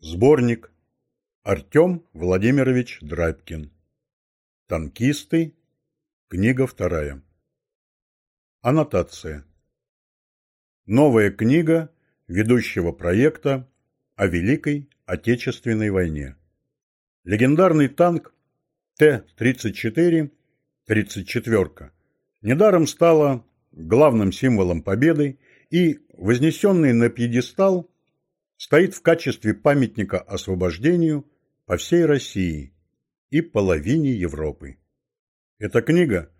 Сборник. Артем Владимирович Драйбкин. Танкисты. Книга вторая. Аннотация. Новая книга ведущего проекта о Великой Отечественной войне. Легендарный танк Т-34 «34» недаром стала главным символом победы и, вознесенный на пьедестал, стоит в качестве памятника освобождению по всей России и половине Европы. Эта книга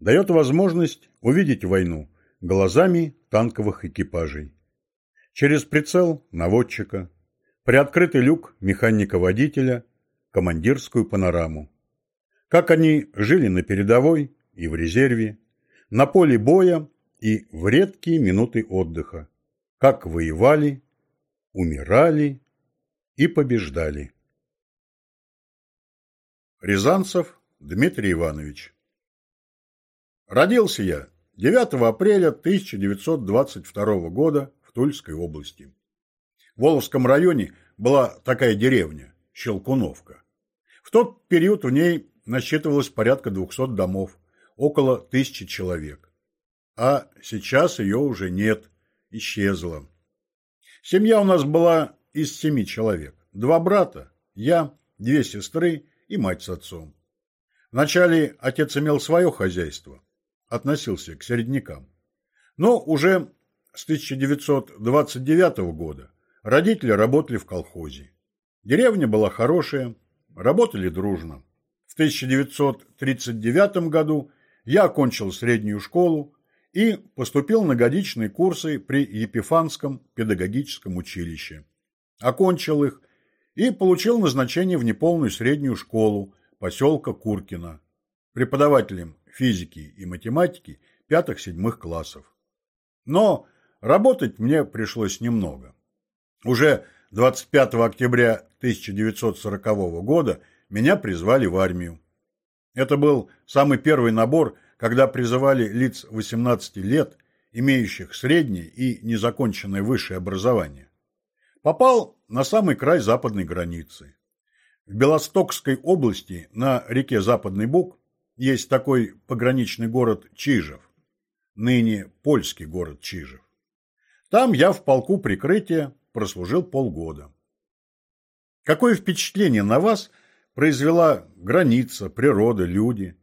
дает возможность увидеть войну глазами танковых экипажей. Через прицел наводчика, приоткрытый люк механика-водителя, командирскую панораму. Как они жили на передовой и в резерве, на поле боя и в редкие минуты отдыха. Как воевали умирали и побеждали. Рязанцев Дмитрий Иванович Родился я 9 апреля 1922 года в Тульской области. В Волжском районе была такая деревня – Щелкуновка. В тот период в ней насчитывалось порядка 200 домов, около тысячи человек. А сейчас ее уже нет, исчезла. Семья у нас была из семи человек. Два брата, я, две сестры и мать с отцом. Вначале отец имел свое хозяйство, относился к середнякам. Но уже с 1929 года родители работали в колхозе. Деревня была хорошая, работали дружно. В 1939 году я окончил среднюю школу, и поступил на годичные курсы при Епифанском педагогическом училище. Окончил их и получил назначение в неполную среднюю школу поселка Куркино, преподавателем физики и математики пятых-седьмых классов. Но работать мне пришлось немного. Уже 25 октября 1940 года меня призвали в армию. Это был самый первый набор – когда призывали лиц 18 лет, имеющих среднее и незаконченное высшее образование. Попал на самый край западной границы. В Белостокской области на реке Западный Буг есть такой пограничный город Чижев, ныне польский город Чижев. Там я в полку прикрытия прослужил полгода. Какое впечатление на вас произвела граница, природа, люди?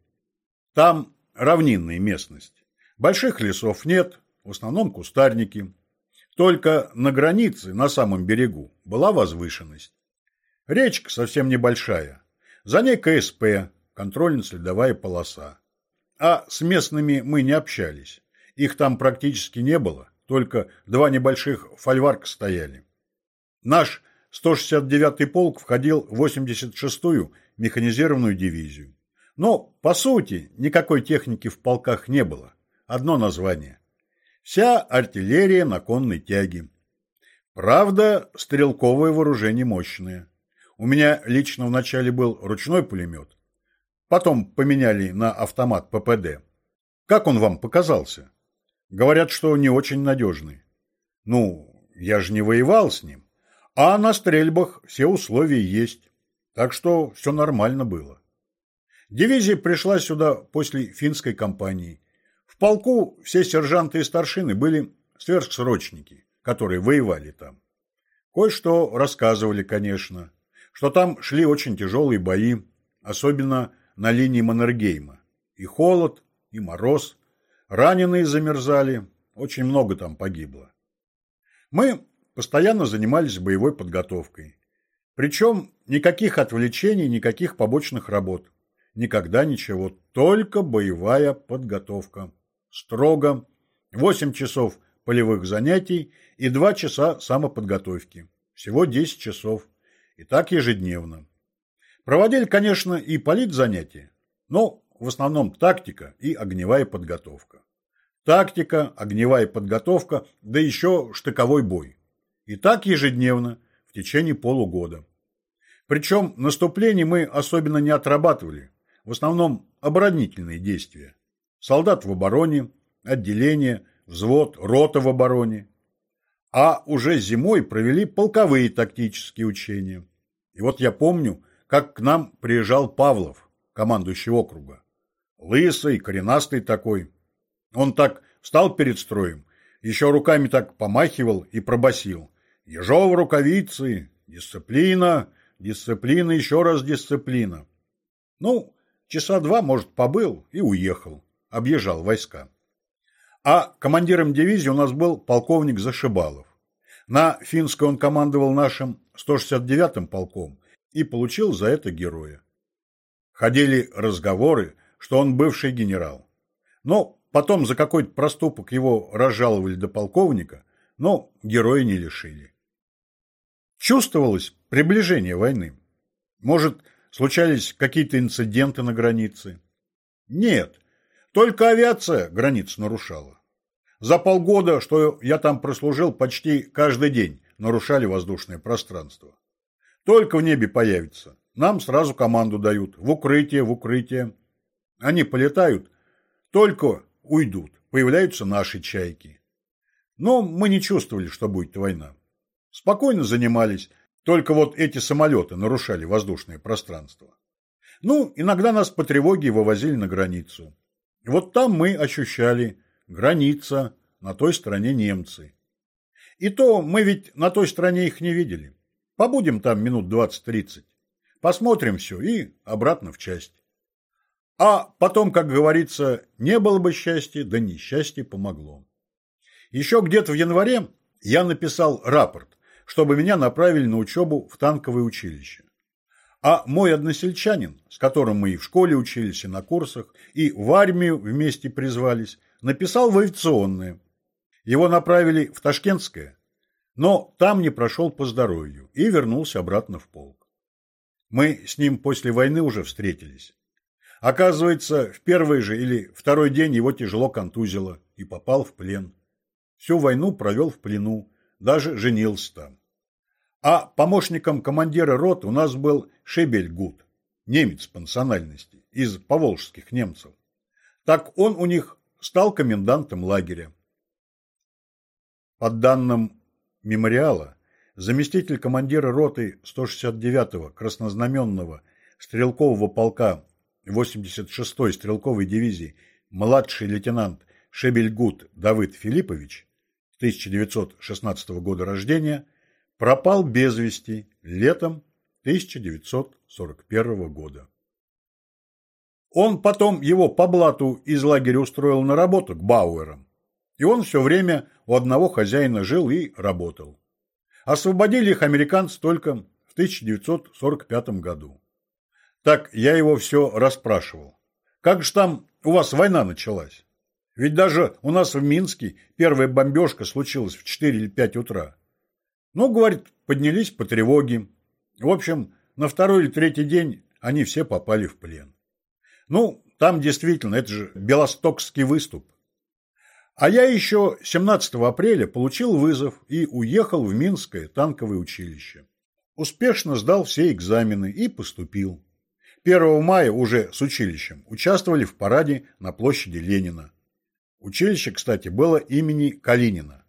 Там равнинная местность. Больших лесов нет, в основном кустарники. Только на границе, на самом берегу, была возвышенность. Речка совсем небольшая. За ней КСП, контрольно-следовая полоса. А с местными мы не общались. Их там практически не было, только два небольших фольварка стояли. Наш 169-й полк входил в 86-ю механизированную дивизию. Но, по сути, никакой техники в полках не было. Одно название. Вся артиллерия на конной тяге. Правда, стрелковое вооружение мощное. У меня лично вначале был ручной пулемет. Потом поменяли на автомат ППД. Как он вам показался? Говорят, что не очень надежный. Ну, я же не воевал с ним. А на стрельбах все условия есть. Так что все нормально было. Дивизия пришла сюда после финской кампании. В полку все сержанты и старшины были сверхсрочники, которые воевали там. Кое-что рассказывали, конечно, что там шли очень тяжелые бои, особенно на линии Маннергейма. И холод, и мороз, раненые замерзали, очень много там погибло. Мы постоянно занимались боевой подготовкой. Причем никаких отвлечений, никаких побочных работ. Никогда ничего, только боевая подготовка. Строго. 8 часов полевых занятий и 2 часа самоподготовки. Всего 10 часов. И так ежедневно. Проводили, конечно, и политзанятия, но в основном тактика и огневая подготовка. Тактика, огневая подготовка, да еще штыковой бой. И так ежедневно, в течение полугода. Причем наступление мы особенно не отрабатывали, в основном оборонительные действия. Солдат в обороне, отделение, взвод, рота в обороне. А уже зимой провели полковые тактические учения. И вот я помню, как к нам приезжал Павлов, командующий округа. Лысый, коренастый такой. Он так встал перед строем, еще руками так помахивал и пробасил. Ежов рукавицы, дисциплина, дисциплина, еще раз дисциплина. Ну, часа два, может, побыл и уехал, объезжал войска. А командиром дивизии у нас был полковник Зашибалов. На Финской он командовал нашим 169-м полком и получил за это героя. Ходили разговоры, что он бывший генерал. Но потом за какой-то проступок его разжаловали до полковника, но героя не лишили. Чувствовалось приближение войны. Может, случались какие-то инциденты на границе? Нет, только авиация границ нарушала. За полгода, что я там прослужил, почти каждый день нарушали воздушное пространство. Только в небе появится. Нам сразу команду дают. В укрытие, в укрытие. Они полетают, только уйдут. Появляются наши чайки. Но мы не чувствовали, что будет война. Спокойно занимались, только вот эти самолеты нарушали воздушное пространство. Ну, иногда нас по тревоге вывозили на границу. Вот там мы ощущали граница, на той стороне немцы. И то мы ведь на той стороне их не видели. Побудем там минут 20-30. Посмотрим все и обратно в часть. А потом, как говорится, не было бы счастья, да несчастье помогло. Еще где-то в январе я написал рапорт, чтобы меня направили на учебу в танковое училище. А мой односельчанин, с которым мы и в школе учились, и на курсах, и в армию вместе призвались, написал в авиационное. Его направили в Ташкентское, но там не прошел по здоровью и вернулся обратно в полк. Мы с ним после войны уже встретились. Оказывается, в первый же или второй день его тяжело контузило и попал в плен. Всю войну провел в плену, даже женился там. А помощником командира рот у нас был Шебель Гуд, немец по национальности, из поволжских немцев. Так он у них стал комендантом лагеря. По данным мемориала, заместитель командира роты 169-го краснознаменного стрелкового полка 86-й стрелковой дивизии младший лейтенант Шебельгут Давыд Филиппович 1916 года рождения пропал без вести летом 1941 года. Он потом его по блату из лагеря устроил на работу к Бауэрам, и он все время у одного хозяина жил и работал. Освободили их американцы только в 1945 году. Так я его все расспрашивал. Как же там у вас война началась? Ведь даже у нас в Минске первая бомбежка случилась в 4 или 5 утра. Ну, говорит, поднялись по тревоге. В общем, на второй или третий день они все попали в плен. Ну, там действительно, это же Белостокский выступ. А я еще 17 апреля получил вызов и уехал в Минское танковое училище. Успешно сдал все экзамены и поступил. 1 мая уже с училищем участвовали в параде на площади Ленина. Училище, кстати, было имени Калинина.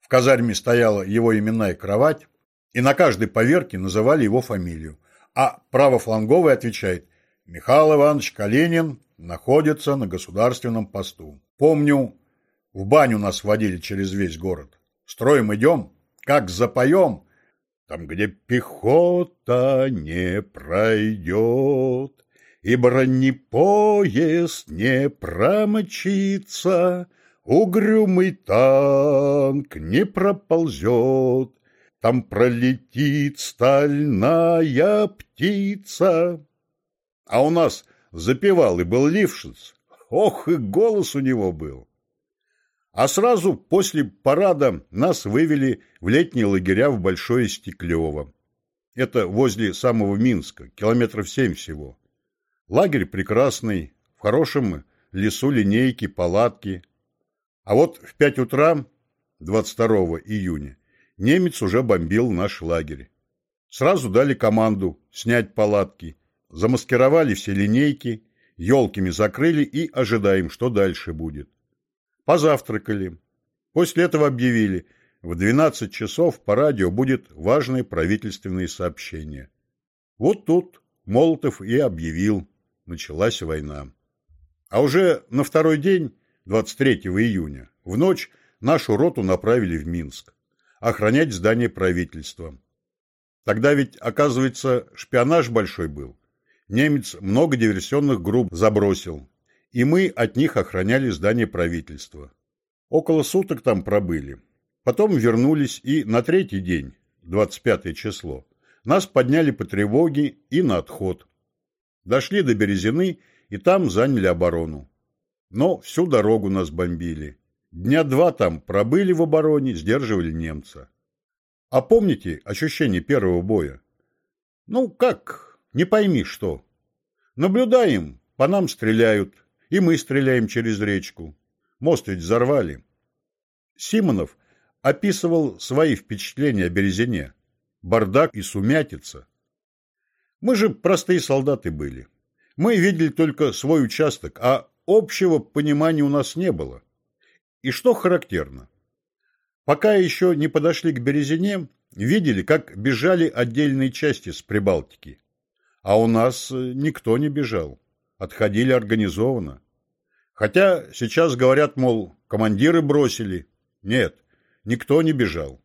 В казарме стояла его именная кровать, и на каждой поверке называли его фамилию. А правофланговый отвечает «Михаил Иванович Калинин находится на государственном посту». Помню, в баню нас водили через весь город. Строим идем, как запоем. Там, где пехота не пройдет, И бронепоезд не промочится, Угрюмый танк не проползет, Там пролетит стальная птица. А у нас запевал и был Лившиц. Ох, и голос у него был. А сразу после парада нас вывели в летние лагеря в Большое Стеклево. Это возле самого Минска, километров семь всего. Лагерь прекрасный, в хорошем лесу линейки, палатки. А вот в пять утра, 22 июня, немец уже бомбил наш лагерь. Сразу дали команду снять палатки, замаскировали все линейки, елками закрыли и ожидаем, что дальше будет. Позавтракали. После этого объявили, в 12 часов по радио будет важное правительственное сообщение. Вот тут Молотов и объявил, началась война. А уже на второй день, 23 июня, в ночь нашу роту направили в Минск, охранять здание правительства. Тогда ведь, оказывается, шпионаж большой был. Немец много диверсионных групп забросил, и мы от них охраняли здание правительства. Около суток там пробыли. Потом вернулись и на третий день, 25 число, нас подняли по тревоге и на отход. Дошли до Березины и там заняли оборону. Но всю дорогу нас бомбили. Дня два там пробыли в обороне, сдерживали немца. А помните ощущение первого боя? Ну, как, не пойми что. Наблюдаем, по нам стреляют, и мы стреляем через речку. Мост ведь взорвали. Симонов описывал свои впечатления о Березине. Бардак и сумятица. Мы же простые солдаты были. Мы видели только свой участок, а общего понимания у нас не было. И что характерно? Пока еще не подошли к Березине, видели, как бежали отдельные части с Прибалтики. А у нас э, никто не бежал. Отходили организованно. Хотя сейчас говорят, мол, командиры бросили. Нет, никто не бежал.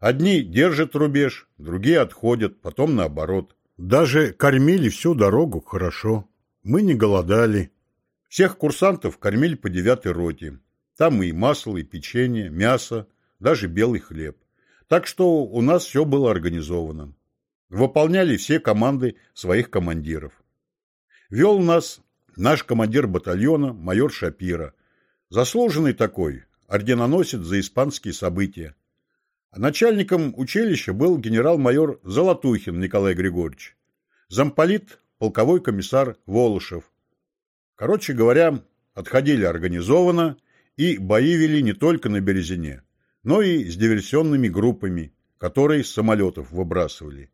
Одни держат рубеж, другие отходят, потом наоборот. Даже кормили всю дорогу хорошо. Мы не голодали. Всех курсантов кормили по девятой роте. Там и масло, и печенье, мясо, даже белый хлеб. Так что у нас все было организовано. Выполняли все команды своих командиров. Вел нас наш командир батальона, майор Шапира. Заслуженный такой, орденоносец за испанские события. Начальником училища был генерал-майор Золотухин Николай Григорьевич. Замполит – полковой комиссар Волошев. Короче говоря, отходили организованно, и бои вели не только на Березине, но и с диверсионными группами, которые с самолетов выбрасывали.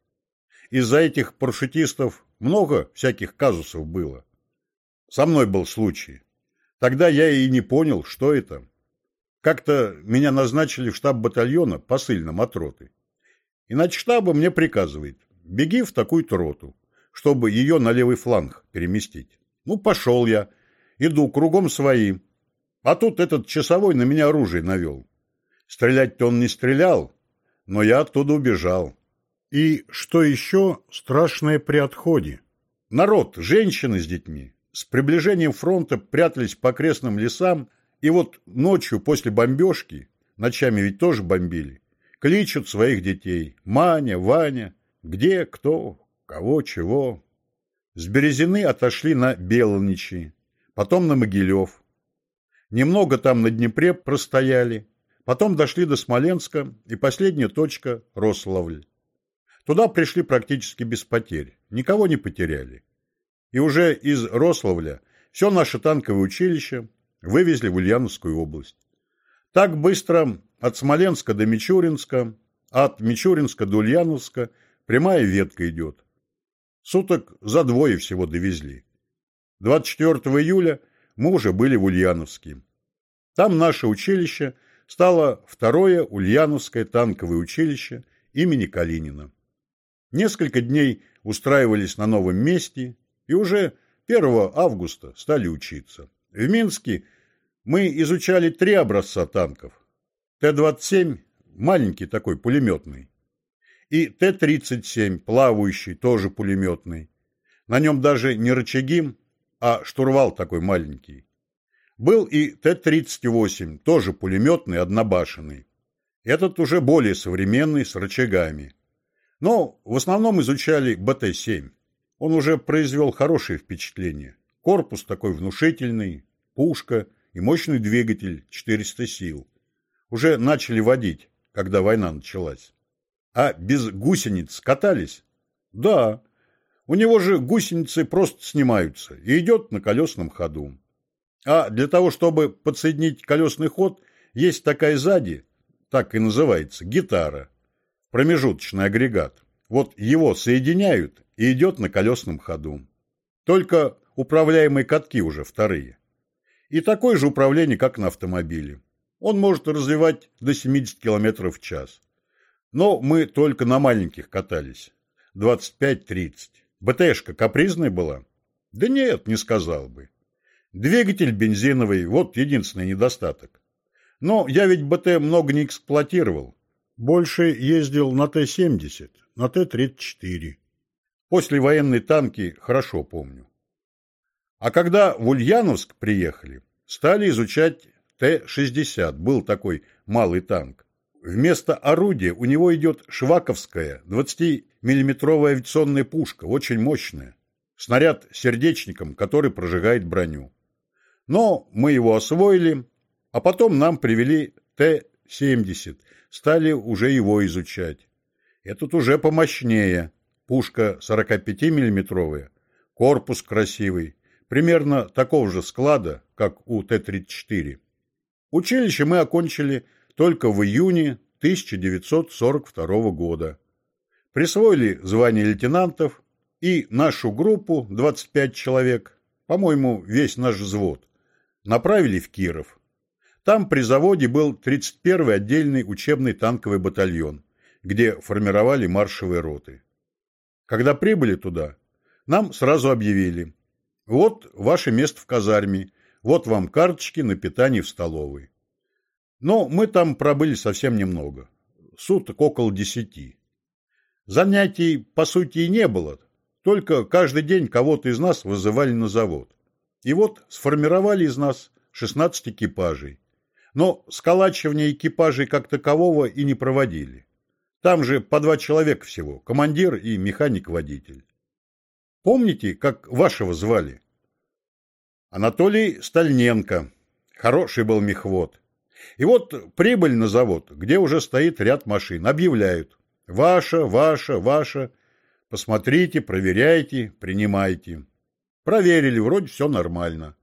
Из-за этих парашютистов много всяких казусов было. Со мной был случай. Тогда я и не понял, что это. Как-то меня назначили в штаб батальона посыльным от роты. Иначе штаба мне приказывает, беги в такую-то роту, чтобы ее на левый фланг переместить. Ну, пошел я. Иду, кругом свои. А тут этот часовой на меня оружие навел. Стрелять-то он не стрелял, но я оттуда убежал. И что еще страшное при отходе? Народ, женщины с детьми, с приближением фронта прятались по окрестным лесам и вот ночью после бомбежки, ночами ведь тоже бомбили, кличут своих детей. Маня, Ваня, где, кто, кого, чего. С Березины отошли на Белоничи, потом на Могилев. Немного там на Днепре простояли, потом дошли до Смоленска и последняя точка – Рославль. Туда пришли практически без потерь, никого не потеряли. И уже из Рославля все наше танковое училище вывезли в Ульяновскую область. Так быстро от Смоленска до Мичуринска, от Мичуринска до Ульяновска прямая ветка идет. Суток за двое всего довезли. 24 июля мы уже были в Ульяновске. Там наше училище стало второе Ульяновское танковое училище имени Калинина. Несколько дней устраивались на новом месте и уже 1 августа стали учиться. В Минске мы изучали три образца танков. Т-27 – маленький такой, пулеметный. И Т-37 – плавающий, тоже пулеметный. На нем даже не рычаги, а штурвал такой маленький. Был и Т-38, тоже пулеметный, однобашенный. Этот уже более современный, с рычагами. Но в основном изучали БТ-7. Он уже произвел хорошее впечатление. Корпус такой внушительный, пушка – и мощный двигатель 400 сил. Уже начали водить, когда война началась. А без гусениц катались? Да. У него же гусеницы просто снимаются и идет на колесном ходу. А для того, чтобы подсоединить колесный ход, есть такая сзади, так и называется, гитара. Промежуточный агрегат. Вот его соединяют и идет на колесном ходу. Только управляемые катки уже вторые. И такое же управление, как на автомобиле. Он может развивать до 70 км в час. Но мы только на маленьких катались. 25-30. БТшка капризная была? Да нет, не сказал бы. Двигатель бензиновый, вот единственный недостаток. Но я ведь БТ много не эксплуатировал. Больше ездил на Т-70, на Т-34. После военной танки хорошо помню. А когда в Ульяновск приехали, стали изучать Т-60, был такой малый танк. Вместо орудия у него идет шваковская 20-миллиметровая авиационная пушка, очень мощная. Снаряд сердечником, который прожигает броню. Но мы его освоили, а потом нам привели Т-70, стали уже его изучать. Этот уже помощнее. Пушка 45-миллиметровая, корпус красивый, примерно такого же склада, как у Т-34. Училище мы окончили только в июне 1942 года. Присвоили звание лейтенантов и нашу группу, 25 человек, по-моему, весь наш взвод, направили в Киров. Там при заводе был 31-й отдельный учебный танковый батальон, где формировали маршевые роты. Когда прибыли туда, нам сразу объявили, вот ваше место в казарме, вот вам карточки на питание в столовой. Но мы там пробыли совсем немного, суток около десяти. Занятий, по сути, и не было, только каждый день кого-то из нас вызывали на завод. И вот сформировали из нас 16 экипажей. Но сколачивание экипажей как такового и не проводили. Там же по два человека всего, командир и механик-водитель. Помните, как вашего звали? Анатолий Стальненко. Хороший был мехвод. И вот прибыль на завод, где уже стоит ряд машин. Объявляют. Ваша, ваша, ваша. Посмотрите, проверяйте, принимайте. Проверили, вроде все нормально.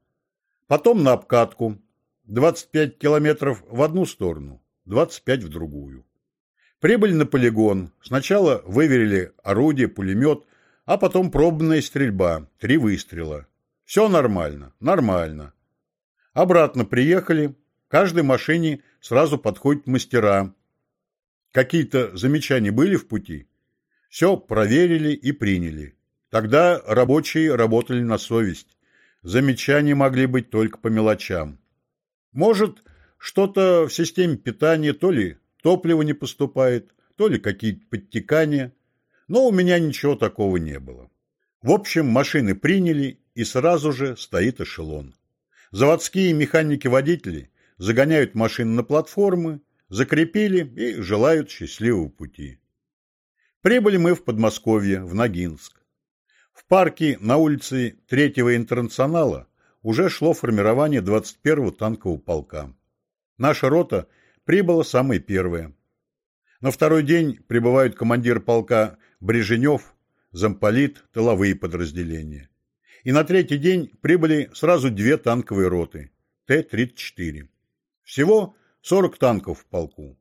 Потом на обкатку. 25 километров в одну сторону, 25 в другую. Прибыли на полигон. Сначала выверили орудие, пулемет, а потом пробная стрельба, три выстрела. Все нормально, нормально. Обратно приехали, каждой машине сразу подходят мастера. Какие-то замечания были в пути? Все проверили и приняли. Тогда рабочие работали на совесть. Замечания могли быть только по мелочам. Может, что-то в системе питания, то ли топливо не поступает, то ли какие-то подтекания. Но у меня ничего такого не было. В общем, машины приняли, и сразу же стоит эшелон. Заводские механики-водители загоняют машины на платформы, закрепили и желают счастливого пути. Прибыли мы в Подмосковье, в Ногинск. В парке на улице Третьего Интернационала уже шло формирование 21-го танкового полка. Наша рота прибыла самой первая. На второй день прибывают командир полка Бреженев, замполит, тыловые подразделения. И на третий день прибыли сразу две танковые роты Т-34. Всего 40 танков в полку.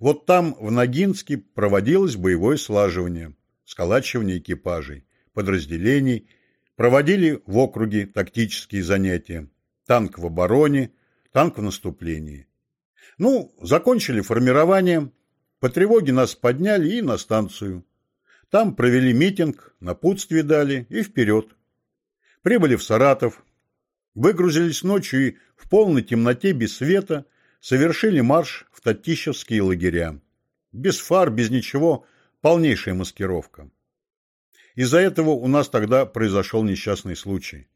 Вот там, в Ногинске, проводилось боевое слаживание, сколачивание экипажей, подразделений Проводили в округе тактические занятия. Танк в обороне, танк в наступлении. Ну, закончили формирование. По тревоге нас подняли и на станцию. Там провели митинг, напутствие дали и вперед. Прибыли в Саратов. Выгрузились ночью и в полной темноте без света совершили марш в Татищевские лагеря. Без фар, без ничего, полнейшая маскировка. Из-за этого у нас тогда произошел несчастный случай.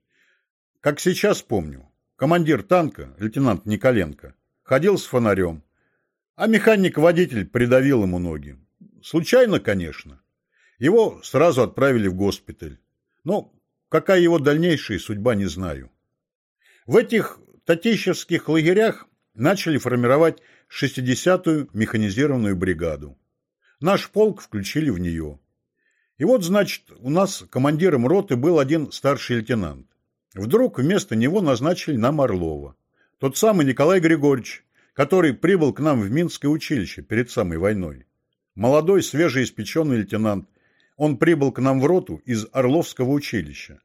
Как сейчас помню, командир танка, лейтенант Николенко, ходил с фонарем, а механик-водитель придавил ему ноги. Случайно, конечно. Его сразу отправили в госпиталь. Но какая его дальнейшая судьба, не знаю. В этих татищевских лагерях начали формировать 60-ю механизированную бригаду. Наш полк включили в нее. И вот, значит, у нас командиром роты был один старший лейтенант. Вдруг вместо него назначили нам Орлова. Тот самый Николай Григорьевич, который прибыл к нам в Минское училище перед самой войной. Молодой, свежеиспеченный лейтенант. Он прибыл к нам в роту из Орловского училища.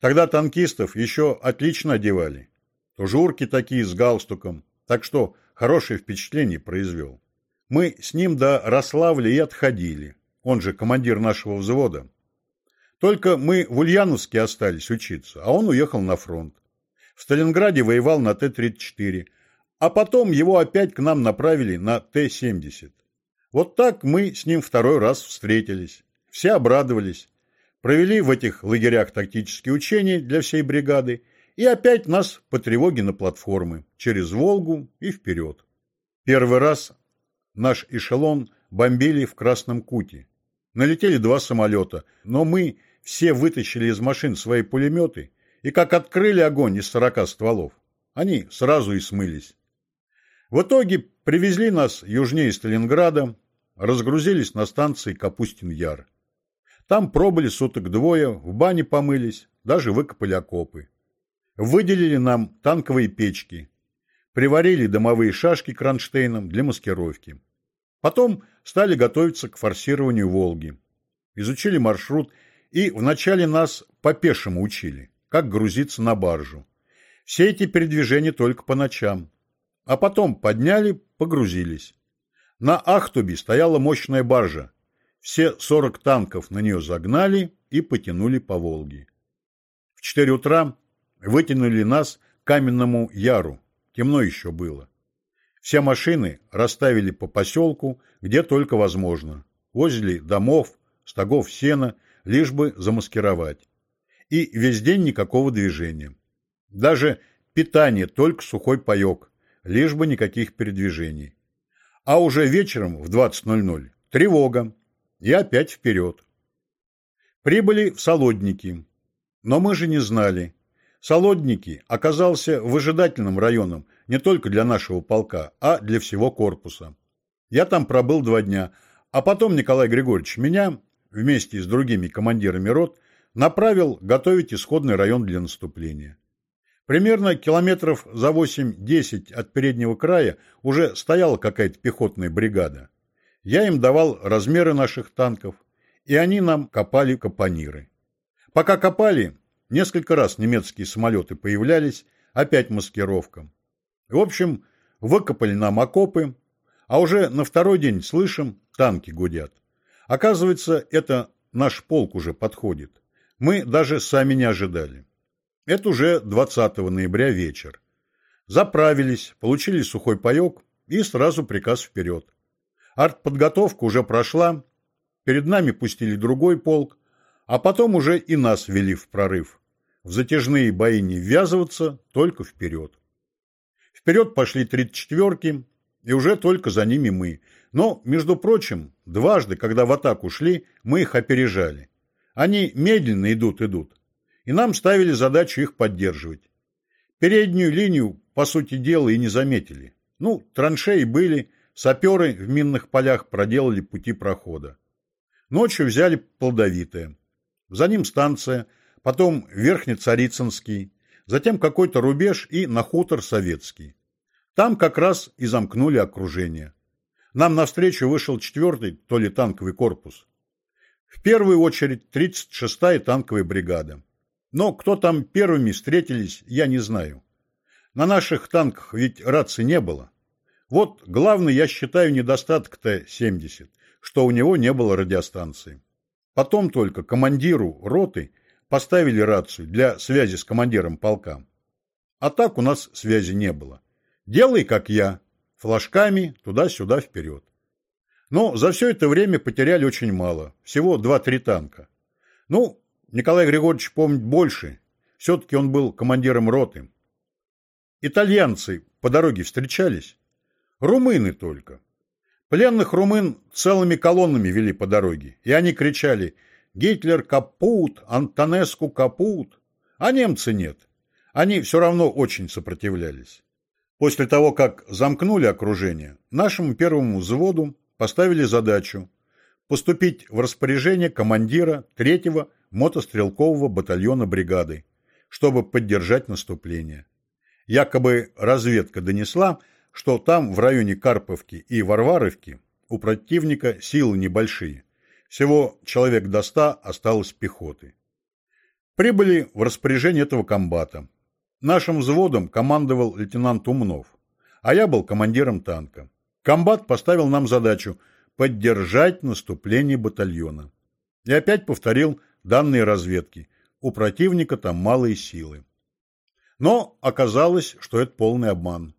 Тогда танкистов еще отлично одевали. Тужурки такие с галстуком. Так что хорошее впечатление произвел. Мы с ним до Рославля и отходили. Он же командир нашего взвода. Только мы в Ульяновске остались учиться, а он уехал на фронт. В Сталинграде воевал на Т-34, а потом его опять к нам направили на Т-70. Вот так мы с ним второй раз встретились. Все обрадовались. Провели в этих лагерях тактические учения для всей бригады и опять нас по тревоге на платформы, через Волгу и вперед. Первый раз наш эшелон бомбили в Красном Куте. Налетели два самолета, но мы все вытащили из машин свои пулеметы и как открыли огонь из сорока стволов, они сразу и смылись. В итоге привезли нас южнее Сталинграда, разгрузились на станции Капустин-Яр. Там пробыли суток двое, в бане помылись, даже выкопали окопы. Выделили нам танковые печки, приварили домовые шашки кронштейном для маскировки. Потом стали готовиться к форсированию Волги. Изучили маршрут и вначале нас по пешему учили, как грузиться на баржу. Все эти передвижения только по ночам. А потом подняли, погрузились. На Ахтубе стояла мощная баржа. Все 40 танков на нее загнали и потянули по Волге. В 4 утра Вытянули нас к каменному яру. Темно еще было. Все машины расставили по поселку, где только возможно. Возле домов, стогов сена, лишь бы замаскировать. И весь день никакого движения. Даже питание только сухой паек, лишь бы никаких передвижений. А уже вечером в 20.00 тревога. И опять вперед. Прибыли в Солодники. Но мы же не знали, Солодники оказался выжидательным районом не только для нашего полка, а для всего корпуса. Я там пробыл два дня, а потом Николай Григорьевич меня, вместе с другими командирами рот, направил готовить исходный район для наступления. Примерно километров за 8-10 от переднего края уже стояла какая-то пехотная бригада. Я им давал размеры наших танков, и они нам копали капониры. Пока копали, Несколько раз немецкие самолеты появлялись, опять маскировка. В общем, выкопали нам окопы, а уже на второй день слышим, танки гудят. Оказывается, это наш полк уже подходит. Мы даже сами не ожидали. Это уже 20 ноября вечер. Заправились, получили сухой паек и сразу приказ вперед. Артподготовка уже прошла, перед нами пустили другой полк, а потом уже и нас ввели в прорыв. В затяжные бои не ввязываться, только вперед. Вперед пошли 34-ки, и уже только за ними мы. Но, между прочим, дважды, когда в атаку шли, мы их опережали. Они медленно идут-идут, и нам ставили задачу их поддерживать. Переднюю линию, по сути дела, и не заметили. Ну, траншеи были, саперы в минных полях проделали пути прохода. Ночью взяли плодовитое. За ним станция – потом Верхнецарицынский, затем какой-то рубеж и на хутор Советский. Там как раз и замкнули окружение. Нам навстречу вышел четвертый, то ли танковый корпус. В первую очередь 36-я танковая бригада. Но кто там первыми встретились, я не знаю. На наших танках ведь рации не было. Вот главный, я считаю, недостаток Т-70, что у него не было радиостанции. Потом только командиру роты – поставили рацию для связи с командиром полка. А так у нас связи не было. Делай, как я, флажками туда-сюда вперед. Но за все это время потеряли очень мало, всего 2-3 танка. Ну, Николай Григорьевич помнит больше, все-таки он был командиром роты. Итальянцы по дороге встречались? Румыны только. Пленных румын целыми колоннами вели по дороге, и они кричали Гитлер капут, Антонеску капут. А немцы нет. Они все равно очень сопротивлялись. После того, как замкнули окружение, нашему первому взводу поставили задачу поступить в распоряжение командира третьего мотострелкового батальона бригады, чтобы поддержать наступление. Якобы разведка донесла, что там в районе Карповки и Варваровки у противника силы небольшие, всего человек до ста осталось пехоты. Прибыли в распоряжение этого комбата. Нашим взводом командовал лейтенант Умнов, а я был командиром танка. Комбат поставил нам задачу поддержать наступление батальона. И опять повторил данные разведки. У противника там малые силы. Но оказалось, что это полный обман.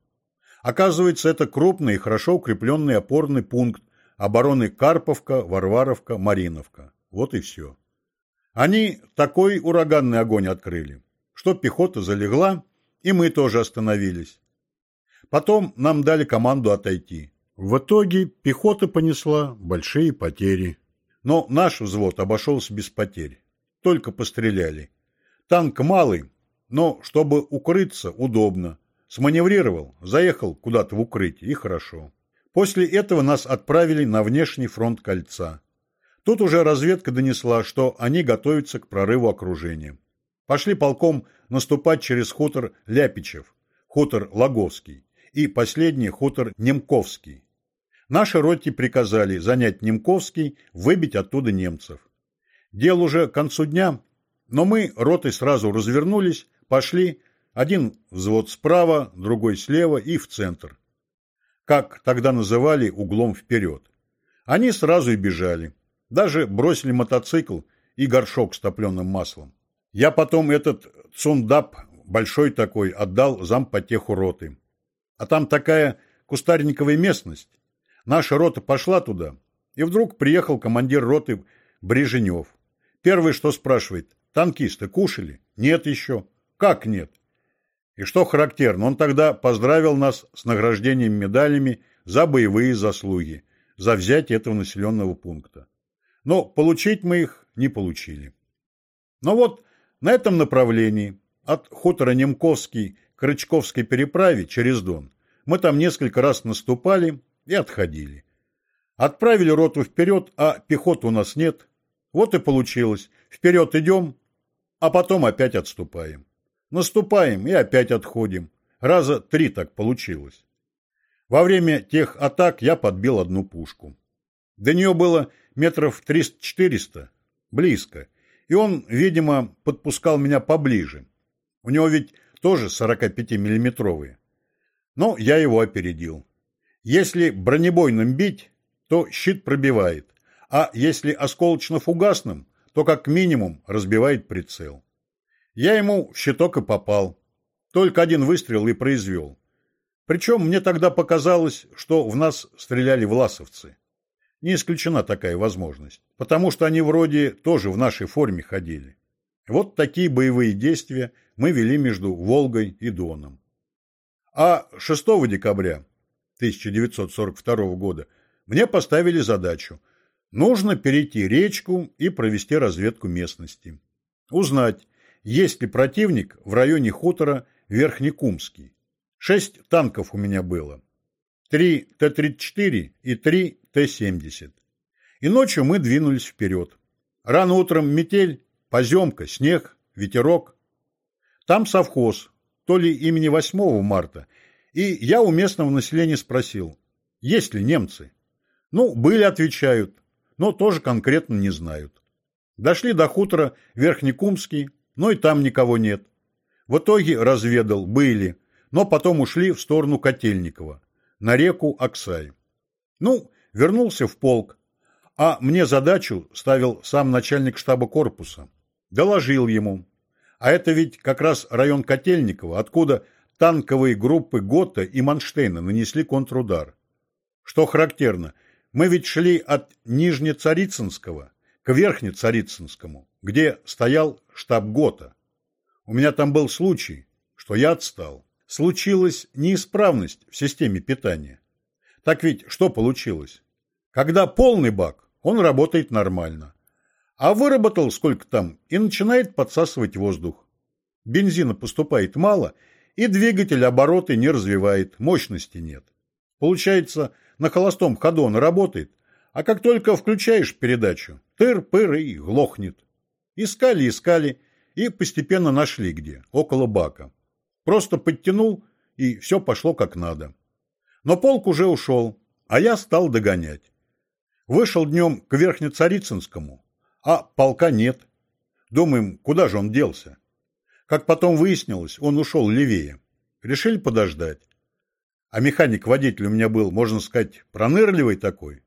Оказывается, это крупный и хорошо укрепленный опорный пункт обороны Карповка, Варваровка, Мариновка. Вот и все. Они такой ураганный огонь открыли, что пехота залегла, и мы тоже остановились. Потом нам дали команду отойти. В итоге пехота понесла большие потери. Но наш взвод обошелся без потерь. Только постреляли. Танк малый, но чтобы укрыться, удобно. Сманеврировал, заехал куда-то в укрытие, и хорошо. После этого нас отправили на внешний фронт кольца. Тут уже разведка донесла, что они готовятся к прорыву окружения. Пошли полком наступать через хутор Ляпичев, хутор Логовский и последний хутор Немковский. Наши роте приказали занять Немковский, выбить оттуда немцев. Дел уже к концу дня, но мы ротой сразу развернулись, пошли, один взвод справа, другой слева и в центр. Как тогда называли углом вперед. Они сразу и бежали. Даже бросили мотоцикл и горшок с топленым маслом. Я потом этот цундап, большой такой, отдал зампотеху роты. А там такая кустарниковая местность. Наша рота пошла туда, и вдруг приехал командир роты Бреженев. Первый, что спрашивает, танкисты кушали? Нет еще. Как нет? И что характерно, он тогда поздравил нас с награждением медалями за боевые заслуги, за взятие этого населенного пункта. Но получить мы их не получили. Но вот на этом направлении, от хутора Немковский к Рычковской переправе через Дон, мы там несколько раз наступали и отходили. Отправили роту вперед, а пехоты у нас нет. Вот и получилось. Вперед идем, а потом опять отступаем. Наступаем и опять отходим. Раза три так получилось. Во время тех атак я подбил одну пушку. До нее было метров 300-400, близко, и он, видимо, подпускал меня поближе. У него ведь тоже 45-миллиметровые. Но я его опередил. Если бронебойным бить, то щит пробивает, а если осколочно-фугасным, то как минимум разбивает прицел. Я ему в щиток и попал. Только один выстрел и произвел. Причем мне тогда показалось, что в нас стреляли власовцы. Не исключена такая возможность, потому что они вроде тоже в нашей форме ходили. Вот такие боевые действия мы вели между Волгой и Доном. А 6 декабря 1942 года мне поставили задачу. Нужно перейти речку и провести разведку местности. Узнать, есть ли противник в районе хутора Верхнекумский. Шесть танков у меня было. Три Т-34 и три Т-70. И ночью мы двинулись вперед. Рано утром метель, поземка, снег, ветерок. Там совхоз, то ли имени 8 марта, и я у местного населения спросил, есть ли немцы. Ну, были, отвечают, но тоже конкретно не знают. Дошли до хутора Верхнекумский, но и там никого нет. В итоге разведал, были, но потом ушли в сторону Котельникова, на реку Оксай. Ну, вернулся в полк, а мне задачу ставил сам начальник штаба корпуса. Доложил ему. А это ведь как раз район Котельникова, откуда танковые группы Гота и Манштейна нанесли контрудар. Что характерно, мы ведь шли от Нижнецарицынского к Верхнецарицынскому, где стоял штаб Гота. У меня там был случай, что я отстал. Случилась неисправность в системе питания. Так ведь что получилось? Когда полный бак, он работает нормально. А выработал сколько там и начинает подсасывать воздух. Бензина поступает мало, и двигатель обороты не развивает, мощности нет. Получается, на холостом ходу он работает, а как только включаешь передачу, тыр-пыр и глохнет. Искали, искали и постепенно нашли где, около бака. Просто подтянул, и все пошло как надо. Но полк уже ушел, а я стал догонять. Вышел днем к Верхнецарицынскому, а полка нет. Думаем, куда же он делся? Как потом выяснилось, он ушел левее. Решили подождать. а механик-водитель у меня был, можно сказать, пронырливый такой.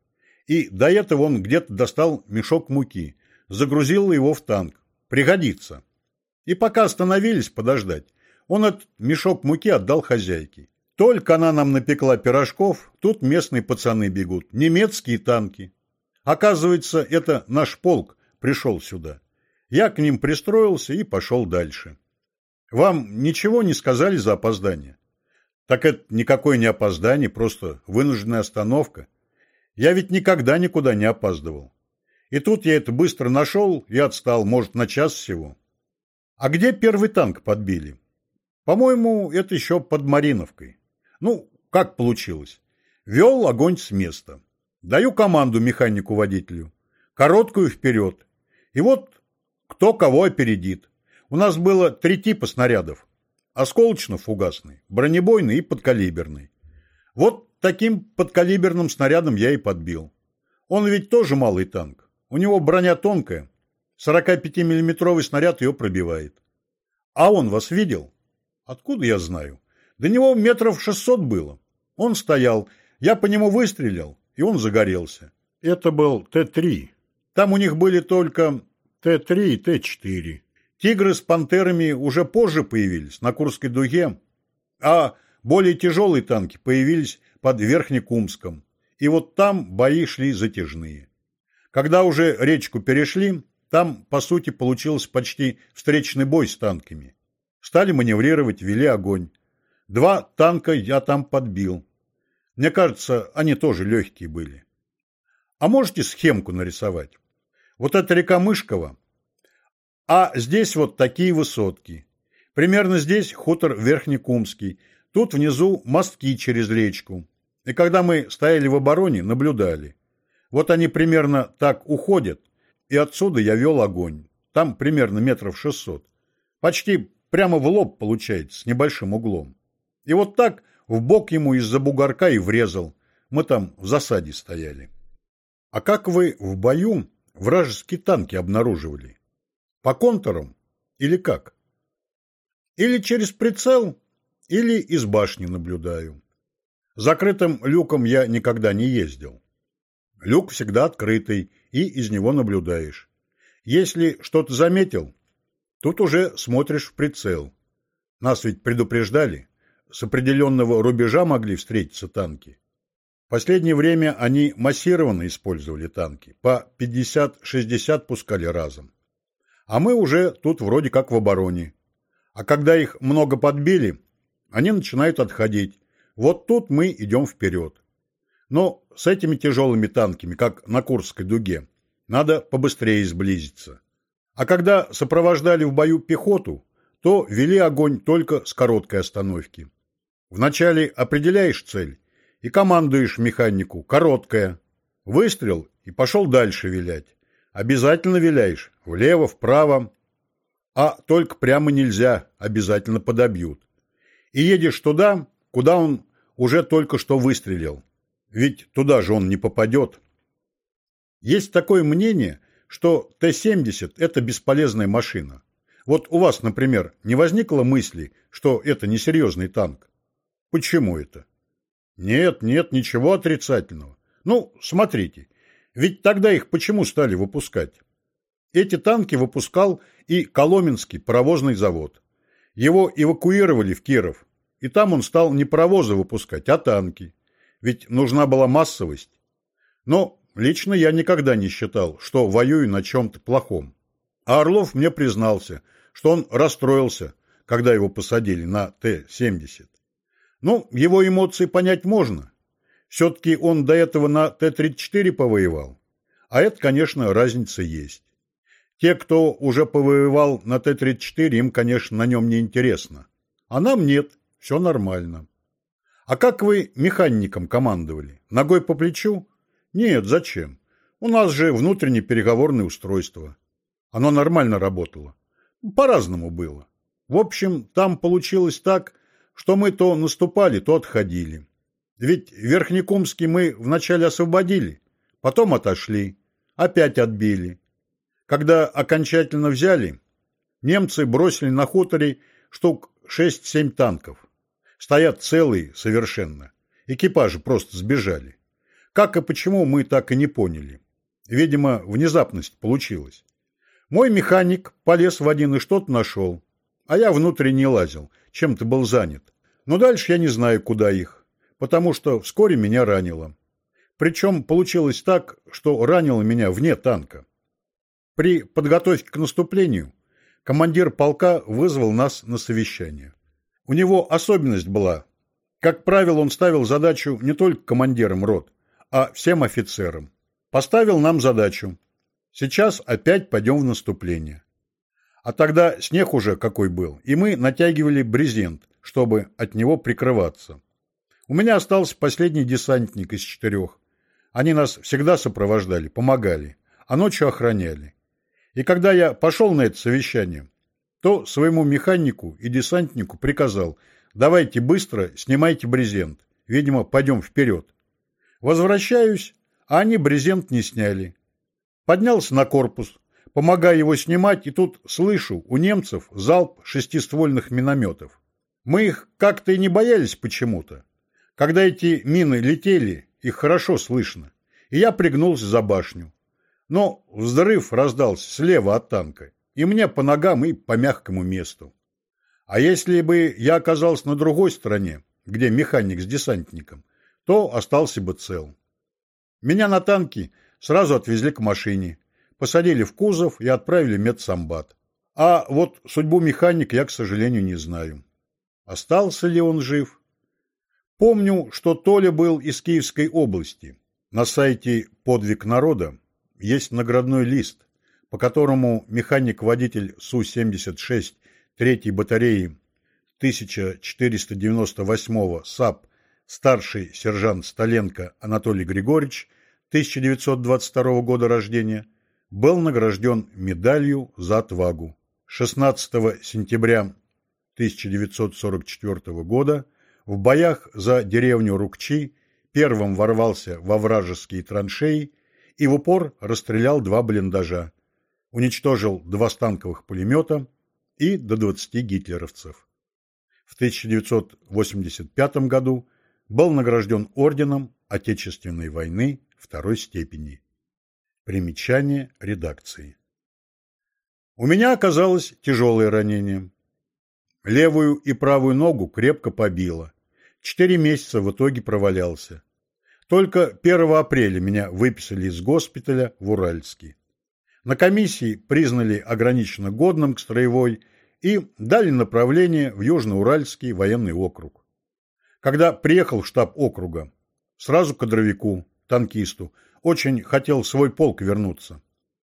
И до этого он где-то достал мешок муки, загрузил его в танк. Пригодится. И пока остановились подождать, он этот мешок муки отдал хозяйке. Только она нам напекла пирожков, тут местные пацаны бегут, немецкие танки. Оказывается, это наш полк пришел сюда. Я к ним пристроился и пошел дальше. Вам ничего не сказали за опоздание? Так это никакое не опоздание, просто вынужденная остановка. Я ведь никогда никуда не опаздывал. И тут я это быстро нашел и отстал, может, на час всего. А где первый танк подбили? По-моему, это еще под Мариновкой. Ну, как получилось? Вел огонь с места. Даю команду механику-водителю. Короткую вперед. И вот кто кого опередит. У нас было три типа снарядов. Осколочно-фугасный, бронебойный и подкалиберный. Вот таким подкалиберным снарядом я и подбил. Он ведь тоже малый танк. У него броня тонкая. 45-миллиметровый снаряд ее пробивает. А он вас видел? Откуда я знаю? До него метров 600 было. Он стоял, я по нему выстрелил, и он загорелся. Это был Т-3. Там у них были только Т-3 и Т-4. Тигры с пантерами уже позже появились, на Курской дуге, а более тяжелые танки появились под Верхнекумском. И вот там бои шли затяжные. Когда уже речку перешли, там, по сути, получился почти встречный бой с танками. Стали маневрировать, вели огонь. Два танка я там подбил. Мне кажется, они тоже легкие были. А можете схемку нарисовать? Вот это река Мышкова, а здесь вот такие высотки. Примерно здесь хутор Верхнекумский. Тут внизу мостки через речку. И когда мы стояли в обороне, наблюдали. Вот они примерно так уходят, и отсюда я вел огонь. Там примерно метров шестьсот. Почти прямо в лоб получается, с небольшим углом. И вот так в бок ему из-за бугорка и врезал. Мы там в засаде стояли. А как вы в бою вражеские танки обнаруживали? По контурам или как? Или через прицел, или из башни наблюдаю. Закрытым люком я никогда не ездил. Люк всегда открытый, и из него наблюдаешь. Если что-то заметил, тут уже смотришь в прицел. Нас ведь предупреждали. С определенного рубежа могли встретиться танки. В последнее время они массированно использовали танки. По 50-60 пускали разом. А мы уже тут вроде как в обороне. А когда их много подбили, они начинают отходить. Вот тут мы идем вперед. Но с этими тяжелыми танками, как на Курской дуге, надо побыстрее сблизиться. А когда сопровождали в бою пехоту, то вели огонь только с короткой остановки. Вначале определяешь цель и командуешь механику «короткая». Выстрел и пошел дальше вилять. Обязательно виляешь. Влево, вправо. А только прямо нельзя. Обязательно подобьют. И едешь туда, куда он уже только что выстрелил. Ведь туда же он не попадет. Есть такое мнение, что Т-70 – это бесполезная машина. Вот у вас, например, не возникло мысли, что это несерьезный танк? Почему это? Нет, нет, ничего отрицательного. Ну, смотрите, ведь тогда их почему стали выпускать? Эти танки выпускал и Коломенский паровозный завод. Его эвакуировали в Киров, и там он стал не паровозы выпускать, а танки. Ведь нужна была массовость. Но лично я никогда не считал, что воюю на чем-то плохом. А Орлов мне признался, что он расстроился, когда его посадили на Т-70. Ну, его эмоции понять можно. Все-таки он до этого на Т-34 повоевал. А это, конечно, разница есть. Те, кто уже повоевал на Т-34, им, конечно, на нем не интересно. А нам нет, все нормально. А как вы механиком командовали? Ногой по плечу? Нет, зачем? У нас же внутреннее переговорное устройство. Оно нормально работало. По-разному было. В общем, там получилось так, что мы то наступали, то отходили. Ведь Верхнекумский мы вначале освободили, потом отошли, опять отбили. Когда окончательно взяли, немцы бросили на хуторе штук 6-7 танков. Стоят целые совершенно. Экипажи просто сбежали. Как и почему, мы так и не поняли. Видимо, внезапность получилась. Мой механик полез в один и что-то нашел, а я внутрь не лазил, чем-то был занят. Но дальше я не знаю, куда их, потому что вскоре меня ранило. Причем получилось так, что ранило меня вне танка. При подготовке к наступлению командир полка вызвал нас на совещание. У него особенность была. Как правило, он ставил задачу не только командирам рот, а всем офицерам. Поставил нам задачу. Сейчас опять пойдем в наступление. А тогда снег уже какой был, и мы натягивали брезент, чтобы от него прикрываться. У меня остался последний десантник из четырех. Они нас всегда сопровождали, помогали, а ночью охраняли. И когда я пошел на это совещание, то своему механику и десантнику приказал «давайте быстро снимайте брезент, видимо, пойдем вперед». Возвращаюсь, а они брезент не сняли. Поднялся на корпус, помогая его снимать, и тут слышу у немцев залп шестиствольных минометов. Мы их как-то и не боялись почему-то. Когда эти мины летели, их хорошо слышно, и я пригнулся за башню. Но взрыв раздался слева от танка, и мне по ногам и по мягкому месту. А если бы я оказался на другой стороне, где механик с десантником, то остался бы цел. Меня на танке сразу отвезли к машине, посадили в кузов и отправили медсамбат. А вот судьбу механика я, к сожалению, не знаю. Остался ли он жив? Помню, что Толя был из Киевской области. На сайте «Подвиг народа» есть наградной лист, по которому механик-водитель Су-76 третьей батареи 1498 САП старший сержант Столенко Анатолий Григорьевич 1922 года рождения был награжден медалью за отвагу. 16 сентября 1944 года в боях за деревню Рукчи первым ворвался во вражеские траншеи и в упор расстрелял два блиндажа, уничтожил два станковых пулемета и до 20 гитлеровцев. В 1985 году был награжден орденом Отечественной войны второй степени. Примечание редакции. У меня оказалось тяжелое ранение. Левую и правую ногу крепко побило. Четыре месяца в итоге провалялся. Только 1 апреля меня выписали из госпиталя в Уральский. На комиссии признали ограниченно годным к строевой и дали направление в Южноуральский военный округ. Когда приехал в штаб округа, сразу кадровику, танкисту, очень хотел в свой полк вернуться.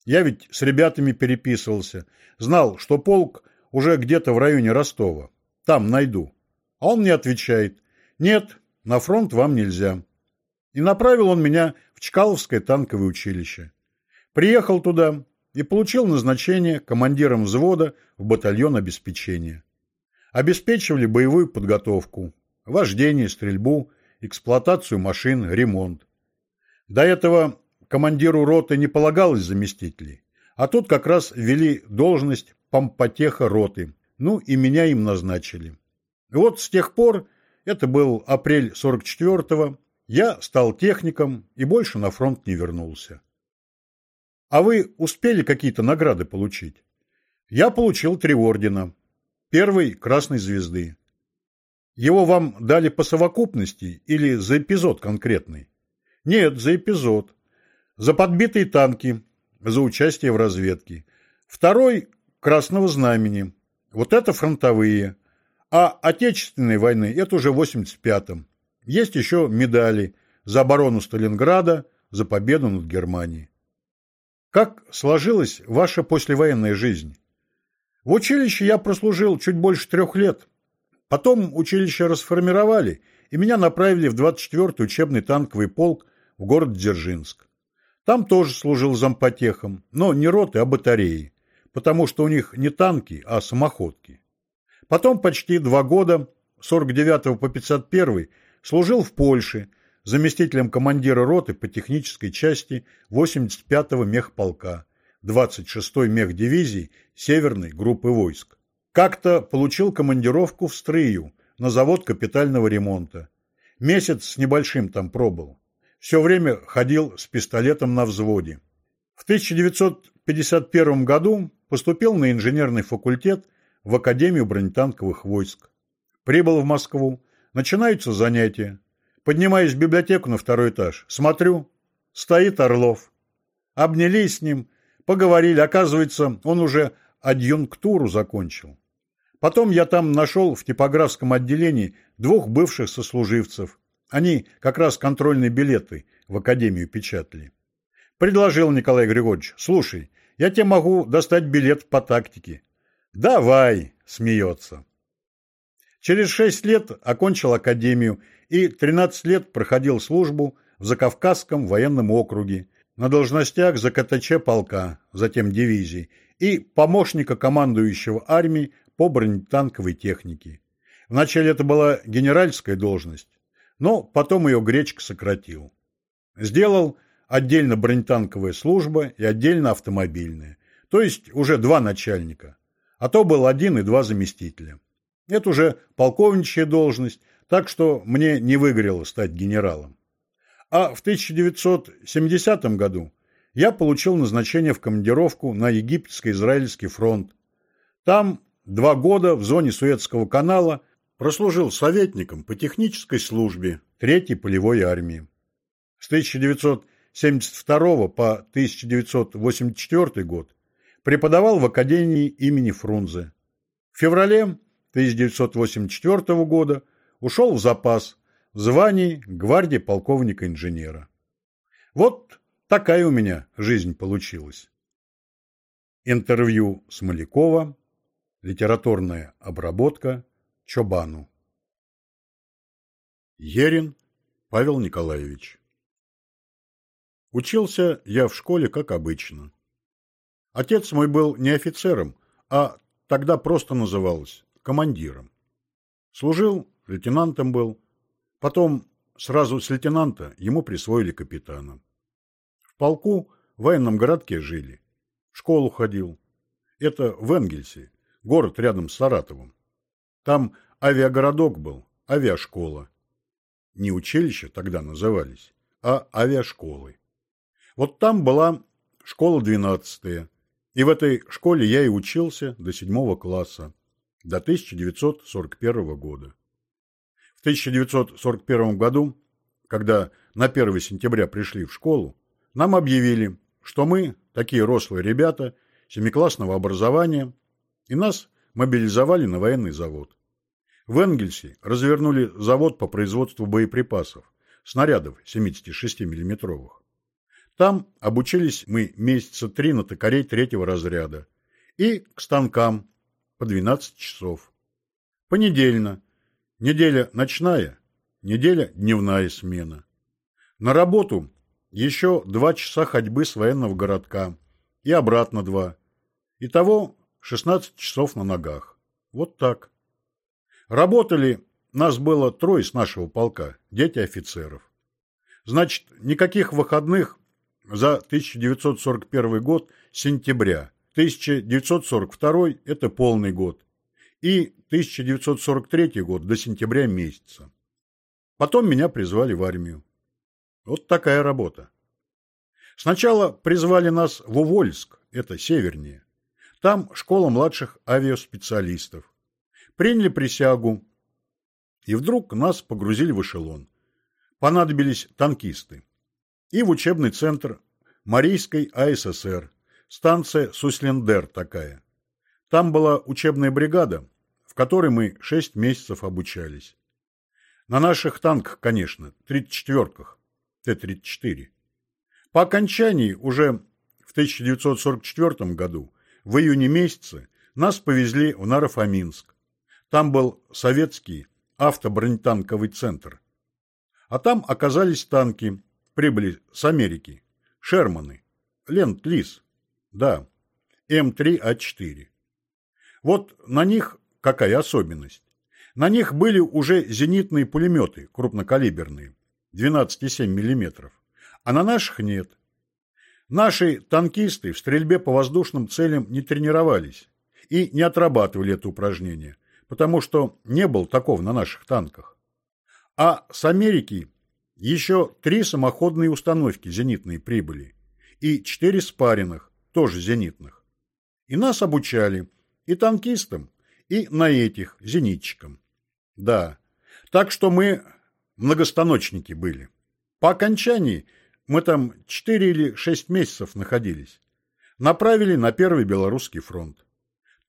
Я ведь с ребятами переписывался, знал, что полк уже где-то в районе Ростова. Там найду. А он мне отвечает, нет, на фронт вам нельзя. И направил он меня в Чкаловское танковое училище. Приехал туда и получил назначение командиром взвода в батальон обеспечения. Обеспечивали боевую подготовку, вождение, стрельбу, эксплуатацию машин, ремонт. До этого командиру роты не полагалось заместителей, а тут как раз ввели должность помпотеха роты, ну и меня им назначили. И вот с тех пор, это был апрель 44-го, я стал техником и больше на фронт не вернулся. А вы успели какие-то награды получить? Я получил три ордена. Первый – Красной Звезды. Его вам дали по совокупности или за эпизод конкретный? Нет, за эпизод. За подбитые танки, за участие в разведке. Второй – Красного Знамени. Вот это фронтовые. А Отечественной войны – это уже в 85-м. Есть еще медали за оборону Сталинграда, за победу над Германией. Как сложилась ваша послевоенная жизнь? В училище я прослужил чуть больше трех лет – Потом училище расформировали, и меня направили в 24-й учебный танковый полк в город Дзержинск. Там тоже служил зампотехом, но не роты, а батареи, потому что у них не танки, а самоходки. Потом почти два года, 49 по 51 служил в Польше, заместителем командира роты по технической части 85-го мехполка, 26-й мехдивизии Северной группы войск. Как-то получил командировку в Стрию на завод капитального ремонта. Месяц с небольшим там пробыл. Все время ходил с пистолетом на взводе. В 1951 году поступил на инженерный факультет в Академию бронетанковых войск. Прибыл в Москву. Начинаются занятия. Поднимаюсь в библиотеку на второй этаж. Смотрю. Стоит Орлов. Обнялись с ним. Поговорили. Оказывается, он уже адъюнктуру закончил. Потом я там нашел в типографском отделении двух бывших сослуживцев. Они как раз контрольные билеты в академию печатали. Предложил Николай Григорьевич, слушай, я тебе могу достать билет по тактике. Давай, смеется. Через шесть лет окончил академию и 13 лет проходил службу в Закавказском военном округе на должностях ЗКТЧ полка, затем дивизии, и помощника командующего армией по бронетанковой технике. Вначале это была генеральская должность, но потом ее Гречка сократил. Сделал отдельно бронетанковая служба и отдельно автомобильная, то есть уже два начальника, а то был один и два заместителя. Это уже полковничья должность, так что мне не выгорело стать генералом. А в 1970 году я получил назначение в командировку на Египетско-Израильский фронт. Там два года в зоне Суэцкого канала прослужил советником по технической службе Третьей полевой армии. С 1972 по 1984 год преподавал в Академии имени Фрунзе. В феврале 1984 года ушел в запас в звании гвардии полковника-инженера. Вот такая у меня жизнь получилась. Интервью Смолякова Литературная обработка Чобану. Ерин Павел Николаевич. Учился я в школе, как обычно. Отец мой был не офицером, а тогда просто называлось командиром. Служил, лейтенантом был, потом сразу с лейтенанта ему присвоили капитана. В полку в военном городке жили, в школу ходил. Это в Энгельсе, город рядом с Саратовым. Там авиагородок был, авиашкола. Не училища тогда назывались, а авиашколы. Вот там была школа двенадцатая, и в этой школе я и учился до седьмого класса, до 1941 года. В 1941 году, когда на 1 сентября пришли в школу, нам объявили, что мы, такие рослые ребята, семиклассного образования, и нас мобилизовали на военный завод. В Энгельсе развернули завод по производству боеприпасов, снарядов 76 миллиметровых. Там обучились мы месяца три на токарей третьего разряда и к станкам по 12 часов. Понедельно, неделя ночная, неделя дневная смена. На работу еще два часа ходьбы с военного городка и обратно два. Итого 16 часов на ногах. Вот так. Работали, нас было трое с нашего полка, дети офицеров. Значит, никаких выходных за 1941 год сентября. 1942 – это полный год. И 1943 год до сентября месяца. Потом меня призвали в армию. Вот такая работа. Сначала призвали нас в Увольск, это севернее. Там школа младших авиаспециалистов. Приняли присягу, и вдруг нас погрузили в эшелон. Понадобились танкисты. И в учебный центр Марийской АССР, станция Суслендер такая. Там была учебная бригада, в которой мы шесть месяцев обучались. На наших танках, конечно, 34-ках, Т-34. По окончании уже в 1944 году в июне месяце нас повезли в Нарофаминск. Там был советский автобронетанковый центр. А там оказались танки, прибыли с Америки, Шерманы, Ленд-Лиз, да, М3А4. Вот на них какая особенность? На них были уже зенитные пулеметы крупнокалиберные, 12,7 мм, а на наших нет. Наши танкисты в стрельбе по воздушным целям не тренировались и не отрабатывали это упражнение, потому что не был таков на наших танках. А с Америки еще три самоходные установки зенитные прибыли и четыре спаренных, тоже зенитных. И нас обучали и танкистам, и на этих, зенитчикам. Да, так что мы многостаночники были. По окончании мы там четыре или шесть месяцев находились. Направили на Первый Белорусский фронт.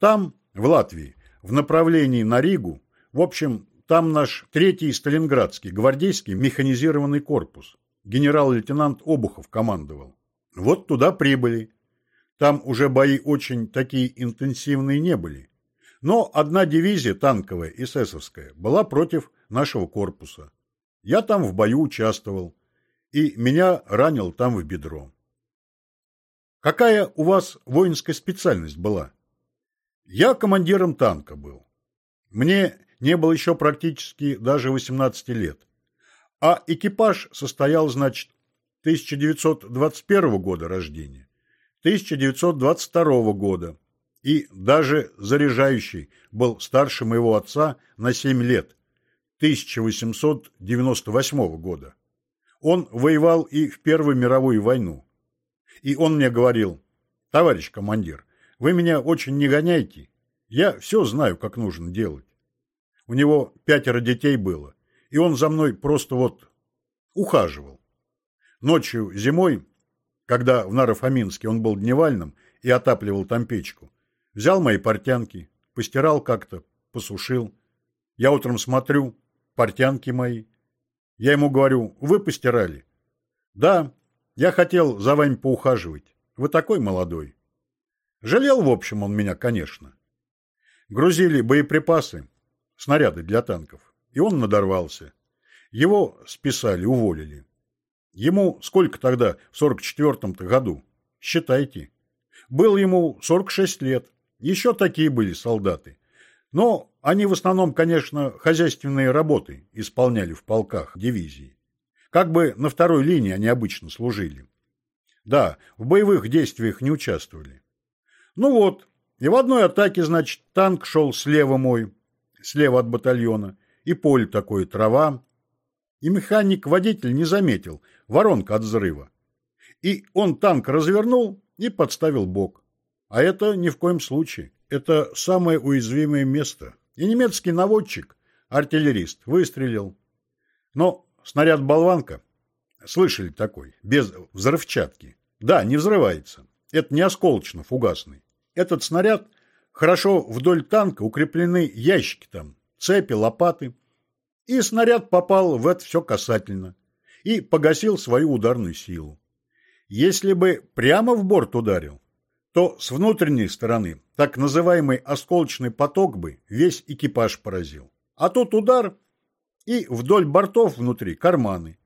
Там, в Латвии, в направлении на Ригу, в общем, там наш третий Сталинградский гвардейский механизированный корпус. Генерал-лейтенант Обухов командовал. Вот туда прибыли. Там уже бои очень такие интенсивные не были. Но одна дивизия танковая, эсэсовская, была против нашего корпуса. Я там в бою участвовал. И меня ранил там в бедро. Какая у вас воинская специальность была? Я командиром танка был. Мне не было еще практически даже 18 лет. А экипаж состоял, значит, 1921 года рождения, 1922 года, и даже заряжающий был старше моего отца на 7 лет, 1898 года. Он воевал и в Первую мировую войну. И он мне говорил, товарищ командир, вы меня очень не гоняйте, я все знаю, как нужно делать. У него пятеро детей было, и он за мной просто вот ухаживал. Ночью зимой, когда в Нарофоминске он был дневальным и отапливал там печку, взял мои портянки, постирал как-то, посушил. Я утром смотрю, портянки мои. Я ему говорю, вы постирали? Да, я хотел за вами поухаживать. Вы такой молодой. Жалел, в общем, он меня, конечно. Грузили боеприпасы, снаряды для танков. И он надорвался. Его списали, уволили. Ему сколько тогда, в 44-то году? Считайте. Был ему 46 лет. Еще такие были солдаты. Но они в основном, конечно, хозяйственные работы исполняли в полках дивизии. Как бы на второй линии они обычно служили. Да, в боевых действиях не участвовали. Ну вот, и в одной атаке, значит, танк шел слева мой, слева от батальона, и поле такое, трава. И механик-водитель не заметил, воронка от взрыва. И он танк развернул и подставил бок. А это ни в коем случае. Это самое уязвимое место. И немецкий наводчик, артиллерист, выстрелил. Но снаряд болванка, слышали такой, без взрывчатки. Да, не взрывается. Это не осколочно-фугасный. Этот снаряд Хорошо вдоль танка укреплены ящики там, цепи, лопаты. И снаряд попал в это все касательно и погасил свою ударную силу. Если бы прямо в борт ударил, то с внутренней стороны так называемый осколочный поток бы весь экипаж поразил. А тут удар, и вдоль бортов внутри карманы.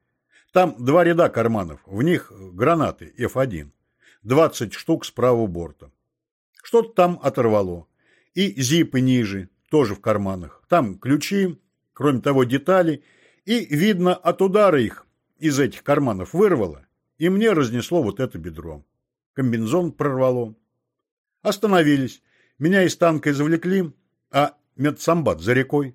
Там два ряда карманов, в них гранаты F1, 20 штук с правого борта. Что-то там оторвало. И зипы ниже, тоже в карманах. Там ключи, кроме того детали. И, видно, от удара их из этих карманов вырвало. И мне разнесло вот это бедро. Комбинзон прорвало. Остановились. Меня из танка извлекли, а медсамбат за рекой.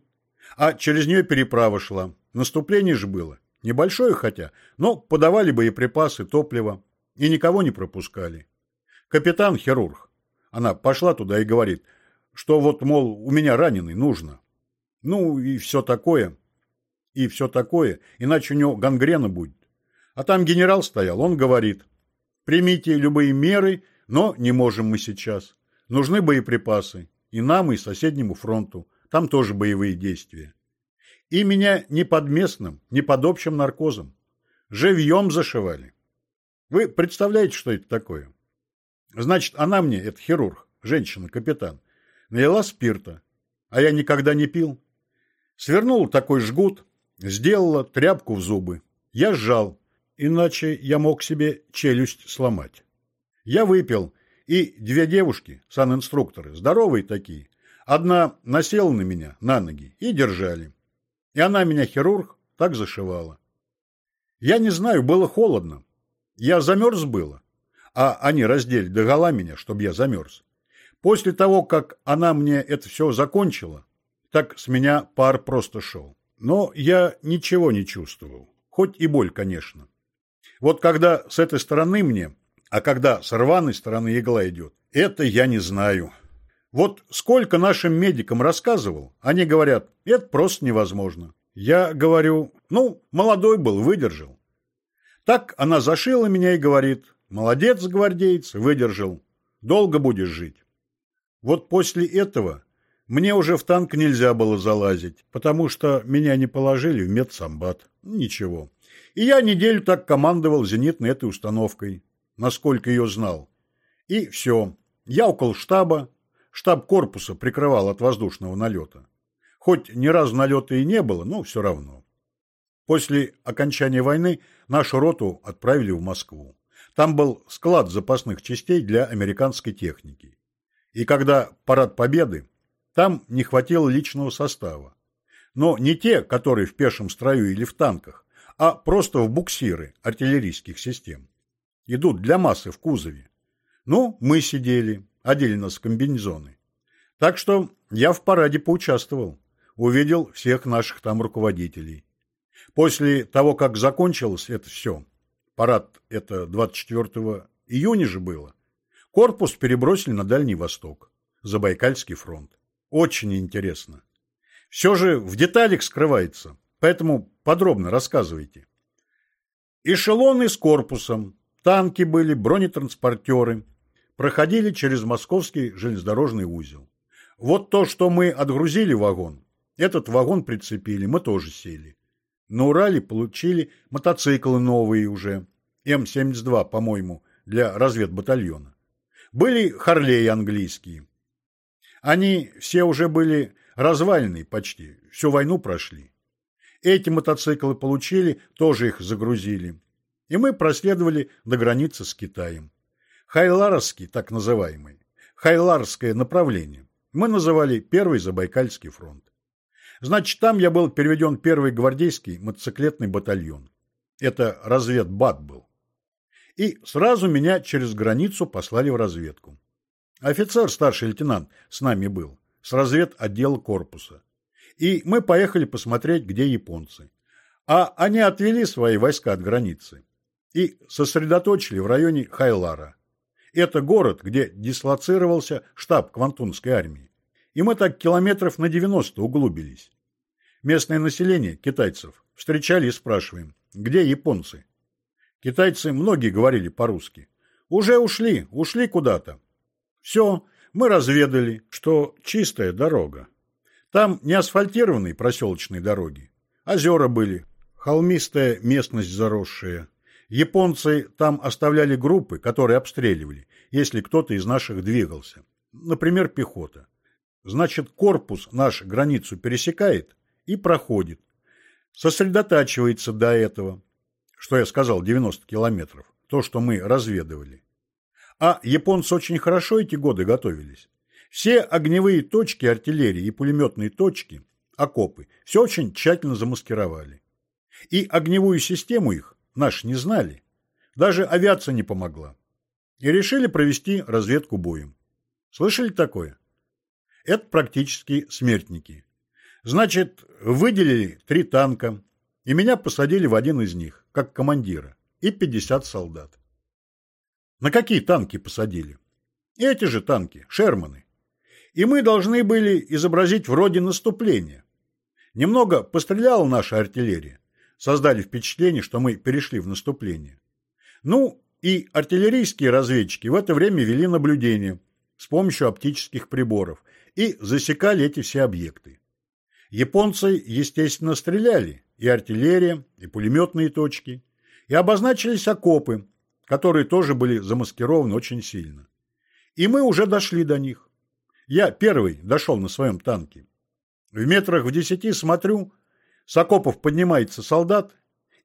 А через нее переправа шла. Наступление же было. Небольшое хотя, но подавали боеприпасы, топливо. И никого не пропускали. Капитан-хирург. Она пошла туда и говорит, что вот, мол, у меня раненый, нужно. Ну и все такое. И все такое, иначе у него гангрена будет. А там генерал стоял, он говорит, примите любые меры, но не можем мы сейчас. Нужны боеприпасы. И нам, и соседнему фронту. Там тоже боевые действия. И меня не под местным, не под общим наркозом. Живьем зашивали. Вы представляете, что это такое? Значит, она мне, это хирург, женщина-капитан, налила спирта, а я никогда не пил. Свернула такой жгут, сделала тряпку в зубы. Я сжал, иначе я мог себе челюсть сломать. Я выпил, и две девушки, санинструкторы, здоровые такие, одна насела на меня, на ноги, и держали. И она меня, хирург, так зашивала. Я не знаю, было холодно. Я замерз было а они раздели догола меня, чтобы я замерз. После того, как она мне это все закончила, так с меня пар просто шел. Но я ничего не чувствовал. Хоть и боль, конечно. Вот когда с этой стороны мне, а когда с рваной стороны игла идет, это я не знаю. Вот сколько нашим медикам рассказывал, они говорят, это просто невозможно. Я говорю, ну, молодой был, выдержал. Так она зашила меня и говорит, молодец, гвардейц, выдержал, долго будешь жить. Вот после этого мне уже в танк нельзя было залазить, потому что меня не положили в медсамбат. Ничего. И я неделю так командовал зенитной этой установкой, насколько ее знал. И все. Я около штаба, штаб корпуса прикрывал от воздушного налета. Хоть ни разу налета и не было, но все равно. После окончания войны нашу роту отправили в Москву. Там был склад запасных частей для американской техники. И когда парад Победы, там не хватило личного состава. Но не те, которые в пешем строю или в танках, а просто в буксиры артиллерийских систем. Идут для массы в кузове. Ну, мы сидели, одели нас в комбинезоны. Так что я в параде поучаствовал увидел всех наших там руководителей. После того, как закончилось это все, парад это 24 июня же было, корпус перебросили на Дальний Восток, Забайкальский фронт. Очень интересно. Все же в деталях скрывается, поэтому подробно рассказывайте. Эшелоны с корпусом, танки были, бронетранспортеры, проходили через московский железнодорожный узел. Вот то, что мы отгрузили вагон, этот вагон прицепили, мы тоже сели. На Урале получили мотоциклы новые уже, М-72, по-моему, для разведбатальона. Были Харлеи английские. Они все уже были разваленные почти, всю войну прошли. Эти мотоциклы получили, тоже их загрузили. И мы проследовали до границы с Китаем. Хайларовский, так называемый, Хайларское направление, мы называли Первый Забайкальский фронт. Значит, там я был переведен первый гвардейский мотоциклетный батальон. Это разведбат был. И сразу меня через границу послали в разведку. Офицер, старший лейтенант, с нами был, с разведотдела корпуса. И мы поехали посмотреть, где японцы. А они отвели свои войска от границы и сосредоточили в районе Хайлара. Это город, где дислоцировался штаб Квантунской армии и мы так километров на 90 углубились. Местное население, китайцев, встречали и спрашиваем, где японцы? Китайцы многие говорили по-русски. Уже ушли, ушли куда-то. Все, мы разведали, что чистая дорога. Там не асфальтированные проселочные дороги. Озера были, холмистая местность заросшая. Японцы там оставляли группы, которые обстреливали, если кто-то из наших двигался. Например, пехота. Значит, корпус наш границу пересекает и проходит. Сосредотачивается до этого, что я сказал, 90 километров, то, что мы разведывали. А японцы очень хорошо эти годы готовились. Все огневые точки артиллерии и пулеметные точки, окопы, все очень тщательно замаскировали. И огневую систему их наши не знали. Даже авиация не помогла. И решили провести разведку боем. Слышали такое? Это практически смертники. Значит, выделили три танка, и меня посадили в один из них, как командира, и 50 солдат. На какие танки посадили? Эти же танки, Шерманы. И мы должны были изобразить вроде наступления. Немного постреляла наша артиллерия. Создали впечатление, что мы перешли в наступление. Ну, и артиллерийские разведчики в это время вели наблюдение с помощью оптических приборов и засекали эти все объекты. Японцы, естественно, стреляли, и артиллерия, и пулеметные точки, и обозначились окопы, которые тоже были замаскированы очень сильно. И мы уже дошли до них. Я первый дошел на своем танке. В метрах в десяти смотрю, с окопов поднимается солдат,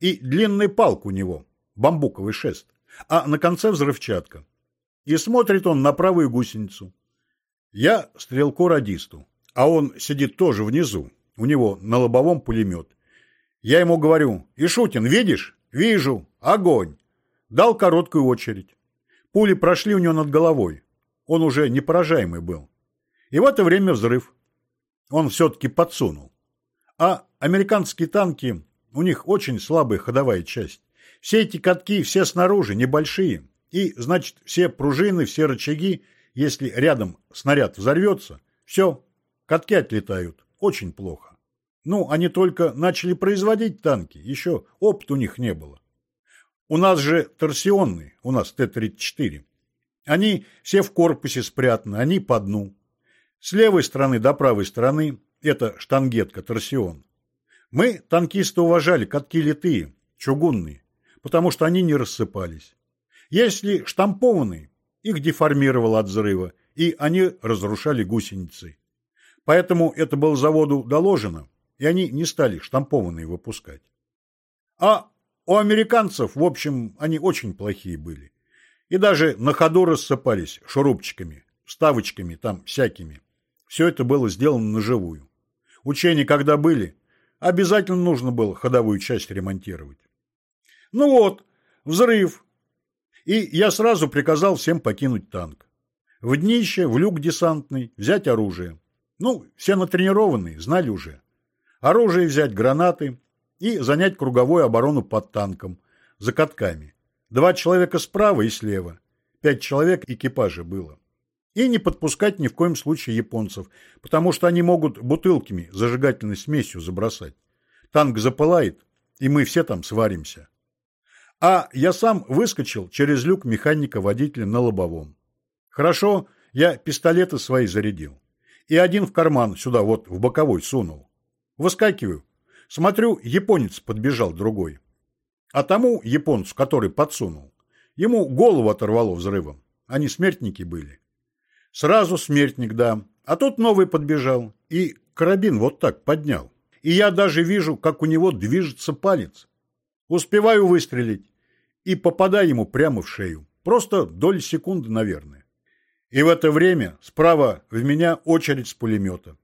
и длинный палк у него, бамбуковый шест, а на конце взрывчатка. И смотрит он на правую гусеницу. Я стрелку-радисту, а он сидит тоже внизу, у него на лобовом пулемет. Я ему говорю, Ишутин, видишь? Вижу. Огонь. Дал короткую очередь. Пули прошли у него над головой. Он уже непоражаемый был. И в это время взрыв. Он все-таки подсунул. А американские танки, у них очень слабая ходовая часть. Все эти катки, все снаружи, небольшие. И, значит, все пружины, все рычаги, если рядом снаряд взорвется, все, катки отлетают. Очень плохо. Ну, они только начали производить танки, еще опыта у них не было. У нас же торсионные, у нас Т-34. Они все в корпусе спрятаны, они по дну. С левой стороны до правой стороны это штангетка, торсион. Мы, танкисты, уважали катки литые, чугунные, потому что они не рассыпались. Если штампованные, их деформировало от взрыва, и они разрушали гусеницы. Поэтому это было заводу доложено, и они не стали штампованные выпускать. А у американцев, в общем, они очень плохие были. И даже на ходу рассыпались шурупчиками, ставочками там всякими. Все это было сделано наживую. Учения когда были, обязательно нужно было ходовую часть ремонтировать. Ну вот, взрыв. И я сразу приказал всем покинуть танк. В днище, в люк десантный, взять оружие. Ну, все натренированные, знали уже. Оружие взять, гранаты и занять круговую оборону под танком, за катками. Два человека справа и слева. Пять человек экипажа было. И не подпускать ни в коем случае японцев, потому что они могут бутылками зажигательной смесью забросать. Танк запылает, и мы все там сваримся. А я сам выскочил через люк механика-водителя на лобовом. Хорошо, я пистолеты свои зарядил и один в карман сюда вот в боковой сунул. Выскакиваю. Смотрю, японец подбежал другой. А тому японцу, который подсунул, ему голову оторвало взрывом. Они смертники были. Сразу смертник, да. А тут новый подбежал и карабин вот так поднял. И я даже вижу, как у него движется палец. Успеваю выстрелить и попадаю ему прямо в шею. Просто доли секунды, наверное. И в это время справа в меня очередь с пулемета.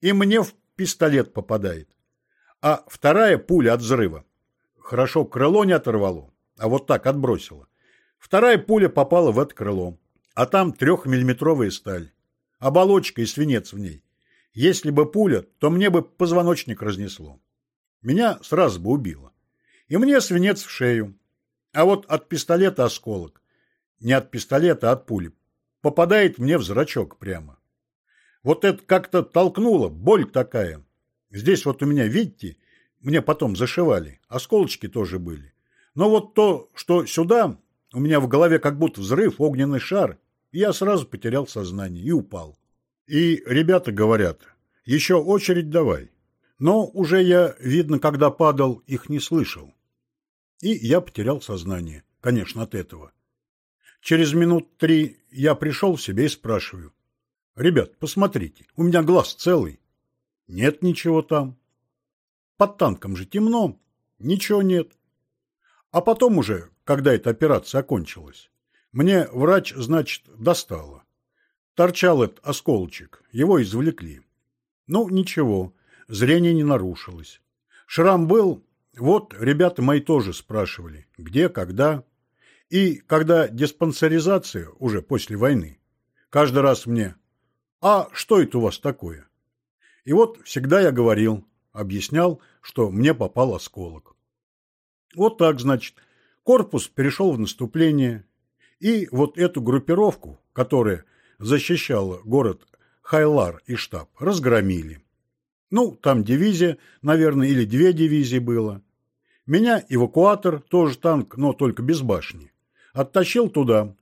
И мне в пистолет попадает. А вторая пуля от взрыва. Хорошо, крыло не оторвало, а вот так отбросило. Вторая пуля попала в это крыло. А там трехмиллиметровая сталь. Оболочка и свинец в ней. Если бы пуля, то мне бы позвоночник разнесло. Меня сразу бы убило. И мне свинец в шею. А вот от пистолета осколок. Не от пистолета, а от пули попадает мне в зрачок прямо. Вот это как-то толкнуло, боль такая. Здесь вот у меня, видите, мне потом зашивали, осколочки тоже были. Но вот то, что сюда, у меня в голове как будто взрыв, огненный шар, я сразу потерял сознание и упал. И ребята говорят, еще очередь давай. Но уже я, видно, когда падал, их не слышал. И я потерял сознание, конечно, от этого. Через минут три я пришел в себя и спрашиваю. «Ребят, посмотрите, у меня глаз целый». «Нет ничего там». «Под танком же темно». «Ничего нет». А потом уже, когда эта операция окончилась, мне врач, значит, достала. Торчал этот осколочек, его извлекли. Ну, ничего, зрение не нарушилось. Шрам был, вот ребята мои тоже спрашивали, где, когда. И когда диспансеризация, уже после войны, каждый раз мне «А что это у вас такое?» И вот всегда я говорил, объяснял, что мне попал осколок. Вот так, значит, корпус перешел в наступление, и вот эту группировку, которая защищала город Хайлар и штаб, разгромили. Ну, там дивизия, наверное, или две дивизии было. Меня эвакуатор, тоже танк, но только без башни оттащил туда,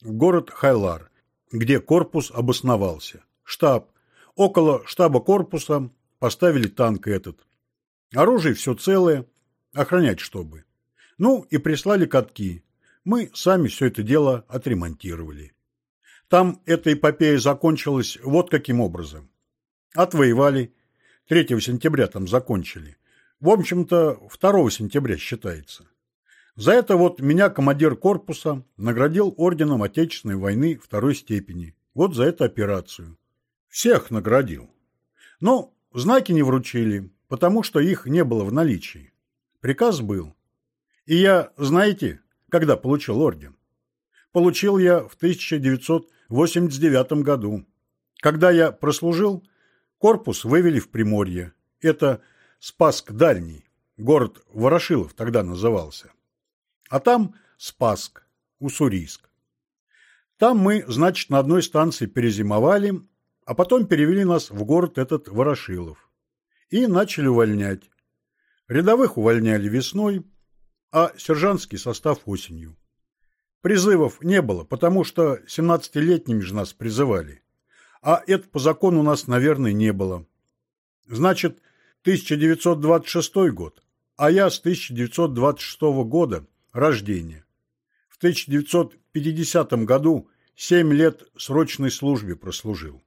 в город Хайлар, где корпус обосновался. Штаб. Около штаба корпуса поставили танк этот. Оружие все целое, охранять чтобы. Ну и прислали катки. Мы сами все это дело отремонтировали. Там эта эпопея закончилась вот каким образом. Отвоевали. 3 сентября там закончили. В общем-то, 2 сентября считается. За это вот меня командир корпуса наградил орденом Отечественной войны второй степени. Вот за эту операцию. Всех наградил. Но знаки не вручили, потому что их не было в наличии. Приказ был. И я, знаете, когда получил орден? Получил я в 1989 году. Когда я прослужил, корпус вывели в Приморье. Это Спаск Дальний, город Ворошилов тогда назывался. А там Спаск, Уссурийск. Там мы, значит, на одной станции перезимовали, а потом перевели нас в город этот Ворошилов. И начали увольнять. Рядовых увольняли весной, а сержантский состав осенью. Призывов не было, потому что 17-летними же нас призывали. А это по закону у нас, наверное, не было. Значит, 1926 год, а я с 1926 года рождения. В 1950 году 7 лет срочной службе прослужил.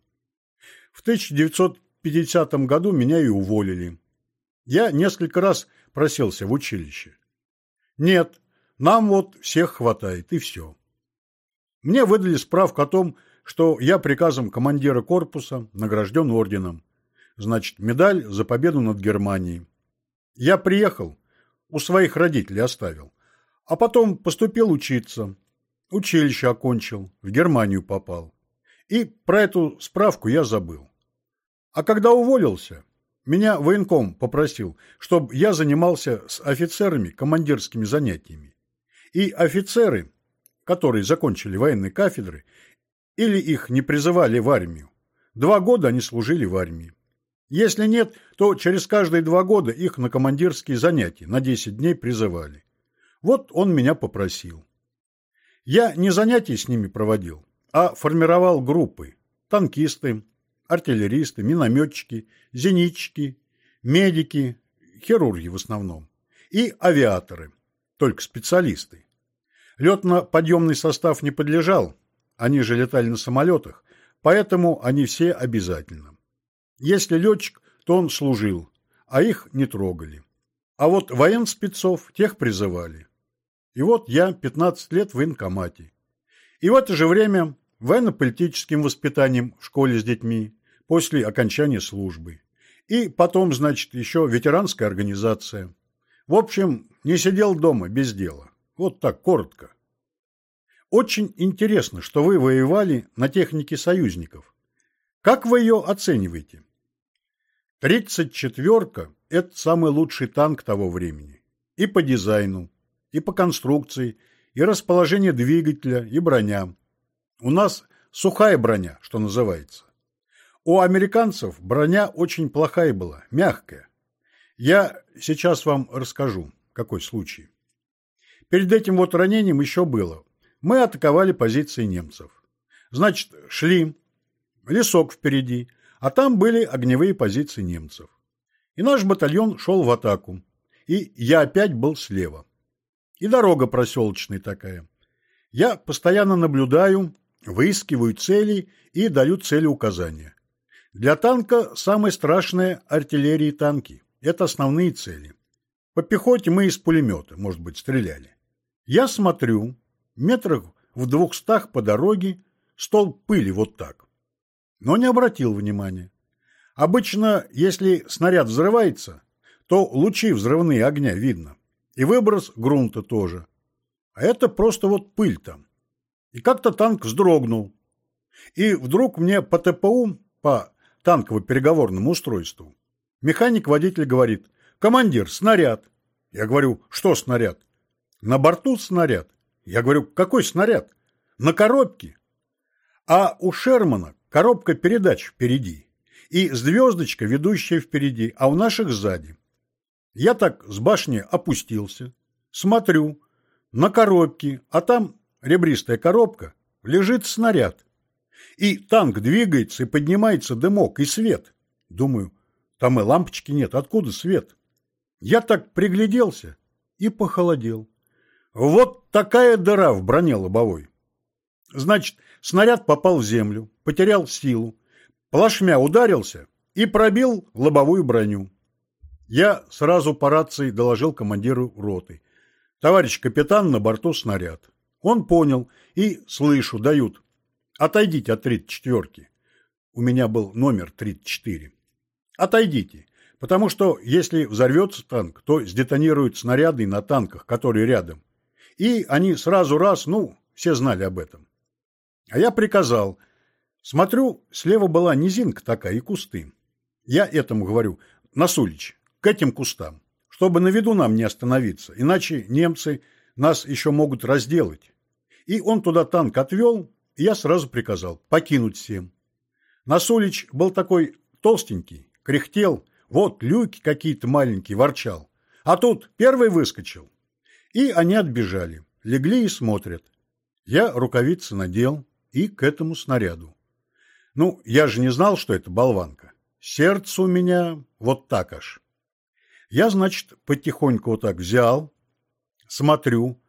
В 1950 году меня и уволили. Я несколько раз просился в училище. Нет, нам вот всех хватает, и все. Мне выдали справку о том, что я приказом командира корпуса награжден орденом. Значит, медаль за победу над Германией. Я приехал, у своих родителей оставил. А потом поступил учиться. Училище окончил, в Германию попал. И про эту справку я забыл. А когда уволился, меня военком попросил, чтобы я занимался с офицерами командирскими занятиями. И офицеры, которые закончили военные кафедры, или их не призывали в армию, два года они служили в армии. Если нет, то через каждые два года их на командирские занятия на 10 дней призывали. Вот он меня попросил. Я не занятия с ними проводил, а формировал группы. Танкисты, артиллеристы, минометчики, зенитчики, медики, хирурги в основном, и авиаторы только специалисты. Летно-подъемный состав не подлежал, они же летали на самолетах, поэтому они все обязательно. Если летчик, то он служил, а их не трогали. А вот военспецов тех призывали. И вот я 15 лет в военкомате. И в это же время военно-политическим воспитанием в школе с детьми после окончания службы. И потом, значит, еще ветеранская организация. В общем, не сидел дома без дела. Вот так, коротко. Очень интересно, что вы воевали на технике союзников. Как вы ее оцениваете? Тридцать четверка – это самый лучший танк того времени. И по дизайну, и по конструкции, и расположение двигателя, и броня. У нас сухая броня, что называется. У американцев броня очень плохая была, мягкая. Я сейчас вам расскажу, какой случай. Перед этим вот ранением еще было. Мы атаковали позиции немцев. Значит, шли, лесок впереди, а там были огневые позиции немцев. И наш батальон шел в атаку. И я опять был слева. И дорога проселочная такая. Я постоянно наблюдаю, выискиваю цели и даю цели указания. Для танка самое страшное – артиллерии танки. Это основные цели. По пехоте мы из пулемета, может быть, стреляли. Я смотрю, метрах в двухстах по дороге стол пыли вот так. Но не обратил внимания. Обычно, если снаряд взрывается, то лучи взрывные огня видно. И выброс грунта тоже. А это просто вот пыль там. И как-то танк вздрогнул. И вдруг мне по ТПУ, по танково-переговорному устройству, Механик-водитель говорит, командир, снаряд. Я говорю, что снаряд? На борту снаряд. Я говорю, какой снаряд? На коробке. А у Шермана коробка передач впереди. И звездочка, ведущая впереди, а у наших сзади. Я так с башни опустился, смотрю, на коробке, а там ребристая коробка, лежит снаряд. И танк двигается, и поднимается дымок, и свет. Думаю, там и лампочки нет. Откуда свет? Я так пригляделся и похолодел. Вот такая дыра в броне лобовой. Значит, снаряд попал в землю, потерял силу, плашмя ударился и пробил лобовую броню. Я сразу по рации доложил командиру роты. Товарищ капитан, на борту снаряд. Он понял и, слышу, дают. Отойдите от 34-ки. У меня был номер 34. Отойдите, потому что если взорвется танк, то сдетонируют снаряды на танках, которые рядом. И они сразу раз, ну, все знали об этом. А я приказал. Смотрю, слева была низинка такая и кусты. Я этому говорю, Насулич, к этим кустам, чтобы на виду нам не остановиться, иначе немцы нас еще могут разделать. И он туда танк отвел, я сразу приказал покинуть всем. Насулич был такой толстенький, кряхтел, вот люки какие-то маленькие, ворчал. А тут первый выскочил. И они отбежали, легли и смотрят. Я рукавицы надел и к этому снаряду. Ну, я же не знал, что это болванка. Сердце у меня вот так аж. Я, значит, потихоньку вот так взял, смотрю,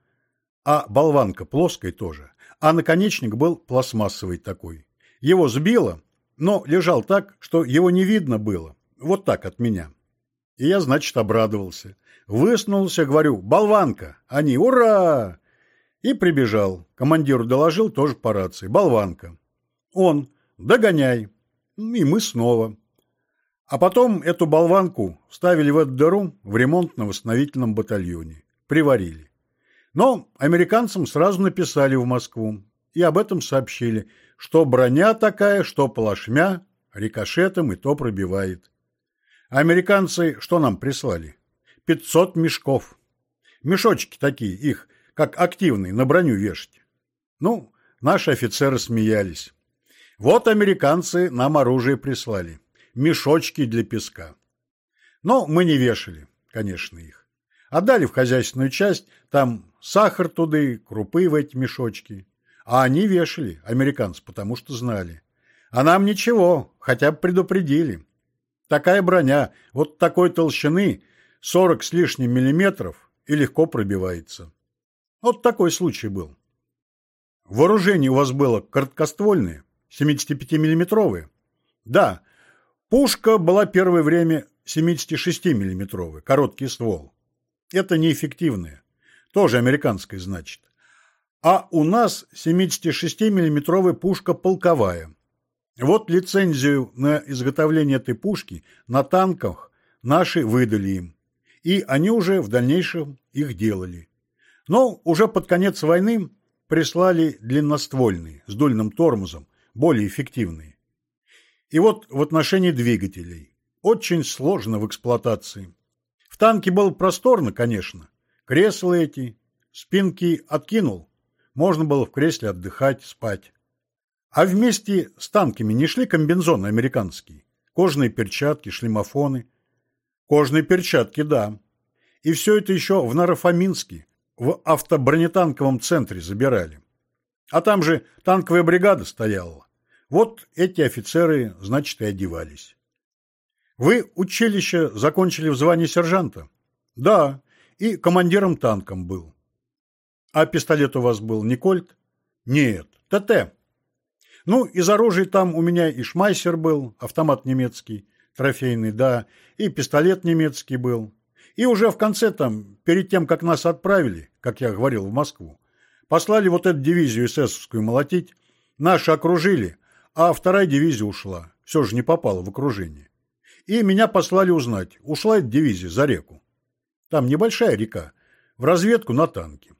а болванка плоская тоже, а наконечник был пластмассовый такой. Его сбило, но лежал так, что его не видно было, вот так от меня. И я, значит, обрадовался. Высунулся, говорю, болванка, они, ура! И прибежал. Командиру доложил тоже по рации, болванка. Он, догоняй. И мы снова. А потом эту болванку ставили в эту дыру в ремонтно-восстановительном батальоне. Приварили. Но американцам сразу написали в Москву и об этом сообщили, что броня такая, что плашмя, рикошетом и то пробивает. Американцы что нам прислали? 500 мешков. Мешочки такие, их, как активные, на броню вешать. Ну, наши офицеры смеялись. Вот американцы нам оружие прислали мешочки для песка. Но мы не вешали, конечно, их. Отдали в хозяйственную часть, там сахар туды, крупы в эти мешочки. А они вешали, американцы, потому что знали. А нам ничего, хотя бы предупредили. Такая броня, вот такой толщины, 40 с лишним миллиметров, и легко пробивается. Вот такой случай был. Вооружение у вас было короткоствольное, 75-миллиметровое? Да, Пушка была первое время 76-миллиметровая, короткий ствол. Это неэффективная. Тоже американская, значит. А у нас 76-миллиметровая пушка полковая. Вот лицензию на изготовление этой пушки на танках наши выдали им. И они уже в дальнейшем их делали. Но уже под конец войны прислали длинноствольные, с дульным тормозом, более эффективные. И вот в отношении двигателей. Очень сложно в эксплуатации. В танке было просторно, конечно. Кресла эти, спинки откинул. Можно было в кресле отдыхать, спать. А вместе с танками не шли комбинзоны американские. Кожаные перчатки, шлемофоны. Кожаные перчатки, да. И все это еще в Нарафаминске, в автобронетанковом центре забирали. А там же танковая бригада стояла. Вот эти офицеры, значит, и одевались. Вы училище закончили в звании сержанта? Да, и командиром танком был. А пистолет у вас был не кольт? Нет, ТТ. Ну, из оружия там у меня и шмайсер был, автомат немецкий, трофейный, да, и пистолет немецкий был. И уже в конце там, перед тем, как нас отправили, как я говорил, в Москву, послали вот эту дивизию эсэсовскую молотить, наши окружили, а вторая дивизия ушла. Все же не попала в окружение. И меня послали узнать, ушла эта дивизия за реку. Там небольшая река, в разведку на танке.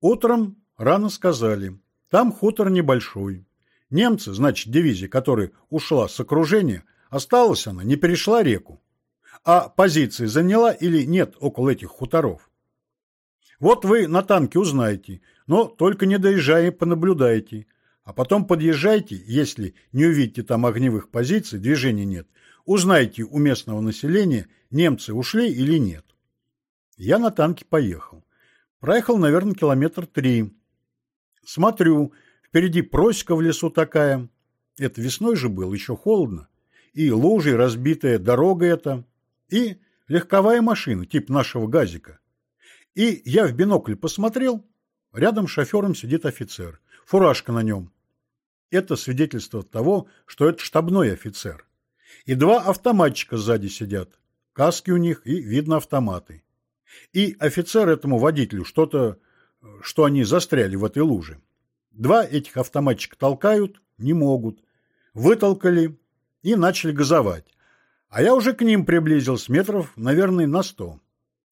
Утром рано сказали, там хутор небольшой. Немцы, значит, дивизия, которая ушла с окружения, осталась она, не перешла реку. А позиции заняла или нет около этих хуторов. Вот вы на танке узнаете, но только не доезжая понаблюдайте, а потом подъезжайте, если не увидите там огневых позиций, движения нет. Узнайте у местного населения, немцы ушли или нет. Я на танке поехал. Проехал, наверное, километр три. Смотрю, впереди просека в лесу такая. Это весной же было, еще холодно. И лужи, разбитая дорога эта. И легковая машина, тип нашего газика. И я в бинокль посмотрел. Рядом с шофером сидит офицер. Фуражка на нем. Это свидетельство того, что это штабной офицер. И два автоматчика сзади сидят. Каски у них и, видно, автоматы. И офицер этому водителю что-то, что они застряли в этой луже. Два этих автоматчика толкают, не могут. Вытолкали и начали газовать. А я уже к ним приблизился метров, наверное, на сто.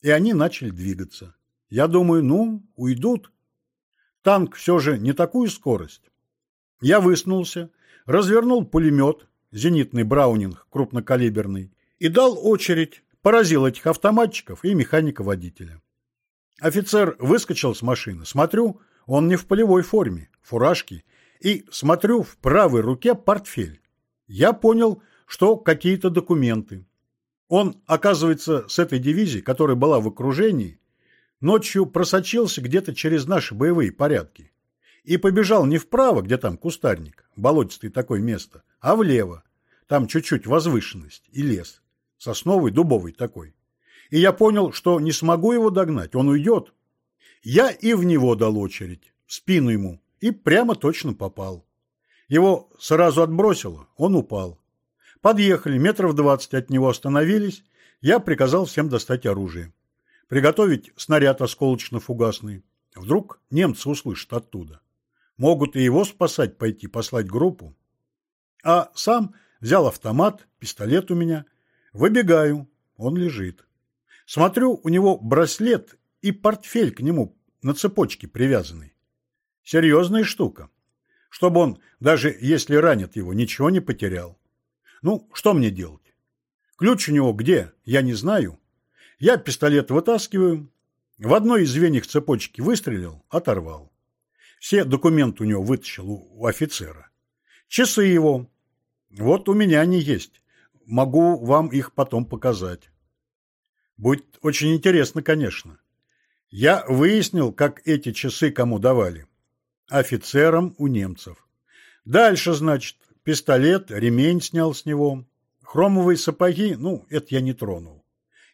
И они начали двигаться. Я думаю, ну, уйдут. Танк все же не такую скорость. Я высунулся, развернул пулемет, зенитный Браунинг крупнокалиберный, и дал очередь поразил этих автоматчиков и механика-водителя. Офицер выскочил с машины. Смотрю, он не в полевой форме, фуражки, и смотрю в правой руке портфель. Я понял, что какие-то документы. Он, оказывается, с этой дивизии, которая была в окружении, ночью просочился где-то через наши боевые порядки и побежал не вправо, где там кустарник, болотистый такое место, а влево. Там чуть-чуть возвышенность и лес, сосновый, дубовый такой. И я понял, что не смогу его догнать, он уйдет. Я и в него дал очередь, в спину ему, и прямо точно попал. Его сразу отбросило, он упал. Подъехали, метров двадцать от него остановились, я приказал всем достать оружие. Приготовить снаряд осколочно-фугасный. Вдруг немцы услышат оттуда. Могут и его спасать пойти, послать группу. А сам взял автомат, пистолет у меня. Выбегаю, он лежит. Смотрю, у него браслет и портфель к нему на цепочке привязанный. Серьезная штука. Чтобы он, даже если ранит его, ничего не потерял. Ну, что мне делать? Ключ у него где? Я не знаю. Я пистолет вытаскиваю. В одной из звеньев цепочки выстрелил, оторвал. Все документы у него вытащил у офицера. Часы его. Вот у меня они есть. Могу вам их потом показать. Будет очень интересно, конечно. Я выяснил, как эти часы кому давали. Офицерам у немцев. Дальше, значит, пистолет, ремень снял с него. Хромовые сапоги, ну, это я не тронул.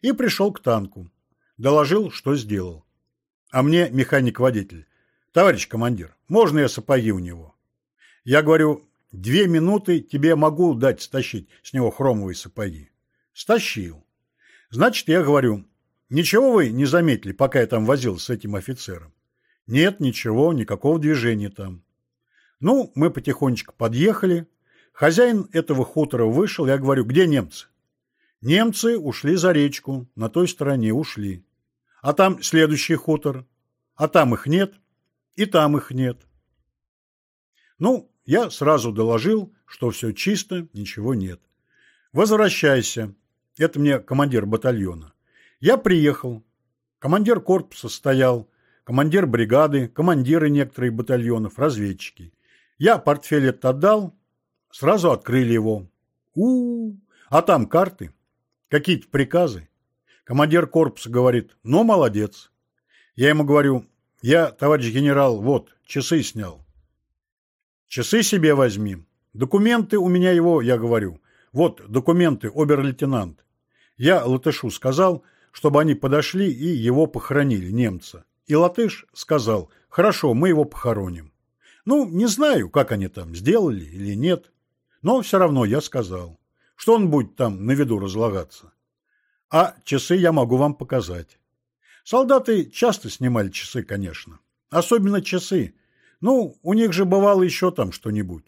И пришел к танку. Доложил, что сделал. А мне механик-водитель. Товарищ командир, можно я сапоги у него? Я говорю, две минуты тебе могу дать стащить с него хромовые сапоги. Стащил. Значит, я говорю, ничего вы не заметили, пока я там возил с этим офицером? Нет, ничего, никакого движения там. Ну, мы потихонечку подъехали. Хозяин этого хутора вышел, я говорю, где немцы? Немцы ушли за речку, на той стороне ушли. А там следующий хутор. А там их нет и там их нет. Ну, я сразу доложил, что все чисто, ничего нет. Возвращайся. Это мне командир батальона. Я приехал. Командир корпуса стоял, командир бригады, командиры некоторых батальонов, разведчики. Я портфель этот отдал, сразу открыли его. у, -у, -у. А там карты, какие-то приказы. Командир корпуса говорит, ну, молодец. Я ему говорю, я, товарищ генерал, вот, часы снял. Часы себе возьми. Документы у меня его, я говорю. Вот, документы, обер-лейтенант. Я латышу сказал, чтобы они подошли и его похоронили, немца. И латыш сказал, хорошо, мы его похороним. Ну, не знаю, как они там сделали или нет, но все равно я сказал, что он будет там на виду разлагаться. А часы я могу вам показать. Солдаты часто снимали часы, конечно. Особенно часы. Ну, у них же бывало еще там что-нибудь.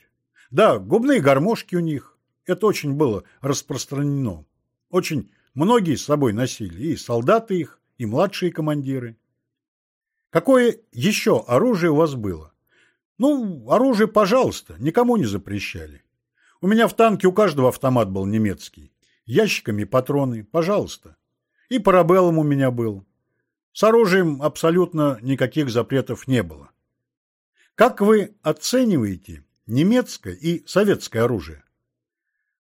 Да, губные гармошки у них. Это очень было распространено. Очень многие с собой носили. И солдаты их, и младшие командиры. Какое еще оружие у вас было? Ну, оружие, пожалуйста, никому не запрещали. У меня в танке у каждого автомат был немецкий. Ящиками патроны, пожалуйста. И парабеллум у меня был. С оружием абсолютно никаких запретов не было. Как вы оцениваете немецкое и советское оружие?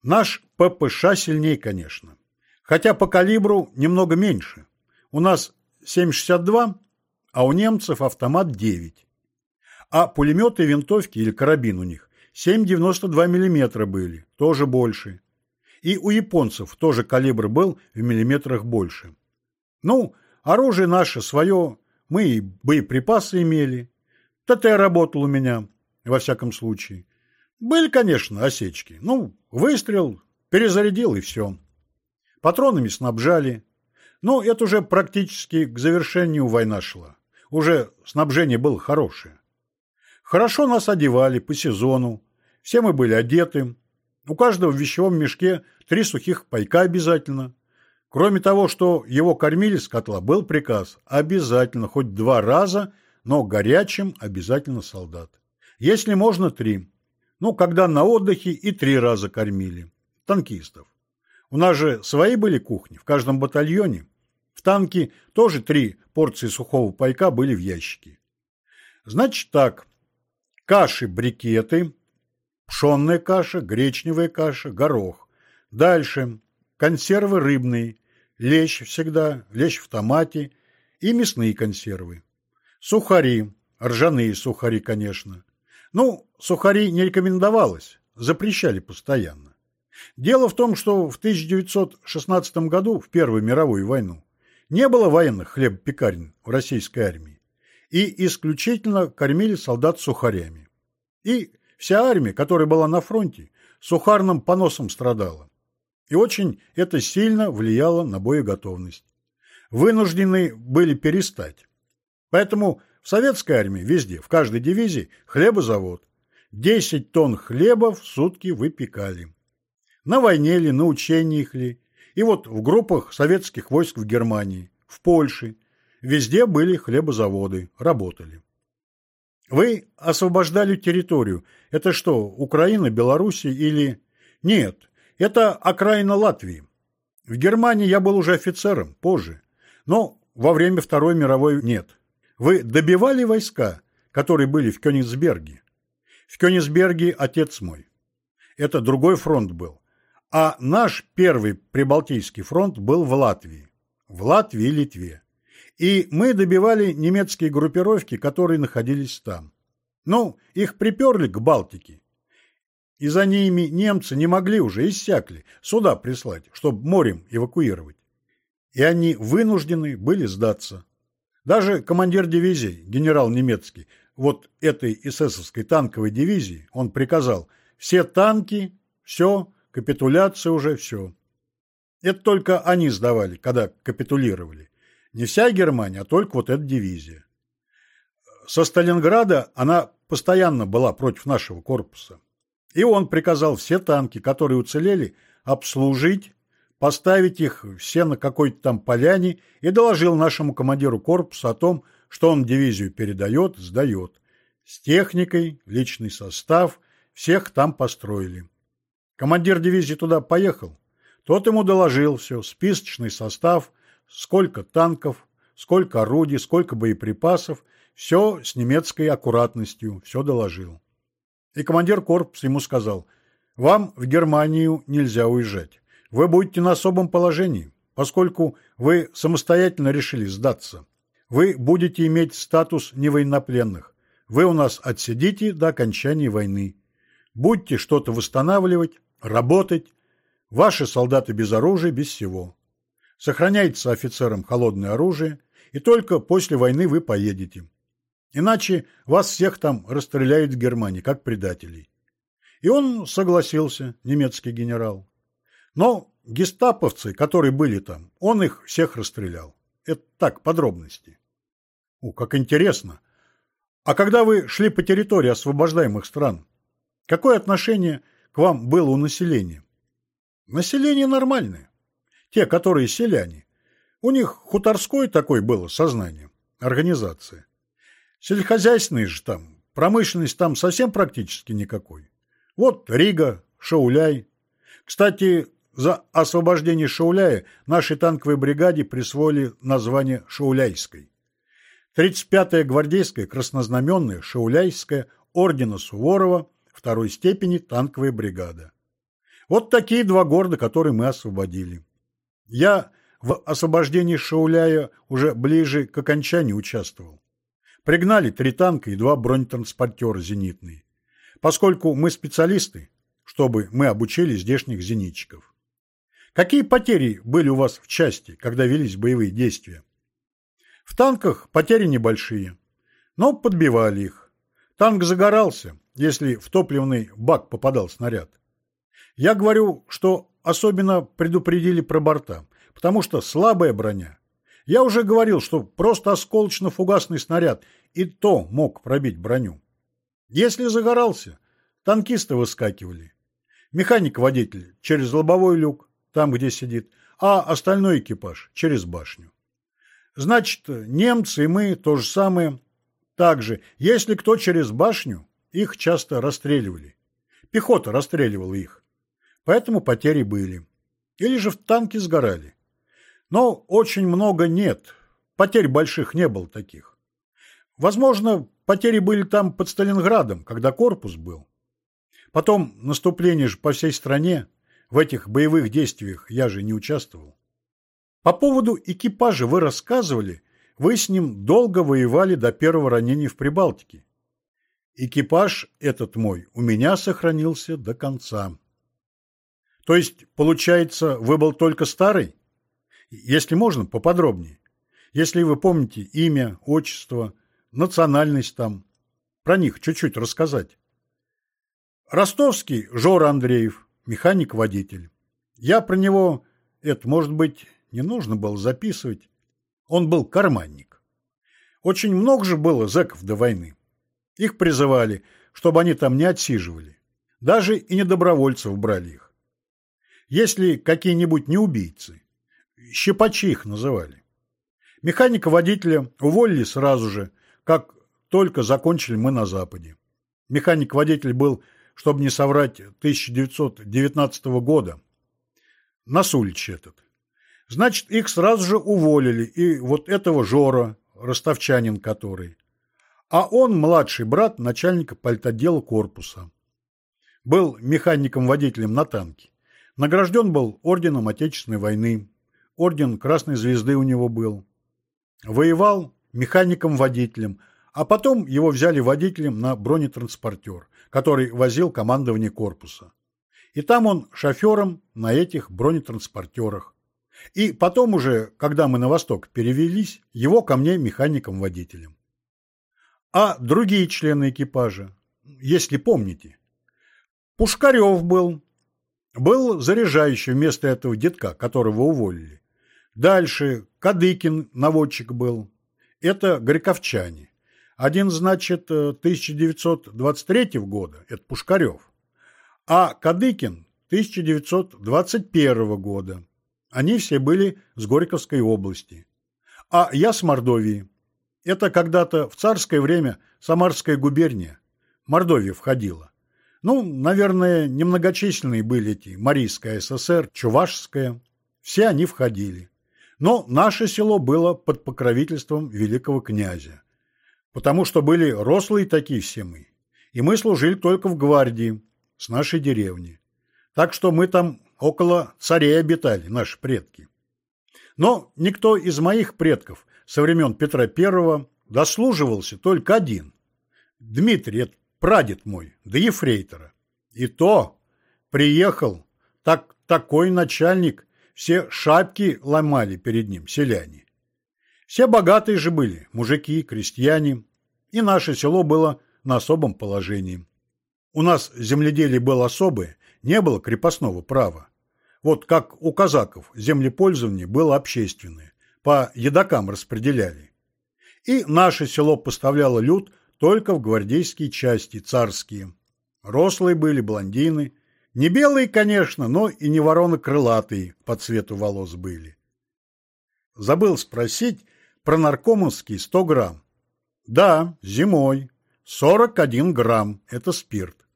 Наш ППШ сильнее, конечно. Хотя по калибру немного меньше. У нас 7,62, а у немцев автомат 9. А пулеметы винтовки или карабин у них 7,92 мм были, тоже больше. И у японцев тоже калибр был в миллиметрах больше. Ну, Оружие наше свое, мы и боеприпасы имели. ТТ работал у меня, во всяком случае. Были, конечно, осечки. Ну, выстрел, перезарядил и все. Патронами снабжали. Но это уже практически к завершению война шла. Уже снабжение было хорошее. Хорошо нас одевали по сезону. Все мы были одеты. У каждого в вещевом мешке три сухих пайка обязательно. Кроме того, что его кормили с котла, был приказ обязательно хоть два раза, но горячим обязательно солдат. Если можно, три. Ну, когда на отдыхе и три раза кормили. Танкистов. У нас же свои были кухни в каждом батальоне. В танке тоже три порции сухого пайка были в ящике. Значит так, каши-брикеты, пшенная каша, гречневая каша, горох. Дальше консервы рыбные, лещ всегда, лещ в томате и мясные консервы. Сухари, ржаные сухари, конечно. Ну, сухари не рекомендовалось, запрещали постоянно. Дело в том, что в 1916 году, в Первую мировую войну, не было военных хлебопекарен в российской армии, и исключительно кормили солдат сухарями. И вся армия, которая была на фронте, сухарным поносом страдала. И очень это сильно влияло на боеготовность. Вынуждены были перестать. Поэтому в советской армии везде, в каждой дивизии, хлебозавод. 10 тонн хлеба в сутки выпекали. На войне ли, на учениях ли. И вот в группах советских войск в Германии, в Польше, везде были хлебозаводы, работали. Вы освобождали территорию. Это что, Украина, Белоруссия или... Нет, это окраина Латвии. В Германии я был уже офицером, позже. Но во время Второй мировой нет. Вы добивали войска, которые были в Кёнигсберге? В Кёнигсберге отец мой. Это другой фронт был. А наш первый Прибалтийский фронт был в Латвии. В Латвии и Литве. И мы добивали немецкие группировки, которые находились там. Ну, их приперли к Балтике. И за ними немцы не могли уже, иссякли, сюда прислать, чтобы морем эвакуировать. И они вынуждены были сдаться. Даже командир дивизии, генерал немецкий, вот этой эсэсовской танковой дивизии, он приказал все танки, все, капитуляция уже, все. Это только они сдавали, когда капитулировали. Не вся Германия, а только вот эта дивизия. Со Сталинграда она постоянно была против нашего корпуса. И он приказал все танки, которые уцелели, обслужить, поставить их все на какой-то там поляне и доложил нашему командиру корпуса о том, что он дивизию передает, сдает. С техникой, личный состав, всех там построили. Командир дивизии туда поехал. Тот ему доложил все, списочный состав, сколько танков, сколько орудий, сколько боеприпасов, все с немецкой аккуратностью, все доложил. И командир корпуса ему сказал, «Вам в Германию нельзя уезжать. Вы будете на особом положении, поскольку вы самостоятельно решили сдаться. Вы будете иметь статус невоеннопленных. Вы у нас отсидите до окончания войны. Будьте что-то восстанавливать, работать. Ваши солдаты без оружия, без всего. Сохраняйте офицерам холодное оружие, и только после войны вы поедете. Иначе вас всех там расстреляют в Германии, как предателей. И он согласился, немецкий генерал. Но гестаповцы, которые были там, он их всех расстрелял. Это так, подробности. О, как интересно. А когда вы шли по территории освобождаемых стран, какое отношение к вам было у населения? Население нормальное. Те, которые селяне. У них хуторское такое было сознание, организация. Сельскохозяйственные же там, промышленность там совсем практически никакой. Вот Рига, Шауляй. Кстати, за освобождение Шауляя нашей танковой бригаде присвоили название Шауляйской. 35-я гвардейская краснознаменная Шауляйская ордена Суворова второй степени танковая бригада. Вот такие два города, которые мы освободили. Я в освобождении Шауляя уже ближе к окончанию участвовал. Пригнали три танка и два бронетранспортера зенитные. Поскольку мы специалисты, чтобы мы обучили здешних зенитчиков. Какие потери были у вас в части, когда велись боевые действия? В танках потери небольшие, но подбивали их. Танк загорался, если в топливный бак попадал снаряд. Я говорю, что особенно предупредили про борта, потому что слабая броня я уже говорил, что просто осколочно-фугасный снаряд и то мог пробить броню. Если загорался, танкисты выскакивали. Механик-водитель через лобовой люк, там, где сидит, а остальной экипаж через башню. Значит, немцы и мы то же самое. Также, если кто через башню, их часто расстреливали. Пехота расстреливала их. Поэтому потери были. или же в танке сгорали. Но очень много нет, потерь больших не было таких. Возможно, потери были там под Сталинградом, когда корпус был. Потом наступление же по всей стране, в этих боевых действиях я же не участвовал. По поводу экипажа вы рассказывали, вы с ним долго воевали до первого ранения в Прибалтике. Экипаж этот мой у меня сохранился до конца. То есть, получается, вы был только старый? Если можно, поподробнее. Если вы помните имя, отчество, национальность там. Про них чуть-чуть рассказать. Ростовский Жора Андреев, механик-водитель. Я про него, это, может быть, не нужно было записывать. Он был карманник. Очень много же было зэков до войны. Их призывали, чтобы они там не отсиживали. Даже и не добровольцев брали их. Если какие-нибудь не убийцы. Щипачи их называли. Механика-водителя уволили сразу же, как только закончили мы на Западе. Механик-водитель был, чтобы не соврать, 1919 года. Насулич этот. Значит, их сразу же уволили, и вот этого Жора, ростовчанин который а он младший брат начальника пальтодела корпуса. Был механиком-водителем на танке. Награжден был орденом Отечественной войны. Орден Красной Звезды у него был. Воевал механиком-водителем, а потом его взяли водителем на бронетранспортер, который возил командование корпуса. И там он шофером на этих бронетранспортерах. И потом уже, когда мы на восток перевелись, его ко мне механиком-водителем. А другие члены экипажа, если помните? Пушкарев был. Был заряжающий вместо этого детка, которого уволили. Дальше Кадыкин, наводчик был. Это горьковчане. Один, значит, 1923 года, это Пушкарев. А Кадыкин 1921 года. Они все были с Горьковской области. А я с Мордовии. Это когда-то в царское время Самарская губерния, Мордовия входила. Ну, наверное, немногочисленные были эти Марийская ССР, Чувашская. Все они входили. Но наше село было под покровительством великого князя. Потому что были рослые такие все мы. И мы служили только в гвардии, с нашей деревни. Так что мы там около царей обитали, наши предки. Но никто из моих предков со времен Петра I дослуживался только один. Дмитрий, это прадед мой, до ефрейтора. И то приехал, так такой начальник, все шапки ломали перед ним, селяне. Все богатые же были, мужики, крестьяне, и наше село было на особом положении. У нас земледелие было особое, не было крепостного права. Вот как у казаков землепользование было общественное, по едокам распределяли. И наше село поставляло люд только в гвардейские части, царские. Рослые были, блондины. Не белые, конечно, но и не ворона-крылатые по цвету волос были. Забыл спросить про наркомовский 100 грамм. Да, зимой. 41 грамм – это спирт.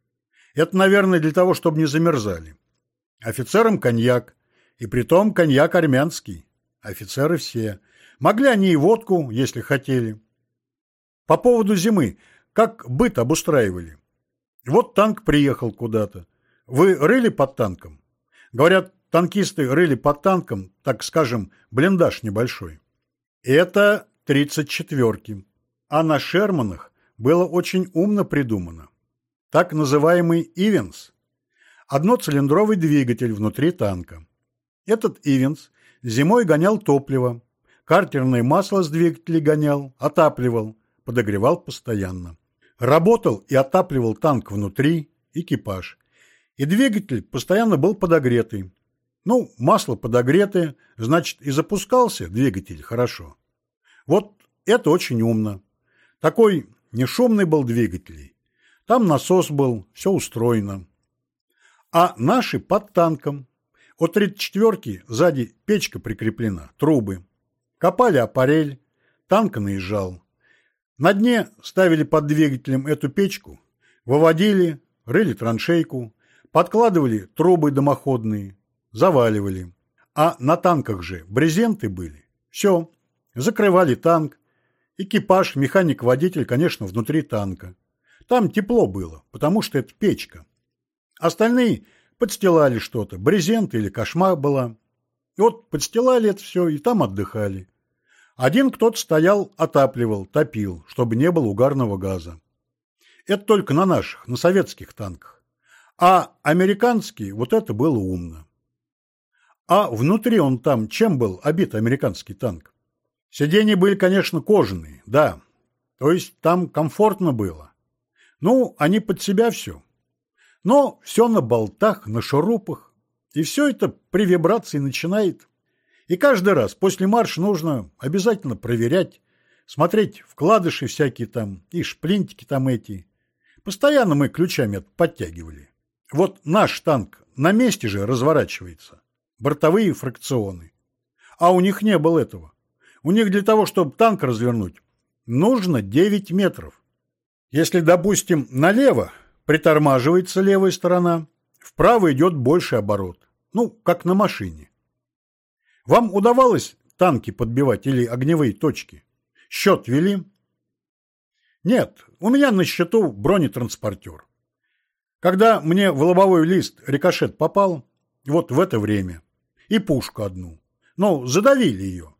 Это, наверное, для того, чтобы не замерзали. Офицерам коньяк, и притом коньяк армянский. Офицеры все. Могли они и водку, если хотели. По поводу зимы. Как быт обустраивали? Вот танк приехал куда-то. Вы рыли под танком? Говорят, танкисты рыли под танком, так скажем, блиндаж небольшой. Это 34-ки. А на Шерманах было очень умно придумано. Так называемый «Ивенс» одноцилиндровый двигатель внутри танка. Этот Ивенс зимой гонял топливо, картерное масло с двигателей гонял, отапливал, подогревал постоянно. Работал и отапливал танк внутри, экипаж. И двигатель постоянно был подогретый. Ну, масло подогретое, значит и запускался двигатель хорошо. Вот это очень умно. Такой нешумный был двигатель. Там насос был, все устроено а наши под танком. От 34-ки сзади печка прикреплена, трубы. Копали аппарель, танк наезжал. На дне ставили под двигателем эту печку, выводили, рыли траншейку, подкладывали трубы дымоходные, заваливали. А на танках же брезенты были. Все, закрывали танк. Экипаж, механик-водитель, конечно, внутри танка. Там тепло было, потому что это печка. Остальные подстилали что-то, брезент или кошма была. И вот подстилали это все и там отдыхали. Один кто-то стоял, отапливал, топил, чтобы не было угарного газа. Это только на наших, на советских танках. А американские, вот это было умно. А внутри он там чем был обит американский танк? Сиденья были, конечно, кожаные, да. То есть там комфортно было. Ну, они под себя все. Но все на болтах, на шурупах. И все это при вибрации начинает. И каждый раз после марша нужно обязательно проверять, смотреть вкладыши всякие там и шплинтики там эти. Постоянно мы ключами подтягивали. Вот наш танк на месте же разворачивается бортовые фракционы. А у них не было этого. У них для того, чтобы танк развернуть, нужно 9 метров. Если, допустим, налево притормаживается левая сторона, вправо идет больше оборот. Ну, как на машине. Вам удавалось танки подбивать или огневые точки? Счет вели? Нет, у меня на счету бронетранспортер. Когда мне в лобовой лист рикошет попал, вот в это время, и пушку одну. Ну, задавили ее.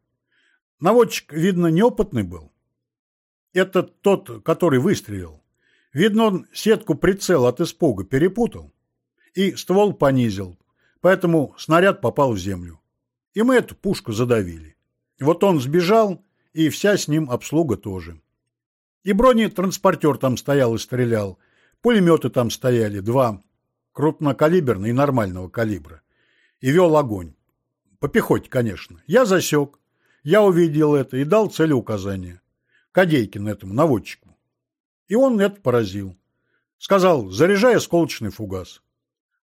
Наводчик, видно, неопытный был. Это тот, который выстрелил. Видно, он сетку прицел от испуга перепутал и ствол понизил, поэтому снаряд попал в землю. И мы эту пушку задавили. Вот он сбежал, и вся с ним обслуга тоже. И бронетранспортер там стоял и стрелял. Пулеметы там стояли, два, крупнокалиберные и нормального калибра. И вел огонь. По пехоте, конечно. Я засек. Я увидел это и дал целеуказание. Кадейкин этому наводчику. И он это поразил. Сказал, заряжай осколочный фугас.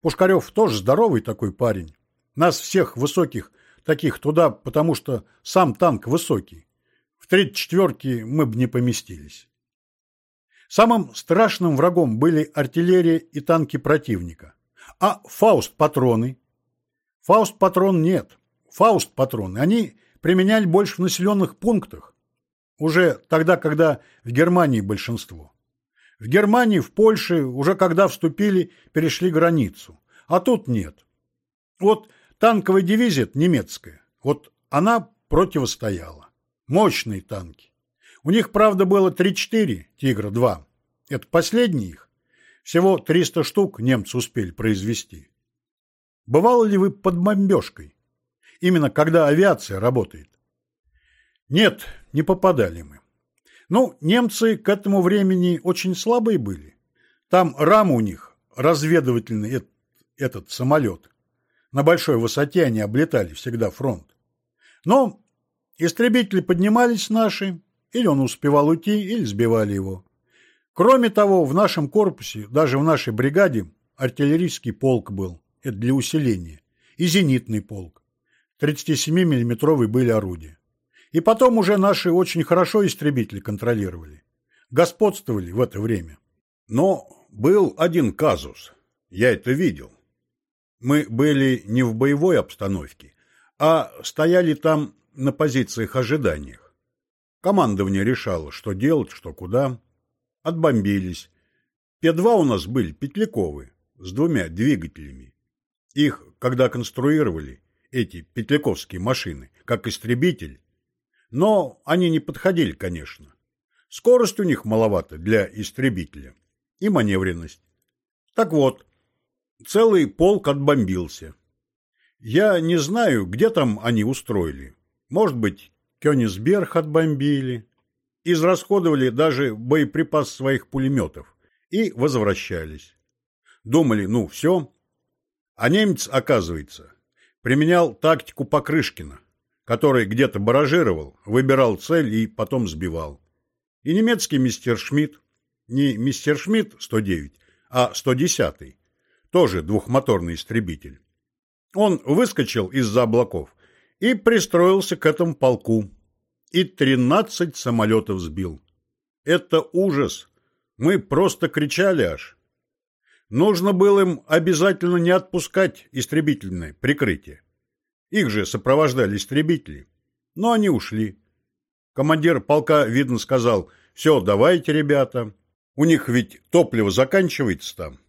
Пушкарев тоже здоровый такой парень. Нас всех высоких таких туда, потому что сам танк высокий. В тридцатьчетверке мы бы не поместились. Самым страшным врагом были артиллерия и танки противника. А фауст-патроны Фауст-патрон нет. Фауст-патроны они применяли больше в населенных пунктах. Уже тогда, когда в Германии большинство. В Германии, в Польше, уже когда вступили, перешли границу. А тут нет. Вот танковая дивизия немецкая, вот она противостояла. Мощные танки. У них, правда, было 3-4 «Тигра-2». Это последний их. Всего 300 штук немцы успели произвести. Бывало ли вы под бомбежкой? Именно когда авиация работает? Нет, не попадали мы. Ну, немцы к этому времени очень слабые были. Там рама у них, разведывательный этот, этот самолет. На большой высоте они облетали всегда фронт. Но истребители поднимались наши, или он успевал уйти, или сбивали его. Кроме того, в нашем корпусе, даже в нашей бригаде, артиллерийский полк был это для усиления, и зенитный полк. 37-миллиметровые были орудия. И потом уже наши очень хорошо истребители контролировали. Господствовали в это время. Но был один казус. Я это видел. Мы были не в боевой обстановке, а стояли там на позициях ожиданиях. Командование решало, что делать, что куда. Отбомбились. П-2 у нас были петляковые, с двумя двигателями. Их, когда конструировали, эти петляковские машины, как истребитель, но они не подходили, конечно. Скорость у них маловато для истребителя и маневренность. Так вот, целый полк отбомбился. Я не знаю, где там они устроили. Может быть, Кёнигсберг отбомбили. Израсходовали даже боеприпас своих пулеметов и возвращались. Думали, ну все, а немец, оказывается, применял тактику Покрышкина, который где-то баражировал, выбирал цель и потом сбивал. И немецкий мистер Шмидт, не мистер Шмидт 109, а 110, тоже двухмоторный истребитель. Он выскочил из-за облаков и пристроился к этому полку. И 13 самолетов сбил. Это ужас. Мы просто кричали аж. Нужно было им обязательно не отпускать истребительное прикрытие. Их же сопровождали истребители. Но они ушли. Командир полка, видно, сказал, все, давайте, ребята. У них ведь топливо заканчивается там.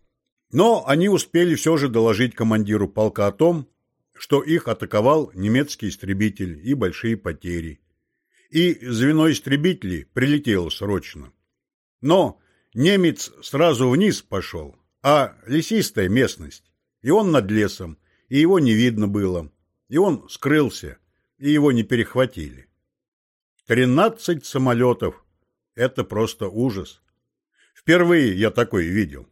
Но они успели все же доложить командиру полка о том, что их атаковал немецкий истребитель и большие потери. И звено истребителей прилетело срочно. Но немец сразу вниз пошел, а лесистая местность, и он над лесом, и его не видно было, и он скрылся, и его не перехватили. Тринадцать самолетов – это просто ужас. Впервые я такой видел.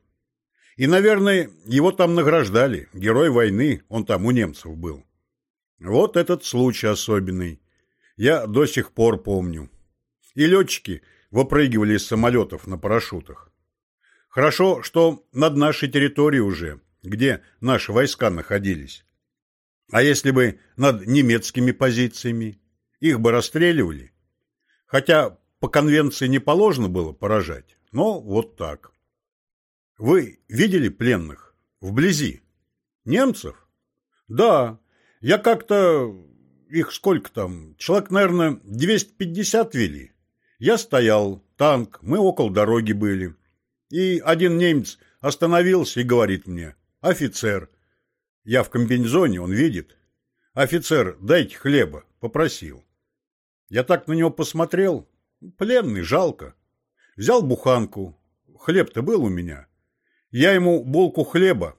И, наверное, его там награждали, герой войны, он там у немцев был. Вот этот случай особенный. Я до сих пор помню. И летчики выпрыгивали из самолетов на парашютах. Хорошо, что над нашей территорией уже, где наши войска находились. А если бы над немецкими позициями? Их бы расстреливали. Хотя по конвенции не положено было поражать, но вот так. Вы видели пленных? Вблизи? Немцев? Да. Я как-то... Их сколько там? Человек, наверное, 250 вели. Я стоял, танк, мы около дороги были. И один немец остановился и говорит мне, офицер. Я в комбинезоне, он видит. Офицер, дайте хлеба, попросил. Я так на него посмотрел, пленный, жалко. Взял буханку, хлеб-то был у меня. Я ему булку хлеба,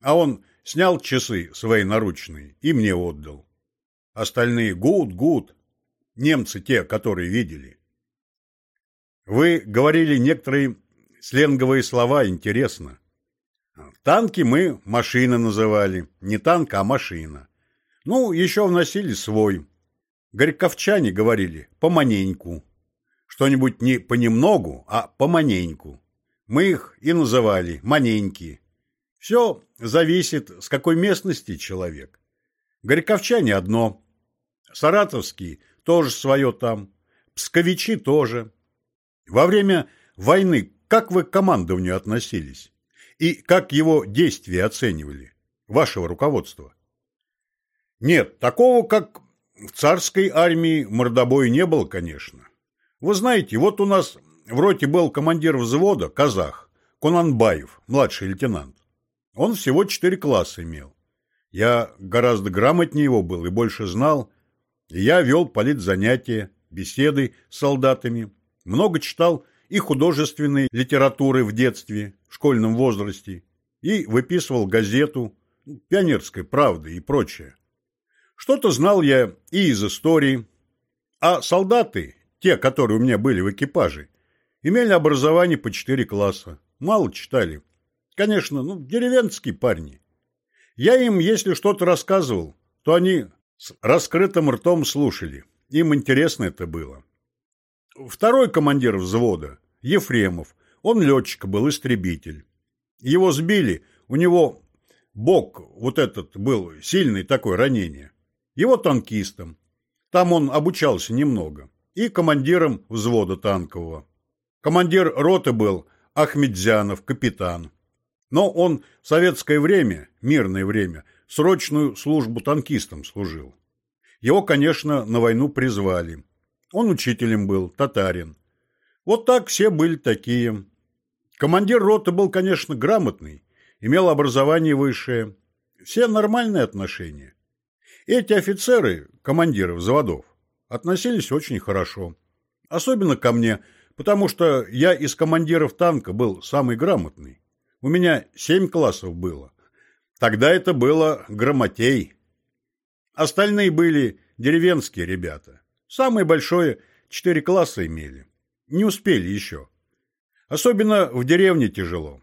а он снял часы свои наручные и мне отдал. Остальные гуд, гуд, немцы те, которые видели. Вы говорили некоторые сленговые слова, интересно. Танки мы машина называли, не танк, а машина. Ну, еще вносили свой. Горьковчане говорили поманеньку. Что-нибудь не понемногу, а поманеньку. Мы их и называли маненьки. Все зависит, с какой местности человек. Горьковчане одно. Саратовские тоже свое там. Псковичи тоже. Во время войны как вы к командованию относились? И как его действия оценивали? Вашего руководства? Нет, такого, как в царской армии, мордобоя не было, конечно. Вы знаете, вот у нас в роте был командир взвода, казах, Кунанбаев, младший лейтенант. Он всего четыре класса имел. Я гораздо грамотнее его был и больше знал. Я вел политзанятия, беседы с солдатами, много читал и художественной литературы в детстве, в школьном возрасте, и выписывал газету, пионерской правды и прочее. Что-то знал я и из истории, а солдаты, те, которые у меня были в экипаже, имели образование по четыре класса, мало читали. Конечно, ну, деревенские парни. Я им, если что-то рассказывал, то они с раскрытым ртом слушали. Им интересно это было. Второй командир взвода, Ефремов, он летчик был, истребитель. Его сбили, у него бок вот этот был сильный такое ранение. Его танкистом. Там он обучался немного. И командиром взвода танкового. Командир роты был Ахмедзянов, капитан. Но он в советское время, мирное время, срочную службу танкистом служил. Его, конечно, на войну призвали. Он учителем был, татарин. Вот так все были такие. Командир роты был, конечно, грамотный, имел образование высшее. Все нормальные отношения. Эти офицеры, командиры заводов, относились очень хорошо. Особенно ко мне, потому что я из командиров танка был самый грамотный. У меня семь классов было. Тогда это было грамотей. Остальные были деревенские ребята. Самое большое четыре класса имели. Не успели еще. Особенно в деревне тяжело.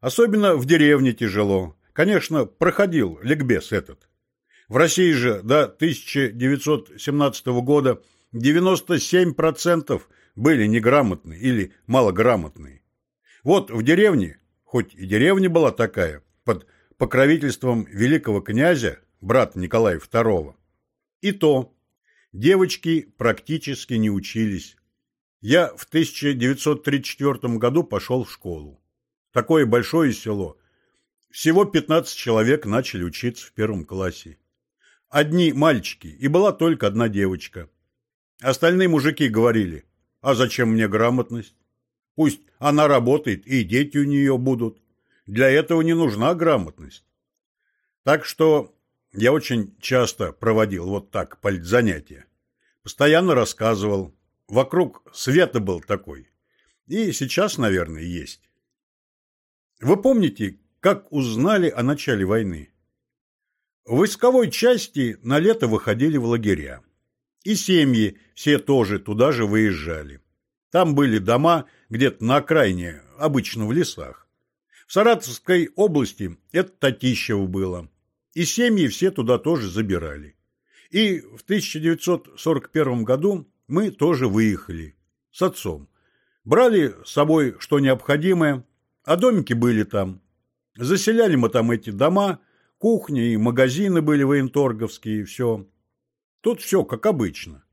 Особенно в деревне тяжело. Конечно, проходил ликбез этот. В России же до 1917 года 97% были неграмотные или малограмотные. Вот в деревне, хоть и деревня была такая, под покровительством великого князя, брата Николая II, и то Девочки практически не учились. Я в 1934 году пошел в школу. Такое большое село. Всего 15 человек начали учиться в первом классе. одни мальчики, и была только одна девочка. Остальные мужики говорили, а зачем мне грамотность? Пусть она работает, и дети у нее будут. Для этого не нужна грамотность. Так что я очень часто проводил вот так политзанятия. Постоянно рассказывал. Вокруг света был такой. И сейчас, наверное, есть. Вы помните, как узнали о начале войны? В войсковой части на лето выходили в лагеря. И семьи все тоже туда же выезжали. Там были дома где-то на окраине, обычно в лесах. В Саратовской области это Татищево было. И семьи все туда тоже забирали. И в 1941 году мы тоже выехали с отцом. Брали с собой что необходимое, а домики были там. Заселяли мы там эти дома, кухни и магазины были военторговские и все. Тут все как обычно.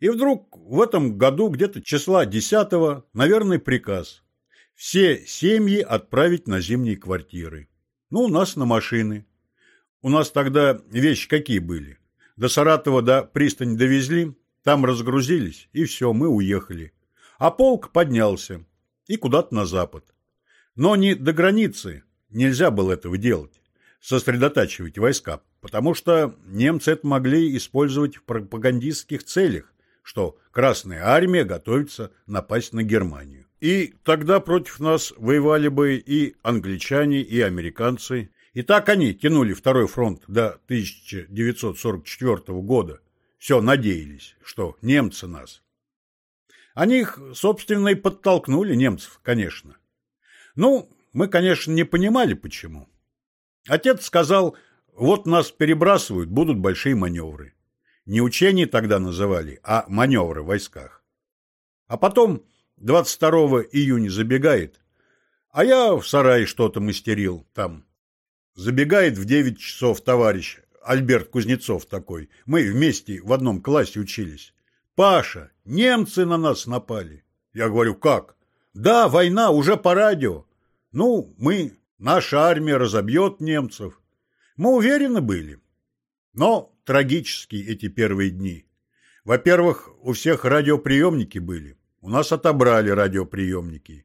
И вдруг в этом году где-то числа 10 наверное, приказ. Все семьи отправить на зимние квартиры. Ну, у нас на машины. У нас тогда вещи какие были. До Саратова до пристани довезли, там разгрузились, и все, мы уехали. А полк поднялся и куда-то на запад. Но не до границы, нельзя было этого делать, сосредотачивать войска, потому что немцы это могли использовать в пропагандистских целях, что Красная Армия готовится напасть на Германию. И тогда против нас воевали бы и англичане, и американцы. И так они тянули второй фронт до 1944 года. Все надеялись, что немцы нас они их, собственно, и подтолкнули, немцев, конечно. Ну, мы, конечно, не понимали, почему. Отец сказал, вот нас перебрасывают, будут большие маневры. Не учения тогда называли, а маневры в войсках. А потом 22 июня забегает, а я в сарае что-то мастерил там. Забегает в 9 часов товарищ Альберт Кузнецов такой. Мы вместе в одном классе учились. Паша, немцы на нас напали. Я говорю, как? Да, война, уже по радио. Ну, мы, наша армия разобьет немцев. Мы уверены были. Но трагические эти первые дни. Во-первых, у всех радиоприемники были. У нас отобрали радиоприемники.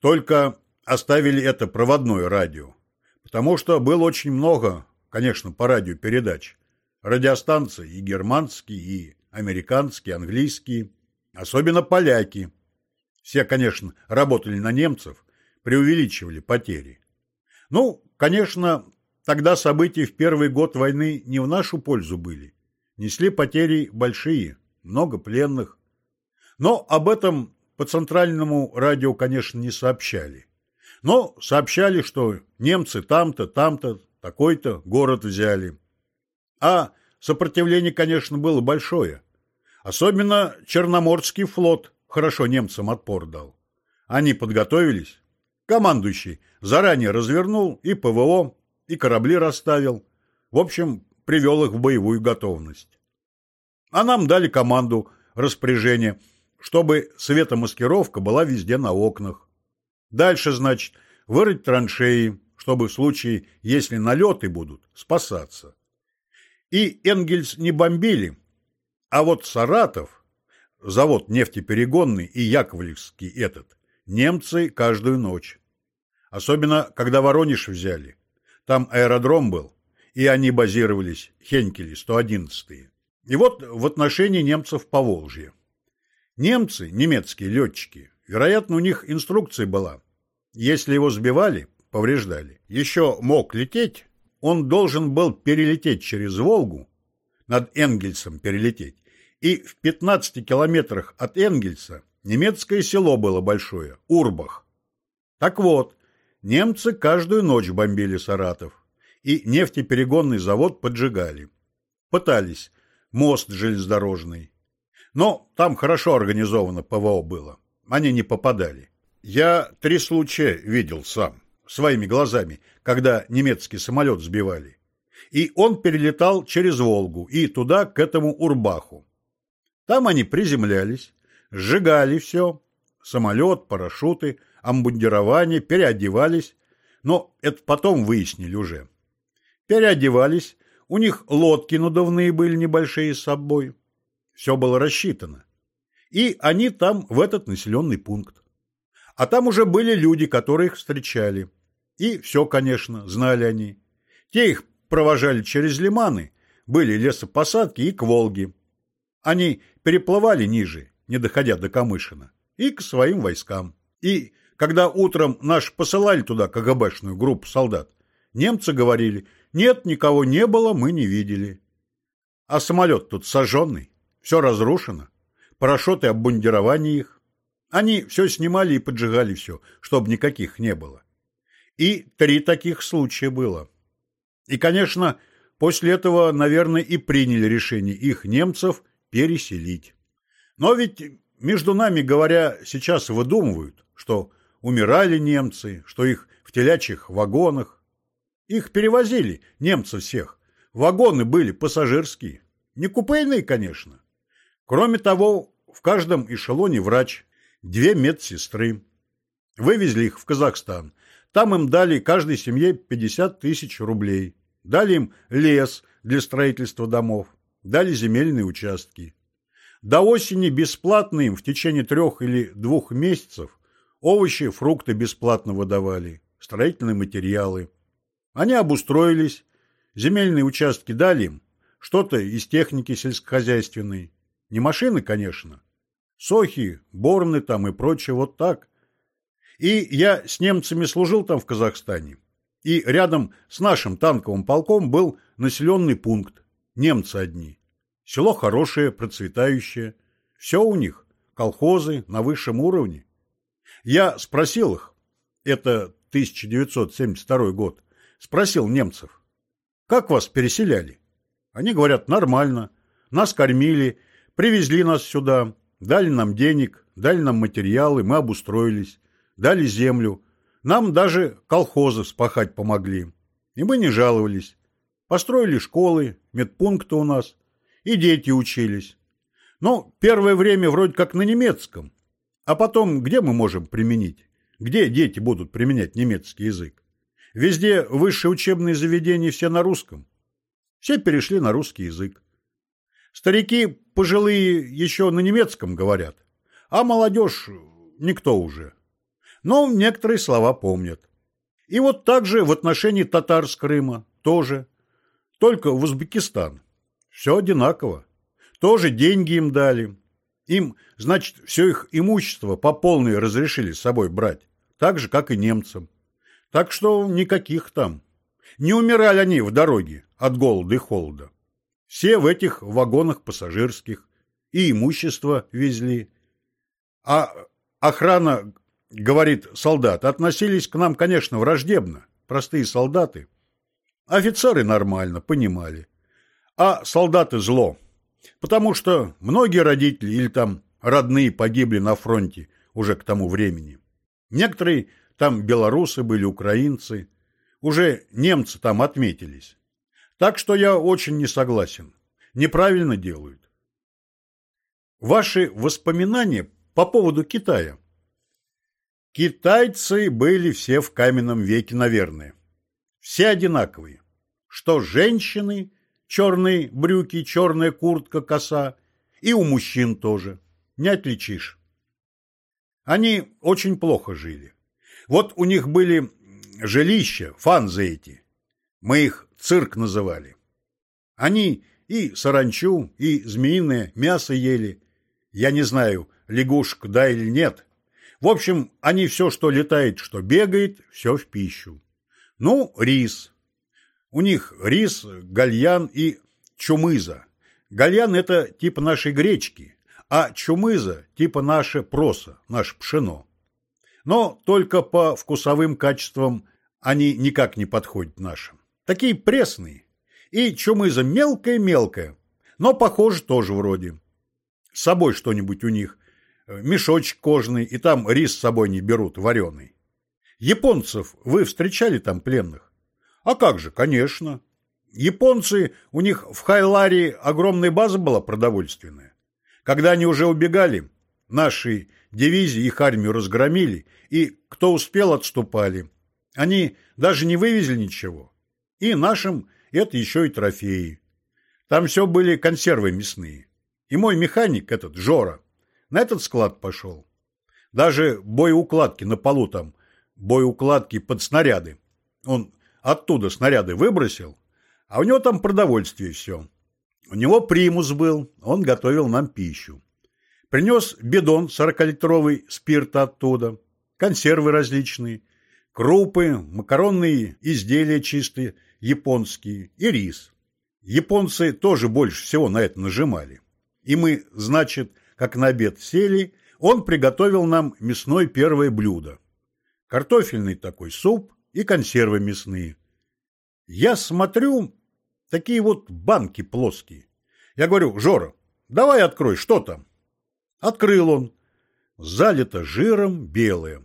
Только оставили это проводное радио. Потому что было очень много, конечно, по радио передач. Радиостанции и германские, и американские, английские, особенно поляки. Все, конечно, работали на немцев, преувеличивали потери. Ну, конечно, тогда события в первый год войны не в нашу пользу были. Несли потери большие, много пленных. Но об этом по центральному радио, конечно, не сообщали. Но сообщали, что немцы там-то, там-то, такой-то город взяли. А Сопротивление, конечно, было большое. Особенно Черноморский флот хорошо немцам отпор дал. Они подготовились. Командующий заранее развернул и ПВО, и корабли расставил. В общем, привел их в боевую готовность. А нам дали команду, распоряжение, чтобы светомаскировка была везде на окнах. Дальше, значит, вырыть траншеи, чтобы в случае, если налеты будут, спасаться. И Энгельс не бомбили, а вот Саратов, завод нефтеперегонный и Яковлевский этот, немцы каждую ночь. Особенно, когда Воронеж взяли. Там аэродром был, и они базировались, Хенкели, 111-е. И вот в отношении немцев по Волжье. Немцы, немецкие летчики, вероятно, у них инструкция была. Если его сбивали, повреждали, еще мог лететь, он должен был перелететь через Волгу, над Энгельсом перелететь, и в 15 километрах от Энгельса немецкое село было большое, Урбах. Так вот, немцы каждую ночь бомбили Саратов, и нефтеперегонный завод поджигали. Пытались, мост железнодорожный. Но там хорошо организовано ПВО было, они не попадали. Я три случая видел сам своими глазами, когда немецкий самолет сбивали. И он перелетал через Волгу и туда, к этому Урбаху. Там они приземлялись, сжигали все, самолет, парашюты, амбундирование, переодевались, но это потом выяснили уже. Переодевались, У них лодки надувные были небольшие с собой. Все было рассчитано. И они там в этот населенный пункт. А там уже были люди, которые их встречали. И все, конечно, знали они. Те их провожали через лиманы, были лесопосадки и к Волге. Они переплывали ниже, не доходя до Камышина, и к своим войскам. И когда утром наш посылали туда КГБшную группу солдат, немцы говорили, нет, никого не было, мы не видели. А самолет тут сожженный, все разрушено, парашюты обмундирование их. Они все снимали и поджигали все, чтобы никаких не было. И три таких случая было. И, конечно, после этого, наверное, и приняли решение их немцев переселить. Но ведь, между нами говоря, сейчас выдумывают, что умирали немцы, что их в телячьих вагонах. Их перевозили, немцев всех. Вагоны были пассажирские. Не купейные, конечно. Кроме того, в каждом эшелоне врач, две медсестры. Вывезли их в Казахстан. Там им дали каждой семье 50 тысяч рублей. Дали им лес для строительства домов, дали земельные участки. До осени бесплатно им в течение трех или двух месяцев овощи, фрукты бесплатно выдавали, строительные материалы. Они обустроились, земельные участки дали им, что-то из техники сельскохозяйственной. Не машины, конечно. Сохи, борны там и прочее, вот так. И я с немцами служил там в Казахстане. И рядом с нашим танковым полком был населенный пункт. Немцы одни. Село хорошее, процветающее. Все у них. Колхозы на высшем уровне. Я спросил их, это 1972 год, спросил немцев, как вас переселяли? Они говорят, нормально. Нас кормили, привезли нас сюда, дали нам денег, дали нам материалы, мы обустроились, дали землю, нам даже колхозы спахать помогли. И мы не жаловались. Построили школы, медпункты у нас. И дети учились. Но первое время вроде как на немецком. А потом где мы можем применить? Где дети будут применять немецкий язык? Везде высшие учебные заведения все на русском. Все перешли на русский язык. Старики пожилые еще на немецком говорят, а молодежь никто уже но некоторые слова помнят. И вот так же в отношении татар с Крыма тоже. Только в Узбекистан. Все одинаково. Тоже деньги им дали. Им, значит, все их имущество по полной разрешили с собой брать. Так же, как и немцам. Так что никаких там. Не умирали они в дороге от голода и холода. Все в этих вагонах пассажирских. И имущество везли. А охрана говорит солдат, относились к нам, конечно, враждебно, простые солдаты. Офицеры нормально, понимали. А солдаты зло. Потому что многие родители или там родные погибли на фронте уже к тому времени. Некоторые там белорусы были, украинцы. Уже немцы там отметились. Так что я очень не согласен. Неправильно делают. Ваши воспоминания по поводу Китая – Китайцы были все в каменном веке, наверное. Все одинаковые. Что женщины, черные брюки, черная куртка, коса, и у мужчин тоже. Не отличишь. Они очень плохо жили. Вот у них были жилища, фанзы эти. Мы их цирк называли. Они и саранчу, и змеиное мясо ели. Я не знаю, лягушек да или нет, в общем, они все, что летает, что бегает, все в пищу. Ну, рис. У них рис, гальян и чумыза. Гальян – это типа нашей гречки, а чумыза – типа наше проса, наше пшено. Но только по вкусовым качествам они никак не подходят нашим. Такие пресные. И чумыза мелкая-мелкая, но похоже тоже вроде. С собой что-нибудь у них мешочек кожаный, и там рис с собой не берут, вареный. Японцев вы встречали там пленных? А как же, конечно. Японцы, у них в Хайларе огромная база была продовольственная. Когда они уже убегали, наши дивизии их армию разгромили, и кто успел, отступали. Они даже не вывезли ничего. И нашим это еще и трофеи. Там все были консервы мясные. И мой механик, этот Жора, на этот склад пошел. Даже боеукладки на полу там, боеукладки под снаряды. Он оттуда снаряды выбросил, а у него там продовольствие все. У него примус был, он готовил нам пищу. Принес бидон 40-литровый спирта оттуда, консервы различные, крупы, макаронные изделия чистые, японские и рис. Японцы тоже больше всего на это нажимали. И мы, значит, как на обед сели, он приготовил нам мясное первое блюдо. Картофельный такой суп и консервы мясные. Я смотрю, такие вот банки плоские. Я говорю, Жора, давай открой, что там? Открыл он. Залито жиром белое.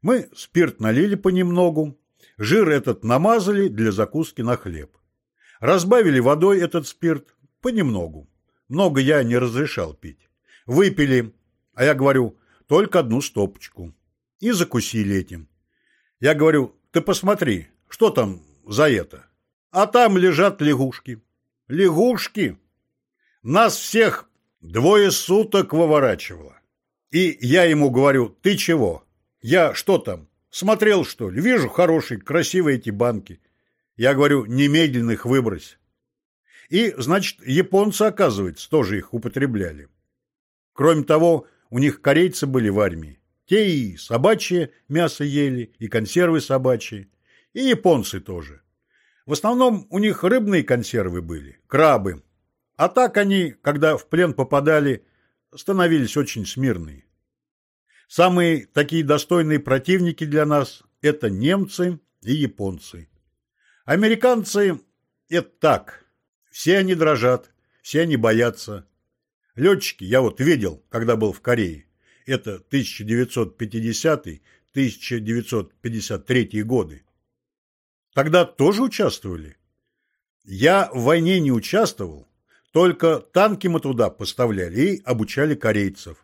Мы спирт налили понемногу, жир этот намазали для закуски на хлеб. Разбавили водой этот спирт понемногу. Много я не разрешал пить. Выпили, а я говорю, только одну стопочку. И закусили этим. Я говорю, ты посмотри, что там за это? А там лежат лягушки. Лягушки? Нас всех двое суток выворачивало. И я ему говорю, ты чего? Я что там? Смотрел, что ли? Вижу хорошие, красивые эти банки. Я говорю, немедленно их выбрось. И, значит, японцы, оказывается, тоже их употребляли. Кроме того, у них корейцы были в армии. Те и собачье мясо ели, и консервы собачьи, и японцы тоже. В основном у них рыбные консервы были, крабы. А так они, когда в плен попадали, становились очень смирные. Самые такие достойные противники для нас – это немцы и японцы. Американцы – это так. Все они дрожат, все они боятся. Летчики я вот видел, когда был в Корее. Это 1950-1953 годы. Тогда тоже участвовали? Я в войне не участвовал, только танки мы туда поставляли и обучали корейцев.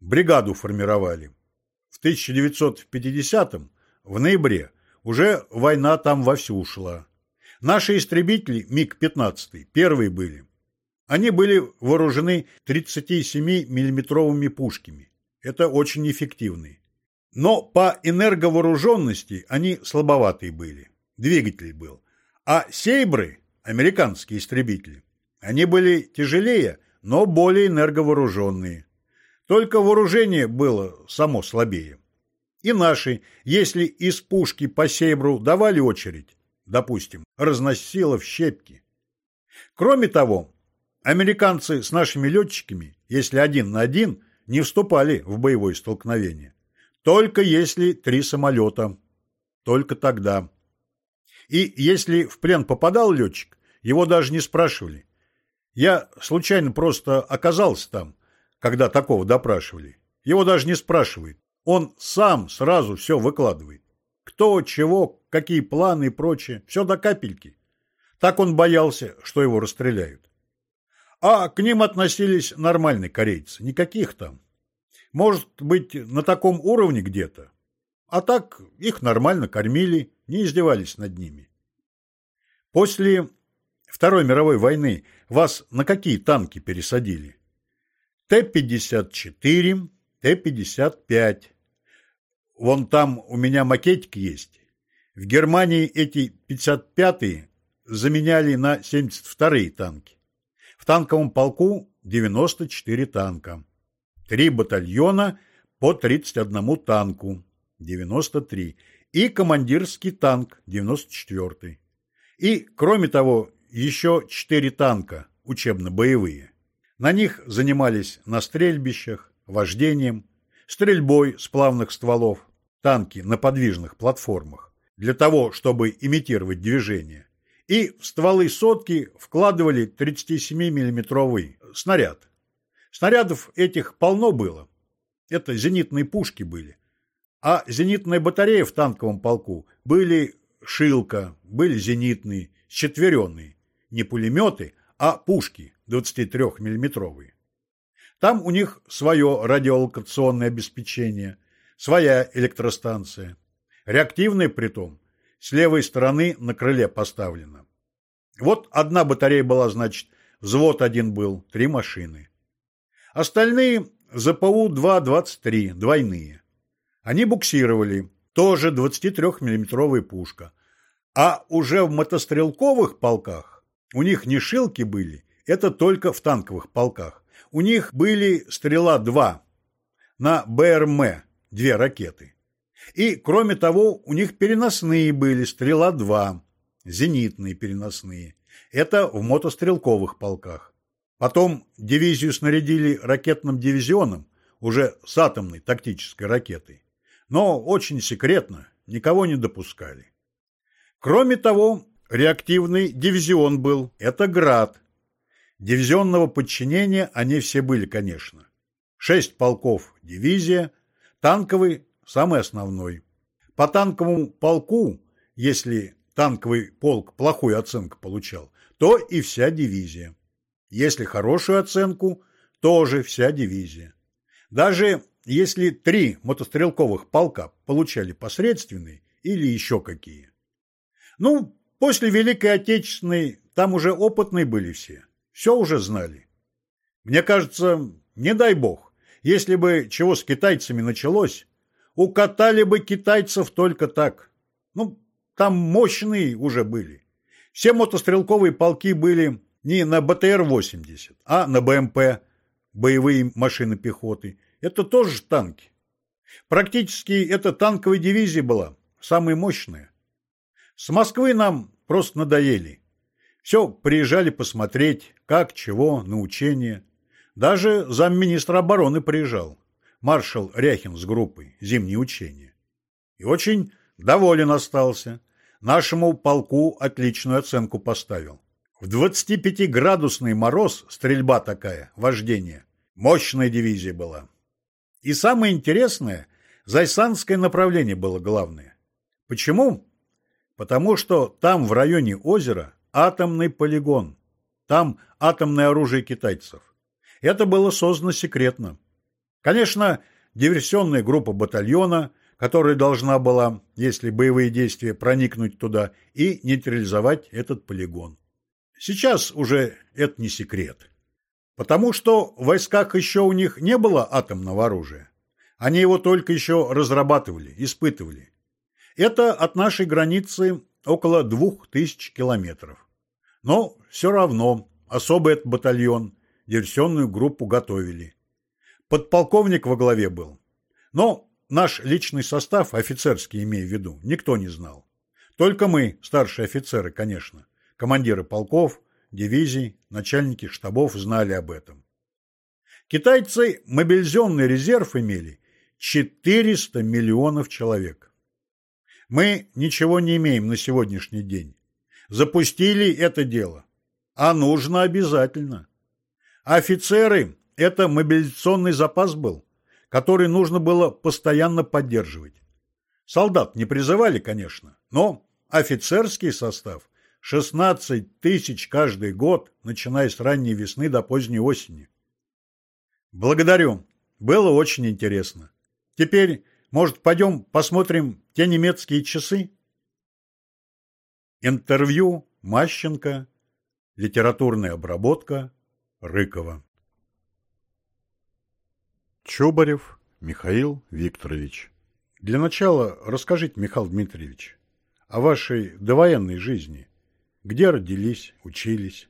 Бригаду формировали. В 1950-м, в ноябре, уже война там вовсю ушла. Наши истребители МиГ-15 первые были. Они были вооружены 37 миллиметровыми пушками. Это очень эффективные. Но по энерговооруженности они слабоватые были. Двигатель был. А «Сейбры» – американские истребители. Они были тяжелее, но более энерговооруженные. Только вооружение было само слабее. И наши, если из пушки по «Сейбру» давали очередь, допустим, разносило в щепки. Кроме того, американцы с нашими летчиками, если один на один, не вступали в боевое столкновение. Только если три самолета. Только тогда. И если в плен попадал летчик, его даже не спрашивали. Я случайно просто оказался там, когда такого допрашивали. Его даже не спрашивают. Он сам сразу все выкладывает. Кто, чего, какие планы и прочее. Все до капельки. Так он боялся, что его расстреляют. А к ним относились нормальные корейцы. Никаких там. Может быть, на таком уровне где-то. А так их нормально кормили, не издевались над ними. После Второй мировой войны вас на какие танки пересадили? Т-54, Т-55. Вон там у меня макетик есть. В Германии эти 55-е заменяли на 72-е танки. Танковом полку 94 танка. Три батальона по 31 танку, 93. И командирский танк, 94. И, кроме того, еще четыре танка, учебно-боевые. На них занимались на стрельбищах, вождением, стрельбой с плавных стволов, танки на подвижных платформах, для того, чтобы имитировать движение. И в стволы сотки вкладывали 37 миллиметровый снаряд. Снарядов этих полно было. Это зенитные пушки были. А зенитная батарея в танковом полку были шилка, были зенитные, счетверенные не пулеметы, а пушки 23-миллиметровые. Там у них свое радиолокационное обеспечение, своя электростанция. Реактивная притом, с левой стороны на крыле поставлена. Вот одна батарея была, значит, взвод один был, три машины. Остальные ЗПУ-2-23, двойные. Они буксировали, тоже 23-миллиметровая пушка. А уже в мотострелковых полках у них не шилки были, это только в танковых полках. У них были «Стрела-2» на БРМ, две ракеты. И, кроме того, у них переносные были «Стрела-2», зенитные переносные. Это в мотострелковых полках. Потом дивизию снарядили ракетным дивизионом, уже с атомной тактической ракетой. Но очень секретно, никого не допускали. Кроме того, реактивный дивизион был, это «Град». Дивизионного подчинения они все были, конечно. Шесть полков – дивизия, танковый – самый основной. По танковому полку, если танковый полк плохую оценку получал, то и вся дивизия. Если хорошую оценку, тоже вся дивизия. Даже если три мотострелковых полка получали посредственные или еще какие. Ну, после Великой Отечественной там уже опытные были все, все уже знали. Мне кажется, не дай бог, если бы чего с китайцами началось, укатали бы китайцев только так. Ну, там мощные уже были. Все мотострелковые полки были не на БТР-80, а на БМП, боевые машины пехоты. Это тоже танки. Практически это танковая дивизия была, самая мощная. С Москвы нам просто надоели. Все, приезжали посмотреть, как, чего, на учения. Даже замминистра обороны приезжал, маршал Ряхин с группой, зимние учения. И очень доволен остался. Нашему полку отличную оценку поставил. В 25-градусный мороз стрельба такая, вождение. Мощная дивизия была. И самое интересное, Зайсанское направление было главное. Почему? Потому что там в районе озера атомный полигон. Там атомное оружие китайцев. Это было создано секретно. Конечно, диверсионная группа батальона, которая должна была, если боевые действия, проникнуть туда и нейтрализовать этот полигон. Сейчас уже это не секрет. Потому что в войсках еще у них не было атомного оружия. Они его только еще разрабатывали, испытывали. Это от нашей границы около двух тысяч километров. Но все равно особый этот батальон, диверсионную группу готовили. Подполковник во главе был. Но наш личный состав, офицерский имею в виду, никто не знал. Только мы, старшие офицеры, конечно командиры полков, дивизий, начальники штабов знали об этом. Китайцы мобилизационный резерв имели 400 миллионов человек. Мы ничего не имеем на сегодняшний день. Запустили это дело. А нужно обязательно. Офицеры – это мобилизационный запас был, который нужно было постоянно поддерживать. Солдат не призывали, конечно, но офицерский состав 16 тысяч каждый год, начиная с ранней весны до поздней осени. Благодарю. Было очень интересно. Теперь, может, пойдем посмотрим те немецкие часы? Интервью Мащенко. Литературная обработка Рыкова. Чубарев Михаил Викторович. Для начала расскажите, Михаил Дмитриевич, о вашей довоенной жизни – где родились, учились.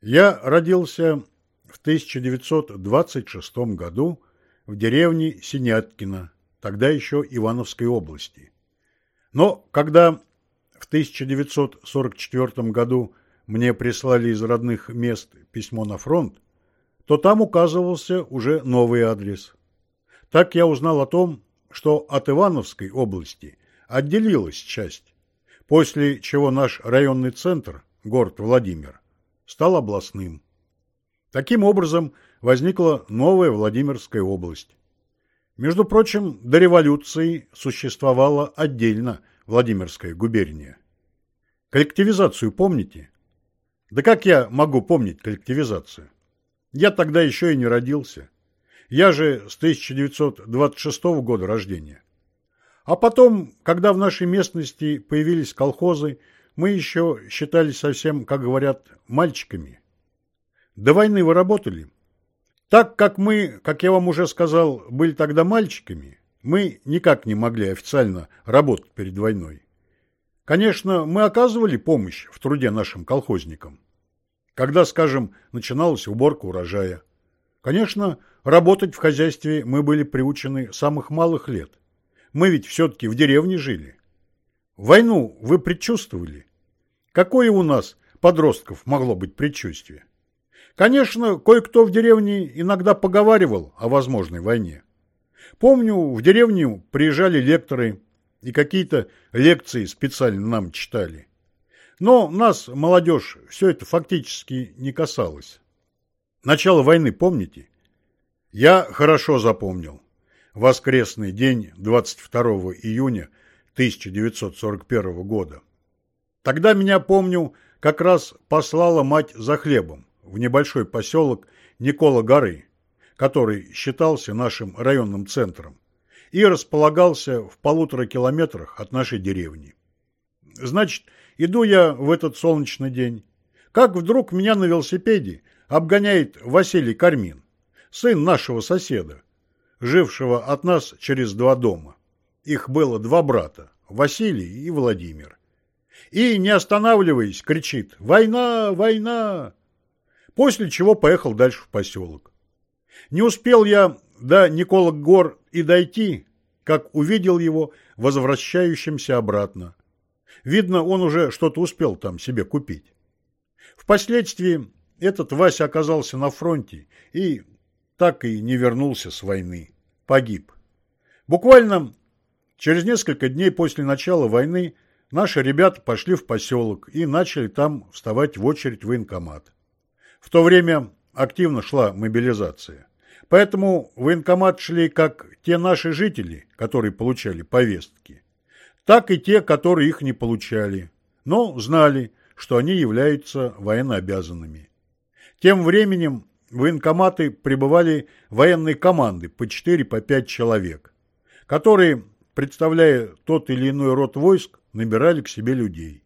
Я родился в 1926 году в деревне Синяткино, тогда еще Ивановской области. Но когда в 1944 году мне прислали из родных мест письмо на фронт, то там указывался уже новый адрес. Так я узнал о том, что от Ивановской области отделилась часть, после чего наш районный центр, город Владимир, стал областным. Таким образом, возникла новая Владимирская область. Между прочим, до революции существовала отдельно Владимирская губерния. Коллективизацию помните? Да как я могу помнить коллективизацию? Я тогда еще и не родился. Я же с 1926 года рождения. А потом, когда в нашей местности появились колхозы, мы еще считались совсем, как говорят, мальчиками. До войны вы работали? Так как мы, как я вам уже сказал, были тогда мальчиками, мы никак не могли официально работать перед войной. Конечно, мы оказывали помощь в труде нашим колхозникам. Когда, скажем, начиналась уборка урожая. Конечно, работать в хозяйстве мы были приучены с самых малых лет. Мы ведь все-таки в деревне жили. Войну вы предчувствовали? Какое у нас, подростков, могло быть предчувствие? Конечно, кое-кто в деревне иногда поговаривал о возможной войне. Помню, в деревню приезжали лекторы и какие-то лекции специально нам читали. Но нас, молодежь, все это фактически не касалось. Начало войны помните? Я хорошо запомнил. Воскресный день 22 июня 1941 года. Тогда меня, помню, как раз послала мать за хлебом в небольшой поселок Никола-Горы, который считался нашим районным центром и располагался в полутора километрах от нашей деревни. Значит, иду я в этот солнечный день, как вдруг меня на велосипеде обгоняет Василий Кармин, сын нашего соседа, жившего от нас через два дома. Их было два брата, Василий и Владимир. И, не останавливаясь, кричит «Война! Война!» После чего поехал дальше в поселок. Не успел я до Николок гор и дойти, как увидел его возвращающимся обратно. Видно, он уже что-то успел там себе купить. Впоследствии этот Вася оказался на фронте и так и не вернулся с войны. Погиб. Буквально через несколько дней после начала войны наши ребята пошли в поселок и начали там вставать в очередь в военкомат. В то время активно шла мобилизация. Поэтому в военкомат шли как те наши жители, которые получали повестки, так и те, которые их не получали, но знали, что они являются военнообязанными. Тем временем в военкоматы прибывали военные команды по 4-5 по человек, которые, представляя тот или иной род войск, набирали к себе людей.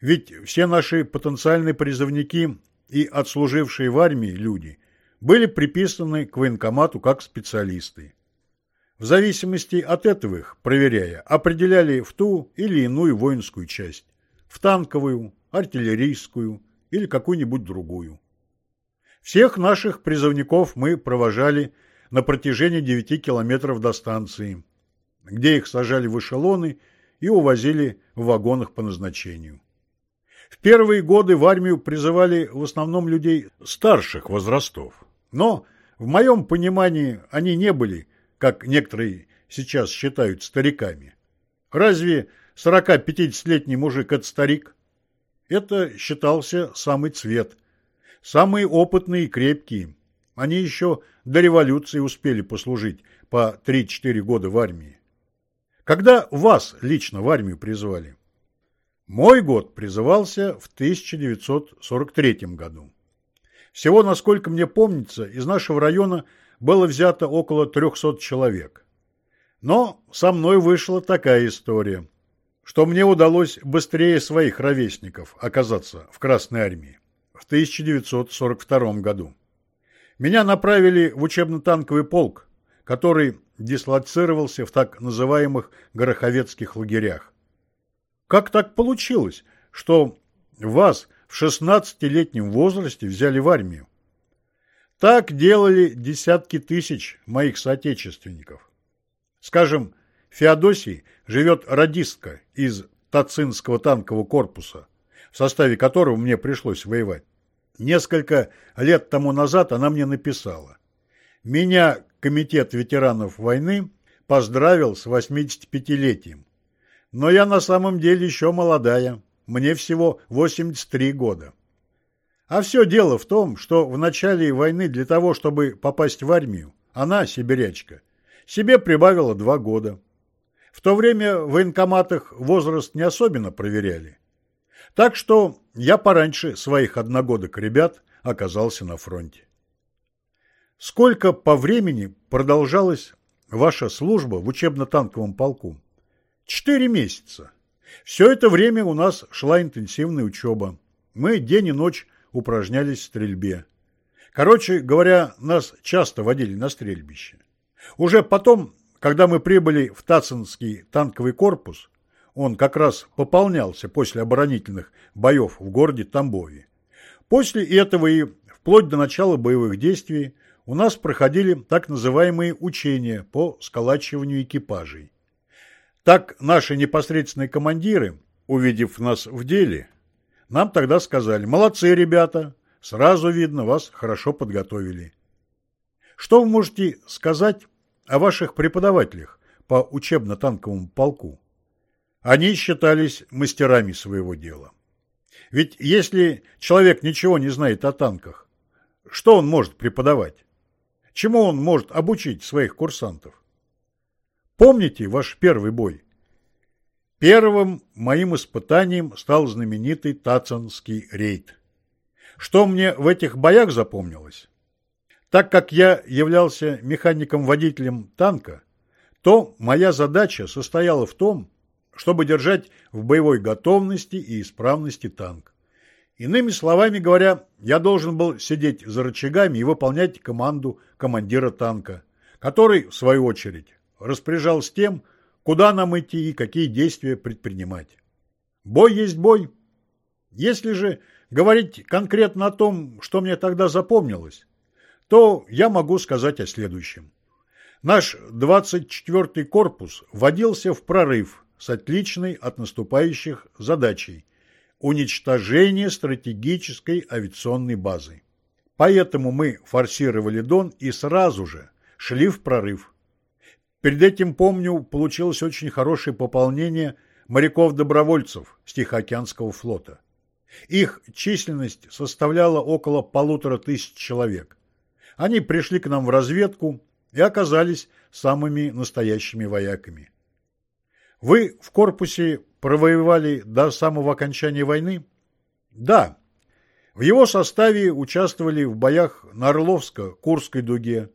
Ведь все наши потенциальные призывники и отслужившие в армии люди были приписаны к военкомату как специалисты. В зависимости от этого их, проверяя, определяли в ту или иную воинскую часть, в танковую, артиллерийскую или какую-нибудь другую. Всех наших призывников мы провожали на протяжении 9 километров до станции, где их сажали в эшелоны и увозили в вагонах по назначению. В первые годы в армию призывали в основном людей старших возрастов. Но, в моем понимании, они не были, как некоторые сейчас считают, стариками. Разве 40-50-летний мужик – это старик? Это считался самый цвет – Самые опытные и крепкие. Они еще до революции успели послужить по 3-4 года в армии. Когда вас лично в армию призвали? Мой год призывался в 1943 году. Всего, насколько мне помнится, из нашего района было взято около 300 человек. Но со мной вышла такая история, что мне удалось быстрее своих ровесников оказаться в Красной армии в 1942 году. Меня направили в учебно-танковый полк, который дислоцировался в так называемых гороховецких лагерях. Как так получилось, что вас в 16-летнем возрасте взяли в армию? Так делали десятки тысяч моих соотечественников. Скажем, Феодосий живет радистка из Тацинского танкового корпуса, в составе которого мне пришлось воевать. Несколько лет тому назад она мне написала. Меня Комитет ветеранов войны поздравил с 85-летием. Но я на самом деле еще молодая. Мне всего 83 года. А все дело в том, что в начале войны для того, чтобы попасть в армию, она, сибирячка, себе прибавила два года. В то время в военкоматах возраст не особенно проверяли. Так что я пораньше своих одногодок ребят оказался на фронте. Сколько по времени продолжалась ваша служба в учебно-танковом полку? Четыре месяца. Все это время у нас шла интенсивная учеба. Мы день и ночь упражнялись в стрельбе. Короче говоря, нас часто водили на стрельбище. Уже потом, когда мы прибыли в Тацинский танковый корпус, он как раз пополнялся после оборонительных боев в городе Тамбове. После этого и вплоть до начала боевых действий у нас проходили так называемые учения по сколачиванию экипажей. Так наши непосредственные командиры, увидев нас в деле, нам тогда сказали «Молодцы, ребята, сразу видно, вас хорошо подготовили». Что вы можете сказать о ваших преподавателях по учебно-танковому полку? Они считались мастерами своего дела. Ведь если человек ничего не знает о танках, что он может преподавать? Чему он может обучить своих курсантов? Помните ваш первый бой? Первым моим испытанием стал знаменитый Тацанский рейд. Что мне в этих боях запомнилось? Так как я являлся механиком-водителем танка, то моя задача состояла в том, чтобы держать в боевой готовности и исправности танк. Иными словами говоря, я должен был сидеть за рычагами и выполнять команду командира танка, который, в свою очередь, распоряжался тем, куда нам идти и какие действия предпринимать. Бой есть бой. Если же говорить конкретно о том, что мне тогда запомнилось, то я могу сказать о следующем. Наш 24-й корпус вводился в прорыв с отличной от наступающих задачей – уничтожение стратегической авиационной базы. Поэтому мы форсировали Дон и сразу же шли в прорыв. Перед этим, помню, получилось очень хорошее пополнение моряков-добровольцев с Тихоокеанского флота. Их численность составляла около полутора тысяч человек. Они пришли к нам в разведку и оказались самыми настоящими вояками. Вы в корпусе провоевали до самого окончания войны? Да. В его составе участвовали в боях на Орловско-Курской дуге,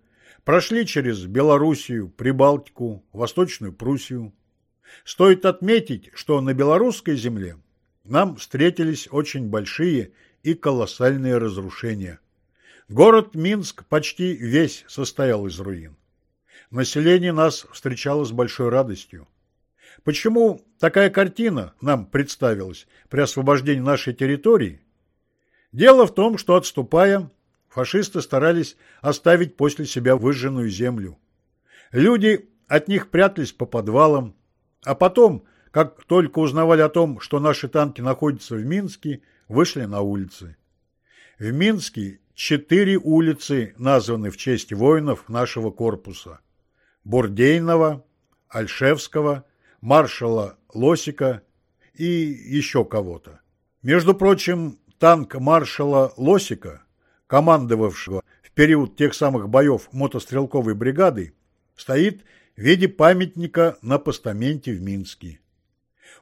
прошли через Белоруссию, Прибалтику, Восточную Пруссию. Стоит отметить, что на белорусской земле нам встретились очень большие и колоссальные разрушения. Город Минск почти весь состоял из руин. Население нас встречало с большой радостью. Почему такая картина нам представилась при освобождении нашей территории? Дело в том, что отступая, фашисты старались оставить после себя выжженную землю. Люди от них прятались по подвалам, а потом, как только узнавали о том, что наши танки находятся в Минске, вышли на улицы. В Минске четыре улицы названы в честь воинов нашего корпуса. Бурдейного, Альшевского, маршала Лосика и еще кого-то. Между прочим, танк маршала Лосика, командовавшего в период тех самых боев мотострелковой бригады, стоит в виде памятника на постаменте в Минске.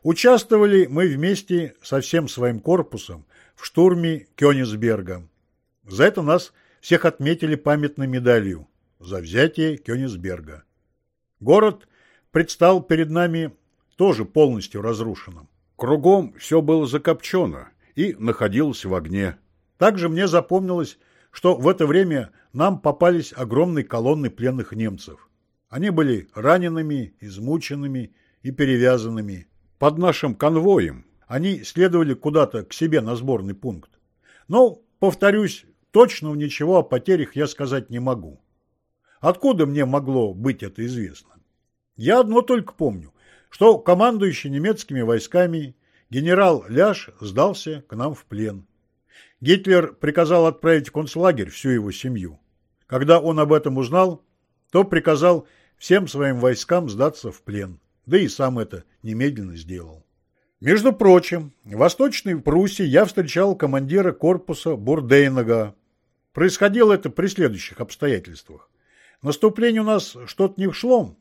Участвовали мы вместе со всем своим корпусом в штурме Кёнигсберга. За это нас всех отметили памятной медалью за взятие Кёнигсберга. Город предстал перед нами тоже полностью разрушенным. Кругом все было закопчено и находилось в огне. Также мне запомнилось, что в это время нам попались огромные колонны пленных немцев. Они были ранеными, измученными и перевязанными. Под нашим конвоем они следовали куда-то к себе на сборный пункт. Но, повторюсь, точно ничего о потерях я сказать не могу. Откуда мне могло быть это известно? Я одно только помню, что командующий немецкими войсками генерал Ляш сдался к нам в плен. Гитлер приказал отправить в концлагерь всю его семью. Когда он об этом узнал, то приказал всем своим войскам сдаться в плен, да и сам это немедленно сделал. Между прочим, в Восточной Пруссии я встречал командира корпуса Бурдейнага. Происходило это при следующих обстоятельствах. Наступление у нас что-то не шло,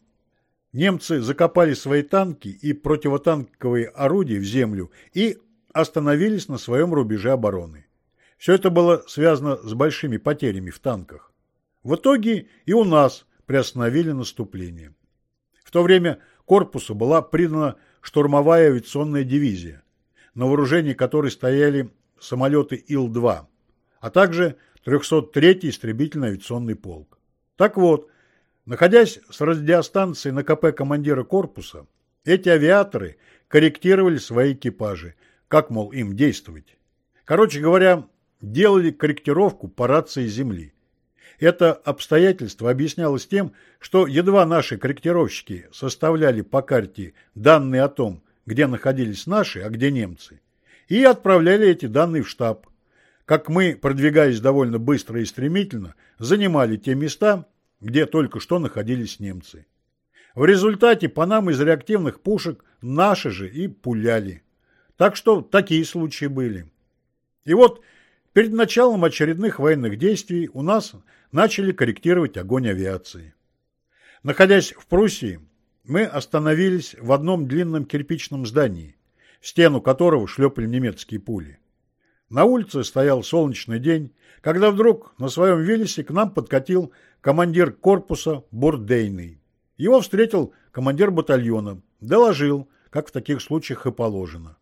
Немцы закопали свои танки и противотанковые орудия в землю и остановились на своем рубеже обороны. Все это было связано с большими потерями в танках. В итоге и у нас приостановили наступление. В то время корпусу была придана штурмовая авиационная дивизия, на вооружении которой стояли самолеты Ил-2, а также 303-й истребительный авиационный полк. Так вот, находясь с радиостанцией на КП командира корпуса, эти авиаторы корректировали свои экипажи, как, мол, им действовать. Короче говоря, делали корректировку по рации Земли. Это обстоятельство объяснялось тем, что едва наши корректировщики составляли по карте данные о том, где находились наши, а где немцы, и отправляли эти данные в штаб. Как мы, продвигаясь довольно быстро и стремительно, занимали те места, где только что находились немцы. В результате по нам из реактивных пушек наши же и пуляли. Так что такие случаи были. И вот перед началом очередных военных действий у нас начали корректировать огонь авиации. Находясь в Пруссии, мы остановились в одном длинном кирпичном здании, стену которого шлепали немецкие пули. На улице стоял солнечный день, когда вдруг на своем велисе к нам подкатил командир корпуса Бурдейный. Его встретил командир батальона, доложил, как в таких случаях и положено.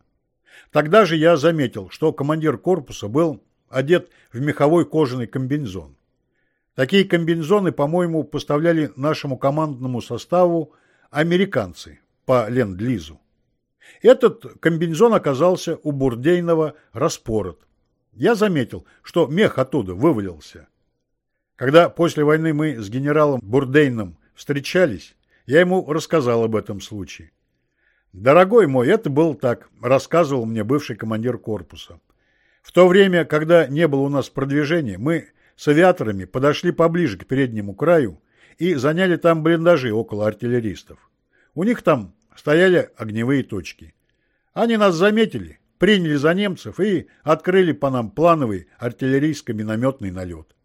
Тогда же я заметил, что командир корпуса был одет в меховой кожаный комбинезон. Такие комбинезоны, по-моему, поставляли нашему командному составу американцы по ленд-лизу. Этот комбинезон оказался у Бурдейного распорот. Я заметил, что мех оттуда вывалился. Когда после войны мы с генералом Бурдейном встречались, я ему рассказал об этом случае. «Дорогой мой, это было так», – рассказывал мне бывший командир корпуса. В то время, когда не было у нас продвижения, мы с авиаторами подошли поближе к переднему краю и заняли там блиндажи около артиллеристов. У них там стояли огневые точки. Они нас заметили, приняли за немцев и открыли по нам плановый артиллерийско-минометный налет.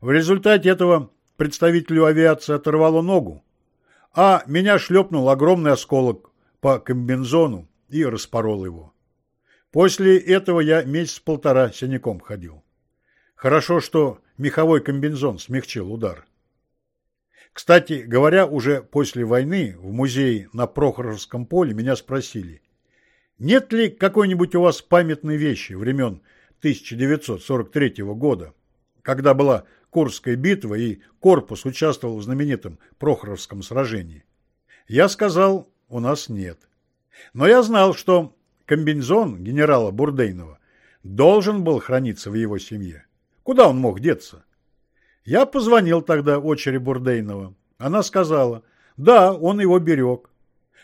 В результате этого представителю авиации оторвало ногу, а меня шлепнул огромный осколок по комбинзону и распорол его. После этого я месяц-полтора синяком ходил. Хорошо, что меховой комбинзон смягчил удар. Кстати говоря, уже после войны в музее на Прохоровском поле меня спросили, нет ли какой-нибудь у вас памятной вещи времен 1943 года, когда была Курская битва и корпус участвовал в знаменитом Прохоровском сражении. Я сказал, у нас нет. Но я знал, что комбинезон генерала Бурдейнова должен был храниться в его семье. Куда он мог деться? Я позвонил тогда очере Бурдейнова. Она сказала, да, он его берег.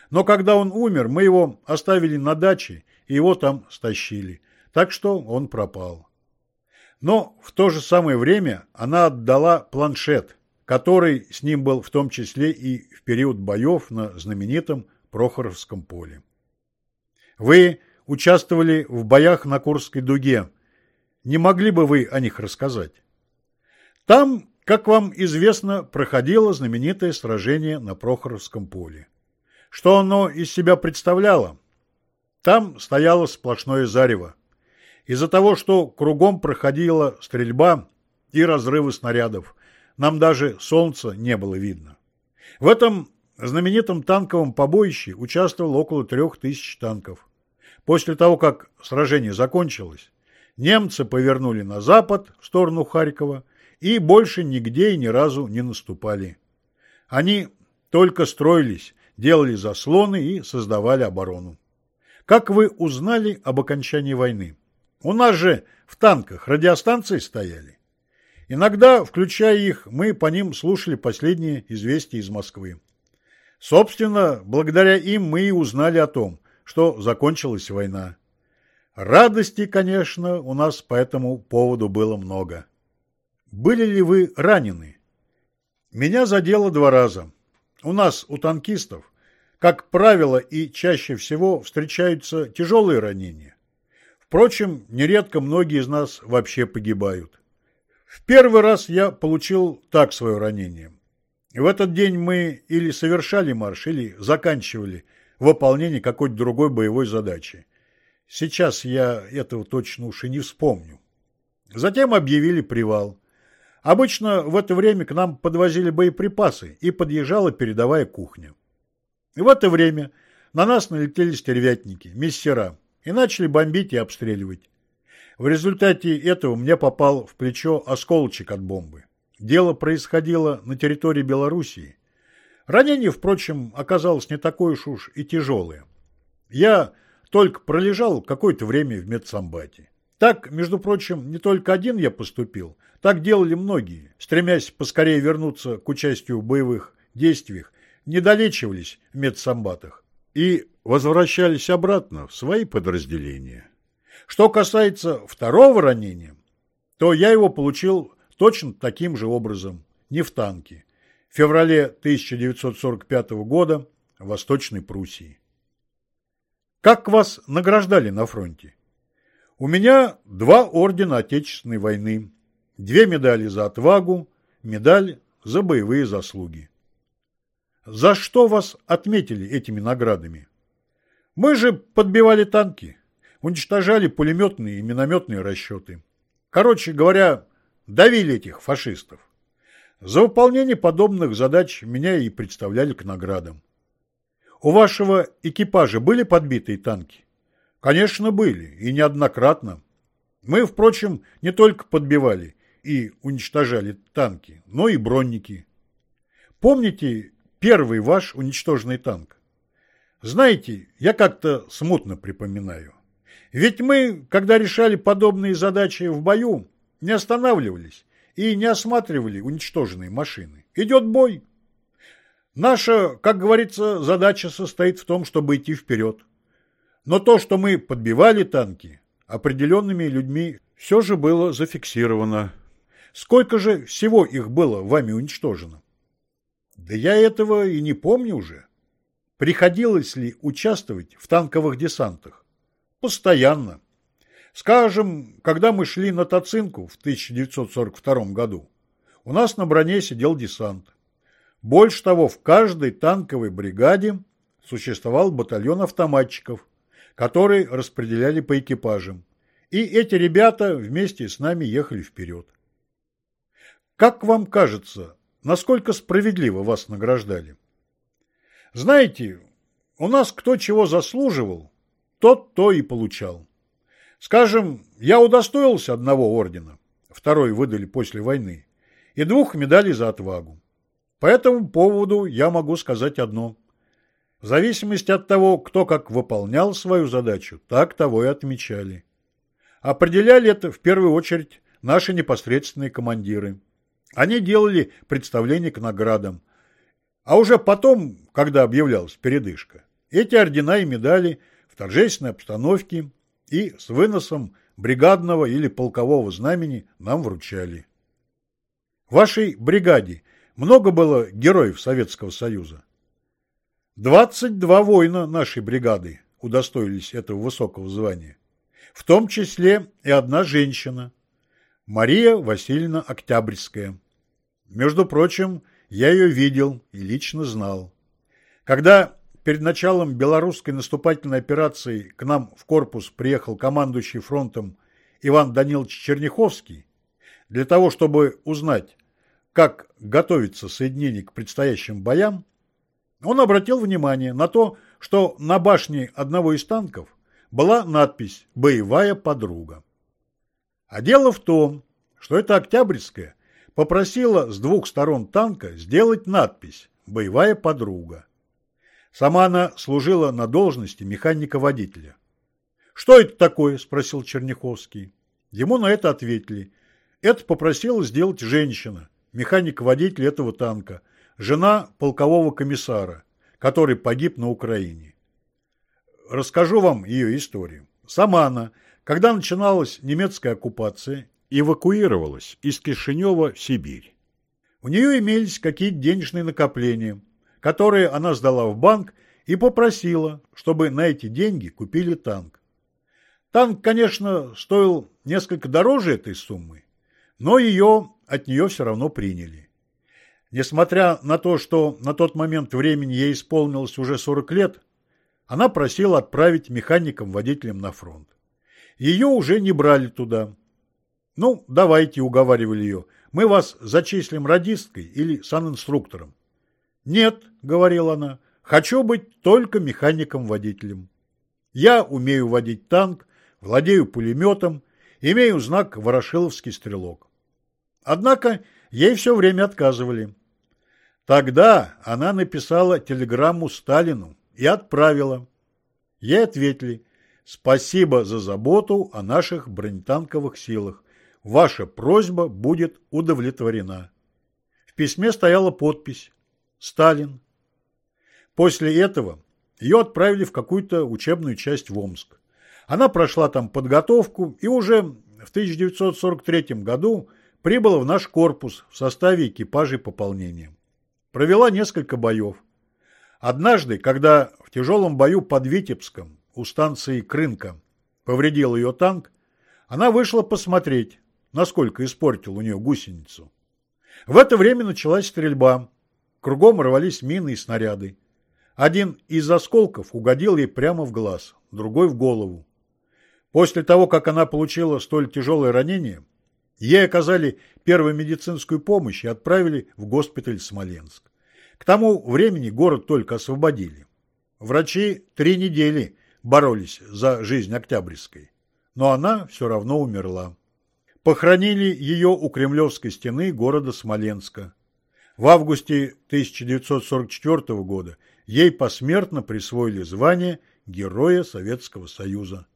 Но когда он умер, мы его оставили на даче, и его там стащили. Так что он пропал. Но в то же самое время она отдала планшет, который с ним был в том числе и в период боев на знаменитом Прохоровском поле. Вы участвовали в боях на Курской дуге. Не могли бы вы о них рассказать? Там, как вам известно, проходило знаменитое сражение на Прохоровском поле. Что оно из себя представляло? Там стояло сплошное зарево. Из-за того, что кругом проходила стрельба и разрывы снарядов, нам даже солнца не было видно. В этом знаменитом танковом побоище участвовало около трех тысяч танков. После того, как сражение закончилось, немцы повернули на запад, в сторону Харькова, и больше нигде и ни разу не наступали. Они только строились, делали заслоны и создавали оборону. Как вы узнали об окончании войны? У нас же в танках радиостанции стояли. Иногда, включая их, мы по ним слушали последние известия из Москвы. Собственно, благодаря им мы и узнали о том, что закончилась война. Радости, конечно, у нас по этому поводу было много. Были ли вы ранены? Меня задело два раза. У нас, у танкистов, как правило и чаще всего встречаются тяжелые ранения. Впрочем, нередко многие из нас вообще погибают. В первый раз я получил так свое ранение. В этот день мы или совершали марш, или заканчивали выполнение какой-то другой боевой задачи. Сейчас я этого точно уж и не вспомню. Затем объявили привал. Обычно в это время к нам подвозили боеприпасы и подъезжала передовая кухня. И в это время на нас налетели стервятники, мессера, и начали бомбить и обстреливать. В результате этого мне попал в плечо осколочек от бомбы. Дело происходило на территории Белоруссии. Ранение, впрочем, оказалось не такое уж, уж и тяжелое. Я только пролежал какое-то время в медсамбате. Так, между прочим, не только один я поступил, так делали многие, стремясь поскорее вернуться к участию в боевых действиях, не долечивались в медсамбатах и возвращались обратно в свои подразделения. Что касается второго ранения, то я его получил точно таким же образом, не в танке, в феврале 1945 года в Восточной Пруссии. Как вас награждали на фронте? У меня два ордена Отечественной войны, две медали за отвагу, медаль за боевые заслуги. За что вас отметили этими наградами? Мы же подбивали танки, уничтожали пулеметные и минометные расчеты. Короче говоря, давили этих фашистов. За выполнение подобных задач меня и представляли к наградам. У вашего экипажа были подбитые танки? Конечно, были, и неоднократно. Мы, впрочем, не только подбивали и уничтожали танки, но и бронники. Помните первый ваш уничтоженный танк? Знаете, я как-то смутно припоминаю. Ведь мы, когда решали подобные задачи в бою, не останавливались и не осматривали уничтоженные машины. Идет бой. Наша, как говорится, задача состоит в том, чтобы идти вперед. Но то, что мы подбивали танки, определенными людьми все же было зафиксировано. Сколько же всего их было вами уничтожено? Да я этого и не помню уже. Приходилось ли участвовать в танковых десантах? Постоянно. Скажем, когда мы шли на Тацинку в 1942 году, у нас на броне сидел десант. Больше того, в каждой танковой бригаде существовал батальон автоматчиков, которые распределяли по экипажам. И эти ребята вместе с нами ехали вперед. Как вам кажется, насколько справедливо вас награждали? Знаете, у нас кто чего заслуживал, тот то и получал. Скажем, я удостоился одного ордена, второй выдали после войны, и двух медалей за отвагу. По этому поводу я могу сказать одно. В зависимости от того, кто как выполнял свою задачу, так того и отмечали. Определяли это в первую очередь наши непосредственные командиры. Они делали представление к наградам. А уже потом, когда объявлялась передышка, эти ордена и медали в торжественной обстановке и с выносом бригадного или полкового знамени нам вручали. В вашей бригаде много было героев Советского Союза. 22 воина нашей бригады удостоились этого высокого звания, в том числе и одна женщина, Мария Васильевна Октябрьская. Между прочим, я ее видел и лично знал. Когда перед началом белорусской наступательной операции к нам в корпус приехал командующий фронтом Иван Данилович Черняховский, для того, чтобы узнать, как готовится соединение к предстоящим боям, он обратил внимание на то, что на башне одного из танков была надпись «Боевая подруга». А дело в том, что эта Октябрьская попросила с двух сторон танка сделать надпись «Боевая подруга». Сама она служила на должности механика-водителя. «Что это такое?» – спросил Черняховский. Ему на это ответили. Это попросила сделать женщина, механик-водитель этого танка, жена полкового комиссара, который погиб на Украине. Расскажу вам ее историю. Сама она, когда начиналась немецкая оккупация, эвакуировалась из Кишинева в Сибирь. У нее имелись какие-то денежные накопления, которые она сдала в банк и попросила, чтобы на эти деньги купили танк. Танк, конечно, стоил несколько дороже этой суммы, но ее от нее все равно приняли. Несмотря на то, что на тот момент времени ей исполнилось уже 40 лет, она просила отправить механиком-водителем на фронт. Ее уже не брали туда. «Ну, давайте», — уговаривали ее, — «мы вас зачислим радисткой или санинструктором». «Нет», — говорила она, Хочу быть только механиком-водителем. Я умею водить танк, владею пулеметом, имею знак «Ворошиловский стрелок». Однако ей все время отказывали. Тогда она написала телеграмму Сталину и отправила. Ей ответили «Спасибо за заботу о наших бронетанковых силах. Ваша просьба будет удовлетворена». В письме стояла подпись «Сталин». После этого ее отправили в какую-то учебную часть в Омск. Она прошла там подготовку и уже в 1943 году прибыла в наш корпус в составе экипажей пополнения. Провела несколько боев. Однажды, когда в тяжелом бою под Витебском у станции Крынка повредил ее танк, она вышла посмотреть, насколько испортил у нее гусеницу. В это время началась стрельба. Кругом рвались мины и снаряды. Один из осколков угодил ей прямо в глаз, другой в голову. После того, как она получила столь тяжелое ранение, ей оказали первую медицинскую помощь и отправили в госпиталь Смоленск. К тому времени город только освободили. Врачи три недели боролись за жизнь Октябрьской, но она все равно умерла. Похоронили ее у Кремлевской стены города Смоленска. В августе 1944 года ей посмертно присвоили звание Героя Советского Союза.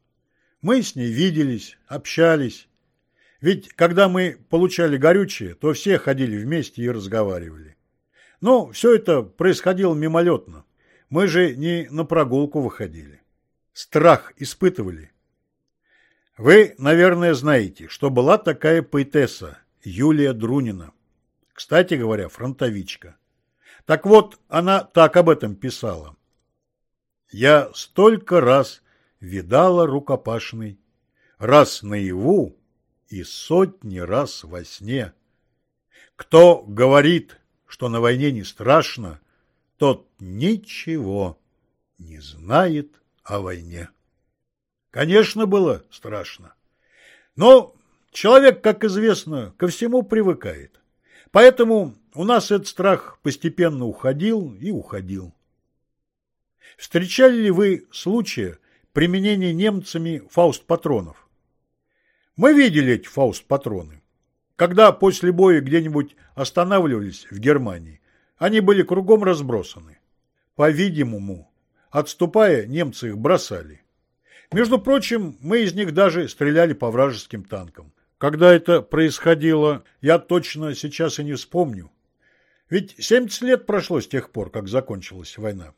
Мы с ней виделись, общались. Ведь когда мы получали горючее, то все ходили вместе и разговаривали. Но все это происходило мимолетно. Мы же не на прогулку выходили. Страх испытывали. Вы, наверное, знаете, что была такая поэтесса Юлия Друнина. Кстати говоря, фронтовичка. Так вот, она так об этом писала. «Я столько раз видала рукопашный, раз наяву и сотни раз во сне. Кто говорит, что на войне не страшно, тот ничего не знает о войне». Конечно, было страшно. Но человек, как известно, ко всему привыкает. Поэтому у нас этот страх постепенно уходил и уходил. Встречали ли вы случаи применения немцами фауст-патронов? Мы видели эти фауст-патроны. Когда после боя где-нибудь останавливались в Германии, они были кругом разбросаны. По-видимому, отступая, немцы их бросали. Между прочим, мы из них даже стреляли по вражеским танкам. Когда это происходило, я точно сейчас и не вспомню. Ведь 70 лет прошло с тех пор, как закончилась война.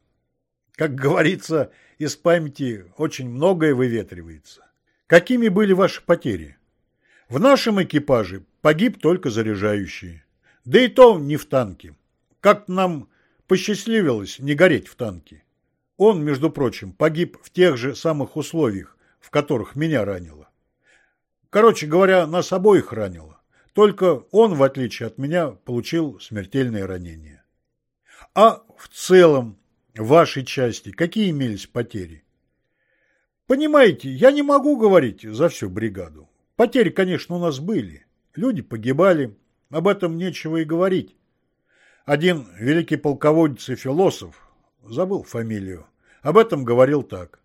Как говорится, из памяти очень многое выветривается. Какими были ваши потери? В нашем экипаже погиб только заряжающий. Да и то не в танке. Как нам посчастливилось не гореть в танке. Он, между прочим, погиб в тех же самых условиях, в которых меня ранило. Короче говоря, нас обоих ранило. Только он, в отличие от меня, получил смертельное ранение. А в целом, в вашей части, какие имелись потери? Понимаете, я не могу говорить за всю бригаду. Потери, конечно, у нас были. Люди погибали, об этом нечего и говорить. Один великий полководец и философ, забыл фамилию, об этом говорил так.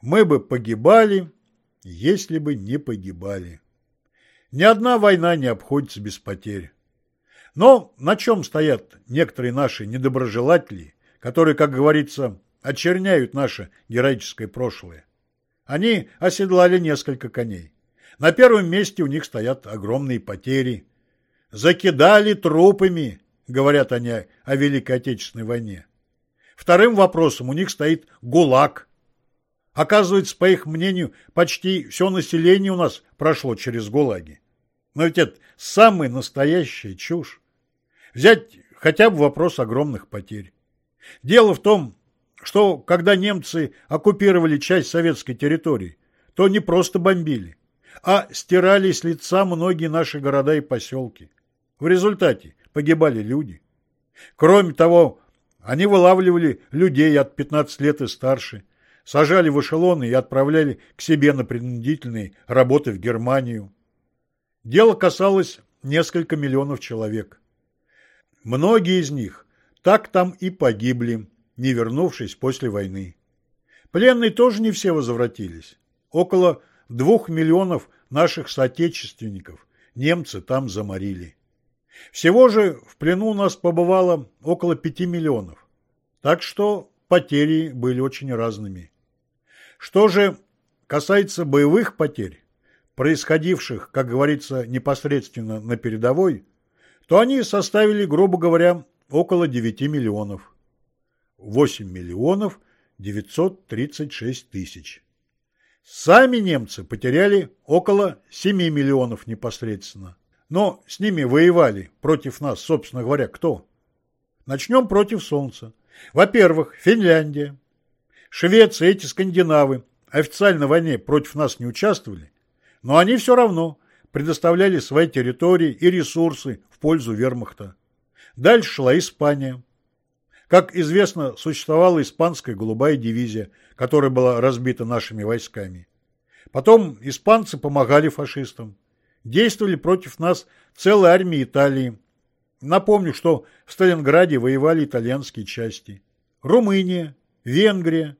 Мы бы погибали, если бы не погибали. Ни одна война не обходится без потерь. Но на чем стоят некоторые наши недоброжелатели, которые, как говорится, очерняют наше героическое прошлое? Они оседлали несколько коней. На первом месте у них стоят огромные потери. Закидали трупами, говорят они о Великой Отечественной войне. Вторым вопросом у них стоит ГУЛАГ – Оказывается, по их мнению, почти все население у нас прошло через ГУЛАГи. Но ведь это самая настоящая чушь. Взять хотя бы вопрос огромных потерь. Дело в том, что когда немцы оккупировали часть советской территории, то не просто бомбили, а стирали с лица многие наши города и поселки. В результате погибали люди. Кроме того, они вылавливали людей от 15 лет и старше – сажали в эшелоны и отправляли к себе на принудительные работы в Германию. Дело касалось несколько миллионов человек. Многие из них так там и погибли, не вернувшись после войны. Пленные тоже не все возвратились. Около двух миллионов наших соотечественников немцы там заморили. Всего же в плену у нас побывало около пяти миллионов. Так что потери были очень разными. Что же касается боевых потерь, происходивших, как говорится, непосредственно на передовой, то они составили, грубо говоря, около 9 миллионов. 8 миллионов 936 тысяч. Сами немцы потеряли около 7 миллионов непосредственно. Но с ними воевали против нас, собственно говоря, кто? Начнем против Солнца. Во-первых, Финляндия. Швеция, эти скандинавы официально в войне против нас не участвовали, но они все равно предоставляли свои территории и ресурсы в пользу вермахта. Дальше шла Испания. Как известно, существовала испанская голубая дивизия, которая была разбита нашими войсками. Потом испанцы помогали фашистам. Действовали против нас целые армии Италии. Напомню, что в Сталинграде воевали итальянские части. Румыния, Венгрия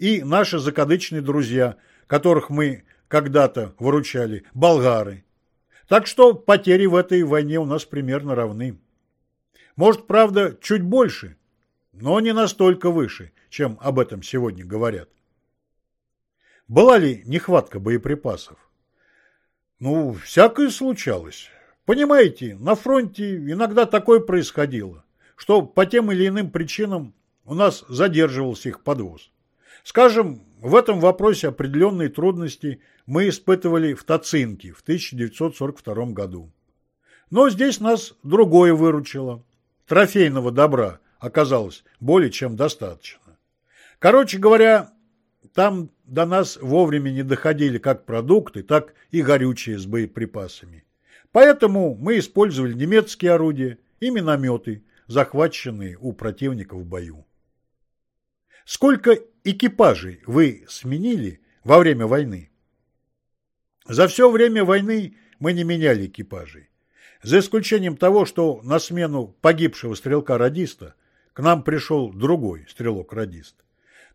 и наши закадычные друзья, которых мы когда-то выручали, болгары. Так что потери в этой войне у нас примерно равны. Может, правда, чуть больше, но не настолько выше, чем об этом сегодня говорят. Была ли нехватка боеприпасов? Ну, всякое случалось. Понимаете, на фронте иногда такое происходило, что по тем или иным причинам у нас задерживался их подвоз. Скажем, в этом вопросе определенные трудности мы испытывали в Тацинке в 1942 году. Но здесь нас другое выручило. Трофейного добра оказалось более чем достаточно. Короче говоря, там до нас вовремя не доходили как продукты, так и горючие с боеприпасами. Поэтому мы использовали немецкие орудия и минометы, захваченные у противника в бою. Сколько экипажей вы сменили во время войны? За все время войны мы не меняли экипажей. За исключением того, что на смену погибшего стрелка-радиста к нам пришел другой стрелок-радист.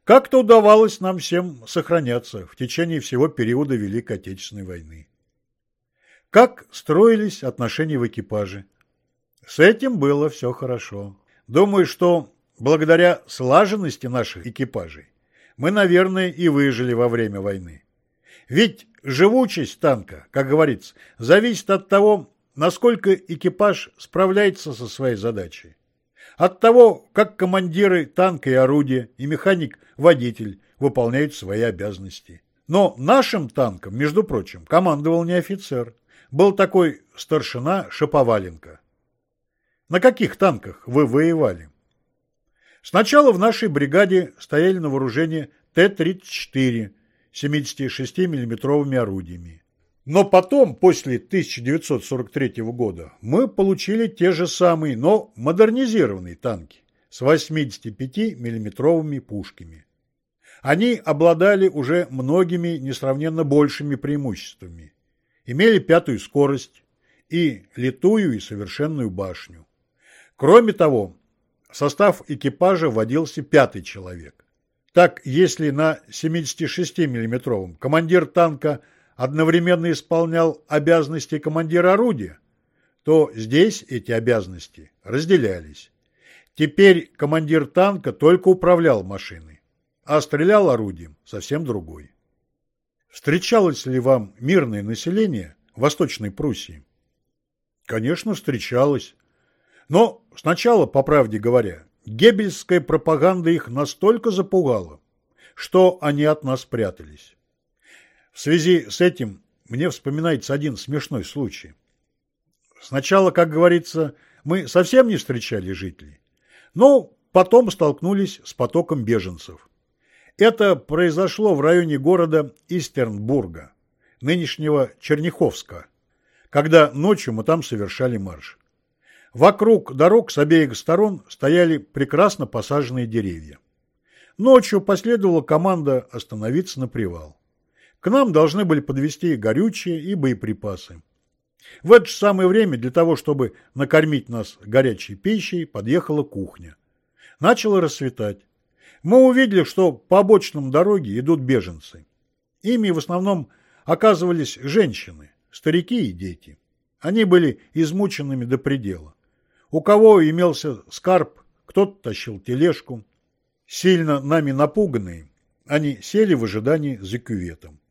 Как-то удавалось нам всем сохраняться в течение всего периода Великой Отечественной войны. Как строились отношения в экипаже? С этим было все хорошо. Думаю, что благодаря слаженности наших экипажей мы, наверное, и выжили во время войны. Ведь живучесть танка, как говорится, зависит от того, насколько экипаж справляется со своей задачей. От того, как командиры танка и орудия и механик-водитель выполняют свои обязанности. Но нашим танком, между прочим, командовал не офицер. Был такой старшина Шаповаленко. На каких танках вы воевали? Сначала в нашей бригаде стояли на вооружении Т-34 76 миллиметровыми орудиями. Но потом, после 1943 года, мы получили те же самые, но модернизированные танки с 85 миллиметровыми пушками. Они обладали уже многими несравненно большими преимуществами. Имели пятую скорость и литую и совершенную башню. Кроме того, в состав экипажа вводился пятый человек. Так, если на 76 миллиметровом командир танка – одновременно исполнял обязанности командира орудия, то здесь эти обязанности разделялись. Теперь командир танка только управлял машиной, а стрелял орудием совсем другой. Встречалось ли вам мирное население Восточной Пруссии? Конечно, встречалось. Но сначала, по правде говоря, геббельская пропаганда их настолько запугала, что они от нас прятались. В связи с этим мне вспоминается один смешной случай. Сначала, как говорится, мы совсем не встречали жителей, но потом столкнулись с потоком беженцев. Это произошло в районе города Истернбурга, нынешнего Черняховска, когда ночью мы там совершали марш. Вокруг дорог с обеих сторон стояли прекрасно посаженные деревья. Ночью последовала команда остановиться на привал. К нам должны были подвести горючее и боеприпасы. В это же самое время для того, чтобы накормить нас горячей пищей, подъехала кухня. Начало рассветать. Мы увидели, что по обочинам дороги идут беженцы. Ими в основном оказывались женщины, старики и дети. Они были измученными до предела. У кого имелся скарб, кто-то тащил тележку. Сильно нами напуганные, они сели в ожидании за кюветом.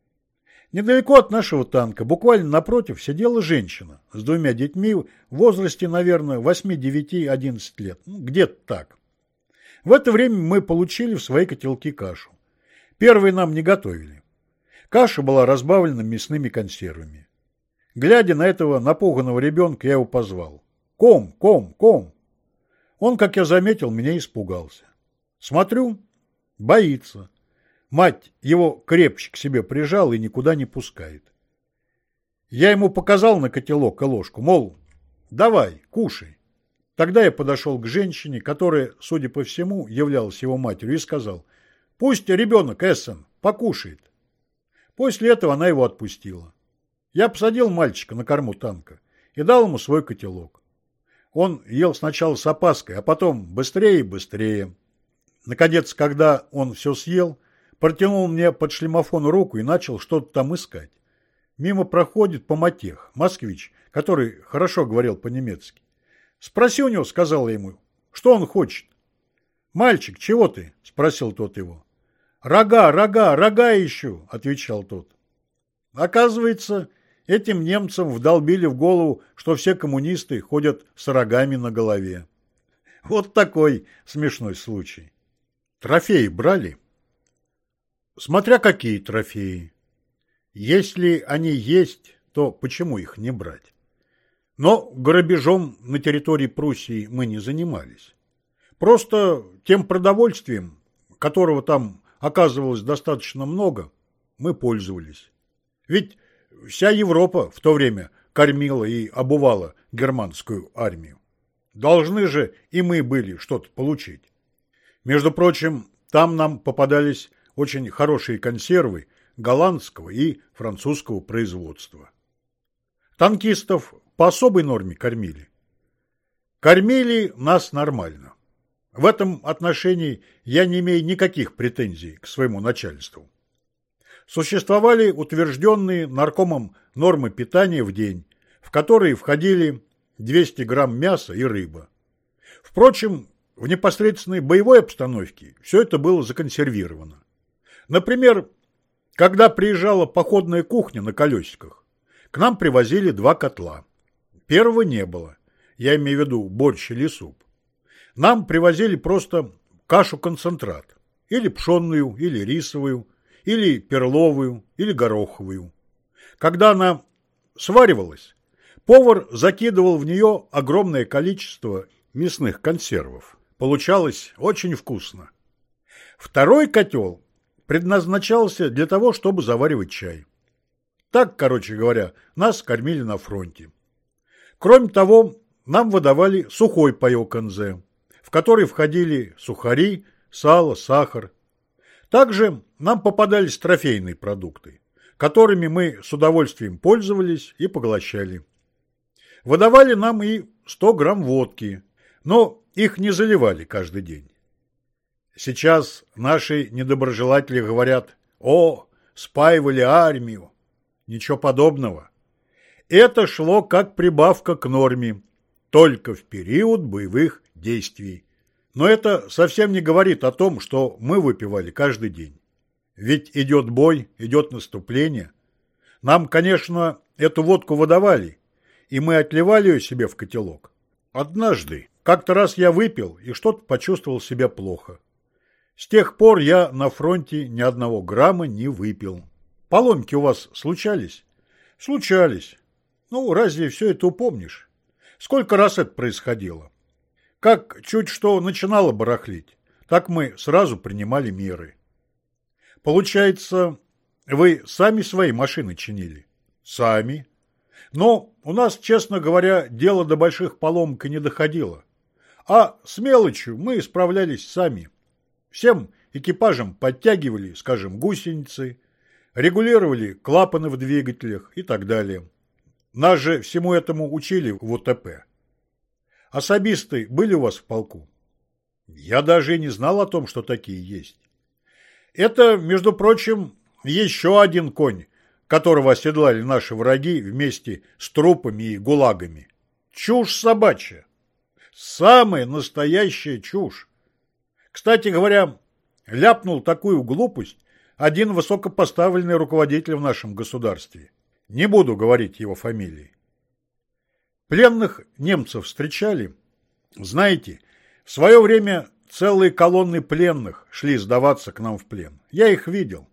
Недалеко от нашего танка, буквально напротив, сидела женщина с двумя детьми в возрасте, наверное, 8, 9, 11 лет. Ну, где-то так. В это время мы получили в свои котелки кашу. Первые нам не готовили. Каша была разбавлена мясными консервами. Глядя на этого напуганного ребенка, я его позвал. «Ком, ком, ком!» Он, как я заметил, меня испугался. Смотрю, боится. Мать его крепче к себе прижала и никуда не пускает. Я ему показал на котелок и ложку, мол, давай, кушай. Тогда я подошел к женщине, которая, судя по всему, являлась его матерью, и сказал, пусть ребенок Эссен покушает. После этого она его отпустила. Я посадил мальчика на корму танка и дал ему свой котелок. Он ел сначала с опаской, а потом быстрее и быстрее. Наконец, когда он все съел, протянул мне под шлемофон руку и начал что-то там искать. Мимо проходит Поматех, москвич, который хорошо говорил по-немецки. «Спроси у него», — сказал ему, — «что он хочет?» «Мальчик, чего ты?» — спросил тот его. «Рога, рога, рога ищу», — отвечал тот. Оказывается, этим немцам вдолбили в голову, что все коммунисты ходят с рогами на голове. Вот такой смешной случай. Трофеи брали? Смотря какие трофеи. Если они есть, то почему их не брать? Но грабежом на территории Пруссии мы не занимались. Просто тем продовольствием, которого там оказывалось достаточно много, мы пользовались. Ведь вся Европа в то время кормила и обувала германскую армию. Должны же и мы были что-то получить. Между прочим, там нам попадались очень хорошие консервы голландского и французского производства. Танкистов по особой норме кормили. Кормили нас нормально. В этом отношении я не имею никаких претензий к своему начальству. Существовали утвержденные наркомом нормы питания в день, в которые входили 200 грамм мяса и рыба. Впрочем, в непосредственной боевой обстановке все это было законсервировано. Например, когда приезжала походная кухня на колесиках, к нам привозили два котла. Первого не было, я имею в виду борщ или суп. Нам привозили просто кашу-концентрат. Или пшенную, или рисовую, или перловую, или гороховую. Когда она сваривалась, повар закидывал в нее огромное количество мясных консервов. Получалось очень вкусно. Второй котел предназначался для того, чтобы заваривать чай. Так, короче говоря, нас кормили на фронте. Кроме того, нам выдавали сухой паёк НЗ в который входили сухари, сало, сахар. Также нам попадались трофейные продукты, которыми мы с удовольствием пользовались и поглощали. Выдавали нам и 100 грамм водки, но их не заливали каждый день. Сейчас наши недоброжелатели говорят «О, спаивали армию». Ничего подобного. Это шло как прибавка к норме, только в период боевых действий. Но это совсем не говорит о том, что мы выпивали каждый день. Ведь идет бой, идет наступление. Нам, конечно, эту водку выдавали, и мы отливали ее себе в котелок. Однажды, как-то раз я выпил и что-то почувствовал себя плохо. С тех пор я на фронте ни одного грамма не выпил. Поломки у вас случались? Случались. Ну, разве все это упомнишь? Сколько раз это происходило? Как чуть что начинало барахлить, так мы сразу принимали меры. Получается, вы сами свои машины чинили? Сами. Но у нас, честно говоря, дело до больших поломок и не доходило. А с мелочью мы справлялись сами. Всем экипажам подтягивали, скажем, гусеницы, регулировали клапаны в двигателях и так далее. Нас же всему этому учили в УТП. Особисты были у вас в полку? Я даже и не знал о том, что такие есть. Это, между прочим, еще один конь, которого оседлали наши враги вместе с трупами и гулагами. Чушь собачья. Самая настоящая чушь. Кстати говоря, ляпнул такую глупость один высокопоставленный руководитель в нашем государстве. Не буду говорить его фамилии. Пленных немцев встречали. Знаете, в свое время целые колонны пленных шли сдаваться к нам в плен. Я их видел.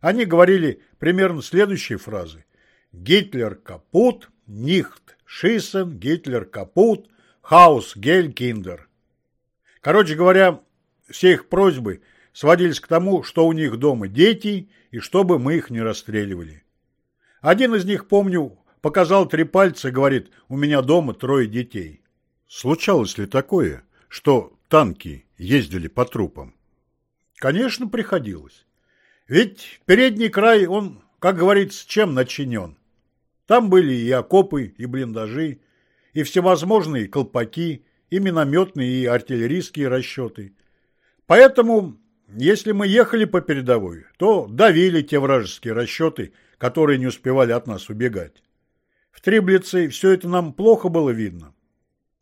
Они говорили примерно следующие фразы. «Hitler kaputt, nicht schießen, Hitler kaputt, Haus viel Kinder». Короче говоря, все их просьбы сводились к тому, что у них дома дети и чтобы мы их не расстреливали. Один из них, помню, показал три пальца и говорит, у меня дома трое детей. Случалось ли такое, что танки ездили по трупам? Конечно, приходилось. Ведь передний край, он, как говорится, чем начинен? Там были и окопы, и блиндажи, и всевозможные колпаки, и минометные, и артиллерийские расчеты. Поэтому, если мы ехали по передовой, то давили те вражеские расчеты, которые не успевали от нас убегать. В Триблице все это нам плохо было видно.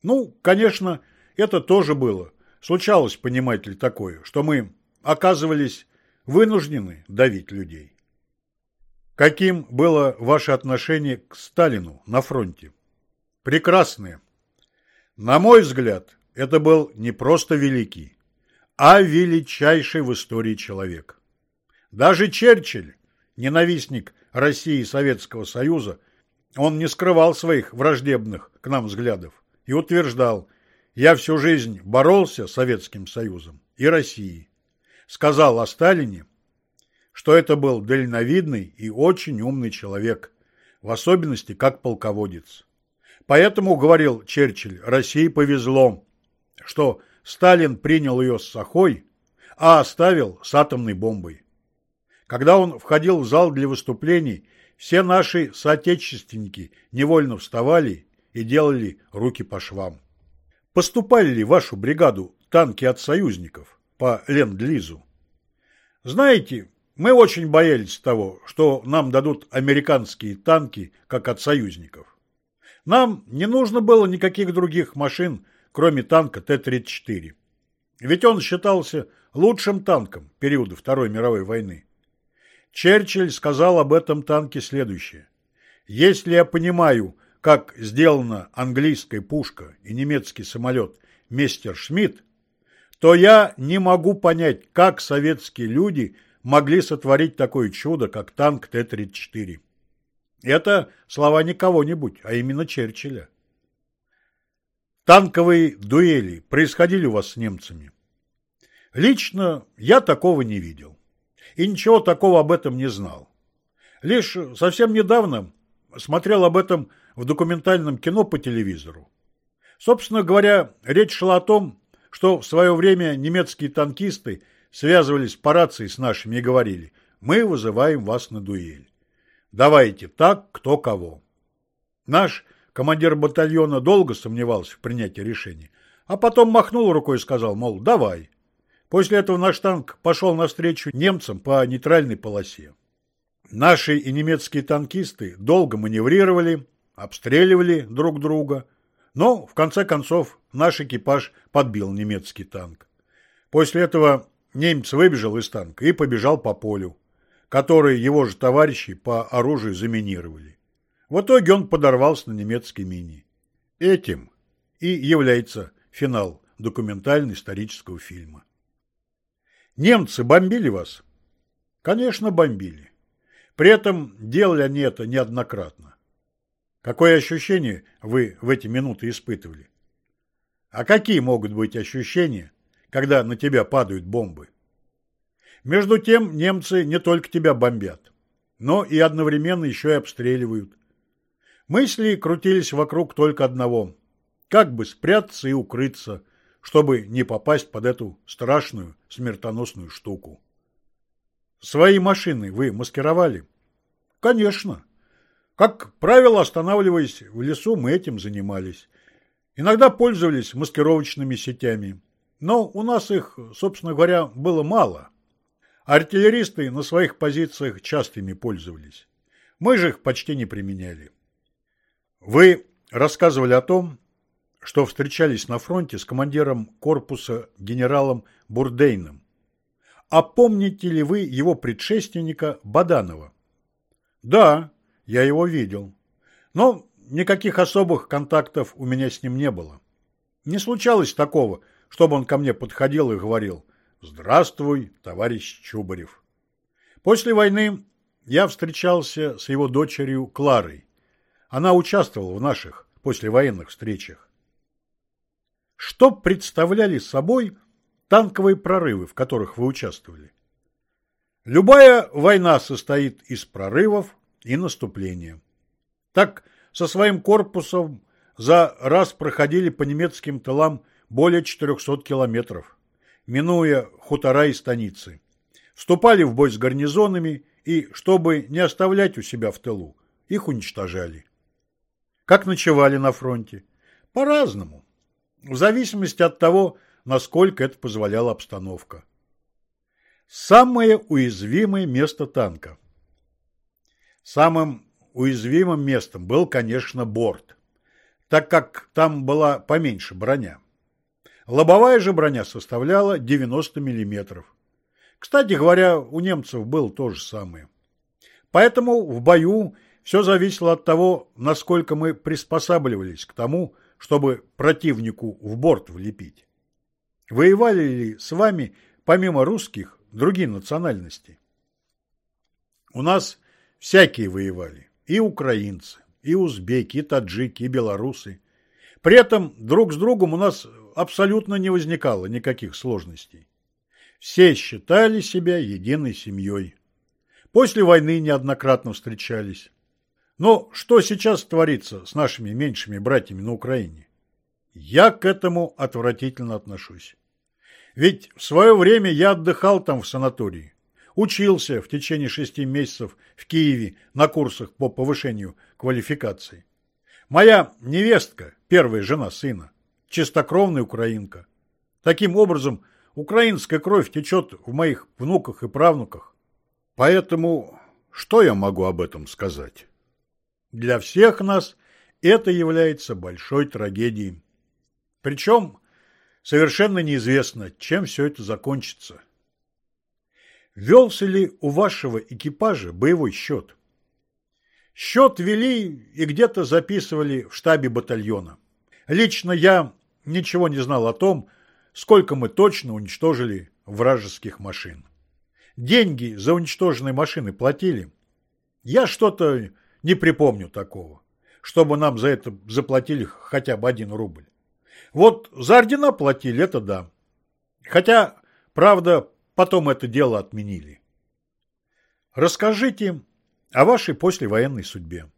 Ну, конечно, это тоже было. Случалось, понимаете ли, такое, что мы оказывались вынуждены давить людей. Каким было ваше отношение к Сталину на фронте? Прекрасное. На мой взгляд, это был не просто великий, а величайший в истории человек. Даже Черчилль, ненавистник России и Советского Союза, он не скрывал своих враждебных к нам взглядов и утверждал, я всю жизнь боролся с Советским Союзом и Россией сказал о Сталине, что это был дальновидный и очень умный человек, в особенности как полководец. Поэтому, говорил Черчилль, России повезло, что Сталин принял ее с сахой, а оставил с атомной бомбой. Когда он входил в зал для выступлений, все наши соотечественники невольно вставали и делали руки по швам. Поступали ли в вашу бригаду танки от союзников? по Ленд-Лизу. Знаете, мы очень боялись того, что нам дадут американские танки, как от союзников. Нам не нужно было никаких других машин, кроме танка Т-34. Ведь он считался лучшим танком периода Второй мировой войны. Черчилль сказал об этом танке следующее. «Если я понимаю, как сделана английская пушка и немецкий самолет «Мистер Шмидт», то я не могу понять, как советские люди могли сотворить такое чудо, как танк Т-34. Это слова не кого-нибудь, а именно Черчилля. Танковые дуэли происходили у вас с немцами? Лично я такого не видел. И ничего такого об этом не знал. Лишь совсем недавно смотрел об этом в документальном кино по телевизору. Собственно говоря, речь шла о том, что в свое время немецкие танкисты связывались по рации с нашими и говорили «Мы вызываем вас на дуэль. Давайте так, кто кого». Наш командир батальона долго сомневался в принятии решения, а потом махнул рукой и сказал, мол, давай. После этого наш танк пошел навстречу немцам по нейтральной полосе. Наши и немецкие танкисты долго маневрировали, обстреливали друг друга, но, в конце концов, наш экипаж подбил немецкий танк. После этого немец выбежал из танка и побежал по полю, который его же товарищи по оружию заминировали. В итоге он подорвался на немецкой мини. Этим и является финал документально-исторического фильма. Немцы бомбили вас? Конечно, бомбили. При этом делали они это неоднократно. Какое ощущение вы в эти минуты испытывали? А какие могут быть ощущения, когда на тебя падают бомбы? Между тем, немцы не только тебя бомбят, но и одновременно еще и обстреливают. Мысли крутились вокруг только одного – как бы спрятаться и укрыться, чтобы не попасть под эту страшную смертоносную штуку. Свои машины вы маскировали? Конечно. Как правило, останавливаясь в лесу, мы этим занимались. Иногда пользовались маскировочными сетями. Но у нас их, собственно говоря, было мало. Артиллеристы на своих позициях часто ими пользовались. Мы же их почти не применяли. Вы рассказывали о том, что встречались на фронте с командиром корпуса генералом Бурдейном. А помните ли вы его предшественника Баданова? Да, я его видел. Но никаких особых контактов у меня с ним не было. Не случалось такого, чтобы он ко мне подходил и говорил «Здравствуй, товарищ Чубарев». После войны я встречался с его дочерью Кларой. Она участвовала в наших послевоенных встречах. Что представляли собой танковые прорывы, в которых вы участвовали? Любая война состоит из прорывов и наступления. Так, со своим корпусом за раз проходили по немецким тылам более 400 километров, минуя хутора и станицы. Вступали в бой с гарнизонами и, чтобы не оставлять у себя в тылу, их уничтожали. Как ночевали на фронте? По-разному, в зависимости от того, насколько это позволяла обстановка. Самое уязвимое место танка. Самым уязвимым местом был, конечно, борт, так как там была поменьше броня. Лобовая же броня составляла 90 мм. Кстати говоря, у немцев было то же самое. Поэтому в бою все зависело от того, насколько мы приспосабливались к тому, чтобы противнику в борт влепить. Воевали ли с вами, помимо русских, другие национальности? У нас всякие воевали. И украинцы, и узбеки, и таджики, и белорусы. При этом друг с другом у нас абсолютно не возникало никаких сложностей. Все считали себя единой семьей. После войны неоднократно встречались. Но что сейчас творится с нашими меньшими братьями на Украине? Я к этому отвратительно отношусь. Ведь в свое время я отдыхал там в санатории. Учился в течение шести месяцев в Киеве на курсах по повышению квалификации. Моя невестка, первая жена сына, чистокровная украинка. Таким образом, украинская кровь течет в моих внуках и правнуках. Поэтому что я могу об этом сказать? Для всех нас это является большой трагедией. Причем совершенно неизвестно, чем все это закончится. Велся ли у вашего экипажа боевой счет? Счет вели и где-то записывали в штабе батальона. Лично я ничего не знал о том, сколько мы точно уничтожили вражеских машин. Деньги за уничтоженные машины платили. Я что-то не припомню такого, чтобы нам за это заплатили хотя бы один рубль. Вот за ордена платили, это да. Хотя, правда, потом это дело отменили. Расскажите о вашей послевоенной судьбе.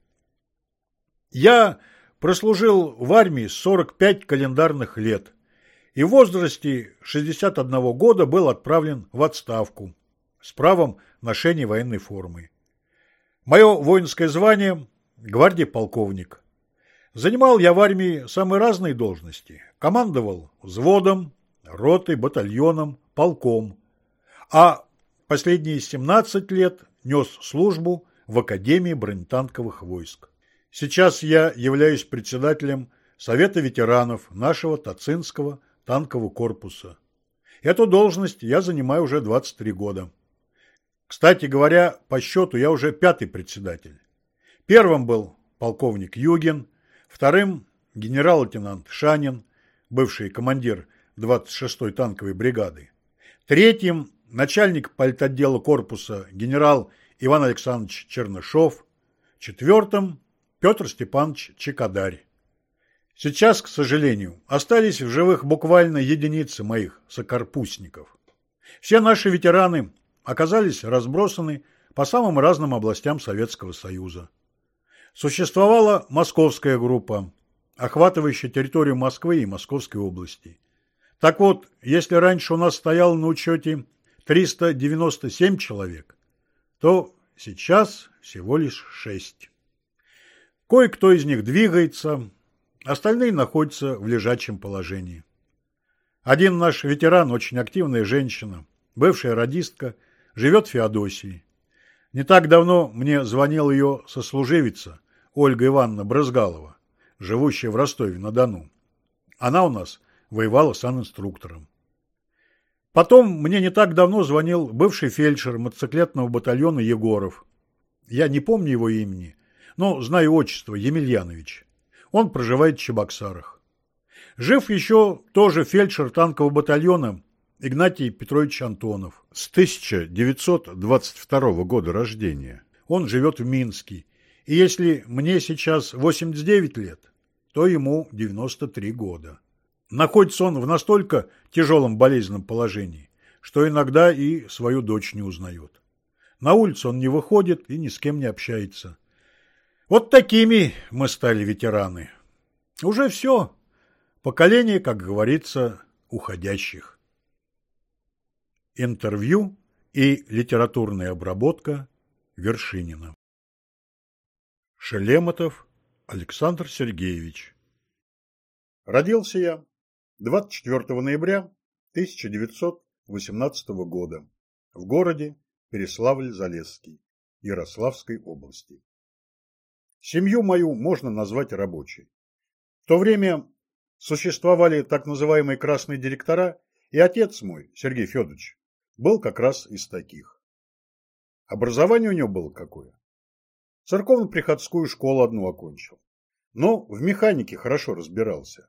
Я прослужил в армии 45 календарных лет и в возрасте 61 года был отправлен в отставку с правом ношения военной формы. Мое воинское звание – гвардии полковник. Занимал я в армии самые разные должности. Командовал взводом, ротой, батальоном, полком. А последние 17 лет нес службу в Академии бронетанковых войск. Сейчас я являюсь председателем Совета ветеранов нашего Тацинского танкового корпуса. Эту должность я занимаю уже 23 года. Кстати говоря, по счету я уже пятый председатель. Первым был полковник Югин, вторым – генерал-лейтенант Шанин, бывший командир 26-й танковой бригады, третьим – начальник политотдела корпуса генерал Иван Александрович Чернышов, четвертым – Петр Степанович Чекадарь. Сейчас, к сожалению, остались в живых буквально единицы моих сокорпустников. Все наши ветераны оказались разбросаны по самым разным областям Советского Союза. Существовала московская группа, охватывающая территорию Москвы и Московской области. Так вот, если раньше у нас стояло на учете 397 человек, то сейчас всего лишь 6. Кое-кто из них двигается, остальные находятся в лежачем положении. Один наш ветеран, очень активная женщина, бывшая радистка, живет в Феодосии. Не так давно мне звонил ее сослуживица Ольга Ивановна Брызгалова, живущая в Ростове-на-Дону. Она у нас воевала санинструктором. Потом мне не так давно звонил бывший фельдшер мотоциклетного батальона Егоров. Я не помню его имени, но знаю отчество Емельянович. Он проживает в Чебоксарах. Жив еще тоже фельдшер танкового батальона Игнатий Петрович Антонов. С 1922 года рождения. Он живет в Минске. И если мне сейчас 89 лет, то ему 93 года. Находится он в настолько тяжелом болезненном положении, что иногда и свою дочь не узнает. На улицу он не выходит и ни с кем не общается. Вот такими мы стали ветераны. Уже все. Поколение, как говорится, уходящих. Интервью и литературная обработка Вершинина. Шелемотов Александр Сергеевич. Родился я 24 ноября 1918 года в городе Переславль-Залесский Ярославской области. Семью мою можно назвать рабочей. В то время существовали так называемые красные директора, и отец мой, Сергей Федорович, был как раз из таких. Образование у него было какое? Церковно-приходскую школу одну окончил. Но в механике хорошо разбирался.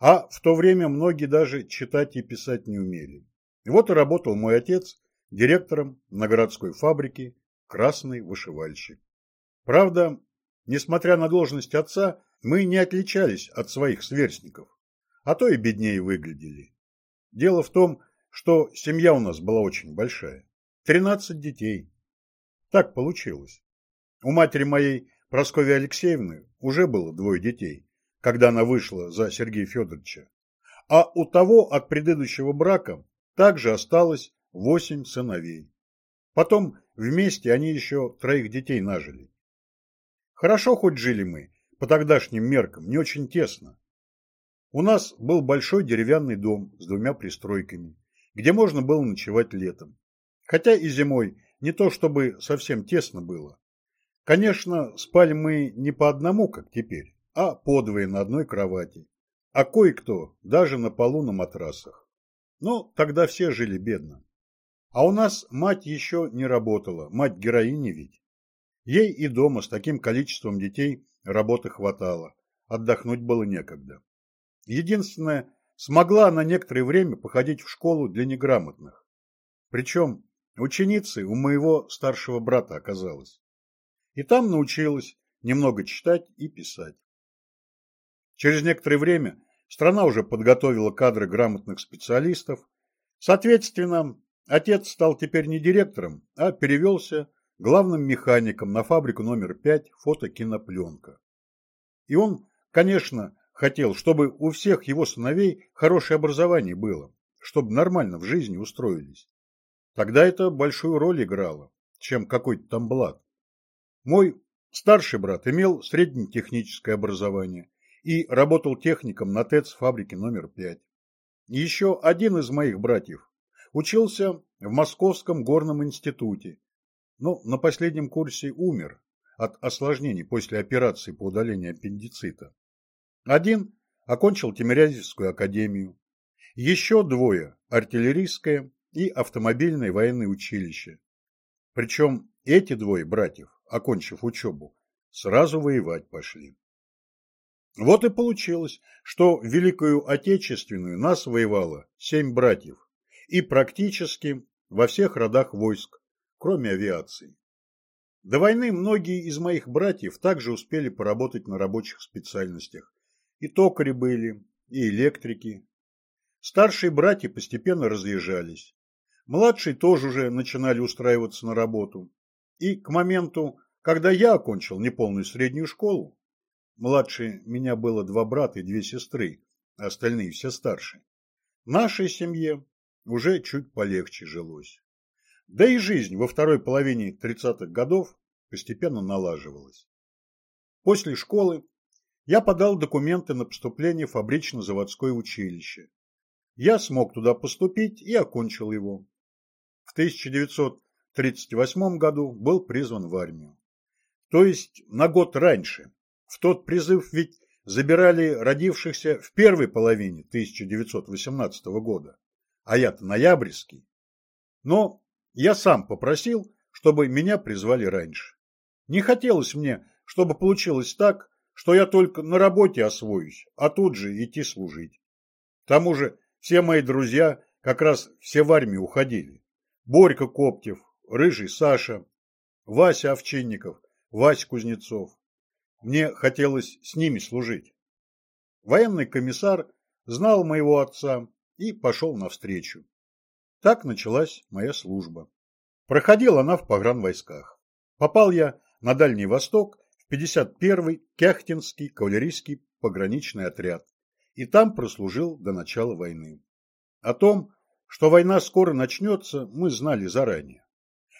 А в то время многие даже читать и писать не умели. И вот и работал мой отец директором на городской фабрике «Красный вышивальщик». Правда, несмотря на должность отца, мы не отличались от своих сверстников, а то и беднее выглядели. Дело в том, что семья у нас была очень большая. Тринадцать детей. Так получилось. У матери моей, Прасковьи Алексеевны, уже было двое детей, когда она вышла за Сергея Федоровича. А у того от предыдущего брака также осталось восемь сыновей. Потом вместе они еще троих детей нажили. Хорошо хоть жили мы, по тогдашним меркам, не очень тесно. У нас был большой деревянный дом с двумя пристройками, где можно было ночевать летом. Хотя и зимой не то чтобы совсем тесно было. Конечно, спали мы не по одному, как теперь, а подвое на одной кровати, а кое-кто даже на полу на матрасах. Но тогда все жили бедно. А у нас мать еще не работала, мать героини ведь. Ей и дома с таким количеством детей работы хватало, отдохнуть было некогда. Единственное, смогла она некоторое время походить в школу для неграмотных. Причем ученицей у моего старшего брата оказалась. И там научилась немного читать и писать. Через некоторое время страна уже подготовила кадры грамотных специалистов. Соответственно, отец стал теперь не директором, а перевелся главным механиком на фабрику номер 5 фотокинопленка. И он, конечно, хотел, чтобы у всех его сыновей хорошее образование было, чтобы нормально в жизни устроились. Тогда это большую роль играло, чем какой-то там блат. Мой старший брат имел среднетехническое образование, и работал техником на ТЭЦ фабрике номер 5. Еще один из моих братьев учился в Московском горном институте, но на последнем курсе умер от осложнений после операции по удалению аппендицита. Один окончил Тимирязевскую академию, еще двое – артиллерийское и автомобильное военное училище. Причем эти двое братьев, окончив учебу, сразу воевать пошли. Вот и получилось, что в Великую Отечественную нас воевало семь братьев, и практически во всех родах войск, кроме авиации. До войны многие из моих братьев также успели поработать на рабочих специальностях. И токари были, и электрики. Старшие братья постепенно разъезжались. Младшие тоже уже начинали устраиваться на работу. И к моменту, когда я окончил неполную среднюю школу, Младше меня было два брата и две сестры, а остальные все старше. Нашей семье уже чуть полегче жилось. Да и жизнь во второй половине 30-х годов постепенно налаживалась. После школы я подал документы на поступление в фабрично-заводское училище. я смог туда поступить и окончил его. В 1938 году был призван в армию. То есть на год раньше. В тот призыв ведь забирали родившихся в первой половине 1918 года, а я-то ноябрьский. Но я сам попросил, чтобы меня призвали раньше. Не хотелось мне, чтобы получилось так, что я только на работе освоюсь, а тут же идти служить. К тому же все мои друзья как раз все в армию уходили. Борька Коптев, Рыжий Саша, Вася Овчинников, Вась Кузнецов. Мне хотелось с ними служить. Военный комиссар знал моего отца и пошел навстречу. Так началась моя служба. Проходила она в погранвойсках. Попал я на Дальний Восток 51-й Кяхтинский кавалерийский пограничный отряд и там прослужил до начала войны. О том, что война скоро начнется, мы знали заранее.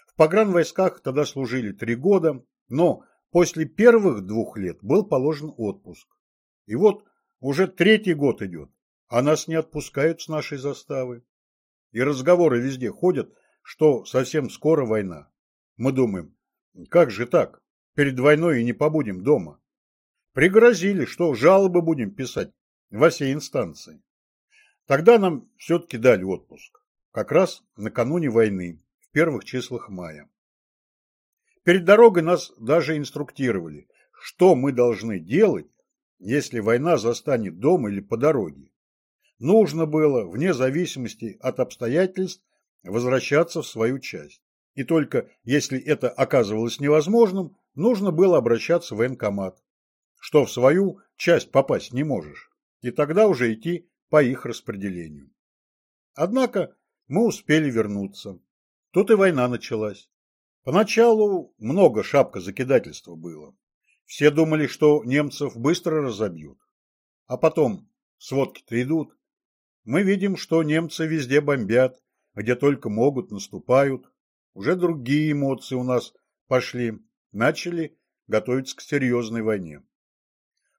В погранвойсках тогда служили три года, но после первых двух лет был положен отпуск. И вот уже третий год идет, а нас не отпускают с нашей заставы. И разговоры везде ходят, что совсем скоро война. Мы думаем, как же так? Перед войной и не побудем дома. Пригрозили, что жалобы будем писать во все инстанции. Тогда нам все-таки дали отпуск. Как раз накануне войны, в первых числах мая. Перед дорогой нас даже инструктировали, что мы должны делать, если война застанет дома или по дороге. Нужно было, вне зависимости от обстоятельств, возвращаться в свою часть. И только если это оказывалось невозможным, нужно было обращаться в военкомат, что в свою часть попасть не можешь, и тогда уже идти по их распределению. Однако мы успели вернуться. Тут и война началась. Поначалу много шапка закидательства было. Все думали, что немцев быстро разобьют. А потом сводки-то идут, мы видим, что немцы везде бомбят, где только могут, наступают. Уже другие эмоции у нас пошли, начали готовиться к серьезной войне.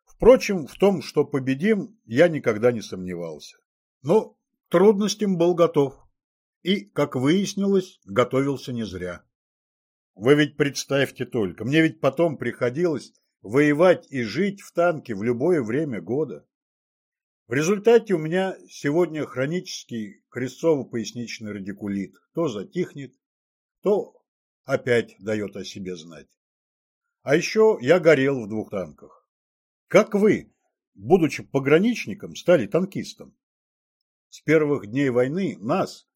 Впрочем, в том, что победим, я никогда не сомневался. Но к трудностям был готов. И, как выяснилось, готовился не зря. Вы ведь представьте только, мне ведь потом приходилось воевать и жить в танке в любое время года. В результате у меня сегодня хронический крестцово-поясничный радикулит. То затихнет, то опять дает о себе знать. А еще я горел в двух танках. Как вы, будучи пограничником, стали танкистом? С первых дней войны нас,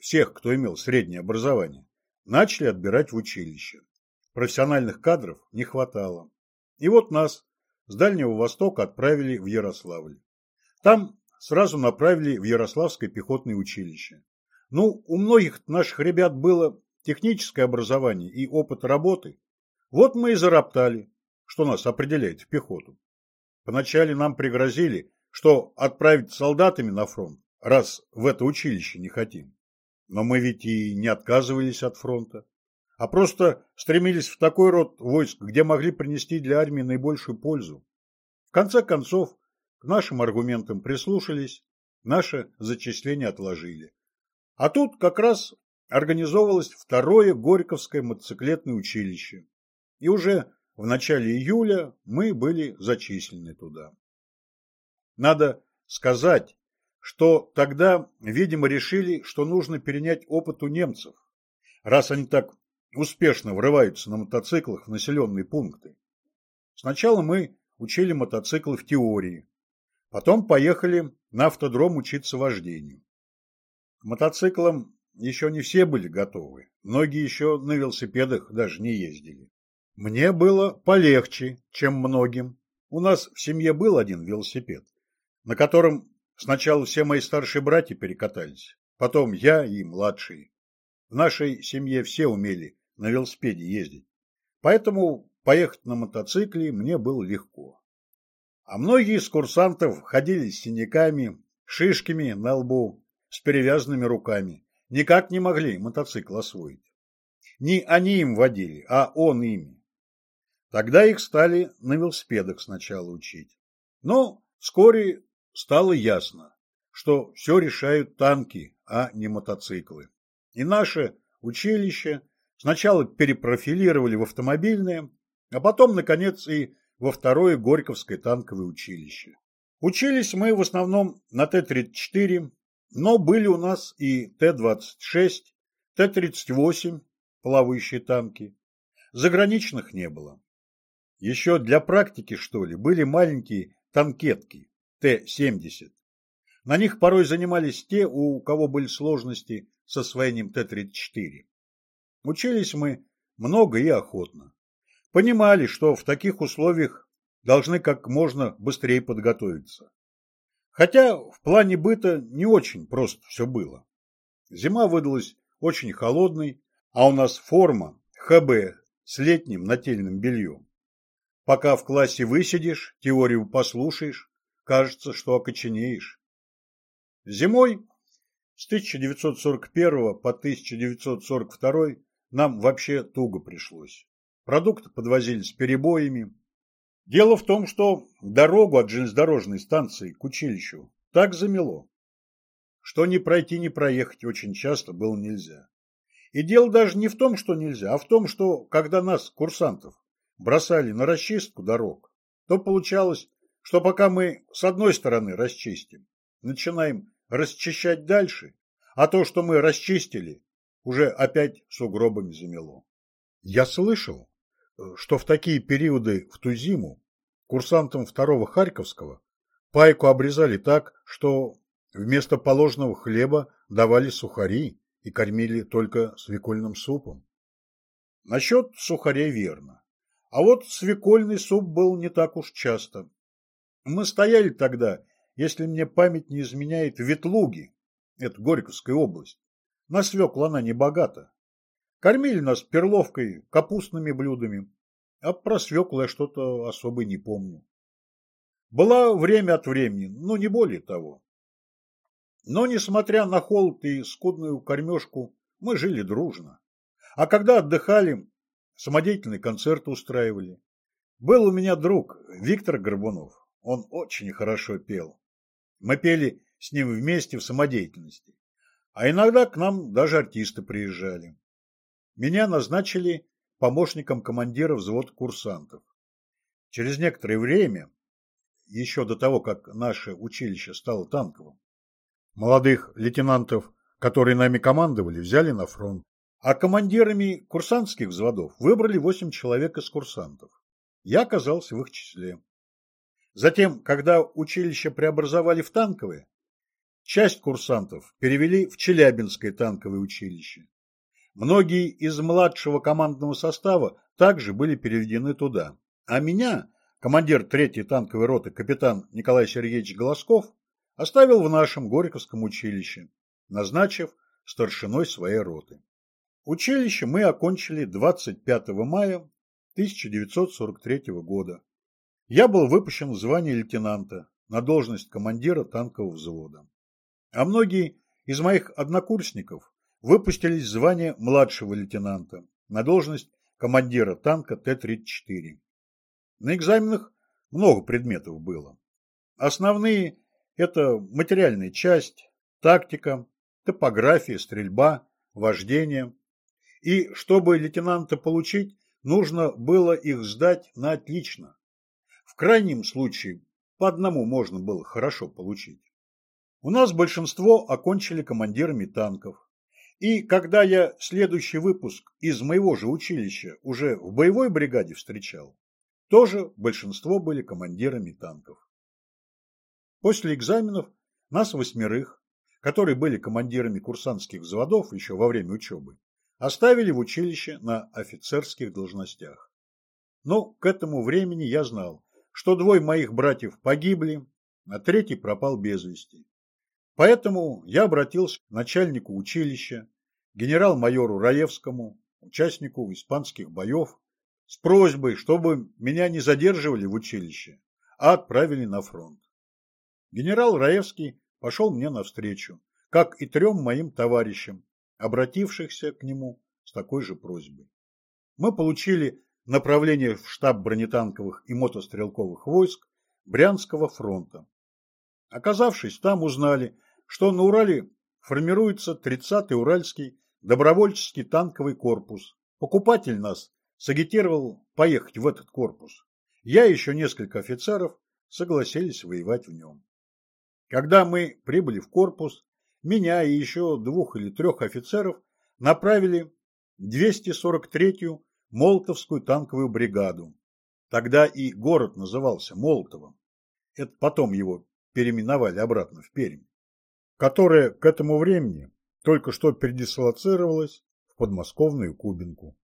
всех, кто имел среднее образование, начали отбирать в училище. Профессиональных кадров не хватало. И вот нас с Дальнего Востока отправили в Ярославль. Там сразу направили в Ярославское пехотное училище. Ну, у многих наших ребят было техническое образование и опыт работы. Вот мы и зароптали, что нас определяет в пехоту. Поначале нам пригрозили, что отправить солдатами на фронт, раз в это училище не хотим. Но мы ведь и не отказывались от фронта, а просто стремились в такой род войск, где могли принести для армии наибольшую пользу. В конце концов, к нашим аргументам прислушались, наше зачисление отложили. А тут как раз организовалось второе Горьковское мотоциклетное училище. И уже в начале июля мы были зачислены туда. Надо сказать, что тогда, видимо, решили, что нужно перенять опыт у немцев, раз они так успешно врываются на мотоциклах в населенные пункты. Сначала мы учили мотоциклы в теории, Потом поехали на автодром учиться вождению. К мотоциклам еще не все были готовы. Многие еще на велосипедах даже не ездили. Мне было полегче, чем многим. У нас в семье был один велосипед, на котором сначала все мои старшие братья перекатались, потом я и младшие. В нашей семье все умели на велосипеде ездить, поэтому поехать на мотоцикле мне было легко. А многие из курсантов ходили с синяками, шишками на лбу, с перевязанными руками. Никак не могли мотоцикл освоить. Не они им водили, а он ими. Тогда их стали на велосипедах сначала учить. Но вскоре стало ясно, что все решают танки, а не мотоциклы. И наше училище сначала перепрофилировали в автомобильное, а потом, наконец, и во второе Горьковское танковое училище. Учились мы в основном на Т-34, но были у нас и Т-26, Т-38, плавающие танки. Заграничных не было. Еще для практики, что ли, были маленькие танкетки Т-70. На них порой занимались те, у кого были сложности с освоением Т-34. Учились мы много и охотно. Понимали, что в таких условиях должны как можно быстрее подготовиться. Хотя в плане быта не очень просто все было. Зима выдалась очень холодной, а у нас форма ХБ с летним нательным бельем. Пока в классе высидишь, теорию послушаешь, кажется, что окоченеешь. Зимой с 1941 по 1942 нам вообще туго пришлось. Продукты подвозили с перебоями. Дело в том, что дорогу от железнодорожной станции к училищу так замело, что не пройти, не проехать очень часто было нельзя. И дело даже не в том, что нельзя, а в том, что когда нас, курсантов, бросали на расчистку дорог, то получалось, что пока мы с одной стороны расчистим, начинаем расчищать дальше, а то, что мы расчистили, уже опять сугробами замело. Я слышал, что в такие периоды в ту зиму курсантам второго Харьковского пайку обрезали так, что вместо положенного хлеба давали сухари и кормили только свекольным супом. Насчет сухарей верно. А вот свекольный суп был не так уж часто. Мы стояли тогда, если мне память не изменяет, в Ветлуге, это Горьковская область. На свекла она не богата. Кормили нас перловкой, капустными блюдами, а про свеклу я что-то особо не помню. Была время от времени, но не более того. Но, несмотря на холод и скудную кормежку, мы жили дружно. А когда отдыхали, самодеятельный концерт устраивали. Был у меня друг Виктор Горбунов. Он очень хорошо пел. Мы пели с ним вместе в самодеятельности. А иногда к нам даже артисты приезжали. Меня назначили помощником командира взвода курсантов. Через некоторое время, еще до того, как наше училище стало танковым, молодых лейтенантов, которые нами командовали, взяли на фронт. А командирами курсантских взводов выбрали восемь человек из курсантов. Я оказался в их числе. Затем, когда училище преобразовали в танковое, часть курсантов перевели в Челябинское танковое училище. Многие из младшего командного состава также были переведены туда. А меня, командир третьей танковой роты капитан Николай Сергеевич Голосков, оставил в нашем Горьковском училище, назначив старшиной своей роты. Училище мы окончили 25 мая 1943 года. Я был выпущен в звание лейтенанта на должность командира танкового взвода. А многие из моих однокурсников выпустились в звание младшего лейтенанта на должность командира танка Т-34. На экзаменах много предметов было. Основные – это материальная часть, тактика, топография, стрельба, вождение. И чтобы лейтенанта получить, нужно было их сдать на отлично. В крайнем случае по одному можно было хорошо получить. У нас большинство окончили командирами танков, и когда я следующий выпуск из моего же училища уже в боевой бригаде встречал, тоже большинство были командирами танков. После экзаменов нас восьмерых, которые были командирами курсантских взводов еще во время учебы, оставили в училище на офицерских должностях. Но к этому времени я знал, что двое моих братьев погибли, а третий пропал без вести. Поэтому я обратился к начальнику училища, генерал-майору Раевскому, участнику испанских боев, с просьбой, чтобы меня не задерживали в училище, а отправили на фронт. Генерал Раевский пошел мне навстречу, как и трем моим товарищам, обратившихся к нему с такой же просьбой. Мы получили направление в штаб бронетанковых и мотострелковых войск Брянского фронта Оказавшись там, узнали, что на Урале формируется 30-й Уральский добровольческий танковый корпус. Покупатель нас сагитировал поехать в этот корпус. Я и еще несколько офицеров согласились воевать в нем. Когда мы прибыли в корпус, меня и еще двух или трех офицеров направили 243-ю Молотовскую танковую бригаду. Тогда и город назывался Молотовым. Это потом его переименовали обратно в Пермь. Которая к этому времени только что передислоцировалась в подмосковную Кубинку.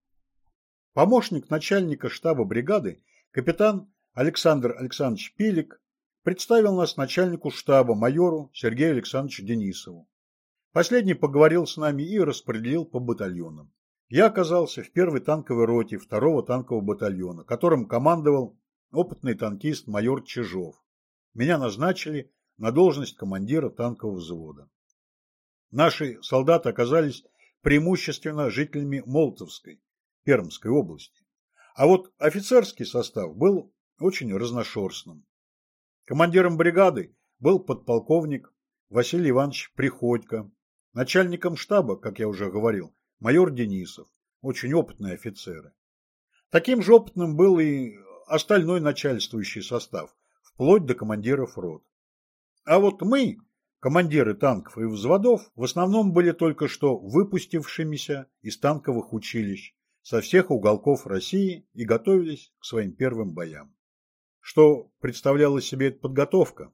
Помощник начальника штаба бригады, капитан Александр Александрович Пилик, представил нас начальнику штаба, майору Сергею Александровичу Денисову. Последний поговорил с нами и распределил по батальонам. Я оказался в первой танковой роте второго танкового батальона, которым командовал опытный танкист майор Чижов. Меня назначили на должность командира танкового взвода. Наши солдаты оказались преимущественно жителями Молотовской, Пермской области. А вот офицерский состав был очень разношерстным. Командиром бригады был подполковник Василий Иванович Приходько. Начальником штаба, как я уже говорил, майор Денисов. Очень опытные офицеры. Таким же опытным был и остальной начальствующий состав, вплоть до командиров рот. А вот мы, командиры танков и взводов, в основном были только что выпустившимися из танковых училищ со всех уголков России и готовились к своим первым боям. Что представляла себе эта подготовка?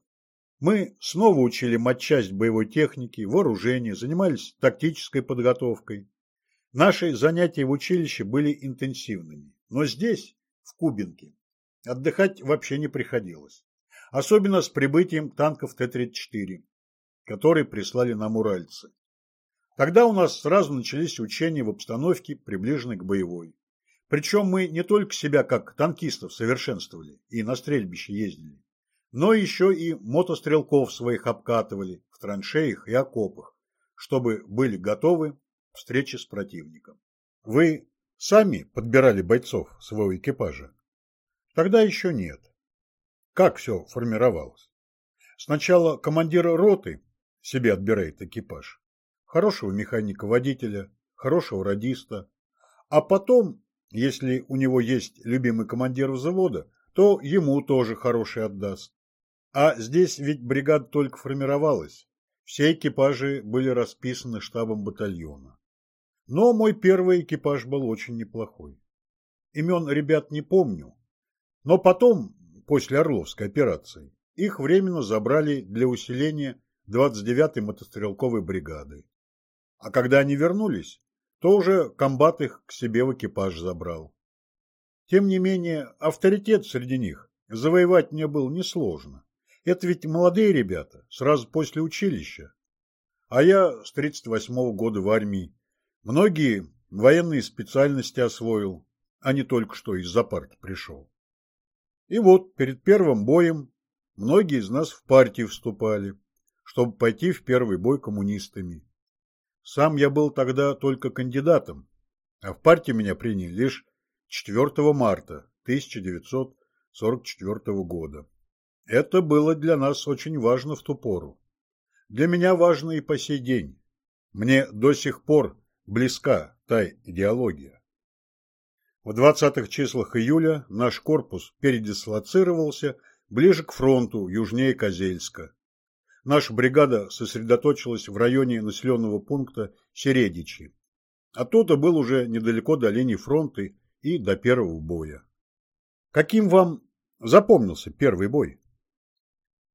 Мы снова учили матчасть боевой техники, вооружения, занимались тактической подготовкой. Наши занятия в училище были интенсивными. Но здесь, в Кубинке, отдыхать вообще не приходилось. Особенно с прибытием танков Т-34, которые прислали нам уральцы. Тогда у нас сразу начались учения в обстановке, приближенной к боевой. Причем мы не только себя как танкистов совершенствовали и на стрельбище ездили, но еще и мотострелков своих обкатывали в траншеях и окопах, чтобы были готовы к встрече с противником. Вы сами подбирали бойцов своего экипажа? Тогда еще нет. Как все формировалось? Сначала командир роты себе отбирает экипаж, хорошего механика-водителя, хорошего радиста, а потом если у него есть любимый командир взвода, то ему тоже хороший отдаст. А здесь ведь бригада только формировалась. Все экипажи были расписаны штабом батальона. Но мой первый экипаж был очень неплохой. Имен ребят не помню. Но потом, после Орловской операции, их временно забрали для усиления 29-й мотострелковой бригады. А когда они вернулись, то уже комбат их к себе в экипаж забрал. Тем не менее, авторитет среди них завоевать мне было несложно. Это ведь молодые ребята, сразу после училища. А я с 38-го года в армии. Многие военные специальности освоил, а не только что из-за пришел. И вот перед первым боем многие из нас в партии вступали, чтобы пойти в первый бой коммунистами. Сам я был тогда только кандидатом, а в партию меня приняли лишь 4 марта 1944 года. Это было для нас очень важно в ту пору. Для меня важно и по сей день. Мне до сих пор близка та идеология. В 20-х числах июля наш корпус передислоцировался ближе к фронту, южнее Козельска наша бригада сосредоточилась в районе населенного пункта Середичи. Оттуда был уже недалеко до линии фронта и до первого боя. Каким вам запомнился первый бой?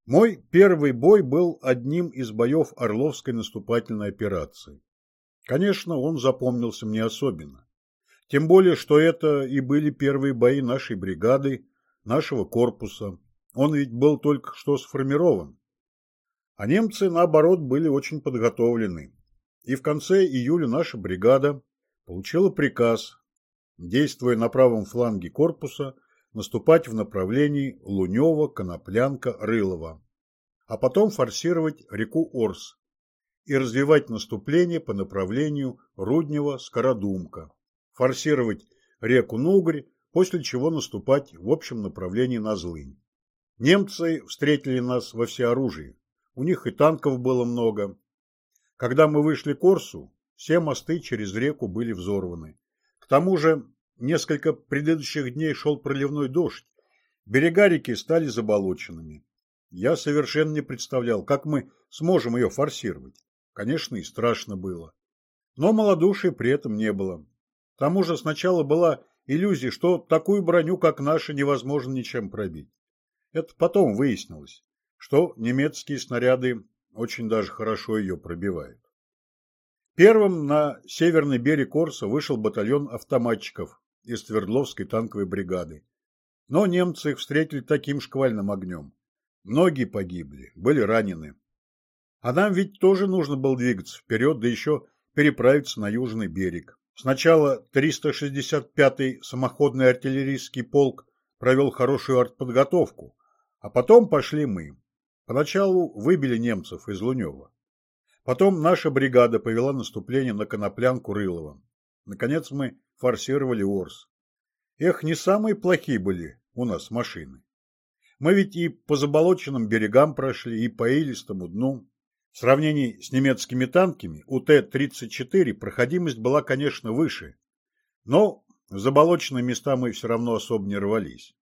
Мой первый бой был одним из боев Орловской наступательной операции. Конечно, он запомнился мне особенно. Тем более, что это и были первые бои нашей бригады, нашего корпуса. Он ведь был только что сформирован. А немцы, наоборот, были очень подготовлены. И в конце июля наша бригада получила приказ, действуя на правом фланге корпуса, наступать в направлении Лунева, Коноплянка, Рылова, а потом форсировать реку Орс и развивать наступление по направлению Руднева, Скородумка, форсировать реку Нугрь, после чего наступать в общем направлении на Злынь. Немцы встретили нас во всеоружии у них и танков было много. Когда мы вышли к Орсу, все мосты через реку были взорваны. К тому же несколько предыдущих дней шел проливной дождь, берега реки стали заболоченными. Я совершенно не представлял, как мы сможем ее форсировать. Конечно, и страшно было. Но малодушия при этом не было. К тому же сначала была иллюзия, что такую броню, как наша, невозможно ничем пробить. Это потом выяснилось, что немецкие снаряды очень даже хорошо ее пробивают. Первым на северный берег Орса вышел батальон автоматчиков из Твердловской танковой бригады. Но немцы их встретили таким шквальным огнем. Многие погибли, были ранены. А нам ведь тоже нужно было двигаться вперед, да еще переправиться на южный берег. Сначала 365-й самоходный артиллерийский полк провел хорошую артподготовку, а потом пошли мы. Поначалу выбили немцев из Лунева. Потом наша бригада повела наступление на Коноплянку Рылова. Наконец мы форсировали Орс. Эх, не самые плохие были у нас машины. Мы ведь и по заболоченным берегам прошли, и по илистому дну. В сравнении с немецкими танками у Т-34 проходимость была, конечно, выше, но в заболоченные места мы все равно особо не рвались.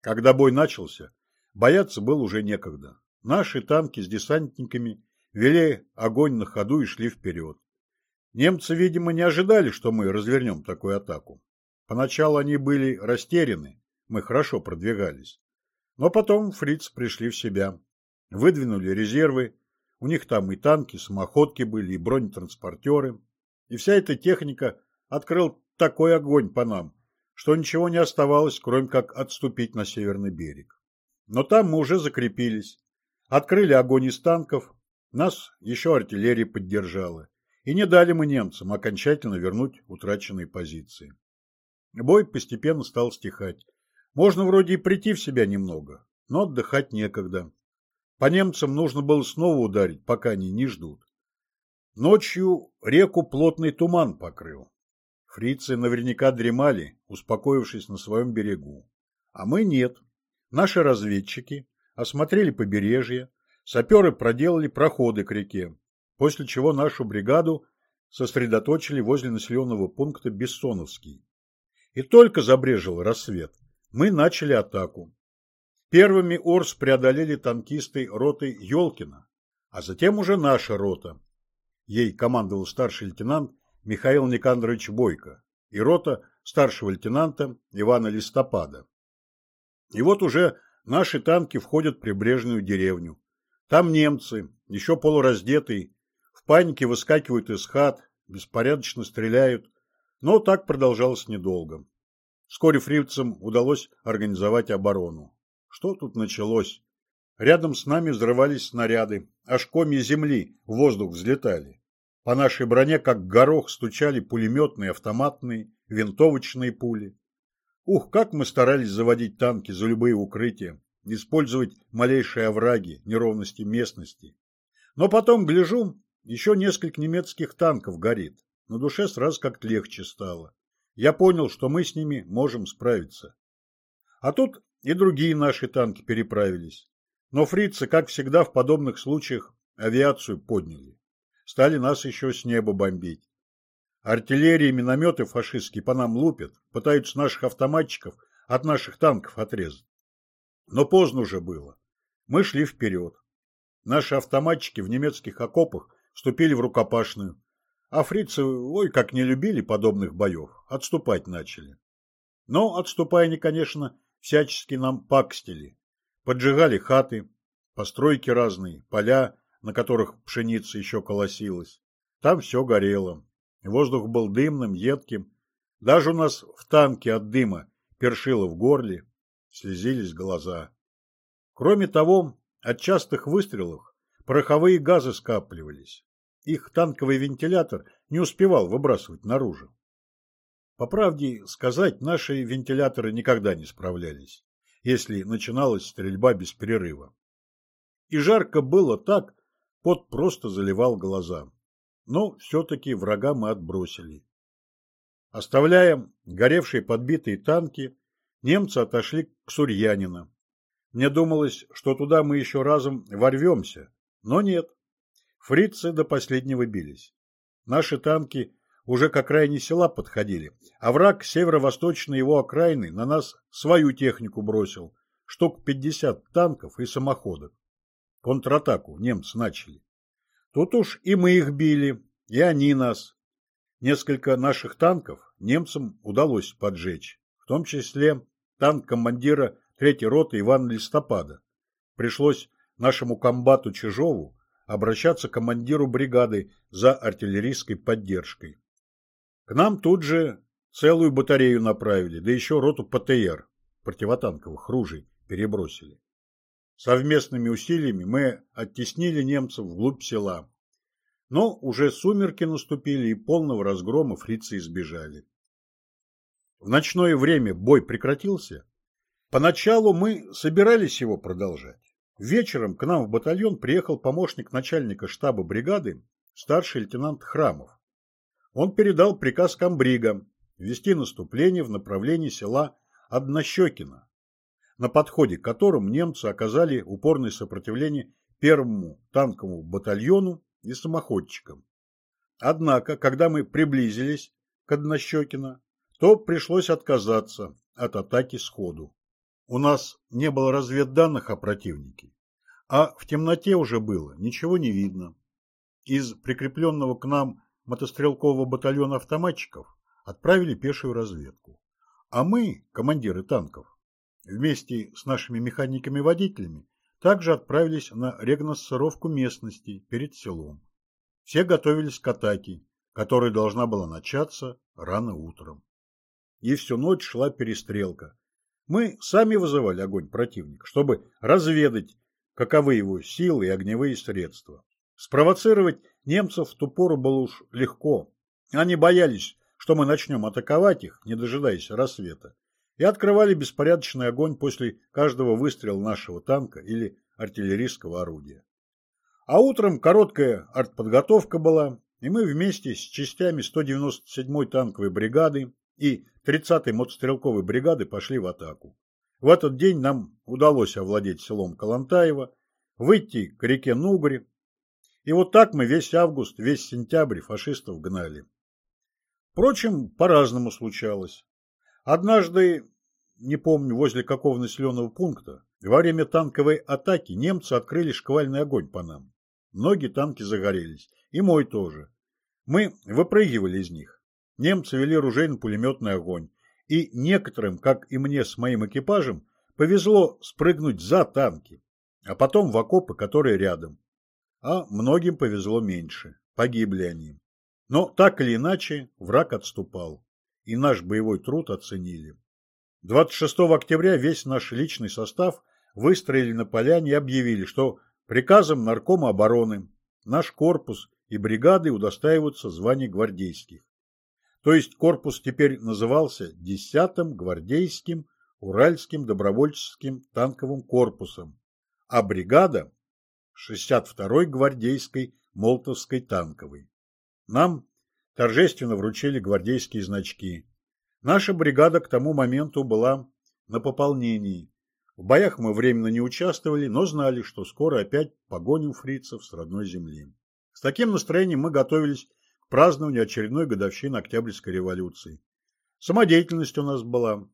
Когда бой начался, бояться было уже некогда. Наши танки с десантниками вели огонь на ходу и шли вперед. Немцы, видимо, не ожидали, что мы развернем такую атаку. Поначалу они были растеряны, мы хорошо продвигались. Но потом фрицы пришли в себя, выдвинули резервы, у них там и танки, самоходки были, и бронетранспортеры. И вся эта техника открыл такой огонь по нам, что ничего не оставалось, кроме как отступить на северный берег. Но там мы уже закрепились. Открыли огонь из танков, нас еще артиллерия поддержала. И не дали мы немцам окончательно вернуть утраченные позиции. Бой постепенно стал стихать. Можно вроде и прийти в себя немного, но отдыхать некогда. По немцам нужно было снова ударить, пока они не ждут. Ночью реку плотный туман покрыл. Фрицы наверняка дремали, успокоившись на своем берегу. А мы нет. Наши разведчики осмотрели побережье, саперы проделали проходы к реке, после чего нашу бригаду сосредоточили возле населенного пункта Бессоновский. И только забрежил рассвет, мы начали атаку. Первыми Орс преодолели танкисты роты Ёлкина, а затем уже наша рота. Ей командовал старший лейтенант Михаил Никандрович Бойко и рота старшего лейтенанта Ивана Листопада. И вот уже наши танки входят в прибрежную деревню. Там немцы, еще полураздетые, в панике выскакивают из хат, беспорядочно стреляют, но так продолжалось недолго. Вскоре фрицам удалось организовать оборону. Что тут началось? Рядом с нами взрывались снаряды, аж коми земли в воздух взлетали. По нашей броне, как горох, стучали пулеметные, автоматные, винтовочные пули. Ух, как мы старались заводить танки за любые укрытия, использовать малейшие овраги, неровности местности. Но потом, гляжу, еще несколько немецких танков горит. На душе сразу как-то легче стало. Я понял, что мы с ними можем справиться. А тут и другие наши танки переправились. Но фрицы, как всегда в подобных случаях, авиацию подняли. Стали нас еще с неба бомбить. Артиллерия и минометы фашистские по нам лупят, пытаются наших автоматчиков от наших танков отрезать. Но поздно уже было. Мы шли вперед. Наши автоматчики в немецких окопах вступили в рукопашную, а фрицы, ой, как не любили подобных боев, отступать начали. Но, отступая они, конечно, всячески нам пакстили. Поджигали хаты, постройки разные, поля, на которых пшеница еще колосилась. Там все горело. Воздух был дымным, едким. Даже у нас в танке от дыма першило в горле, слезились глаза. Кроме того, от частых выстрелов пороховые газы скапливались. Их танковый вентилятор не успевал выбрасывать наружу. По правде сказать, наши вентиляторы никогда не справлялись, если начиналась стрельба без перерыва. И жарко было так, пот просто заливал глаза. Но все-таки врага мы отбросили. Оставляя горевшие подбитые танки, немцы отошли к Сурьянина. Мне думалось, что туда мы еще разом ворвемся, но нет. Фрицы до последнего бились. Наши танки уже к окраине села подходили, а враг северо-восточной его окраины на нас свою технику бросил, штук 50 танков и самоходок. Контратаку немцы начали. Тут уж и мы их били, и они нас. Несколько наших танков немцам удалось поджечь, в том числе танк командира третьей роты Ивана Листопада. Пришлось нашему комбату Чижову обращаться к командиру бригады за артиллерийской поддержкой. К нам тут же целую батарею направили, да еще роту ПТР, противотанковых ружей, перебросили. Совместными усилиями мы оттеснили немцев вглубь села. Но уже сумерки наступили, и полного разгрома фрицы избежали. В ночное время бой прекратился. Поначалу мы собирались его продолжать. Вечером к нам в батальон приехал помощник начальника штаба бригады, старший лейтенант Храмов. Он передал приказ комбрига вести наступление в направлении села Однощекино, на подходе к которым немцы оказали упорное сопротивление первому танковому батальону и самоходчикам. Однако, когда мы приблизились к Однощекино, то пришлось отказаться от атаки сходу. У нас не было разведданных о противнике, а в темноте уже было, ничего не видно. Из прикрепленного к нам мотострелкового батальона автоматчиков отправили пешую разведку. А мы, командиры танков, вместе с нашими механиками-водителями также отправились на регносцировку местности перед селом. Все готовились к атаке, которая должна была начаться рано утром. И всю ночь шла перестрелка. Мы сами вызывали огонь противника, чтобы разведать, каковы его силы и огневые средства. Спровоцировать немцев в ту пору было уж легко. Они боялись, что мы начнем атаковать их, не дожидаясь рассвета и открывали беспорядочный огонь после каждого выстрела нашего танка или артиллерийского орудия. А утром короткая артподготовка была, и мы вместе с частями 197-й танковой бригады и 30-й мотострелковой бригады пошли в атаку. В этот день нам удалось овладеть селом Калантаево, выйти к реке Нугре, и вот так мы весь август, весь сентябрь фашистов гнали. Впрочем, по-разному случалось. Однажды, не помню, возле какого населенного пункта, во время танковой атаки немцы открыли шквальный огонь по нам. Многие танки загорелись, и мой тоже. Мы выпрыгивали из них. Немцы вели ружейно-пулеметный огонь, и некоторым, как и мне с моим экипажем, повезло спрыгнуть за танки, а потом в окопы, которые рядом. А многим повезло меньше, погибли они. Но так или иначе враг отступал и наш боевой труд оценили. 26 октября весь наш личный состав выстроили на поляне и объявили, что приказом Наркома обороны наш корпус и бригады удостаиваются званий гвардейских. То есть корпус теперь назывался 10-м гвардейским Уральским добровольческим танковым корпусом, а бригада 62-й гвардейской Молтовской танковой. Нам торжественно вручили гвардейские значки. Наша бригада к тому моменту была на пополнении. В боях мы временно не участвовали, но знали, что скоро опять погоним фрицев с родной земли. С таким настроением мы готовились к празднованию очередной годовщины Октябрьской революции. Самодеятельность у нас была.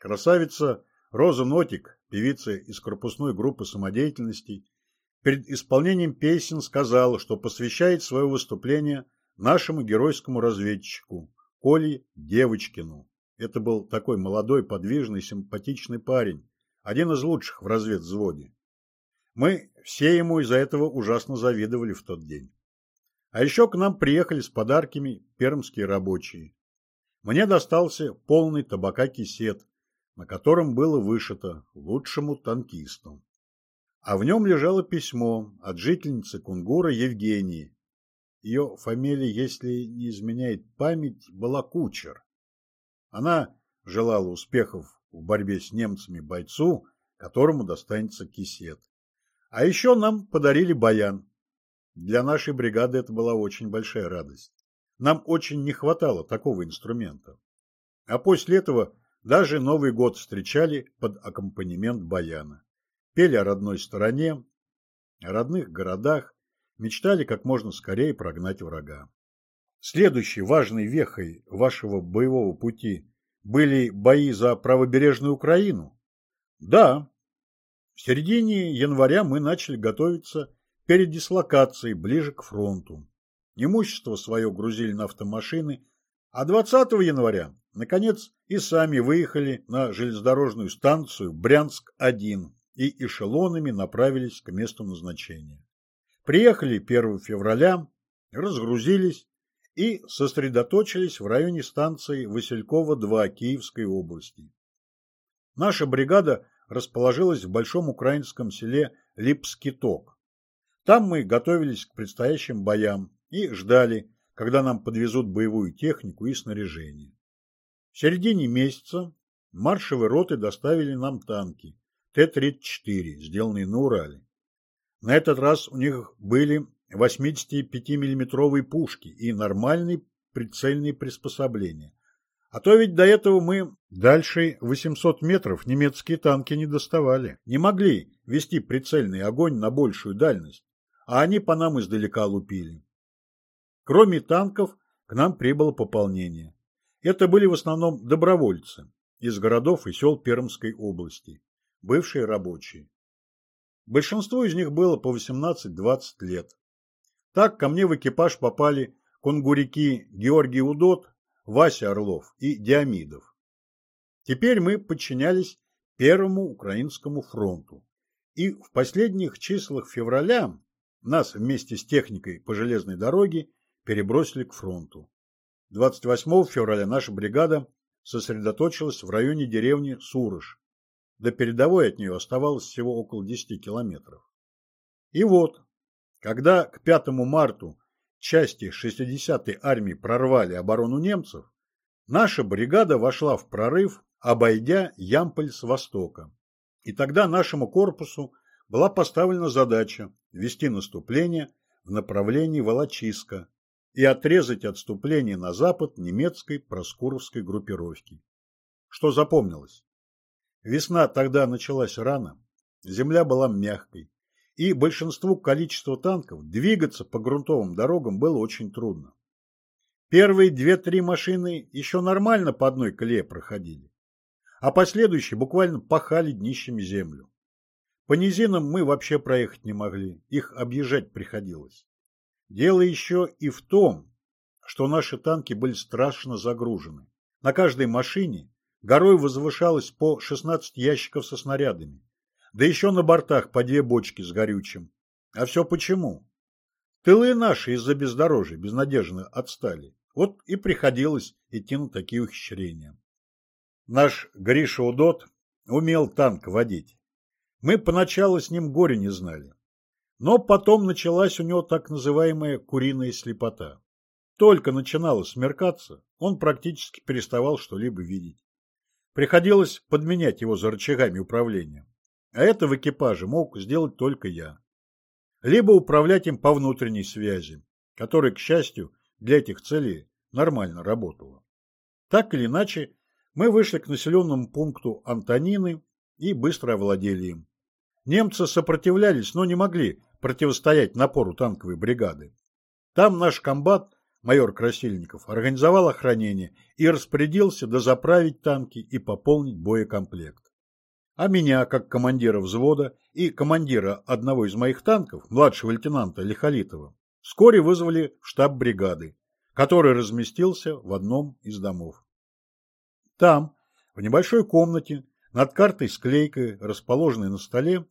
Красавица Роза Нотик, певица из корпусной группы самодеятельности, перед исполнением песен сказала, что посвящает свое выступление – нашему геройскому разведчику Коле Девочкину. Это был такой молодой, подвижный, симпатичный парень, один из лучших в разведвзводе. Мы все ему из-за этого ужасно завидовали в тот день. А еще к нам приехали с подарками пермские рабочие. Мне достался полный табака кисет, на котором было вышито «Лучшему танкисту». А в нем лежало письмо от жительницы Кунгура Евгении, ее фамилия, если не изменяет память, была Кучер. Она желала успехов в борьбе с немцами бойцу, которому достанется кисет. А еще нам подарили баян. Для нашей бригады это была очень большая радость. Нам очень не хватало такого инструмента. А после этого даже Новый год встречали под аккомпанемент баяна. пели о родной стороне, о родных городах, мечтали как можно скорее прогнать врага. Следующей важной вехой вашего боевого пути были бои за правобережную Украину? Да. В середине января мы начали готовиться перед дислокацией ближе к фронту. Имущество свое грузили на автомашины, а 20 января, наконец, и сами выехали на железнодорожную станцию Брянск-1 и эшелонами направились к месту назначения. Приехали 1 февраля, разгрузились и сосредоточились в районе станции Василькова-2 Киевской области. Наша бригада расположилась в большом украинском селе Липскиток. Там мы готовились к предстоящим боям и ждали, когда нам подвезут боевую технику и снаряжение. В середине месяца маршевые роты доставили нам танки Т-34, сделанные на Урале. На этот раз у них были 85 миллиметровые пушки и нормальные прицельные приспособления. А то ведь до этого мы дальше 800 метров немецкие танки не доставали. Не могли вести прицельный огонь на большую дальность, а они по нам издалека лупили. Кроме танков, к нам прибыло пополнение. Это были в основном добровольцы из городов и сел Пермской области, бывшие рабочие. Большинству из них было по 18-20 лет. Так ко мне в экипаж попали конгурики Георгий Удот, Вася Орлов и Диамидов. Теперь мы подчинялись Первому Украинскому фронту. И в последних числах февраля нас вместе с техникой по железной дороге перебросили к фронту. 28 февраля наша бригада сосредоточилась в районе деревни Сурыш. До передовой от нее оставалось всего около 10 километров. И вот, когда к 5 марту части 60-й армии прорвали оборону немцев, наша бригада вошла в прорыв, обойдя Ямполь с востока. И тогда нашему корпусу была поставлена задача вести наступление в направлении Волочиска и отрезать отступление на запад немецкой проскуровской группировки. Что запомнилось? Весна тогда началась рано, земля была мягкой, и большинству количества танков двигаться по грунтовым дорогам было очень трудно. Первые две-три машины еще нормально по одной колее проходили, а последующие буквально пахали днищами землю. По низинам мы вообще проехать не могли, их объезжать приходилось. Дело еще и в том, что наши танки были страшно загружены. На каждой машине горой возвышалось по 16 ящиков со снарядами. Да еще на бортах по две бочки с горючим. А все почему? Тылы наши из-за бездорожья безнадежно отстали. Вот и приходилось идти на такие ухищрения. Наш Гриша Удот умел танк водить. Мы поначалу с ним горе не знали. Но потом началась у него так называемая куриная слепота. Только начинало смеркаться, он практически переставал что-либо видеть. Приходилось подменять его за рычагами управления. А это в экипаже мог сделать только я. Либо управлять им по внутренней связи, которая, к счастью, для этих целей нормально работала. Так или иначе, мы вышли к населенному пункту Антонины и быстро овладели им. Немцы сопротивлялись, но не могли противостоять напору танковой бригады. Там наш комбат, майор Красильников, организовал охранение и распорядился дозаправить танки и пополнить боекомплект а меня, как командира взвода и командира одного из моих танков, младшего лейтенанта Лихолитова, вскоре вызвали в штаб бригады, который разместился в одном из домов. Там, в небольшой комнате, над картой склейкой, расположенной на столе,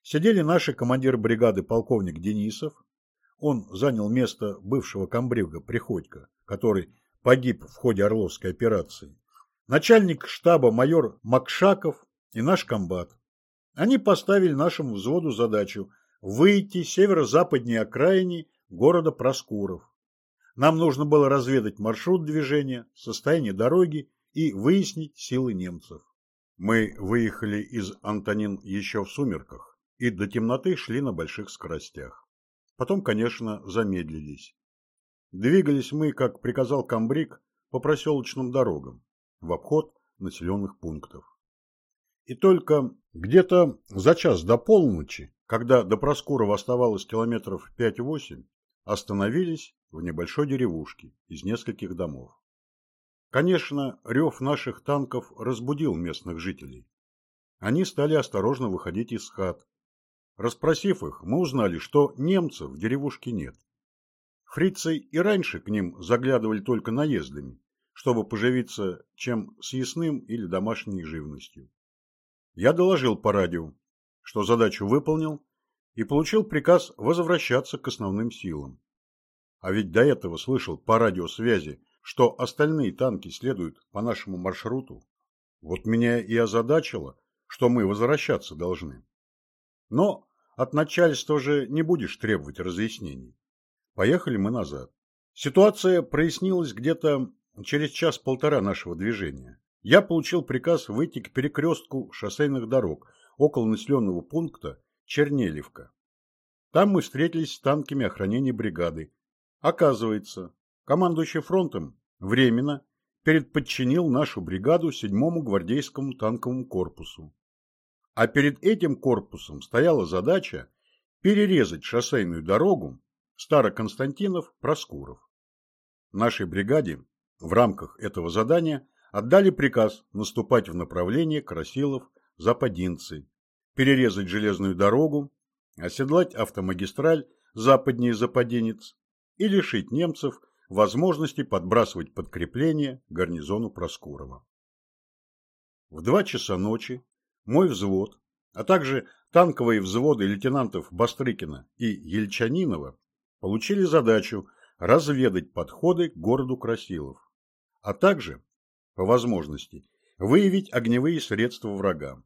сидели наши командир бригады полковник Денисов, он занял место бывшего комбрига Приходько, который погиб в ходе Орловской операции, начальник штаба майор Макшаков и наш комбат. Они поставили нашему взводу задачу выйти северо-западнее окраине города Проскуров. Нам нужно было разведать маршрут движения, состояние дороги и выяснить силы немцев. Мы выехали из Антонин еще в сумерках и до темноты шли на больших скоростях. Потом, конечно, замедлились. Двигались мы, как приказал комбриг, по проселочным дорогам, в обход населенных пунктов. И только где-то за час до полночи, когда до Проскурова оставалось километров 5-8, остановились в небольшой деревушке из нескольких домов. Конечно, рев наших танков разбудил местных жителей. Они стали осторожно выходить из хат. Расспросив их, мы узнали, что немцев в деревушке нет. Фрицы и раньше к ним заглядывали только наездами, чтобы поживиться чем съестным или домашней живностью. Я доложил по радио, что задачу выполнил и получил приказ возвращаться к основным силам. А ведь до этого слышал по радиосвязи, что остальные танки следуют по нашему маршруту. Вот меня и озадачило, что мы возвращаться должны. Но от начальства же не будешь требовать разъяснений. Поехали мы назад. Ситуация прояснилась где-то через час-полтора нашего движения. Я получил приказ выйти к перекрестку шоссейных дорог около населенного пункта Чернелевка. Там мы встретились с танками охранения бригады. Оказывается, командующий фронтом временно передподчинил нашу бригаду 7-му гвардейскому танковому корпусу. А перед этим корпусом стояла задача перерезать шоссейную дорогу Староконстантинов-Проскуров. Нашей бригаде в рамках этого задания отдали приказ наступать в направлении Красилов-Западинцы, перерезать железную дорогу, оседлать автомагистраль западнее Западинец и лишить немцев возможности подбрасывать подкрепление гарнизону Проскурова. В два часа ночи мой взвод, а также танковые взводы лейтенантов Бастрыкина и Ельчанинова получили задачу разведать подходы к городу Красилов, а также, по возможности, выявить огневые средства врага.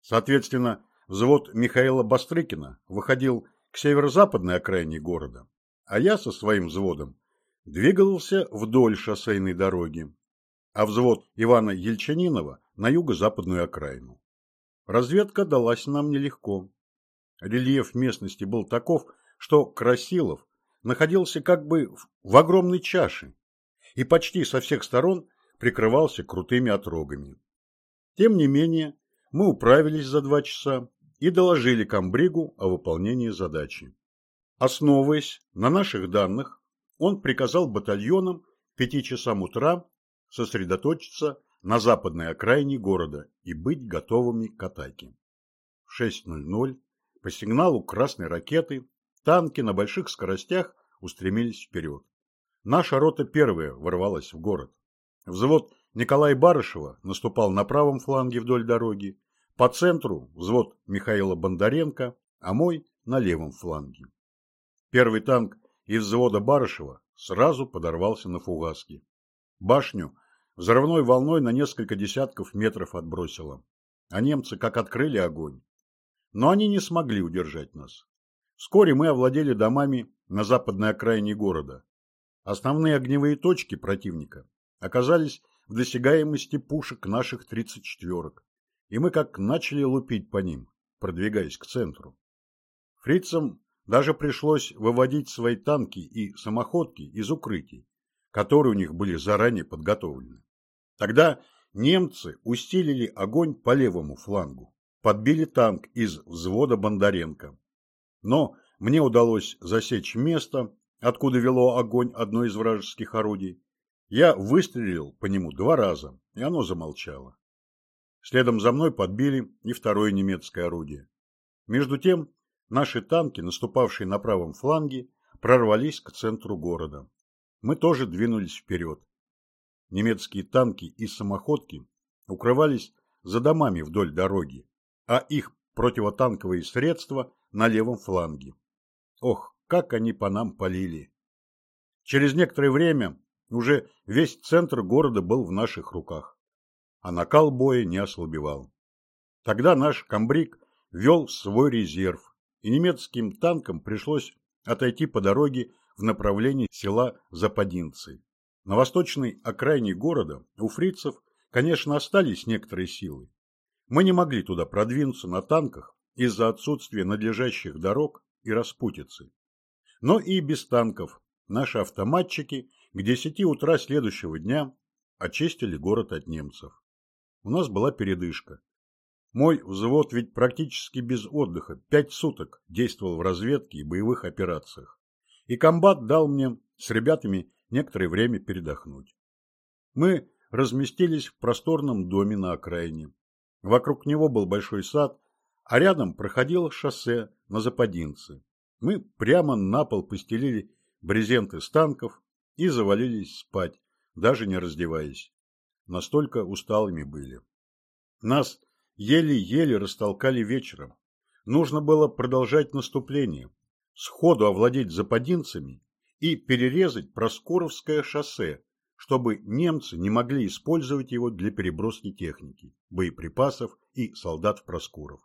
Соответственно, взвод Михаила Бастрыкина выходил к северо-западной окраине города, а я со своим взводом двигался вдоль шоссейной дороги, а взвод Ивана Ельчанинова на юго-западную окраину. Разведка далась нам нелегко. Рельеф местности был таков, что Красилов находился как бы в огромной чаше и почти со всех сторон прикрывался крутыми отрогами. Тем не менее, мы управились за два часа и доложили комбригу о выполнении задачи. Основываясь на наших данных, он приказал батальонам к пяти часам утра сосредоточиться на западной окраине города и быть готовыми к атаке. В 6.00 по сигналу красной ракеты танки на больших скоростях устремились вперед. Наша рота первая ворвалась в город. Взвод Николая Барышева наступал на правом фланге вдоль дороги, по центру взвод Михаила Бондаренко, а мой на левом фланге. Первый танк из взвода Барышева сразу подорвался на фугаске. Башню взрывной волной на несколько десятков метров отбросило, а немцы как открыли огонь. Но они не смогли удержать нас. Вскоре мы овладели домами на западной окраине города. Основные огневые точки противника оказались в досягаемости пушек наших 34-ок, и мы как начали лупить по ним, продвигаясь к центру. Фрицам даже пришлось выводить свои танки и самоходки из укрытий, которые у них были заранее подготовлены. Тогда немцы усилили огонь по левому флангу, подбили танк из взвода Бондаренко. Но мне удалось засечь место, откуда вело огонь одно из вражеских орудий. Я выстрелил по нему два раза, и оно замолчало. Следом за мной подбили и второе немецкое орудие. Между тем Наши танки, наступавшие на правом фланге, прорвались к центру города. Мы тоже двинулись вперед. Немецкие танки и самоходки укрывались за домами вдоль дороги, а их противотанковые средства на левом фланге. Ох, как они по нам полили! Через некоторое время уже весь центр города был в наших руках, а накал боя не ослабевал. Тогда наш комбриг вел свой резерв, и немецким танкам пришлось отойти по дороге в направлении села Западинцы. На восточной окраине города у фрицев, конечно, остались некоторые силы. Мы не могли туда продвинуться на танках из-за отсутствия надлежащих дорог и распутицы. Но и без танков наши автоматчики к 10 утра следующего дня очистили город от немцев. У нас была передышка. Мой взвод ведь практически без отдыха пять суток действовал в разведке и боевых операциях. И комбат дал мне с ребятами некоторое время передохнуть. Мы разместились в просторном доме на окраине. Вокруг него был большой сад, а рядом проходило шоссе на Западинцы. Мы прямо на пол постелили брезенты с танков и завалились спать, даже не раздеваясь. Настолько усталыми были. Нас еле-еле растолкали вечером. Нужно было продолжать наступление, сходу овладеть западинцами и перерезать Проскоровское шоссе, чтобы немцы не могли использовать его для переброски техники, боеприпасов и солдат в Проскуров.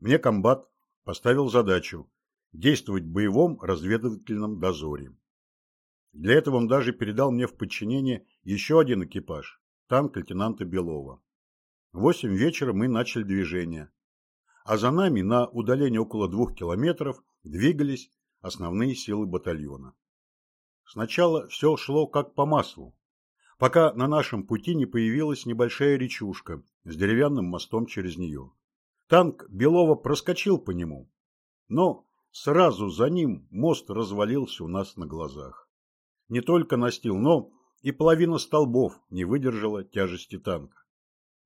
Мне комбат поставил задачу действовать в боевом разведывательном дозоре. Для этого он даже передал мне в подчинение еще один экипаж, танк лейтенанта Белова. В восемь вечера мы начали движение, а за нами на удалении около двух километров двигались основные силы батальона. Сначала все шло как по маслу, пока на нашем пути не появилась небольшая речушка с деревянным мостом через нее. Танк Белова проскочил по нему, но сразу за ним мост развалился у нас на глазах. Не только настил, но и половина столбов не выдержала тяжести танка.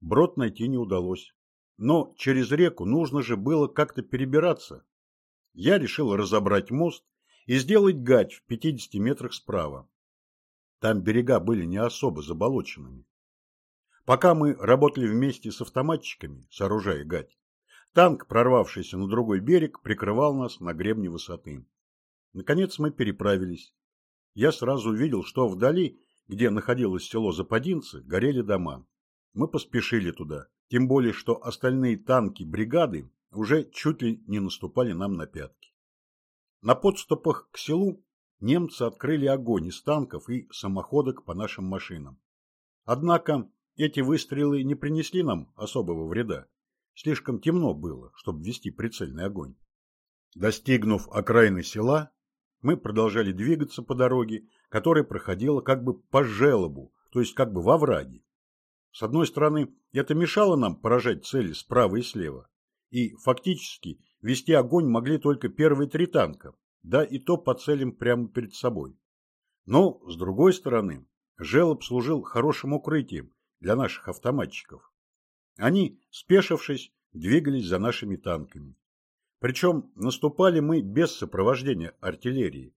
Брод найти не удалось. Но через реку нужно же было как-то перебираться. Я решил разобрать мост и сделать гать в 50 метрах справа. Там берега были не особо заболоченными. Пока мы работали вместе с автоматчиками, сооружая гать, танк, прорвавшийся на другой берег, прикрывал нас на гребне высоты. Наконец мы переправились. Я сразу увидел, что вдали, где находилось село Западинцы, горели дома. Мы поспешили туда, тем более, что остальные танки бригады уже чуть ли не наступали нам на пятки. На подступах к селу немцы открыли огонь из танков и самоходок по нашим машинам. Однако эти выстрелы не принесли нам особого вреда. Слишком темно было, чтобы вести прицельный огонь. Достигнув окраины села, мы продолжали двигаться по дороге, которая проходила как бы по желобу, то есть как бы во враге. С одной стороны, это мешало нам поражать цели справа и слева. И фактически вести огонь могли только первые три танка, да и то по целям прямо перед собой. Но, с другой стороны, желоб служил хорошим укрытием для наших автоматчиков. Они, спешившись, двигались за нашими танками. Причем наступали мы без сопровождения артиллерии.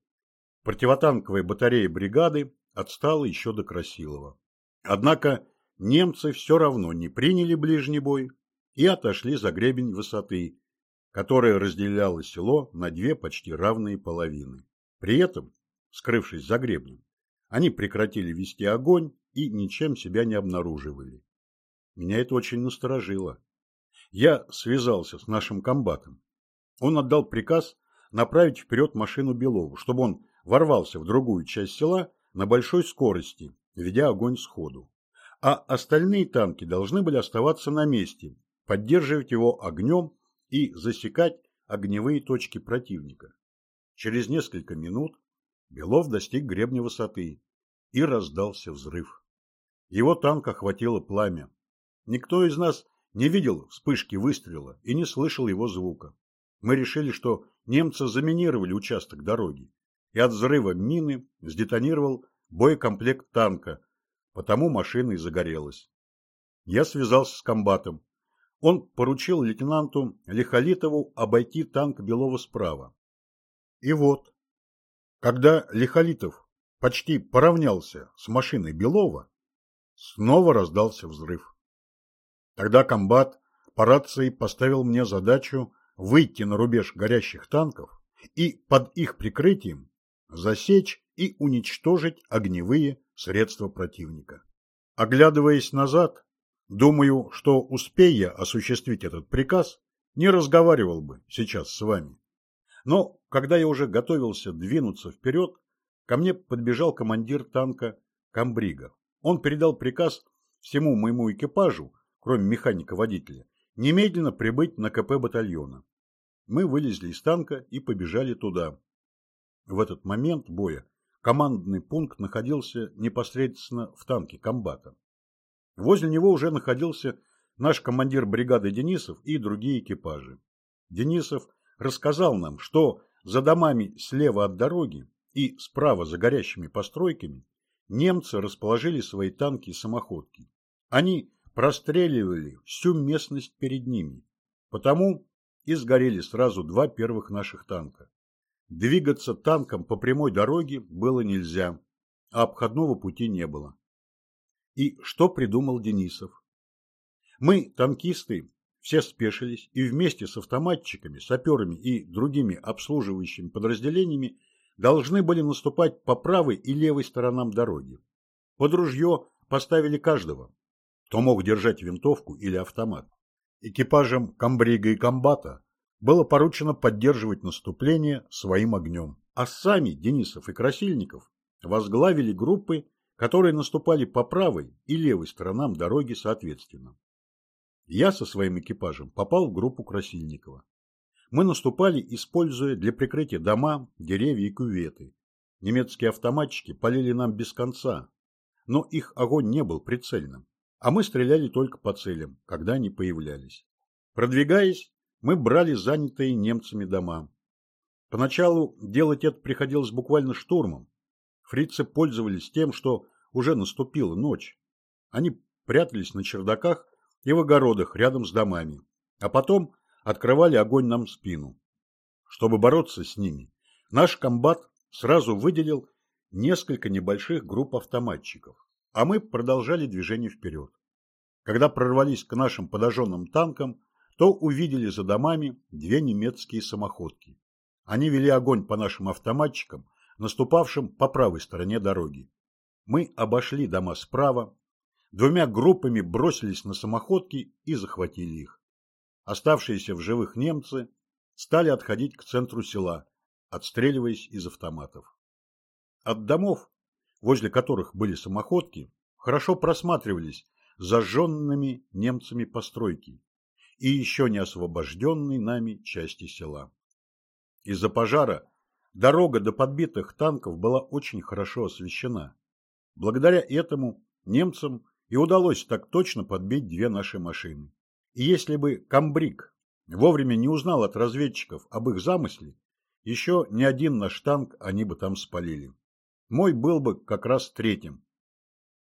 Противотанковая батарея бригады отстала еще до Красилова. Однако немцы все равно не приняли ближний бой и отошли за гребень высоты, которая разделяла село на две почти равные половины. При этом, скрывшись за гребнем, они прекратили вести огонь и ничем себя не обнаруживали. Меня это очень насторожило. Я связался с нашим комбатом. Он отдал приказ направить вперед машину Белову, чтобы он ворвался в другую часть села на большой скорости, ведя огонь сходу а остальные танки должны были оставаться на месте, поддерживать его огнем и засекать огневые точки противника. Через несколько минут Белов достиг гребня высоты и раздался взрыв. Его танк охватило пламя. Никто из нас не видел вспышки выстрела и не слышал его звука. Мы решили, что немцы заминировали участок дороги, и от взрыва мины сдетонировал боекомплект танка, Потому машина и загорелась. Я связался с комбатом. Он поручил лейтенанту Лихолитову обойти танк Белова справа. И вот, когда Лихолитов почти поравнялся с машиной Белова, снова раздался взрыв. Тогда комбат по рации поставил мне задачу выйти на рубеж горящих танков и под их прикрытием засечь и уничтожить огневые средства противника. Оглядываясь назад, думаю, что успея осуществить этот приказ, не разговаривал бы сейчас с вами. Но когда я уже готовился двинуться вперед, ко мне подбежал командир танка Камбрига. Он передал приказ всему моему экипажу, кроме механика-водителя, немедленно прибыть на КП батальона. Мы вылезли из танка и побежали туда. В этот момент боя Командный пункт находился непосредственно в танке комбата. Возле него уже находился наш командир бригады Денисов и другие экипажи. Денисов рассказал нам, что за домами слева от дороги и справа за горящими постройками немцы расположили свои танки и самоходки. Они простреливали всю местность перед ними, потому и сгорели сразу два первых наших танка. Двигаться танком по прямой дороге было нельзя, а обходного пути не было. И что придумал Денисов? Мы, танкисты, все спешились и вместе с автоматчиками, саперами и другими обслуживающими подразделениями должны были наступать по правой и левой сторонам дороги. Под ружье поставили каждого, кто мог держать винтовку или автомат. Экипажам комбрига и комбата было поручено поддерживать наступление своим огнем. А сами Денисов и Красильников возглавили группы, которые наступали по правой и левой сторонам дороги соответственно. Я со своим экипажем попал в группу Красильникова. Мы наступали, используя для прикрытия дома, деревья и кюветы. Немецкие автоматчики полили нам без конца, но их огонь не был прицельным, а мы стреляли только по целям, когда они появлялись. Продвигаясь, мы брали занятые немцами дома. Поначалу делать это приходилось буквально штурмом. Фрицы пользовались тем, что уже наступила ночь. Они прятались на чердаках и в огородах рядом с домами, а потом открывали огонь нам в спину. Чтобы бороться с ними, наш комбат сразу выделил несколько небольших групп автоматчиков, а мы продолжали движение вперед. Когда прорвались к нашим подожженным танкам, то увидели за домами две немецкие самоходки. Они вели огонь по нашим автоматчикам, наступавшим по правой стороне дороги. Мы обошли дома справа, двумя группами бросились на самоходки и захватили их. Оставшиеся в живых немцы стали отходить к центру села, отстреливаясь из автоматов. От домов, возле которых были самоходки, хорошо просматривались зажженными немцами постройки, и еще не освобожденной нами части села. Из-за пожара дорога до подбитых танков была очень хорошо освещена. Благодаря этому немцам и удалось так точно подбить две наши машины. И если бы Камбрик вовремя не узнал от разведчиков об их замысле, еще ни один наш танк они бы там спалили. Мой был бы как раз третьим.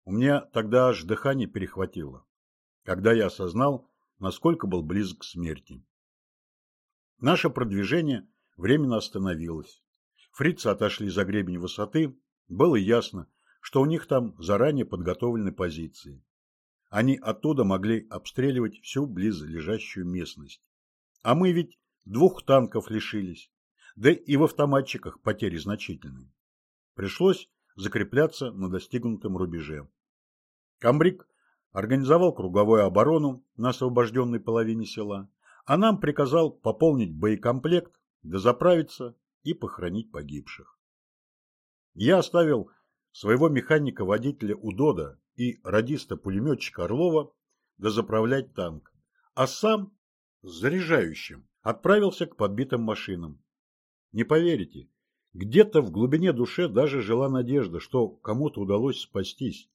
У меня тогда аж дыхание перехватило, когда я осознал, насколько был близок к смерти. Наше продвижение временно остановилось. Фрицы отошли за гребень высоты. Было ясно, что у них там заранее подготовлены позиции. Они оттуда могли обстреливать всю близлежащую местность. А мы ведь двух танков лишились. Да и в автоматчиках потери значительные. Пришлось закрепляться на достигнутом рубеже. Камбрик организовал круговую оборону на освобожденной половине села, а нам приказал пополнить боекомплект, дозаправиться и похоронить погибших. Я оставил своего механика-водителя Удода и радиста-пулеметчика Орлова дозаправлять танк, а сам с заряжающим отправился к подбитым машинам. Не поверите, где-то в глубине души даже жила надежда, что кому-то удалось спастись.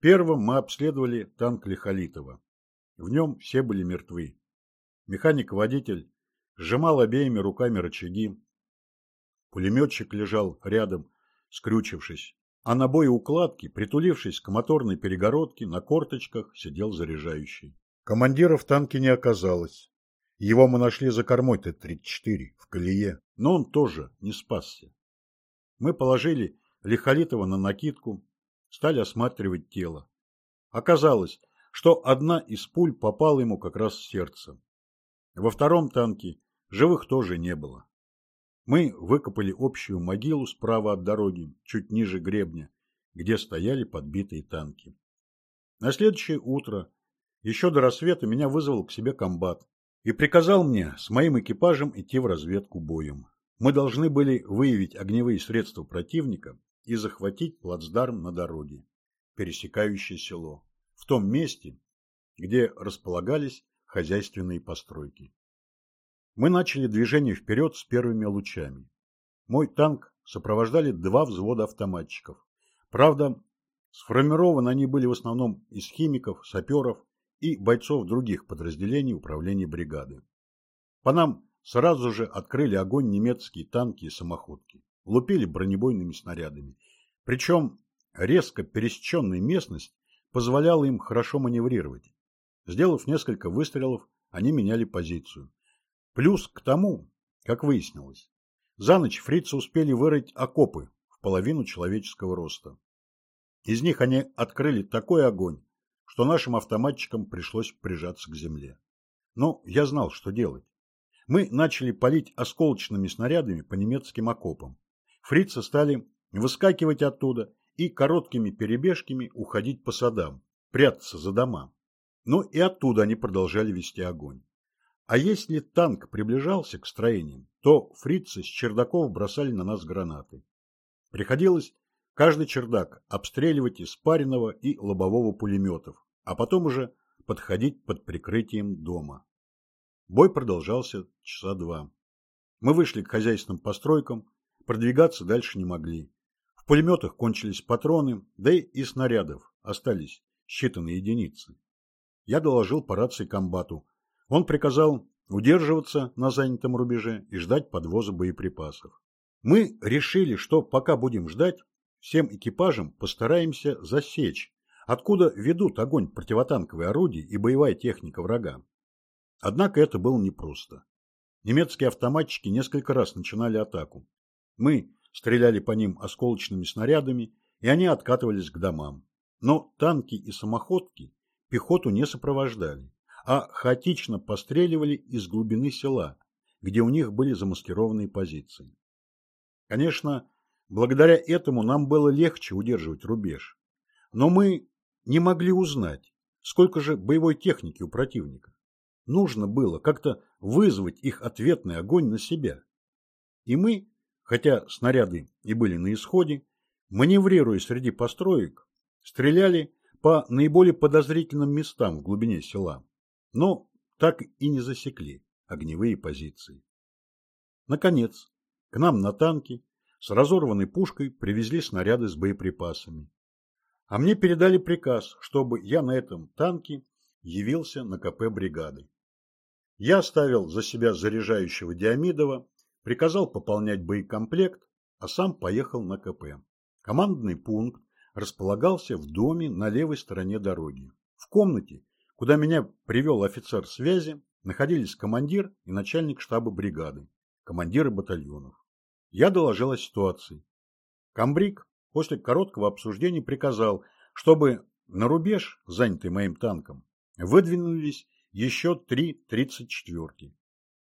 Первым мы обследовали танк Лихолитова. В нем все были мертвы. Механик-водитель сжимал обеими руками рычаги. Пулеметчик лежал рядом, скрючившись, а на боеукладке, притулившись к моторной перегородке, на корточках сидел заряжающий. Командира в танке не оказалось. Его мы нашли за кормой Т-34 в колее, но он тоже не спасся. Мы положили Лихолитова на накидку, стали осматривать тело. Оказалось, что одна из пуль попала ему как раз в сердце. Во втором танке живых тоже не было. Мы выкопали общую могилу справа от дороги, чуть ниже гребня, где стояли подбитые танки. На следующее утро, еще до рассвета, меня вызвал к себе комбат и приказал мне с моим экипажем идти в разведку боем. Мы должны были выявить огневые средства противника и захватить плацдарм на дороге, пересекающей село, в том месте, где располагались хозяйственные постройки. Мы начали движение вперед с первыми лучами. Мой танк сопровождали два взвода автоматчиков. Правда, сформированы они были в основном из химиков, саперов и бойцов других подразделений управления бригады. По нам сразу же открыли огонь немецкие танки и самоходки, лупили бронебойными снарядами. Причем резко пересеченная местность позволяла им хорошо маневрировать. Сделав несколько выстрелов, они меняли позицию. Плюс к тому, как выяснилось, за ночь фрицы успели вырыть окопы в половину человеческого роста. Из них они открыли такой огонь, что нашим автоматчикам пришлось прижаться к земле. Но я знал, что делать. Мы начали палить осколочными снарядами по немецким окопам. Фрицы стали выскакивать оттуда и короткими перебежками уходить по садам, прятаться за дома. Но и оттуда они продолжали вести огонь. А если танк приближался к строениям, то фрицы с чердаков бросали на нас гранаты. Приходилось каждый чердак обстреливать из паренного и лобового пулеметов, а потом уже подходить под прикрытием дома. Бой продолжался часа два. Мы вышли к хозяйственным постройкам, продвигаться дальше не могли. В пулеметах кончились патроны, да и снарядов остались считанные единицы. Я доложил по рации комбату, он приказал удерживаться на занятом рубеже и ждать подвоза боеприпасов. Мы решили, что пока будем ждать, всем экипажам постараемся засечь, откуда ведут огонь противотанковые орудия и боевая техника врага. Однако это было непросто. Немецкие автоматчики несколько раз начинали атаку. Мы стреляли по ним осколочными снарядами, и они откатывались к домам. Но танки и самоходки пехоту не сопровождали а хаотично постреливали из глубины села, где у них были замаскированные позиции. Конечно, благодаря этому нам было легче удерживать рубеж, но мы не могли узнать, сколько же боевой техники у противника. Нужно было как-то вызвать их ответный огонь на себя. И мы, хотя снаряды и были на исходе, маневрируя среди построек, стреляли по наиболее подозрительным местам в глубине села но так и не засекли огневые позиции. Наконец, к нам на танке с разорванной пушкой привезли снаряды с боеприпасами. А мне передали приказ, чтобы я на этом танке явился на КП бригады. Я оставил за себя заряжающего Диамидова, приказал пополнять боекомплект, а сам поехал на КП. Командный пункт располагался в доме на левой стороне дороги. В комнате куда меня привел офицер связи, находились командир и начальник штаба бригады, командиры батальонов. Я доложил о ситуации. Камбрик после короткого обсуждения приказал, чтобы на рубеж, занятый моим танком, выдвинулись еще три 34-ки.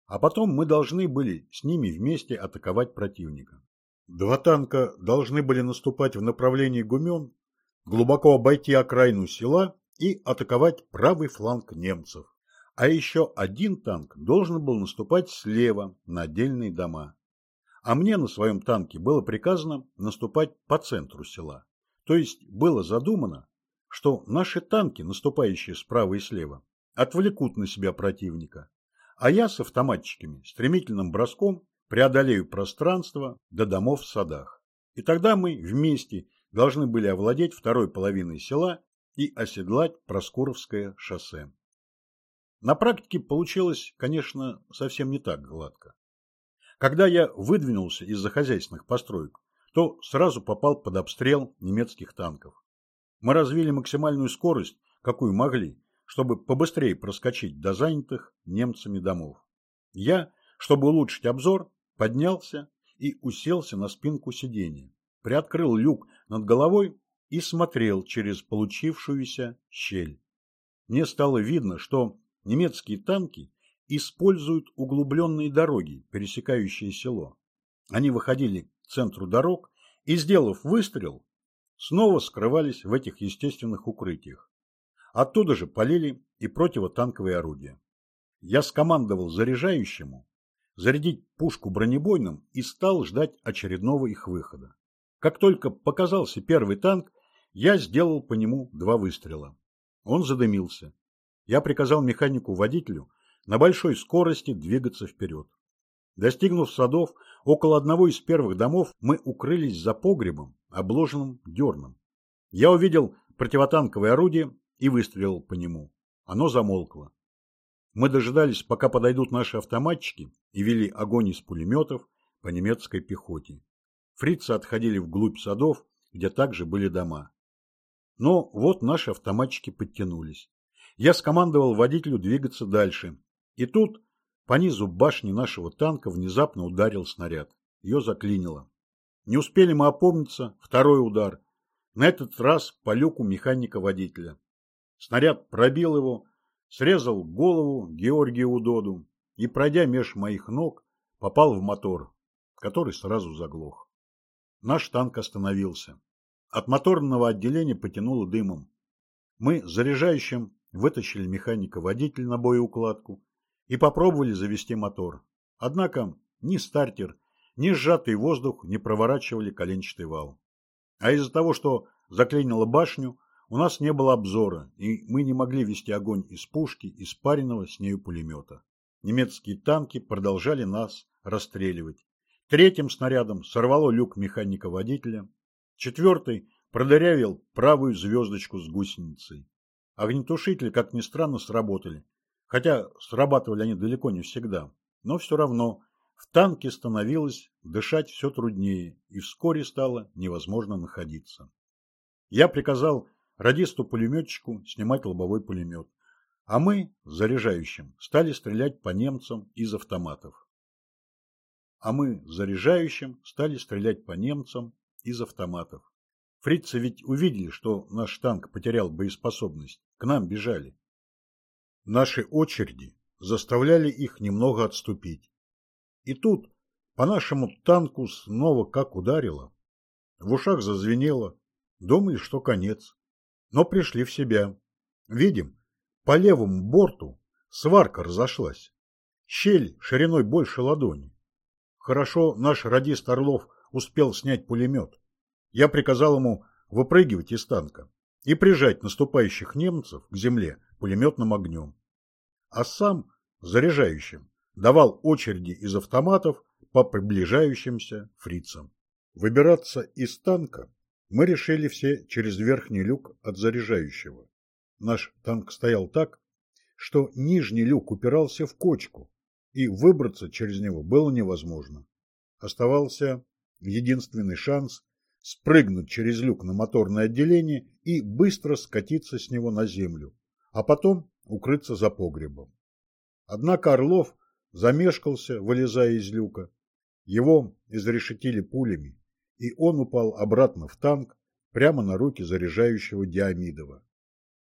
А потом мы должны были с ними вместе атаковать противника. Два танка должны были наступать в направлении Гумен, глубоко обойти окраину села и атаковать правый фланг немцев. А еще один танк должен был наступать слева на отдельные дома. А мне на своем танке было приказано наступать по центру села. То есть было задумано, что наши танки, наступающие справа и слева, отвлекут на себя противника, а я с автоматчиками стремительным броском преодолею пространство до домов в садах. И тогда мы вместе должны были овладеть второй половиной села и оседлать Проскуровское шоссе. На практике получилось, конечно, совсем не так гладко. Когда я выдвинулся из-за хозяйственных построек, то сразу попал под обстрел немецких танков. Мы развили максимальную скорость, какую могли, чтобы побыстрее проскочить до занятых немцами домов. Я, чтобы улучшить обзор, поднялся и уселся на спинку сиденья, приоткрыл люк над головой и смотрел через получившуюся щель. Мне стало видно, что немецкие танки используют углубленные дороги, пересекающие село. Они выходили к центру дорог и, сделав выстрел, снова скрывались в этих естественных укрытиях. Оттуда же полили и противотанковые орудия. Я скомандовал заряжающему зарядить пушку бронебойным и стал ждать очередного их выхода. Как только показался первый танк, я сделал по нему два выстрела. Он задымился. Я приказал механику-водителю на большой скорости двигаться вперед. Достигнув садов, около одного из первых домов мы укрылись за погребом, обложенным дерном. Я увидел противотанковое орудие и выстрелил по нему. Оно замолкло. Мы дожидались, пока подойдут наши автоматчики и вели огонь из пулеметов по немецкой пехоте. Фрицы отходили вглубь садов, где также были дома. Но вот наши автоматчики подтянулись. Я скомандовал водителю двигаться дальше. И тут по низу башни нашего танка внезапно ударил снаряд. Ее заклинило. Не успели мы опомниться, второй удар. На этот раз по люку механика-водителя. Снаряд пробил его, срезал голову Георгию Удоду и, пройдя меж моих ног, попал в мотор, который сразу заглох. Наш танк остановился. От моторного отделения потянуло дымом. Мы заряжающим вытащили механика-водитель на боеукладку и попробовали завести мотор. Однако ни стартер, ни сжатый воздух не проворачивали коленчатый вал. А из-за того, что заклинило башню, у нас не было обзора, и мы не могли вести огонь из пушки, из паренного с нею пулемета. Немецкие танки продолжали нас расстреливать. Третьим снарядом сорвало люк механика-водителя. Четвертый продырявил правую звездочку с гусеницей. Огнетушители, как ни странно, сработали. Хотя срабатывали они далеко не всегда. Но все равно в танке становилось дышать все труднее, и вскоре стало невозможно находиться. Я приказал радисту-пулеметчику снимать лобовой пулемет, а мы, заряжающим, стали стрелять по немцам из автоматов а мы, заряжающим, стали стрелять по немцам из автоматов. Фрицы ведь увидели, что наш танк потерял боеспособность, к нам бежали. Наши очереди заставляли их немного отступить. И тут по нашему танку снова как ударило. В ушах зазвенело, думали, что конец. Но пришли в себя. Видим, по левому борту сварка разошлась. Щель шириной больше ладони. Хорошо наш радист Орлов успел снять пулемет. Я приказал ему выпрыгивать из танка и прижать наступающих немцев к земле пулеметным огнем. А сам, заряжающим, давал очереди из автоматов по приближающимся фрицам. Выбираться из танка мы решили все через верхний люк от заряжающего. Наш танк стоял так, что нижний люк упирался в кочку, и выбраться через него было невозможно. Оставался единственный шанс спрыгнуть через люк на моторное отделение и быстро скатиться с него на землю, а потом укрыться за погребом. Однако Орлов замешкался, вылезая из люка. Его изрешетили пулями, и он упал обратно в танк, прямо на руки заряжающего Диамидова.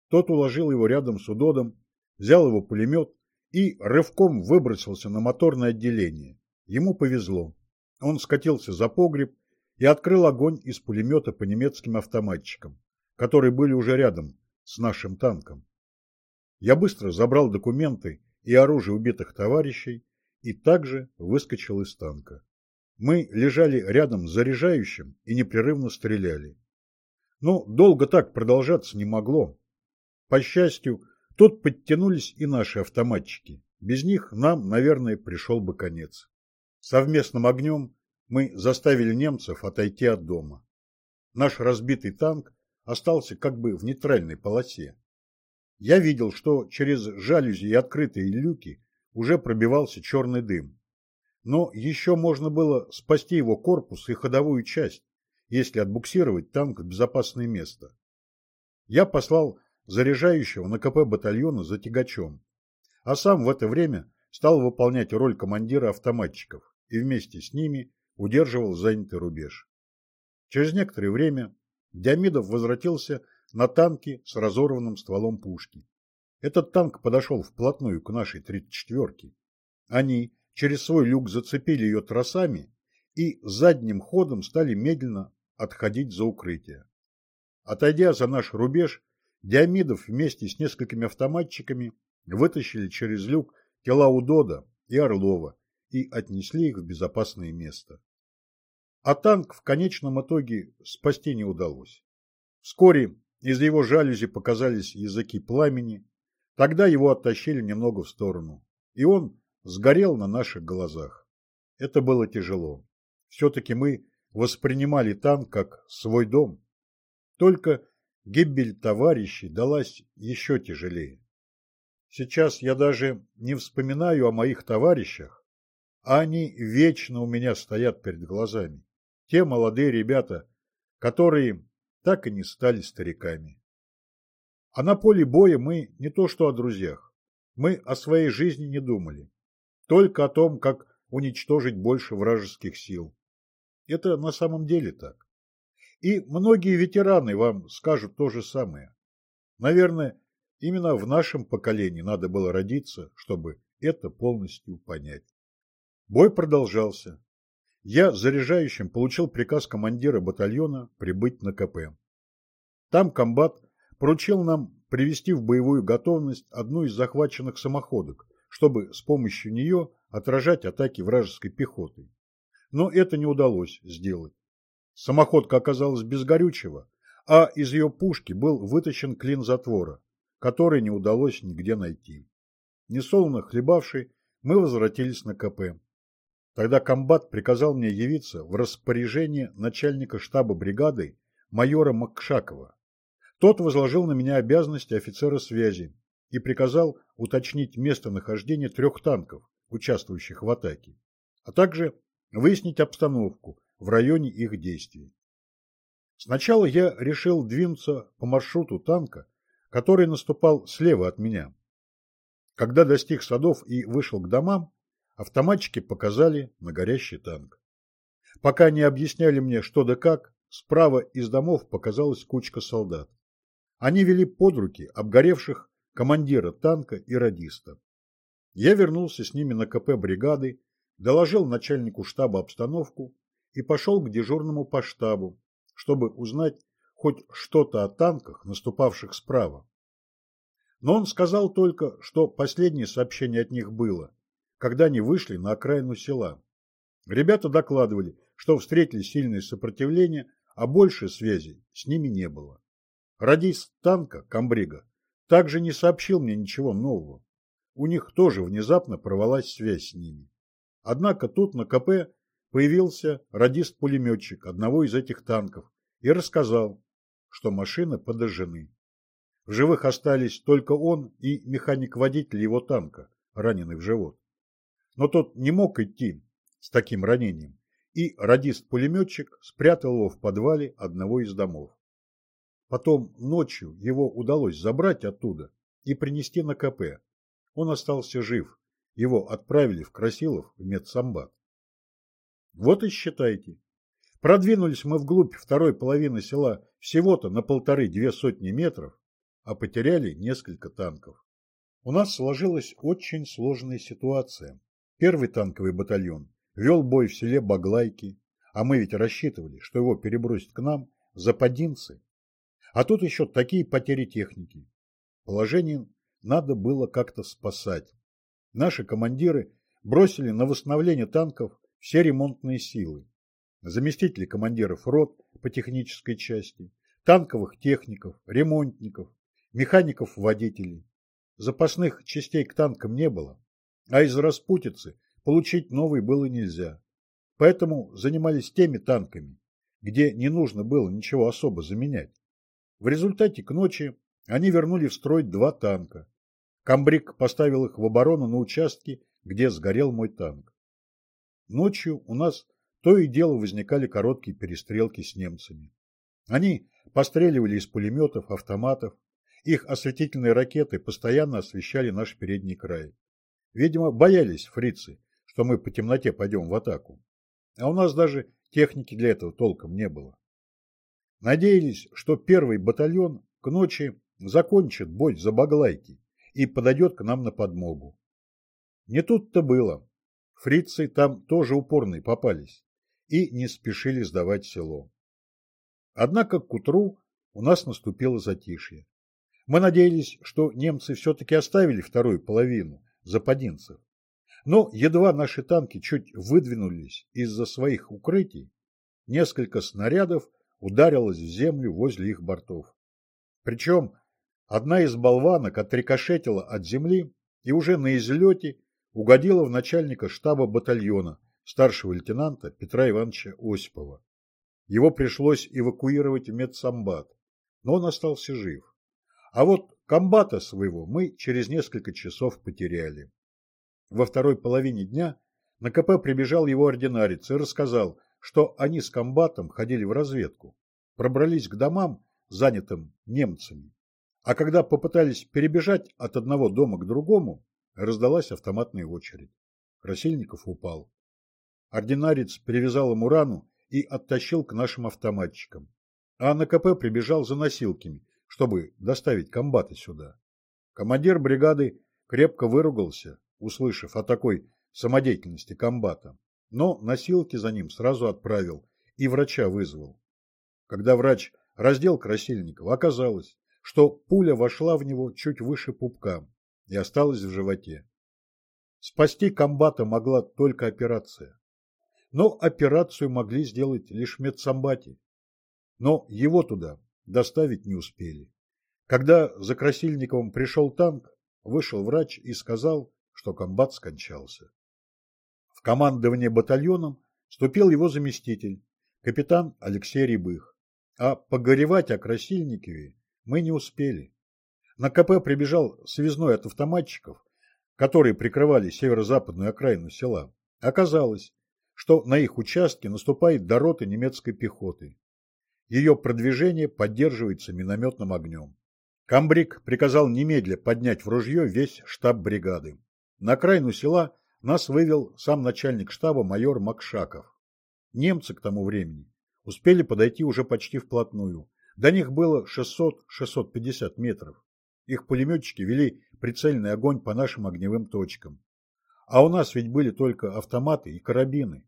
Тот уложил его рядом с удодом, взял его пулемет и рывком выбросился на моторное отделение. Ему повезло. Он скатился за погреб и открыл огонь из пулемета по немецким автоматчикам, которые были уже рядом с нашим танком. Я быстро забрал документы и оружие убитых товарищей и также выскочил из танка. Мы лежали рядом с заряжающим и непрерывно стреляли. Но долго так продолжаться не могло. По счастью, Тут подтянулись и наши автоматчики. Без них нам, наверное, пришел бы конец. Совместным огнем мы заставили немцев отойти от дома. Наш разбитый танк остался как бы в нейтральной полосе. Я видел, что через жалюзи и открытые люки уже пробивался черный дым. Но еще можно было спасти его корпус и ходовую часть, если отбуксировать танк в безопасное место. Я послал заряжающего на КП батальона за тягачом, а сам в это время стал выполнять роль командира автоматчиков и вместе с ними удерживал занятый рубеж. Через некоторое время Диамидов возвратился на танке с разорванным стволом пушки. Этот танк подошел вплотную к нашей 34-ке. Они через свой люк зацепили ее тросами и задним ходом стали медленно отходить за укрытие. Отойдя за наш рубеж, Диамидов вместе с несколькими автоматчиками вытащили через люк тела Удода и Орлова и отнесли их в безопасное место. А танк в конечном итоге спасти не удалось. Вскоре из его жалюзи показались языки пламени, тогда его оттащили немного в сторону, и он сгорел на наших глазах. Это было тяжело. Все-таки мы воспринимали танк как свой дом. Только Гибель товарищей далась еще тяжелее. Сейчас я даже не вспоминаю о моих товарищах, они вечно у меня стоят перед глазами. Те молодые ребята, которые так и не стали стариками. А на поле боя мы не то что о друзьях, мы о своей жизни не думали, только о том, как уничтожить больше вражеских сил. Это на самом деле так. И многие ветераны вам скажут то же самое. Наверное, именно в нашем поколении надо было родиться, чтобы это полностью понять. Бой продолжался. Я заряжающим получил приказ командира батальона прибыть на КП. Там комбат поручил нам привести в боевую готовность одну из захваченных самоходок, чтобы с помощью нее отражать атаки вражеской пехоты. Но это не удалось сделать. Самоходка оказалась без горючего, а из ее пушки был вытащен клин затвора, который не удалось нигде найти. Несолоно хлебавший, мы возвратились на КП. Тогда комбат приказал мне явиться в распоряжение начальника штаба бригады майора Макшакова. Тот возложил на меня обязанности офицера связи и приказал уточнить местонахождение трех танков, участвующих в атаке, а также выяснить обстановку в районе их действий. Сначала я решил двинуться по маршруту танка, который наступал слева от меня. Когда достиг садов и вышел к домам, автоматчики показали на горящий танк. Пока не объясняли мне, что да как, справа из домов показалась кучка солдат. Они вели под руки обгоревших командира танка и радиста. Я вернулся с ними на КП бригады, доложил начальнику штаба обстановку и пошел к дежурному по штабу, чтобы узнать хоть что-то о танках, наступавших справа. Но он сказал только, что последнее сообщение от них было, когда они вышли на окраину села. Ребята докладывали, что встретили сильное сопротивление, а больше связи с ними не было. Радист танка, комбрига, также не сообщил мне ничего нового. У них тоже внезапно порвалась связь с ними. Однако тут на КП появился радист-пулеметчик одного из этих танков и рассказал, что машины подожжены. В живых остались только он и механик-водитель его танка, раненый в живот. Но тот не мог идти с таким ранением, и радист-пулеметчик спрятал его в подвале одного из домов. Потом ночью его удалось забрать оттуда и принести на КП. Он остался жив. Его отправили в Красилов в медсамбат. Вот и считайте. Продвинулись мы вглубь второй половины села всего-то на полторы-две сотни метров, а потеряли несколько танков. У нас сложилась очень сложная ситуация. Первый танковый батальон вел бой в селе Баглайки, а мы ведь рассчитывали, что его перебросят к нам западинцы. А тут еще такие потери техники. Положение надо было как-то спасать. Наши командиры бросили на восстановление танков все ремонтные силы. Заместители командиров рот по технической части, танковых техников, ремонтников, механиков-водителей. Запасных частей к танкам не было, а из распутицы получить новый было нельзя. Поэтому занимались теми танками, где не нужно было ничего особо заменять. В результате к ночи они вернули в строй два танка. Камбрик поставил их в оборону на участке, где сгорел мой танк. Ночью у нас то и дело возникали короткие перестрелки с немцами. Они постреливали из пулеметов, автоматов. Их осветительные ракеты постоянно освещали наш передний край. Видимо, боялись фрицы, что мы по темноте пойдем в атаку. А у нас даже техники для этого толком не было. Надеялись, что первый батальон к ночи закончит бой за Баглайки и подойдет к нам на подмогу. Не тут-то было. Фрицы там тоже упорные попались и не спешили сдавать село. Однако к утру у нас наступило затишье. Мы надеялись, что немцы все-таки оставили вторую половину западинцев. Но едва наши танки чуть выдвинулись из-за своих укрытий, несколько снарядов ударилось в землю возле их бортов. Причем одна из болванок отрикошетила от земли и уже на излете угодила в начальника штаба батальона, старшего лейтенанта Петра Ивановича Осипова. Его пришлось эвакуировать в медсамбат, но он остался жив. А вот комбата своего мы через несколько часов потеряли. Во второй половине дня на КП прибежал его ординарец и рассказал, что они с комбатом ходили в разведку, пробрались к домам, занятым немцами. А когда попытались перебежать от одного дома к другому, раздалась автоматная очередь. Красильников упал. Ординарец привязал ему рану и оттащил к нашим автоматчикам. А на КП прибежал за носилками, чтобы доставить комбата сюда. Командир бригады крепко выругался, услышав о такой самодеятельности комбата, но носилки за ним сразу отправил и врача вызвал. Когда врач раздел Красильникова, оказалось, что пуля вошла в него чуть выше пупка и осталась в животе. Спасти комбата могла только операция. Но операцию могли сделать лишь медсамбати. Но его туда доставить не успели. Когда за Красильниковым пришел танк, вышел врач и сказал, что комбат скончался. В командование батальоном вступил его заместитель, капитан Алексей Рябых. А погоревать о Красильникове мы не успели. На КП прибежал связной от автоматчиков, которые прикрывали северо-западную окраину села. Оказалось, что на их участке наступает до немецкой пехоты. Ее продвижение поддерживается минометным огнем. Камбрик приказал немедля поднять в ружье весь штаб бригады. На окраину села нас вывел сам начальник штаба майор Макшаков. Немцы к тому времени успели подойти уже почти вплотную. До них было 600-650 метров. Их пулеметчики вели прицельный огонь по нашим огневым точкам. А у нас ведь были только автоматы и карабины.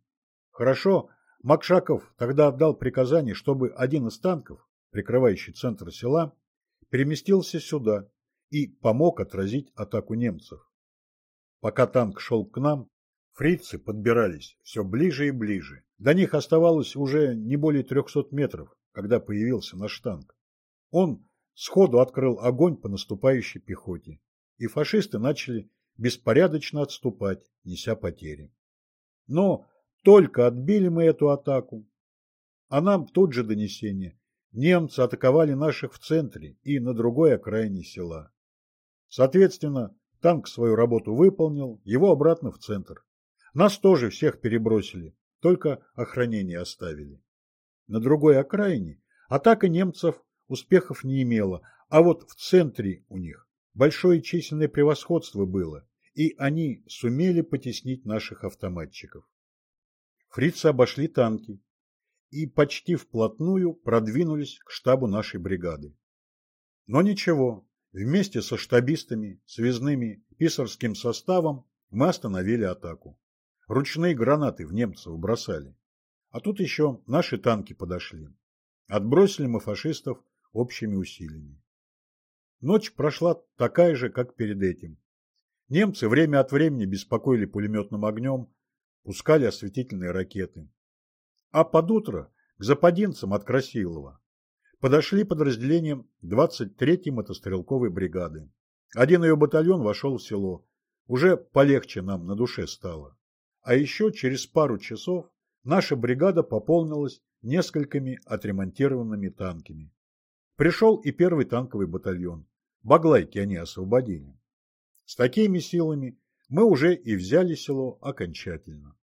Хорошо, Макшаков тогда отдал приказание, чтобы один из танков, прикрывающий центр села, переместился сюда и помог отразить атаку немцев. Пока танк шел к нам, фрицы подбирались все ближе и ближе. До них оставалось уже не более 300 метров, когда появился наш танк. Он сходу открыл огонь по наступающей пехоте, и фашисты начали беспорядочно отступать, неся потери. Но только отбили мы эту атаку, а нам тут же донесение. Немцы атаковали наших в центре и на другой окраине села. Соответственно, танк свою работу выполнил, его обратно в центр. Нас тоже всех перебросили, только охранение оставили. На другой окраине атака немцев успехов не имела, а вот в центре у них большое численное превосходство было, и они сумели потеснить наших автоматчиков. Фрицы обошли танки и почти вплотную продвинулись к штабу нашей бригады. Но ничего, вместе со штабистами, связными, писарским составом мы остановили атаку. Ручные гранаты в немцев бросали. А тут еще наши танки подошли. Отбросили мы фашистов общими усилиями. Ночь прошла такая же, как перед этим. Немцы время от времени беспокоили пулеметным огнем, пускали осветительные ракеты. А под утро к западинцам от Красилова подошли подразделением 23-й мотострелковой бригады. Один ее батальон вошел в село. Уже полегче нам на душе стало. А еще через пару часов наша бригада пополнилась несколькими отремонтированными танками. Пришел и первый танковый батальон. Баглайки они освободили. С такими силами мы уже и взяли село окончательно.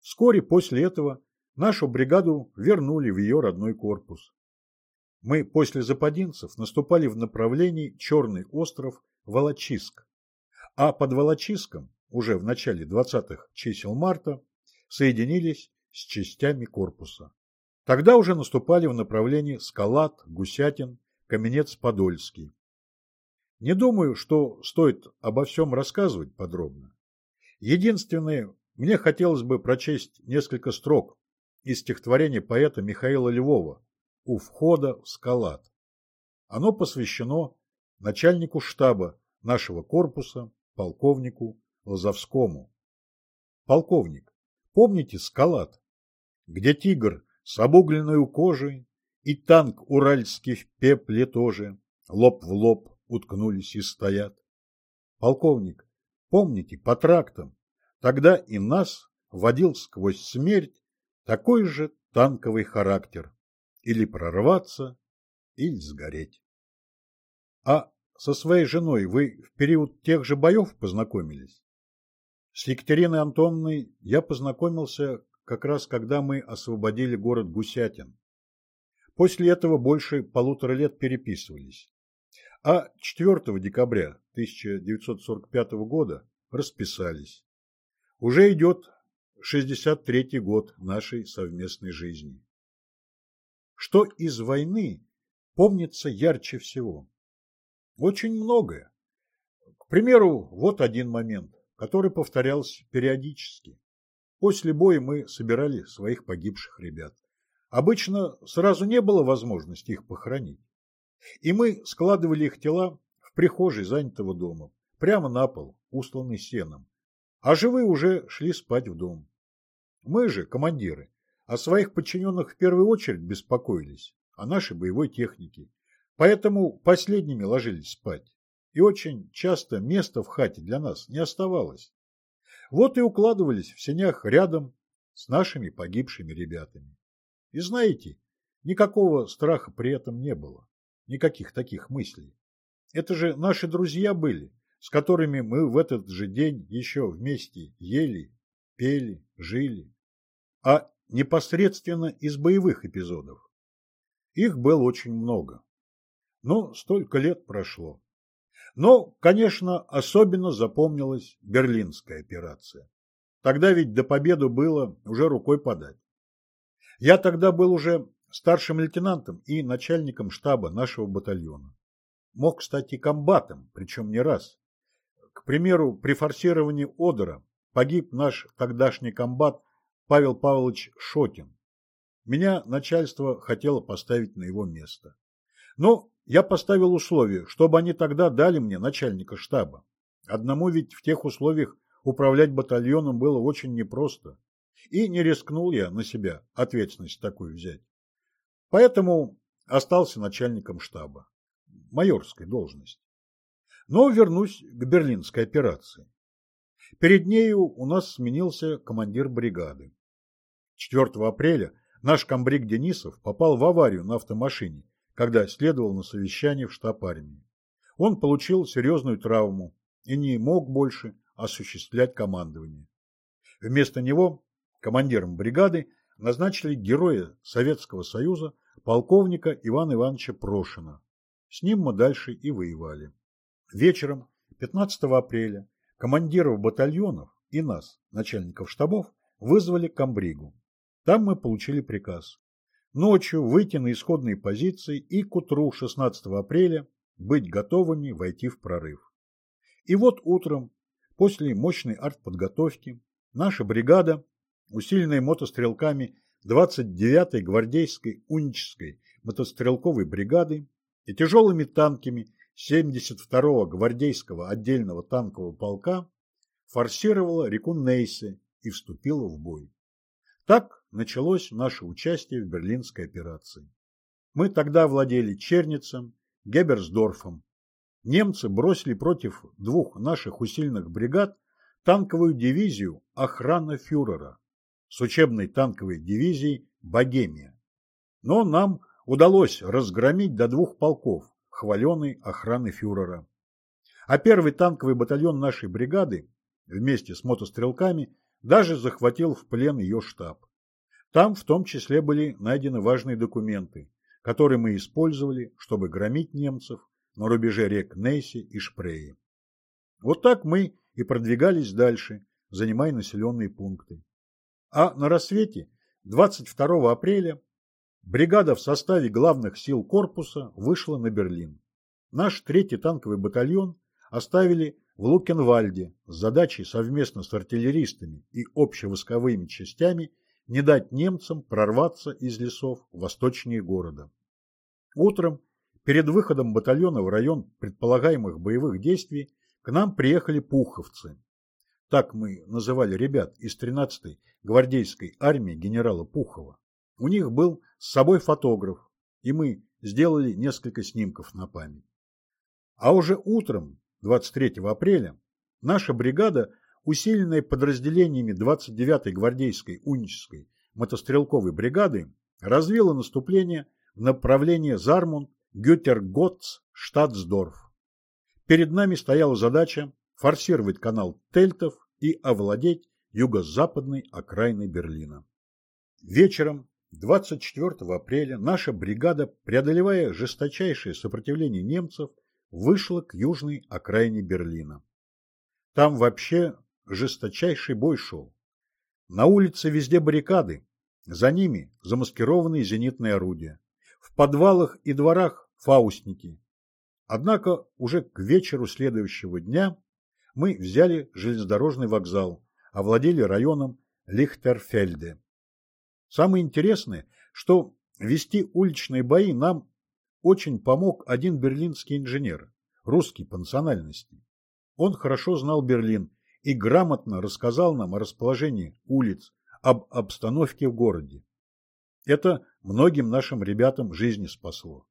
Вскоре после этого нашу бригаду вернули в ее родной корпус. Мы после западинцев наступали в направлении Черный остров Волочиск, а под Волочиском уже в начале 20-х чисел марта соединились с частями корпуса. Тогда уже наступали в направлении Скалат, Гусятин, Каменец-Подольский. Не думаю, что стоит обо всем рассказывать подробно. Единственное, мне хотелось бы прочесть несколько строк из стихотворения поэта Михаила Львова «У входа в Скалат». Оно посвящено начальнику штаба нашего корпуса, полковнику Лозовскому. Полковник, помните Скалат, где тигр с обугленной кожей и танк уральский в пепле тоже лоб в лоб уткнулись и стоят. Полковник, помните, по трактам, тогда и нас водил сквозь смерть такой же танковый характер. Или прорваться, или сгореть. А со своей женой вы в период тех же боев познакомились? С Екатериной Антонной я познакомился как раз когда мы освободили город Гусятин. После этого больше полутора лет переписывались. А 4 декабря 1945 года расписались. Уже идет 63-й год нашей совместной жизни. Что из войны помнится ярче всего? Очень многое. К примеру, вот один момент, который повторялся периодически. После боя мы собирали своих погибших ребят. Обычно сразу не было возможности их похоронить. И мы складывали их тела в прихожей занятого дома, прямо на пол, устланный сеном. А живые уже шли спать в дом. Мы же, командиры, о своих подчиненных в первую очередь беспокоились, о нашей боевой технике. Поэтому последними ложились спать. И очень часто места в хате для нас не оставалось. Вот и укладывались в сенях рядом с нашими погибшими ребятами. И знаете, никакого страха при этом не было, никаких таких мыслей. Это же наши друзья были, с которыми мы в этот же день еще вместе ели, пели, жили. А непосредственно из боевых эпизодов. Их было очень много. Но столько лет прошло. Но, конечно, особенно запомнилась Берлинская операция. Тогда ведь до победы было уже рукой подать. Я тогда был уже старшим лейтенантом и начальником штаба нашего батальона. Мог стать и комбатом, причем не раз. К примеру, при форсировании Одера погиб наш тогдашний комбат Павел Павлович Шотин. Меня начальство хотело поставить на его место. Но я поставил условие, чтобы они тогда дали мне начальника штаба. Одному ведь в тех условиях управлять батальоном было очень непросто. И не рискнул я на себя ответственность такую взять. Поэтому остался начальником штаба. Майорской должности. Но вернусь к берлинской операции. Перед нею у нас сменился командир бригады. 4 апреля наш комбриг Денисов попал в аварию на автомашине когда следовал на совещание в штаб армии. Он получил серьезную травму и не мог больше осуществлять командование. Вместо него командиром бригады назначили героя Советского Союза полковника Ивана Ивановича Прошина. С ним мы дальше и воевали. Вечером 15 апреля командиров батальонов и нас, начальников штабов, вызвали к комбригу. Там мы получили приказ ночью выйти на исходные позиции и к утру 16 апреля быть готовыми войти в прорыв. И вот утром, после мощной артподготовки, наша бригада, усиленная мотострелками 29-й гвардейской унической мотострелковой бригады и тяжелыми танками 72-го гвардейского отдельного танкового полка, форсировала реку Нейсе и вступила в бой. Так началось наше участие в Берлинской операции. Мы тогда владели Черницем, Геберсдорфом. Немцы бросили против двух наших усиленных бригад танковую дивизию охрана фюрера с учебной танковой дивизией «Богемия». Но нам удалось разгромить до двух полков хваленой охраны фюрера. А первый танковый батальон нашей бригады вместе с мотострелками даже захватил в плен ее штаб. Там в том числе были найдены важные документы, которые мы использовали, чтобы громить немцев на рубеже рек Нейси и Шпрее. Вот так мы и продвигались дальше, занимая населенные пункты. А на рассвете 22 апреля бригада в составе главных сил корпуса вышла на Берлин. Наш третий танковый батальон оставили в Лукенвальде с задачей совместно с артиллеристами и общевойсковыми частями не дать немцам прорваться из лесов восточнее города. Утром, перед выходом батальона в район предполагаемых боевых действий, к нам приехали пуховцы. Так мы называли ребят из 13-й гвардейской армии генерала Пухова. У них был с собой фотограф, и мы сделали несколько снимков на память. А уже утром, 23 апреля, наша бригада усиленная подразделениями 29-й гвардейской унической мотострелковой бригады, развила наступление в направлении Зармунд, Гютерготц, Штатсдорф. Перед нами стояла задача форсировать канал Тельтов и овладеть юго-западной окраиной Берлина. Вечером 24 апреля наша бригада, преодолевая жесточайшее сопротивление немцев, вышла к южной окраине Берлина. Там вообще жесточайший бой шел. На улице везде баррикады, за ними замаскированные зенитные орудия. В подвалах и дворах фаустники. Однако уже к вечеру следующего дня мы взяли железнодорожный вокзал, овладели районом Лихтерфельде. Самое интересное, что вести уличные бои нам очень помог один берлинский инженер, русский по национальности. Он хорошо знал Берлин и грамотно рассказал нам о расположении улиц, об обстановке в городе. Это многим нашим ребятам жизни спасло.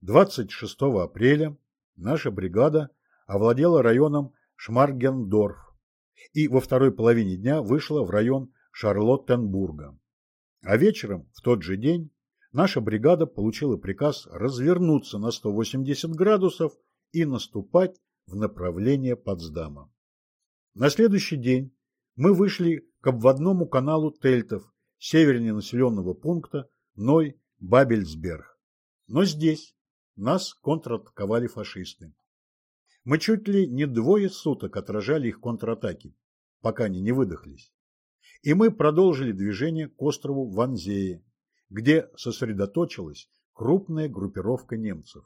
26 апреля наша бригада овладела районом Шмаргендорф и во второй половине дня вышла в район Шарлоттенбурга. А вечером, в тот же день, наша бригада получила приказ развернуться на 180 градусов и наступать в направлении Потсдама. На следующий день мы вышли к обводному каналу Тельтов, севернее населенного пункта Ной-Бабельсберг. Но здесь нас контратаковали фашисты. Мы чуть ли не двое суток отражали их контратаки, пока они не выдохлись. И мы продолжили движение к острову Ванзее, где сосредоточилась крупная группировка немцев.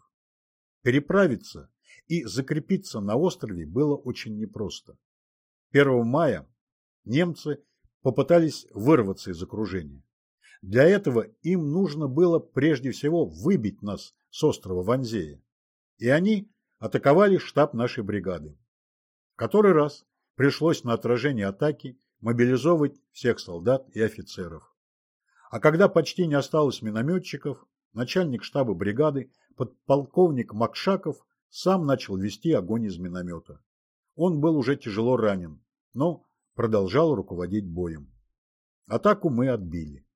Переправиться и закрепиться на острове было очень непросто. 1 мая немцы попытались вырваться из окружения. Для этого им нужно было прежде всего выбить нас с острова Ванзея. И они атаковали штаб нашей бригады. Который раз пришлось на отражение атаки мобилизовывать всех солдат и офицеров. А когда почти не осталось минометчиков, начальник штаба бригады, подполковник Макшаков, сам начал вести огонь из миномета. Он был уже тяжело ранен, но продолжал руководить боем. Атаку мы отбили.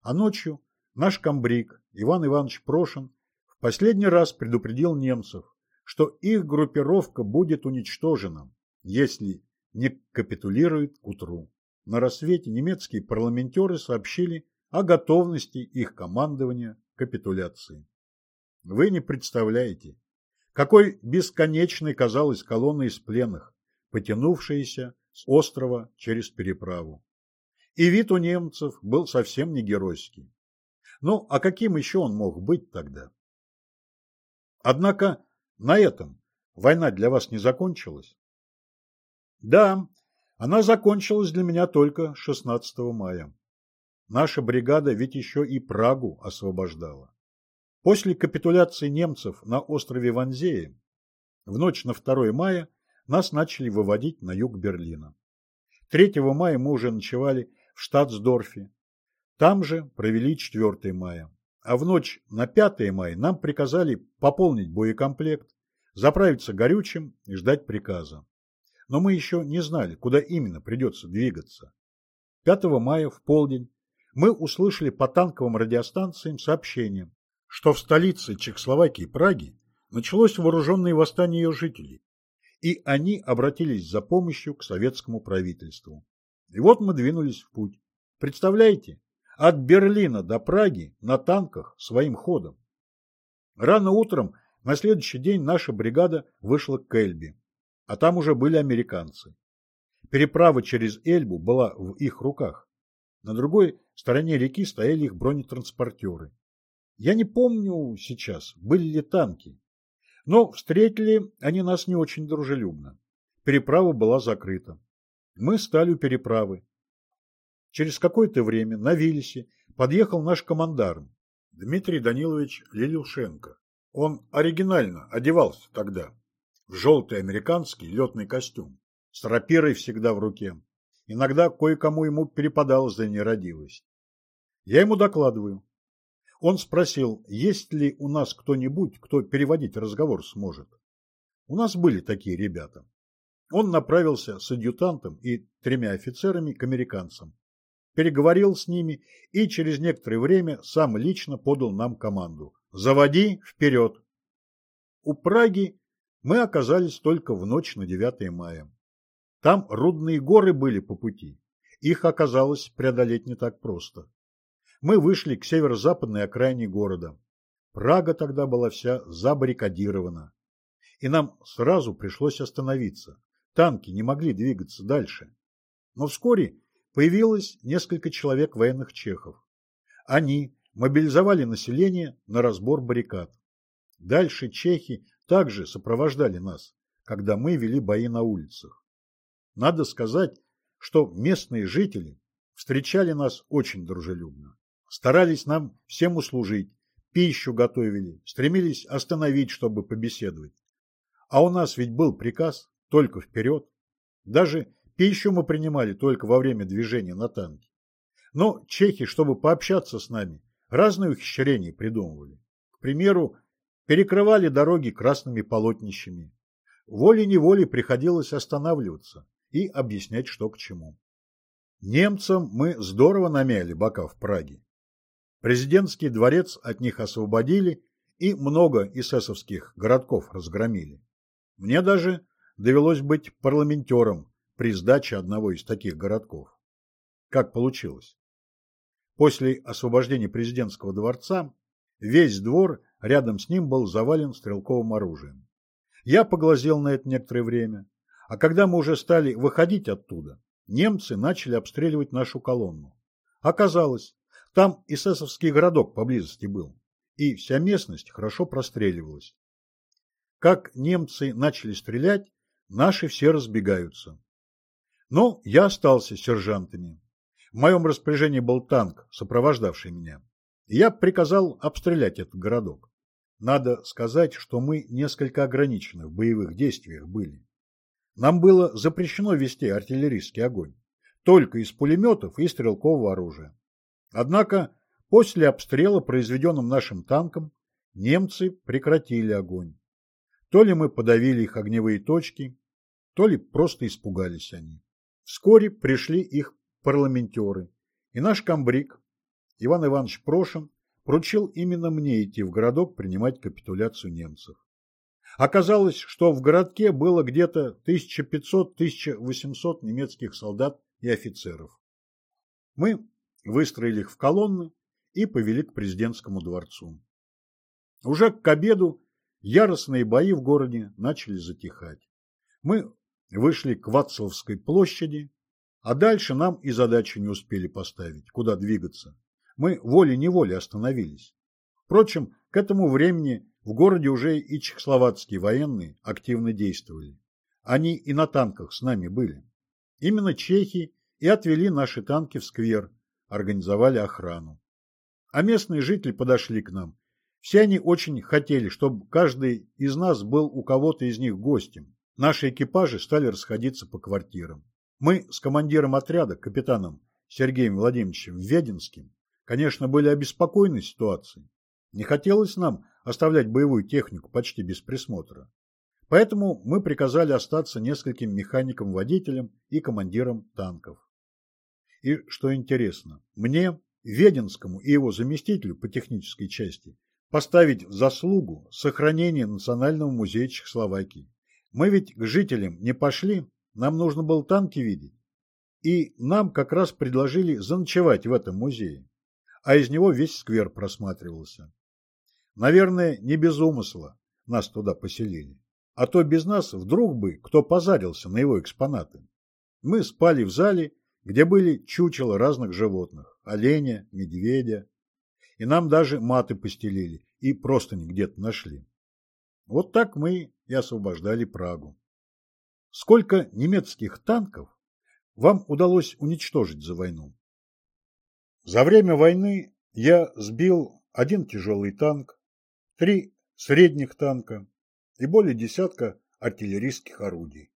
А ночью наш комбриг Иван Иванович Прошин в последний раз предупредил немцев, что их группировка будет уничтожена, если не капитулирует к утру. На рассвете немецкие парламентеры сообщили о готовности их командования к капитуляции. Вы не представляете, какой бесконечной казалась колонна из пленных, потянувшаяся с острова через переправу. И вид у немцев был совсем не геройский. Ну, а каким еще он мог быть тогда? Однако на этом война для вас не закончилась? Да, она закончилась для меня только 16 мая. Наша бригада ведь еще и Прагу освобождала. После капитуляции немцев на острове Ванзее в ночь на 2 мая нас начали выводить на юг Берлина. 3 мая мы уже ночевали в Штатсдорфе. Там же провели 4 мая. А в ночь на 5 мая нам приказали пополнить боекомплект, заправиться горючим и ждать приказа. Но мы еще не знали, куда именно придется двигаться. 5 мая в полдень мы услышали по танковым радиостанциям сообщение, что в столице Чехословакии Праги началось вооруженное восстание ее жителей, и они обратились за помощью к советскому правительству. И вот мы двинулись в путь. Представляете, от Берлина до Праги на танках своим ходом. Рано утром на следующий день наша бригада вышла к Эльбе, а там уже были американцы. Переправа через Эльбу была в их руках. На другой стороне реки стояли их бронетранспортеры. Я не помню сейчас, были ли танки, но встретили они нас не очень дружелюбно. Переправа была закрыта. Мы стали у переправы. Через какое-то время на Виллисе подъехал наш командарм Дмитрий Данилович Лилюшенко. Он оригинально одевался тогда в желтый американский летный костюм с рапирой всегда в руке. Иногда кое-кому ему перепадало за нерадивость. Я ему докладываю. Он спросил, есть ли у нас кто-нибудь, кто переводить разговор сможет. У нас были такие ребята. Он направился с адъютантом и тремя офицерами к американцам. Переговорил с ними и через некоторое время сам лично подал нам команду. «Заводи вперед!» У Праги мы оказались только в ночь на 9 мая. Там рудные горы были по пути. Их оказалось преодолеть не так просто. Мы вышли к северо-западной окраине города. Прага тогда была вся забаррикадирована. И нам сразу пришлось остановиться. Танки не могли двигаться дальше. Но вскоре появилось несколько человек военных чехов. Они мобилизовали население на разбор баррикад. Дальше чехи также сопровождали нас, когда мы вели бои на улицах. Надо сказать, что местные жители встречали нас очень дружелюбно. Старались нам всем услужить, пищу готовили, стремились остановить, чтобы побеседовать. А у нас ведь был приказ только вперед. Даже пищу мы принимали только во время движения на танке. Но чехи, чтобы пообщаться с нами, разные ухищрения придумывали. К примеру, перекрывали дороги красными полотнищами. Волей-неволей приходилось останавливаться и объяснять, что к чему. Немцам мы здорово намяли бока в Праге. Президентский дворец от них освободили и много эсэсовских городков разгромили. Мне даже довелось быть парламентером при сдаче одного из таких городков. Как получилось? После освобождения президентского дворца весь двор рядом с ним был завален стрелковым оружием. Я поглазел на это некоторое время, а когда мы уже стали выходить оттуда, немцы начали обстреливать нашу колонну. Оказалось, там эсэсовский городок поблизости был, и вся местность хорошо простреливалась. Как немцы начали стрелять, наши все разбегаются. Но я остался с сержантами. В моем распоряжении был танк, сопровождавший меня. Я приказал обстрелять этот городок. Надо сказать, что мы несколько ограничены в боевых действиях были. Нам было запрещено вести артиллерийский огонь. Только из пулеметов и стрелкового оружия. Однако после обстрела, произведенным нашим танком, немцы прекратили огонь. То ли мы подавили их огневые точки, то ли просто испугались они. Вскоре пришли их парламентеры, и наш комбриг Иван Иванович Прошин поручил именно мне идти в городок принимать капитуляцию немцев. Оказалось, что в городке было где-то 1500-1800 немецких солдат и офицеров. Мы выстроили их в колонны и повели к президентскому дворцу. Уже к обеду яростные бои в городе начали затихать. Мы вышли к Вацлавской площади, а дальше нам и задачу не успели поставить, куда двигаться. Мы волей-неволей остановились. Впрочем, к этому времени в городе уже и чехословацкие военные активно действовали. Они и на танках с нами были. Именно чехи и отвели наши танки в сквер, организовали охрану. А местные жители подошли к нам. Все они очень хотели, чтобы каждый из нас был у кого-то из них гостем. Наши экипажи стали расходиться по квартирам. Мы с командиром отряда, капитаном Сергеем Владимировичем Веденским, конечно, были обеспокоены ситуацией. Не хотелось нам оставлять боевую технику почти без присмотра. Поэтому мы приказали остаться нескольким механикам-водителям и командирам танков. И что интересно, мне, Веденскому и его заместителю по технической части поставить в заслугу сохранение Национального музея Чехословакии. Мы ведь к жителям не пошли, нам нужно было танки видеть. И нам как раз предложили заночевать в этом музее, а из него весь сквер просматривался. Наверное, не без умысла нас туда поселили. А то без нас вдруг бы кто позарился на его экспонаты. Мы спали в зале где были чучела разных животных – оленя, медведя. И нам даже маты постелили и просто где-то нашли. Вот так мы и освобождали Прагу. Сколько немецких танков вам удалось уничтожить за войну? За время войны я сбил один тяжелый танк, три средних танка и более десятка артиллерийских орудий.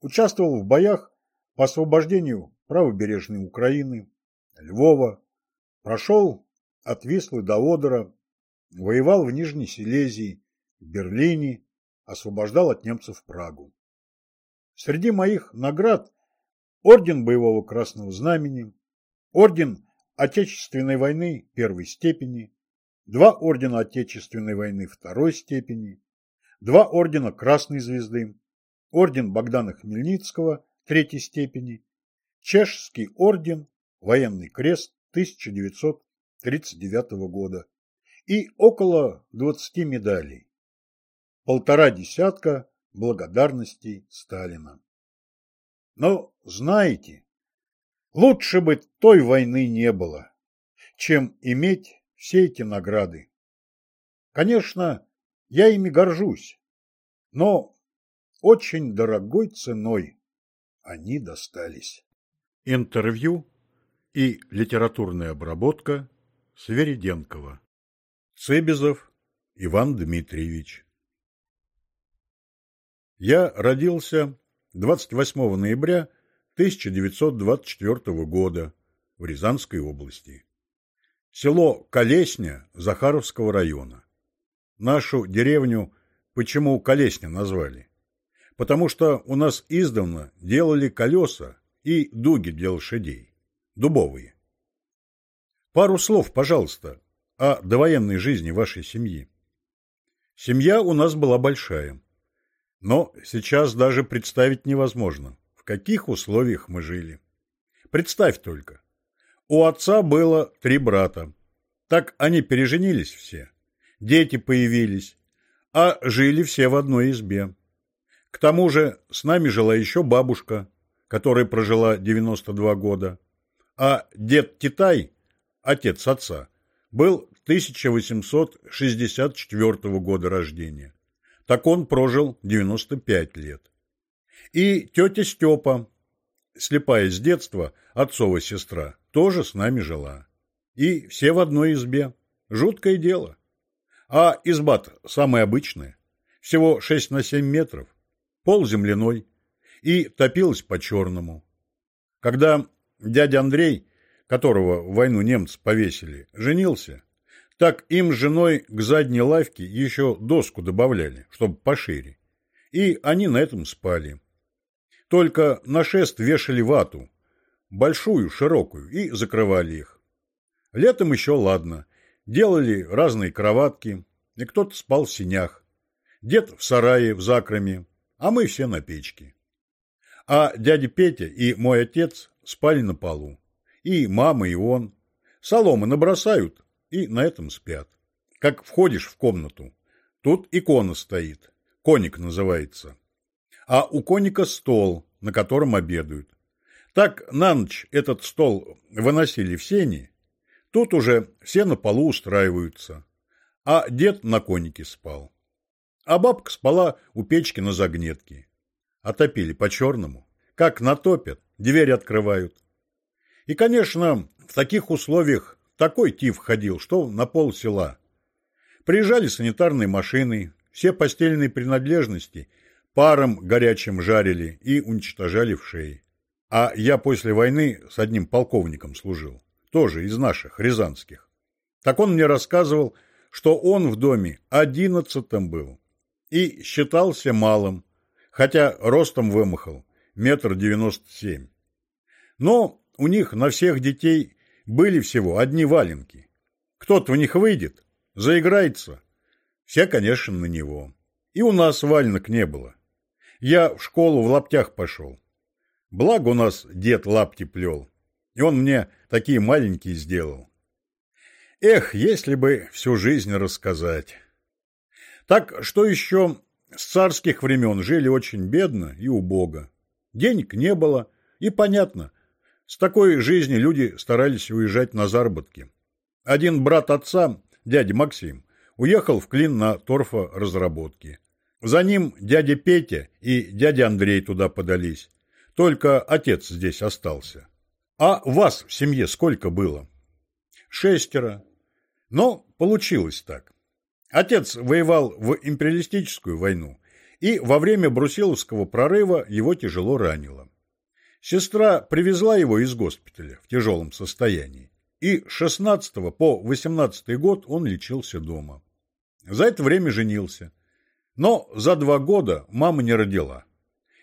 Участвовал в боях по освобождению правобережной Украины, Львова, прошел от Вислы до Одера, воевал в Нижней Силезии, в Берлине, освобождал от немцев Прагу. Среди моих наград орден Боевого Красного Знамени, орден Отечественной войны первой степени, два ордена Отечественной войны второй степени, два ордена Красной Звезды, орден Богдана Хмельницкого третьей степени, Чешский орден, военный крест 1939 года и около 20 медалей, полтора десятка благодарностей Сталина. Но знаете, лучше бы той войны не было, чем иметь все эти награды. Конечно, я ими горжусь, но очень дорогой ценой они достались. Интервью и литературная обработка Свериденкова. Цебезов Иван Дмитриевич. Я родился 28 ноября 1924 года в Рязанской области. Село Колесня Захаровского района. Нашу деревню почему Колесня назвали? Потому что у нас издавна делали колеса и дуги для лошадей, дубовые. Пару слов, пожалуйста, о довоенной жизни вашей семьи. Семья у нас была большая. Но сейчас даже представить невозможно, в каких условиях мы жили. Представь только. У отца было три брата. Так они переженились все. Дети появились. А жили все в одной избе. К тому же с нами жила еще бабушка, которая прожила 92 года. А дед Титай, отец отца, был 1864 года рождения так он прожил 95 лет. И тетя Степа, слепая с детства, отцова сестра, тоже с нами жила. И все в одной избе. Жуткое дело. А изба самая обычная. Всего 6 на 7 метров. Пол земляной. И топилась по-черному. Когда дядя Андрей, которого в войну немцы повесили, женился, так им с женой к задней лавке еще доску добавляли, чтобы пошире. И они на этом спали. Только на шест вешали вату, большую, широкую, и закрывали их. Летом еще ладно. Делали разные кроватки, и кто-то спал в синях. Дед в сарае, в закроме, а мы все на печке. А дядя Петя и мой отец спали на полу. И мама, и он. Соломы набросают, и на этом спят. Как входишь в комнату, тут икона стоит, коник называется. А у коника стол, на котором обедают. Так на ночь этот стол выносили в сени, тут уже все на полу устраиваются, а дед на конике спал. А бабка спала у печки на загнетке. Отопили по-черному. Как натопят, дверь открывают. И, конечно, в таких условиях такой тиф ходил, что на пол села. Приезжали санитарные машины, все постельные принадлежности паром горячим жарили и уничтожали в шее. А я после войны с одним полковником служил, тоже из наших, рязанских. Так он мне рассказывал, что он в доме одиннадцатым был и считался малым, хотя ростом вымахал метр девяносто семь. Но у них на всех детей были всего одни валенки. Кто-то в них выйдет, заиграется. Все, конечно, на него. И у нас валенок не было. Я в школу в лаптях пошел. Благо у нас дед лапти плел. И он мне такие маленькие сделал. Эх, если бы всю жизнь рассказать. Так что еще с царских времен жили очень бедно и убого. Денег не было, и понятно – с такой жизни люди старались уезжать на заработки. Один брат отца, дядя Максим, уехал в Клин на торфоразработки. За ним дядя Петя и дядя Андрей туда подались. Только отец здесь остался. А вас в семье сколько было? Шестеро. Но получилось так. Отец воевал в империалистическую войну, и во время Брусиловского прорыва его тяжело ранило. Сестра привезла его из госпиталя в тяжелом состоянии, и 16 по 18 год он лечился дома. За это время женился. Но за два года мама не родила.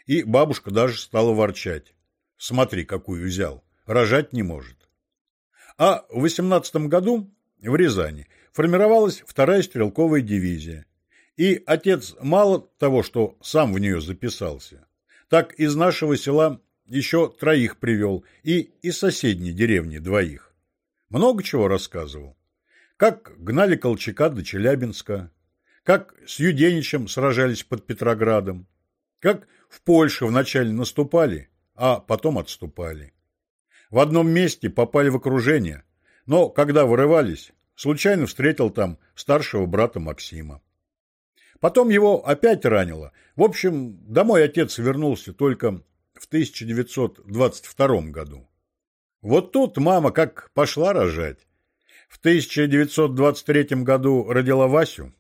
И бабушка даже стала ворчать. Смотри, какую взял. Рожать не может. А в 18 году в Рязани формировалась вторая стрелковая дивизия. И отец мало того, что сам в нее записался, так из нашего села еще троих привел и из соседней деревни двоих. Много чего рассказывал. Как гнали Колчака до Челябинска, как с Юденичем сражались под Петроградом, как в Польше вначале наступали, а потом отступали. В одном месте попали в окружение, но когда вырывались, случайно встретил там старшего брата Максима. Потом его опять ранило. В общем, домой отец вернулся только в 1922 году. Вот тут мама как пошла рожать. В 1923 году родила Васю,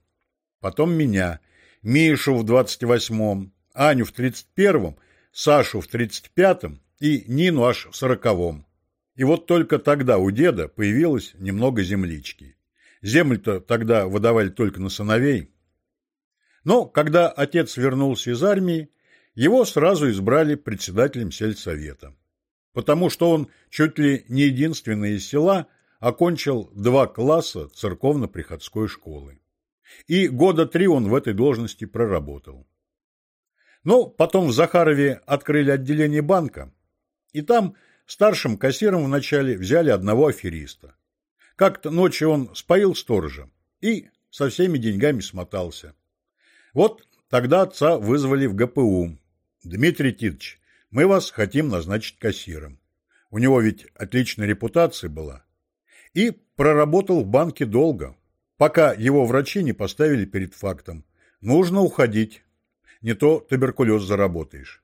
потом меня, Мишу в 28-м, Аню в 31-м, Сашу в 35-м и Нину аж в 40-м. И вот только тогда у деда появилось немного землички. Землю-то тогда выдавали только на сыновей. Но когда отец вернулся из армии, его сразу избрали председателем сельсовета. Потому что он чуть ли не единственный из села окончил два класса церковно-приходской школы. И года три он в этой должности проработал. Но потом в Захарове открыли отделение банка, и там старшим кассиром вначале взяли одного афериста. Как-то ночью он споил сторожа и со всеми деньгами смотался. Вот тогда отца вызвали в ГПУ. «Дмитрий Титович, мы вас хотим назначить кассиром. У него ведь отличная репутация была». И проработал в банке долго, пока его врачи не поставили перед фактом. Нужно уходить, не то туберкулез заработаешь.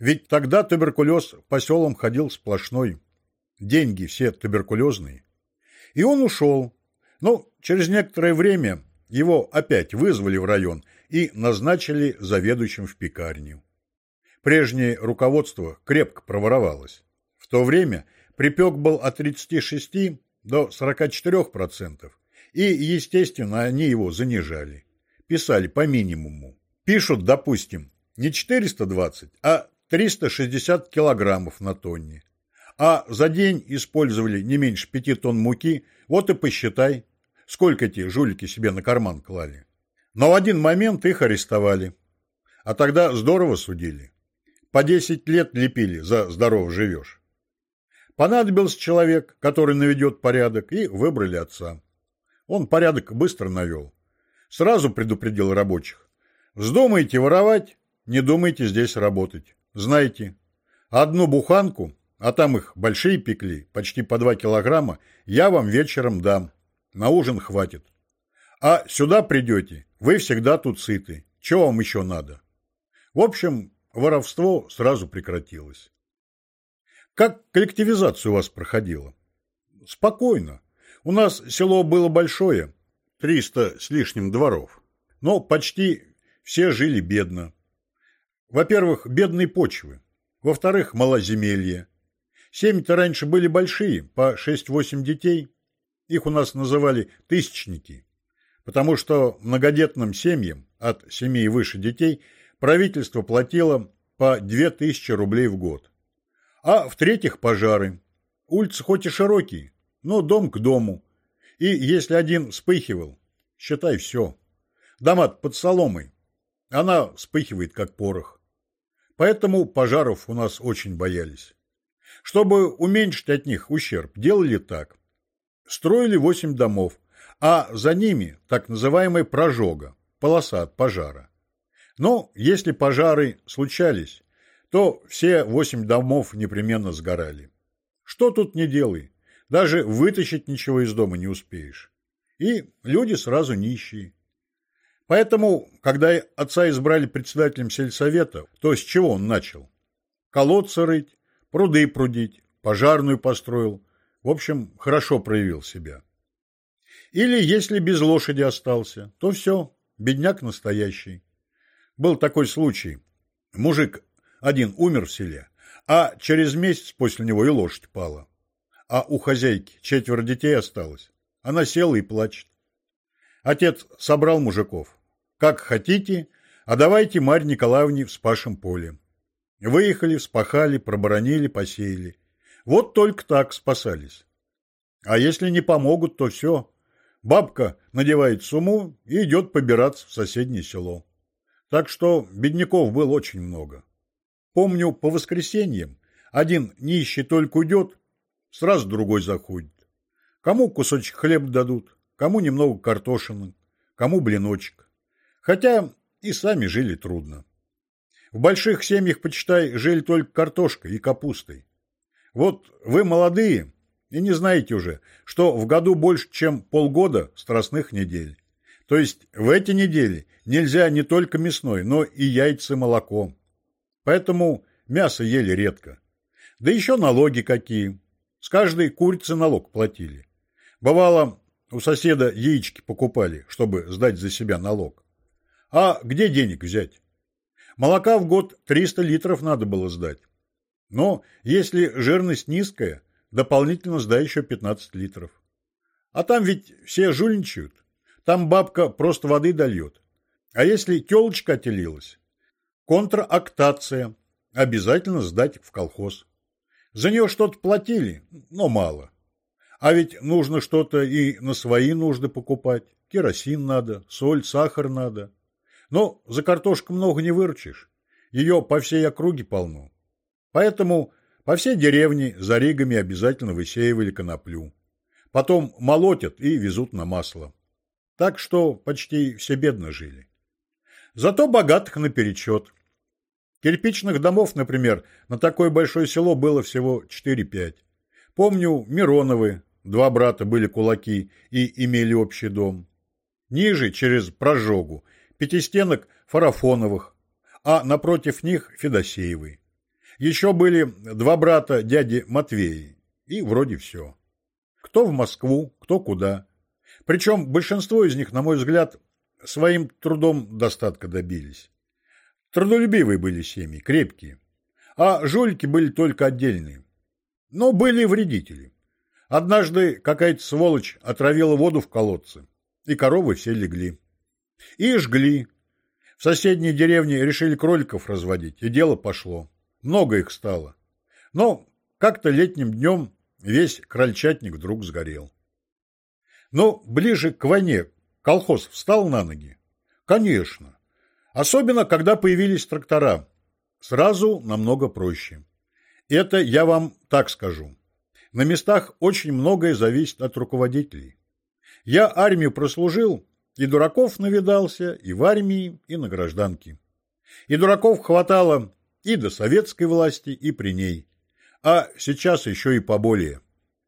Ведь тогда туберкулез по селам ходил сплошной. Деньги все туберкулезные. И он ушел. Но через некоторое время его опять вызвали в район и назначили заведующим в пекарню. Прежнее руководство крепко проворовалось. В то время припек был от 36 до 44%, и, естественно, они его занижали. Писали по минимуму. Пишут, допустим, не 420, а 360 килограммов на тонне. А за день использовали не меньше 5 тонн муки, вот и посчитай, сколько эти жулики себе на карман клали. Но в один момент их арестовали. А тогда здорово судили. По 10 лет лепили за здорово живешь. Понадобился человек, который наведет порядок, и выбрали отца. Он порядок быстро навел. Сразу предупредил рабочих. Вздумаете воровать, не думайте здесь работать. Знаете, одну буханку, а там их большие пекли, почти по два килограмма, я вам вечером дам. На ужин хватит. А сюда придете, вы всегда тут сыты. Чего вам еще надо? В общем, воровство сразу прекратилось. Как коллективизация у вас проходила? Спокойно. У нас село было большое, 300 с лишним дворов, но почти все жили бедно. Во-первых, бедные почвы. Во-вторых, малоземелье. Семьи-то раньше были большие, по 6-8 детей. Их у нас называли тысячники. Потому что многодетным семьям от семи и выше детей правительство платило по 2000 рублей в год. А в-третьих, пожары. Улицы хоть и широкие, но дом к дому. И если один вспыхивал, считай все. Дома под соломой, она вспыхивает, как порох. Поэтому пожаров у нас очень боялись. Чтобы уменьшить от них ущерб, делали так. Строили восемь домов, а за ними так называемая прожога, полоса от пожара. Но если пожары случались, то все восемь домов непременно сгорали. Что тут не делай, даже вытащить ничего из дома не успеешь. И люди сразу нищие. Поэтому, когда отца избрали председателем сельсовета, то с чего он начал? Колодцы рыть, пруды прудить, пожарную построил. В общем, хорошо проявил себя. Или если без лошади остался, то все, бедняк настоящий. Был такой случай. Мужик один умер в селе, а через месяц после него и лошадь пала. А у хозяйки четверо детей осталось. Она села и плачет. Отец собрал мужиков. Как хотите, а давайте Марье Николаевне в спашем поле. Выехали, вспахали, проборонили, посеяли. Вот только так спасались. А если не помогут, то все. Бабка надевает суму и идет побираться в соседнее село. Так что бедняков было очень много. Помню, по воскресеньям один нищий только уйдет, сразу другой заходит. Кому кусочек хлеба дадут, кому немного картошины, кому блиночек. Хотя и сами жили трудно. В больших семьях, почитай, жили только картошкой и капустой. Вот вы молодые и не знаете уже, что в году больше, чем полгода страстных недель. То есть в эти недели нельзя не только мясной, но и яйца молоко. Поэтому мясо ели редко. Да еще налоги какие. С каждой курицы налог платили. Бывало, у соседа яички покупали, чтобы сдать за себя налог. А где денег взять? Молока в год 300 литров надо было сдать. Но если жирность низкая, дополнительно сдай еще 15 литров. А там ведь все жульничают. Там бабка просто воды дольет. А если телочка отелилась? Контрактация. Обязательно сдать в колхоз. За нее что-то платили, но мало. А ведь нужно что-то и на свои нужды покупать. Керосин надо, соль, сахар надо. Но за картошку много не выручишь. Ее по всей округе полно. Поэтому по всей деревне за ригами обязательно высеивали коноплю. Потом молотят и везут на масло. Так что почти все бедно жили. Зато богатых наперечет. Кирпичных домов, например, на такое большое село было всего 4-5. Помню, Мироновы, два брата были кулаки и имели общий дом. Ниже, через прожогу, пятистенок Фарафоновых, а напротив них Федосеевы. Еще были два брата дяди Матвеи, и вроде все. Кто в Москву, кто куда. Причем большинство из них, на мой взгляд, своим трудом достатка добились. Трудолюбивые были семьи, крепкие. А жульки были только отдельные. Но были вредители. Однажды какая-то сволочь отравила воду в колодце, и коровы все легли. И жгли. В соседней деревне решили кроликов разводить, и дело пошло. Много их стало. Но как-то летним днем весь крольчатник вдруг сгорел. Но ближе к войне колхоз встал на ноги? Конечно. Особенно, когда появились трактора. Сразу намного проще. Это я вам так скажу. На местах очень многое зависит от руководителей. Я армию прослужил, и дураков навидался и в армии, и на гражданке. И дураков хватало и до советской власти, и при ней. А сейчас еще и поболее.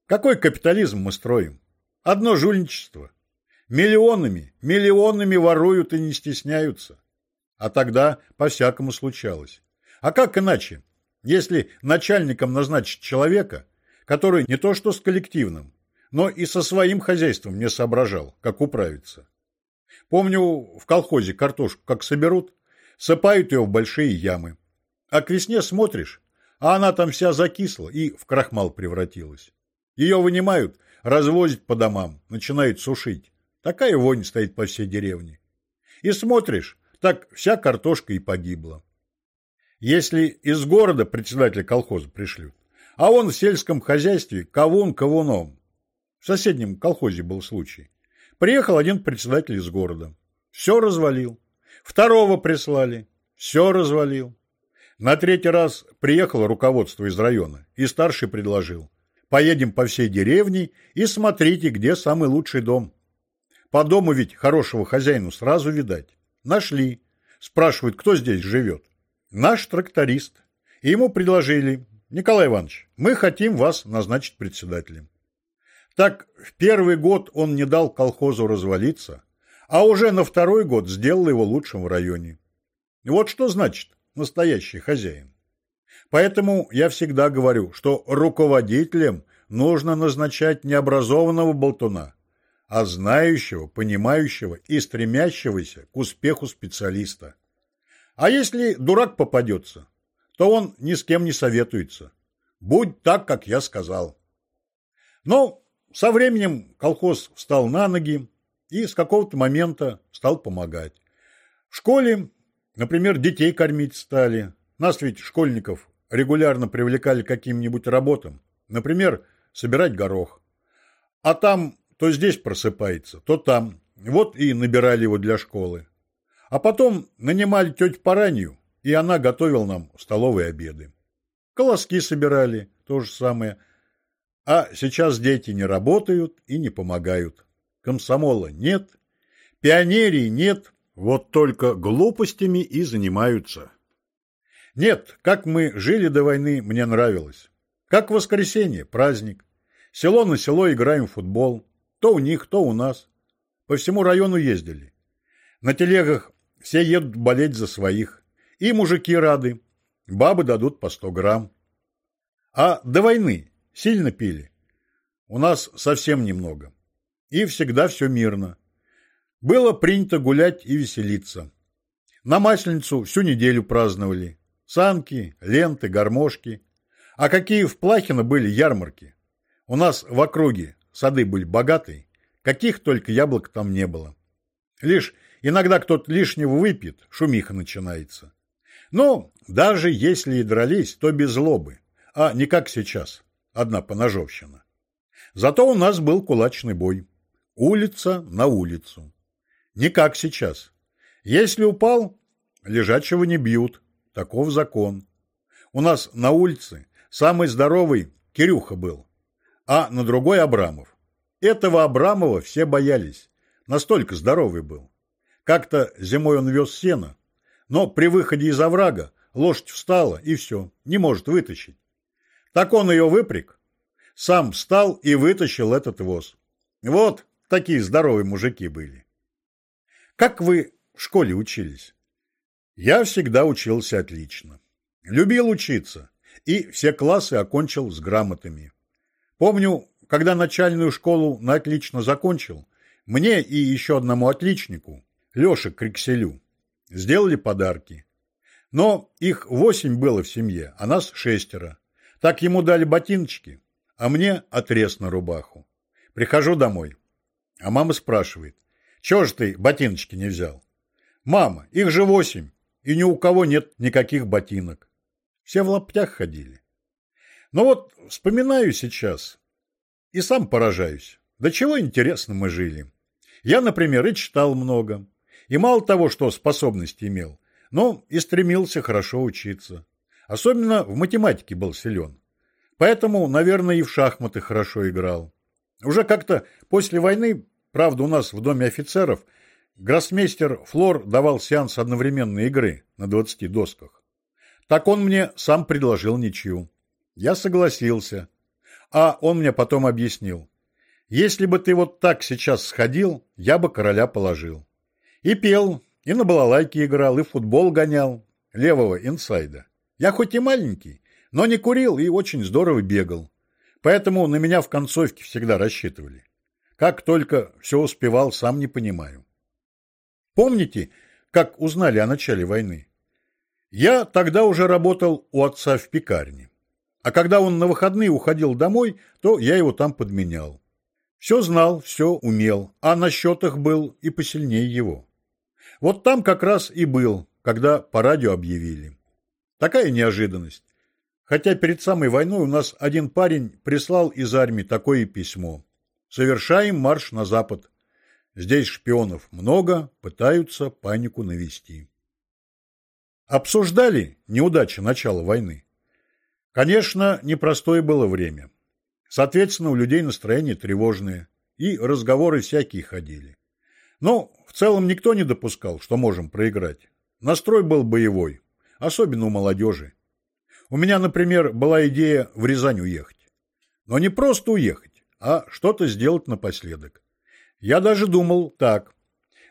Какой капитализм мы строим? Одно жульничество. Миллионами, миллионами воруют и не стесняются. А тогда по-всякому случалось. А как иначе, если начальником назначить человека, который не то что с коллективным, но и со своим хозяйством не соображал, как управиться? Помню, в колхозе картошку как соберут, сыпают ее в большие ямы. А к весне смотришь, а она там вся закисла и в крахмал превратилась. Ее вынимают, развозят по домам, начинают сушить. Такая вонь стоит по всей деревне. И смотришь, так вся картошка и погибла. Если из города председателя колхоза пришлют, а он в сельском хозяйстве кавун кавуном. В соседнем колхозе был случай. Приехал один председатель из города. Все развалил. Второго прислали. Все развалил. На третий раз приехало руководство из района, и старший предложил. Поедем по всей деревне и смотрите, где самый лучший дом. По дому ведь хорошего хозяину сразу видать. Нашли. Спрашивают, кто здесь живет. Наш тракторист. И ему предложили, Николай Иванович, мы хотим вас назначить председателем. Так в первый год он не дал колхозу развалиться, а уже на второй год сделал его лучшим в районе. Вот что значит настоящий хозяин. Поэтому я всегда говорю, что руководителем нужно назначать не образованного болтуна, а знающего, понимающего и стремящегося к успеху специалиста. А если дурак попадется, то он ни с кем не советуется. Будь так, как я сказал. Но со временем колхоз встал на ноги и с какого-то момента стал помогать. В школе Например, детей кормить стали. Нас ведь, школьников, регулярно привлекали к каким-нибудь работам. Например, собирать горох. А там то здесь просыпается, то там. Вот и набирали его для школы. А потом нанимали тетю Паранью, и она готовила нам столовые обеды. Колоски собирали, то же самое. А сейчас дети не работают и не помогают. Комсомола нет, пионерии нет, вот только глупостями и занимаются. Нет, как мы жили до войны, мне нравилось. Как воскресенье, праздник. Село на село играем в футбол. То у них, то у нас. По всему району ездили. На телегах все едут болеть за своих. И мужики рады. Бабы дадут по сто грамм. А до войны сильно пили. У нас совсем немного. И всегда все мирно. Было принято гулять и веселиться. На Масленицу всю неделю праздновали. Санки, ленты, гармошки. А какие в Плахино были ярмарки. У нас в округе сады были богатые, каких только яблок там не было. Лишь иногда кто-то лишнего выпьет, шумиха начинается. Но даже если и дрались, то без злобы, а не как сейчас, одна поножовщина. Зато у нас был кулачный бой. Улица на улицу. Не как сейчас. Если упал, лежачего не бьют. Таков закон. У нас на улице самый здоровый Кирюха был, а на другой Абрамов. Этого Абрамова все боялись. Настолько здоровый был. Как-то зимой он вез сено, но при выходе из оврага лошадь встала и все, не может вытащить. Так он ее выпряг, сам встал и вытащил этот воз. Вот такие здоровые мужики были. Как вы в школе учились? Я всегда учился отлично. Любил учиться и все классы окончил с грамотами. Помню, когда начальную школу на отлично закончил, мне и еще одному отличнику, Леше Крикселю, сделали подарки. Но их восемь было в семье, а нас шестеро. Так ему дали ботиночки, а мне отрез на рубаху. Прихожу домой, а мама спрашивает, чего же ты ботиночки не взял? Мама, их же восемь, и ни у кого нет никаких ботинок. Все в лаптях ходили. Но вот вспоминаю сейчас и сам поражаюсь. До чего интересно мы жили. Я, например, и читал много. И мало того, что способности имел, но и стремился хорошо учиться. Особенно в математике был силен. Поэтому, наверное, и в шахматы хорошо играл. Уже как-то после войны, правда, у нас в доме офицеров, гроссмейстер Флор давал сеанс одновременной игры на 20 досках. Так он мне сам предложил ничью. Я согласился. А он мне потом объяснил. Если бы ты вот так сейчас сходил, я бы короля положил. И пел, и на балалайке играл, и в футбол гонял. Левого инсайда. Я хоть и маленький, но не курил и очень здорово бегал. Поэтому на меня в концовке всегда рассчитывали. Как только все успевал, сам не понимаю. Помните, как узнали о начале войны? Я тогда уже работал у отца в пекарне. А когда он на выходные уходил домой, то я его там подменял. Все знал, все умел, а на счетах был и посильнее его. Вот там как раз и был, когда по радио объявили. Такая неожиданность. Хотя перед самой войной у нас один парень прислал из армии такое письмо. Совершаем марш на запад. Здесь шпионов много, пытаются панику навести. Обсуждали неудачи начала войны. Конечно, непростое было время. Соответственно, у людей настроение тревожное, и разговоры всякие ходили. Но в целом никто не допускал, что можем проиграть. Настрой был боевой, особенно у молодежи. У меня, например, была идея в Рязань уехать. Но не просто уехать, а что-то сделать напоследок. Я даже думал так.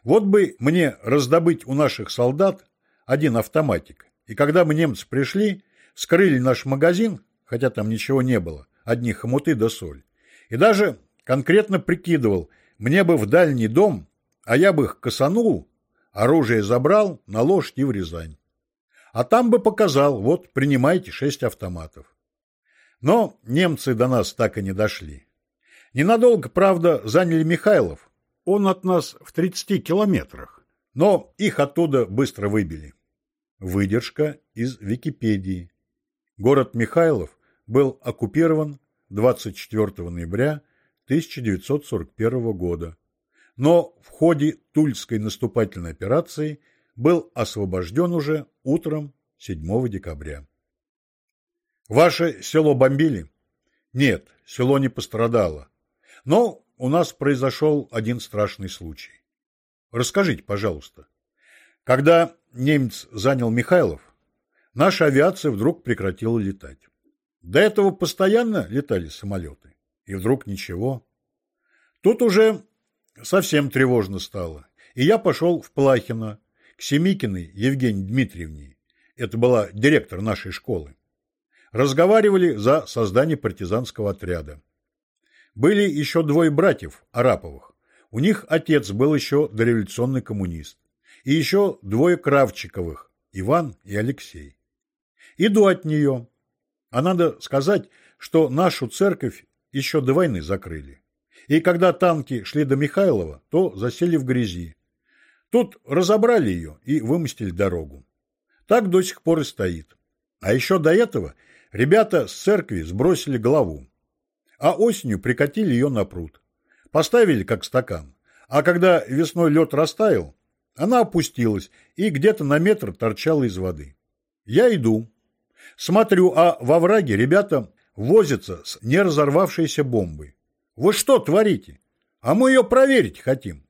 Вот бы мне раздобыть у наших солдат один автоматик, и когда мы немцы пришли, скрыли наш магазин, хотя там ничего не было, одни хомуты да соль. И даже конкретно прикидывал, мне бы в дальний дом, а я бы их косанул, оружие забрал, на лошадь и в Рязань. А там бы показал, вот, принимайте шесть автоматов. Но немцы до нас так и не дошли. Ненадолго, правда, заняли Михайлов. Он от нас в 30 километрах. Но их оттуда быстро выбили. Выдержка из Википедии. Город Михайлов был оккупирован 24 ноября 1941 года, но в ходе Тульской наступательной операции был освобожден уже утром 7 декабря. Ваше село бомбили? Нет, село не пострадало. Но у нас произошел один страшный случай. Расскажите, пожалуйста. Когда немец занял Михайлов, наша авиация вдруг прекратила летать. До этого постоянно летали самолеты. И вдруг ничего. Тут уже совсем тревожно стало. И я пошел в Плахино к Семикиной Евгении Дмитриевне. Это была директор нашей школы. Разговаривали за создание партизанского отряда. Были еще двое братьев Араповых. У них отец был еще дореволюционный коммунист. И еще двое Кравчиковых, Иван и Алексей. Иду от нее. А надо сказать, что нашу церковь еще до войны закрыли. И когда танки шли до Михайлова, то засели в грязи. Тут разобрали ее и вымостили дорогу. Так до сих пор и стоит. А еще до этого ребята с церкви сбросили главу. А осенью прикатили ее на пруд. Поставили как стакан. А когда весной лед растаял, она опустилась и где-то на метр торчала из воды. Я иду. Смотрю, а во враге ребята возится с неразорвавшейся бомбой. Вы что творите? А мы ее проверить хотим.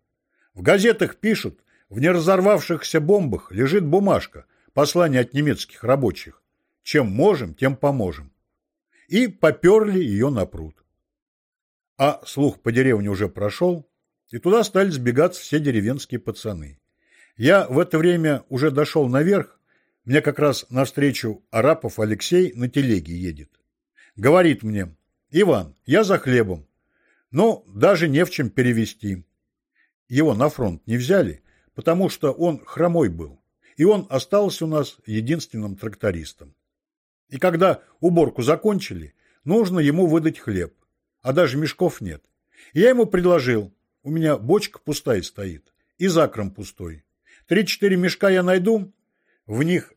В газетах пишут, в неразорвавшихся бомбах лежит бумажка, послание от немецких рабочих. Чем можем, тем поможем. И поперли ее на пруд. А слух по деревне уже прошел, и туда стали сбегаться все деревенские пацаны. Я в это время уже дошел наверх, мне как раз навстречу Арапов Алексей на телеге едет. Говорит мне, Иван, я за хлебом. Но даже не в чем перевести. Его на фронт не взяли, потому что он хромой был. И он остался у нас единственным трактористом. И когда уборку закончили, нужно ему выдать хлеб. А даже мешков нет. И я ему предложил, у меня бочка пустая стоит, и закром пустой. Три-четыре мешка я найду, в них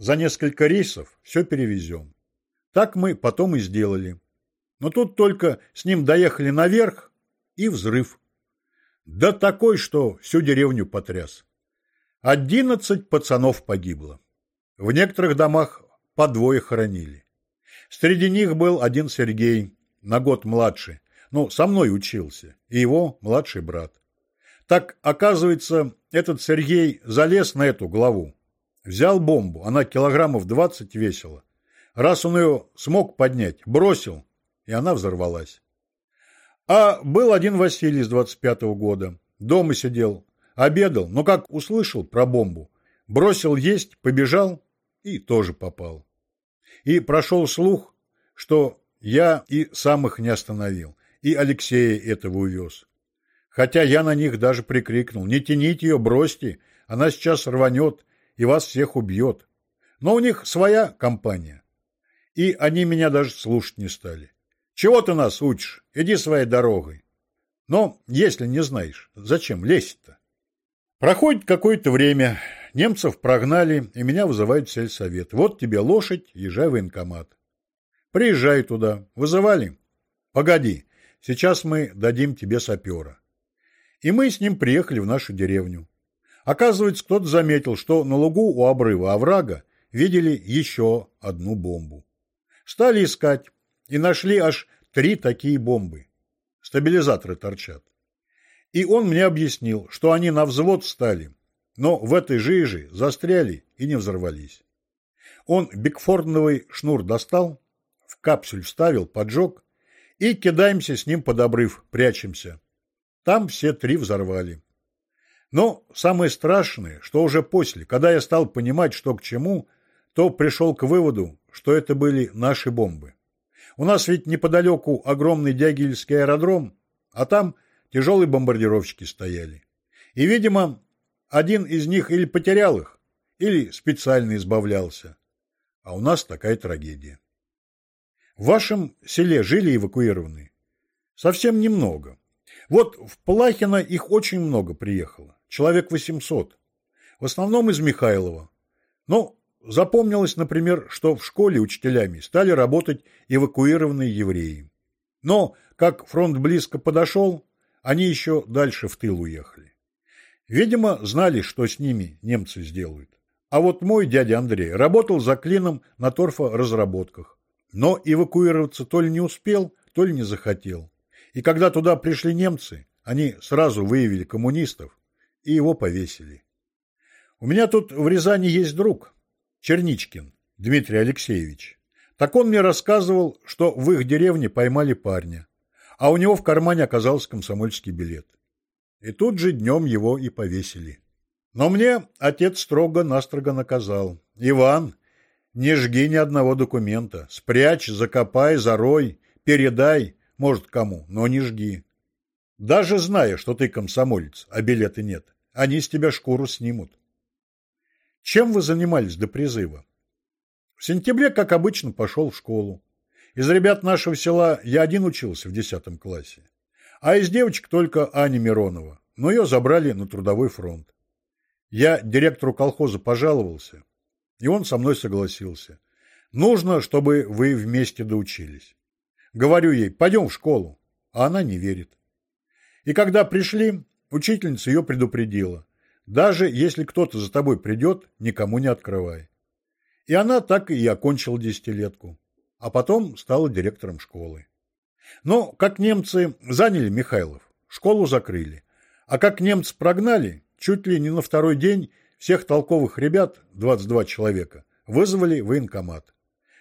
за несколько рейсов все перевезем. Так мы потом и сделали. Но тут только с ним доехали наверх, и взрыв. Да такой, что всю деревню потряс. Одиннадцать пацанов погибло. В некоторых домах по двое хоронили. Среди них был один Сергей, на год младше, ну, со мной учился, и его младший брат. Так, оказывается, этот Сергей залез на эту главу. Взял бомбу, она килограммов двадцать весила. Раз он ее смог поднять, бросил, и она взорвалась. А был один Василий с 25-го года. Дома сидел, обедал, но как услышал про бомбу, бросил есть, побежал и тоже попал. И прошел слух, что я и сам их не остановил, и Алексея этого увез. Хотя я на них даже прикрикнул, не тяните ее, бросьте, она сейчас рванет и вас всех убьет. Но у них своя компания. И они меня даже слушать не стали. Чего ты нас учишь? Иди своей дорогой. Но, если не знаешь, зачем лезть-то? Проходит какое-то время, немцев прогнали, и меня вызывают в сельсовет. Вот тебе лошадь, езжай в военкомат. Приезжай туда. Вызывали? Погоди, сейчас мы дадим тебе сапера. И мы с ним приехали в нашу деревню. Оказывается, кто-то заметил, что на лугу у обрыва оврага видели еще одну бомбу. Стали искать и нашли аж три такие бомбы. Стабилизаторы торчат. И он мне объяснил, что они на взвод стали, но в этой жиже застряли и не взорвались. Он бигфордновый шнур достал, в капсуль вставил, поджег, и кидаемся с ним под обрыв, прячемся. Там все три взорвали. Но самое страшное, что уже после, когда я стал понимать, что к чему, то пришел к выводу, что это были наши бомбы. У нас ведь неподалеку огромный Дягильский аэродром, а там тяжелые бомбардировщики стояли. И, видимо, один из них или потерял их, или специально избавлялся. А у нас такая трагедия. В вашем селе жили эвакуированные? Совсем немного. Вот в Плахино их очень много приехало. Человек 800. В основном из Михайлова. Но Запомнилось, например, что в школе учителями стали работать эвакуированные евреи. Но, как фронт близко подошел, они еще дальше в тыл уехали. Видимо, знали, что с ними немцы сделают. А вот мой дядя Андрей работал за клином на торфоразработках. Но эвакуироваться то ли не успел, то ли не захотел. И когда туда пришли немцы, они сразу выявили коммунистов и его повесили. У меня тут в Рязани есть друг, Черничкин Дмитрий Алексеевич. Так он мне рассказывал, что в их деревне поймали парня, а у него в кармане оказался комсомольский билет. И тут же днем его и повесили. Но мне отец строго-настрого наказал. «Иван, не жги ни одного документа. Спрячь, закопай, зарой, передай, может, кому, но не жги. Даже зная, что ты комсомолец, а билета нет, они с тебя шкуру снимут. Чем вы занимались до призыва? В сентябре, как обычно, пошел в школу. Из ребят нашего села я один учился в десятом классе. А из девочек только Аня Миронова, но ее забрали на трудовой фронт. Я директору колхоза пожаловался, и он со мной согласился. Нужно, чтобы вы вместе доучились. Говорю ей, пойдем в школу, а она не верит. И когда пришли, учительница ее предупредила. Даже если кто-то за тобой придет, никому не открывай. И она так и окончила десятилетку, а потом стала директором школы. Но как немцы заняли Михайлов, школу закрыли, а как немцы прогнали, чуть ли не на второй день всех толковых ребят, 22 человека, вызвали в военкомат.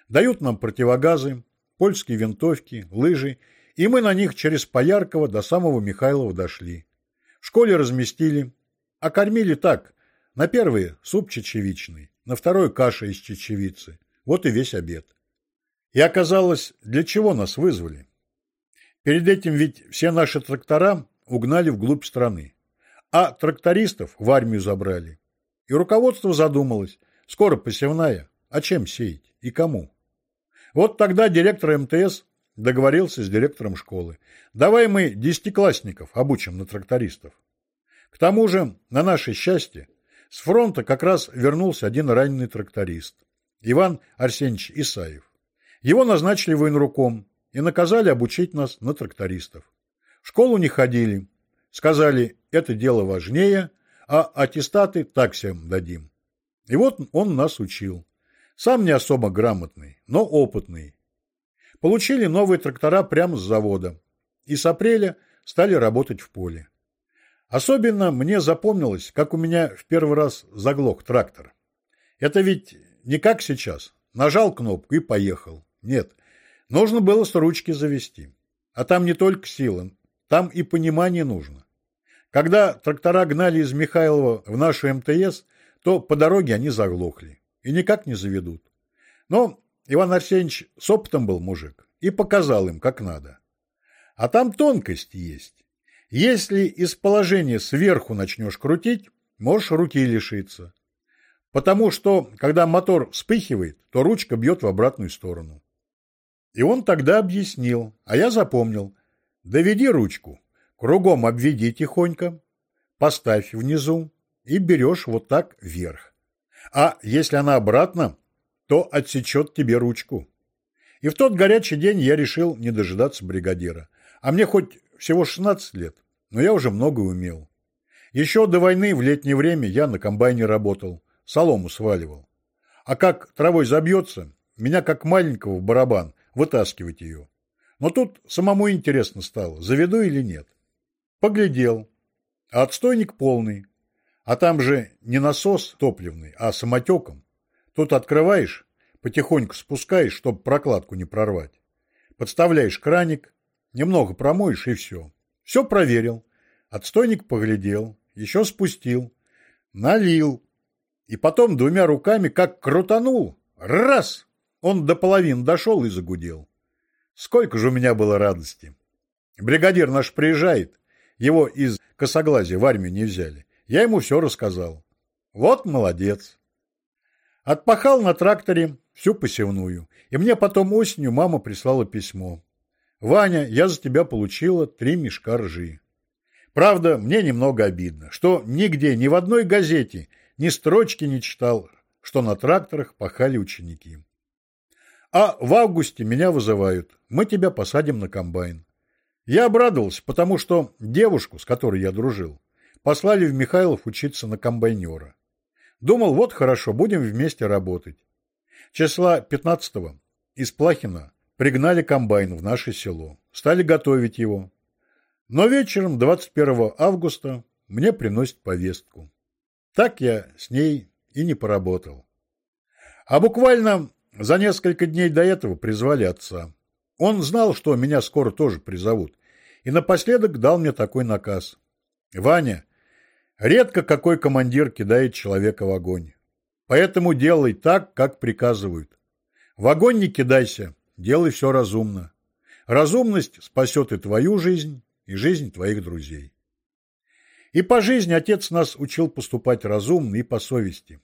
Дают нам противогазы, польские винтовки, лыжи, и мы на них через Поярково до самого Михайлова дошли. В школе разместили, а кормили так. На первый суп чечевичный, на второй каша из чечевицы. Вот и весь обед. И оказалось, для чего нас вызвали? Перед этим ведь все наши трактора угнали вглубь страны. А трактористов в армию забрали. И руководство задумалось, скоро посевная, а чем сеять и кому? Вот тогда директор МТС договорился с директором школы. Давай мы десятиклассников обучим на трактористов. К тому же, на наше счастье, с фронта как раз вернулся один раненый тракторист, Иван Арсеньевич Исаев. Его назначили военруком и наказали обучить нас на трактористов. В школу не ходили, сказали, это дело важнее, а аттестаты так всем дадим. И вот он нас учил. Сам не особо грамотный, но опытный. Получили новые трактора прямо с завода. И с апреля стали работать в поле. Особенно мне запомнилось, как у меня в первый раз заглох трактор. Это ведь не как сейчас. Нажал кнопку и поехал. Нет, нужно было с ручки завести. А там не только сила, там и понимание нужно. Когда трактора гнали из Михайлова в нашу МТС, то по дороге они заглохли и никак не заведут. Но Иван Арсеньевич с опытом был мужик и показал им, как надо. А там тонкость есть. Если из положения сверху начнешь крутить, можешь руки лишиться. Потому что, когда мотор вспыхивает, то ручка бьет в обратную сторону. И он тогда объяснил, а я запомнил. Доведи ручку, кругом обведи тихонько, поставь внизу и берешь вот так вверх. А если она обратно, то отсечет тебе ручку. И в тот горячий день я решил не дожидаться бригадира. А мне хоть всего 16 лет, но я уже много умел. Еще до войны в летнее время я на комбайне работал, солому сваливал. А как травой забьется, меня как маленького в барабан вытаскивать ее. Но тут самому интересно стало, заведу или нет. Поглядел. А отстойник полный. А там же не насос топливный, а самотеком. Тут открываешь, потихоньку спускаешь, чтобы прокладку не прорвать. Подставляешь краник, Немного промоешь и все. Все проверил. Отстойник поглядел, еще спустил, налил. И потом двумя руками как крутанул. Раз! Он до половины дошел и загудел. Сколько же у меня было радости. Бригадир наш приезжает. Его из косоглазия в армию не взяли. Я ему все рассказал. Вот молодец. Отпахал на тракторе всю посевную. И мне потом осенью мама прислала письмо. Ваня, я за тебя получила три мешка ржи. Правда, мне немного обидно, что нигде, ни в одной газете, ни строчки не читал, что на тракторах пахали ученики. А в августе меня вызывают. Мы тебя посадим на комбайн. Я обрадовался, потому что девушку, с которой я дружил, послали в Михайлов учиться на комбайнера. Думал, вот хорошо, будем вместе работать. Числа 15-го из Плахина пригнали комбайн в наше село. Стали готовить его. Но вечером 21 августа мне приносят повестку. Так я с ней и не поработал. А буквально за несколько дней до этого призвали отца. Он знал, что меня скоро тоже призовут, и напоследок дал мне такой наказ. «Ваня, редко какой командир кидает человека в огонь. Поэтому делай так, как приказывают. В огонь не кидайся, делай все разумно. Разумность спасет и твою жизнь, и жизнь твоих друзей». И по жизни отец нас учил поступать разумно и по совести.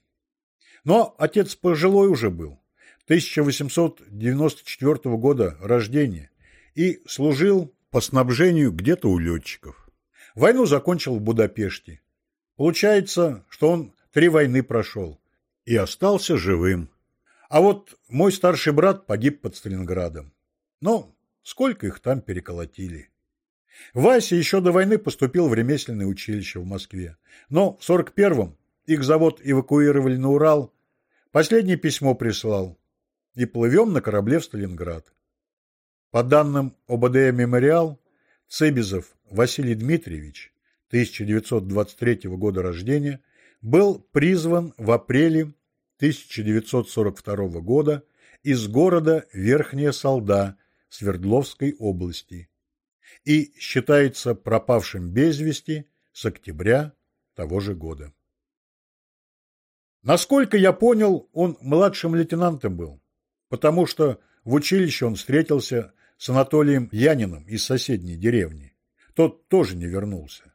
Но отец пожилой уже был, 1894 года рождения, и служил по снабжению где-то у летчиков. Войну закончил в Будапеште. Получается, что он три войны прошел и остался живым. А вот мой старший брат погиб под Сталинградом. Но сколько их там переколотили. Вася еще до войны поступил в ремесленное училище в Москве. Но в 41-м их завод эвакуировали на Урал. Последнее письмо прислал. И плывем на корабле в Сталинград. По данным ОБД «Мемориал», Цебизов Василий Дмитриевич, 1923 года рождения, был призван в апреле 1942 года из города Верхняя Солда Свердловской области и считается пропавшим без вести с октября того же года. Насколько я понял, он младшим лейтенантом был, потому что в училище он встретился с Анатолием Яниным из соседней деревни. Тот тоже не вернулся.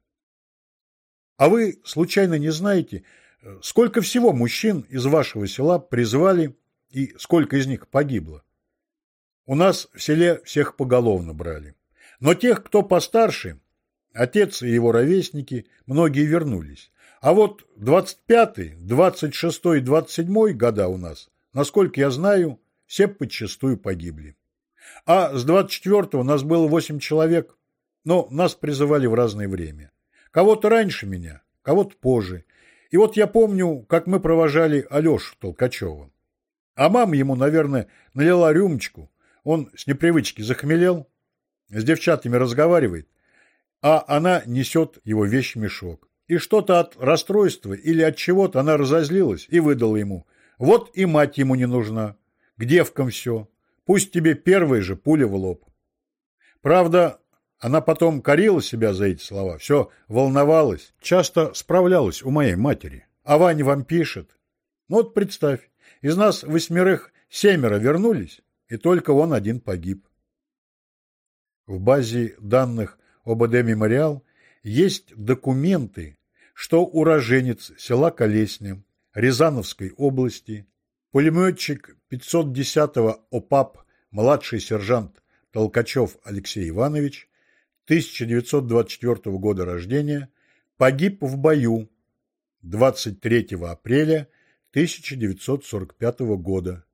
А вы, случайно, не знаете, сколько всего мужчин из вашего села призвали и сколько из них погибло? У нас в селе всех поголовно брали. Но тех, кто постарше, отец и его ровесники, многие вернулись. А вот 25-й, 26-й, 27-й года у нас, насколько я знаю, все подчастую погибли. А с 24-го нас было 8 человек, но нас призывали в разное время. Кого-то раньше меня, кого-то позже. И вот я помню, как мы провожали Алешу Толкачева. А мама ему, наверное, налила рюмочку. Он с непривычки захмелел, с девчатами разговаривает, а она несет его вещь-мешок. И что-то от расстройства или от чего-то она разозлилась и выдала ему. Вот и мать ему не нужна. К девкам все. Пусть тебе первая же пуля в лоб. Правда, она потом корила себя за эти слова, все волновалась, часто справлялась у моей матери. А Ваня вам пишет. Ну вот представь, из нас восьмерых семеро вернулись, и только он один погиб. В базе данных ОБД «Мемориал» есть документы, что уроженец села Колесня Рязановской области, пулеметчик 510-го ОПАП, младший сержант Толкачев Алексей Иванович, 1924 года рождения, погиб в бою 23 апреля 1945 года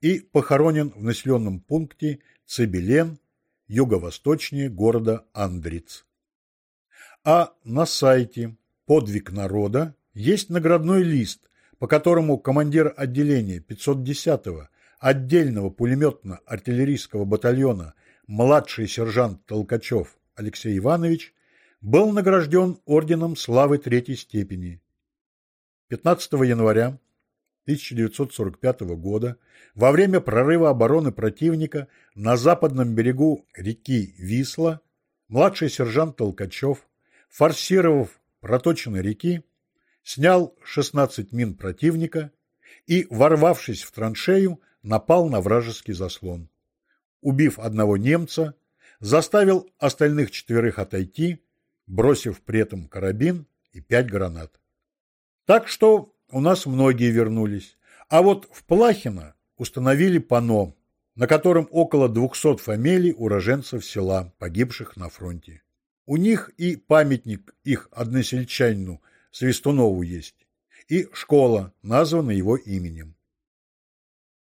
и похоронен в населенном пункте Цибелен юго-восточнее города Андриц. А на сайте «Подвиг народа» есть наградной лист, по которому командир отделения 510-го отдельного пулеметно-артиллерийского батальона младший сержант Толкачев Алексей Иванович был награжден орденом славы третьей степени. 15 января 1945 года во время прорыва обороны противника на западном берегу реки Висла младший сержант Толкачев, форсировав проточины реки, снял 16 мин противника и, ворвавшись в траншею, напал на вражеский заслон. Убив одного немца, заставил остальных четверых отойти, бросив при этом карабин и пять гранат. Так что у нас многие вернулись. А вот в Плахино установили панно, на котором около 200 фамилий уроженцев села, погибших на фронте. У них и памятник их односельчанину Свистунову есть, и школа, названа его именем.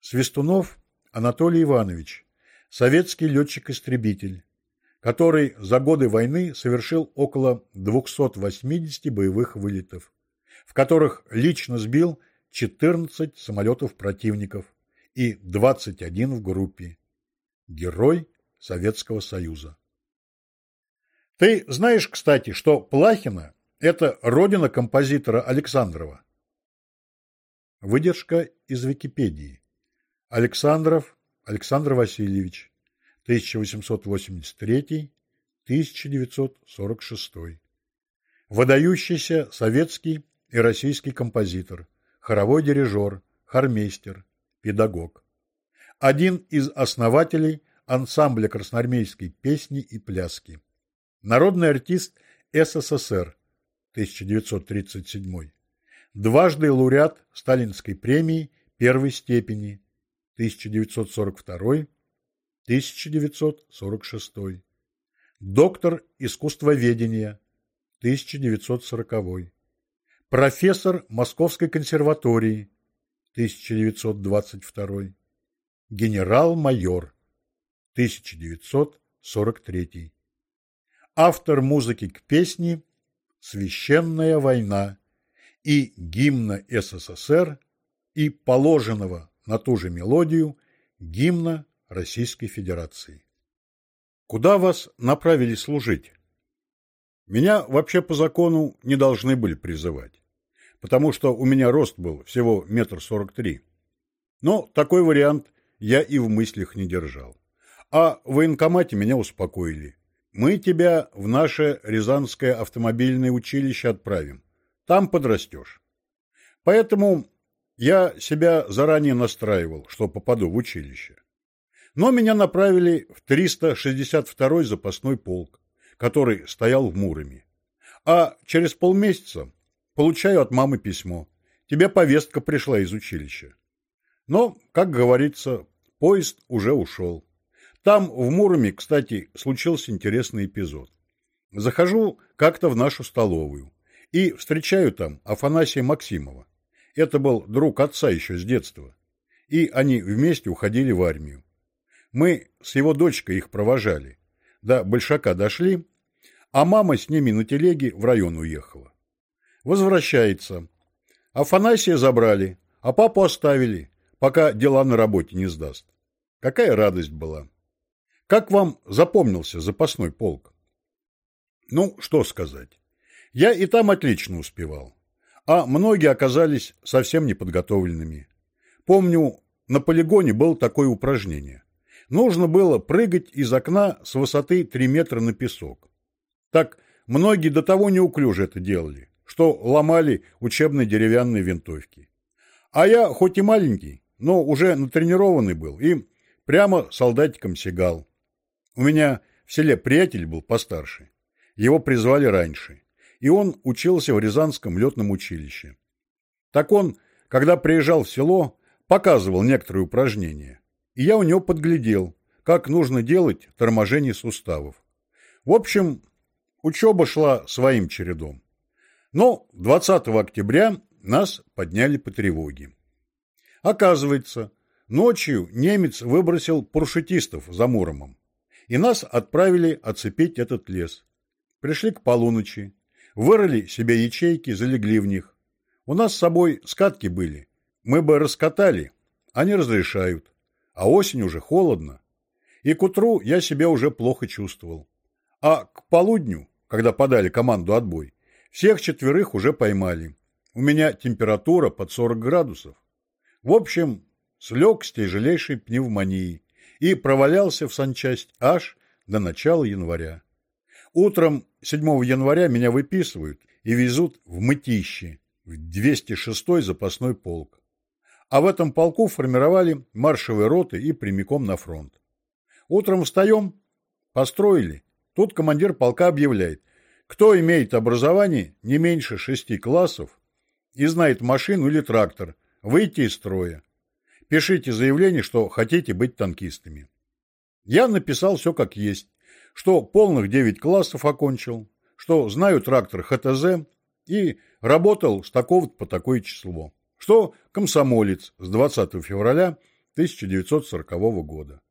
Свистунов Анатолий Иванович, советский летчик-истребитель, который за годы войны совершил около 280 боевых вылетов, в которых лично сбил 14 самолетов противников и 21 в группе. Герой Советского Союза. Ты знаешь, кстати, что Плахина – это родина композитора Александрова? Выдержка из Википедии. Александров Александр Васильевич, 1883-1946. Выдающийся советский и российский композитор, хоровой дирижер, хормейстер, педагог. Один из основателей ансамбля красноармейской песни и пляски. Народный артист СССР, 1937. Дважды лауреат Сталинской премии первой степени 1942-1946. Доктор искусствоведения 1940. Профессор Московской консерватории 1922. Генерал-майор 1943. Автор музыки к песне «Священная война» и гимна СССР и положенного на ту же мелодию гимна Российской Федерации. Куда вас направили служить? Меня вообще по закону не должны были призывать, потому что у меня рост был всего метр сорок три. Но такой вариант я и в мыслях не держал. А в военкомате меня успокоили. Мы тебя в наше Рязанское автомобильное училище отправим. Там подрастешь. Поэтому я себя заранее настраивал, что попаду в училище. Но меня направили в 362-й запасной полк, который стоял в Муроме. А через полмесяца получаю от мамы письмо. Тебе повестка пришла из училища. Но, как говорится, поезд уже ушел. Там, в Муроме, кстати, случился интересный эпизод. Захожу как-то в нашу столовую и встречаю там Афанасия Максимова. Это был друг отца еще с детства. И они вместе уходили в армию. Мы с его дочкой их провожали. До Большака дошли, а мама с ними на телеге в район уехала. Возвращается. Афанасия забрали, а папу оставили, пока дела на работе не сдаст. Какая радость была. Как вам запомнился запасной полк? Ну, что сказать. Я и там отлично успевал. А многие оказались совсем неподготовленными. Помню, на полигоне было такое упражнение. Нужно было прыгать из окна с высоты 3 метра на песок. Так многие до того неуклюже это делали, что ломали учебные деревянные винтовки. А я, хоть и маленький, но уже натренированный был и прямо солдатиком сигал. У меня в селе приятель был постарше. Его призвали раньше. И он учился в Рязанском летном училище. Так он, когда приезжал в село, показывал некоторые упражнения. И я у него подглядел, как нужно делать торможение суставов. В общем, Учеба шла своим чередом. Но 20 октября нас подняли по тревоге. Оказывается, ночью немец выбросил парашютистов за Муромом, и нас отправили оцепить этот лес. Пришли к полуночи, вырыли себе ячейки, залегли в них. У нас с собой скатки были, мы бы раскатали, они разрешают, а осень уже холодно. И к утру я себя уже плохо чувствовал. А к полудню когда подали команду отбой, всех четверых уже поймали. У меня температура под 40 градусов. В общем, слег с тяжелейшей пневмонией и провалялся в санчасть аж до начала января. Утром 7 января меня выписывают и везут в Мытище, в 206-й запасной полк. А в этом полку формировали маршевые роты и прямиком на фронт. Утром встаем, построили, Тут командир полка объявляет, кто имеет образование не меньше шести классов и знает машину или трактор, выйти из строя. Пишите заявление, что хотите быть танкистами. Я написал все как есть, что полных девять классов окончил, что знаю трактор ХТЗ и работал с такого по такое число, что комсомолец с 20 февраля 1940 года.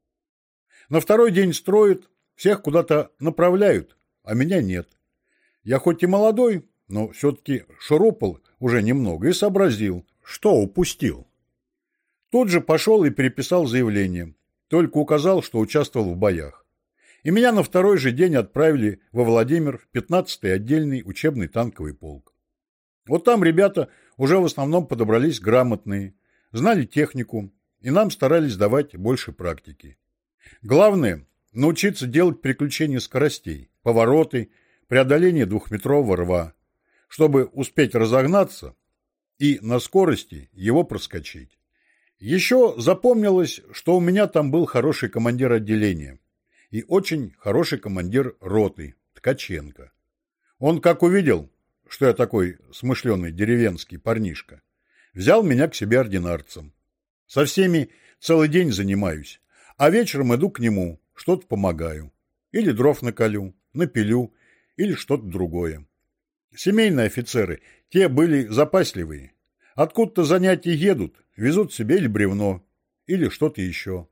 На второй день строят, всех куда-то направляют, а меня нет. Я хоть и молодой, но все-таки шурупал уже немного и сообразил, что упустил. Тут же пошел и переписал заявление, только указал, что участвовал в боях. И меня на второй же день отправили во Владимир в 15-й отдельный учебный танковый полк. Вот там ребята уже в основном подобрались грамотные, знали технику, и нам старались давать больше практики. Главное – научиться делать переключение скоростей, повороты, преодоление двухметрового рва, чтобы успеть разогнаться и на скорости его проскочить. Еще запомнилось, что у меня там был хороший командир отделения и очень хороший командир роты, Ткаченко. Он как увидел, что я такой смышленый деревенский парнишка, взял меня к себе ординарцем. Со всеми целый день занимаюсь, а вечером иду к нему, что-то помогаю. Или дров наколю, напилю, или что-то другое. Семейные офицеры, те были запасливые. Откуда-то занятия едут, везут себе или бревно, или что-то еще.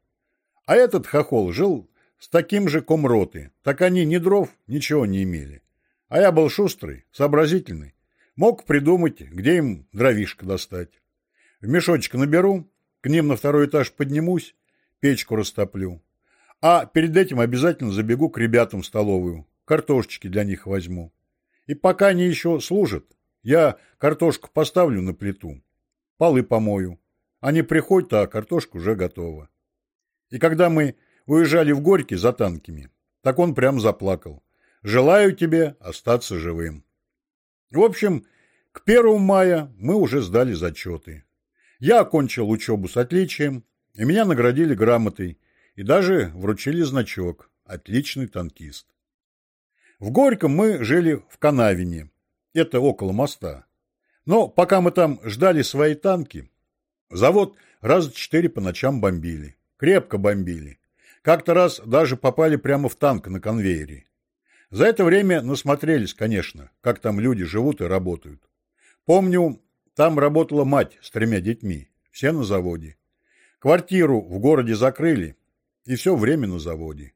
А этот хохол жил с таким же комроты, так они ни дров, ничего не имели. А я был шустрый, сообразительный. Мог придумать, где им дровишко достать. В мешочек наберу, к ним на второй этаж поднимусь, печку растоплю. А перед этим обязательно забегу к ребятам в столовую, картошечки для них возьму. И пока они еще служат, я картошку поставлю на плиту, полы помою. Они приходят, а картошка уже готова. И когда мы уезжали в Горький за танками, так он прям заплакал. Желаю тебе остаться живым. В общем, к первому мая мы уже сдали зачеты. Я окончил учебу с отличием, и меня наградили грамотой и даже вручили значок «Отличный танкист». В Горьком мы жили в Канавине, это около моста. Но пока мы там ждали свои танки, завод раза четыре по ночам бомбили. Крепко бомбили. Как-то раз даже попали прямо в танк на конвейере. За это время насмотрелись, конечно, как там люди живут и работают. Помню, там работала мать с тремя детьми, все на заводе. Квартиру в городе закрыли, и все время на заводе.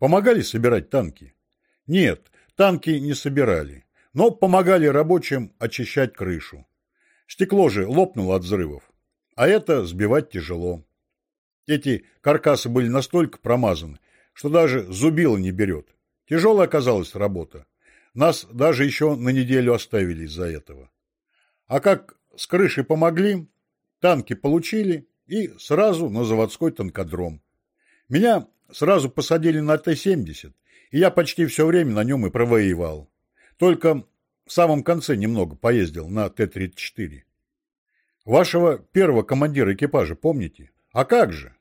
Помогали собирать танки? Нет, танки не собирали, но помогали рабочим очищать крышу. Стекло же лопнуло от взрывов, а это сбивать тяжело. Эти каркасы были настолько промазаны, что даже зубило не берет. Тяжелая оказалась работа. Нас даже еще на неделю оставили из-за этого. А как с крышей помогли, танки получили, и сразу на заводской танкодром. Меня сразу посадили на Т-70, и я почти все время на нем и провоевал. Только в самом конце немного поездил на Т-34. Вашего первого командира экипажа помните? А как же?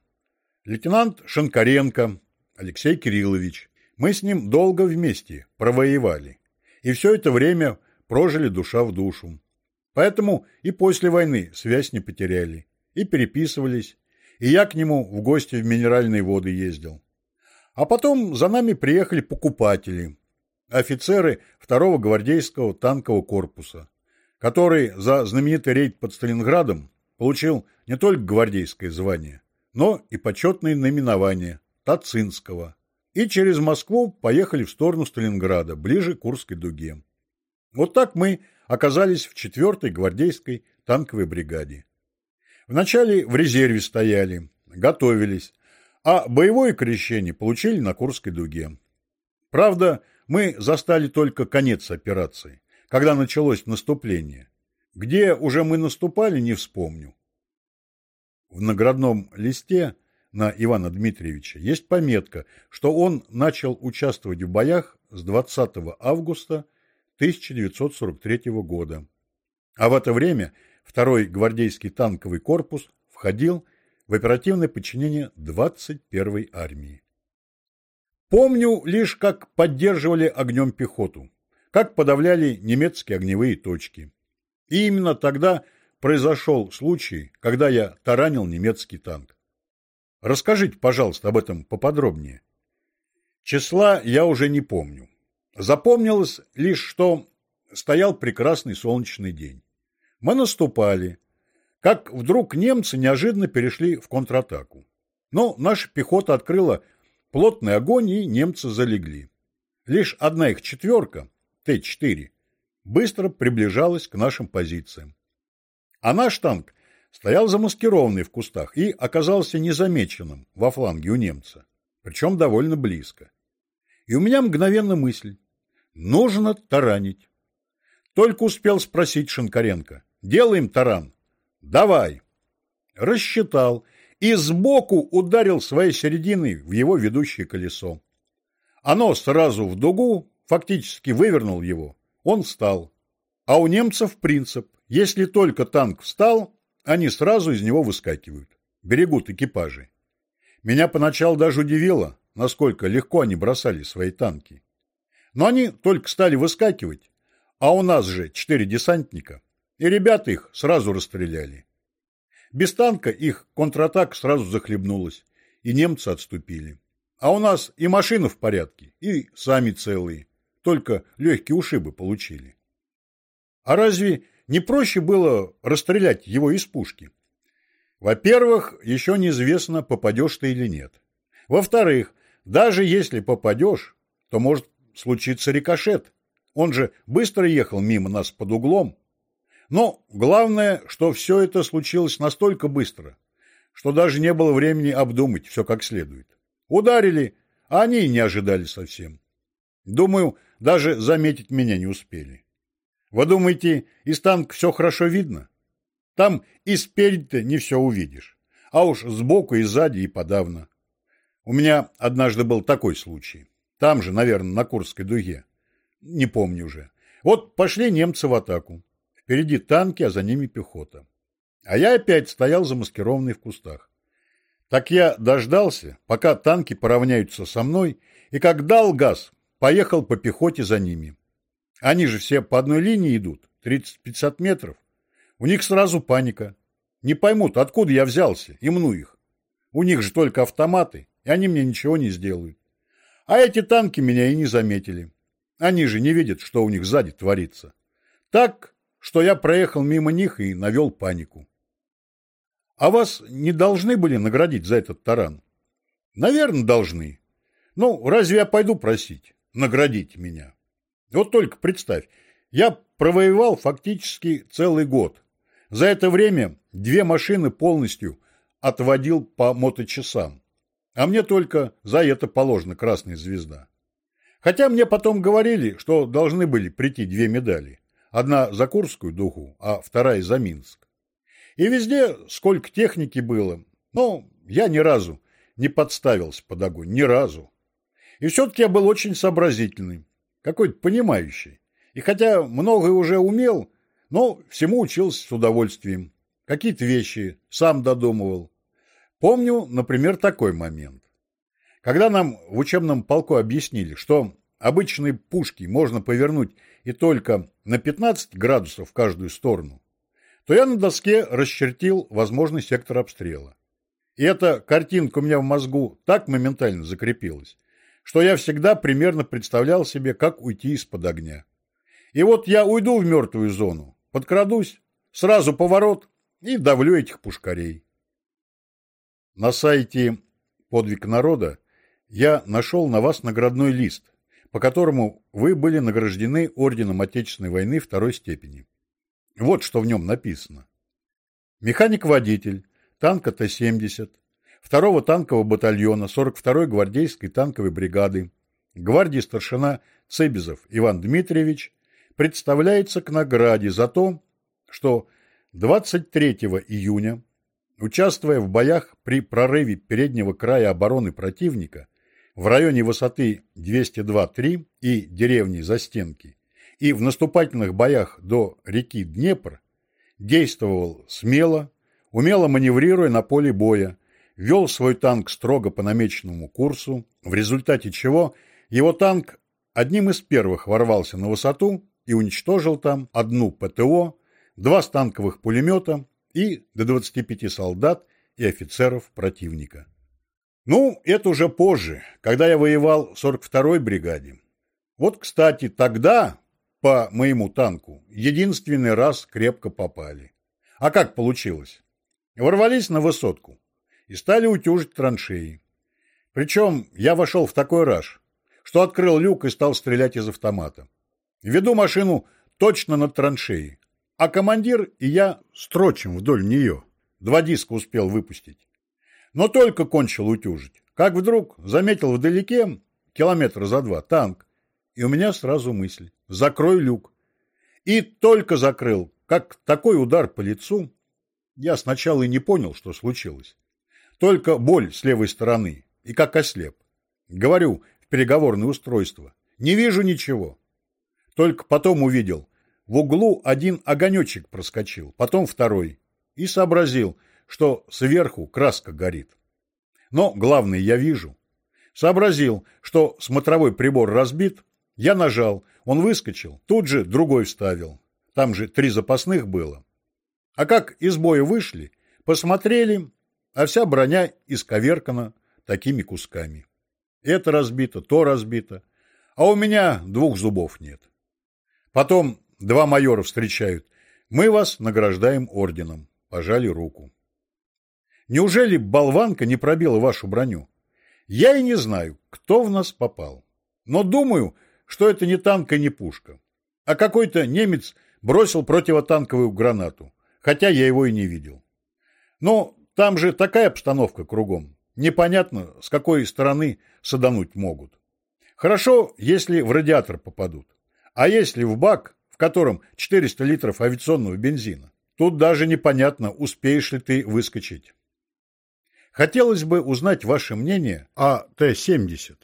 Лейтенант Шанкаренко Алексей Кириллович. Мы с ним долго вместе провоевали. И все это время прожили душа в душу. Поэтому и после войны связь не потеряли и переписывались, и я к нему в гости в минеральные воды ездил. А потом за нами приехали покупатели, офицеры второго гвардейского танкового корпуса, который за знаменитый рейд под Сталинградом получил не только гвардейское звание, но и почетное наименование Тацинского. И через Москву поехали в сторону Сталинграда, ближе к Курской дуге. Вот так мы оказались в 4-й гвардейской танковой бригаде. Вначале в резерве стояли, готовились, а боевое крещение получили на Курской дуге. Правда, мы застали только конец операции, когда началось наступление. Где уже мы наступали, не вспомню. В наградном листе на Ивана Дмитриевича есть пометка, что он начал участвовать в боях с 20 августа 1943 года. А в это время Второй гвардейский танковый корпус входил в оперативное подчинение 21-й армии. Помню лишь, как поддерживали огнем пехоту, как подавляли немецкие огневые точки. И именно тогда произошел случай, когда я таранил немецкий танк. Расскажите, пожалуйста, об этом поподробнее. Числа я уже не помню. Запомнилось лишь, что стоял прекрасный солнечный день. Мы наступали. как вдруг немцы неожиданно перешли в контратаку. Но наша пехота открыла плотный огонь, и немцы залегли. Лишь одна их четверка, Т-4, быстро приближалась к нашим позициям. А наш танк стоял замаскированный в кустах и оказался незамеченным во фланге у немца, причем довольно близко. И у меня мгновенно мысль. Нужно таранить. Только успел спросить Шинкаренко. Делаем таран? Давай. Рассчитал и сбоку ударил своей серединой в его ведущее колесо. Оно сразу в дугу, фактически вывернул его. Он встал. А у немцев принцип. Если только танк встал, они сразу из него выскакивают. Берегут экипажи. Меня поначалу даже удивило, насколько легко они бросали свои танки. Но они только стали выскакивать, а у нас же четыре десантника, и ребята их сразу расстреляли. Без танка их контратака сразу захлебнулась, и немцы отступили. А у нас и машина в порядке, и сами целые, только легкие ушибы получили. А разве не проще было расстрелять его из пушки? Во-первых, еще неизвестно, попадешь ты или нет. Во-вторых, даже если попадешь, то может случиться рикошет. Он же быстро ехал мимо нас под углом. Но главное, что все это случилось настолько быстро, что даже не было времени обдумать все как следует. Ударили, а они не ожидали совсем. Думаю, даже заметить меня не успели. Вы думаете, из танка все хорошо видно? Там и спереди-то не все увидишь, а уж сбоку и сзади и подавно. У меня однажды был такой случай. Там же, наверное, на Курской дуге. Не помню уже. Вот пошли немцы в атаку. Впереди танки, а за ними пехота. А я опять стоял замаскированный в кустах. Так я дождался, пока танки поравняются со мной, и как дал газ, поехал по пехоте за ними. Они же все по одной линии идут, 30-50 метров. У них сразу паника. Не поймут, откуда я взялся, и мну их. У них же только автоматы, и они мне ничего не сделают. А эти танки меня и не заметили. Они же не видят, что у них сзади творится. Так, что я проехал мимо них и навел панику. А вас не должны были наградить за этот таран? Наверное, должны. Ну, разве я пойду просить? Наградить меня. Вот только представь, я провоевал фактически целый год. За это время две машины полностью отводил по моточасам. А мне только за это положена красная звезда. Хотя мне потом говорили, что должны были прийти две медали. Одна за Курскую духу, а вторая за Минск. И везде сколько техники было. Но я ни разу не подставился под огонь. Ни разу. И все-таки я был очень сообразительный. Какой-то понимающий. И хотя многое уже умел, но всему учился с удовольствием. Какие-то вещи сам додумывал. Помню, например, такой момент. Когда нам в учебном полку объяснили, что обычные пушки можно повернуть и только на 15 градусов в каждую сторону, то я на доске расчертил возможный сектор обстрела. И эта картинка у меня в мозгу так моментально закрепилась, что я всегда примерно представлял себе, как уйти из-под огня. И вот я уйду в мертвую зону, подкрадусь, сразу поворот и давлю этих пушкарей. На сайте «Подвиг народа» я нашел на вас наградной лист, по которому вы были награждены Орденом Отечественной войны второй степени. Вот что в нем написано. Механик-водитель танка Т-70, второго танкового батальона 42-й гвардейской танковой бригады, гвардии старшина Цебезов Иван Дмитриевич представляется к награде за то, что 23 июня Участвуя в боях при прорыве переднего края обороны противника в районе высоты 202-3 и деревни Застенки и в наступательных боях до реки Днепр, действовал смело, умело маневрируя на поле боя, вел свой танк строго по намеченному курсу, в результате чего его танк одним из первых ворвался на высоту и уничтожил там одну ПТО, два станковых пулемета и до 25 солдат и офицеров противника. Ну, это уже позже, когда я воевал в 42-й бригаде. Вот, кстати, тогда по моему танку единственный раз крепко попали. А как получилось? Ворвались на высотку и стали утюжить траншеи. Причем я вошел в такой раж, что открыл люк и стал стрелять из автомата. Веду машину точно над траншеей, а командир и я строчим вдоль нее. Два диска успел выпустить. Но только кончил утюжить, как вдруг заметил вдалеке, километра за два, танк. И у меня сразу мысль – закрой люк. И только закрыл, как такой удар по лицу. Я сначала и не понял, что случилось. Только боль с левой стороны, и как ослеп. Говорю в переговорное устройство. Не вижу ничего. Только потом увидел. В углу один огонечек проскочил, потом второй. И сообразил, что сверху краска горит. Но главное я вижу. Сообразил, что смотровой прибор разбит. Я нажал, он выскочил, тут же другой вставил. Там же три запасных было. А как из боя вышли, посмотрели, а вся броня исковеркана такими кусками. Это разбито, то разбито, а у меня двух зубов нет. Потом два майора встречают. Мы вас награждаем орденом. Пожали руку. Неужели болванка не пробила вашу броню? Я и не знаю, кто в нас попал. Но думаю, что это не танк и не пушка. А какой-то немец бросил противотанковую гранату, хотя я его и не видел. Но там же такая обстановка кругом. Непонятно, с какой стороны садануть могут. Хорошо, если в радиатор попадут. А если в бак, в котором 400 литров авиационного бензина, тут даже непонятно, успеешь ли ты выскочить. Хотелось бы узнать ваше мнение о Т-70.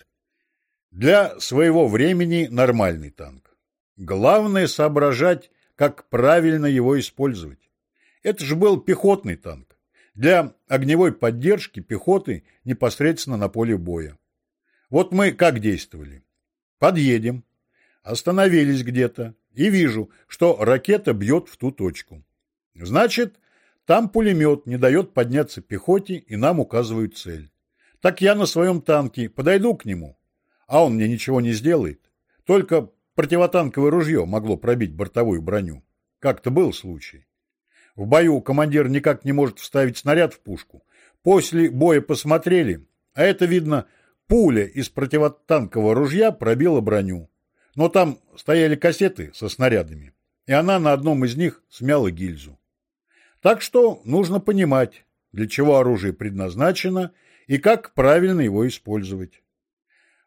Для своего времени нормальный танк. Главное соображать, как правильно его использовать. Это же был пехотный танк. Для огневой поддержки пехоты непосредственно на поле боя. Вот мы как действовали. Подъедем, Остановились где-то, и вижу, что ракета бьет в ту точку. Значит, там пулемет не дает подняться пехоте, и нам указывают цель. Так я на своем танке подойду к нему, а он мне ничего не сделает. Только противотанковое ружье могло пробить бортовую броню. Как-то был случай. В бою командир никак не может вставить снаряд в пушку. После боя посмотрели, а это, видно, пуля из противотанкового ружья пробила броню. Но там стояли кассеты со снарядами, и она на одном из них смяла гильзу. Так что нужно понимать, для чего оружие предназначено и как правильно его использовать.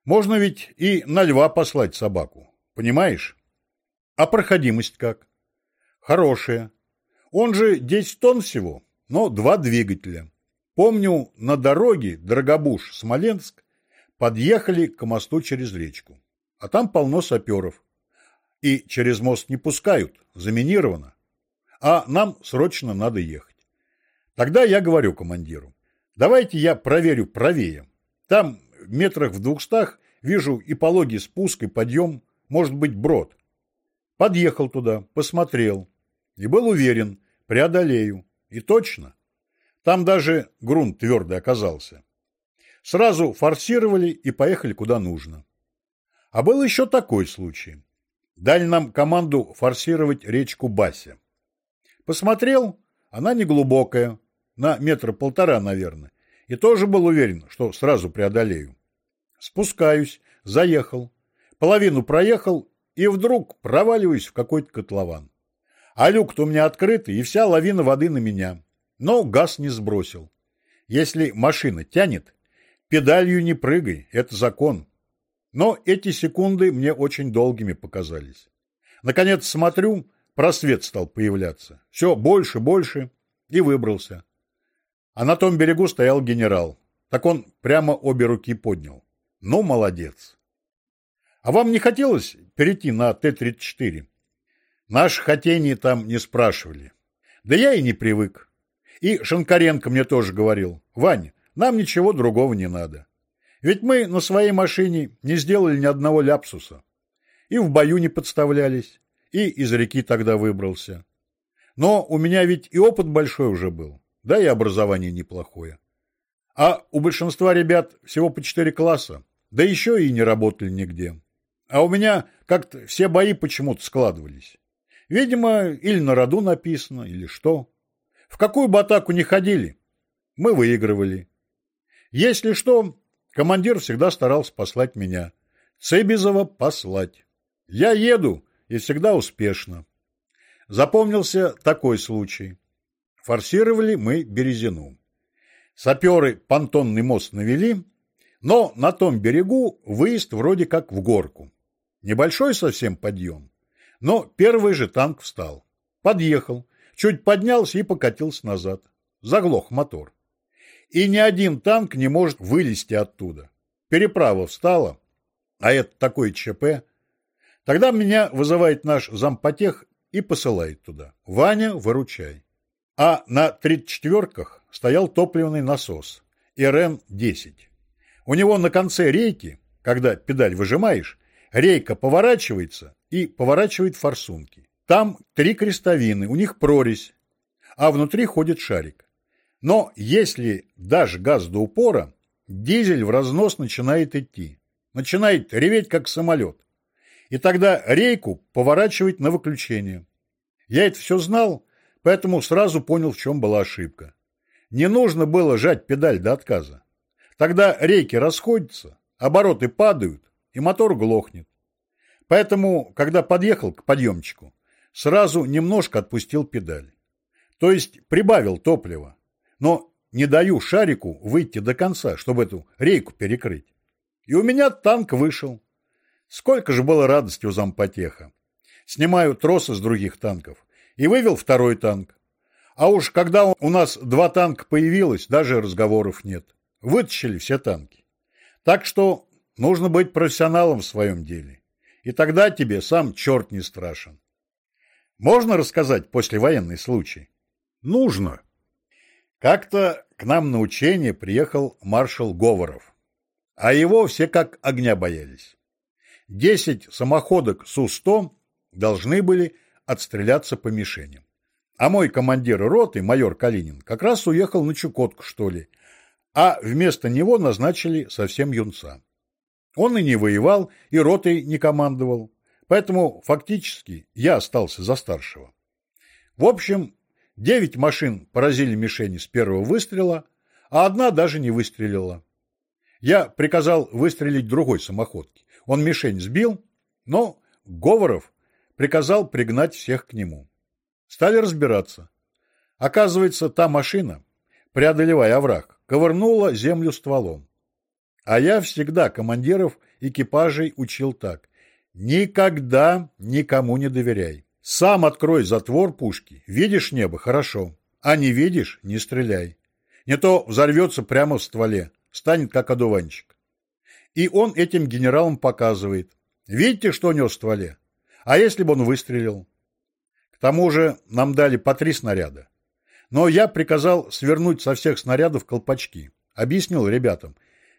Можно ведь и на льва послать собаку, понимаешь? А проходимость как? Хорошая. Он же 10 тонн всего, но два двигателя. Помню, на дороге Драгобуш-Смоленск подъехали к мосту через речку а там полно саперов. И через мост не пускают, заминировано. А нам срочно надо ехать. Тогда я говорю командиру, давайте я проверю правее. Там в метрах в двухстах вижу и пологий спуск, и подъем, может быть, брод. Подъехал туда, посмотрел. И был уверен, преодолею. И точно. Там даже грунт твердый оказался. Сразу форсировали и поехали куда нужно. А был еще такой случай. Дали нам команду форсировать речку Бася. Посмотрел, она не глубокая, на метра полтора, наверное, и тоже был уверен, что сразу преодолею. Спускаюсь, заехал, половину проехал и вдруг проваливаюсь в какой-то котлован. А люк-то у меня открытый, и вся лавина воды на меня. Но газ не сбросил. Если машина тянет, педалью не прыгай, это закон. Но эти секунды мне очень долгими показались. Наконец смотрю, просвет стал появляться. Все больше, больше, и выбрался. А на том берегу стоял генерал. Так он прямо обе руки поднял. Ну, молодец. А вам не хотелось перейти на Т-34? Наш хотение там не спрашивали. Да я и не привык. И Шанкаренко мне тоже говорил. Вань, нам ничего другого не надо. Ведь мы на своей машине не сделали ни одного ляпсуса. И в бою не подставлялись, и из реки тогда выбрался. Но у меня ведь и опыт большой уже был, да и образование неплохое. А у большинства ребят всего по четыре класса, да еще и не работали нигде. А у меня как-то все бои почему-то складывались. Видимо, или на роду написано, или что. В какую бы атаку ни ходили, мы выигрывали. Если что, командир всегда старался послать меня. Цебизова послать. Я еду, и всегда успешно. Запомнился такой случай. Форсировали мы Березину. Саперы понтонный мост навели, но на том берегу выезд вроде как в горку. Небольшой совсем подъем, но первый же танк встал. Подъехал, чуть поднялся и покатился назад. Заглох мотор. И ни один танк не может вылезти оттуда. Переправа встала, а это такой ЧП. Тогда меня вызывает наш зампотех и посылает туда. Ваня, выручай. А на 34-ках стоял топливный насос РН-10. У него на конце рейки, когда педаль выжимаешь, рейка поворачивается и поворачивает форсунки. Там три крестовины, у них прорезь, а внутри ходит шарик. Но если дашь газ до упора, дизель в разнос начинает идти. Начинает реветь, как самолет. И тогда рейку поворачивать на выключение. Я это все знал, поэтому сразу понял, в чем была ошибка. Не нужно было жать педаль до отказа. Тогда рейки расходятся, обороты падают, и мотор глохнет. Поэтому, когда подъехал к подъемчику, сразу немножко отпустил педаль. То есть прибавил топлива, но не даю шарику выйти до конца, чтобы эту рейку перекрыть. И у меня танк вышел. Сколько же было радости у зампотеха. Снимаю тросы с других танков и вывел второй танк. А уж когда у нас два танка появилось, даже разговоров нет. Вытащили все танки. Так что нужно быть профессионалом в своем деле. И тогда тебе сам черт не страшен. Можно рассказать послевоенный случай? Нужно. Как-то к нам на учение приехал маршал Говоров. А его все как огня боялись. Десять самоходок Су-100 должны были отстреляться по мишеням. А мой командир роты, майор Калинин, как раз уехал на Чукотку, что ли, а вместо него назначили совсем юнца. Он и не воевал, и ротой не командовал, поэтому фактически я остался за старшего. В общем, девять машин поразили мишени с первого выстрела, а одна даже не выстрелила. Я приказал выстрелить другой самоходке. Он мишень сбил, но Говоров приказал пригнать всех к нему. Стали разбираться. Оказывается, та машина, преодолевая овраг, ковырнула землю стволом. А я всегда командиров экипажей учил так. Никогда никому не доверяй. Сам открой затвор пушки. Видишь небо – хорошо. А не видишь – не стреляй. Не то взорвется прямо в стволе. Станет как одуванчик. И он этим генералам показывает. Видите, что у него в стволе? А если бы он выстрелил? К тому же нам дали по три снаряда. Но я приказал свернуть со всех снарядов колпачки. Объяснил ребятам,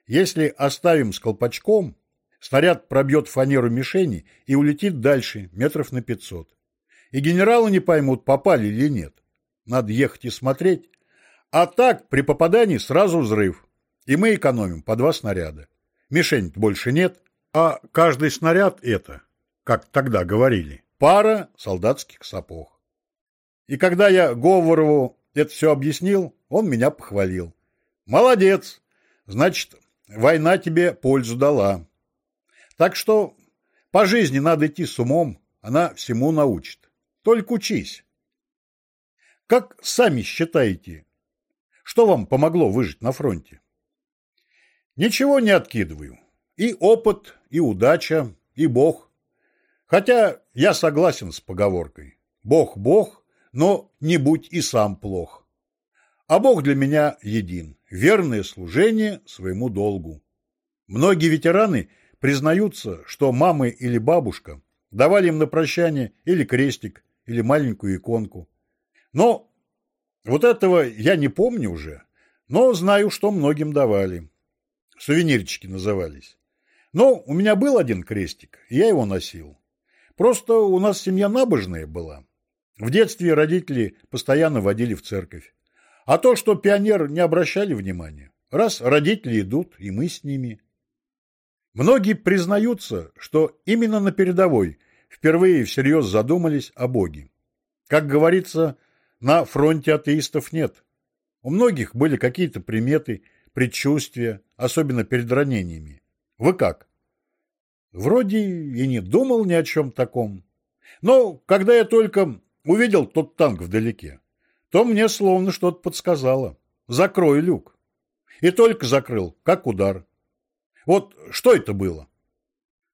если оставим с колпачком, снаряд пробьет фанеру мишени и улетит дальше, метров на пятьсот. И генералы не поймут, попали или нет. Надо ехать и смотреть. А так, при попадании сразу взрыв. И мы экономим по два снаряда. Мишень больше нет. А каждый снаряд это как тогда говорили, пара солдатских сапог. И когда я Говорову это все объяснил, он меня похвалил. Молодец, значит, война тебе пользу дала. Так что по жизни надо идти с умом, она всему научит. Только учись. Как сами считаете, что вам помогло выжить на фронте? Ничего не откидываю. И опыт, и удача, и Бог. Хотя я согласен с поговоркой. Бог – Бог, но не будь и сам плох. А Бог для меня един, верное служение своему долгу. Многие ветераны признаются, что мамы или бабушка давали им на прощание или крестик, или маленькую иконку. Но вот этого я не помню уже, но знаю, что многим давали. Сувенирчики назывались. Но у меня был один крестик, и я его носил. Просто у нас семья набожная была. В детстве родители постоянно водили в церковь. А то, что пионер не обращали внимания. Раз родители идут, и мы с ними. Многие признаются, что именно на передовой впервые всерьез задумались о Боге. Как говорится, На фронте атеистов нет. У многих были какие-то приметы, предчувствия, особенно перед ранениями. Вы как? Вроде и не думал ни о чем таком. Но когда я только увидел тот танк вдалеке, то мне словно что-то подсказало. Закрой люк. И только закрыл, как удар. Вот что это было?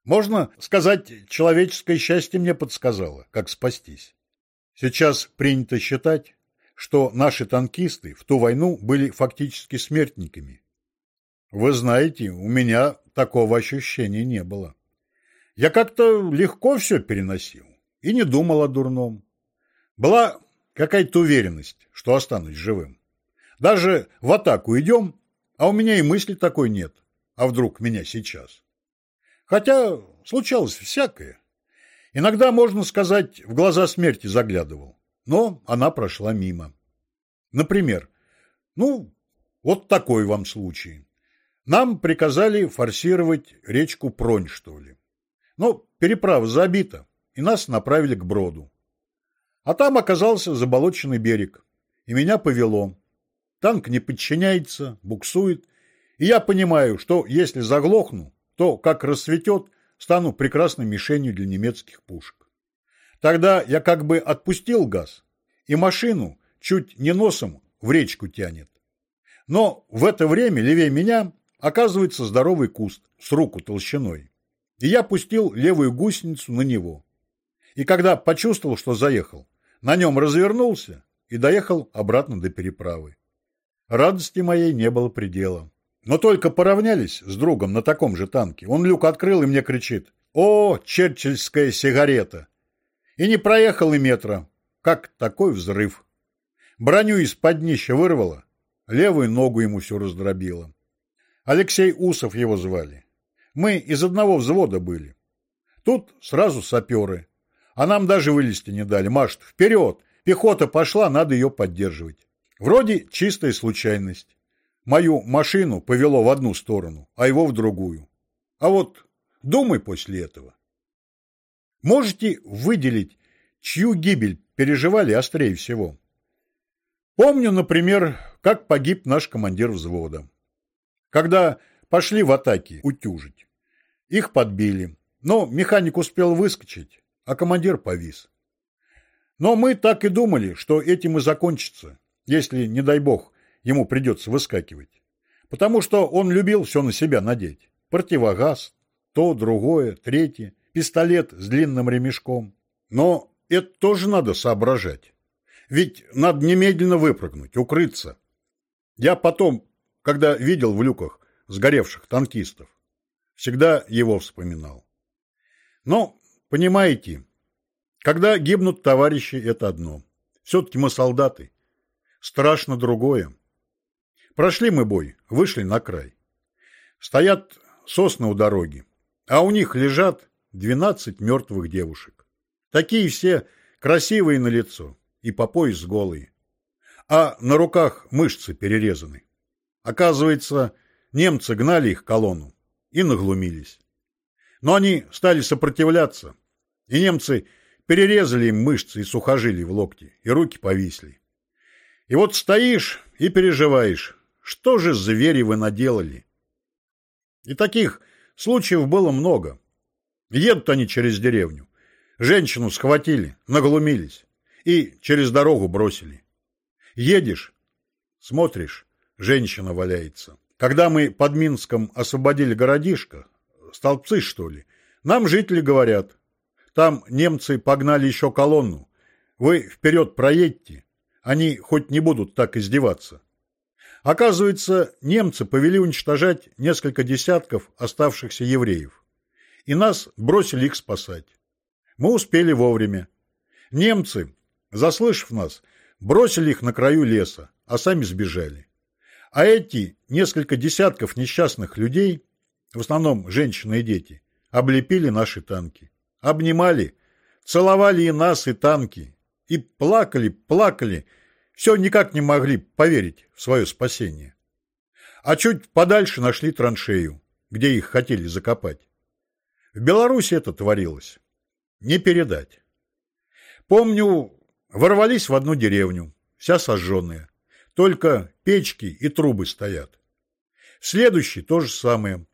Можно сказать, человеческое счастье мне подсказало, как спастись. Сейчас принято считать, что наши танкисты в ту войну были фактически смертниками. Вы знаете, у меня такого ощущения не было. Я как-то легко все переносил и не думал о дурном. Была какая-то уверенность, что останусь живым. Даже в атаку идем, а у меня и мысли такой нет. А вдруг меня сейчас? Хотя случалось всякое. Иногда, можно сказать, в глаза смерти заглядывал. Но она прошла мимо. Например, ну, вот такой вам случай. Нам приказали форсировать речку Пронь, что ли. Но переправа забита, и нас направили к броду. А там оказался заболоченный берег, и меня повело. Танк не подчиняется, буксует, и я понимаю, что если заглохну, то, как расцветет, стану прекрасной мишенью для немецких пушек. Тогда я как бы отпустил газ, и машину чуть не носом в речку тянет. Но в это время левее меня оказывается здоровый куст с руку толщиной и я пустил левую гусеницу на него. И когда почувствовал, что заехал, на нем развернулся и доехал обратно до переправы. Радости моей не было предела. Но только поравнялись с другом на таком же танке. Он люк открыл и мне кричит «О, черчилльская сигарета!» И не проехал и метра. Как такой взрыв. Броню из-под днища вырвало, левую ногу ему все раздробило. Алексей Усов его звали. Мы из одного взвода были. Тут сразу саперы. А нам даже вылезти не дали. Машет, вперед! Пехота пошла, надо ее поддерживать. Вроде чистая случайность. Мою машину повело в одну сторону, а его в другую. А вот думай после этого. Можете выделить, чью гибель переживали острее всего? Помню, например, как погиб наш командир взвода. Когда пошли в атаке утюжить. Их подбили, но механик успел выскочить, а командир повис. Но мы так и думали, что этим и закончится, если, не дай бог, ему придется выскакивать. Потому что он любил все на себя надеть. Противогаз, то, другое, третье, пистолет с длинным ремешком. Но это тоже надо соображать. Ведь надо немедленно выпрыгнуть, укрыться. Я потом, когда видел в люках сгоревших танкистов, Всегда его вспоминал. Но, понимаете, когда гибнут товарищи, это одно. Все-таки мы солдаты. Страшно другое. Прошли мы бой, вышли на край. Стоят сосны у дороги, а у них лежат двенадцать мертвых девушек. Такие все красивые на лицо и по пояс голые. А на руках мышцы перерезаны. Оказывается, немцы гнали их колонну и наглумились. Но они стали сопротивляться, и немцы перерезали им мышцы и сухожилия в локте, и руки повисли. И вот стоишь и переживаешь, что же звери вы наделали? И таких случаев было много. Едут они через деревню. Женщину схватили, наглумились и через дорогу бросили. Едешь, смотришь, женщина валяется. Когда мы под Минском освободили городишко, столбцы, что ли, нам жители говорят, там немцы погнали еще колонну, вы вперед проедьте, они хоть не будут так издеваться. Оказывается, немцы повели уничтожать несколько десятков оставшихся евреев. И нас бросили их спасать. Мы успели вовремя. Немцы, заслышав нас, бросили их на краю леса, а сами сбежали. А эти несколько десятков несчастных людей, в основном женщины и дети, облепили наши танки. Обнимали, целовали и нас, и танки. И плакали, плакали, все никак не могли поверить в свое спасение. А чуть подальше нашли траншею, где их хотели закопать. В Беларуси это творилось. Не передать. Помню, ворвались в одну деревню. вся сожженная. Только печки и трубы стоят. Следующий то же самое.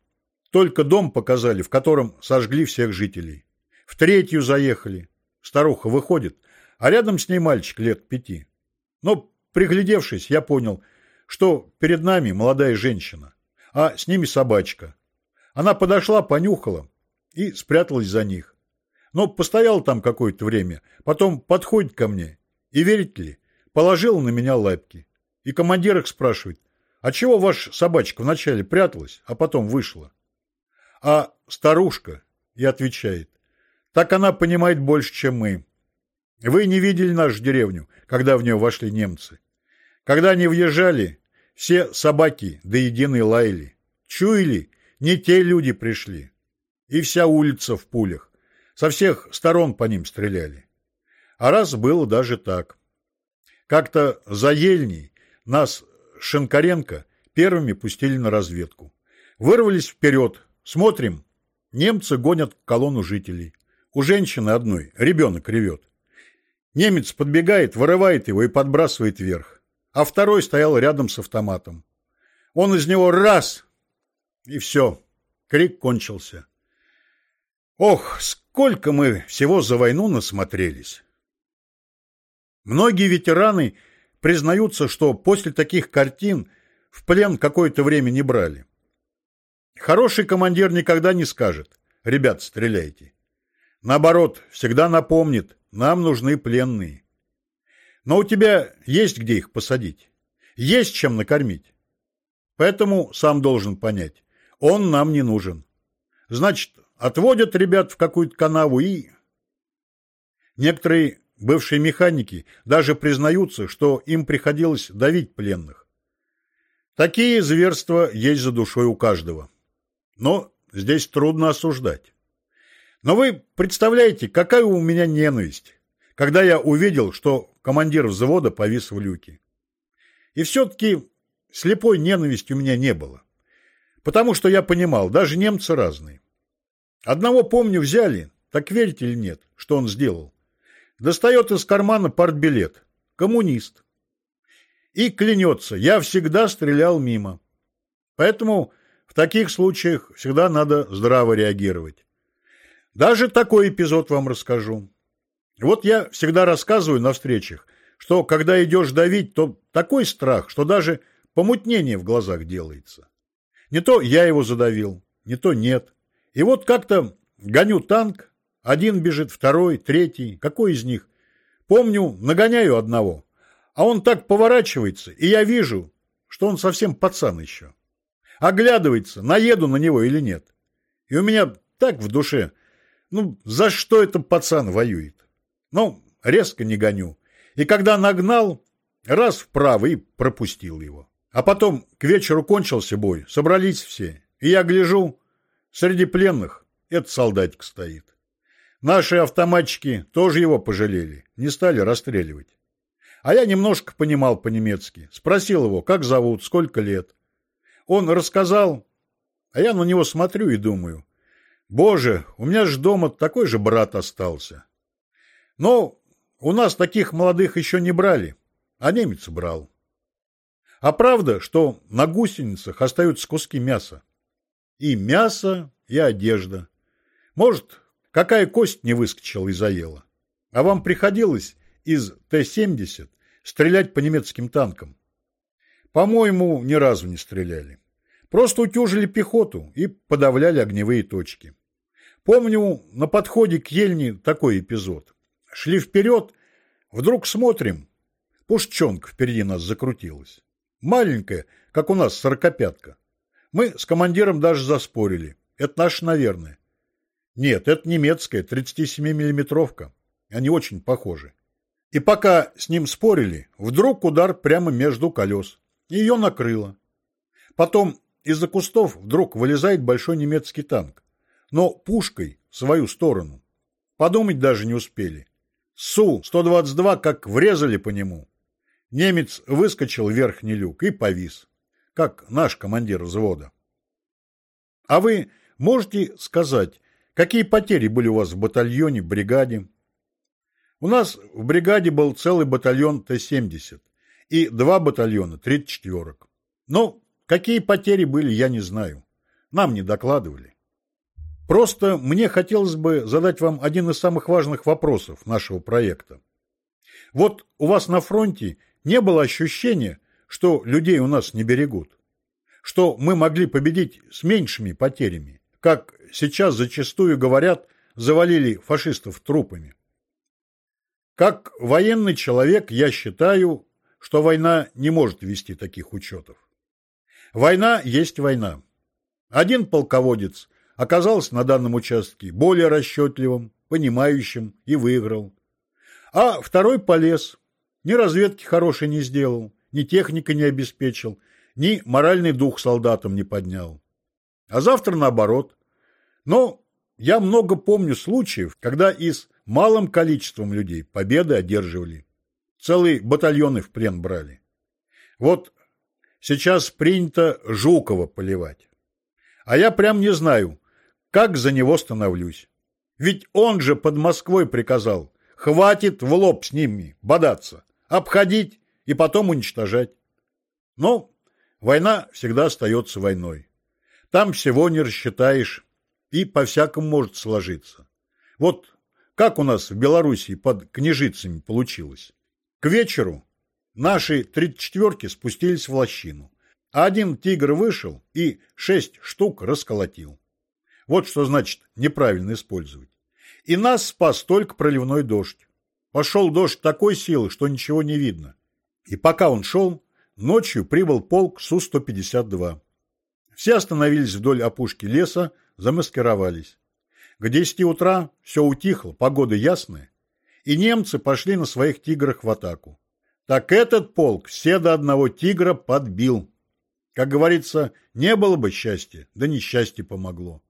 Только дом показали, в котором сожгли всех жителей. В третью заехали. Старуха выходит, а рядом с ней мальчик лет пяти. Но, приглядевшись, я понял, что перед нами молодая женщина, а с ними собачка. Она подошла, понюхала и спряталась за них. Но постоял там какое-то время, потом подходит ко мне и, верите ли, положил на меня лапки. И командир их спрашивает, а чего ваша собачка вначале пряталась, а потом вышла? А старушка и отвечает, так она понимает больше, чем мы. Вы не видели нашу деревню, когда в нее вошли немцы. Когда они въезжали, все собаки до единой лаяли. Чуяли, не те люди пришли. И вся улица в пулях. Со всех сторон по ним стреляли. А раз было даже так. Как-то за Ельней нас Шинкаренко первыми пустили на разведку. Вырвались вперед, смотрим, немцы гонят колонну жителей. У женщины одной ребенок ревет. Немец подбегает, вырывает его и подбрасывает вверх. А второй стоял рядом с автоматом. Он из него раз, и все, крик кончился. Ох, сколько мы всего за войну насмотрелись. Многие ветераны признаются, что после таких картин в плен какое-то время не брали. Хороший командир никогда не скажет «Ребят, стреляйте». Наоборот, всегда напомнит «Нам нужны пленные». Но у тебя есть где их посадить, есть чем накормить. Поэтому сам должен понять, он нам не нужен. Значит, отводят ребят в какую-то канаву и... Некоторые Бывшие механики даже признаются, что им приходилось давить пленных. Такие зверства есть за душой у каждого. Но здесь трудно осуждать. Но вы представляете, какая у меня ненависть, когда я увидел, что командир взвода повис в люке. И все-таки слепой ненависти у меня не было. Потому что я понимал, даже немцы разные. Одного, помню, взяли, так верите или нет, что он сделал? достает из кармана партбилет. Коммунист. И клянется, я всегда стрелял мимо. Поэтому в таких случаях всегда надо здраво реагировать. Даже такой эпизод вам расскажу. Вот я всегда рассказываю на встречах, что когда идешь давить, то такой страх, что даже помутнение в глазах делается. Не то я его задавил, не то нет. И вот как-то гоню танк, один бежит, второй, третий. Какой из них? Помню, нагоняю одного. А он так поворачивается, и я вижу, что он совсем пацан еще. Оглядывается, наеду на него или нет. И у меня так в душе, ну, за что этот пацан воюет? Ну, резко не гоню. И когда нагнал, раз вправо и пропустил его. А потом к вечеру кончился бой, собрались все. И я гляжу, среди пленных этот солдатик стоит. Наши автоматчики тоже его пожалели, не стали расстреливать. А я немножко понимал по-немецки. Спросил его, как зовут, сколько лет. Он рассказал, а я на него смотрю и думаю, боже, у меня же дома такой же брат остался. Но у нас таких молодых еще не брали, а немец брал. А правда, что на гусеницах остаются куски мяса? И мясо, и одежда. Может, Какая кость не выскочила и заела? А вам приходилось из Т-70 стрелять по немецким танкам? По-моему, ни разу не стреляли. Просто утюжили пехоту и подавляли огневые точки. Помню, на подходе к Ельне такой эпизод. Шли вперед, вдруг смотрим, пушчонка впереди нас закрутилась. Маленькая, как у нас сорокопятка. Мы с командиром даже заспорили. Это наш, наверное. Нет, это немецкая 37-миллиметровка. Они очень похожи. И пока с ним спорили, вдруг удар прямо между колес. Ее накрыло. Потом из-за кустов вдруг вылезает большой немецкий танк. Но пушкой в свою сторону. Подумать даже не успели. Су-122 как врезали по нему. Немец выскочил в верхний люк и повис. Как наш командир взвода. А вы можете сказать, Какие потери были у вас в батальоне, бригаде? У нас в бригаде был целый батальон Т-70. и два батальона 34-ок. Но какие потери были, я не знаю. Нам не докладывали. Просто мне хотелось бы задать вам один из самых важных вопросов нашего проекта. Вот у вас на фронте не было ощущения, что людей у нас не берегут, что мы могли победить с меньшими потерями, как сейчас зачастую говорят, завалили фашистов трупами. Как военный человек я считаю, что война не может вести таких учетов. Война есть война. Один полководец оказался на данном участке более расчетливым, понимающим и выиграл. А второй полез, ни разведки хорошей не сделал, ни техника не обеспечил, ни моральный дух солдатам не поднял. А завтра наоборот. Но я много помню случаев, когда и с малым количеством людей победы одерживали. Целые батальоны в плен брали. Вот сейчас принято Жукова поливать. А я прям не знаю, как за него становлюсь. Ведь он же под Москвой приказал, хватит в лоб с ними бодаться, обходить и потом уничтожать. Но война всегда остается войной. Там всего не рассчитаешь, и по-всякому может сложиться. Вот как у нас в Белоруссии под княжицами получилось. К вечеру наши тридцать четверки спустились в лощину, один тигр вышел и шесть штук расколотил. Вот что значит неправильно использовать. И нас спас только проливной дождь. Пошел дождь такой силы, что ничего не видно. И пока он шел, ночью прибыл полк Су-152. Все остановились вдоль опушки леса, замаскировались. К десяти утра все утихло, погода ясная, и немцы пошли на своих тиграх в атаку. Так этот полк все до одного тигра подбил. Как говорится, не было бы счастья, да несчастье помогло.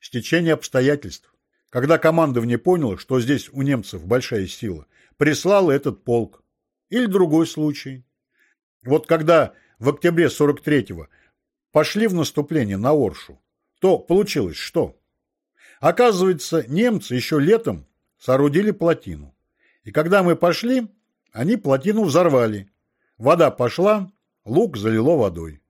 Стечение обстоятельств. Когда командование поняло, что здесь у немцев большая сила, прислало этот полк. Или другой случай. Вот когда в октябре 43-го пошли в наступление на Оршу, то получилось что? Оказывается, немцы еще летом соорудили плотину. И когда мы пошли, они плотину взорвали. Вода пошла, лук залило водой.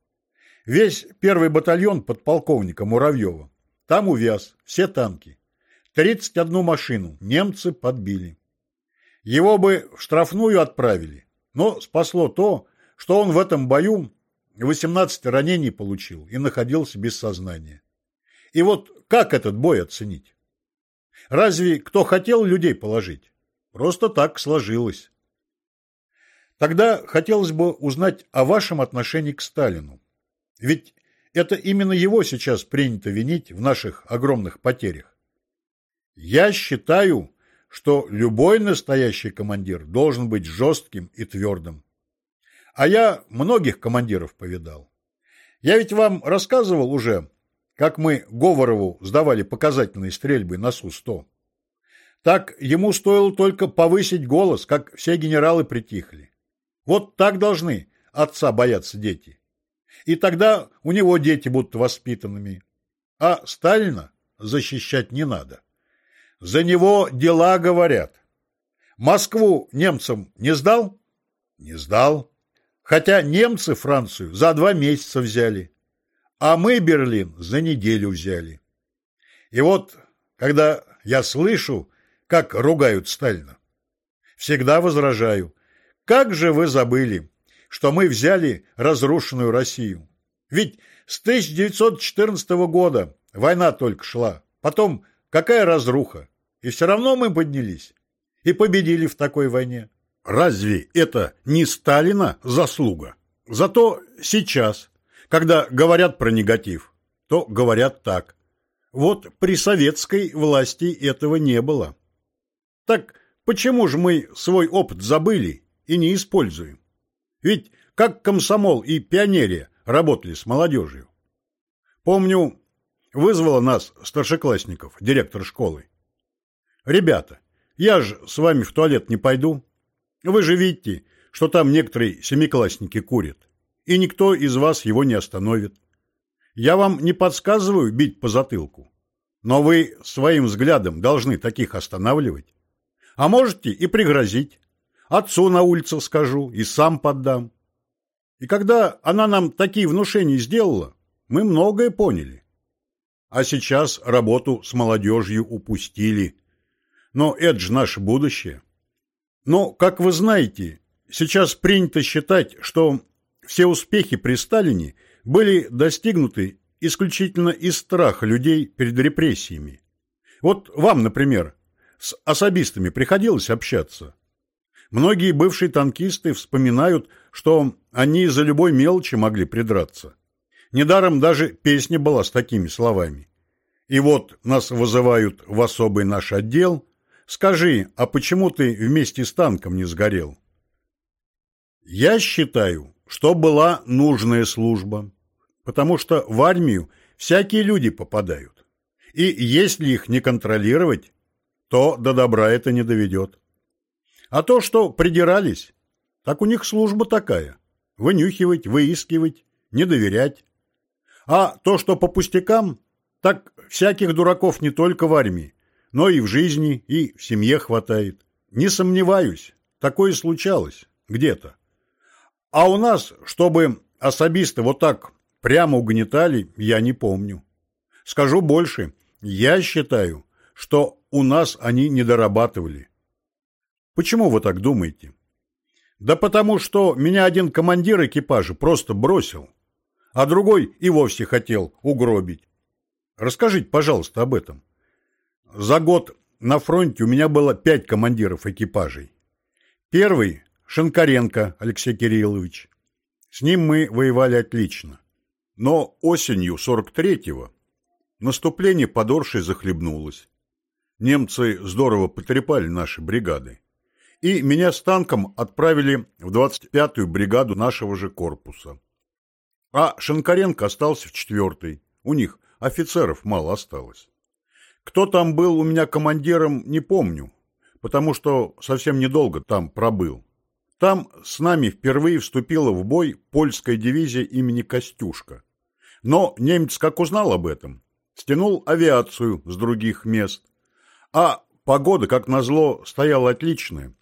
Весь первый батальон подполковника Муравьева там увяз, все танки. 31 машину немцы подбили. Его бы в штрафную отправили, но спасло то, что он в этом бою 18 ранений получил и находился без сознания. И вот как этот бой оценить? Разве кто хотел людей положить? Просто так сложилось. Тогда хотелось бы узнать о вашем отношении к Сталину. Ведь это именно его сейчас принято винить в наших огромных потерях. Я считаю, что любой настоящий командир должен быть жестким и твердым. А я многих командиров повидал. Я ведь вам рассказывал уже, как мы Говорову сдавали показательные стрельбы на Су-100. Так ему стоило только повысить голос, как все генералы притихли. Вот так должны отца бояться дети и тогда у него дети будут воспитанными. А Сталина защищать не надо. За него дела говорят. Москву немцам не сдал? Не сдал. Хотя немцы Францию за два месяца взяли, а мы Берлин за неделю взяли. И вот, когда я слышу, как ругают Сталина, всегда возражаю, как же вы забыли, что мы взяли разрушенную Россию. Ведь с 1914 года война только шла. Потом какая разруха. И все равно мы поднялись. И победили в такой войне. Разве это не Сталина заслуга? Зато сейчас, когда говорят про негатив, то говорят так. Вот при советской власти этого не было. Так почему же мы свой опыт забыли и не используем? Ведь как комсомол и пионерия работали с молодежью. Помню, вызвала нас, старшеклассников, директор школы. «Ребята, я же с вами в туалет не пойду. Вы же видите, что там некоторые семиклассники курят, и никто из вас его не остановит. Я вам не подсказываю бить по затылку, но вы своим взглядом должны таких останавливать. А можете и пригрозить. Отцу на улице скажу и сам поддам. И когда она нам такие внушения сделала, мы многое поняли. А сейчас работу с молодежью упустили. Но это же наше будущее. Но, как вы знаете, сейчас принято считать, что все успехи при Сталине были достигнуты исключительно из страха людей перед репрессиями. Вот вам, например, с особистами приходилось общаться. Многие бывшие танкисты вспоминают, что они за любой мелочи могли придраться. Недаром даже песня была с такими словами. И вот нас вызывают в особый наш отдел. Скажи, а почему ты вместе с танком не сгорел? Я считаю, что была нужная служба, потому что в армию всякие люди попадают. И если их не контролировать, то до добра это не доведет. А то, что придирались, так у них служба такая. Вынюхивать, выискивать, не доверять. А то, что по пустякам, так всяких дураков не только в армии, но и в жизни, и в семье хватает. Не сомневаюсь, такое случалось где-то. А у нас, чтобы особисты вот так прямо угнетали, я не помню. Скажу больше, я считаю, что у нас они не дорабатывали. Почему вы так думаете? Да потому что меня один командир экипажа просто бросил а другой и вовсе хотел угробить. Расскажите, пожалуйста, об этом. За год на фронте у меня было пять командиров экипажей. Первый – Шенкаренко Алексей Кириллович. С ним мы воевали отлично. Но осенью 43-го наступление под Оршей захлебнулось. Немцы здорово потрепали наши бригады. И меня с танком отправили в 25-ю бригаду нашего же корпуса. А Шенкаренко остался в четвертой. У них офицеров мало осталось. Кто там был у меня командиром, не помню, потому что совсем недолго там пробыл. Там с нами впервые вступила в бой польская дивизия имени Костюшка. Но немец, как узнал об этом, стянул авиацию с других мест. А погода, как назло, стояла отличная.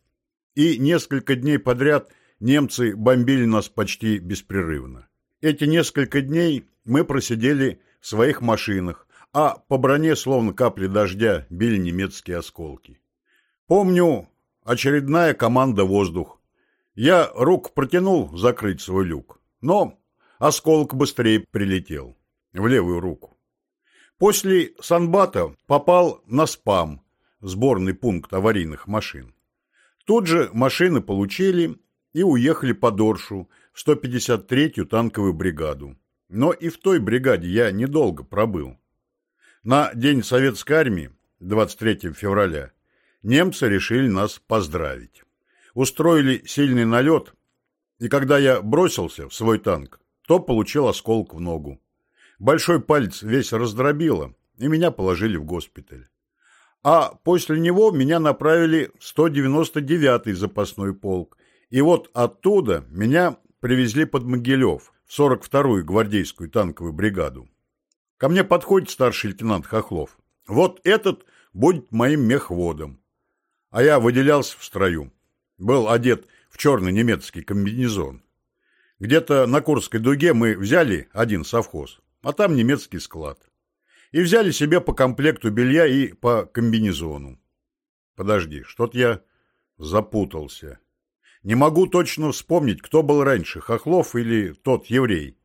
И несколько дней подряд немцы бомбили нас почти беспрерывно. Эти несколько дней мы просидели в своих машинах, а по броне, словно капли дождя, били немецкие осколки. Помню, очередная команда «Воздух». Я рук протянул закрыть свой люк, но осколок быстрее прилетел в левую руку. После Санбата попал на СПАМ, сборный пункт аварийных машин. Тут же машины получили и уехали по Доршу, в 153-ю танковую бригаду. Но и в той бригаде я недолго пробыл. На День Советской Армии, 23 февраля, немцы решили нас поздравить. Устроили сильный налет, и когда я бросился в свой танк, то получил осколок в ногу. Большой палец весь раздробило, и меня положили в госпиталь. А после него меня направили в 199-й запасной полк, и вот оттуда меня привезли под Могилев, в 42-ю гвардейскую танковую бригаду. Ко мне подходит старший лейтенант Хохлов. Вот этот будет моим мехводом. А я выделялся в строю. Был одет в черный немецкий комбинезон. Где-то на Курской дуге мы взяли один совхоз, а там немецкий склад. И взяли себе по комплекту белья и по комбинезону. Подожди, что-то я запутался. Не могу точно вспомнить, кто был раньше, Хохлов или тот еврей.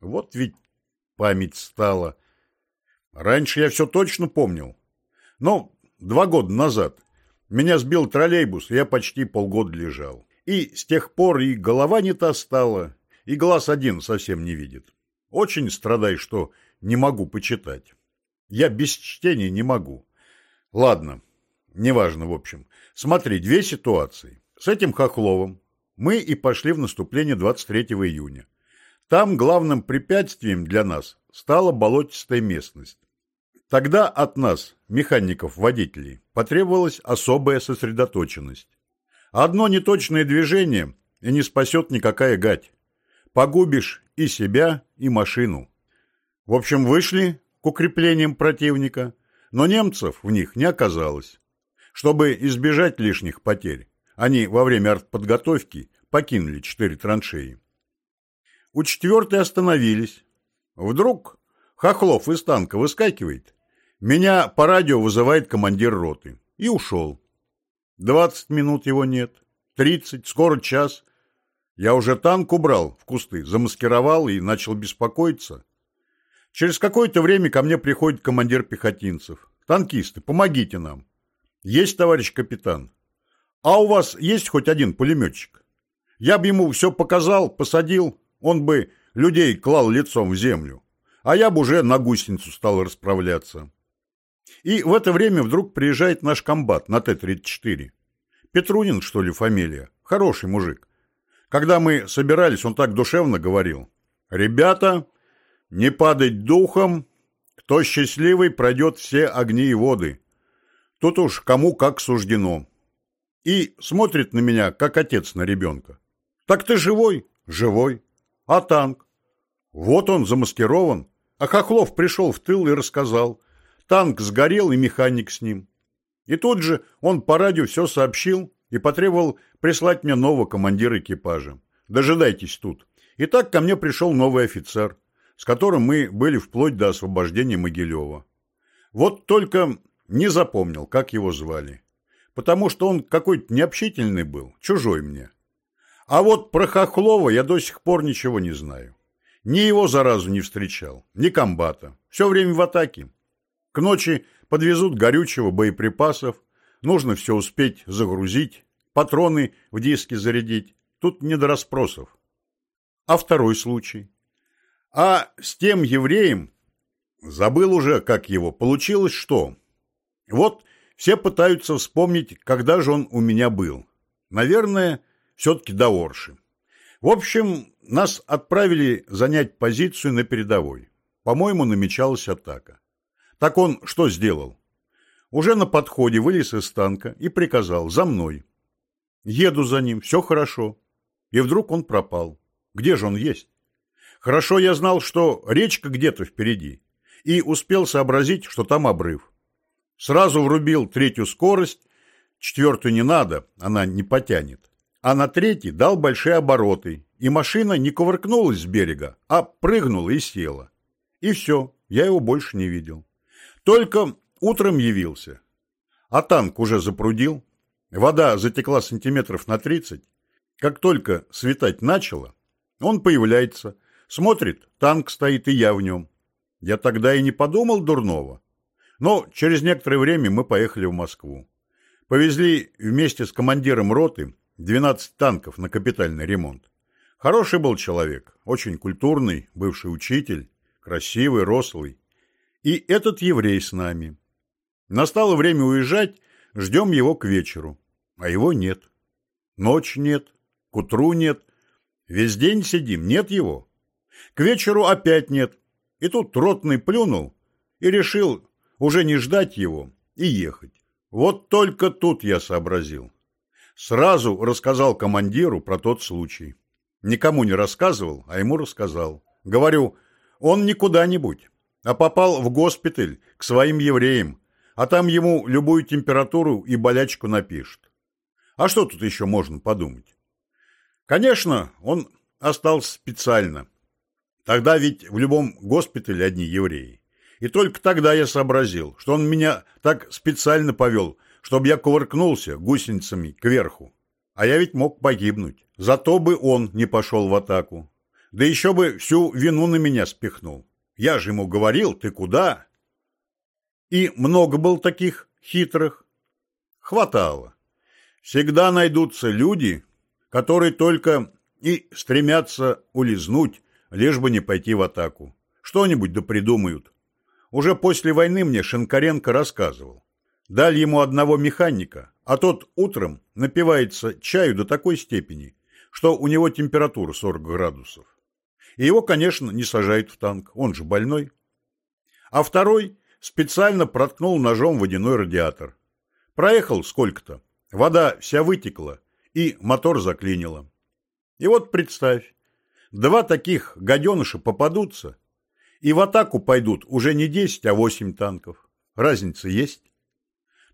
Вот ведь память стала. Раньше я все точно помнил. Но два года назад меня сбил троллейбус, и я почти полгода лежал. И с тех пор и голова не та стала, и глаз один совсем не видит. Очень страдай, что не могу почитать. Я без чтения не могу. Ладно, неважно, в общем. Смотри, две ситуации. С этим Хохловым мы и пошли в наступление 23 июня. Там главным препятствием для нас стала болотистая местность. Тогда от нас, механиков-водителей, потребовалась особая сосредоточенность. Одно неточное движение и не спасет никакая гать. Погубишь и себя, и машину. В общем, вышли к укреплениям противника, но немцев в них не оказалось. Чтобы избежать лишних потерь, Они во время артподготовки покинули четыре траншеи. У четвертой остановились. Вдруг Хохлов из танка выскакивает. Меня по радио вызывает командир роты. И ушел. Двадцать минут его нет. Тридцать, скоро час. Я уже танк убрал в кусты, замаскировал и начал беспокоиться. Через какое-то время ко мне приходит командир пехотинцев. «Танкисты, помогите нам». «Есть, товарищ капитан». «А у вас есть хоть один пулеметчик?» Я бы ему все показал, посадил, он бы людей клал лицом в землю. А я бы уже на гусеницу стал расправляться. И в это время вдруг приезжает наш комбат на Т-34. Петрунин, что ли, фамилия? Хороший мужик. Когда мы собирались, он так душевно говорил. «Ребята, не падать духом, кто счастливый, пройдет все огни и воды. Тут уж кому как суждено». И смотрит на меня, как отец на ребенка. «Так ты живой?» «Живой». «А танк?» «Вот он замаскирован». А Хохлов пришел в тыл и рассказал. Танк сгорел, и механик с ним. И тут же он по радио все сообщил и потребовал прислать мне нового командира экипажа. Дожидайтесь тут. И так ко мне пришел новый офицер, с которым мы были вплоть до освобождения Могилева. Вот только не запомнил, как его звали. Потому что он какой-то необщительный был, чужой мне. А вот про Хохлова я до сих пор ничего не знаю. Ни его заразу не встречал, ни комбата. Все время в атаке. К ночи подвезут горючего, боеприпасов. Нужно все успеть загрузить, патроны в диски зарядить. Тут не до расспросов. А второй случай. А с тем евреем, забыл уже, как его, получилось что? Вот все пытаются вспомнить, когда же он у меня был. Наверное, все-таки до Орши. В общем, нас отправили занять позицию на передовой. По-моему, намечалась атака. Так он что сделал? Уже на подходе вылез из танка и приказал «за мной». Еду за ним, все хорошо. И вдруг он пропал. Где же он есть? Хорошо я знал, что речка где-то впереди, и успел сообразить, что там обрыв. Сразу врубил третью скорость, четвертую не надо, она не потянет а на третий дал большие обороты, и машина не кувыркнулась с берега, а прыгнула и села. И все, я его больше не видел. Только утром явился. А танк уже запрудил, вода затекла сантиметров на тридцать. Как только светать начало, он появляется, смотрит, танк стоит, и я в нем. Я тогда и не подумал дурного. Но через некоторое время мы поехали в Москву. Повезли вместе с командиром роты 12 танков на капитальный ремонт. Хороший был человек, очень культурный, бывший учитель, красивый, рослый. И этот еврей с нами. Настало время уезжать, ждем его к вечеру. А его нет. Ночь нет, к утру нет. Весь день сидим, нет его. К вечеру опять нет. И тут ротный плюнул и решил уже не ждать его и ехать. Вот только тут я сообразил. Сразу рассказал командиру про тот случай. Никому не рассказывал, а ему рассказал. Говорю, он не куда-нибудь, а попал в госпиталь к своим евреям, а там ему любую температуру и болячку напишут. А что тут еще можно подумать? Конечно, он остался специально. Тогда ведь в любом госпитале одни евреи. И только тогда я сообразил, что он меня так специально повел, чтобы я кувыркнулся гусеницами кверху. А я ведь мог погибнуть. Зато бы он не пошел в атаку. Да еще бы всю вину на меня спихнул. Я же ему говорил, ты куда? И много был таких хитрых. Хватало. Всегда найдутся люди, которые только и стремятся улизнуть, лишь бы не пойти в атаку. Что-нибудь да придумают. Уже после войны мне Шинкаренко рассказывал. Дали ему одного механика, а тот утром напивается чаю до такой степени, что у него температура 40 градусов. И его, конечно, не сажают в танк, он же больной. А второй специально проткнул ножом водяной радиатор. Проехал сколько-то, вода вся вытекла, и мотор заклинило. И вот представь, два таких гаденыша попадутся, и в атаку пойдут уже не 10, а 8 танков. Разница есть?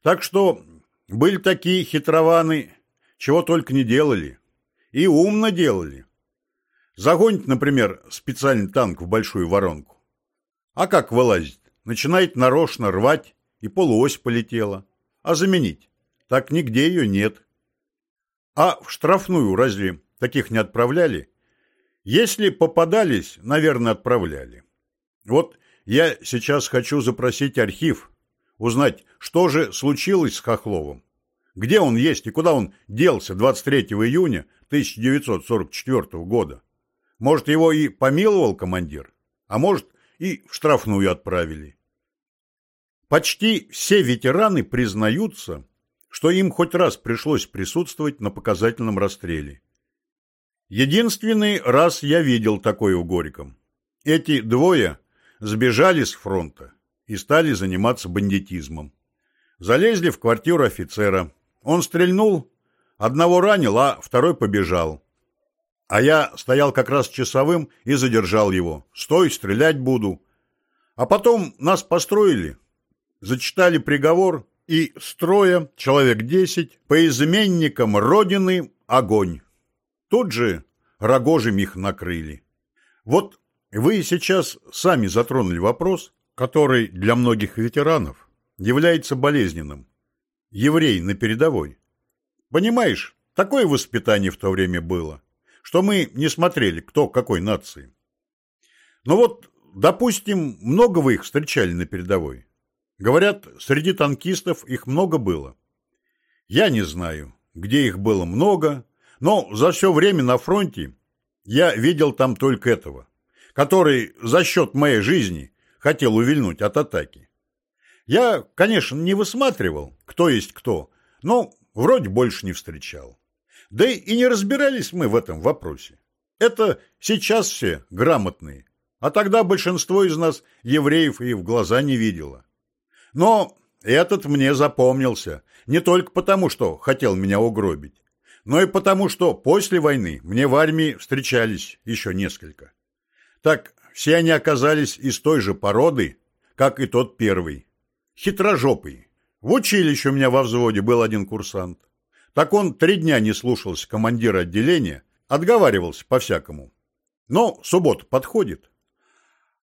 Так что были такие хитрованы, чего только не делали. И умно делали. Загонить, например, специальный танк в большую воронку. А как вылазить? Начинает нарочно рвать, и полуось полетела. А заменить? Так нигде ее нет. А в штрафную разве таких не отправляли? Если попадались, наверное, отправляли. Вот я сейчас хочу запросить архив, узнать, что же случилось с Хохловым. Где он есть и куда он делся 23 июня 1944 года. Может, его и помиловал командир, а может, и в штрафную отправили. Почти все ветераны признаются, что им хоть раз пришлось присутствовать на показательном расстреле. Единственный раз я видел такое у Горьком. Эти двое сбежали с фронта и стали заниматься бандитизмом. Залезли в квартиру офицера. Он стрельнул, одного ранил, а второй побежал. А я стоял как раз часовым и задержал его. «Стой, стрелять буду». А потом нас построили, зачитали приговор, и строя человек десять по изменникам Родины огонь. Тут же рогожем их накрыли. Вот вы сейчас сами затронули вопрос, который для многих ветеранов является болезненным. Еврей на передовой. Понимаешь, такое воспитание в то время было что мы не смотрели, кто какой нации. Но вот, допустим, много вы их встречали на передовой. Говорят, среди танкистов их много было. Я не знаю, где их было много, но за все время на фронте я видел там только этого, который за счет моей жизни хотел увильнуть от атаки. Я, конечно, не высматривал, кто есть кто, но вроде больше не встречал. Да и не разбирались мы в этом вопросе. Это сейчас все грамотные, а тогда большинство из нас евреев и в глаза не видело. Но этот мне запомнился, не только потому, что хотел меня угробить, но и потому, что после войны мне в армии встречались еще несколько. Так все они оказались из той же породы, как и тот первый. Хитрожопый. В училище у меня во взводе был один курсант. Так он три дня не слушался командира отделения, отговаривался по-всякому. Но суббота подходит.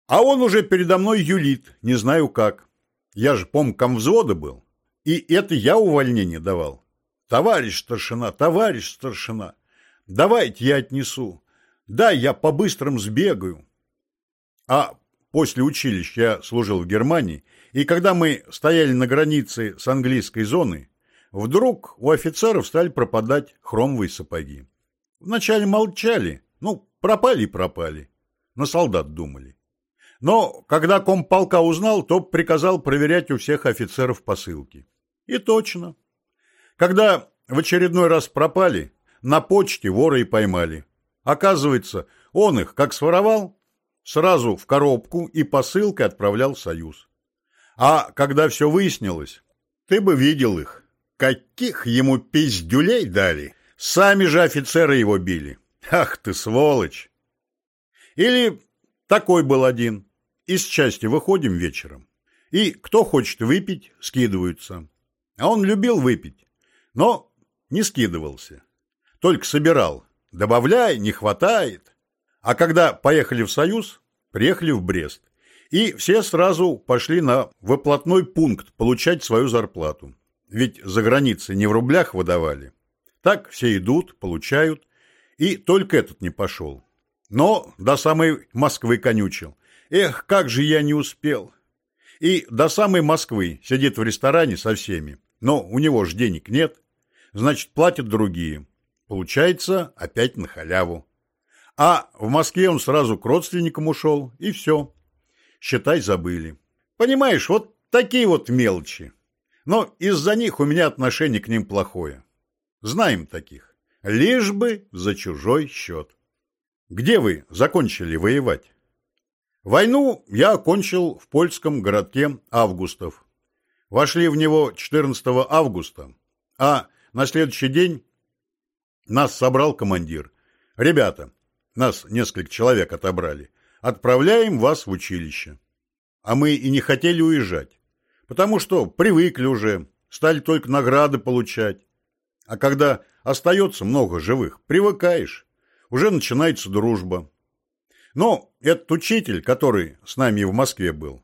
А он уже передо мной юлит, не знаю как. Я же помком взвода был. И это я увольнение давал. Товарищ старшина, товарищ старшина, давайте я отнесу. Да, я по-быстрому сбегаю. А после училища я служил в Германии, и когда мы стояли на границе с английской зоной, Вдруг у офицеров стали пропадать хромовые сапоги. Вначале молчали, ну, пропали и пропали. На солдат думали. Но когда комполка узнал, то приказал проверять у всех офицеров посылки. И точно. Когда в очередной раз пропали, на почте вора и поймали. Оказывается, он их, как своровал, сразу в коробку и посылкой отправлял в Союз. А когда все выяснилось, ты бы видел их. Каких ему пиздюлей дали? Сами же офицеры его били. Ах ты, сволочь! Или такой был один. Из части выходим вечером. И кто хочет выпить, скидываются. А он любил выпить, но не скидывался. Только собирал. Добавляй, не хватает. А когда поехали в Союз, приехали в Брест. И все сразу пошли на выплатной пункт получать свою зарплату. Ведь за границей не в рублях выдавали. Так все идут, получают. И только этот не пошел. Но до самой Москвы конючил. Эх, как же я не успел. И до самой Москвы сидит в ресторане со всеми. Но у него же денег нет. Значит, платят другие. Получается, опять на халяву. А в Москве он сразу к родственникам ушел, и все. Считай, забыли. Понимаешь, вот такие вот мелочи. Но из-за них у меня отношение к ним плохое. Знаем таких. Лишь бы за чужой счет. Где вы закончили воевать? Войну я окончил в польском городке Августов. Вошли в него 14 августа, а на следующий день нас собрал командир. Ребята, нас несколько человек отобрали, отправляем вас в училище. А мы и не хотели уезжать. Потому что привыкли уже, стали только награды получать. А когда остается много живых, привыкаешь. Уже начинается дружба. Но этот учитель, который с нами в Москве был,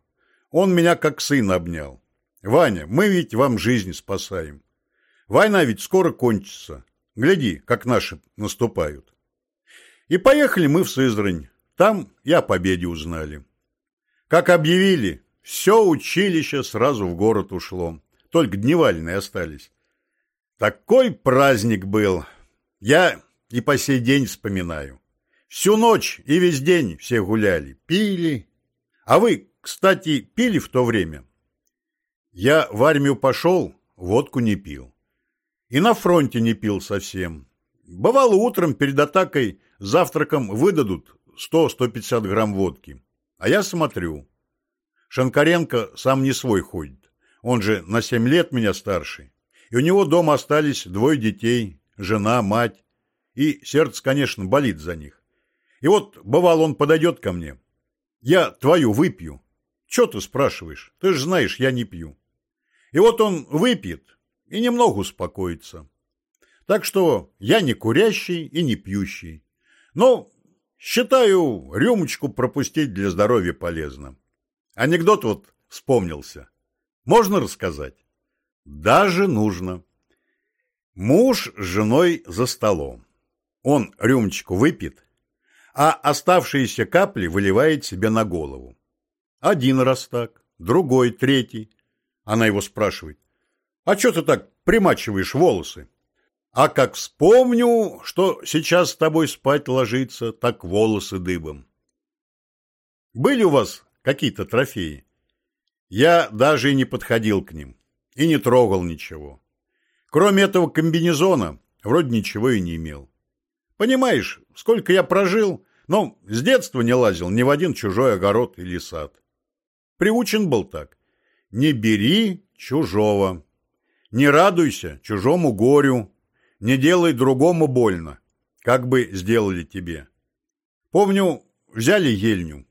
он меня как сына обнял. Ваня, мы ведь вам жизнь спасаем. Война ведь скоро кончится. Гляди, как наши наступают. И поехали мы в Сызрань. Там и о победе узнали. Как объявили, все училище сразу в город ушло. Только дневальные остались. Такой праздник был. Я и по сей день вспоминаю. Всю ночь и весь день все гуляли, пили. А вы, кстати, пили в то время? Я в армию пошел, водку не пил. И на фронте не пил совсем. Бывало, утром перед атакой завтраком выдадут 100-150 грамм водки. А я смотрю. Шанкаренко сам не свой ходит. Он же на 7 лет меня старше. И у него дома остались двое детей, жена, мать. И сердце, конечно, болит за них. И вот, бывал, он подойдет ко мне. Я твою выпью. Че ты спрашиваешь? Ты же знаешь, я не пью. И вот он выпьет, и немного успокоится. Так что я не курящий и не пьющий. Но считаю, рюмочку пропустить для здоровья полезно. Анекдот вот вспомнился. Можно рассказать? Даже нужно. Муж с женой за столом. Он рюмочку выпьет, а оставшиеся капли выливает себе на голову. Один раз так, другой, третий. Она его спрашивает. А что ты так примачиваешь волосы? А как вспомню, что сейчас с тобой спать ложиться, так волосы дыбом. Были у вас какие-то трофеи? Я даже и не подходил к ним, и не трогал ничего. Кроме этого комбинезона, вроде ничего и не имел. Понимаешь, сколько я прожил, но с детства не лазил ни в один чужой огород или сад. Приучен был так. Не бери чужого. Не радуйся чужому горю, не делай другому больно, как бы сделали тебе. Помню, взяли ельню,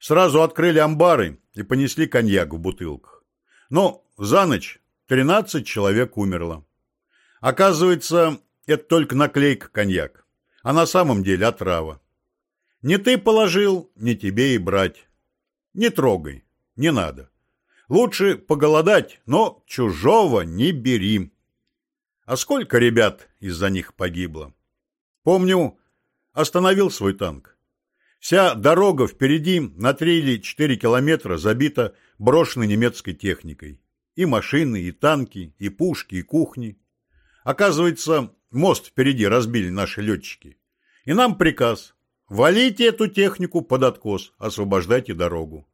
сразу открыли амбары и понесли коньяк в бутылках. Но за ночь 13 человек умерло. Оказывается, это только наклейка коньяк, а на самом деле отрава. Не ты положил, не тебе и брать. Не трогай, не надо. Лучше поголодать, но чужого не бери. А сколько ребят из-за них погибло? Помню, остановил свой танк. Вся дорога впереди на три или четыре километра забита брошенной немецкой техникой. И машины, и танки, и пушки, и кухни. Оказывается, мост впереди разбили наши летчики. И нам приказ – валите эту технику под откос, освобождайте дорогу.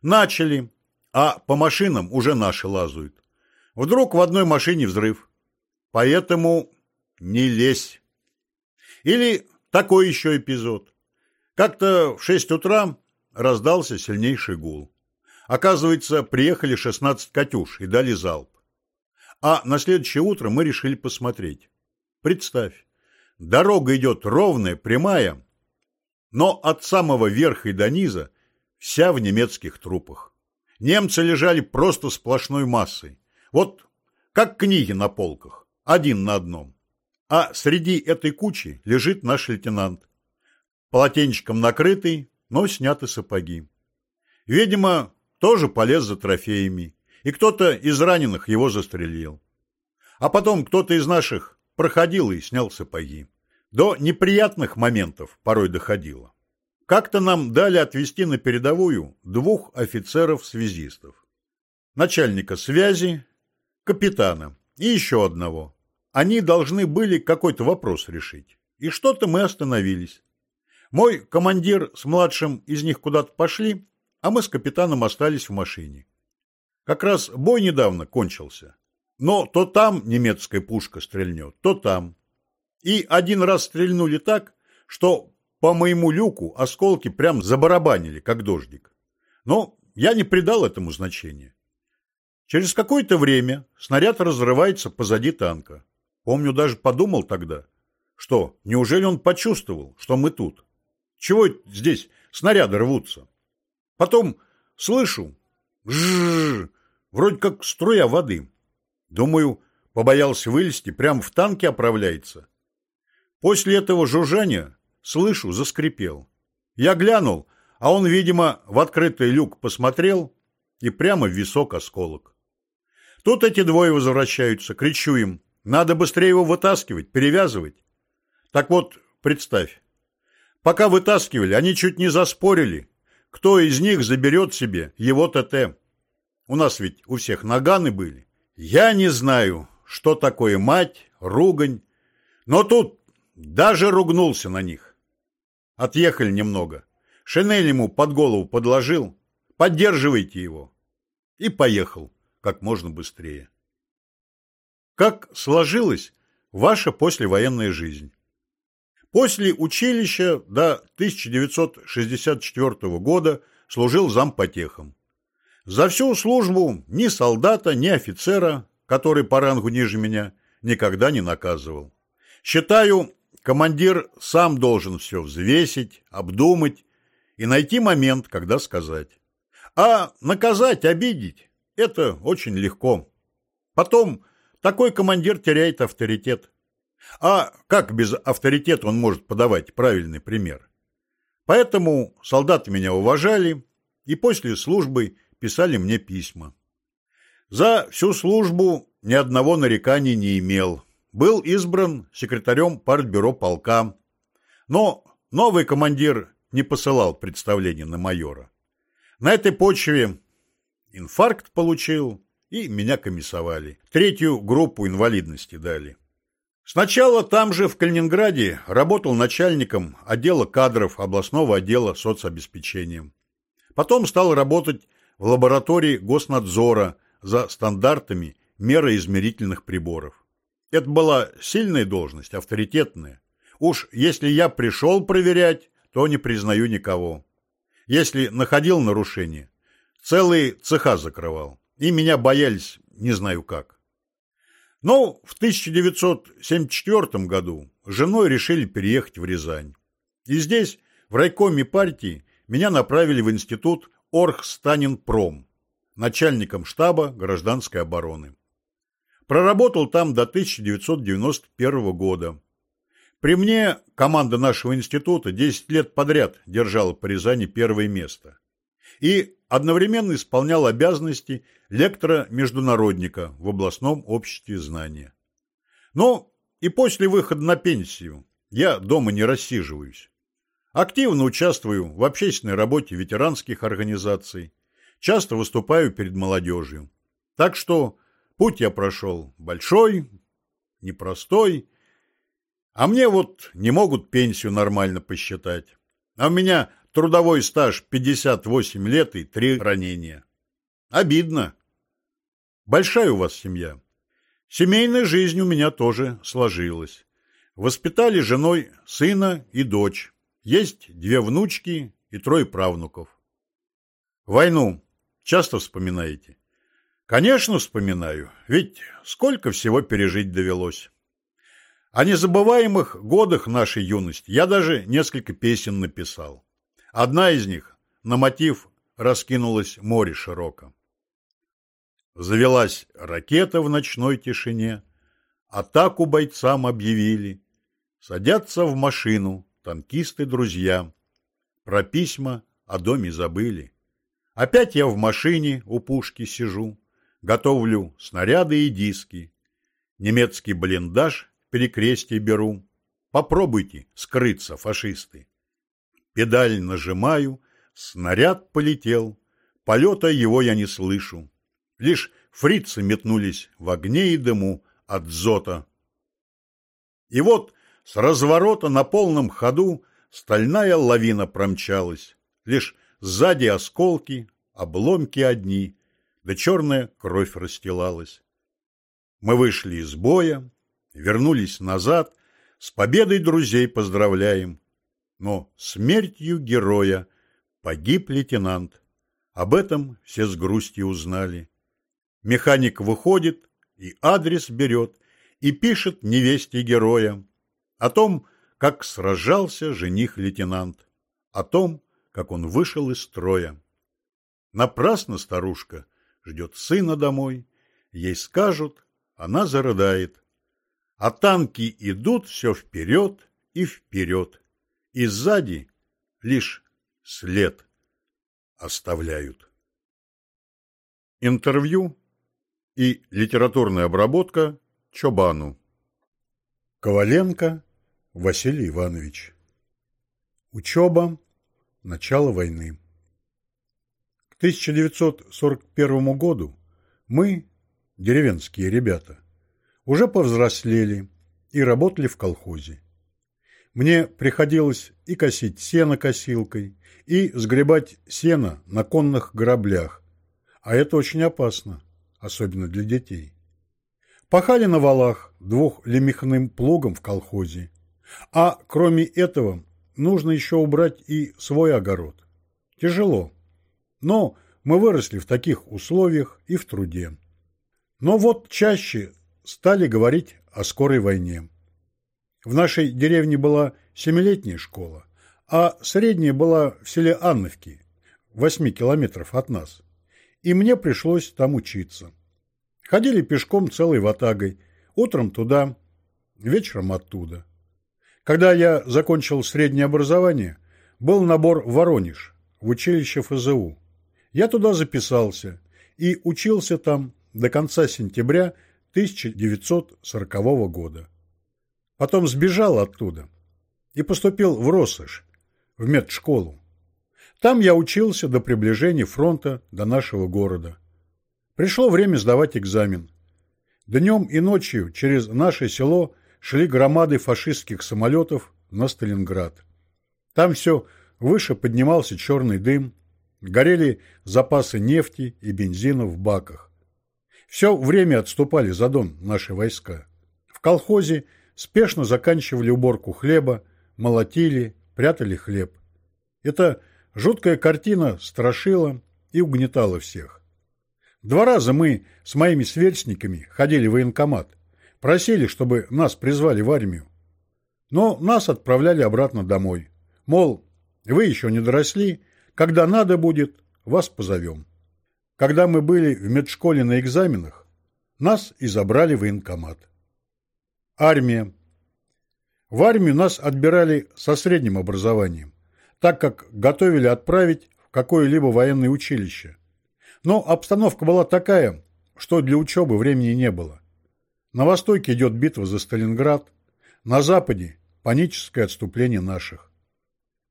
Начали а по машинам уже наши лазают. Вдруг в одной машине взрыв. Поэтому не лезь. Или такой еще эпизод. Как-то в шесть утра раздался сильнейший гул. Оказывается, приехали 16 «Катюш» и дали залп. А на следующее утро мы решили посмотреть. Представь, дорога идет ровная, прямая, но от самого верха и до низа вся в немецких трупах. Немцы лежали просто сплошной массой. Вот как книги на полках, один на одном. А среди этой кучи лежит наш лейтенант. Полотенчиком накрытый, но сняты сапоги. Видимо, тоже полез за трофеями, и кто-то из раненых его застрелил. А потом кто-то из наших проходил и снял сапоги. До неприятных моментов порой доходило. Как-то нам дали отвезти на передовую двух офицеров-связистов. Начальника связи, капитана и еще одного. Они должны были какой-то вопрос решить. И что-то мы остановились. Мой командир с младшим из них куда-то пошли, а мы с капитаном остались в машине. Как раз бой недавно кончился. Но то там немецкая пушка стрельнет, то там. И один раз стрельнули так, что по моему люку осколки прям забарабанили, как дождик. Но я не придал этому значения. Через какое-то время снаряд разрывается позади танка. Помню, даже подумал тогда, что неужели он почувствовал, что мы тут? Чего здесь снаряды рвутся? Потом слышу, вроде как струя воды. Думаю, побоялся вылезти, прямо в танке оправляется. После этого жужжания, слышу, заскрипел. Я глянул, а он, видимо, в открытый люк посмотрел и прямо в висок осколок. Тут эти двое возвращаются, кричу им, надо быстрее его вытаскивать, перевязывать. Так вот, представь, пока вытаскивали, они чуть не заспорили, кто из них заберет себе его ТТ. У нас ведь у всех наганы были. Я не знаю, что такое мать, ругань, но тут даже ругнулся на них. Отъехали немного. Шинель ему под голову подложил. Поддерживайте его. И поехал как можно быстрее. Как сложилась ваша послевоенная жизнь? После училища до 1964 года служил зампотехом. За всю службу ни солдата, ни офицера, который по рангу ниже меня, никогда не наказывал. Считаю, командир сам должен все взвесить, обдумать и найти момент, когда сказать. А наказать, обидеть – это очень легко. Потом такой командир теряет авторитет. А как без авторитета он может подавать правильный пример? Поэтому солдаты меня уважали и после службы писали мне письма. За всю службу ни одного нарекания не имел. Был избран секретарем партбюро полка. Но новый командир не посылал представление на майора. На этой почве инфаркт получил, и меня комиссовали. Третью группу инвалидности дали. Сначала там же, в Калининграде, работал начальником отдела кадров областного отдела соцобеспечения. Потом стал работать в лаборатории госнадзора за стандартами мероизмерительных приборов. Это была сильная должность, авторитетная. Уж если я пришел проверять, то не признаю никого. Если находил нарушение, целые цеха закрывал. И меня боялись не знаю как. Но в 1974 году женой решили переехать в Рязань. И здесь, в райкоме партии, меня направили в институт Оргстанинпром, начальником штаба гражданской обороны. Проработал там до 1991 года. При мне команда нашего института 10 лет подряд держала по Рязани первое место. И одновременно исполнял обязанности лектора-международника в областном обществе знания. Но и после выхода на пенсию я дома не рассиживаюсь. Активно участвую в общественной работе ветеранских организаций, часто выступаю перед молодежью. Так что путь я прошел большой, непростой, а мне вот не могут пенсию нормально посчитать. А у меня Трудовой стаж 58 лет и три ранения. Обидно. Большая у вас семья. Семейная жизнь у меня тоже сложилась. Воспитали женой сына и дочь. Есть две внучки и трое правнуков. Войну часто вспоминаете? Конечно, вспоминаю, ведь сколько всего пережить довелось. О незабываемых годах нашей юности я даже несколько песен написал. Одна из них на мотив раскинулось море широко. Завелась ракета в ночной тишине, атаку бойцам объявили. Садятся в машину танкисты-друзья. Про письма о доме забыли. Опять я в машине у пушки сижу, готовлю снаряды и диски. Немецкий блиндаж перекрестие беру. Попробуйте скрыться, фашисты. Педаль нажимаю, снаряд полетел. Полета его я не слышу. Лишь фрицы метнулись в огне и дыму от зота. И вот с разворота на полном ходу стальная лавина промчалась. Лишь сзади осколки, обломки одни, да черная кровь расстилалась. Мы вышли из боя, вернулись назад, с победой друзей поздравляем. Но смертью героя погиб лейтенант. Об этом все с грустью узнали. Механик выходит и адрес берет, и пишет невесте героя о том, как сражался жених-лейтенант, о том, как он вышел из строя. Напрасно старушка ждет сына домой, ей скажут, она зарыдает. А танки идут все вперед и вперед, и сзади лишь след оставляют. Интервью и литературная обработка Чобану. Коваленко Василий Иванович. Учеба. Начало войны. К 1941 году мы, деревенские ребята, уже повзрослели и работали в колхозе. Мне приходилось и косить сено косилкой, и сгребать сено на конных граблях, а это очень опасно, особенно для детей. Пахали на валах двухлемехным плугом в колхозе, а кроме этого нужно еще убрать и свой огород. Тяжело, но мы выросли в таких условиях и в труде. Но вот чаще стали говорить о скорой войне. В нашей деревне была семилетняя школа, а средняя была в селе Анновки, восьми километров от нас. И мне пришлось там учиться. Ходили пешком целой ватагой, утром туда, вечером оттуда. Когда я закончил среднее образование, был набор в Воронеж, в училище ФЗУ. Я туда записался и учился там до конца сентября 1940 года. Потом сбежал оттуда и поступил в Россыш, в медшколу. Там я учился до приближения фронта до нашего города. Пришло время сдавать экзамен. Днем и ночью через наше село шли громады фашистских самолетов на Сталинград. Там все выше поднимался черный дым, горели запасы нефти и бензина в баках. Все время отступали за Дон наши войска. В колхозе спешно заканчивали уборку хлеба, молотили, прятали хлеб. Эта жуткая картина страшила и угнетала всех. Два раза мы с моими сверстниками ходили в военкомат, просили, чтобы нас призвали в армию. Но нас отправляли обратно домой. Мол, вы еще не доросли, когда надо будет, вас позовем. Когда мы были в медшколе на экзаменах, нас и забрали в военкомат. Армия. В армию нас отбирали со средним образованием, так как готовили отправить в какое-либо военное училище. Но обстановка была такая, что для учебы времени не было. На востоке идет битва за Сталинград, на западе – паническое отступление наших.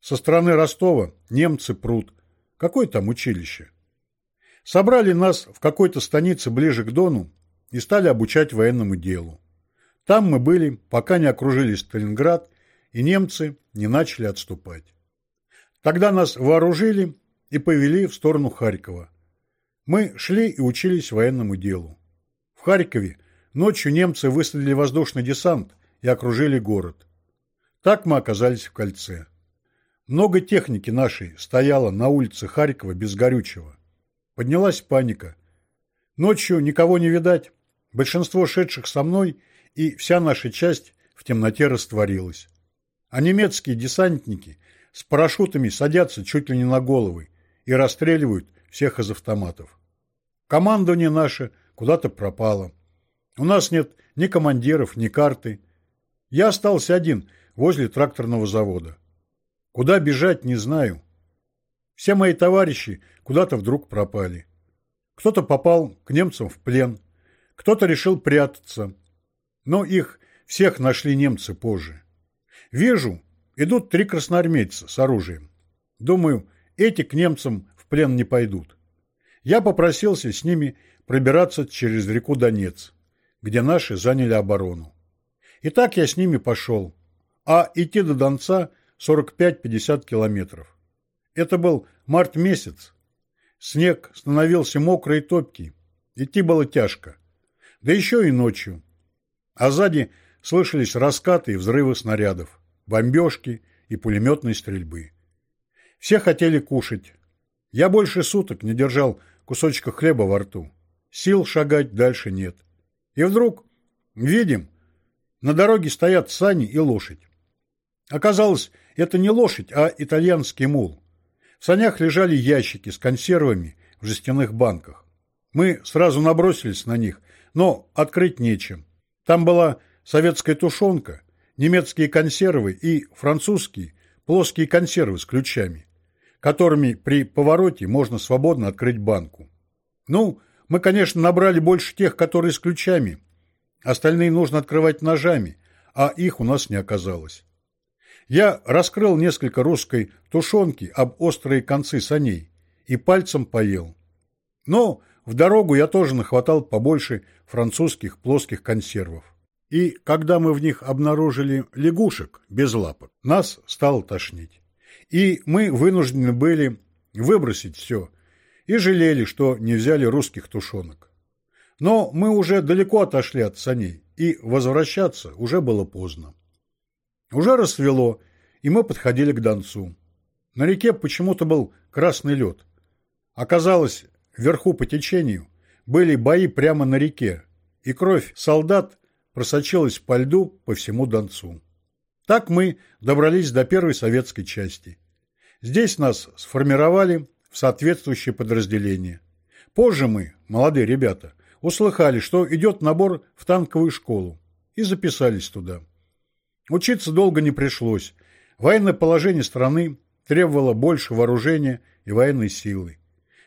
Со стороны Ростова немцы прут. Какое там училище? Собрали нас в какой-то станице ближе к Дону и стали обучать военному делу. Там мы были, пока не окружили Сталинград, и немцы не начали отступать. Тогда нас вооружили и повели в сторону Харькова. Мы шли и учились военному делу. В Харькове ночью немцы высадили воздушный десант и окружили город. Так мы оказались в кольце. Много техники нашей стояло на улице Харькова без горючего. Поднялась паника. Ночью никого не видать. Большинство шедших со мной и вся наша часть в темноте растворилась. А немецкие десантники с парашютами садятся чуть ли не на головы и расстреливают всех из автоматов. Командование наше куда-то пропало. У нас нет ни командиров, ни карты. Я остался один возле тракторного завода. Куда бежать, не знаю. Все мои товарищи куда-то вдруг пропали. Кто-то попал к немцам в плен, кто-то решил прятаться. Но их всех нашли немцы позже. Вижу, идут три красноармейца с оружием. Думаю, эти к немцам в плен не пойдут. Я попросился с ними пробираться через реку Донец, где наши заняли оборону. И так я с ними пошел, а идти до Донца 45-50 километров. Это был март месяц. Снег становился мокрый и топкий. Идти было тяжко. Да еще и ночью. А сзади слышались раскаты и взрывы снарядов, бомбежки и пулеметной стрельбы. Все хотели кушать. Я больше суток не держал кусочка хлеба во рту. Сил шагать дальше нет. И вдруг видим, на дороге стоят сани и лошадь. Оказалось, это не лошадь, а итальянский мул. В санях лежали ящики с консервами в жестяных банках. Мы сразу набросились на них, но открыть нечем. Там была советская тушенка, немецкие консервы и французские плоские консервы с ключами, которыми при повороте можно свободно открыть банку. Ну, мы, конечно, набрали больше тех, которые с ключами. Остальные нужно открывать ножами, а их у нас не оказалось. Я раскрыл несколько русской тушенки об острые концы саней и пальцем поел. Но в дорогу я тоже нахватал побольше французских плоских консервов. И когда мы в них обнаружили лягушек без лапок, нас стало тошнить. И мы вынуждены были выбросить все и жалели, что не взяли русских тушенок. Но мы уже далеко отошли от саней, и возвращаться уже было поздно. Уже рассвело, и мы подходили к Донцу. На реке почему-то был красный лед. Оказалось, вверху по течению были бои прямо на реке, и кровь солдат просочилась по льду по всему Донцу. Так мы добрались до первой советской части. Здесь нас сформировали в соответствующее подразделение. Позже мы, молодые ребята, услыхали, что идет набор в танковую школу, и записались туда. Учиться долго не пришлось. Военное положение страны требовало больше вооружения и военной силы.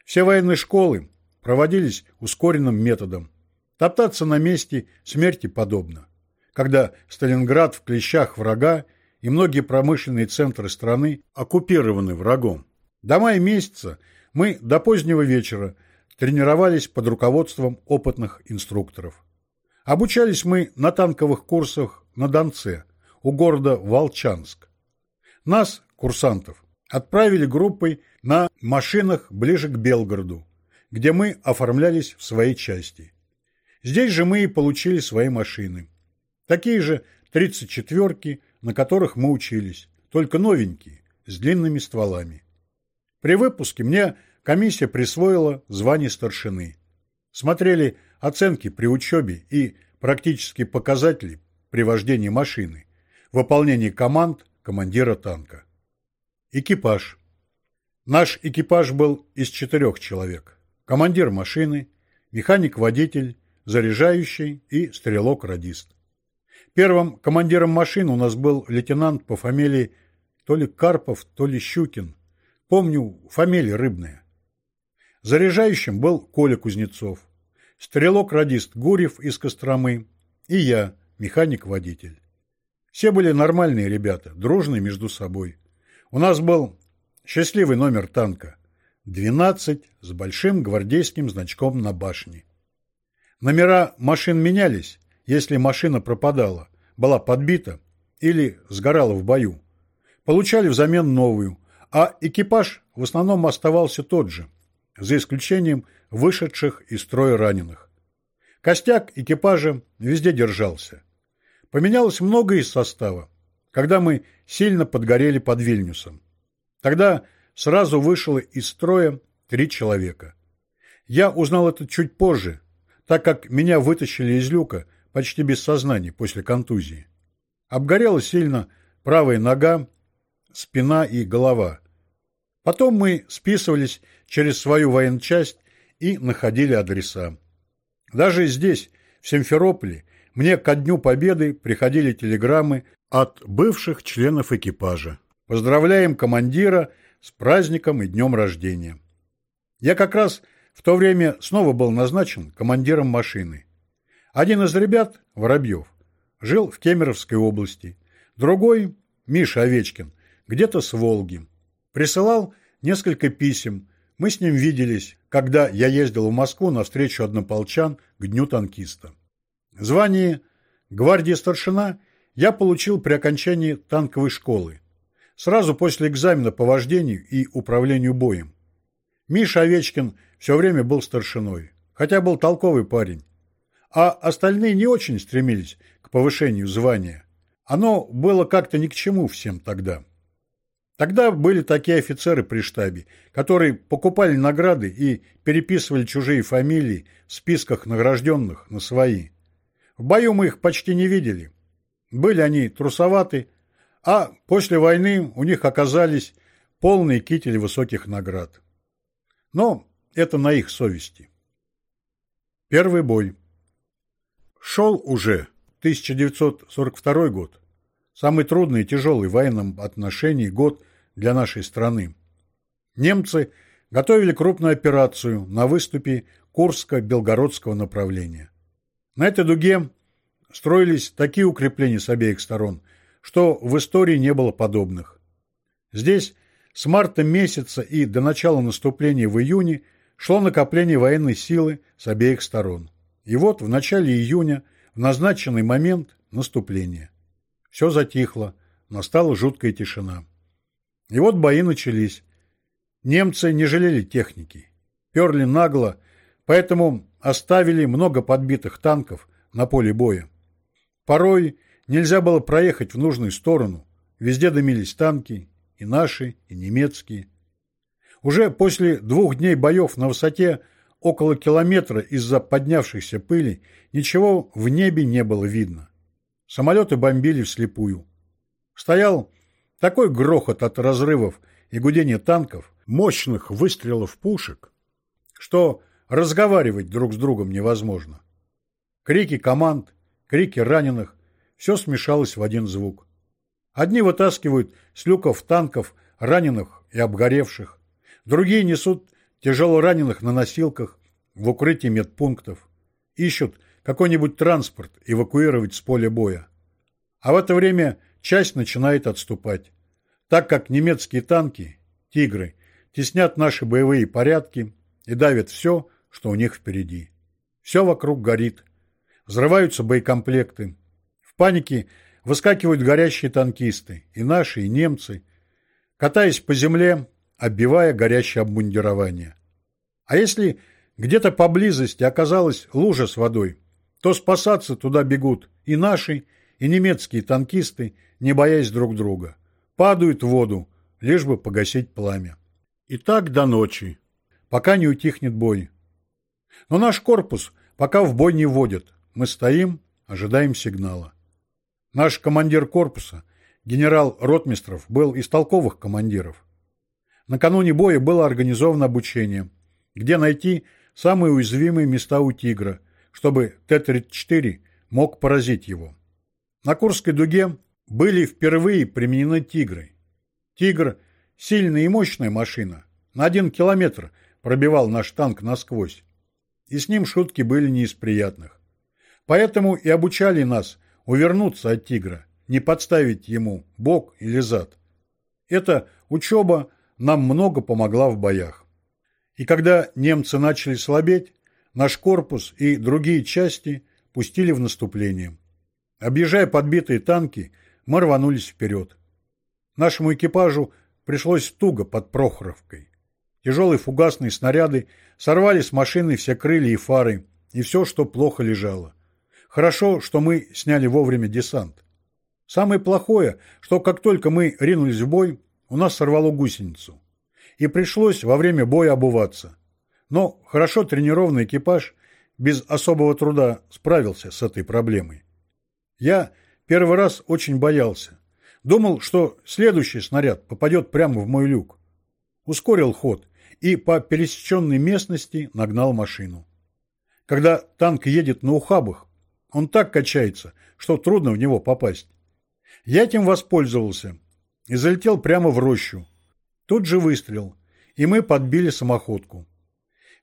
Все военные школы проводились ускоренным методом. Топтаться на месте смерти подобно. Когда Сталинград в клещах врага и многие промышленные центры страны оккупированы врагом. До мая месяца мы до позднего вечера тренировались под руководством опытных инструкторов. Обучались мы на танковых курсах на Донце, у города Волчанск. Нас, курсантов, отправили группой на машинах ближе к Белгороду, где мы оформлялись в своей части. Здесь же мы и получили свои машины. Такие же 34-ки, на которых мы учились, только новенькие, с длинными стволами. При выпуске мне комиссия присвоила звание старшины. Смотрели оценки при учебе и практические показатели при вождении машины, выполнении команд командира танка. Экипаж. Наш экипаж был из четырех человек. Командир машины, механик-водитель, заряжающий и стрелок-радист. Первым командиром машины у нас был лейтенант по фамилии то ли Карпов, то ли Щукин. Помню, фамилия рыбная. Заряжающим был Коля Кузнецов. Стрелок-радист Гурьев из Костромы. И я, механик-водитель. Все были нормальные ребята, дружные между собой. У нас был счастливый номер танка. 12 с большим гвардейским значком на башне. Номера машин менялись, если машина пропадала, была подбита или сгорала в бою. Получали взамен новую, а экипаж в основном оставался тот же, за исключением вышедших из строя раненых. Костяк экипажа везде держался. Поменялось многое из состава, когда мы сильно подгорели под Вильнюсом. Тогда сразу вышло из строя три человека. Я узнал это чуть позже, так как меня вытащили из люка почти без сознания после контузии. Обгорела сильно правая нога, спина и голова. Потом мы списывались через свою военчасть и находили адреса. Даже здесь, в Симферополе, мне ко Дню Победы приходили телеграммы от бывших членов экипажа. Поздравляем командира с праздником и днем рождения. Я как раз в то время снова был назначен командиром машины. Один из ребят, Воробьев, жил в Кемеровской области, другой, Миша Овечкин, где-то с Волги. Присылал несколько писем, мы с ним виделись, когда я ездил в Москву на встречу однополчан к Дню танкиста. Звание гвардии старшина я получил при окончании танковой школы, сразу после экзамена по вождению и управлению боем. Миша Овечкин все время был старшиной, хотя был толковый парень. А остальные не очень стремились к повышению звания. Оно было как-то ни к чему всем тогда. Тогда были такие офицеры при штабе, которые покупали награды и переписывали чужие фамилии в списках награжденных на свои. В бою мы их почти не видели. Были они трусоваты, а после войны у них оказались полные кители высоких наград. Но это на их совести. Первый бой. Шел уже 1942 год. Самый трудный и тяжелый в военном отношении год для нашей страны. Немцы готовили крупную операцию на выступе Курска-Белгородского направления. На этой дуге строились такие укрепления с обеих сторон, что в истории не было подобных. Здесь с марта месяца и до начала наступления в июне шло накопление военной силы с обеих сторон. И вот в начале июня, в назначенный момент наступления. Все затихло, настала жуткая тишина. И вот бои начались. Немцы не жалели техники, перли нагло, поэтому оставили много подбитых танков на поле боя. Порой нельзя было проехать в нужную сторону, везде дымились танки, и наши, и немецкие. Уже после двух дней боев на высоте около километра из-за поднявшейся пыли ничего в небе не было видно. Самолеты бомбили вслепую. Стоял такой грохот от разрывов и гудения танков, мощных выстрелов пушек, что разговаривать друг с другом невозможно. Крики команд, крики раненых – все смешалось в один звук. Одни вытаскивают с люков танков раненых и обгоревших, другие несут тяжело раненых на носилках в укрытии медпунктов, ищут какой-нибудь транспорт эвакуировать с поля боя. А в это время часть начинает отступать, так как немецкие танки, «Тигры», теснят наши боевые порядки и давят все, что у них впереди. Все вокруг горит. Взрываются боекомплекты. В панике выскакивают горящие танкисты, и наши, и немцы, катаясь по земле, оббивая горящее обмундирование. А если где-то поблизости оказалась лужа с водой, то спасаться туда бегут и наши, и немецкие танкисты, не боясь друг друга. Падают в воду, лишь бы погасить пламя. И так до ночи, пока не утихнет бой. Но наш корпус пока в бой не вводят. Мы стоим, ожидаем сигнала. Наш командир корпуса, генерал Ротмистров, был из толковых командиров. Накануне боя было организовано обучение, где найти самые уязвимые места у «Тигра», чтобы Т-34 мог поразить его. На Курской дуге были впервые применены «Тигры». «Тигр» – сильная и мощная машина. На один километр пробивал наш танк насквозь. И с ним шутки были не из приятных. Поэтому и обучали нас увернуться от «Тигра», не подставить ему бок или зад. Эта учеба нам много помогла в боях. И когда немцы начали слабеть, наш корпус и другие части пустили в наступление. Объезжая подбитые танки, мы рванулись вперед. Нашему экипажу пришлось туго под Прохоровкой. Тяжелые фугасные снаряды сорвали с машины все крылья и фары, и все, что плохо лежало. Хорошо, что мы сняли вовремя десант. Самое плохое, что как только мы ринулись в бой, у нас сорвало гусеницу. И пришлось во время боя обуваться. Но хорошо тренированный экипаж без особого труда справился с этой проблемой. Я первый раз очень боялся. Думал, что следующий снаряд попадет прямо в мой люк. Ускорил ход и по пересеченной местности нагнал машину. Когда танк едет на ухабах, он так качается, что трудно в него попасть. Я этим воспользовался и залетел прямо в рощу. Тут же выстрел, и мы подбили самоходку.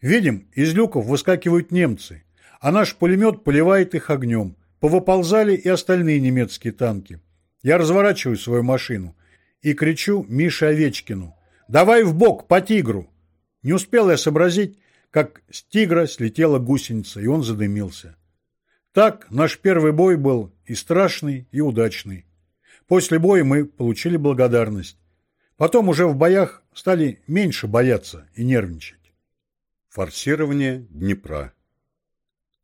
Видим, из люков выскакивают немцы, а наш пулемет поливает их огнем. Повыползали и остальные немецкие танки. Я разворачиваю свою машину и кричу Мише Овечкину. «Давай в бок по тигру!» Не успел я сообразить, как с тигра слетела гусеница, и он задымился. Так наш первый бой был и страшный, и удачный. После боя мы получили благодарность. Потом уже в боях стали меньше бояться и нервничать. Форсирование Днепра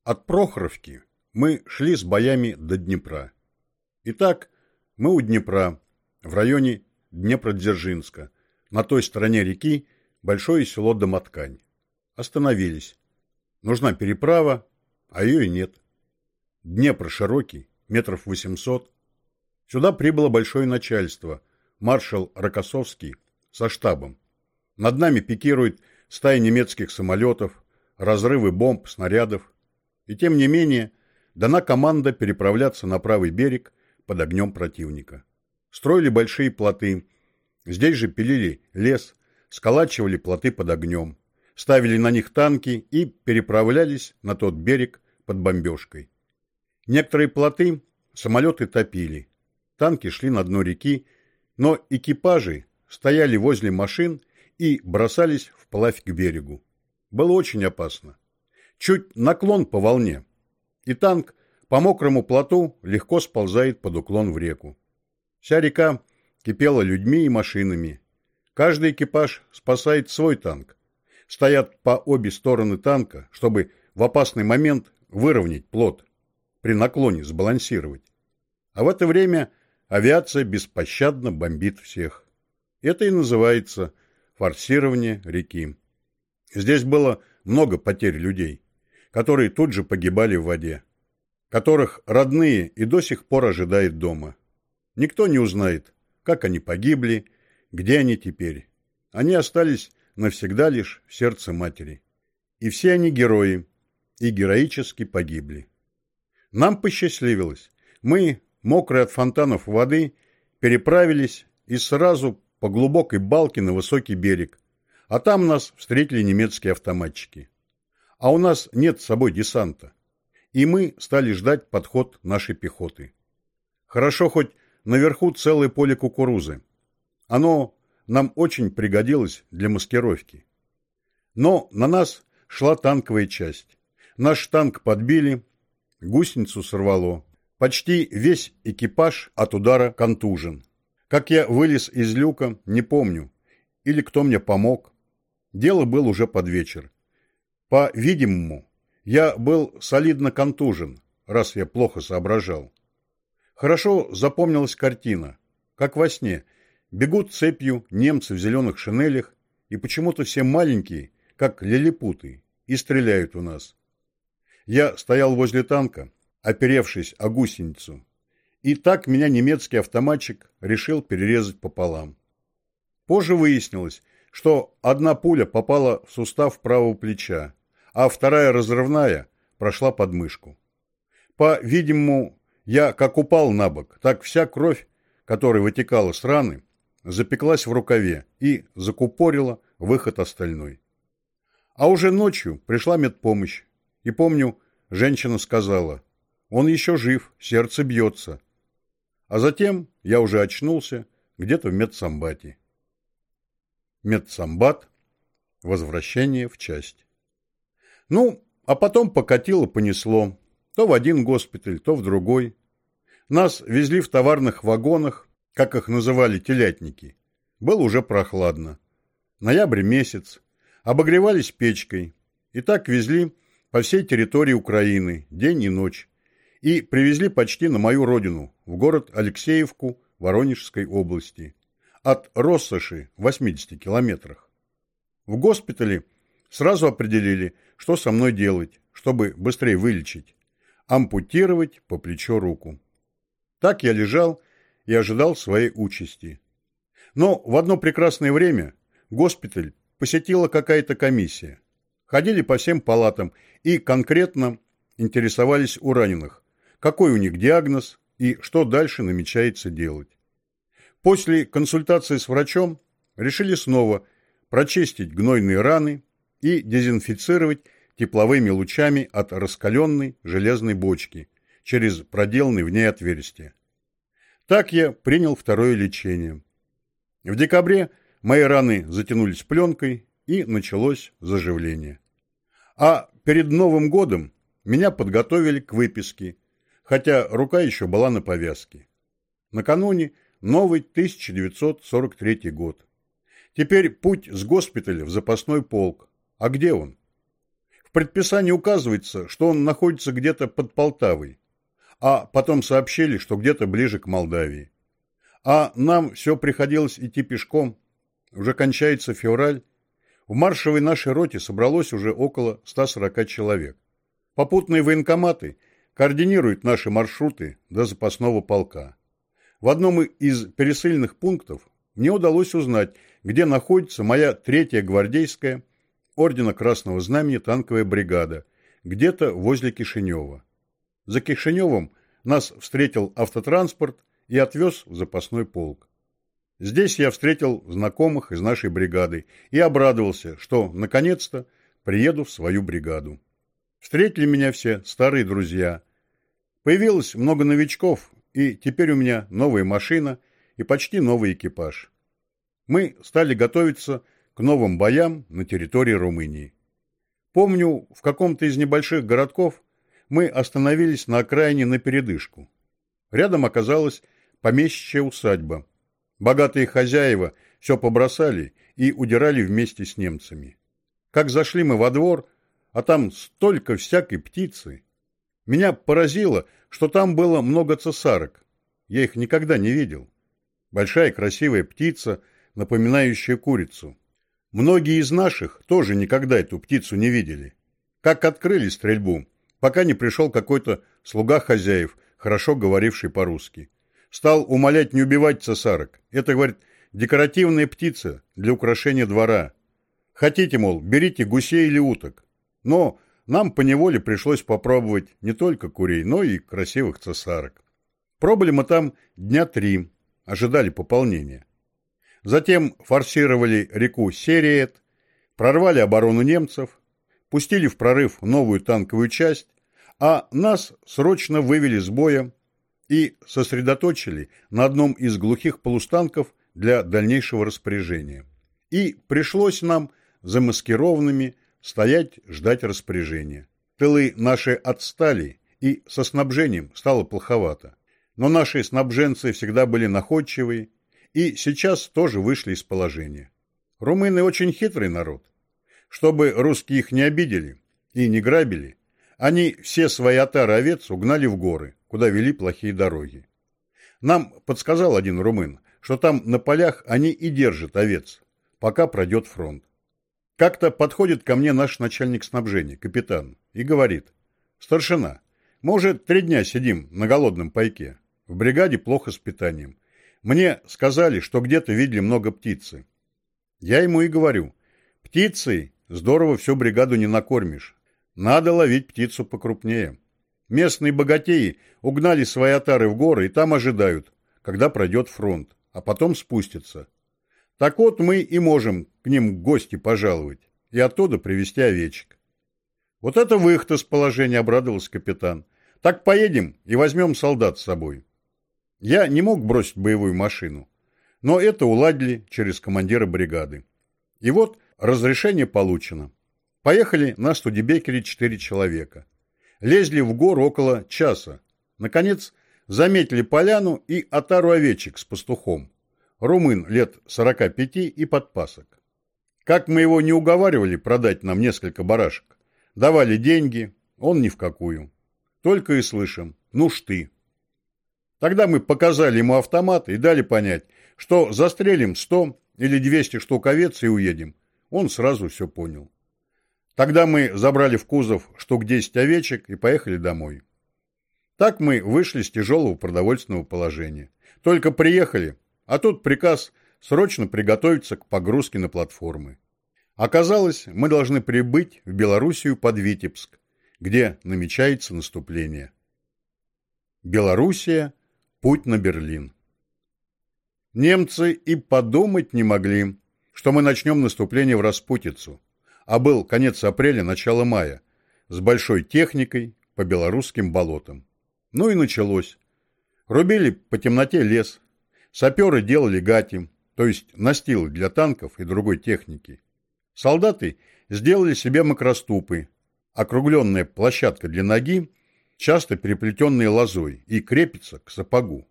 От Прохоровки мы шли с боями до Днепра. Итак, мы у Днепра, в районе Днепродзержинска, на той стороне реки большое село Домоткань. Остановились. Нужна переправа, а ее и нет. Днепр широкий, метров восемьсот. Сюда прибыло большое начальство, маршал Рокоссовский со штабом. Над нами пикирует стая немецких самолетов, разрывы бомб, снарядов. И тем не менее, дана команда переправляться на правый берег под огнем противника. Строили большие плоты. Здесь же пилили лес, сколачивали плоты под огнем, ставили на них танки и переправлялись на тот берег под бомбежкой. Некоторые плоты самолеты топили, танки шли на дно реки, но экипажи стояли возле машин и бросались вплавь к берегу. Было очень опасно. Чуть наклон по волне, и танк по мокрому плоту легко сползает под уклон в реку. Вся река кипела людьми и машинами. Каждый экипаж спасает свой танк. Стоят по обе стороны танка, чтобы в опасный момент выровнять плот, при наклоне сбалансировать. А в это время авиация беспощадно бомбит всех. Это и называется форсирование реки. Здесь было много потерь людей, которые тут же погибали в воде, которых родные и до сих пор ожидают дома. Никто не узнает, как они погибли, где они теперь. Они остались навсегда лишь в сердце матери. И все они герои, и героически погибли. Нам посчастливилось. Мы, мокрые от фонтанов воды, переправились и сразу по глубокой балке на высокий берег, а там нас встретили немецкие автоматчики. А у нас нет с собой десанта. И мы стали ждать подход нашей пехоты. Хорошо хоть наверху целое поле кукурузы. Оно нам очень пригодилось для маскировки. Но на нас шла танковая часть. Наш танк подбили, гусеницу сорвало. Почти весь экипаж от удара контужен. Как я вылез из люка, не помню. Или кто мне помог. Дело было уже под вечер. По-видимому, я был солидно контужен, раз я плохо соображал. Хорошо запомнилась картина. Как во сне. Бегут цепью немцы в зеленых шинелях, и почему-то все маленькие, как лилипуты, и стреляют у нас. Я стоял возле танка, оперевшись о гусеницу, и так меня немецкий автоматчик решил перерезать пополам. Позже выяснилось, что одна пуля попала в сустав правого плеча, а вторая разрывная прошла под мышку. По-видимому, я как упал на бок, так вся кровь, которая вытекала с раны, запеклась в рукаве и закупорила выход остальной. А уже ночью пришла медпомощь, и помню, женщина сказала, он еще жив, сердце бьется. А затем я уже очнулся где-то в медсамбате. Медсамбат. Возвращение в часть. Ну, а потом покатило-понесло. То в один госпиталь, то в другой. Нас везли в товарных вагонах, как их называли телятники. Было уже прохладно. Ноябрь месяц. Обогревались печкой. И так везли по всей территории Украины, день и ночь и привезли почти на мою родину, в город Алексеевку Воронежской области, от Россоши в 80 километрах. В госпитале сразу определили, что со мной делать, чтобы быстрее вылечить. Ампутировать по плечо руку. Так я лежал и ожидал своей участи. Но в одно прекрасное время госпиталь посетила какая-то комиссия. Ходили по всем палатам и конкретно интересовались у раненых, какой у них диагноз и что дальше намечается делать. После консультации с врачом решили снова прочистить гнойные раны и дезинфицировать тепловыми лучами от раскаленной железной бочки через проделанное в ней отверстие. Так я принял второе лечение. В декабре мои раны затянулись пленкой и началось заживление. А перед Новым годом меня подготовили к выписке хотя рука еще была на повязке. Накануне новый 1943 год. Теперь путь с госпиталя в запасной полк. А где он? В предписании указывается, что он находится где-то под Полтавой, а потом сообщили, что где-то ближе к Молдавии. А нам все приходилось идти пешком. Уже кончается февраль. В маршевой нашей роте собралось уже около 140 человек. Попутные военкоматы координирует наши маршруты до запасного полка. В одном из пересыльных пунктов мне удалось узнать, где находится моя третья гвардейская Ордена Красного Знамени танковая бригада, где-то возле Кишинева. За Кишиневым нас встретил автотранспорт и отвез в запасной полк. Здесь я встретил знакомых из нашей бригады и обрадовался, что, наконец-то, приеду в свою бригаду. Встретили меня все старые друзья. Появилось много новичков, и теперь у меня новая машина и почти новый экипаж. Мы стали готовиться к новым боям на территории Румынии. Помню, в каком-то из небольших городков мы остановились на окраине на передышку. Рядом оказалась помещичья усадьба. Богатые хозяева все побросали и удирали вместе с немцами. Как зашли мы во двор, а там столько всякой птицы. Меня поразило, что там было много цесарок. Я их никогда не видел. Большая красивая птица, напоминающая курицу. Многие из наших тоже никогда эту птицу не видели. Как открыли стрельбу, пока не пришел какой-то слуга хозяев, хорошо говоривший по-русски. Стал умолять не убивать цесарок. Это, говорит, декоративная птица для украшения двора. Хотите, мол, берите гусей или уток. Но нам поневоле пришлось попробовать не только курей, но и красивых цесарок. Пробыли мы там дня три, ожидали пополнения. Затем форсировали реку Сериет, прорвали оборону немцев, пустили в прорыв новую танковую часть, а нас срочно вывели с боя и сосредоточили на одном из глухих полустанков для дальнейшего распоряжения. И пришлось нам замаскированными стоять ждать распоряжения. Тылы наши отстали, и со снабжением стало плоховато. Но наши снабженцы всегда были находчивые, и сейчас тоже вышли из положения. Румыны очень хитрый народ. Чтобы русские их не обидели и не грабили, они все свои отары овец угнали в горы, куда вели плохие дороги. Нам подсказал один румын, что там на полях они и держат овец, пока пройдет фронт. Как-то подходит ко мне наш начальник снабжения, капитан, и говорит, «Старшина, мы уже три дня сидим на голодном пайке. В бригаде плохо с питанием. Мне сказали, что где-то видели много птицы. Я ему и говорю, птицей здорово всю бригаду не накормишь. Надо ловить птицу покрупнее. Местные богатеи угнали свои отары в горы и там ожидают, когда пройдет фронт, а потом спустятся. Так вот мы и можем к ним гости пожаловать и оттуда привезти овечек. Вот это выход из положения, обрадовался капитан. Так поедем и возьмем солдат с собой. Я не мог бросить боевую машину, но это уладили через командира бригады. И вот разрешение получено. Поехали на Студебекере четыре человека. Лезли в гору около часа. Наконец, заметили поляну и отару овечек с пастухом. Румын лет 45 и подпасок. Как мы его не уговаривали продать нам несколько барашек. Давали деньги, он ни в какую. Только и слышим, ну ж ты. Тогда мы показали ему автомат и дали понять, что застрелим 100 или 200 штук овец и уедем. Он сразу все понял. Тогда мы забрали в кузов штук 10 овечек и поехали домой. Так мы вышли с тяжелого продовольственного положения. Только приехали, а тут приказ срочно приготовиться к погрузке на платформы. Оказалось, мы должны прибыть в Белоруссию под Витебск, где намечается наступление. Белоруссия. Путь на Берлин. Немцы и подумать не могли, что мы начнем наступление в Распутицу а был конец апреля, начало мая, с большой техникой по белорусским болотам. Ну и началось. Рубили по темноте лес, саперы делали гати, то есть настилы для танков и другой техники. Солдаты сделали себе макроступы, округленная площадка для ноги, часто переплетенные лозой, и крепится к сапогу.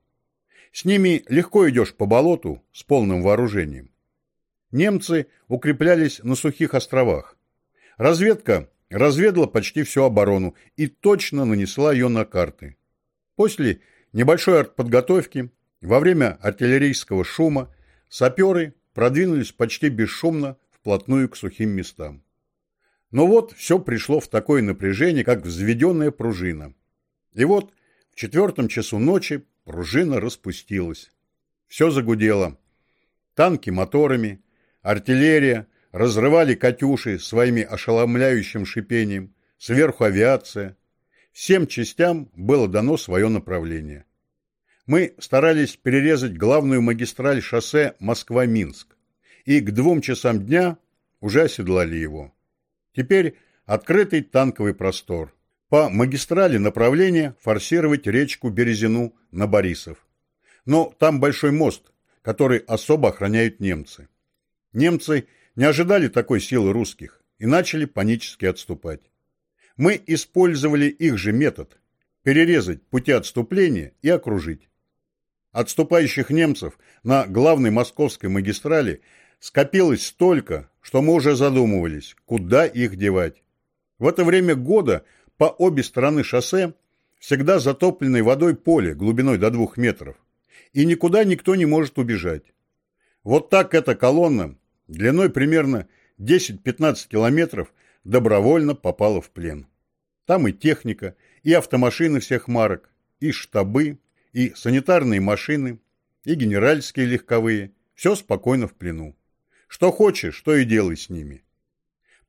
С ними легко идешь по болоту с полным вооружением. Немцы укреплялись на сухих островах. Разведка разведала почти всю оборону и точно нанесла ее на карты. После небольшой артподготовки, во время артиллерийского шума, саперы продвинулись почти бесшумно вплотную к сухим местам. Но вот все пришло в такое напряжение, как взведенная пружина. И вот в четвертом часу ночи пружина распустилась. Все загудело. Танки моторами, Артиллерия, разрывали «Катюши» своими ошеломляющим шипением, сверху авиация. Всем частям было дано свое направление. Мы старались перерезать главную магистраль шоссе Москва-Минск, и к двум часам дня уже оседлали его. Теперь открытый танковый простор. По магистрали направления форсировать речку Березину на Борисов. Но там большой мост, который особо охраняют немцы. Немцы не ожидали такой силы русских и начали панически отступать. Мы использовали их же метод – перерезать пути отступления и окружить. Отступающих немцев на главной московской магистрали скопилось столько, что мы уже задумывались, куда их девать. В это время года по обе стороны шоссе всегда затопленной водой поле глубиной до двух метров, и никуда никто не может убежать. Вот так эта колонна, длиной примерно 10-15 километров, добровольно попала в плен. Там и техника, и автомашины всех марок, и штабы, и санитарные машины, и генеральские легковые, все спокойно в плену. Что хочешь, то и делай с ними.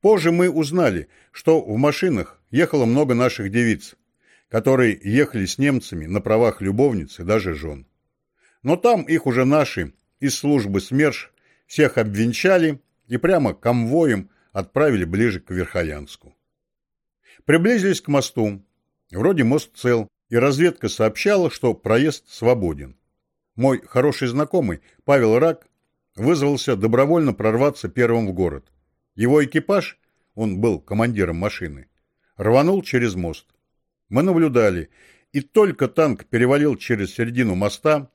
Позже мы узнали, что в машинах ехало много наших девиц, которые ехали с немцами на правах любовниц и даже жен. Но там их уже наши из службы СМЕРШ всех обвенчали и прямо конвоем отправили ближе к Верхоянску. Приблизились к мосту. Вроде мост цел, и разведка сообщала, что проезд свободен. Мой хороший знакомый, Павел Рак, вызвался добровольно прорваться первым в город. Его экипаж, он был командиром машины, рванул через мост. Мы наблюдали, и только танк перевалил через середину моста,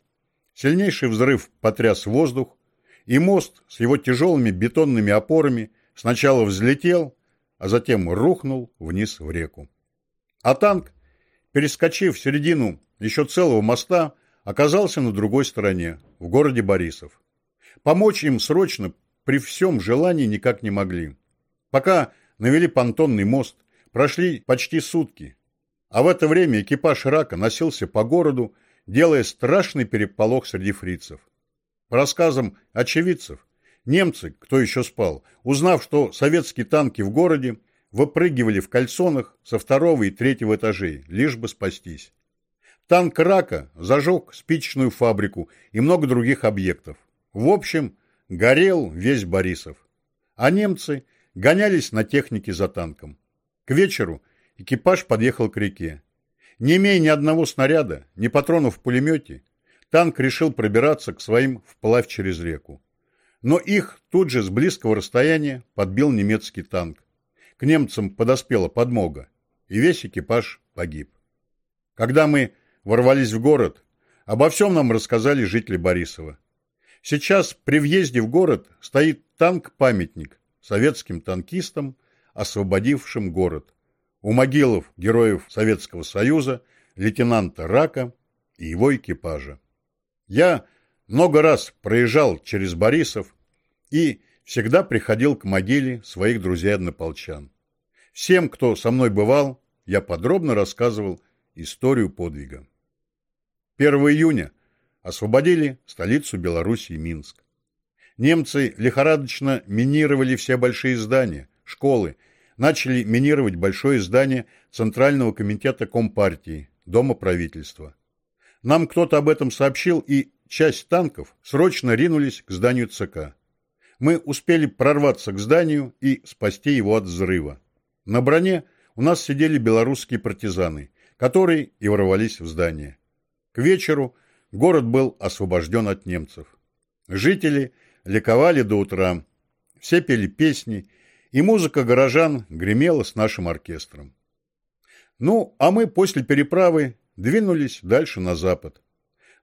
сильнейший взрыв потряс воздух, и мост с его тяжелыми бетонными опорами сначала взлетел, а затем рухнул вниз в реку. А танк, перескочив середину еще целого моста, оказался на другой стороне, в городе Борисов. Помочь им срочно при всем желании никак не могли. Пока навели понтонный мост, прошли почти сутки. А в это время экипаж «Рака» носился по городу, делая страшный переполох среди фрицев. По рассказам очевидцев, немцы, кто еще спал, узнав, что советские танки в городе, выпрыгивали в кальсонах со второго и третьего этажей, лишь бы спастись. Танк «Рака» зажег спичечную фабрику и много других объектов. В общем, горел весь Борисов. А немцы гонялись на технике за танком. К вечеру экипаж подъехал к реке. Не имея ни одного снаряда, ни патронов в пулемете, танк решил пробираться к своим вплавь через реку. Но их тут же с близкого расстояния подбил немецкий танк. К немцам подоспела подмога, и весь экипаж погиб. Когда мы ворвались в город, обо всем нам рассказали жители Борисова. Сейчас при въезде в город стоит танк-памятник советским танкистам, освободившим город. У могилов героев Советского Союза, лейтенанта Рака и его экипажа. Я много раз проезжал через Борисов и всегда приходил к могиле своих друзей-однополчан. Всем, кто со мной бывал, я подробно рассказывал историю подвига. 1 июня – освободили столицу Белоруссии Минск. Немцы лихорадочно минировали все большие здания, школы, начали минировать большое здание Центрального комитета Компартии, Дома правительства. Нам кто-то об этом сообщил, и часть танков срочно ринулись к зданию ЦК. Мы успели прорваться к зданию и спасти его от взрыва. На броне у нас сидели белорусские партизаны, которые и ворвались в здание. К вечеру Город был освобожден от немцев. Жители ликовали до утра. Все пели песни, и музыка горожан гремела с нашим оркестром. Ну, а мы после переправы двинулись дальше на запад.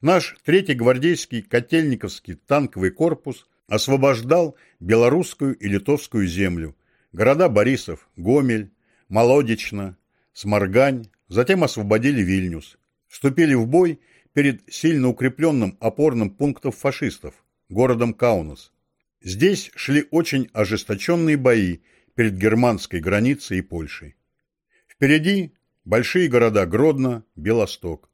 Наш третий гвардейский Котельниковский танковый корпус освобождал белорусскую и литовскую землю, города Борисов, Гомель, Молодечно, Сморгань, затем освободили Вильнюс, вступили в бой перед сильно укрепленным опорным пунктом фашистов, городом Каунас. Здесь шли очень ожесточенные бои перед германской границей и Польшей. Впереди большие города Гродно, Белосток.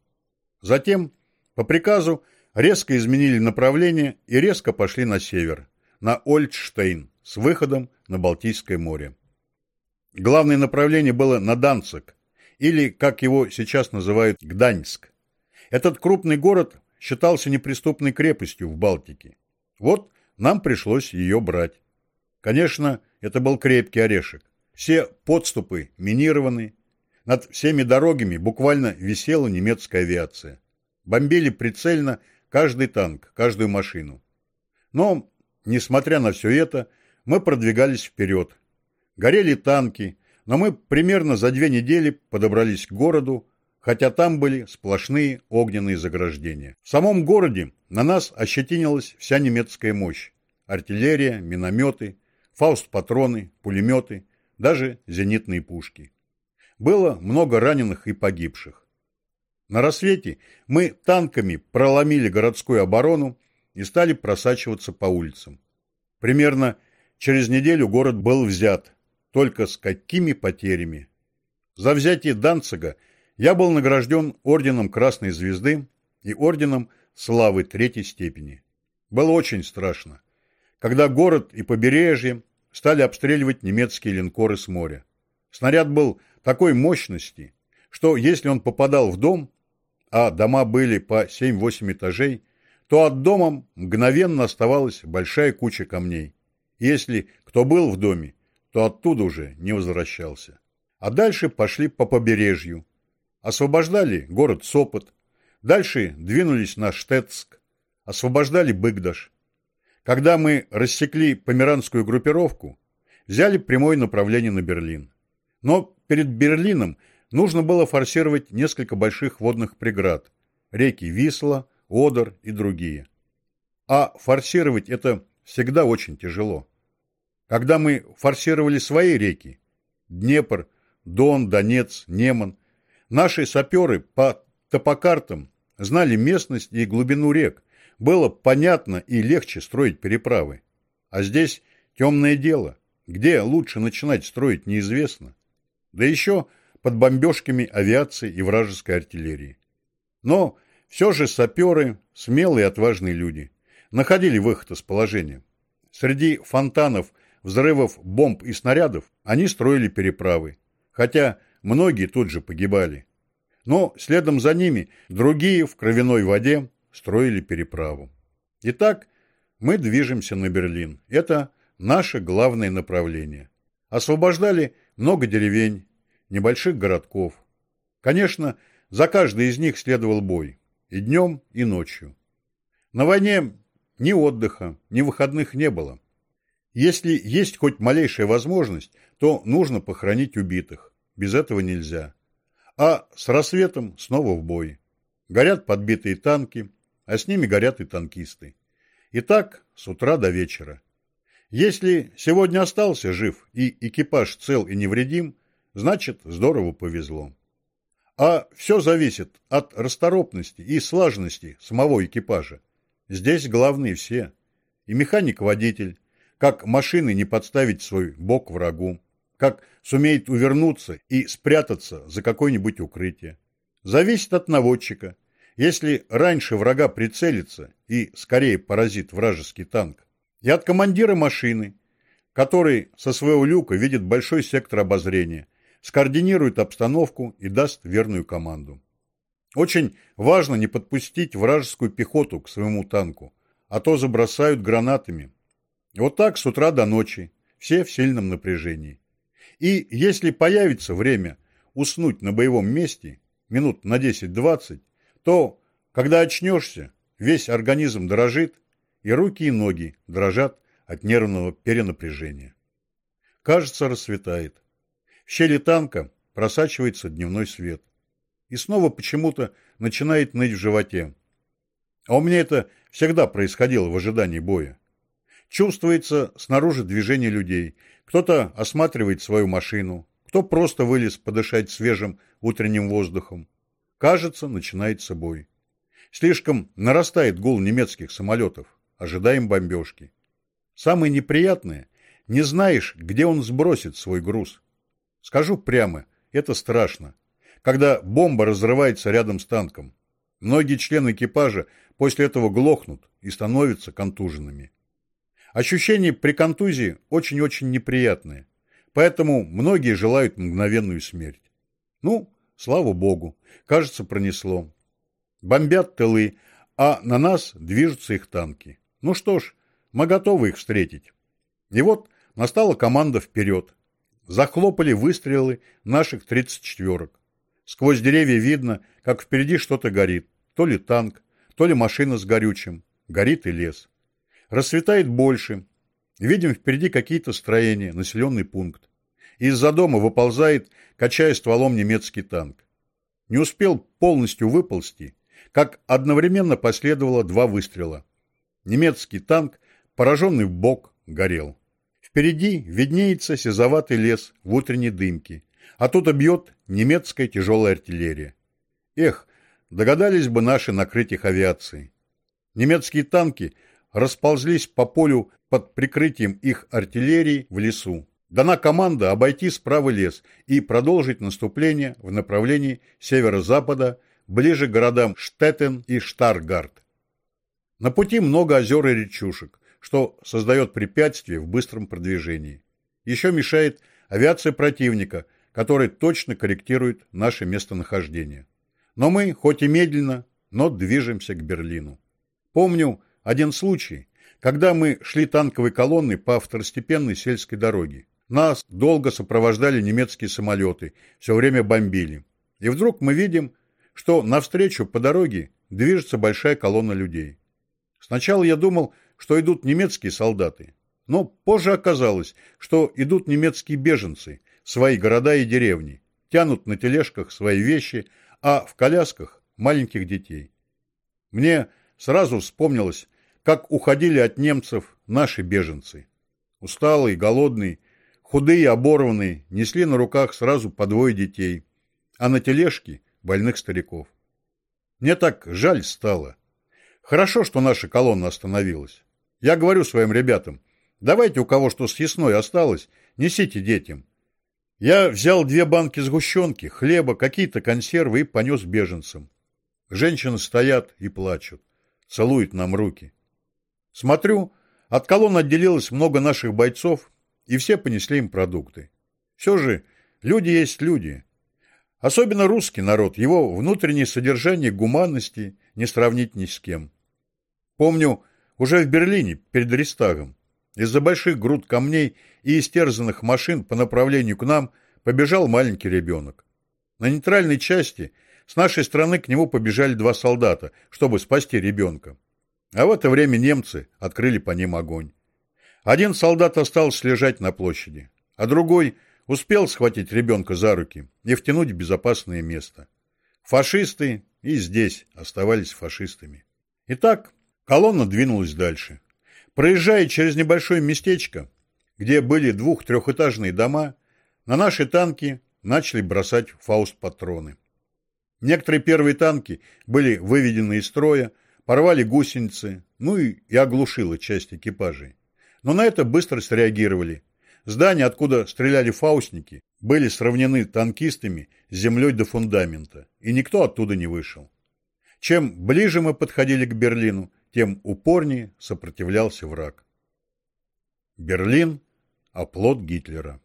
Затем, по приказу, резко изменили направление и резко пошли на север, на Ольдштейн, с выходом на Балтийское море. Главное направление было на Данцик, или, как его сейчас называют, Гданьск. Этот крупный город считался неприступной крепостью в Балтике. Вот нам пришлось ее брать. Конечно, это был крепкий орешек. Все подступы минированы. Над всеми дорогами буквально висела немецкая авиация. Бомбили прицельно каждый танк, каждую машину. Но, несмотря на все это, мы продвигались вперед. Горели танки, но мы примерно за две недели подобрались к городу, хотя там были сплошные огненные заграждения. В самом городе на нас ощетинилась вся немецкая мощь. Артиллерия, минометы, фауст-патроны, пулеметы, даже зенитные пушки. Было много раненых и погибших. На рассвете мы танками проломили городскую оборону и стали просачиваться по улицам. Примерно через неделю город был взят, только с какими потерями. За взятие Данцига я был награжден орденом Красной Звезды и орденом Славы Третьей степени. Было очень страшно, когда город и побережье стали обстреливать немецкие линкоры с моря. Снаряд был такой мощности, что если он попадал в дом, а дома были по 7-8 этажей, то от дома мгновенно оставалась большая куча камней. Если кто был в доме, то оттуда уже не возвращался. А дальше пошли по побережью. Освобождали город Сопот. Дальше двинулись на Штетск. Освобождали Быгдаш. Когда мы рассекли померанскую группировку, взяли прямое направление на Берлин. Но перед Берлином нужно было форсировать несколько больших водных преград – реки Висла, Одер и другие. А форсировать это всегда очень тяжело. Когда мы форсировали свои реки – Днепр, Дон, Донец, Неман – наши саперы по топокартам знали местность и глубину рек, было понятно и легче строить переправы. А здесь темное дело. Где лучше начинать строить, неизвестно. Да еще под бомбежками авиации и вражеской артиллерии. Но все же саперы, смелые и отважные люди, находили выход из положения. Среди фонтанов, взрывов, бомб и снарядов они строили переправы, хотя многие тут же погибали. Но следом за ними другие в кровяной воде строили переправу. Итак, мы движемся на Берлин. Это наше главное направление. Освобождали много деревень, небольших городков. Конечно, за каждый из них следовал бой. И днем, и ночью. На войне ни отдыха, ни выходных не было. Если есть хоть малейшая возможность, то нужно похоронить убитых. Без этого нельзя. А с рассветом снова в бой. Горят подбитые танки, а с ними горят и танкисты. И так с утра до вечера. Если сегодня остался жив и экипаж цел и невредим, значит здорово повезло. А все зависит от расторопности и слаженности самого экипажа. Здесь главные все. И механик-водитель, как машины не подставить свой бок врагу, как сумеет увернуться и спрятаться за какое-нибудь укрытие. Зависит от наводчика. Если раньше врага прицелится и скорее поразит вражеский танк. И от командира машины, который со своего люка видит большой сектор обозрения – скоординирует обстановку и даст верную команду. Очень важно не подпустить вражескую пехоту к своему танку, а то забросают гранатами. Вот так с утра до ночи, все в сильном напряжении. И если появится время уснуть на боевом месте, минут на 10-20, то, когда очнешься, весь организм дрожит, и руки и ноги дрожат от нервного перенапряжения. Кажется, рассветает. В щели танка просачивается дневной свет. И снова почему-то начинает ныть в животе. А у меня это всегда происходило в ожидании боя. Чувствуется снаружи движение людей. Кто-то осматривает свою машину, кто просто вылез подышать свежим утренним воздухом. Кажется, начинается бой. Слишком нарастает гул немецких самолетов. Ожидаем бомбежки. Самое неприятное – не знаешь, где он сбросит свой груз. Скажу прямо, это страшно. Когда бомба разрывается рядом с танком. Многие члены экипажа после этого глохнут и становятся контуженными. Ощущение при контузии очень-очень неприятное. Поэтому многие желают мгновенную смерть. Ну, слава богу, кажется, пронесло. Бомбят тылы, а на нас движутся их танки. Ну что ж, мы готовы их встретить. И вот настала команда вперед. Захлопали выстрелы наших тридцать четверок. Сквозь деревья видно, как впереди что-то горит. То ли танк, то ли машина с горючим. Горит и лес. Рассветает больше. Видим впереди какие-то строения, населенный пункт. Из-за дома выползает, качая стволом немецкий танк. Не успел полностью выползти, как одновременно последовало два выстрела. Немецкий танк, пораженный в бок, горел. Впереди виднеется сизоватый лес в утренней дымке. Оттуда бьет немецкая тяжелая артиллерия. Эх, догадались бы наши накрыть их авиацией. Немецкие танки расползлись по полю под прикрытием их артиллерии в лесу. Дана команда обойти справа лес и продолжить наступление в направлении северо-запада, ближе к городам Штеттен и Штаргард. На пути много озер и речушек, что создает препятствие в быстром продвижении. Еще мешает авиация противника, который точно корректирует наше местонахождение. Но мы, хоть и медленно, но движемся к Берлину. Помню один случай, когда мы шли танковой колонной по второстепенной сельской дороге. Нас долго сопровождали немецкие самолеты, все время бомбили. И вдруг мы видим, что навстречу по дороге движется большая колонна людей. Сначала я думал, что идут немецкие солдаты, но позже оказалось, что идут немецкие беженцы, свои города и деревни, тянут на тележках свои вещи, а в колясках маленьких детей. Мне сразу вспомнилось, как уходили от немцев наши беженцы. Усталые, голодные, худые, оборванные, несли на руках сразу по двое детей, а на тележке больных стариков. Мне так жаль стало. Хорошо, что наша колонна остановилась. Я говорю своим ребятам, давайте у кого что съестной осталось, несите детям. Я взял две банки сгущенки, хлеба, какие-то консервы и понес беженцам. Женщины стоят и плачут, целуют нам руки. Смотрю, от колонн отделилось много наших бойцов, и все понесли им продукты. Все же люди есть люди. Особенно русский народ, его внутреннее содержание гуманности не сравнить ни с кем. Помню, уже в Берлине, перед Рейстагом, из-за больших груд камней и истерзанных машин по направлению к нам побежал маленький ребенок. На нейтральной части с нашей стороны к нему побежали два солдата, чтобы спасти ребенка. А в это время немцы открыли по ним огонь. Один солдат остался лежать на площади, а другой успел схватить ребенка за руки и втянуть в безопасное место. Фашисты и здесь оставались фашистами. Итак, Колонна двинулась дальше. Проезжая через небольшое местечко, где были двух-трехэтажные дома, на наши танки начали бросать фауст-патроны. Некоторые первые танки были выведены из строя, порвали гусеницы, ну и, и оглушило часть экипажей. Но на это быстро среагировали. Здания, откуда стреляли фаустники, были сравнены танкистами с землей до фундамента, и никто оттуда не вышел. Чем ближе мы подходили к Берлину, тем упорнее сопротивлялся враг. Берлин – оплот Гитлера.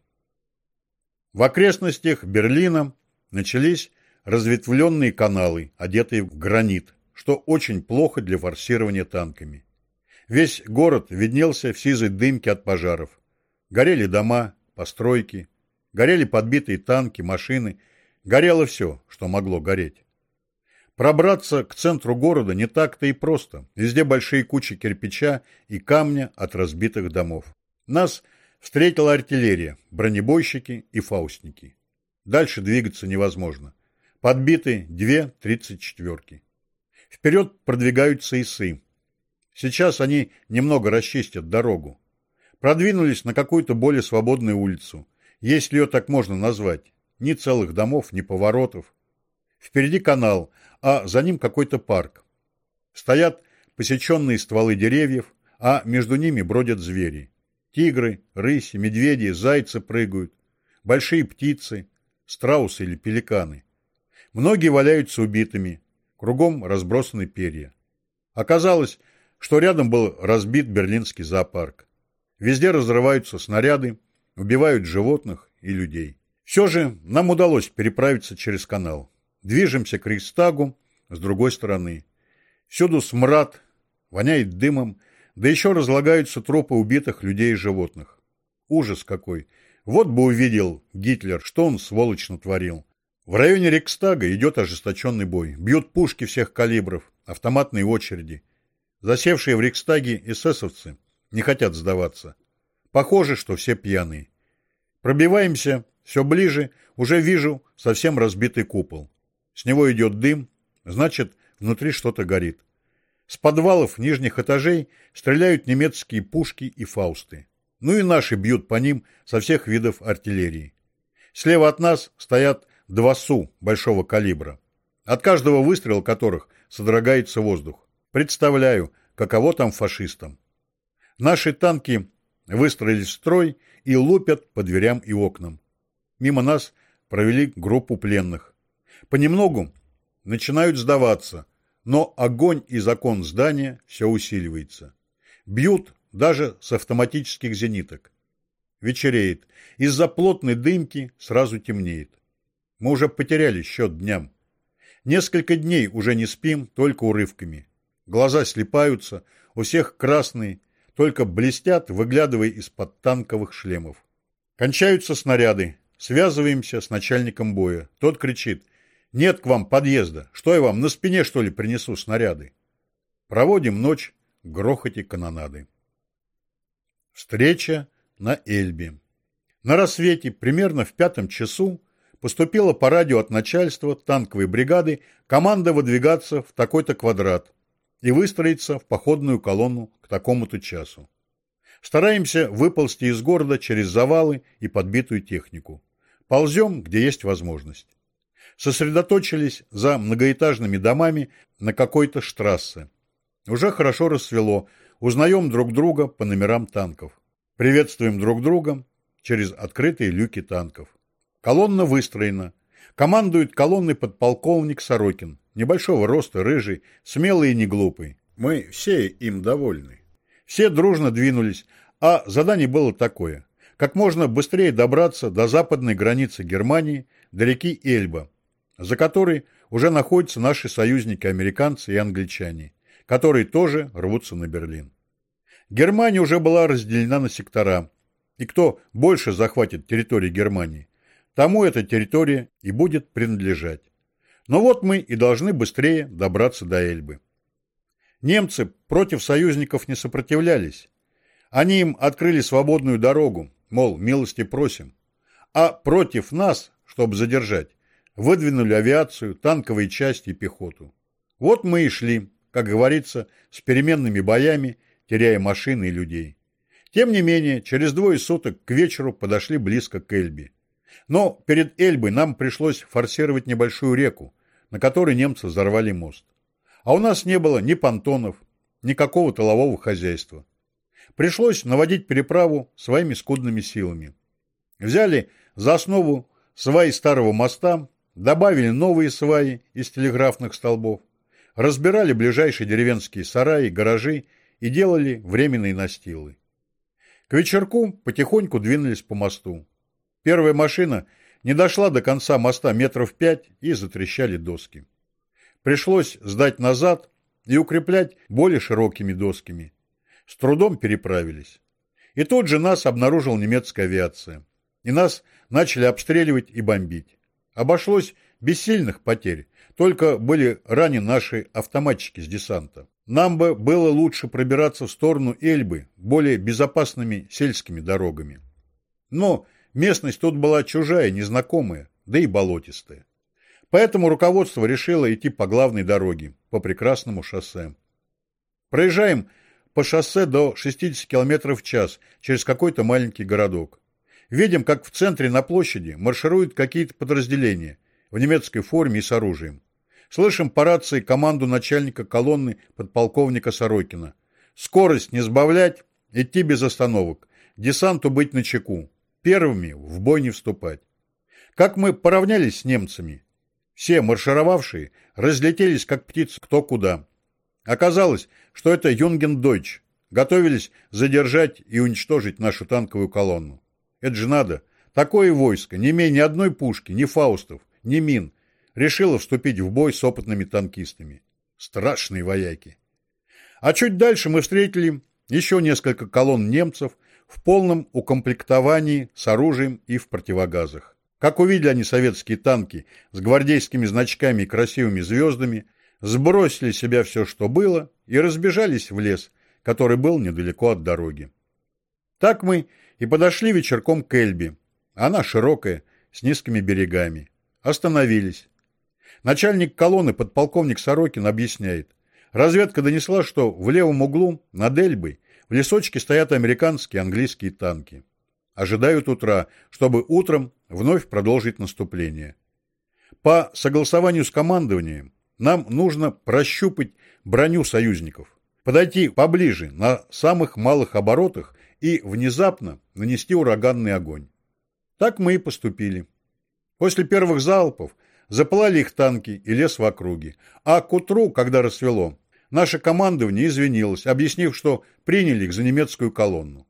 В окрестностях Берлина начались разветвленные каналы, одетые в гранит, что очень плохо для форсирования танками. Весь город виднелся в сизой дымке от пожаров. Горели дома, постройки, горели подбитые танки, машины, горело все, что могло гореть. Пробраться к центру города не так-то и просто. Везде большие кучи кирпича и камня от разбитых домов. Нас встретила артиллерия, бронебойщики и фаустники. Дальше двигаться невозможно. Подбиты две тридцать четверки. Вперед продвигаются исы. Сейчас они немного расчистят дорогу. Продвинулись на какую-то более свободную улицу, если ее так можно назвать. Ни целых домов, ни поворотов. Впереди канал, а за ним какой-то парк. Стоят посеченные стволы деревьев, а между ними бродят звери. Тигры, рыси, медведи, зайцы прыгают, большие птицы, страусы или пеликаны. Многие валяются убитыми, кругом разбросаны перья. Оказалось, что рядом был разбит берлинский зоопарк. Везде разрываются снаряды, убивают животных и людей. Все же нам удалось переправиться через канал. Движемся к Рейхстагу с другой стороны. Всюду смрад, воняет дымом, да еще разлагаются тропы убитых людей и животных. Ужас какой! Вот бы увидел Гитлер, что он сволочь натворил. В районе Рейхстага идет ожесточенный бой. Бьют пушки всех калибров, автоматные очереди. Засевшие в Рейхстаге эсэсовцы не хотят сдаваться. Похоже, что все пьяные. Пробиваемся все ближе, уже вижу совсем разбитый купол. С него идет дым, значит, внутри что-то горит. С подвалов нижних этажей стреляют немецкие пушки и фаусты. Ну и наши бьют по ним со всех видов артиллерии. Слева от нас стоят два СУ большого калибра, от каждого выстрела которых содрогается воздух. Представляю, каково там фашистам. Наши танки выстроились в строй и лупят по дверям и окнам. Мимо нас провели группу пленных. Понемногу начинают сдаваться, но огонь из окон здания все усиливается. Бьют даже с автоматических зениток. Вечереет. Из-за плотной дымки сразу темнеет. Мы уже потеряли счет дням. Несколько дней уже не спим, только урывками. Глаза слепаются, у всех красные, только блестят, выглядывая из-под танковых шлемов. Кончаются снаряды. Связываемся с начальником боя. Тот кричит. «Нет к вам подъезда. Что я вам, на спине, что ли, принесу снаряды?» Проводим ночь в грохоте канонады. Встреча на Эльбе. На рассвете, примерно в пятом часу, поступила по радио от начальства танковой бригады команда выдвигаться в такой-то квадрат и выстроиться в походную колонну к такому-то часу. Стараемся выползти из города через завалы и подбитую технику. Ползем, где есть возможность. Сосредоточились за многоэтажными домами на какой-то штрассе. Уже хорошо рассвело, узнаем друг друга по номерам танков. Приветствуем друг друга через открытые люки танков. Колонна выстроена. Командует колонной подполковник Сорокин. Небольшого роста, рыжий, смелый и неглупый. Мы все им довольны. Все дружно двинулись, а задание было такое. Как можно быстрее добраться до западной границы Германии, до реки Эльба, за которой уже находятся наши союзники-американцы и англичане, которые тоже рвутся на Берлин. Германия уже была разделена на сектора, и кто больше захватит территории Германии, тому эта территория и будет принадлежать. Но вот мы и должны быстрее добраться до Эльбы. Немцы против союзников не сопротивлялись. Они им открыли свободную дорогу, мол, милости просим. А против нас, чтобы задержать, выдвинули авиацию, танковые части и пехоту. Вот мы и шли, как говорится, с переменными боями, теряя машины и людей. Тем не менее, через двое суток к вечеру подошли близко к Эльбе. Но перед Эльбой нам пришлось форсировать небольшую реку, на которой немцы взорвали мост. А у нас не было ни понтонов, ни какого тылового хозяйства. Пришлось наводить переправу своими скудными силами. Взяли за основу сваи старого моста, добавили новые сваи из телеграфных столбов, разбирали ближайшие деревенские сараи, гаражи и делали временные настилы. К вечерку потихоньку двинулись по мосту. Первая машина не дошла до конца моста метров пять и затрещали доски. Пришлось сдать назад и укреплять более широкими досками. С трудом переправились. И тут же нас обнаружила немецкая авиация. И нас начали обстреливать и бомбить. Обошлось без сильных потерь, только были ранены наши автоматчики с десанта. Нам бы было лучше пробираться в сторону Эльбы более безопасными сельскими дорогами. Но Местность тут была чужая, незнакомая, да и болотистая. Поэтому руководство решило идти по главной дороге, по прекрасному шоссе. Проезжаем по шоссе до 60 км в час через какой-то маленький городок. Видим, как в центре на площади маршируют какие-то подразделения в немецкой форме и с оружием. Слышим по рации команду начальника колонны подполковника Сорокина. Скорость не сбавлять, идти без остановок. Десанту быть на чеку первыми в бой не вступать. Как мы поравнялись с немцами, все маршировавшие разлетелись, как птицы, кто куда. Оказалось, что это Юнген-Дойч, готовились задержать и уничтожить нашу танковую колонну. Это же надо, Такое войско, не имея ни одной пушки, ни фаустов, ни мин, решило вступить в бой с опытными танкистами. Страшные вояки. А чуть дальше мы встретили еще несколько колонн немцев в полном укомплектовании с оружием и в противогазах. Как увидели они советские танки с гвардейскими значками и красивыми звездами, сбросили с себя все, что было, и разбежались в лес, который был недалеко от дороги. Так мы и подошли вечерком к Эльбе. Она широкая, с низкими берегами. Остановились. Начальник колонны, подполковник Сорокин, объясняет. Разведка донесла, что в левом углу, над Эльбой, в лесочке стоят американские и английские танки. Ожидают утра, чтобы утром вновь продолжить наступление. По согласованию с командованием нам нужно прощупать броню союзников, подойти поближе на самых малых оборотах и внезапно нанести ураганный огонь. Так мы и поступили. После первых залпов запылали их танки и лес в округе, а к утру, когда рассвело, наше командование извинилось, объяснив, что приняли их за немецкую колонну.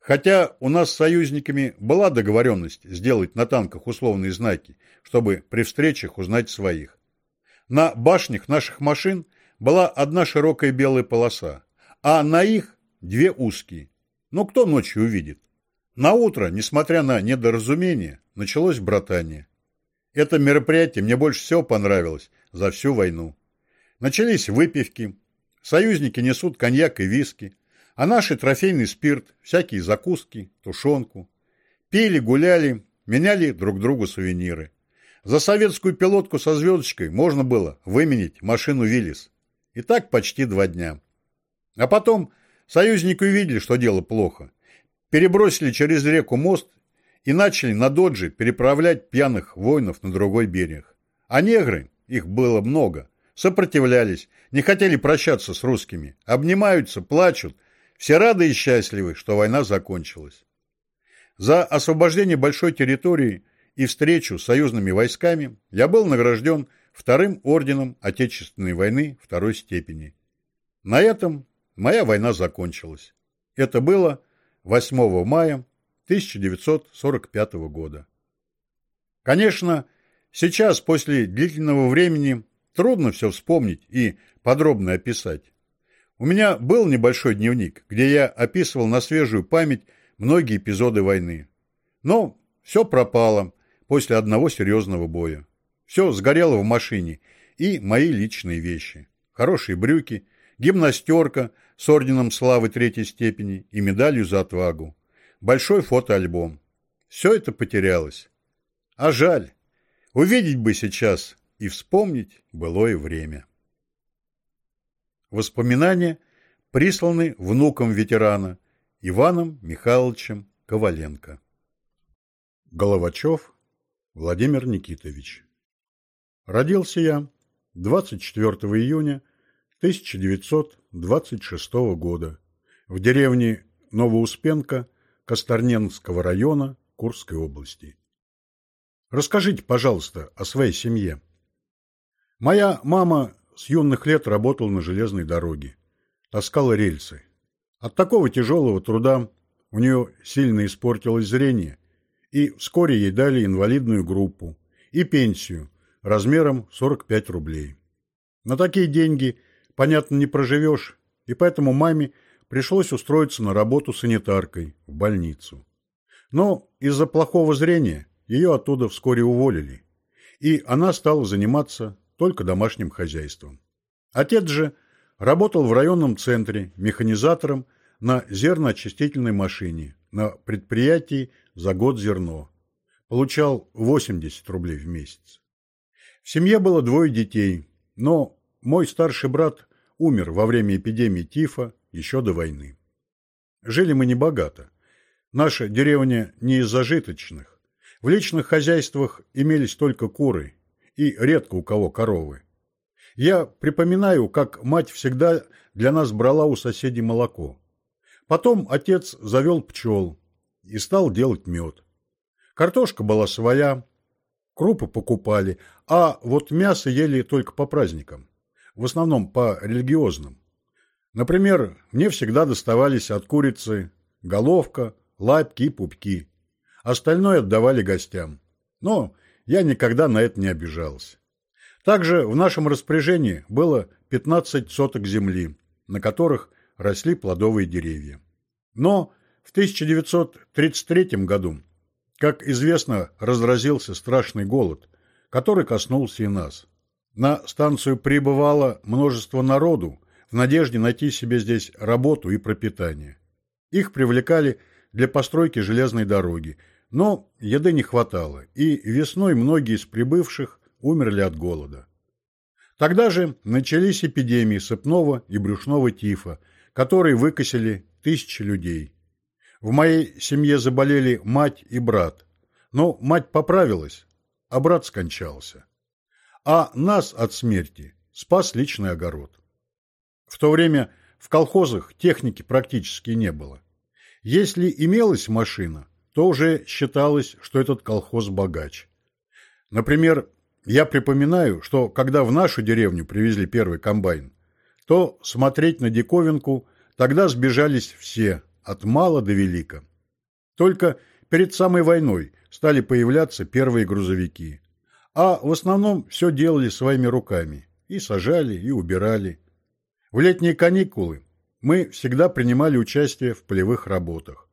Хотя у нас с союзниками была договоренность сделать на танках условные знаки, чтобы при встречах узнать своих. На башнях наших машин была одна широкая белая полоса, а на их две узкие. Но кто ночью увидит? На утро, несмотря на недоразумение, началось братание. Это мероприятие мне больше всего понравилось за всю войну. Начались выпивки. Союзники несут коньяк и виски, а наши трофейный спирт, всякие закуски, тушенку. Пили, гуляли, меняли друг другу сувениры. За советскую пилотку со звездочкой можно было выменить машину «Виллис». И так почти два дня. А потом союзники увидели, что дело плохо. Перебросили через реку мост и начали на доджи переправлять пьяных воинов на другой берег. А негры, их было много, сопротивлялись, не хотели прощаться с русскими, обнимаются, плачут, все рады и счастливы, что война закончилась. За освобождение большой территории и встречу с союзными войсками я был награжден вторым орденом Отечественной войны второй степени. На этом моя война закончилась. Это было 8 мая 1945 года. Конечно, сейчас, после длительного времени, трудно все вспомнить и подробно описать. У меня был небольшой дневник, где я описывал на свежую память многие эпизоды войны. Но все пропало после одного серьезного боя. Все сгорело в машине и мои личные вещи. Хорошие брюки, гимнастерка с орденом славы третьей степени и медалью за отвагу большой фотоальбом. Все это потерялось. А жаль. Увидеть бы сейчас и вспомнить былое время. Воспоминания присланы внуком ветерана Иваном Михайловичем Коваленко. Головачев Владимир Никитович. Родился я 24 июня 1926 года в деревне Новоуспенка Косторненского района Курской области. Расскажите, пожалуйста, о своей семье. Моя мама с юных лет работала на железной дороге, таскала рельсы. От такого тяжелого труда у нее сильно испортилось зрение, и вскоре ей дали инвалидную группу и пенсию размером 45 рублей. На такие деньги, понятно, не проживешь, и поэтому маме пришлось устроиться на работу санитаркой в больницу. Но из-за плохого зрения ее оттуда вскоре уволили, и она стала заниматься только домашним хозяйством. Отец же работал в районном центре механизатором на зерноочистительной машине на предприятии за год зерно. Получал 80 рублей в месяц. В семье было двое детей, но мой старший брат умер во время эпидемии тифа еще до войны. Жили мы небогато. Наша деревня не из зажиточных. В личных хозяйствах имелись только куры и редко у кого коровы. Я припоминаю, как мать всегда для нас брала у соседей молоко. Потом отец завел пчел и стал делать мед. Картошка была своя, крупы покупали, а вот мясо ели только по праздникам, в основном по религиозным. Например, мне всегда доставались от курицы головка, лапки и пупки. Остальное отдавали гостям. Но я никогда на это не обижался. Также в нашем распоряжении было 15 соток земли, на которых росли плодовые деревья. Но в 1933 году, как известно, разразился страшный голод, который коснулся и нас. На станцию прибывало множество народу в надежде найти себе здесь работу и пропитание. Их привлекали для постройки железной дороги, но еды не хватало, и весной многие из прибывших умерли от голода. Тогда же начались эпидемии сыпного и брюшного тифа, которые выкосили тысячи людей. В моей семье заболели мать и брат, но мать поправилась, а брат скончался. А нас от смерти спас личный огород. В то время в колхозах техники практически не было. Если имелась машина, то уже считалось, что этот колхоз богач. Например, я припоминаю, что когда в нашу деревню привезли первый комбайн, то смотреть на диковинку тогда сбежались все, от мала до велика. Только перед самой войной стали появляться первые грузовики. А в основном все делали своими руками. И сажали, и убирали. В летние каникулы мы всегда принимали участие в полевых работах.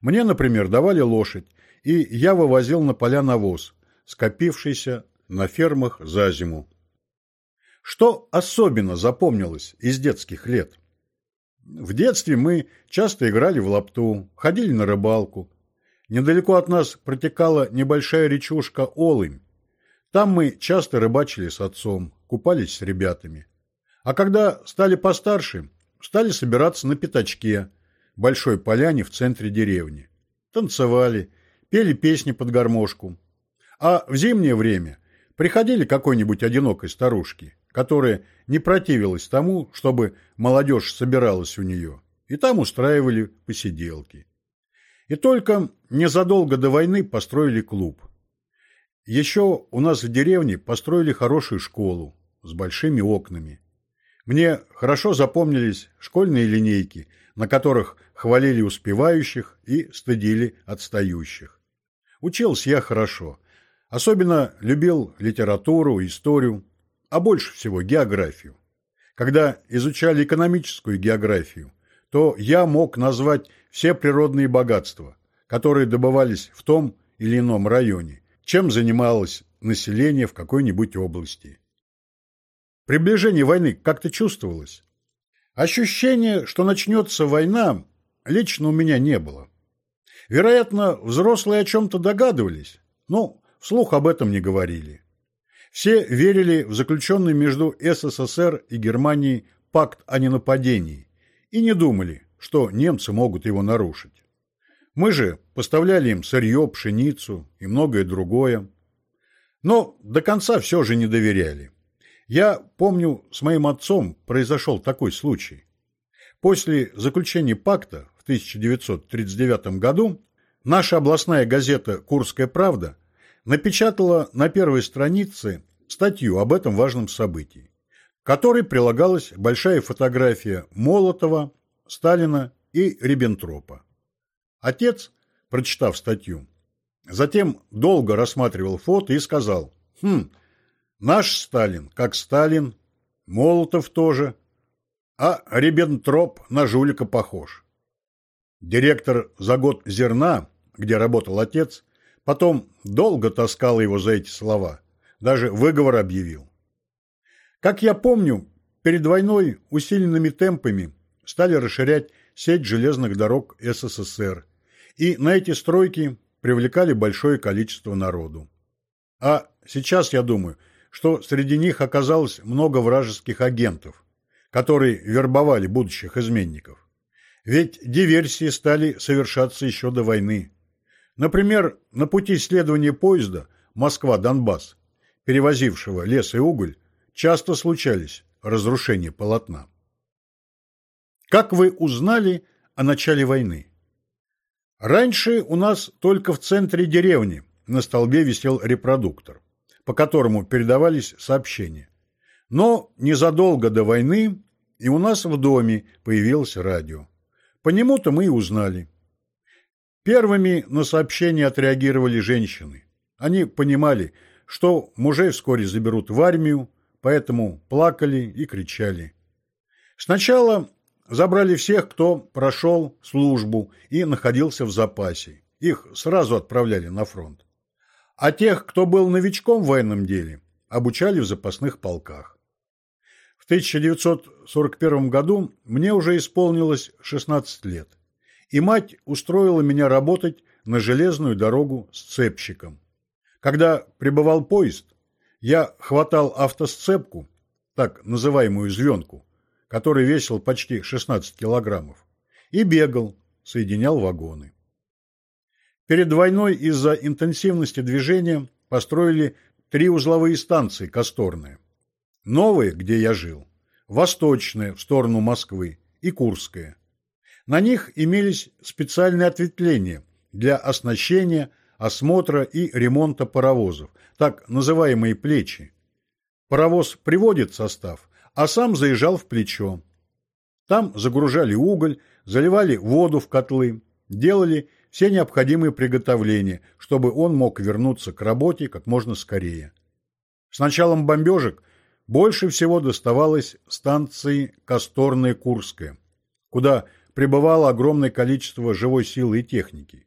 Мне, например, давали лошадь, и я вывозил на поля навоз, скопившийся на фермах за зиму. Что особенно запомнилось из детских лет? В детстве мы часто играли в лапту, ходили на рыбалку. Недалеко от нас протекала небольшая речушка Олынь. Там мы часто рыбачили с отцом, купались с ребятами. А когда стали постарше, стали собираться на пятачке, большой поляне в центре деревни. Танцевали, пели песни под гармошку. А в зимнее время приходили какой-нибудь одинокой старушке, которая не противилась тому, чтобы молодежь собиралась у нее, и там устраивали посиделки. И только незадолго до войны построили клуб. Еще у нас в деревне построили хорошую школу с большими окнами. Мне хорошо запомнились школьные линейки, на которых хвалили успевающих и стыдили отстающих. Учился я хорошо. Особенно любил литературу, историю, а больше всего географию. Когда изучали экономическую географию, то я мог назвать все природные богатства, которые добывались в том или ином районе, чем занималось население в какой-нибудь области. Приближение войны как-то чувствовалось. Ощущение, что начнется война, лично у меня не было. Вероятно, взрослые о чем-то догадывались, но вслух об этом не говорили. Все верили в заключенный между СССР и Германией пакт о ненападении и не думали, что немцы могут его нарушить. Мы же поставляли им сырье, пшеницу и многое другое. Но до конца все же не доверяли. Я помню, с моим отцом произошел такой случай. После заключения пакта в 1939 году наша областная газета «Курская правда» напечатала на первой странице статью об этом важном событии, к которой прилагалась большая фотография Молотова, Сталина и Риббентропа. Отец, прочитав статью, затем долго рассматривал фото и сказал, «Хм, наш Сталин, как Сталин, Молотов тоже, а Риббентроп на жулика похож». Директор за год зерна, где работал отец, Потом долго таскал его за эти слова, даже выговор объявил. Как я помню, перед войной усиленными темпами стали расширять сеть железных дорог СССР, и на эти стройки привлекали большое количество народу. А сейчас я думаю, что среди них оказалось много вражеских агентов, которые вербовали будущих изменников. Ведь диверсии стали совершаться еще до войны. Например, на пути следования поезда Москва-Донбасс, перевозившего лес и уголь, часто случались разрушения полотна. Как вы узнали о начале войны? Раньше у нас только в центре деревни на столбе висел репродуктор, по которому передавались сообщения. Но незадолго до войны и у нас в доме появилось радио. По нему-то мы и узнали. Первыми на сообщение отреагировали женщины. Они понимали, что мужей вскоре заберут в армию, поэтому плакали и кричали. Сначала забрали всех, кто прошел службу и находился в запасе. Их сразу отправляли на фронт. А тех, кто был новичком в военном деле, обучали в запасных полках. В 1941 году мне уже исполнилось 16 лет, и мать устроила меня работать на железную дорогу с цепщиком. Когда прибывал поезд, я хватал автосцепку, так называемую звенку, который весил почти 16 килограммов, и бегал, соединял вагоны. Перед войной из-за интенсивности движения построили три узловые станции Косторные. Новые, где я жил, Восточная, в сторону Москвы, и Курская. На них имелись специальные ответвления для оснащения, осмотра и ремонта паровозов, так называемые плечи. Паровоз приводит состав, а сам заезжал в плечо. Там загружали уголь, заливали воду в котлы, делали все необходимые приготовления, чтобы он мог вернуться к работе как можно скорее. С началом бомбежек больше всего доставалось станции Косторная-Курская, куда прибывало огромное количество живой силы и техники.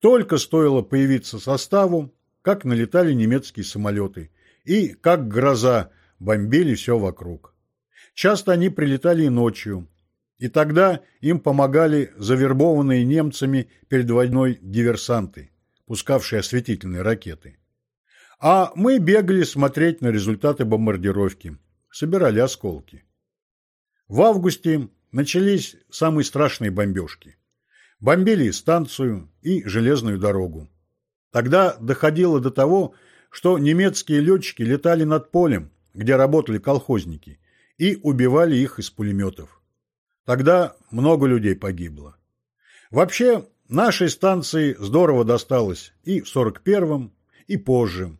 Только стоило появиться составу, как налетали немецкие самолеты, и, как гроза, бомбили все вокруг. Часто они прилетали и ночью, и тогда им помогали завербованные немцами перед войной диверсанты, пускавшие осветительные ракеты. А мы бегали смотреть на результаты бомбардировки, собирали осколки. В августе начались самые страшные бомбежки. Бомбили станцию и железную дорогу. Тогда доходило до того, что немецкие летчики летали над полем, где работали колхозники, и убивали их из пулеметов. Тогда много людей погибло. Вообще, нашей станции здорово досталось и в 41-м, и позже.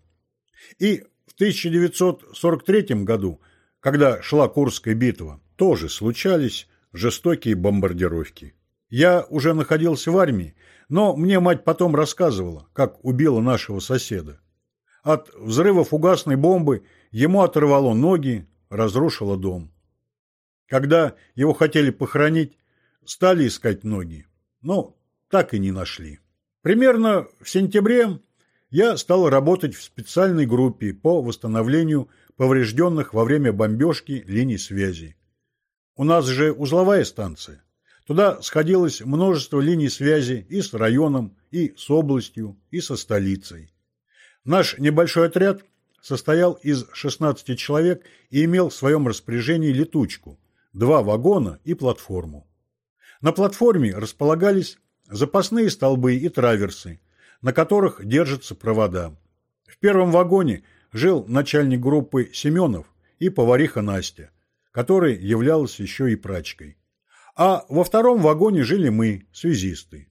И в 1943 году, когда шла Курская битва, тоже случались жестокие бомбардировки. Я уже находился в армии, но мне мать потом рассказывала, как убила нашего соседа. От взрыва фугасной бомбы ему оторвало ноги, разрушило дом. Когда его хотели похоронить, стали искать ноги, но так и не нашли. Примерно в сентябре я стал работать в специальной группе по восстановлению поврежденных во время бомбежки линий связи. У нас же узловая станция. Туда сходилось множество линий связи и с районом, и с областью, и со столицей. Наш небольшой отряд состоял из 16 человек и имел в своем распоряжении летучку, два вагона и платформу. На платформе располагались запасные столбы и траверсы, на которых держатся провода. В первом вагоне жил начальник группы Семенов и повариха Настя, которая являлась еще и прачкой. А во втором вагоне жили мы, связисты.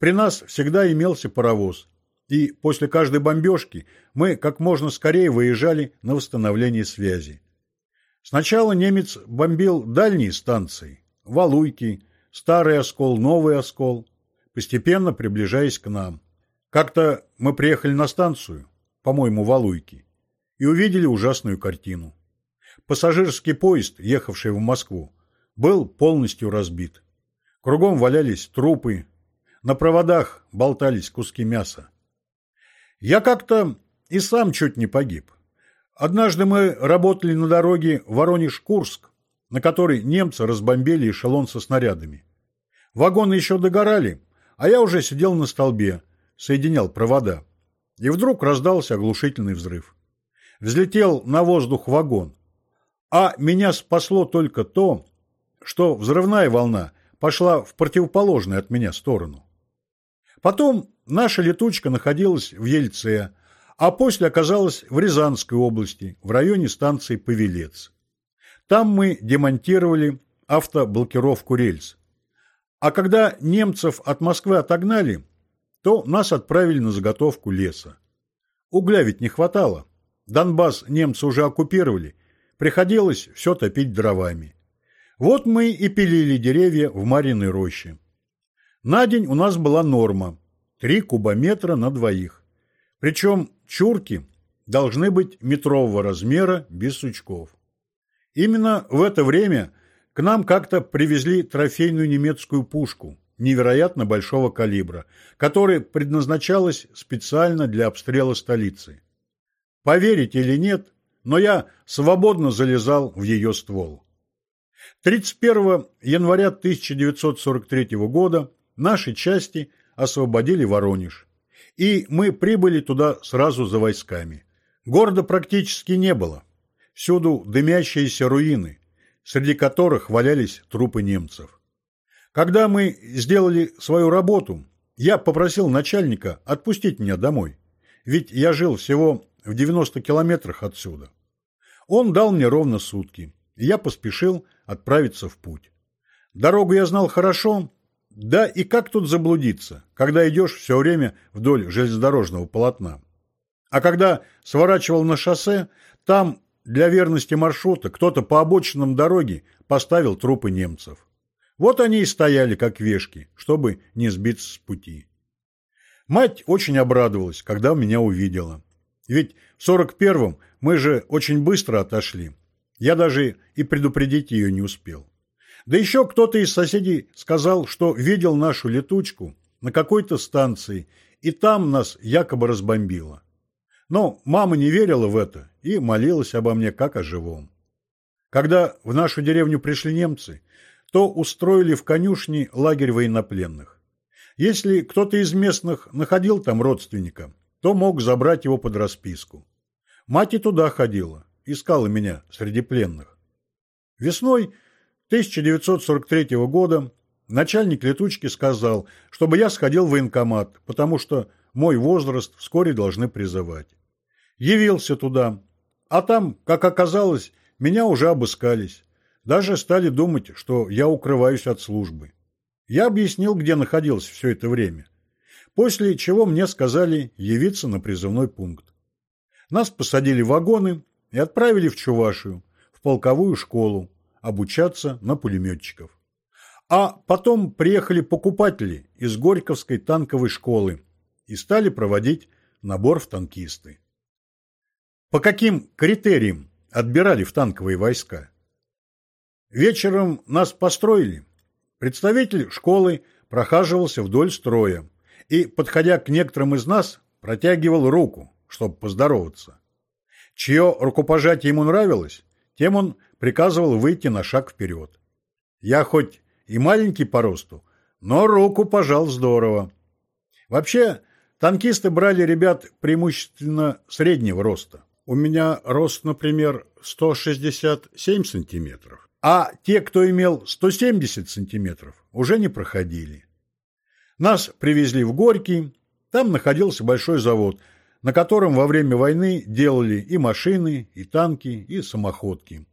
При нас всегда имелся паровоз, и после каждой бомбежки мы как можно скорее выезжали на восстановление связи. Сначала немец бомбил дальние станции – Валуйки, Старый Оскол, Новый Оскол, постепенно приближаясь к нам. Как-то мы приехали на станцию, по-моему, Валуйки, и увидели ужасную картину. Пассажирский поезд, ехавший в Москву, был полностью разбит. Кругом валялись трупы, на проводах болтались куски мяса. Я как-то и сам чуть не погиб. Однажды мы работали на дороге Воронеж-Курск, на которой немцы разбомбили эшелон со снарядами. Вагоны еще догорали, а я уже сидел на столбе, соединял провода. И вдруг раздался оглушительный взрыв. Взлетел на воздух вагон. А меня спасло только то, что взрывная волна пошла в противоположную от меня сторону. Потом наша летучка находилась в Ельце, а после оказалась в Рязанской области, в районе станции Павелец. Там мы демонтировали автоблокировку рельс. А когда немцев от Москвы отогнали, то нас отправили на заготовку леса. Угля ведь не хватало. Донбасс немцы уже оккупировали, приходилось все топить дровами. Вот мы и пилили деревья в Мариной роще. На день у нас была норма – 3 кубометра на двоих. Причем чурки должны быть метрового размера без сучков. Именно в это время к нам как-то привезли трофейную немецкую пушку невероятно большого калибра, которая предназначалась специально для обстрела столицы. Поверить или нет, но я свободно залезал в ее ствол. 31 января 1943 года наши части освободили Воронеж, и мы прибыли туда сразу за войсками. Города практически не было. Всюду дымящиеся руины, среди которых валялись трупы немцев. Когда мы сделали свою работу, я попросил начальника отпустить меня домой, ведь я жил всего в 90 километрах отсюда. Он дал мне ровно сутки, и я поспешил отправиться в путь. Дорогу я знал хорошо, да и как тут заблудиться, когда идешь все время вдоль железнодорожного полотна. А когда сворачивал на шоссе, там для верности маршрута кто-то по обочинам дороги поставил трупы немцев. Вот они и стояли, как вешки, чтобы не сбиться с пути. Мать очень обрадовалась, когда меня увидела. Ведь в сорок первом мы же очень быстро отошли. Я даже и предупредить ее не успел. Да еще кто-то из соседей сказал, что видел нашу летучку на какой-то станции, и там нас якобы разбомбило. Но мама не верила в это и молилась обо мне как о живом. Когда в нашу деревню пришли немцы, то устроили в конюшне лагерь военнопленных. Если кто-то из местных находил там родственника, то мог забрать его под расписку. Мать и туда ходила, искала меня среди пленных. Весной 1943 года начальник летучки сказал, чтобы я сходил в военкомат, потому что мой возраст вскоре должны призывать. Явился туда, а там, как оказалось, меня уже обыскались. Даже стали думать, что я укрываюсь от службы. Я объяснил, где находился все это время. После чего мне сказали явиться на призывной пункт. Нас посадили в вагоны и отправили в Чувашию, в полковую школу, обучаться на пулеметчиков. А потом приехали покупатели из Горьковской танковой школы и стали проводить набор в танкисты. По каким критериям отбирали в танковые войска? Вечером нас построили. Представитель школы прохаживался вдоль строя и, подходя к некоторым из нас, протягивал руку, чтобы поздороваться. Чье рукопожатие ему нравилось, тем он приказывал выйти на шаг вперед. Я хоть и маленький по росту, но руку пожал здорово. Вообще, танкисты брали ребят преимущественно среднего роста. У меня рост, например, 167 сантиметров а те, кто имел 170 сантиметров, уже не проходили. Нас привезли в Горький, там находился большой завод, на котором во время войны делали и машины, и танки, и самоходки.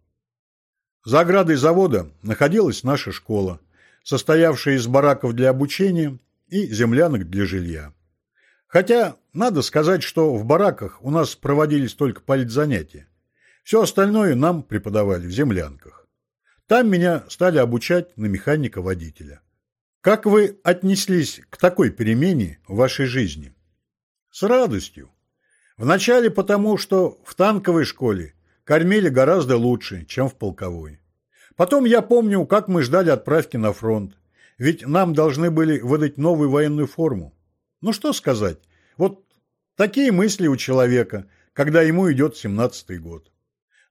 За оградой завода находилась наша школа, состоявшая из бараков для обучения и землянок для жилья. Хотя, надо сказать, что в бараках у нас проводились только политзанятия. Все остальное нам преподавали в землянках. Там меня стали обучать на механика-водителя. Как вы отнеслись к такой перемене в вашей жизни? С радостью. Вначале потому, что в танковой школе кормили гораздо лучше, чем в полковой. Потом я помню, как мы ждали отправки на фронт, ведь нам должны были выдать новую военную форму. Ну что сказать, вот такие мысли у человека, когда ему идет 17-й год.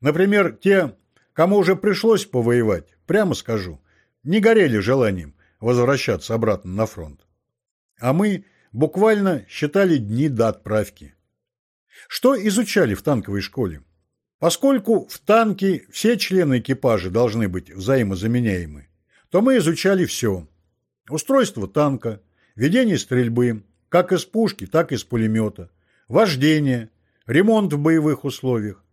Например, те Кому уже пришлось повоевать, прямо скажу, не горели желанием возвращаться обратно на фронт. А мы буквально считали дни до отправки. Что изучали в танковой школе? Поскольку в танке все члены экипажа должны быть взаимозаменяемы, то мы изучали все. Устройство танка, ведение стрельбы, как из пушки, так и из пулемета, вождение, ремонт в боевых условиях,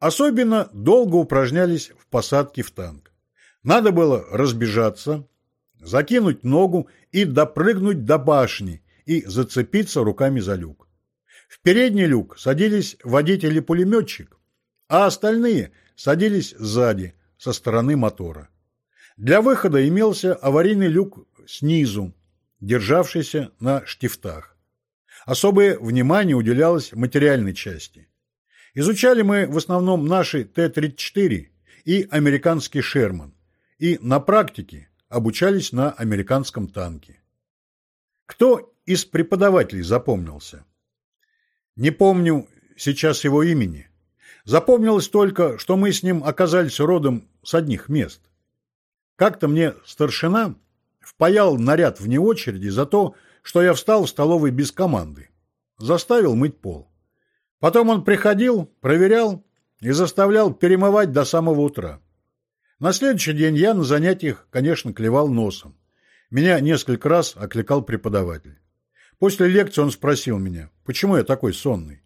Особенно долго упражнялись в посадке в танк. Надо было разбежаться, закинуть ногу и допрыгнуть до башни и зацепиться руками за люк. В передний люк садились водитель и пулеметчик, а остальные садились сзади, со стороны мотора. Для выхода имелся аварийный люк снизу, державшейся на штифтах. Особое внимание уделялось материальной части. Изучали мы в основном наши Т-34 и американский «Шерман», и на практике обучались на американском танке. Кто из преподавателей запомнился? Не помню сейчас его имени. Запомнилось только, что мы с ним оказались родом с одних мест. Как-то мне старшина впаял наряд вне очереди за то, что я встал в столовой без команды. Заставил мыть пол. Потом он приходил, проверял и заставлял перемывать до самого утра. На следующий день я на занятиях, конечно, клевал носом. Меня несколько раз окликал преподаватель. После лекции он спросил меня, почему я такой сонный.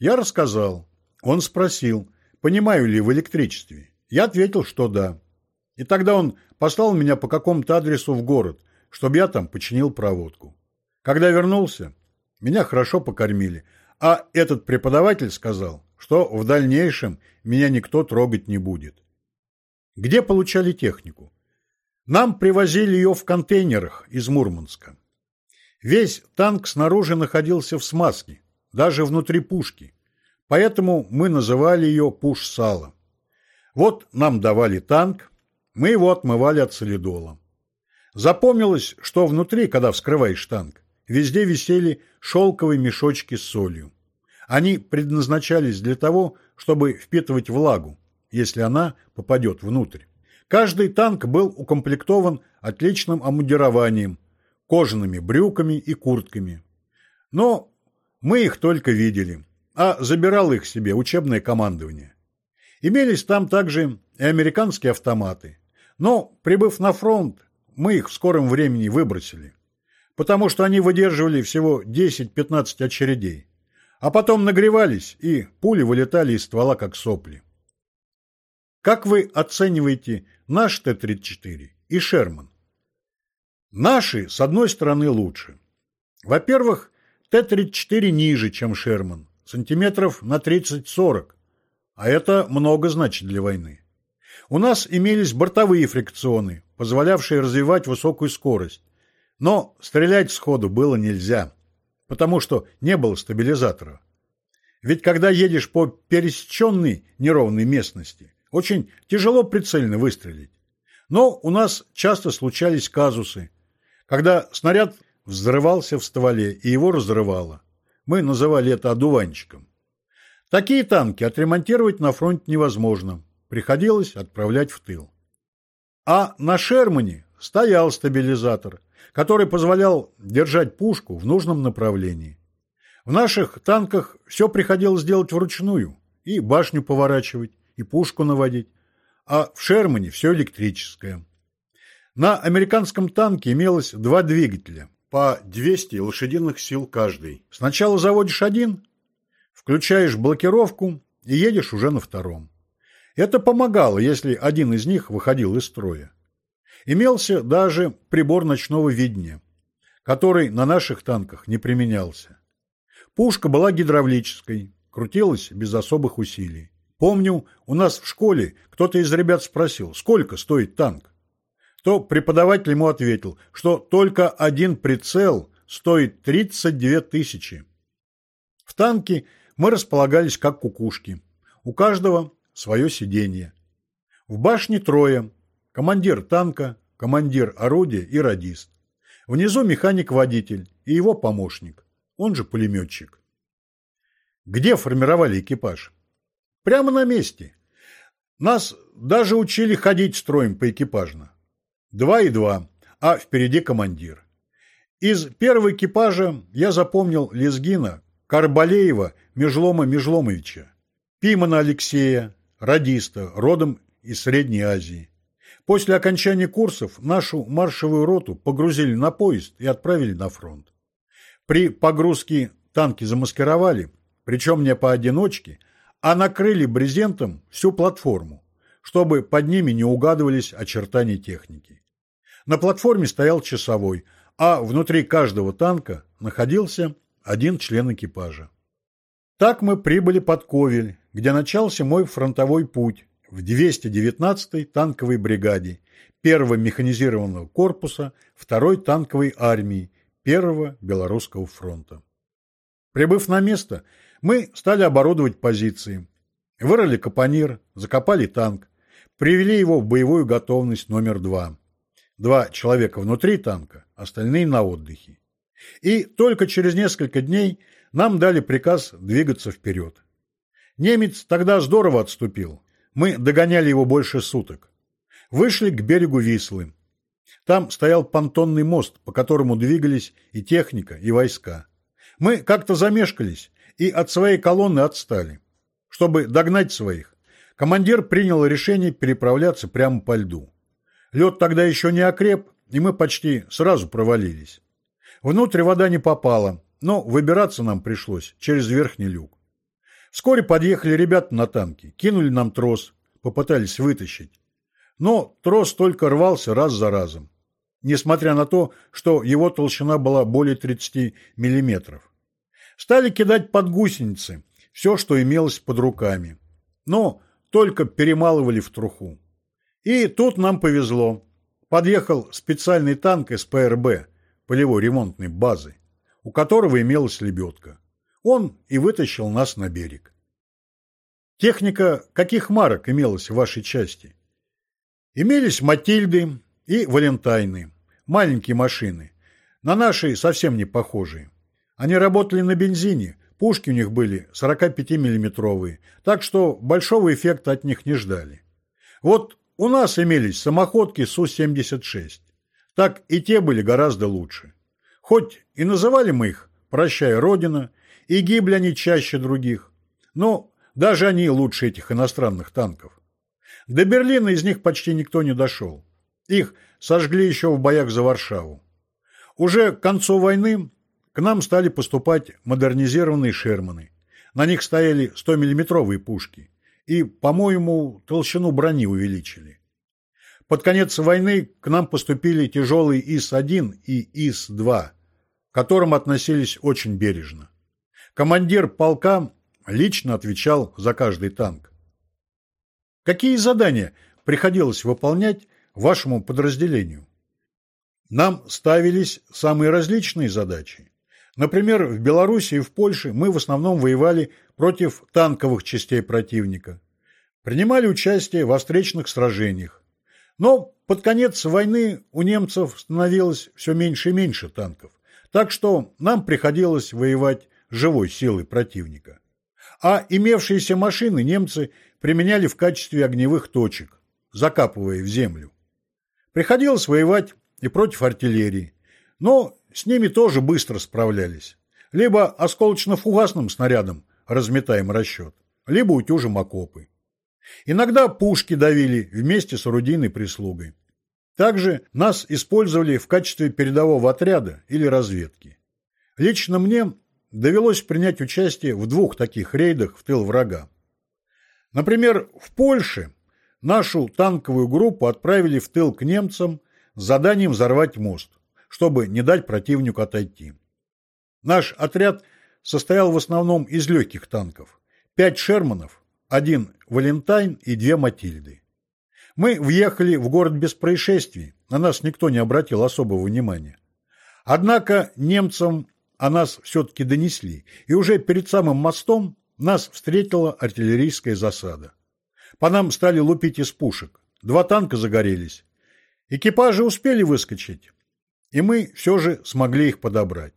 Я рассказал. Он спросил, понимаю ли в электричестве. Я ответил, что да. И тогда он послал меня по какому-то адресу в город, чтобы я там починил проводку. Когда вернулся, меня хорошо покормили, а этот преподаватель сказал, что в дальнейшем меня никто трогать не будет. Где получали технику? Нам привозили ее в контейнерах из Мурманска. Весь танк снаружи находился в смазке, даже внутри пушки, поэтому мы называли ее пуш-сало. Вот нам давали танк, мы его отмывали от солидола. Запомнилось, что внутри, когда вскрываешь танк, везде висели шелковые мешочки с солью. Они предназначались для того, чтобы впитывать влагу, если она попадет внутрь. Каждый танк был укомплектован отличным обмундированием, кожаными брюками и куртками. Но мы их только видели, а забирало их себе учебное командование. Имелись там также и американские автоматы. Но, прибыв на фронт, мы их в скором времени выбросили, потому что они выдерживали всего 10-15 очередей, а потом нагревались, и пули вылетали из ствола, как сопли. Как вы оцениваете наш Т-34 и Шерман? Наши, с одной стороны, лучше. Во-первых, Т-34 ниже, чем Шерман, сантиметров на 30-40, а это много значит для войны. У нас имелись бортовые фрикционы, позволявшие развивать высокую скорость. Но стрелять сходу было нельзя, потому что не было стабилизатора. Ведь когда едешь по пересеченной неровной местности, очень тяжело прицельно выстрелить. Но у нас часто случались казусы, когда снаряд взрывался в стволе и его разрывало. Мы называли это одуванчиком. Такие танки отремонтировать на фронте невозможно приходилось отправлять в тыл. А на Шермане стоял стабилизатор, который позволял держать пушку в нужном направлении. В наших танках все приходилось делать вручную, и башню поворачивать, и пушку наводить, а в Шермане все электрическое. На американском танке имелось два двигателя, по 200 лошадиных сил каждый. Сначала заводишь один, включаешь блокировку и едешь уже на втором. Это помогало, если один из них выходил из строя. Имелся даже прибор ночного видения, который на наших танках не применялся. Пушка была гидравлической, крутилась без особых усилий. Помню, у нас в школе кто-то из ребят спросил, сколько стоит танк. То преподаватель ему ответил, что только один прицел стоит 32 тысячи. В танке мы располагались как кукушки. У каждого свое сиденье. В башне трое. Командир танка, командир орудия и радист. Внизу механик-водитель и его помощник, он же пулеметчик. Где формировали экипаж? Прямо на месте. Нас даже учили ходить строем поэкипажно. Два и два, а впереди командир. Из первого экипажа я запомнил Лезгина, Карбалеева, Межлома Межломовича, Пимана Алексея, радиста, родом из Средней Азии. После окончания курсов нашу маршевую роту погрузили на поезд и отправили на фронт. При погрузке танки замаскировали, причем не поодиночке, а накрыли брезентом всю платформу, чтобы под ними не угадывались очертания техники. На платформе стоял часовой, а внутри каждого танка находился один член экипажа. Так мы прибыли под Ковель, где начался мой фронтовой путь в 219-й танковой бригаде 1-го механизированного корпуса 2-й танковой армии Первого Белорусского фронта. Прибыв на место, мы стали оборудовать позиции. Вырыли капонир, закопали танк, привели его в боевую готовность номер два. Два человека внутри танка, остальные на отдыхе. И только через несколько дней нам дали приказ двигаться вперед. Немец тогда здорово отступил. Мы догоняли его больше суток. Вышли к берегу Вислы. Там стоял понтонный мост, по которому двигались и техника, и войска. Мы как-то замешкались и от своей колонны отстали. Чтобы догнать своих, командир принял решение переправляться прямо по льду. Лед тогда еще не окреп, и мы почти сразу провалились. Внутрь вода не попала, но выбираться нам пришлось через верхний люк. Вскоре подъехали ребята на танке, кинули нам трос, попытались вытащить. Но трос только рвался раз за разом, несмотря на то, что его толщина была более 30 миллиметров. Стали кидать под гусеницы все, что имелось под руками, но только перемалывали в труху. И тут нам повезло. Подъехал специальный танк СПРБ, полевой ремонтной базы, у которого имелась лебедка. Он и вытащил нас на берег. Техника каких марок имелась в вашей части? Имелись Матильды и Валентайны, маленькие машины, на наши совсем не похожие. Они работали на бензине, пушки у них были 45-миллиметровые, так что большого эффекта от них не ждали. Вот у нас имелись самоходки Су-76. Так и те были гораздо лучше. Хоть и называли мы их «Прощай, Родина», и гибли они чаще других, но даже они лучше этих иностранных танков. До Берлина из них почти никто не дошел. Их сожгли еще в боях за Варшаву. Уже к концу войны к нам стали поступать модернизированные «Шерманы». На них стояли 100-миллиметровые пушки. И, по-моему, толщину брони увеличили. Под конец войны к нам поступили тяжелые ИС-1 и ИС-2, к которым относились очень бережно. Командир полка лично отвечал за каждый танк. Какие задания приходилось выполнять вашему подразделению? Нам ставились самые различные задачи. Например, в Беларуси и в Польше мы в основном воевали против танковых частей противника. Принимали участие во встречных сражениях. Но под конец войны у немцев становилось все меньше и меньше танков. Так что нам приходилось воевать живой силой противника. А имевшиеся машины немцы применяли в качестве огневых точек, закапывая в землю. Приходилось воевать и против артиллерии. Но с ними тоже быстро справлялись. Либо осколочно-фугасным снарядом разметаем расчет, либо утюжим окопы. Иногда пушки давили вместе с орудийной прислугой. Также нас использовали в качестве передового отряда или разведки. Лично мне довелось принять участие в двух таких рейдах в тыл врага. Например, в Польше нашу танковую группу отправили в тыл к немцам с заданием взорвать мост чтобы не дать противнику отойти. Наш отряд состоял в основном из легких танков. Пять «Шерманов», один «Валентайн» и две «Матильды». Мы въехали в город без происшествий, на нас никто не обратил особого внимания. Однако немцам о нас все-таки донесли, и уже перед самым мостом нас встретила артиллерийская засада. По нам стали лупить из пушек. Два танка загорелись. Экипажи успели выскочить, и мы все же смогли их подобрать.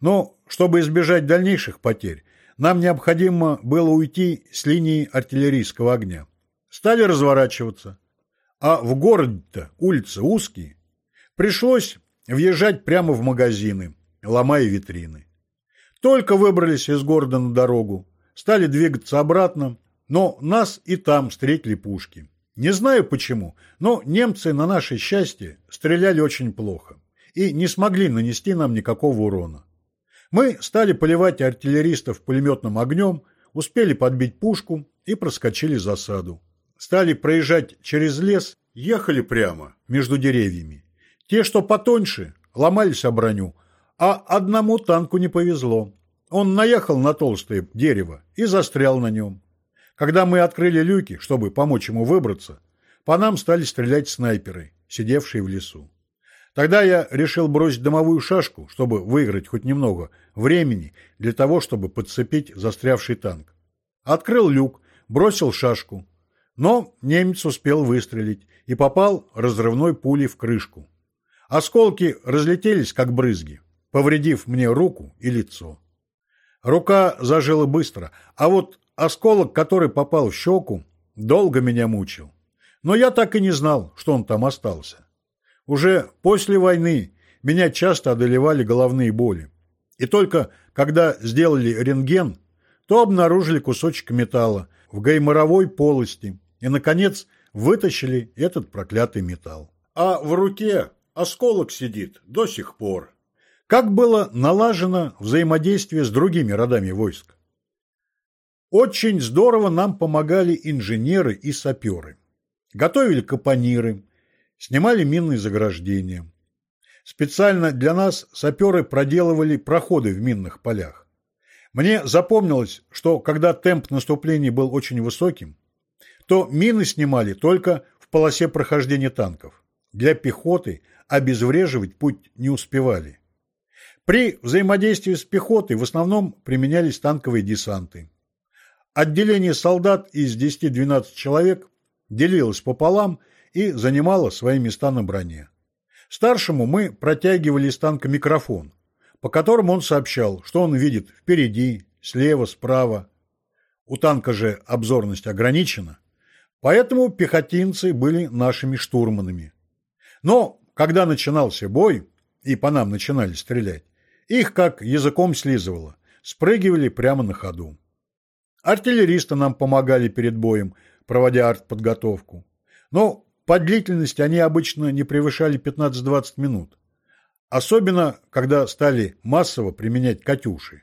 Но, чтобы избежать дальнейших потерь, нам необходимо было уйти с линии артиллерийского огня. Стали разворачиваться. А в городе-то улицы узкие. Пришлось въезжать прямо в магазины, ломая витрины. Только выбрались из города на дорогу, стали двигаться обратно, но нас и там встретили пушки. Не знаю почему, но немцы на наше счастье стреляли очень плохо и не смогли нанести нам никакого урона. Мы стали поливать артиллеристов пулеметным огнем, успели подбить пушку и проскочили засаду. Стали проезжать через лес, ехали прямо между деревьями. Те, что потоньше, ломались о броню, а одному танку не повезло. Он наехал на толстое дерево и застрял на нем. Когда мы открыли люки, чтобы помочь ему выбраться, по нам стали стрелять снайперы, сидевшие в лесу. Тогда я решил бросить домовую шашку, чтобы выиграть хоть немного времени для того, чтобы подцепить застрявший танк. Открыл люк, бросил шашку. Но немец успел выстрелить и попал разрывной пулей в крышку. Осколки разлетелись, как брызги, повредив мне руку и лицо. Рука зажила быстро, а вот осколок, который попал в щеку, долго меня мучил. Но я так и не знал, что он там остался. Уже после войны меня часто одолевали головные боли. И только когда сделали рентген, то обнаружили кусочек металла в гайморовой полости и, наконец, вытащили этот проклятый металл. А в руке осколок сидит до сих пор. Как было налажено взаимодействие с другими родами войск? Очень здорово нам помогали инженеры и саперы. Готовили капониры, снимали минные заграждения. Специально для нас саперы проделывали проходы в минных полях. Мне запомнилось, что когда темп наступления был очень высоким, то мины снимали только в полосе прохождения танков. Для пехоты обезвреживать путь не успевали. При взаимодействии с пехотой в основном применялись танковые десанты. Отделение солдат из 10-12 человек делилось пополам и занимало свои места на броне. Старшему мы протягивали из танка микрофон, по которому он сообщал, что он видит впереди, слева, справа. У танка же обзорность ограничена, поэтому пехотинцы были нашими штурманами. Но когда начинался бой, и по нам начинали стрелять, их как языком слизывало, спрыгивали прямо на ходу. Артиллеристы нам помогали перед боем, проводя артподготовку. Но по длительности они обычно не превышали 15-20 минут. Особенно, когда стали массово применять «Катюши».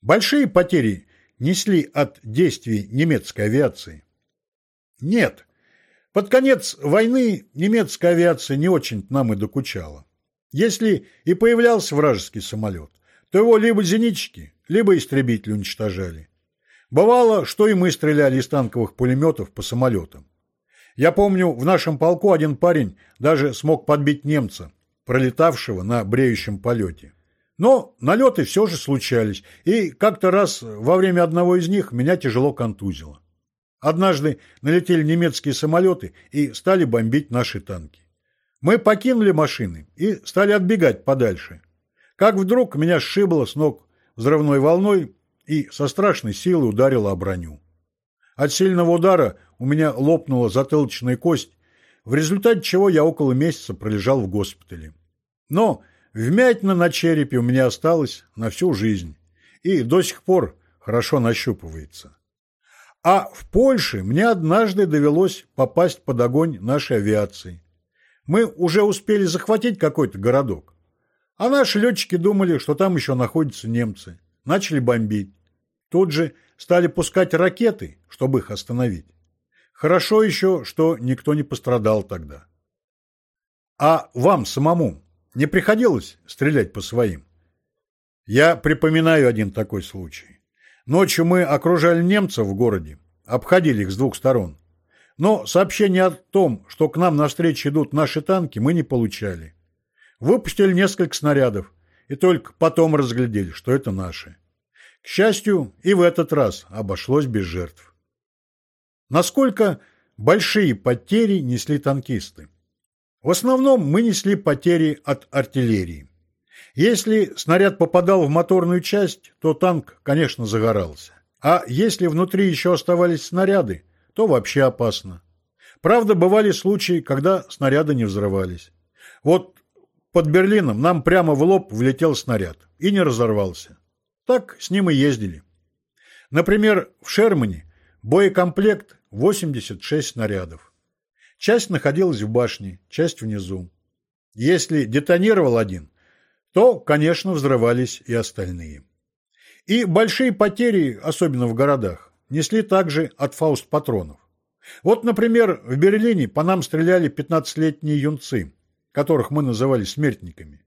Большие потери несли от действий немецкой авиации? Нет. Под конец войны немецкая авиация не очень нам и докучала. Если и появлялся вражеский самолет, то его либо зенитчики, либо истребители уничтожали. Бывало, что и мы стреляли из танковых пулеметов по самолетам. Я помню, в нашем полку один парень даже смог подбить немца, пролетавшего на бреющем полете. Но налеты все же случались, и как-то раз во время одного из них меня тяжело контузило. Однажды налетели немецкие самолеты и стали бомбить наши танки. Мы покинули машины и стали отбегать подальше. Как вдруг меня сшибло с ног взрывной волной и со страшной силой ударило о броню. От сильного удара у меня лопнула затылочная кость, в результате чего я около месяца пролежал в госпитале. Но вмятина на черепе у меня осталась на всю жизнь и до сих пор хорошо нащупывается. А в Польше мне однажды довелось попасть под огонь нашей авиации. Мы уже успели захватить какой-то городок. А наши летчики думали, что там еще находятся немцы. Начали бомбить. Тут же стали пускать ракеты, чтобы их остановить. Хорошо еще, что никто не пострадал тогда. А вам самому не приходилось стрелять по своим? Я припоминаю один такой случай. Ночью мы окружали немцев в городе, обходили их с двух сторон. Но сообщение о том, что к нам навстречу идут наши танки, мы не получали. Выпустили несколько снарядов, и только потом разглядели, что это наши. К счастью, и в этот раз обошлось без жертв. Насколько большие потери несли танкисты? В основном мы несли потери от артиллерии. Если снаряд попадал в моторную часть, то танк, конечно, загорался. А если внутри еще оставались снаряды, то вообще опасно. Правда, бывали случаи, когда снаряды не взрывались. Вот под Берлином нам прямо в лоб влетел снаряд и не разорвался. Так с ним и ездили. Например, в Шермане боекомплект 86 снарядов. Часть находилась в башне, часть внизу. Если детонировал один, то, конечно, взрывались и остальные. И большие потери, особенно в городах, несли также от фауст-патронов. Вот, например, в Берлине по нам стреляли 15-летние юнцы, которых мы называли смертниками.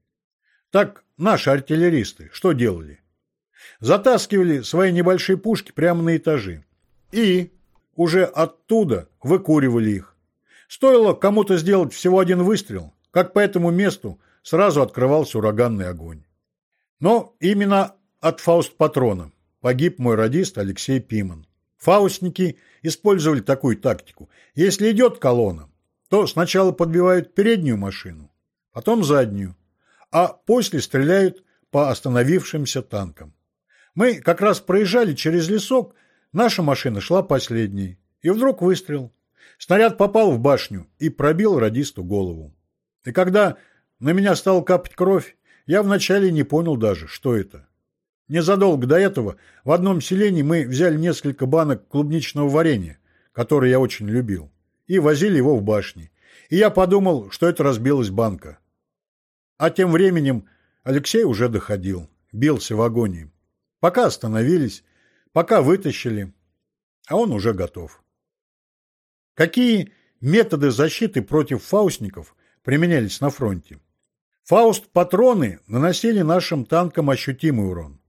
Так наши артиллеристы что делали? Затаскивали свои небольшие пушки прямо на этажи. И уже оттуда выкуривали их. Стоило кому-то сделать всего один выстрел, как по этому месту сразу открывался ураганный огонь. Но именно от фауст-патрона погиб мой радист Алексей Пиман. Фаустники использовали такую тактику. Если идет колонна, то сначала подбивают переднюю машину, потом заднюю, а после стреляют по остановившимся танкам. Мы как раз проезжали через лесок, наша машина шла последней, и вдруг выстрел. Снаряд попал в башню и пробил радисту голову. И когда на меня стала капать кровь, я вначале не понял даже, что это. Незадолго до этого в одном селении мы взяли несколько банок клубничного варенья, которое я очень любил, и возили его в башни. И я подумал, что это разбилась банка. А тем временем Алексей уже доходил, бился в агонии. Пока остановились, пока вытащили, а он уже готов. Какие методы защиты против фаустников применялись на фронте? Фауст-патроны наносили нашим танкам ощутимый урон.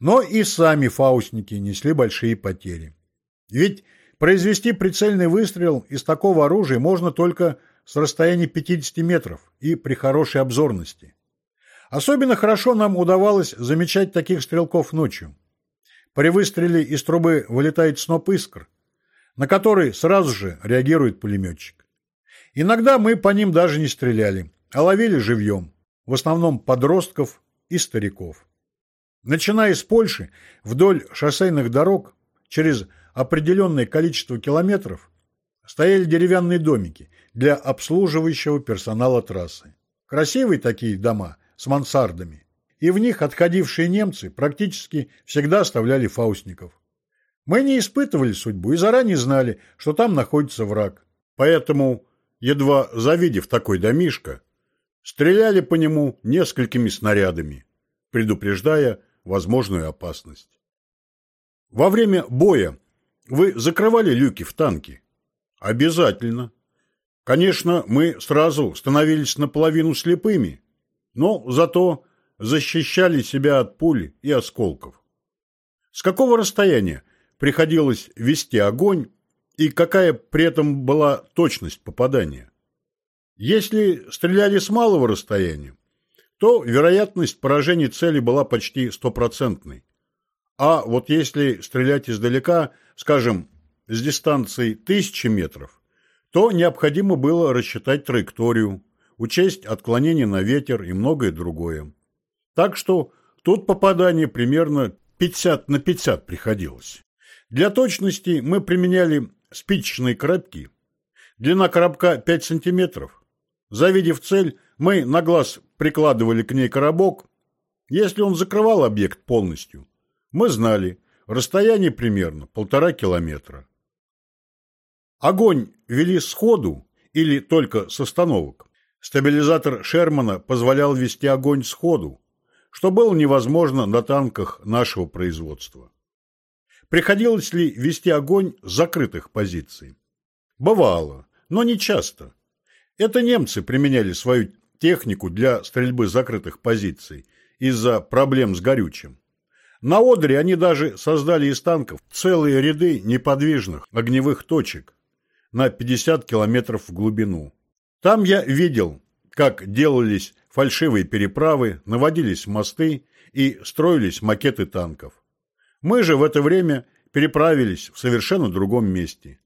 Но и сами фаустники несли большие потери. Ведь произвести прицельный выстрел из такого оружия можно только с расстояния 50 метров и при хорошей обзорности. Особенно хорошо нам удавалось замечать таких стрелков ночью. При выстреле из трубы вылетает сноп искр, на который сразу же реагирует пулеметчик. Иногда мы по ним даже не стреляли, а ловили живьем, в основном подростков и стариков. Начиная с Польши, вдоль шоссейных дорог, через определенное количество километров, стояли деревянные домики для обслуживающего персонала трассы. Красивые такие дома с мансардами и в них отходившие немцы практически всегда оставляли фаустников. Мы не испытывали судьбу и заранее знали, что там находится враг. Поэтому, едва завидев такой домишко, стреляли по нему несколькими снарядами, предупреждая возможную опасность. Во время боя вы закрывали люки в танке? Обязательно. Конечно, мы сразу становились наполовину слепыми, но зато защищали себя от пуль и осколков. С какого расстояния приходилось вести огонь и какая при этом была точность попадания? Если стреляли с малого расстояния, то вероятность поражения цели была почти стопроцентной. А вот если стрелять издалека, скажем, с дистанции тысячи метров, то необходимо было рассчитать траекторию, учесть отклонение на ветер и многое другое. Так что тут попадание примерно 50 на 50 приходилось. Для точности мы применяли спичечные коробки. Длина коробка 5 сантиметров. Завидев цель, мы на глаз прикладывали к ней коробок. Если он закрывал объект полностью, мы знали, расстояние примерно полтора километра. Огонь вели сходу или только с остановок. Стабилизатор Шермана позволял вести огонь сходу, что было невозможно на танках нашего производства. Приходилось ли вести огонь с закрытых позиций? Бывало, но не часто. Это немцы применяли свою технику для стрельбы закрытых позиций из-за проблем с горючим. На Одре они даже создали из танков целые ряды неподвижных огневых точек на 50 километров в глубину. Там я видел, как делались фальшивые переправы, наводились мосты и строились макеты танков. Мы же в это время переправились в совершенно другом месте.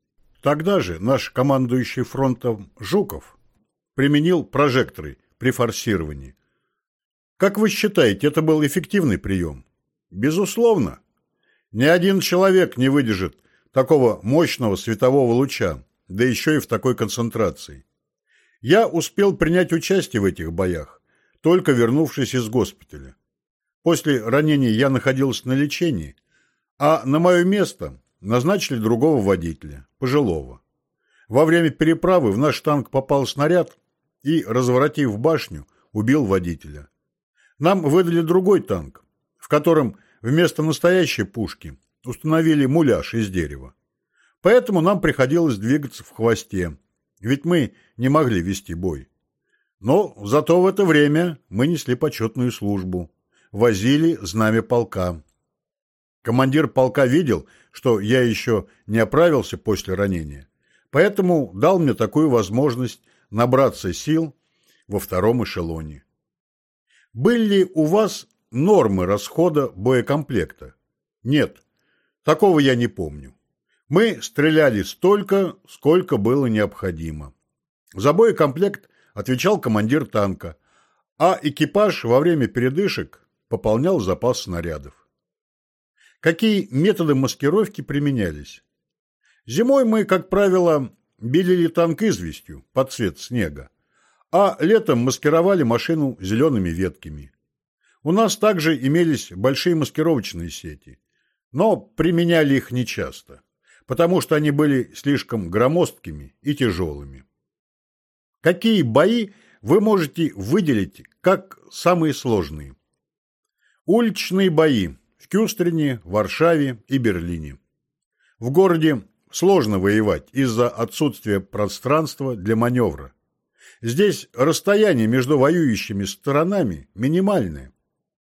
Тогда же наш командующий фронтом Жуков применил прожекторы при форсировании. Как вы считаете, это был эффективный прием? Безусловно. Ни один человек не выдержит такого мощного светового луча, да еще и в такой концентрации. Я успел принять участие в этих боях только вернувшись из госпиталя. После ранения я находился на лечении, а на мое место назначили другого водителя, пожилого. Во время переправы в наш танк попал снаряд и, разворотив башню, убил водителя. Нам выдали другой танк, в котором вместо настоящей пушки установили муляж из дерева. Поэтому нам приходилось двигаться в хвосте, ведь мы не могли вести бой. Но зато в это время мы несли почетную службу. Возили знамя полка. Командир полка видел, что я еще не оправился после ранения. Поэтому дал мне такую возможность набраться сил, во втором эшелоне. Были ли у вас нормы расхода боекомплекта? Нет, такого я не помню. Мы стреляли столько, сколько было необходимо. За боекомплект отвечал командир танка, а экипаж во время передышек пополнял запас снарядов. Какие методы маскировки применялись? Зимой мы, как правило, белили танк известью под цвет снега, а летом маскировали машину зелеными ветками. У нас также имелись большие маскировочные сети, но применяли их нечасто, потому что они были слишком громоздкими и тяжелыми. Какие бои вы можете выделить как самые сложные? Уличные бои в Кюстрине, Варшаве и Берлине. В городе сложно воевать из-за отсутствия пространства для маневра. Здесь расстояние между воюющими сторонами минимальное,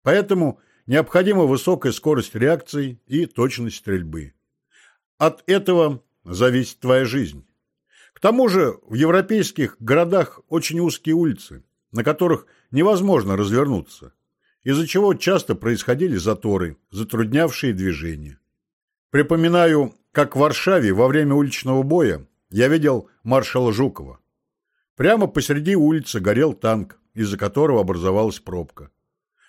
поэтому необходима высокая скорость реакции и точность стрельбы. От этого зависит твоя жизнь. К тому же в европейских городах очень узкие улицы, на которых невозможно развернуться, из-за чего часто происходили заторы, затруднявшие движение. Припоминаю, как в Варшаве во время уличного боя я видел маршала Жукова. Прямо посреди улицы горел танк, из-за которого образовалась пробка.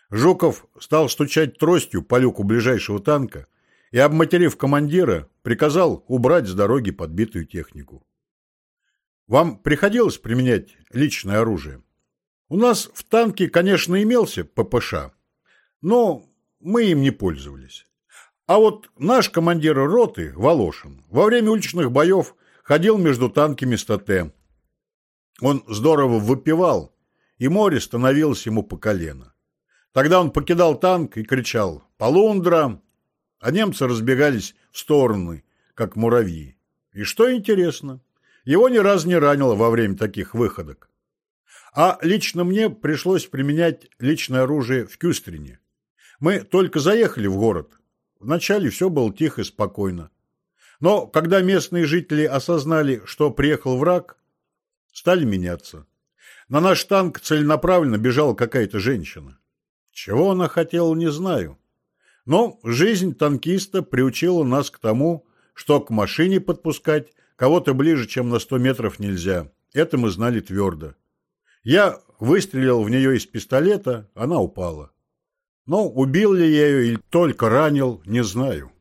Жуков стал стучать тростью по люку ближайшего танка и, обматерив командира, приказал убрать с дороги подбитую технику. Вам приходилось применять личное оружие? У нас в танке, конечно, имелся ППШ, но мы им не пользовались. А вот наш командир роты, Волошин, во время уличных боев ходил между танками с ТТ. Он здорово выпивал, и море становилось ему по колено. Тогда он покидал танк и кричал «Полундра!», а немцы разбегались в стороны, как муравьи. И что интересно, его ни разу не ранило во время таких выходок. А лично мне пришлось применять личное оружие в Кюстрине. Мы только заехали в город. Вначале все было тихо и спокойно. Но когда местные жители осознали, что приехал враг, стали меняться. На наш танк целенаправленно бежала какая-то женщина. Чего она хотела, не знаю. Но жизнь танкиста приучила нас к тому, что к машине подпускать Кого-то ближе, чем на сто метров нельзя. Это мы знали твердо. Я выстрелил в нее из пистолета, она упала. Но убил ли я ее или только ранил, не знаю.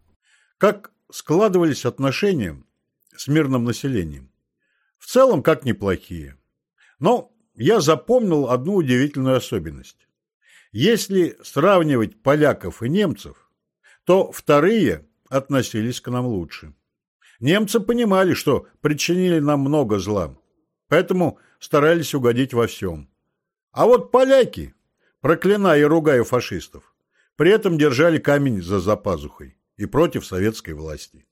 Как складывались отношения с мирным населением? В целом, как неплохие. Но я запомнил одну удивительную особенность. Если сравнивать поляков и немцев, то вторые относились к нам лучше. Немцы понимали, что причинили нам много зла, поэтому старались угодить во всем. А вот поляки, проклиная и ругая фашистов, при этом держали камень за запазухой и против советской власти.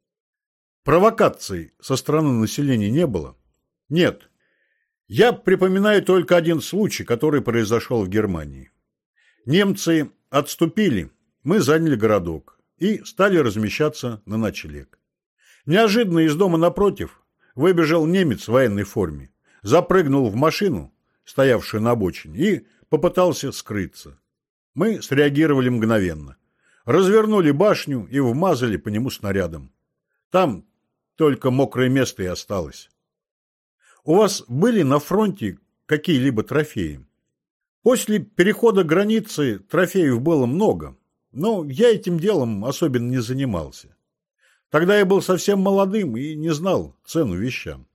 Провокаций со стороны населения не было? Нет. Я припоминаю только один случай, который произошел в Германии. Немцы отступили, мы заняли городок и стали размещаться на ночлег. Неожиданно из дома напротив выбежал немец в военной форме, запрыгнул в машину, стоявшую на обочине, и попытался скрыться. Мы среагировали мгновенно. Развернули башню и вмазали по нему снарядом. Там только мокрое место и осталось. У вас были на фронте какие-либо трофеи? После перехода границы трофеев было много, но я этим делом особенно не занимался. Тогда я был совсем молодым и не знал цену вещам.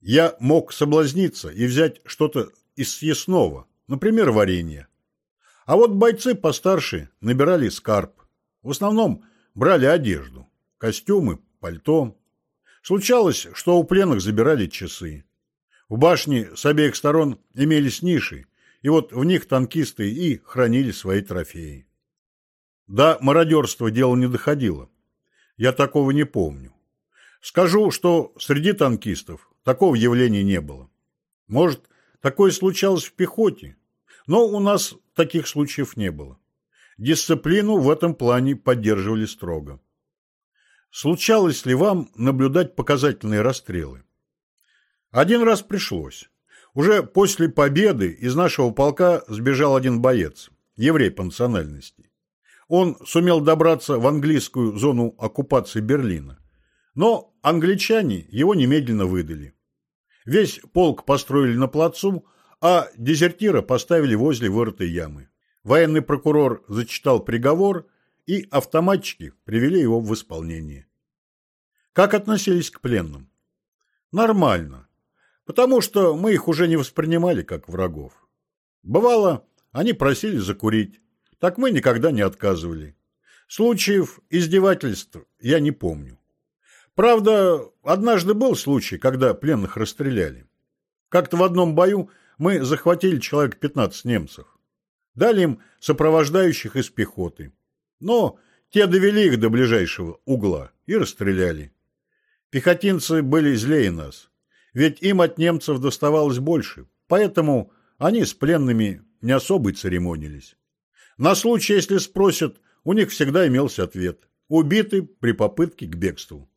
Я мог соблазниться и взять что-то из съестного, например, варенье. А вот бойцы постарше набирали скарб. В основном брали одежду, костюмы, пальто. Случалось, что у пленных забирали часы. В башне с обеих сторон имелись ниши, и вот в них танкисты и хранили свои трофеи. До мародерства дело не доходило. Я такого не помню. Скажу, что среди танкистов такого явления не было. Может, такое случалось в пехоте, но у нас таких случаев не было. Дисциплину в этом плане поддерживали строго. Случалось ли вам наблюдать показательные расстрелы? Один раз пришлось. Уже после победы из нашего полка сбежал один боец, еврей по национальности. Он сумел добраться в английскую зону оккупации Берлина. Но англичане его немедленно выдали. Весь полк построили на плацу, а дезертира поставили возле вырытой ямы. Военный прокурор зачитал приговор, и автоматчики привели его в исполнение. Как относились к пленным? Нормально, потому что мы их уже не воспринимали как врагов. Бывало, они просили закурить, так мы никогда не отказывали. Случаев издевательств я не помню. Правда, однажды был случай, когда пленных расстреляли. Как-то в одном бою мы захватили человек 15 немцев. Дали им сопровождающих из пехоты. Но те довели их до ближайшего угла и расстреляли. Пехотинцы были злее нас, ведь им от немцев доставалось больше, поэтому они с пленными не особо церемонились. На случай, если спросят, у них всегда имелся ответ – убиты при попытке к бегству.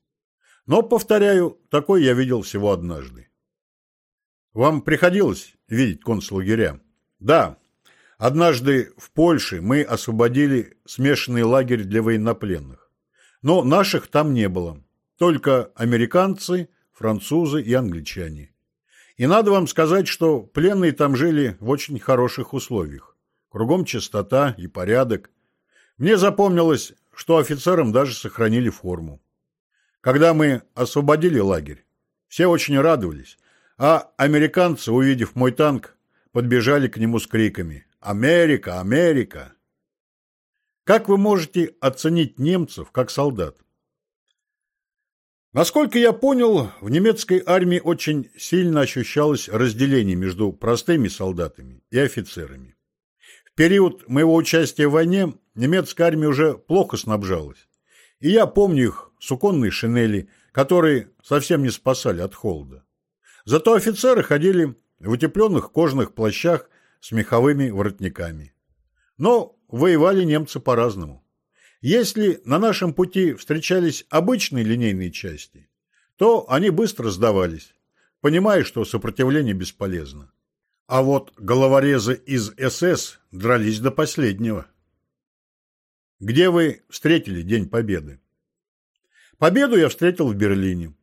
Но, повторяю, такой я видел всего однажды. Вам приходилось видеть концлагеря? Да. Однажды в Польше мы освободили смешанный лагерь для военнопленных. Но наших там не было. Только американцы, французы и англичане. И надо вам сказать, что пленные там жили в очень хороших условиях. Кругом чистота и порядок. Мне запомнилось, что офицерам даже сохранили форму. Когда мы освободили лагерь, все очень радовались, а американцы, увидев мой танк, подбежали к нему с криками «Америка! Америка!». Как вы можете оценить немцев как солдат? Насколько я понял, в немецкой армии очень сильно ощущалось разделение между простыми солдатами и офицерами. В период моего участия в войне немецкая армия уже плохо снабжалась. И я помню их суконные шинели, которые совсем не спасали от холода. Зато офицеры ходили в утепленных кожаных плащах с меховыми воротниками. Но воевали немцы по-разному. Если на нашем пути встречались обычные линейные части, то они быстро сдавались, понимая, что сопротивление бесполезно. А вот головорезы из СС дрались до последнего. Где вы встретили День Победы? Победу я встретил в Берлине.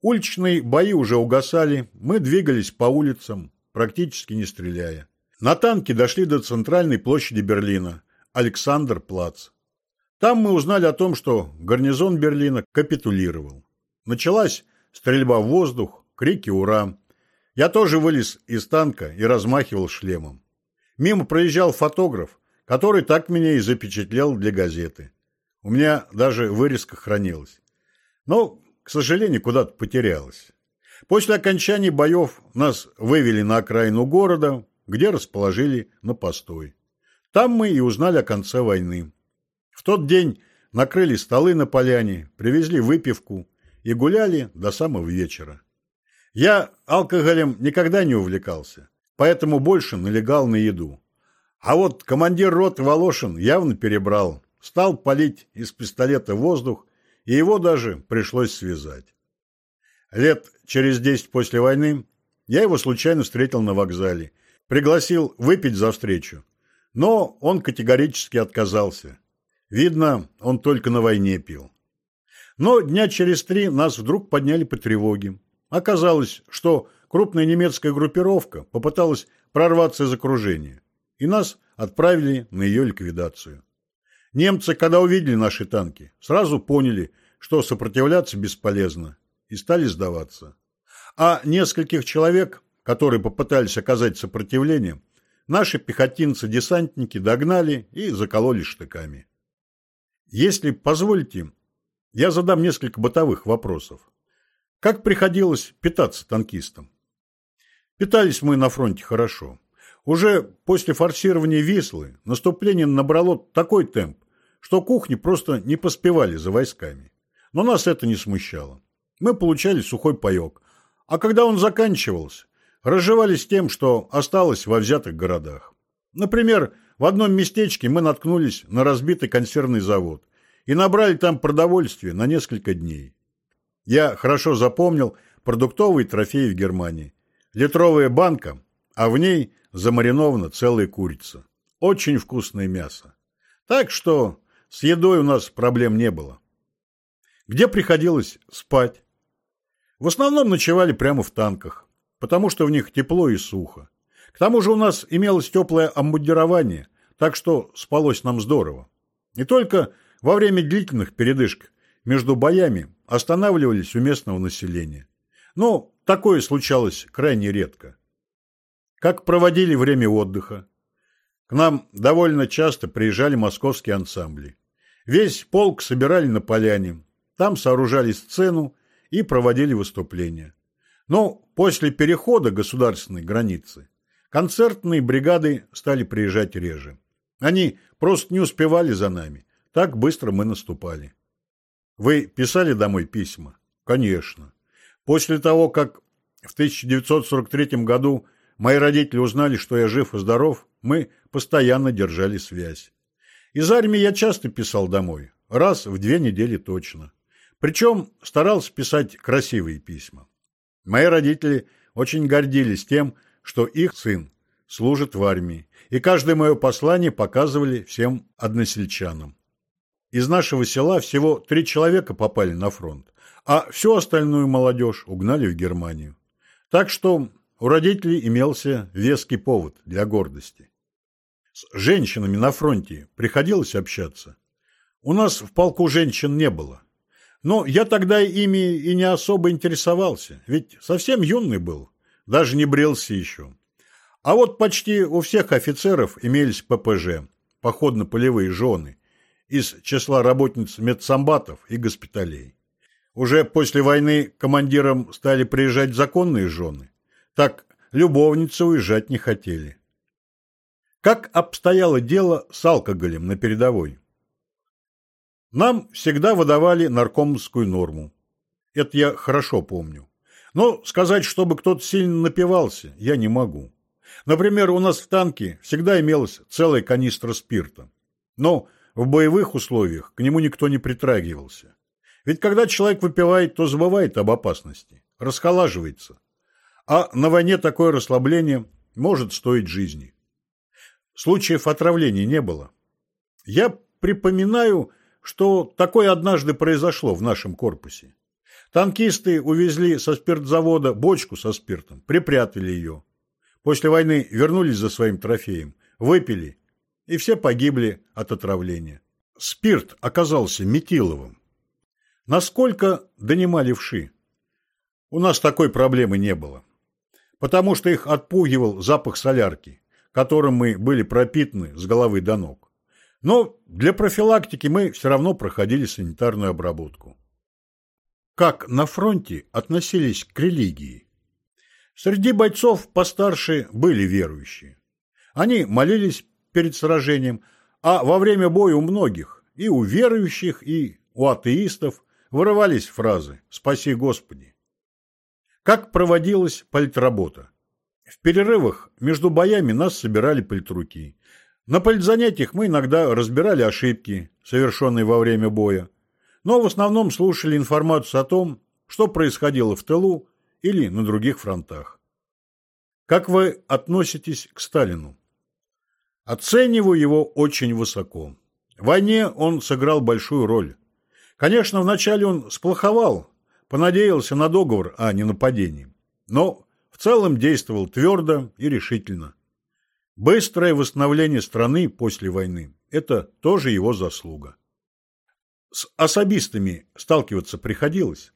Уличные бои уже угасали, мы двигались по улицам, практически не стреляя. На танке дошли до центральной площади Берлина, Александр-Плац. Там мы узнали о том, что гарнизон Берлина капитулировал. Началась стрельба в воздух, крики «Ура!». Я тоже вылез из танка и размахивал шлемом. Мимо проезжал фотограф, который так меня и запечатлел для газеты. У меня даже вырезка хранилась. Но, к сожалению, куда-то потерялась. После окончания боев нас вывели на окраину города, где расположили на постой. Там мы и узнали о конце войны. Тот день накрыли столы на поляне, привезли выпивку и гуляли до самого вечера. Я алкоголем никогда не увлекался, поэтому больше налегал на еду. А вот командир роты Волошин явно перебрал, стал палить из пистолета воздух, и его даже пришлось связать. Лет через десять после войны я его случайно встретил на вокзале, пригласил выпить за встречу, но он категорически отказался. Видно, он только на войне пил. Но дня через три нас вдруг подняли по тревоге. Оказалось, что крупная немецкая группировка попыталась прорваться из окружения и нас отправили на ее ликвидацию. Немцы, когда увидели наши танки, сразу поняли, что сопротивляться бесполезно, и стали сдаваться. А нескольких человек, которые попытались оказать сопротивление, наши пехотинцы-десантники догнали и закололи штыками. Если позволите, я задам несколько бытовых вопросов. Как приходилось питаться танкистам? Питались мы на фронте хорошо. Уже после форсирования Вислы наступление набрало такой темп, что кухни просто не поспевали за войсками. Но нас это не смущало. Мы получали сухой паек, а когда он заканчивался, разживались тем, что осталось во взятых городах. Например, в одном местечке мы наткнулись на разбитый консервный завод и набрали там продовольствие на несколько дней. Я хорошо запомнил продуктовые трофеи в Германии. Литровая банка, а в ней замаринована целая курица. Очень вкусное мясо. Так что с едой у нас проблем не было. Где приходилось спать? В основном ночевали прямо в танках, потому что в них тепло и сухо. К тому же у нас имелось теплое обмундирование, так что спалось нам здорово. Не только во время длительных передышек между боями останавливались у местного населения. Но такое случалось крайне редко. Как проводили время отдыха? К нам довольно часто приезжали московские ансамбли. Весь полк собирали на поляне, там сооружали сцену и проводили выступления. Но после перехода государственной границы концертные бригады стали приезжать реже. Они просто не успевали за нами, так быстро мы наступали. Вы писали домой письма? Конечно. После того, как в 1943 году мои родители узнали, что я жив и здоров, мы постоянно держали связь. Из армии я часто писал домой, раз в две недели точно. Причем старался писать красивые письма. Мои родители очень гордились тем, что их сын служит в армии, и каждое мое послание показывали всем односельчанам. Из нашего села всего три человека попали на фронт, а всю остальную молодежь угнали в Германию. Так что у родителей имелся веский повод для гордости. С женщинами на фронте приходилось общаться. У нас в полку женщин не было. Но я тогда ими и не особо интересовался, ведь совсем юный был, даже не брился еще. А вот почти у всех офицеров имелись ППЖ, походно-полевые жены, из числа работниц медсамбатов и госпиталей. Уже после войны командирам стали приезжать законные жены. Так любовницы уезжать не хотели. Как обстояло дело с алкоголем на передовой? Нам всегда выдавали наркомовскую норму. Это я хорошо помню. Но сказать, чтобы кто-то сильно напивался, я не могу. Например, у нас в танке всегда имелась целая канистра спирта. Но в боевых условиях к нему никто не притрагивался. Ведь когда человек выпивает, то забывает об опасности, расхолаживается. А на войне такое расслабление может стоить жизни. Случаев отравления не было. Я припоминаю, что такое однажды произошло в нашем корпусе. Танкисты увезли со спиртзавода бочку со спиртом, припрятали ее. После войны вернулись за своим трофеем, выпили и все погибли от отравления. Спирт оказался метиловым. Насколько донимали вши? У нас такой проблемы не было, потому что их отпугивал запах солярки, которым мы были пропитаны с головы до ног. Но для профилактики мы все равно проходили санитарную обработку. Как на фронте относились к религии? Среди бойцов постарше были верующие. Они молились перед сражением, а во время боя у многих, и у верующих, и у атеистов, вырывались фразы «Спаси Господи». Как проводилась политработа? В перерывах между боями нас собирали политруки. На политзанятиях мы иногда разбирали ошибки, совершенные во время боя, но в основном слушали информацию о том, что происходило в тылу или на других фронтах. Как вы относитесь к Сталину? Оцениваю его очень высоко. В войне он сыграл большую роль. Конечно, вначале он сплоховал, понадеялся на договор, а не нападение. Но в целом действовал твердо и решительно. Быстрое восстановление страны после войны – это тоже его заслуга. С особистами сталкиваться приходилось.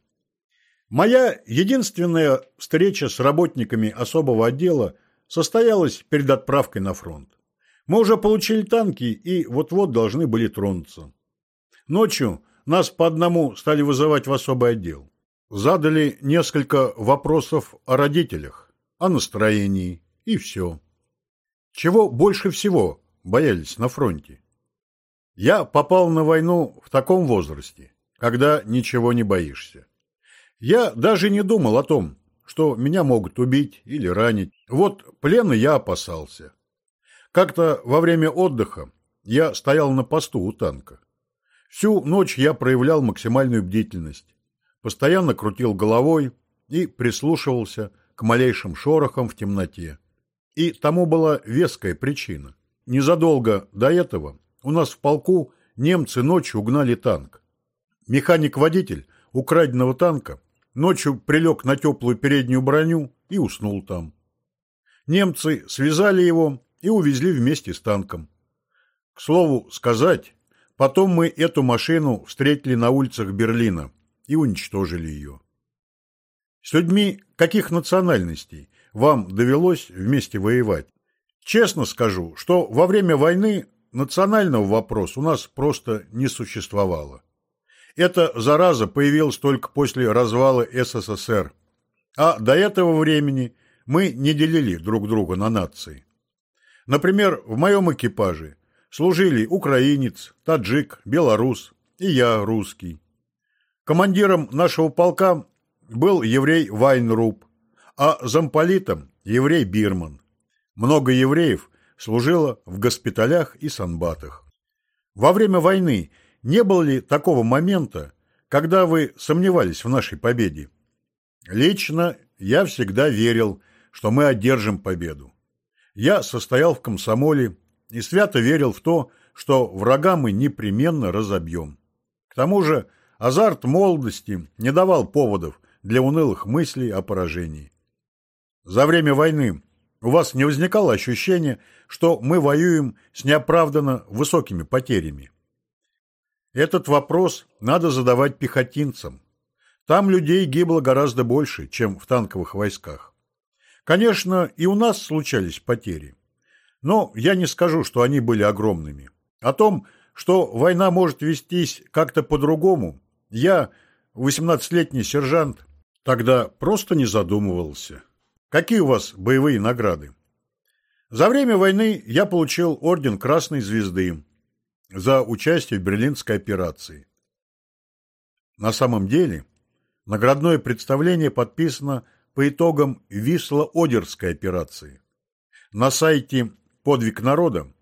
Моя единственная встреча с работниками особого отдела состоялась перед отправкой на фронт. Мы уже получили танки и вот-вот должны были тронуться. Ночью нас по одному стали вызывать в особый отдел. Задали несколько вопросов о родителях, о настроении и все. Чего больше всего боялись на фронте? Я попал на войну в таком возрасте, когда ничего не боишься. Я даже не думал о том, что меня могут убить или ранить. Вот плена я опасался. Как-то во время отдыха я стоял на посту у танка. Всю ночь я проявлял максимальную бдительность, постоянно крутил головой и прислушивался к малейшим шорохам в темноте. И тому была веская причина. Незадолго до этого у нас в полку немцы ночью угнали танк. Механик-водитель украденного танка ночью прилег на теплую переднюю броню и уснул там. Немцы связали его и увезли вместе с танком. К слову сказать, потом мы эту машину встретили на улицах Берлина и уничтожили ее. С людьми каких национальностей вам довелось вместе воевать? Честно скажу, что во время войны национального вопроса у нас просто не существовало. Эта зараза появилась только после развала СССР, а до этого времени мы не делили друг друга на нации. Например, в моем экипаже служили украинец, таджик, белорус и я русский. Командиром нашего полка был еврей Вайнруб, а замполитом – еврей Бирман. Много евреев служило в госпиталях и санбатах. Во время войны не было ли такого момента, когда вы сомневались в нашей победе? Лично я всегда верил, что мы одержим победу. Я состоял в комсомоле и свято верил в то, что врага мы непременно разобьем. К тому же азарт молодости не давал поводов для унылых мыслей о поражении. За время войны у вас не возникало ощущения, что мы воюем с неоправданно высокими потерями? Этот вопрос надо задавать пехотинцам. Там людей гибло гораздо больше, чем в танковых войсках. Конечно, и у нас случались потери. Но я не скажу, что они были огромными. О том, что война может вестись как-то по-другому, я, 18-летний сержант, тогда просто не задумывался. Какие у вас боевые награды? За время войны я получил орден Красной Звезды за участие в Берлинской операции. На самом деле, наградное представление подписано по итогам Висло-Одерской операции. На сайте «Подвиг народа»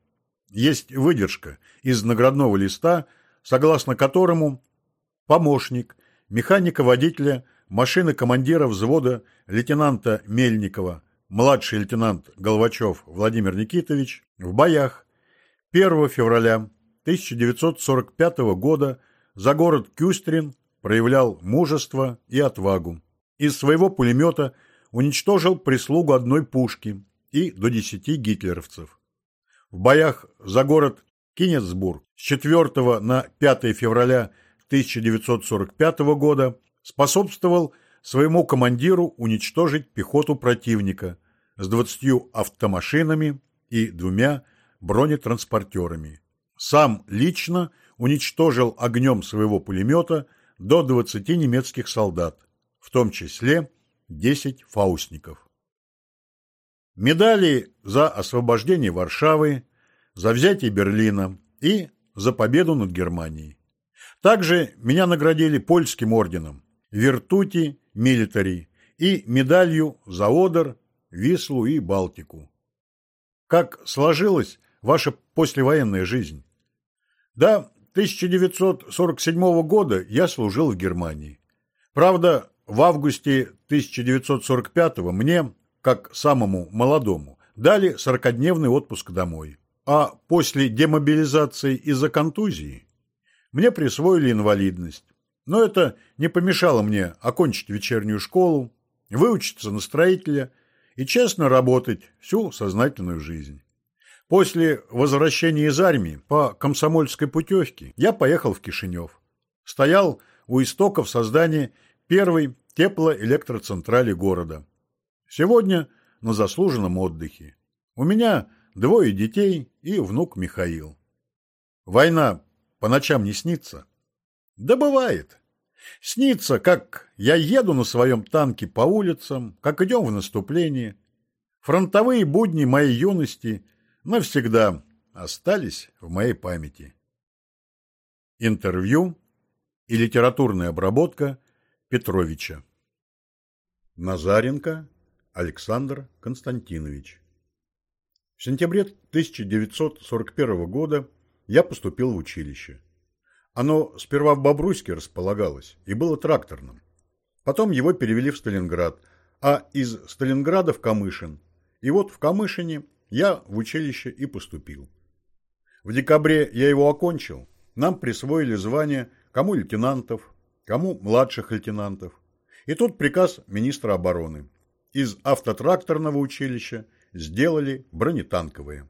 есть выдержка из наградного листа, согласно которому помощник механика-водителя машины командира взвода лейтенанта Мельникова, младший лейтенант Головачев Владимир Никитович в боях 1 февраля 1945 года за город Кюстрин проявлял мужество и отвагу из своего пулемета уничтожил прислугу одной пушки и до десяти гитлеровцев. В боях за город Кинецбург с 4 на 5 февраля 1945 года способствовал своему командиру уничтожить пехоту противника с 20 автомашинами и двумя бронетранспортерами. Сам лично уничтожил огнем своего пулемета до 20 немецких солдат, в том числе 10 фаустников. Медали за освобождение Варшавы, за взятие Берлина и за победу над Германией. Также меня наградили польским орденом Виртути Милитари и медалью за Одер, Вислу и Балтику. Как сложилась ваша послевоенная жизнь? До 1947 года я служил в Германии. Правда, в августе 1945-го мне, как самому молодому, дали 40-дневный отпуск домой. А после демобилизации из-за контузии мне присвоили инвалидность. Но это не помешало мне окончить вечернюю школу, выучиться на строителя и честно работать всю сознательную жизнь. После возвращения из армии по комсомольской путевке я поехал в Кишинев. Стоял у истоков создания первой теплоэлектроцентрали города. Сегодня на заслуженном отдыхе. У меня двое детей и внук Михаил. Война по ночам не снится? Да бывает. Снится, как я еду на своем танке по улицам, как идем в наступление. Фронтовые будни моей юности навсегда остались в моей памяти. Интервью и литературная обработка Петровича. Назаренко Александр Константинович. В сентябре 1941 года я поступил в училище. Оно сперва в Бобруйске располагалось и было тракторным. Потом его перевели в Сталинград, а из Сталинграда в Камышин. И вот в Камышине я в училище и поступил. В декабре я его окончил. Нам присвоили звание кому лейтенантов, кому младших лейтенантов. И тут приказ министра обороны. Из автотракторного училища сделали бронетанковые.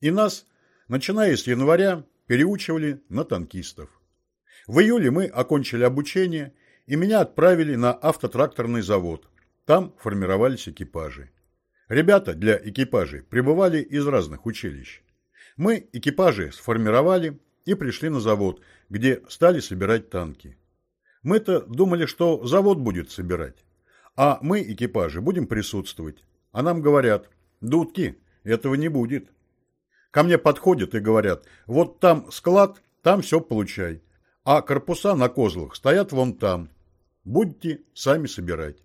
И нас, начиная с января, переучивали на танкистов. В июле мы окончили обучение, и меня отправили на автотракторный завод. Там формировались экипажи. Ребята для экипажей прибывали из разных училищ. Мы экипажи сформировали и пришли на завод, где стали собирать танки. Мы-то думали, что завод будет собирать. А мы, экипажи, будем присутствовать. А нам говорят, дудки, этого не будет. Ко мне подходят и говорят, вот там склад, там все получай. А корпуса на козлах стоят вон там. Будете сами собирать.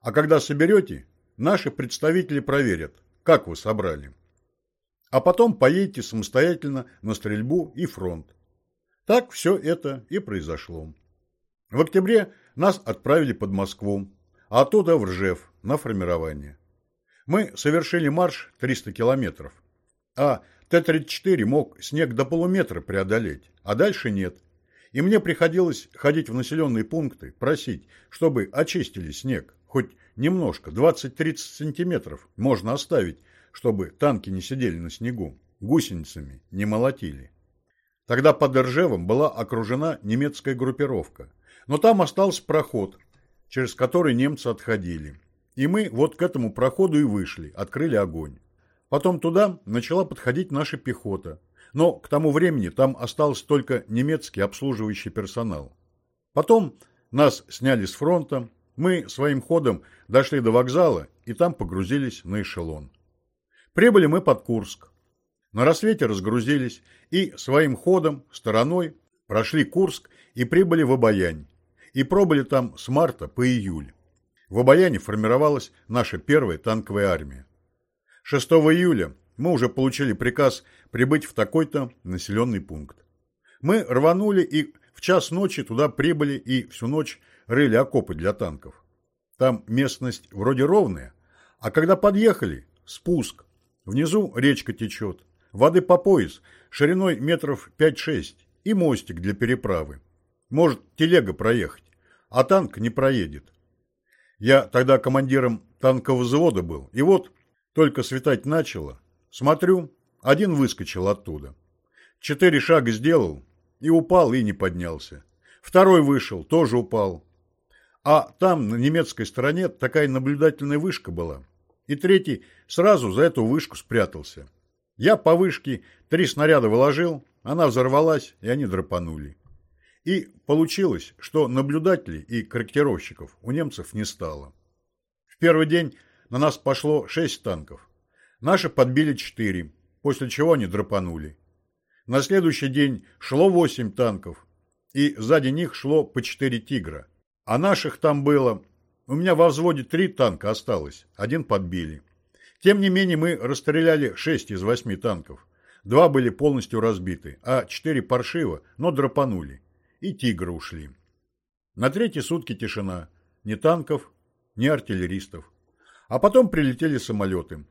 А когда соберете, наши представители проверят, как вы собрали. А потом поедете самостоятельно на стрельбу и фронт. Так все это и произошло. В октябре нас отправили под Москву, а оттуда в Ржев на формирование. Мы совершили марш 300 километров, а Т-34 мог снег до полуметра преодолеть, а дальше нет. И мне приходилось ходить в населенные пункты, просить, чтобы очистили снег, хоть немножко, 20-30 сантиметров можно оставить, чтобы танки не сидели на снегу, гусеницами не молотили. Тогда под Ржевом была окружена немецкая группировка, но там остался проход, через который немцы отходили. И мы вот к этому проходу и вышли, открыли огонь. Потом туда начала подходить наша пехота, но к тому времени там остался только немецкий обслуживающий персонал. Потом нас сняли с фронта, мы своим ходом дошли до вокзала и там погрузились на эшелон. Прибыли мы под Курск. На рассвете разгрузились и своим ходом, стороной, прошли Курск и прибыли в Обаянь. И пробыли там с марта по июль. В Обаяне формировалась наша первая танковая армия. 6 июля мы уже получили приказ прибыть в такой-то населенный пункт. Мы рванули и в час ночи туда прибыли и всю ночь рыли окопы для танков. Там местность вроде ровная, а когда подъехали, спуск. Внизу речка течет, воды по пояс, шириной метров 5-6 и мостик для переправы. Может телега проехать, а танк не проедет. Я тогда командиром танкового взвода был, и вот только светать начало, смотрю, один выскочил оттуда. Четыре шага сделал, и упал, и не поднялся. Второй вышел, тоже упал. А там, на немецкой стороне, такая наблюдательная вышка была. И третий сразу за эту вышку спрятался. Я по вышке три снаряда выложил, она взорвалась, и они драпанули. И получилось, что наблюдателей и корректировщиков у немцев не стало. В первый день на нас пошло шесть танков. Наши подбили четыре, после чего они драпанули. На следующий день шло восемь танков, и сзади них шло по четыре «Тигра». А наших там было... У меня во взводе три танка осталось, один подбили. Тем не менее мы расстреляли шесть из восьми танков. Два были полностью разбиты, а четыре паршиво, но драпанули. И «Тигры» ушли. На третьи сутки тишина. Ни танков, ни артиллеристов. А потом прилетели самолеты.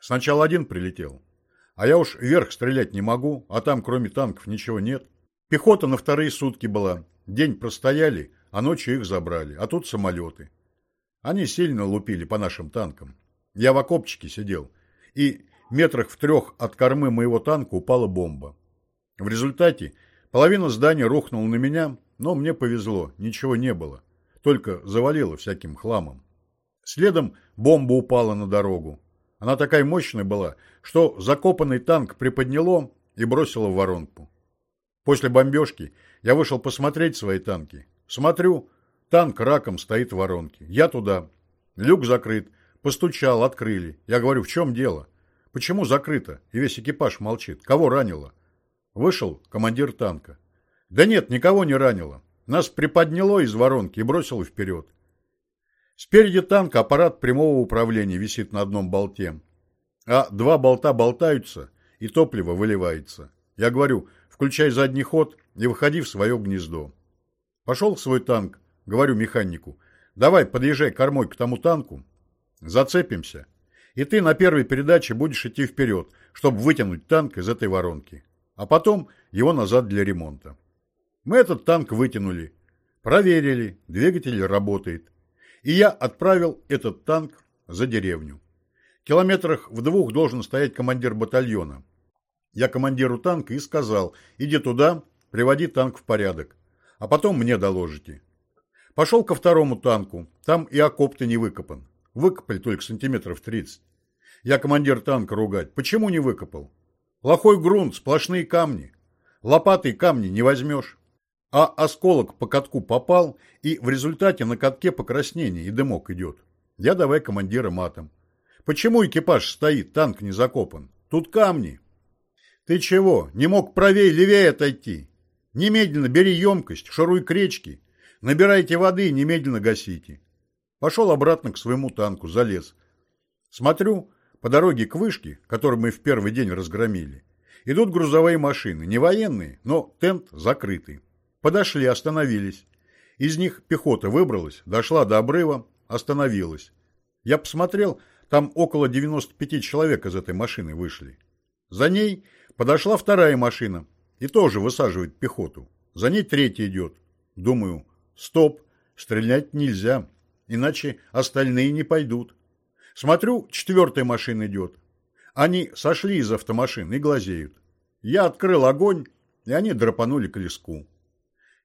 Сначала один прилетел. А я уж вверх стрелять не могу, а там кроме танков ничего нет. Пехота на вторые сутки была. День простояли, а ночью их забрали, а тут самолеты. Они сильно лупили по нашим танкам. Я в окопчике сидел, и метрах в трех от кормы моего танка упала бомба. В результате половина здания рухнула на меня, но мне повезло, ничего не было, только завалило всяким хламом. Следом бомба упала на дорогу. Она такая мощная была, что закопанный танк приподняло и бросило в воронку. После бомбежки я вышел посмотреть свои танки. Смотрю, танк раком стоит в воронке. Я туда. Люк закрыт. Постучал, открыли. Я говорю, в чем дело? Почему закрыто? И весь экипаж молчит. Кого ранило? Вышел командир танка. Да нет, никого не ранило. Нас приподняло из воронки и бросило вперед. Спереди танка аппарат прямого управления висит на одном болте. А два болта болтаются, и топливо выливается. Я говорю, включай задний ход и выходи в свое гнездо. Пошел в свой танк, говорю механику, давай подъезжай кормой к тому танку, Зацепимся. И ты на первой передаче будешь идти вперед, чтобы вытянуть танк из этой воронки. А потом его назад для ремонта. Мы этот танк вытянули. Проверили, двигатель работает. И я отправил этот танк за деревню. Километрах в двух должен стоять командир батальона. Я командиру танка и сказал, иди туда, приводи танк в порядок. А потом мне доложите. Пошел ко второму танку. Там и окоп-то не выкопан. Выкопали только сантиметров 30. Я командир танка ругать. Почему не выкопал? Плохой грунт, сплошные камни. Лопатой камни не возьмешь. А осколок по катку попал, и в результате на катке покраснение и дымок идет. Я давай командира матом. Почему экипаж стоит, танк не закопан? Тут камни. Ты чего, не мог правее левее отойти? Немедленно бери емкость, шаруй к речке, набирайте воды немедленно гасите. Пошел обратно к своему танку, залез. Смотрю, по дороге к вышке, которую мы в первый день разгромили, идут грузовые машины, не военные, но тент закрытый. Подошли, остановились. Из них пехота выбралась, дошла до обрыва, остановилась. Я посмотрел, там около 95 человек из этой машины вышли. За ней подошла вторая машина и тоже высаживает пехоту. За ней третья идет. Думаю, стоп, стрелять нельзя, иначе остальные не пойдут. Смотрю, четвертая машина идет. Они сошли из автомашины и глазеют. Я открыл огонь, и они драпанули к леску.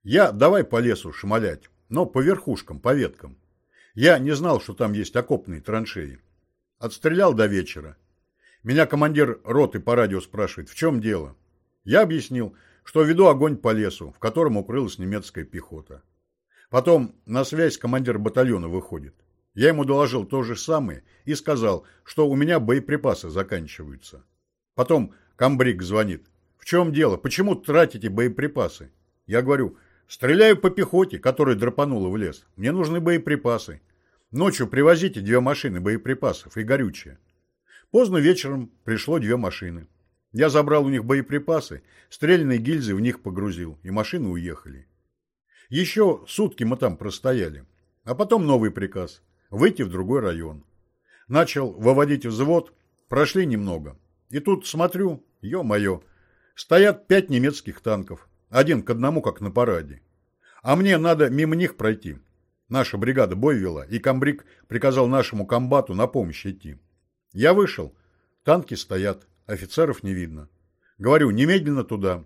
Я давай по лесу шмалять, но по верхушкам, по веткам. Я не знал, что там есть окопные траншеи. Отстрелял до вечера. Меня командир роты по радио спрашивает, в чем дело? Я объяснил, что веду огонь по лесу, в котором укрылась немецкая пехота. Потом на связь командир батальона выходит. Я ему доложил то же самое и сказал, что у меня боеприпасы заканчиваются. Потом комбриг звонит. В чем дело? Почему тратите боеприпасы? Я говорю, Стреляю по пехоте, которая драпанула в лес. Мне нужны боеприпасы. Ночью привозите две машины боеприпасов и горючее. Поздно вечером пришло две машины. Я забрал у них боеприпасы, стрельные гильзы в них погрузил, и машины уехали. Еще сутки мы там простояли. А потом новый приказ – выйти в другой район. Начал выводить взвод, прошли немного. И тут смотрю, ё-моё, стоят пять немецких танков – один к одному, как на параде. А мне надо мимо них пройти. Наша бригада бой вела, и комбриг приказал нашему комбату на помощь идти. Я вышел. Танки стоят, офицеров не видно. Говорю, немедленно туда.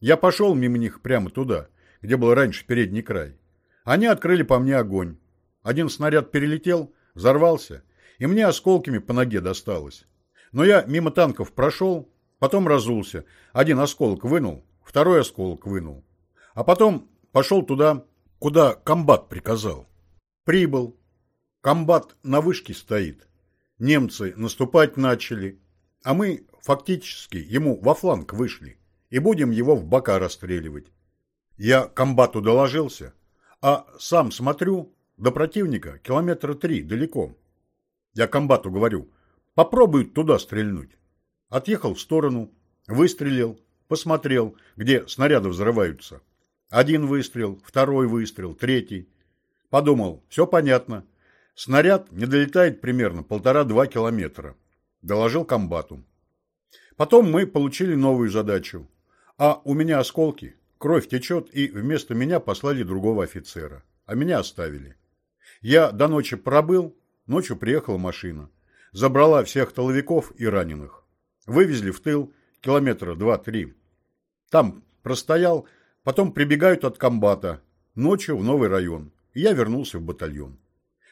Я пошел мимо них прямо туда, где был раньше передний край. Они открыли по мне огонь. Один снаряд перелетел, взорвался, и мне осколками по ноге досталось. Но я мимо танков прошел, потом разулся, один осколок вынул, второй осколок вынул. А потом пошел туда, куда комбат приказал. Прибыл. Комбат на вышке стоит. Немцы наступать начали, а мы фактически ему во фланг вышли и будем его в бока расстреливать. Я комбату доложился, а сам смотрю, до противника километра три далеко. Я комбату говорю, попробуй туда стрельнуть. Отъехал в сторону, выстрелил, Посмотрел, где снаряды взрываются. Один выстрел, второй выстрел, третий. Подумал, все понятно. Снаряд не долетает примерно полтора-два километра. Доложил комбату. Потом мы получили новую задачу. А у меня осколки, кровь течет, и вместо меня послали другого офицера. А меня оставили. Я до ночи пробыл, ночью приехала машина. Забрала всех толовиков и раненых. Вывезли в тыл, километра два-три. Там простоял, потом прибегают от комбата, ночью в новый район. Я вернулся в батальон.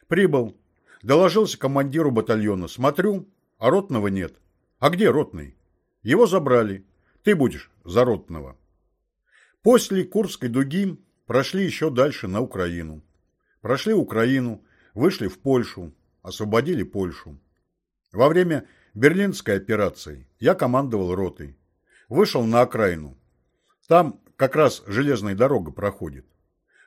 Прибыл, доложился командиру батальона, смотрю, а ротного нет. А где ротный? Его забрали. Ты будешь за ротного. После Курской дуги прошли еще дальше на Украину. Прошли Украину, вышли в Польшу, освободили Польшу. Во время Берлинской операции я командовал ротой. Вышел на окраину. Там как раз железная дорога проходит.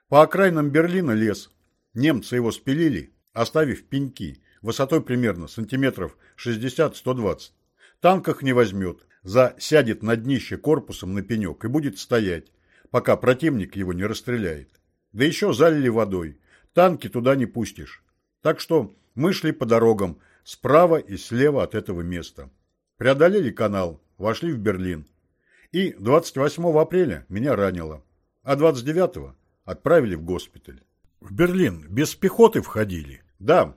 По окраинам Берлина лес. Немцы его спилили, оставив пеньки, высотой примерно сантиметров 60-120. Танках не возьмет, засядет на днище корпусом на пенек и будет стоять, пока противник его не расстреляет. Да еще залили водой. Танки туда не пустишь. Так что Мы шли по дорогам справа и слева от этого места. Преодолели канал, вошли в Берлин. И 28 апреля меня ранило, а 29 отправили в госпиталь. В Берлин без пехоты входили? Да.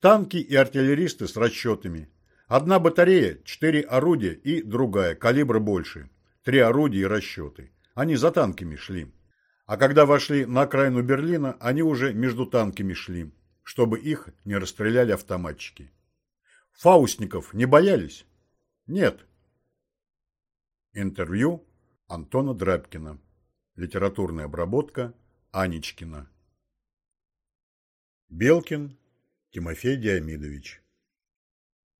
Танки и артиллеристы с расчетами. Одна батарея, четыре орудия и другая, калибра больше. Три орудия и расчеты. Они за танками шли. А когда вошли на окраину Берлина, они уже между танками шли, чтобы их не расстреляли автоматчики. Фаустников не боялись? Нет. Интервью Антона Драбкина. Литературная обработка Анечкина. Белкин Тимофей Диамидович.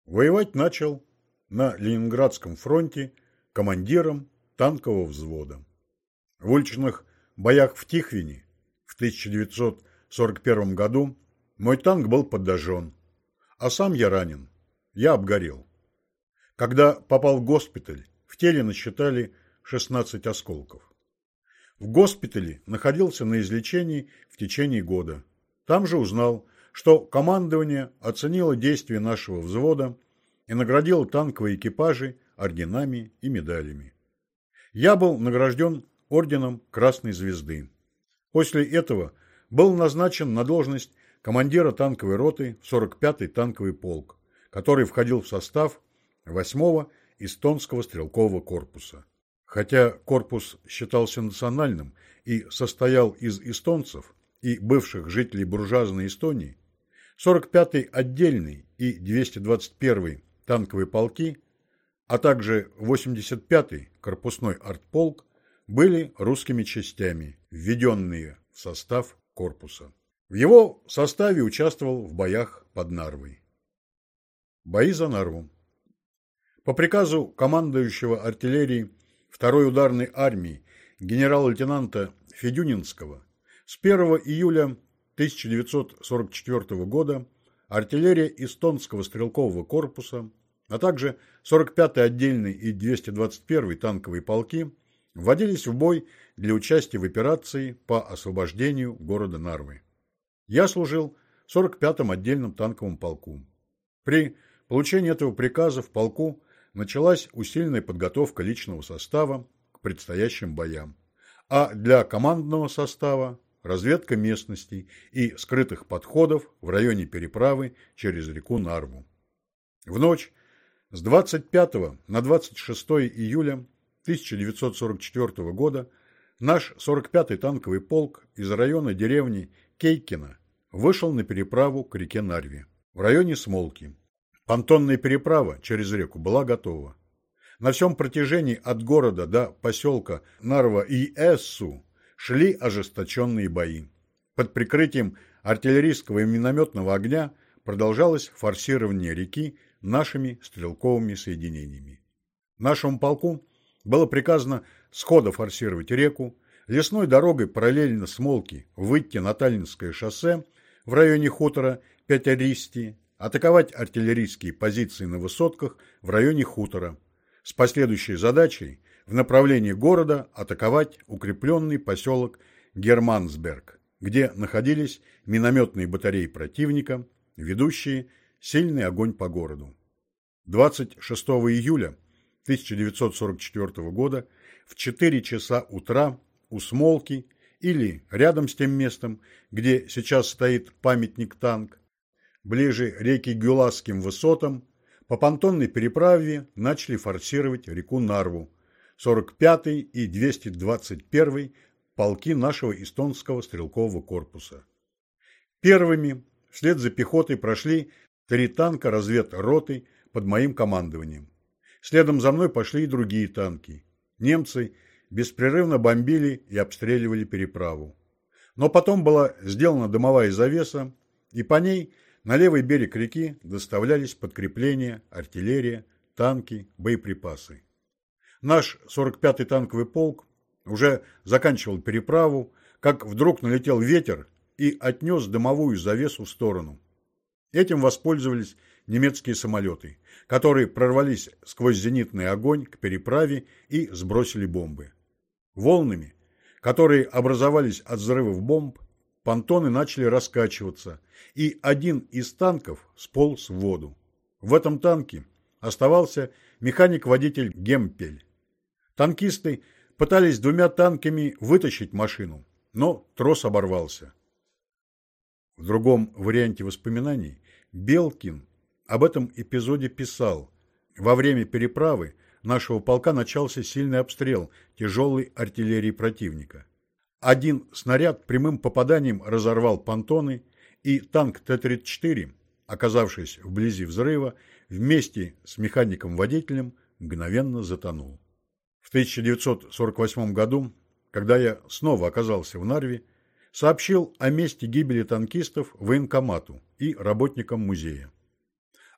Воевать начал на Ленинградском фронте командиром танкового взвода. В уличных боях в Тихвине в 1941 году мой танк был подожжен, а сам я ранен, я обгорел. Когда попал в госпиталь, в теле насчитали 16 осколков. В госпитале находился на излечении в течение года. Там же узнал, что командование оценило действия нашего взвода и наградило танковые экипажи орденами и медалями. Я был награжден орденом Красной Звезды. После этого был назначен на должность командира танковой роты в 45-й танковый полк, который входил в состав 8-го эстонского стрелкового корпуса. Хотя корпус считался национальным и состоял из эстонцев и бывших жителей буржуазной Эстонии, 45-й отдельный и 221-й танковые полки, а также 85-й корпусной артполк были русскими частями, введенные в состав корпуса. В его составе участвовал в боях под Нарвой. Бои за Нарву. По приказу командующего артиллерии 2-й ударной армии генерал-лейтенанта Федюнинского с 1 июля 1944 года артиллерия эстонского стрелкового корпуса, а также 45-й отдельный и 221-й танковые полки вводились в бой для участия в операции по освобождению города Нарвы. Я служил в 45-м отдельном танковом полку. При получении этого приказа в полку началась усиленная подготовка личного состава к предстоящим боям, а для командного состава разведка местностей и скрытых подходов в районе переправы через реку Нарву. В ночь с 25 на 26 июля 1944 года наш 45-й танковый полк из района деревни Кейкина вышел на переправу к реке Нарве в районе Смолки. Понтонная переправа через реку была готова. На всем протяжении от города до поселка Нарва и Эссу шли ожесточенные бои. Под прикрытием артиллерийского и минометного огня продолжалось форсирование реки нашими стрелковыми соединениями. Нашему полку было приказано схода форсировать реку, лесной дорогой параллельно Смолки выйти на Таллинское шоссе в районе хутора Пятяристи, атаковать артиллерийские позиции на высотках в районе хутора, с последующей задачей в направлении города атаковать укрепленный поселок Германсберг, где находились минометные батареи противника, ведущие сильный огонь по городу. 26 июля 1944 года в 4 часа утра у Смолки или рядом с тем местом, где сейчас стоит памятник танк, ближе реки Гюласским высотам, по понтонной переправе начали форсировать реку Нарву, 45-й и 221-й полки нашего эстонского стрелкового корпуса. Первыми вслед за пехотой прошли три танка разведроты под моим командованием. Следом за мной пошли и другие танки. Немцы беспрерывно бомбили и обстреливали переправу. Но потом была сделана дымовая завеса, и по ней на левый берег реки доставлялись подкрепления, артиллерия, танки, боеприпасы. Наш 45-й танковый полк уже заканчивал переправу, как вдруг налетел ветер и отнес дымовую завесу в сторону. Этим воспользовались немецкие самолеты, которые прорвались сквозь зенитный огонь к переправе и сбросили бомбы. Волнами, которые образовались от взрывов бомб, понтоны начали раскачиваться, и один из танков сполз в воду. В этом танке оставался механик-водитель Гемпель. Танкисты пытались двумя танками вытащить машину, но трос оборвался. В другом варианте воспоминаний Белкин об этом эпизоде писал. Во время переправы нашего полка начался сильный обстрел тяжелой артиллерии противника. Один снаряд прямым попаданием разорвал понтоны, и танк Т-34, оказавшись вблизи взрыва, вместе с механиком-водителем мгновенно затонул. В 1948 году, когда я снова оказался в Нарве, сообщил о месте гибели танкистов военкомату и работникам музея.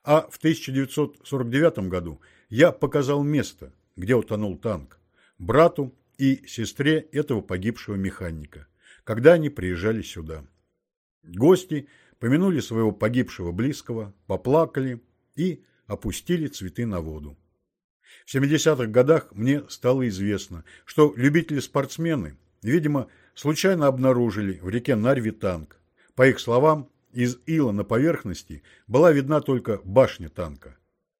А в 1949 году я показал место, где утонул танк, брату и сестре этого погибшего механика, когда они приезжали сюда. Гости помянули своего погибшего близкого, поплакали и опустили цветы на воду. В 70-х годах мне стало известно, что любители-спортсмены, видимо, случайно обнаружили в реке Нарви танк. По их словам, из ила на поверхности была видна только башня танка.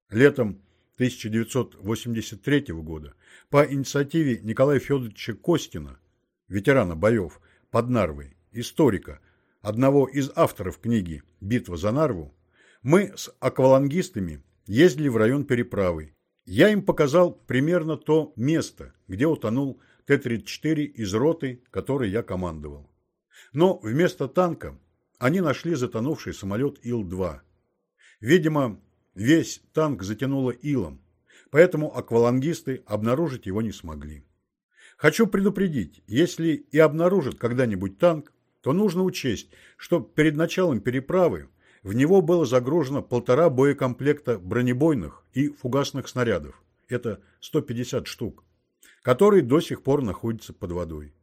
Летом 1983 года по инициативе Николая Федоровича Костина, ветерана боев под Нарвой, историка, одного из авторов книги «Битва за Нарву», мы с аквалангистами ездили в район переправы. Я им показал примерно то место, где утонул Т-34 из роты, которой я командовал. Но вместо танка они нашли затонувший самолет Ил-2. Видимо, весь танк затянуло илом, поэтому аквалангисты обнаружить его не смогли. Хочу предупредить, если и обнаружат когда-нибудь танк, то нужно учесть, что перед началом переправы в него было загружено полтора боекомплекта бронебойных и фугасных снарядов, это 150 штук, которые до сих пор находятся под водой.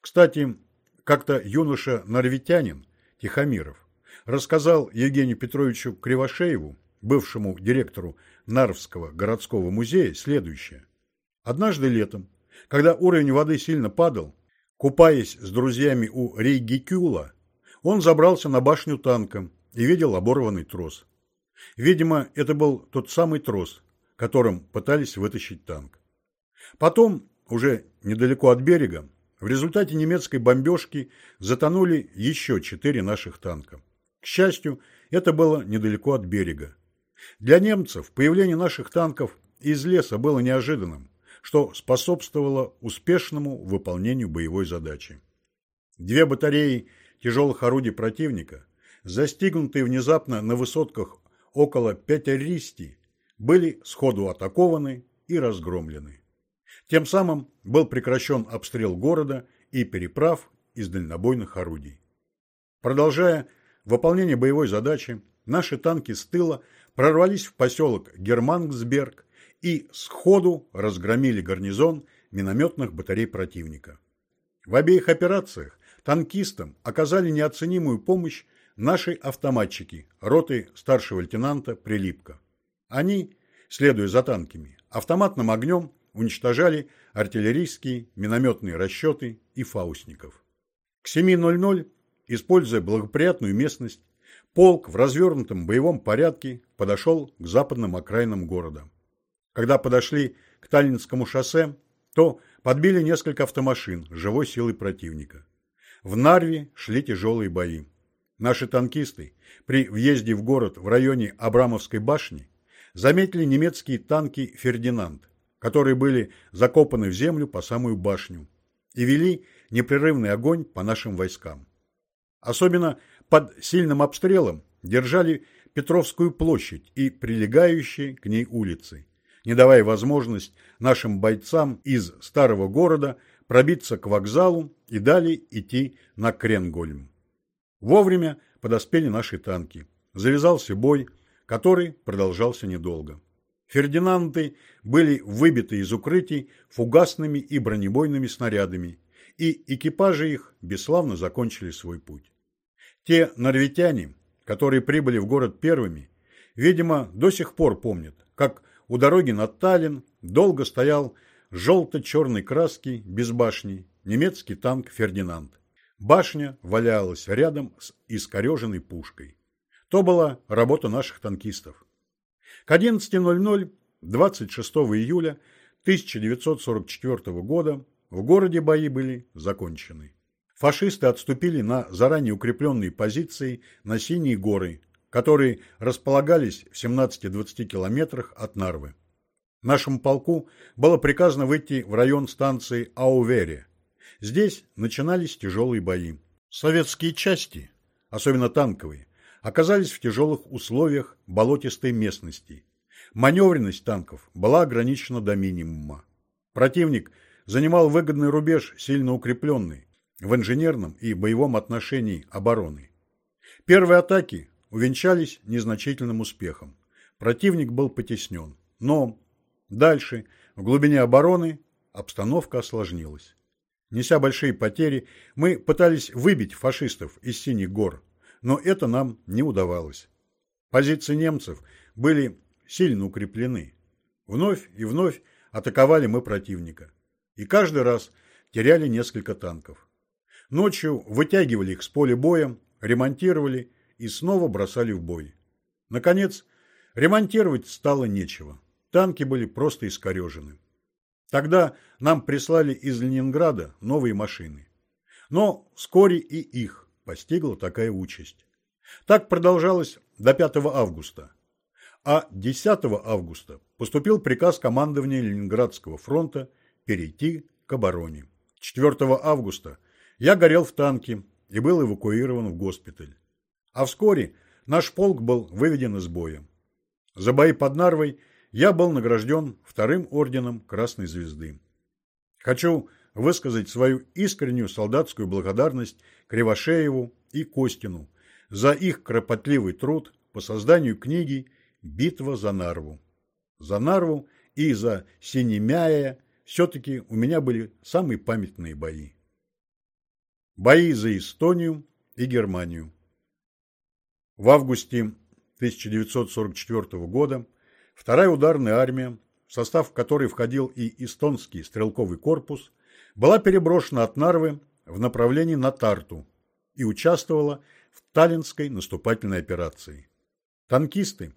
Кстати, как-то юноша-норвитянин Тихомиров рассказал Евгению Петровичу Кривошееву, бывшему директору Нарвского городского музея, следующее. Однажды летом, когда уровень воды сильно падал, купаясь с друзьями у Рейгикюла, он забрался на башню танка и видел оборванный трос. Видимо, это был тот самый трос, которым пытались вытащить танк. Потом, уже недалеко от берега, в результате немецкой бомбежки затонули еще четыре наших танка. К счастью, это было недалеко от берега. Для немцев появление наших танков из леса было неожиданным, что способствовало успешному выполнению боевой задачи. Две батареи тяжелых орудий противника, застигнутые внезапно на высотках около Пятеристи, были сходу атакованы и разгромлены. Тем самым был прекращен обстрел города и переправ из дальнобойных орудий. Продолжая выполнение боевой задачи, наши танки с тыла прорвались в поселок Германгсберг и сходу разгромили гарнизон минометных батарей противника. В обеих операциях танкистам оказали неоценимую помощь наши автоматчики роты старшего лейтенанта Прилипка. Они, следуя за танками, автоматным огнем уничтожали артиллерийские, минометные расчеты и фаустников. К 7.00, используя благоприятную местность, полк в развернутом боевом порядке подошел к западным окраинам города. Когда подошли к Таллинскому шоссе, то подбили несколько автомашин живой силой противника. В Нарве шли тяжелые бои. Наши танкисты при въезде в город в районе Абрамовской башни заметили немецкие танки «Фердинанд», которые были закопаны в землю по самую башню и вели непрерывный огонь по нашим войскам. Особенно под сильным обстрелом держали Петровскую площадь и прилегающие к ней улицы, не давая возможность нашим бойцам из старого города пробиться к вокзалу и далее идти на Кренгольм. Вовремя подоспели наши танки. Завязался бой, который продолжался недолго. Фердинанды были выбиты из укрытий фугасными и бронебойными снарядами, и экипажи их бесславно закончили свой путь. Те норвитяне, которые прибыли в город первыми, видимо, до сих пор помнят, как у дороги на Таллин долго стоял желто-черной краски без башни немецкий танк «Фердинанд». Башня валялась рядом с искореженной пушкой. То была работа наших танкистов. К 11.00 26 июля 1944 года в городе бои были закончены. Фашисты отступили на заранее укрепленные позиции на Синие горы, которые располагались в 17-20 километрах от Нарвы. Нашему полку было приказано выйти в район станции Аувере. Здесь начинались тяжелые бои. Советские части, особенно танковые, оказались в тяжелых условиях болотистой местности. Маневренность танков была ограничена до минимума. Противник занимал выгодный рубеж, сильно укрепленный, в инженерном и боевом отношении обороны. Первые атаки увенчались незначительным успехом. Противник был потеснен. Но дальше, в глубине обороны, обстановка осложнилась. Неся большие потери, мы пытались выбить фашистов из Синих гор, но это нам не удавалось. Позиции немцев были сильно укреплены. Вновь и вновь атаковали мы противника. И каждый раз теряли несколько танков. Ночью вытягивали их с поля боя, ремонтировали и снова бросали в бой. Наконец, ремонтировать стало нечего. Танки были просто искорежены. Тогда нам прислали из Ленинграда новые машины. Но вскоре и их постигла такая участь. Так продолжалось до 5 августа. А 10 августа поступил приказ командования Ленинградского фронта перейти к обороне. 4 августа я горел в танке и был эвакуирован в госпиталь. А вскоре наш полк был выведен из боя. За бои под Нарвой я был награжден вторым орденом Красной Звезды. Хочу высказать свою искреннюю солдатскую благодарность Кривошееву и Костину за их кропотливый труд по созданию книги «Битва за Нарву». За Нарву и за Синемяя все-таки у меня были самые памятные бои. Бои за Эстонию и Германию. В августе 1944 года вторая ударная армия, в состав которой входил и эстонский стрелковый корпус, была переброшена от Нарвы в направлении на Тарту и участвовала в Таллинской наступательной операции. Танкисты,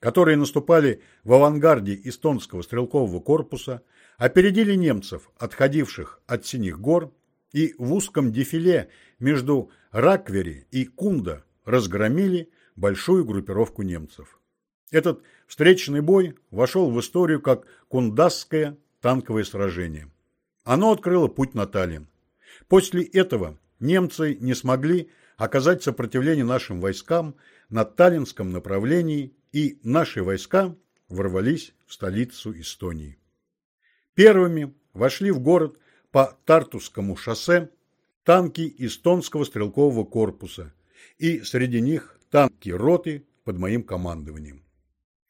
которые наступали в авангарде эстонского стрелкового корпуса, опередили немцев, отходивших от Синих гор и в узком дефиле между Раквери и Кунда разгромили большую группировку немцев. Этот встречный бой вошел в историю как Кундасское танковое сражение. Оно открыло путь на Таллин. После этого немцы не смогли оказать сопротивление нашим войскам на Таллинском направлении, и наши войска ворвались в столицу Эстонии. Первыми вошли в город по Тартусскому шоссе танки эстонского стрелкового корпуса и среди них танки роты под моим командованием.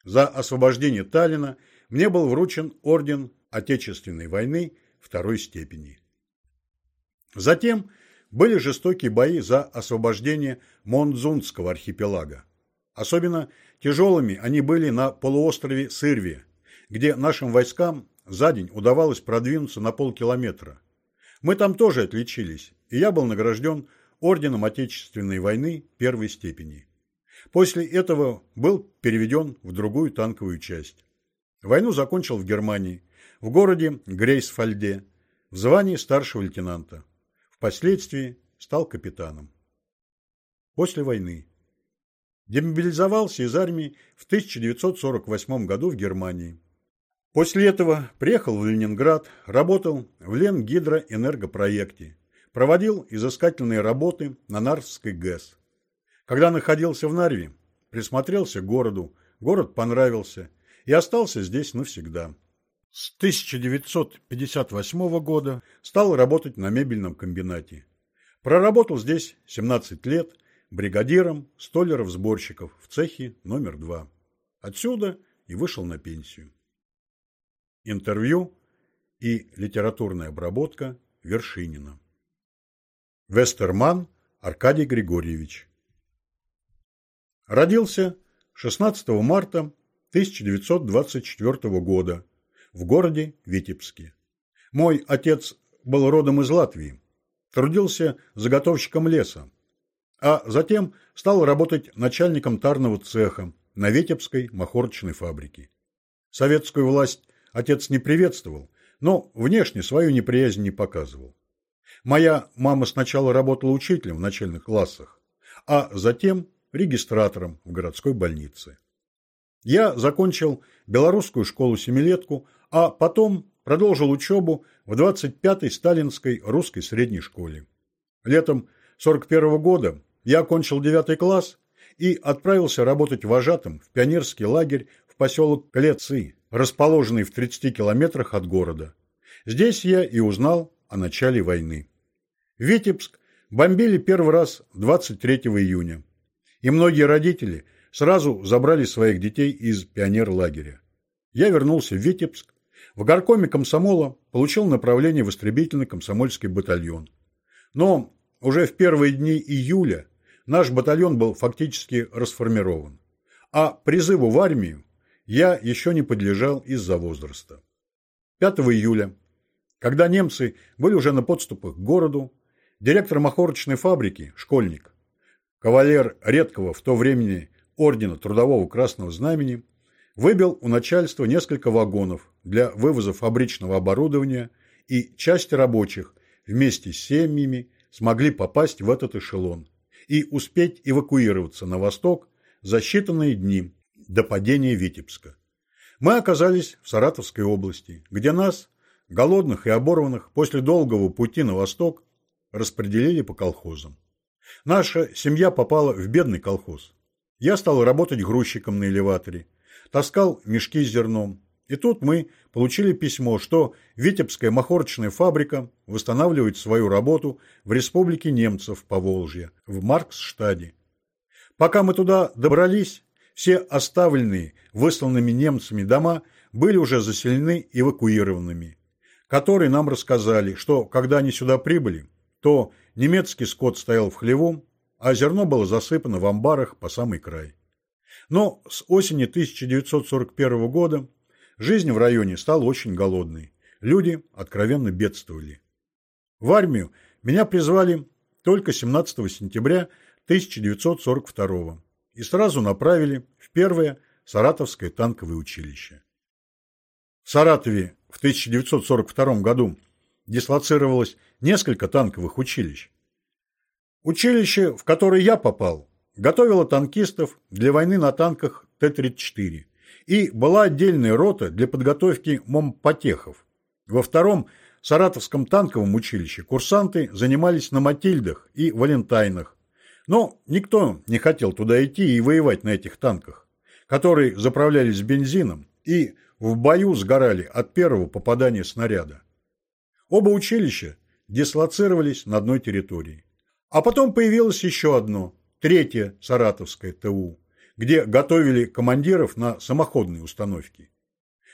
За освобождение Таллина мне был вручен орден Отечественной войны второй степени. Затем были жестокие бои за освобождение Монзунского архипелага. Особенно тяжелыми они были на полуострове Сырве, где нашим войскам за день удавалось продвинуться на полкилометра. Мы там тоже отличились, и я был награжден орденом Отечественной войны первой степени. После этого был переведен в другую танковую часть. Войну закончил в Германии, в городе Грейсфальде, в звании старшего лейтенанта. Впоследствии стал капитаном. После войны. Демобилизовался из армии в 1948 году в Германии. После этого приехал в Ленинград, работал в Ленгидроэнергопроекте, проводил изыскательные работы на Нарвской ГЭС. Когда находился в Нарве, присмотрелся к городу, город понравился и остался здесь навсегда. С 1958 года стал работать на мебельном комбинате. Проработал здесь 17 лет бригадиром столяров-сборщиков в цехе номер 2. Отсюда и вышел на пенсию. Интервью и литературная обработка Вершинина. Вестерман Аркадий Григорьевич. Родился 16 марта 1924 года в городе Витебске. Мой отец был родом из Латвии. трудился заготовщиком леса, а затем стал работать начальником тарного цеха на Витебской махорочной фабрике. Советскую власть отец не приветствовал, но внешне свою неприязнь не показывал. Моя мама сначала работала учителем в начальных классах, а затем регистратором в городской больнице. Я закончил белорусскую школу-семилетку, а потом продолжил учебу в 25-й сталинской русской средней школе. Летом 41 -го года я окончил 9 класс и отправился работать вожатым в пионерский лагерь в поселок Клецы, расположенный в 30 километрах от города. Здесь я и узнал о начале войны. Витебск бомбили первый раз 23 июня, и многие родители сразу забрали своих детей из пионерлагеря. Я вернулся в Витебск, в горкоме комсомола получил направление в истребительный комсомольский батальон. Но уже в первые дни июля наш батальон был фактически расформирован, а призыву в армию я еще не подлежал из-за возраста. 5 июля, когда немцы были уже на подступах к городу, директор махорочной фабрики, школьник, кавалер редкого в то времени ордена Трудового Красного Знамени, выбил у начальства несколько вагонов для вывоза фабричного оборудования, и часть рабочих вместе с семьями смогли попасть в этот эшелон и успеть эвакуироваться на восток за считанные дни до падения Витебска. Мы оказались в Саратовской области, где нас, голодных и оборванных, после долгого пути на восток, распределили по колхозам. Наша семья попала в бедный колхоз. Я стал работать грузчиком на элеваторе, таскал мешки с зерном. И тут мы получили письмо, что Витебская махорочная фабрика восстанавливает свою работу в Республике Немцев по Волжье, в Марксштаде. Пока мы туда добрались, все оставленные высланными немцами дома были уже заселены эвакуированными, которые нам рассказали, что когда они сюда прибыли, то немецкий скот стоял в хлеву, а зерно было засыпано в амбарах по самый край. Но с осени 1941 года жизнь в районе стала очень голодной. Люди откровенно бедствовали. В армию меня призвали только 17 сентября 1942 и сразу направили в первое Саратовское танковое училище. В Саратове в 1942 году дислоцировалось несколько танковых училищ. Училище, в которое я попал, готовило танкистов для войны на танках Т-34 и была отдельная рота для подготовки момпотехов. Во втором Саратовском танковом училище курсанты занимались на Матильдах и Валентайнах, но никто не хотел туда идти и воевать на этих танках, которые заправлялись бензином и в бою сгорали от первого попадания снаряда. Оба училища дислоцировались на одной территории. А потом появилось еще одно, третье Саратовское ТУ, где готовили командиров на самоходные установки.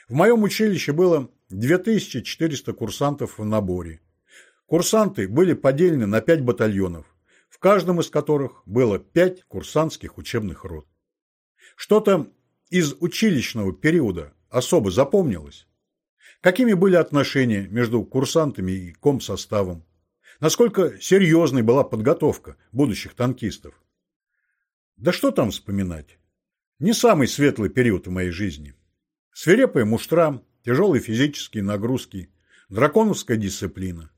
В моем училище было 2400 курсантов в наборе. Курсанты были поделены на 5 батальонов, в каждом из которых было пять курсантских учебных рот. Что-то из училищного периода особо запомнилось. Какими были отношения между курсантами и комсоставом? Насколько серьезной была подготовка будущих танкистов? Да что там вспоминать? Не самый светлый период в моей жизни. Свирепая муштра, тяжелые физические нагрузки, драконовская дисциплина.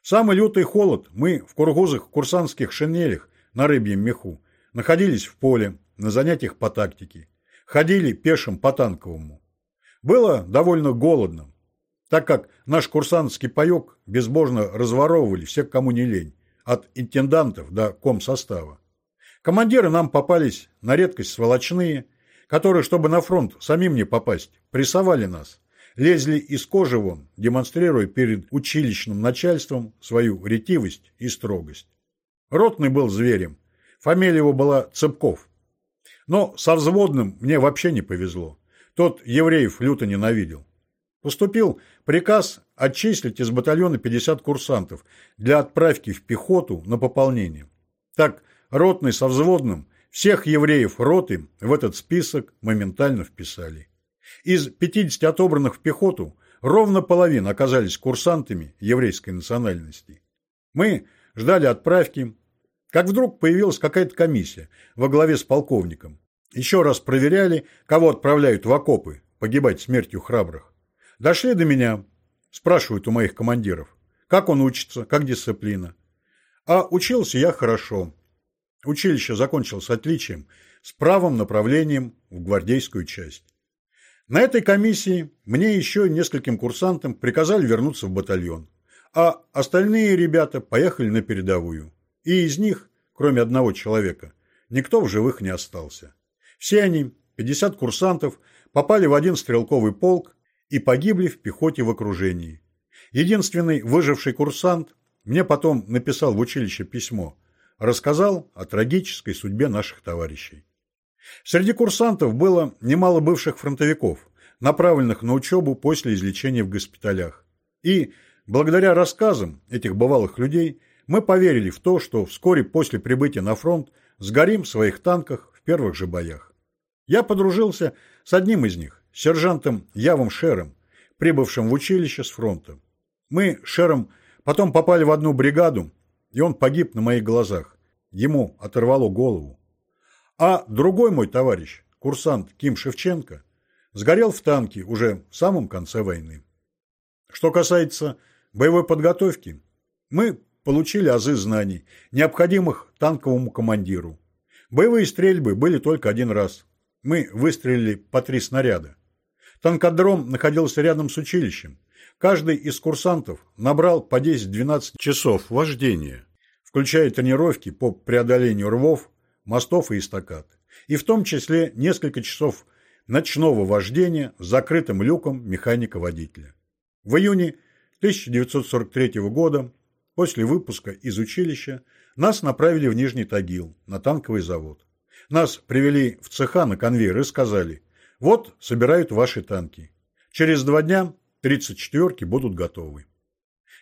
Самый лютый холод мы в кургузах курсантских шинелях на рыбьем меху находились в поле на занятиях по тактике, ходили пешим по танковому. Было довольно голодно, так как наш курсантский паек безбожно разворовывали всех, кому не лень, от интендантов до комсостава. Командиры нам попались на редкость сволочные, которые, чтобы на фронт самим не попасть, прессовали нас, лезли из кожи вон, демонстрируя перед училищным начальством свою ретивость и строгость. Ротный был зверем, фамилия его была Цыпков. Но со взводным мне вообще не повезло. Тот евреев люто ненавидел. Поступил приказ отчислить из батальона 50 курсантов для отправки в пехоту на пополнение. Так ротный со взводным всех евреев роты в этот список моментально вписали. Из 50 отобранных в пехоту ровно половина оказались курсантами еврейской национальности. Мы ждали отправки, как вдруг появилась какая-то комиссия во главе с полковником. Еще раз проверяли, кого отправляют в окопы, погибать смертью храбрых. Дошли до меня, спрашивают у моих командиров, как он учится, как дисциплина. А учился я хорошо. Училище закончил с отличием, с правым направлением в гвардейскую часть. На этой комиссии мне еще нескольким курсантам приказали вернуться в батальон, а остальные ребята поехали на передовую. И из них, кроме одного человека, никто в живых не остался. Все они, 50 курсантов, попали в один стрелковый полк и погибли в пехоте в окружении. Единственный выживший курсант мне потом написал в училище письмо, рассказал о трагической судьбе наших товарищей. Среди курсантов было немало бывших фронтовиков, направленных на учебу после излечения в госпиталях. И, благодаря рассказам этих бывалых людей, мы поверили в то, что вскоре после прибытия на фронт сгорим в своих танках в первых же боях. Я подружился с одним из них, сержантом Явом Шером, прибывшим в училище с фронта. Мы Шером потом попали в одну бригаду, и он погиб на моих глазах. Ему оторвало голову. А другой мой товарищ, курсант Ким Шевченко, сгорел в танке уже в самом конце войны. Что касается боевой подготовки, мы получили азы знаний, необходимых танковому командиру. Боевые стрельбы были только один раз. Мы выстрелили по три снаряда. Танкодром находился рядом с училищем. Каждый из курсантов набрал по 10-12 часов вождения, включая тренировки по преодолению рвов, мостов и эстакад, и в том числе несколько часов ночного вождения с закрытым люком механика-водителя. В июне 1943 года, после выпуска из училища, нас направили в Нижний Тагил, на танковый завод. Нас привели в цеха на конвейер и сказали, вот собирают ваши танки. Через два дня 34-ки будут готовы.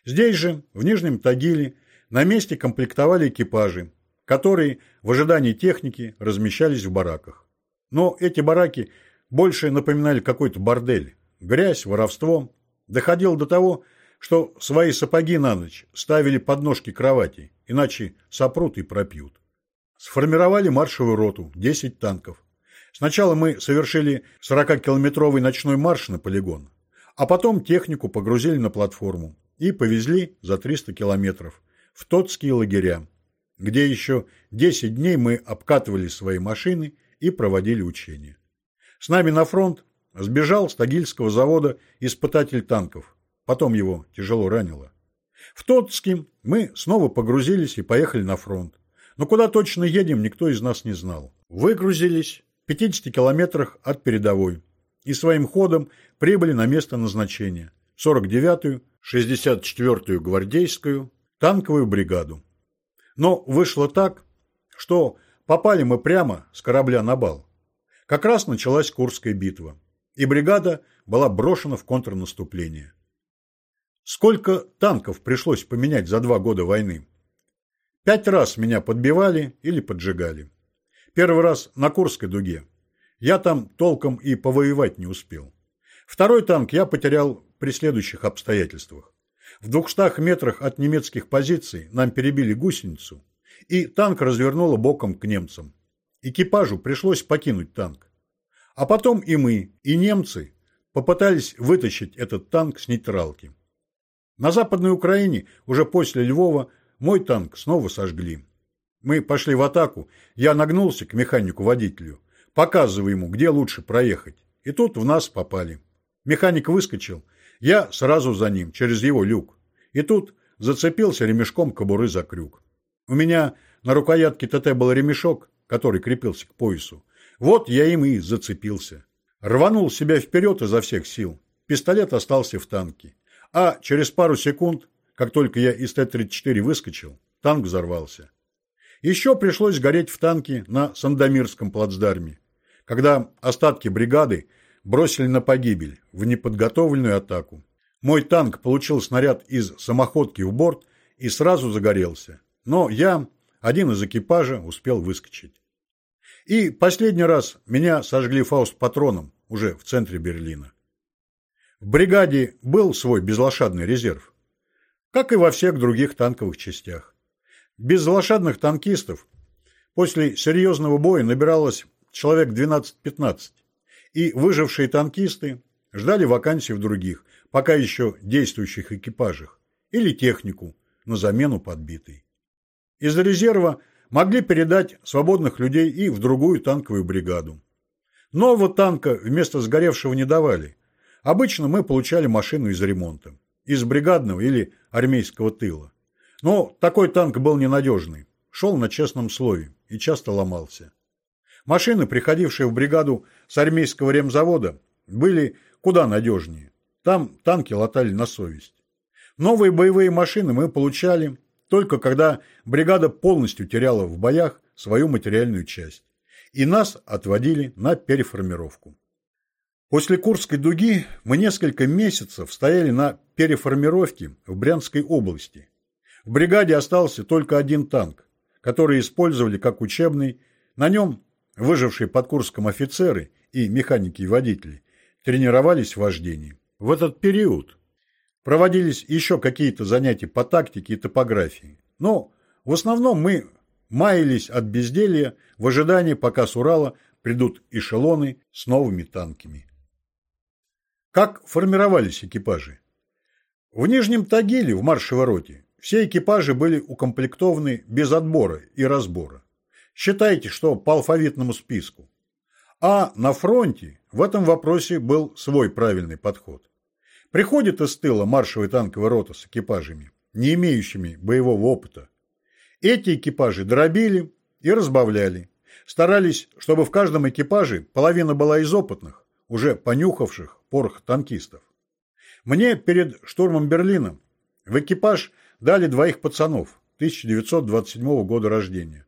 Здесь же, в Нижнем Тагиле, на месте комплектовали экипажи, которые в ожидании техники размещались в бараках. Но эти бараки больше напоминали какой-то бордель. Грязь, воровство. Доходило до того, что свои сапоги на ночь ставили под ножки кровати, иначе сопрут и пропьют. Сформировали маршевую роту, 10 танков. Сначала мы совершили 40-километровый ночной марш на полигон, а потом технику погрузили на платформу и повезли за 300 километров в Тотские лагеря, где еще 10 дней мы обкатывали свои машины и проводили учения. С нами на фронт сбежал с Тагильского завода испытатель танков, потом его тяжело ранило. В Тотске мы снова погрузились и поехали на фронт. Но куда точно едем, никто из нас не знал. Выгрузились 50 километрах от передовой и своим ходом прибыли на место назначения – 49-ю, 64-ю гвардейскую танковую бригаду. Но вышло так, что попали мы прямо с корабля на бал. Как раз началась Курская битва, и бригада была брошена в контрнаступление. Сколько танков пришлось поменять за два года войны? Пять раз меня подбивали или поджигали. Первый раз на Курской дуге. Я там толком и повоевать не успел. Второй танк я потерял при следующих обстоятельствах. В двухстах метрах от немецких позиций нам перебили гусеницу, и танк развернуло боком к немцам. Экипажу пришлось покинуть танк. А потом и мы, и немцы попытались вытащить этот танк с нейтралки. На Западной Украине уже после Львова мой танк снова сожгли. Мы пошли в атаку, я нагнулся к механику-водителю, показывая ему, где лучше проехать. И тут в нас попали. Механик выскочил, я сразу за ним, через его люк. И тут зацепился ремешком кобуры за крюк. У меня на рукоятке ТТ был ремешок, который крепился к поясу. Вот я им и зацепился. Рванул себя вперед изо всех сил. Пистолет остался в танке. А через пару секунд, как только я из Т-34 выскочил, танк взорвался. Еще пришлось гореть в танке на Сандомирском плацдарме, когда остатки бригады бросили на погибель в неподготовленную атаку. Мой танк получил снаряд из самоходки в борт и сразу загорелся. Но я, один из экипажа, успел выскочить. И последний раз меня сожгли фауст-патроном уже в центре Берлина. В бригаде был свой безлошадный резерв, как и во всех других танковых частях. Без лошадных танкистов после серьезного боя набиралось человек 12-15, и выжившие танкисты ждали вакансий в других, пока еще действующих экипажах, или технику на замену подбитой. Из резерва могли передать свободных людей и в другую танковую бригаду. Нового танка вместо сгоревшего не давали. Обычно мы получали машину из ремонта, из бригадного или армейского тыла. Но такой танк был ненадежный, шел на честном слове и часто ломался. Машины, приходившие в бригаду с армейского ремзавода, были куда надежнее. Там танки латали на совесть. Новые боевые машины мы получали только когда бригада полностью теряла в боях свою материальную часть, и нас отводили на переформировку. После Курской дуги мы несколько месяцев стояли на переформировке в Брянской области. В бригаде остался только один танк, который использовали как учебный. На нем выжившие под Курском офицеры и механики и водители тренировались в вождении. В этот период проводились еще какие-то занятия по тактике и топографии. Но в основном мы маялись от безделья в ожидании, пока с Урала придут эшелоны с новыми танками. Как формировались экипажи? В Нижнем Тагиле, в маршевой роте, все экипажи были укомплектованы без отбора и разбора. Считайте, что по алфавитному списку. А на фронте в этом вопросе был свой правильный подход. Приходит из тыла маршевая танковая рота с экипажами, не имеющими боевого опыта. Эти экипажи дробили и разбавляли. Старались, чтобы в каждом экипаже половина была из опытных, уже понюхавших порох танкистов. Мне перед штурмом Берлина в экипаж дали двоих пацанов 1927 года рождения.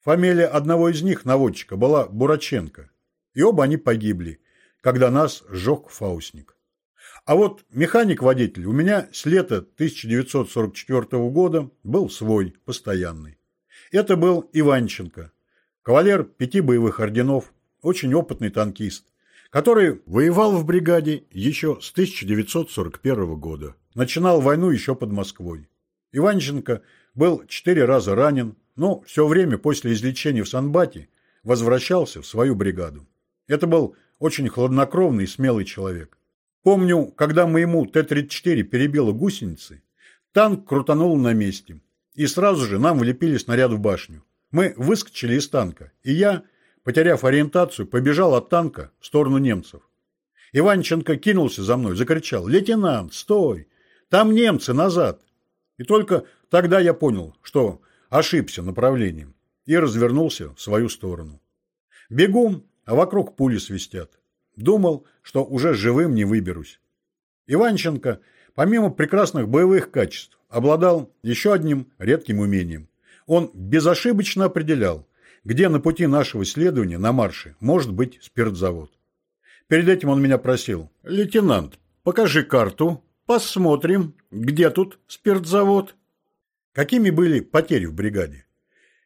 Фамилия одного из них, наводчика, была Бураченко, и оба они погибли, когда нас сжег фаустник. А вот механик-водитель у меня с лета 1944 года был свой, постоянный. Это был Иванченко, кавалер пяти боевых орденов, очень опытный танкист, который воевал в бригаде еще с 1941 года. Начинал войну еще под Москвой. Иванченко был четыре раза ранен, но все время после излечения в Санбате возвращался в свою бригаду. Это был очень хладнокровный и смелый человек. Помню, когда моему Т-34 перебило гусеницы, танк крутанул на месте, и сразу же нам влепили снаряд в башню. Мы выскочили из танка, и я, потеряв ориентацию, побежал от танка в сторону немцев. Иванченко кинулся за мной, закричал «Лейтенант, стой! Там немцы, назад!» И только тогда я понял, что ошибся направлением, и развернулся в свою сторону. Бегу, а вокруг пули свистят. Думал, что уже живым не выберусь. Иванченко, помимо прекрасных боевых качеств, обладал еще одним редким умением. Он безошибочно определял, где на пути нашего следования на марше может быть спиртзавод. Перед этим он меня просил, «Лейтенант, покажи карту, посмотрим, где тут спиртзавод». Какими были потери в бригаде?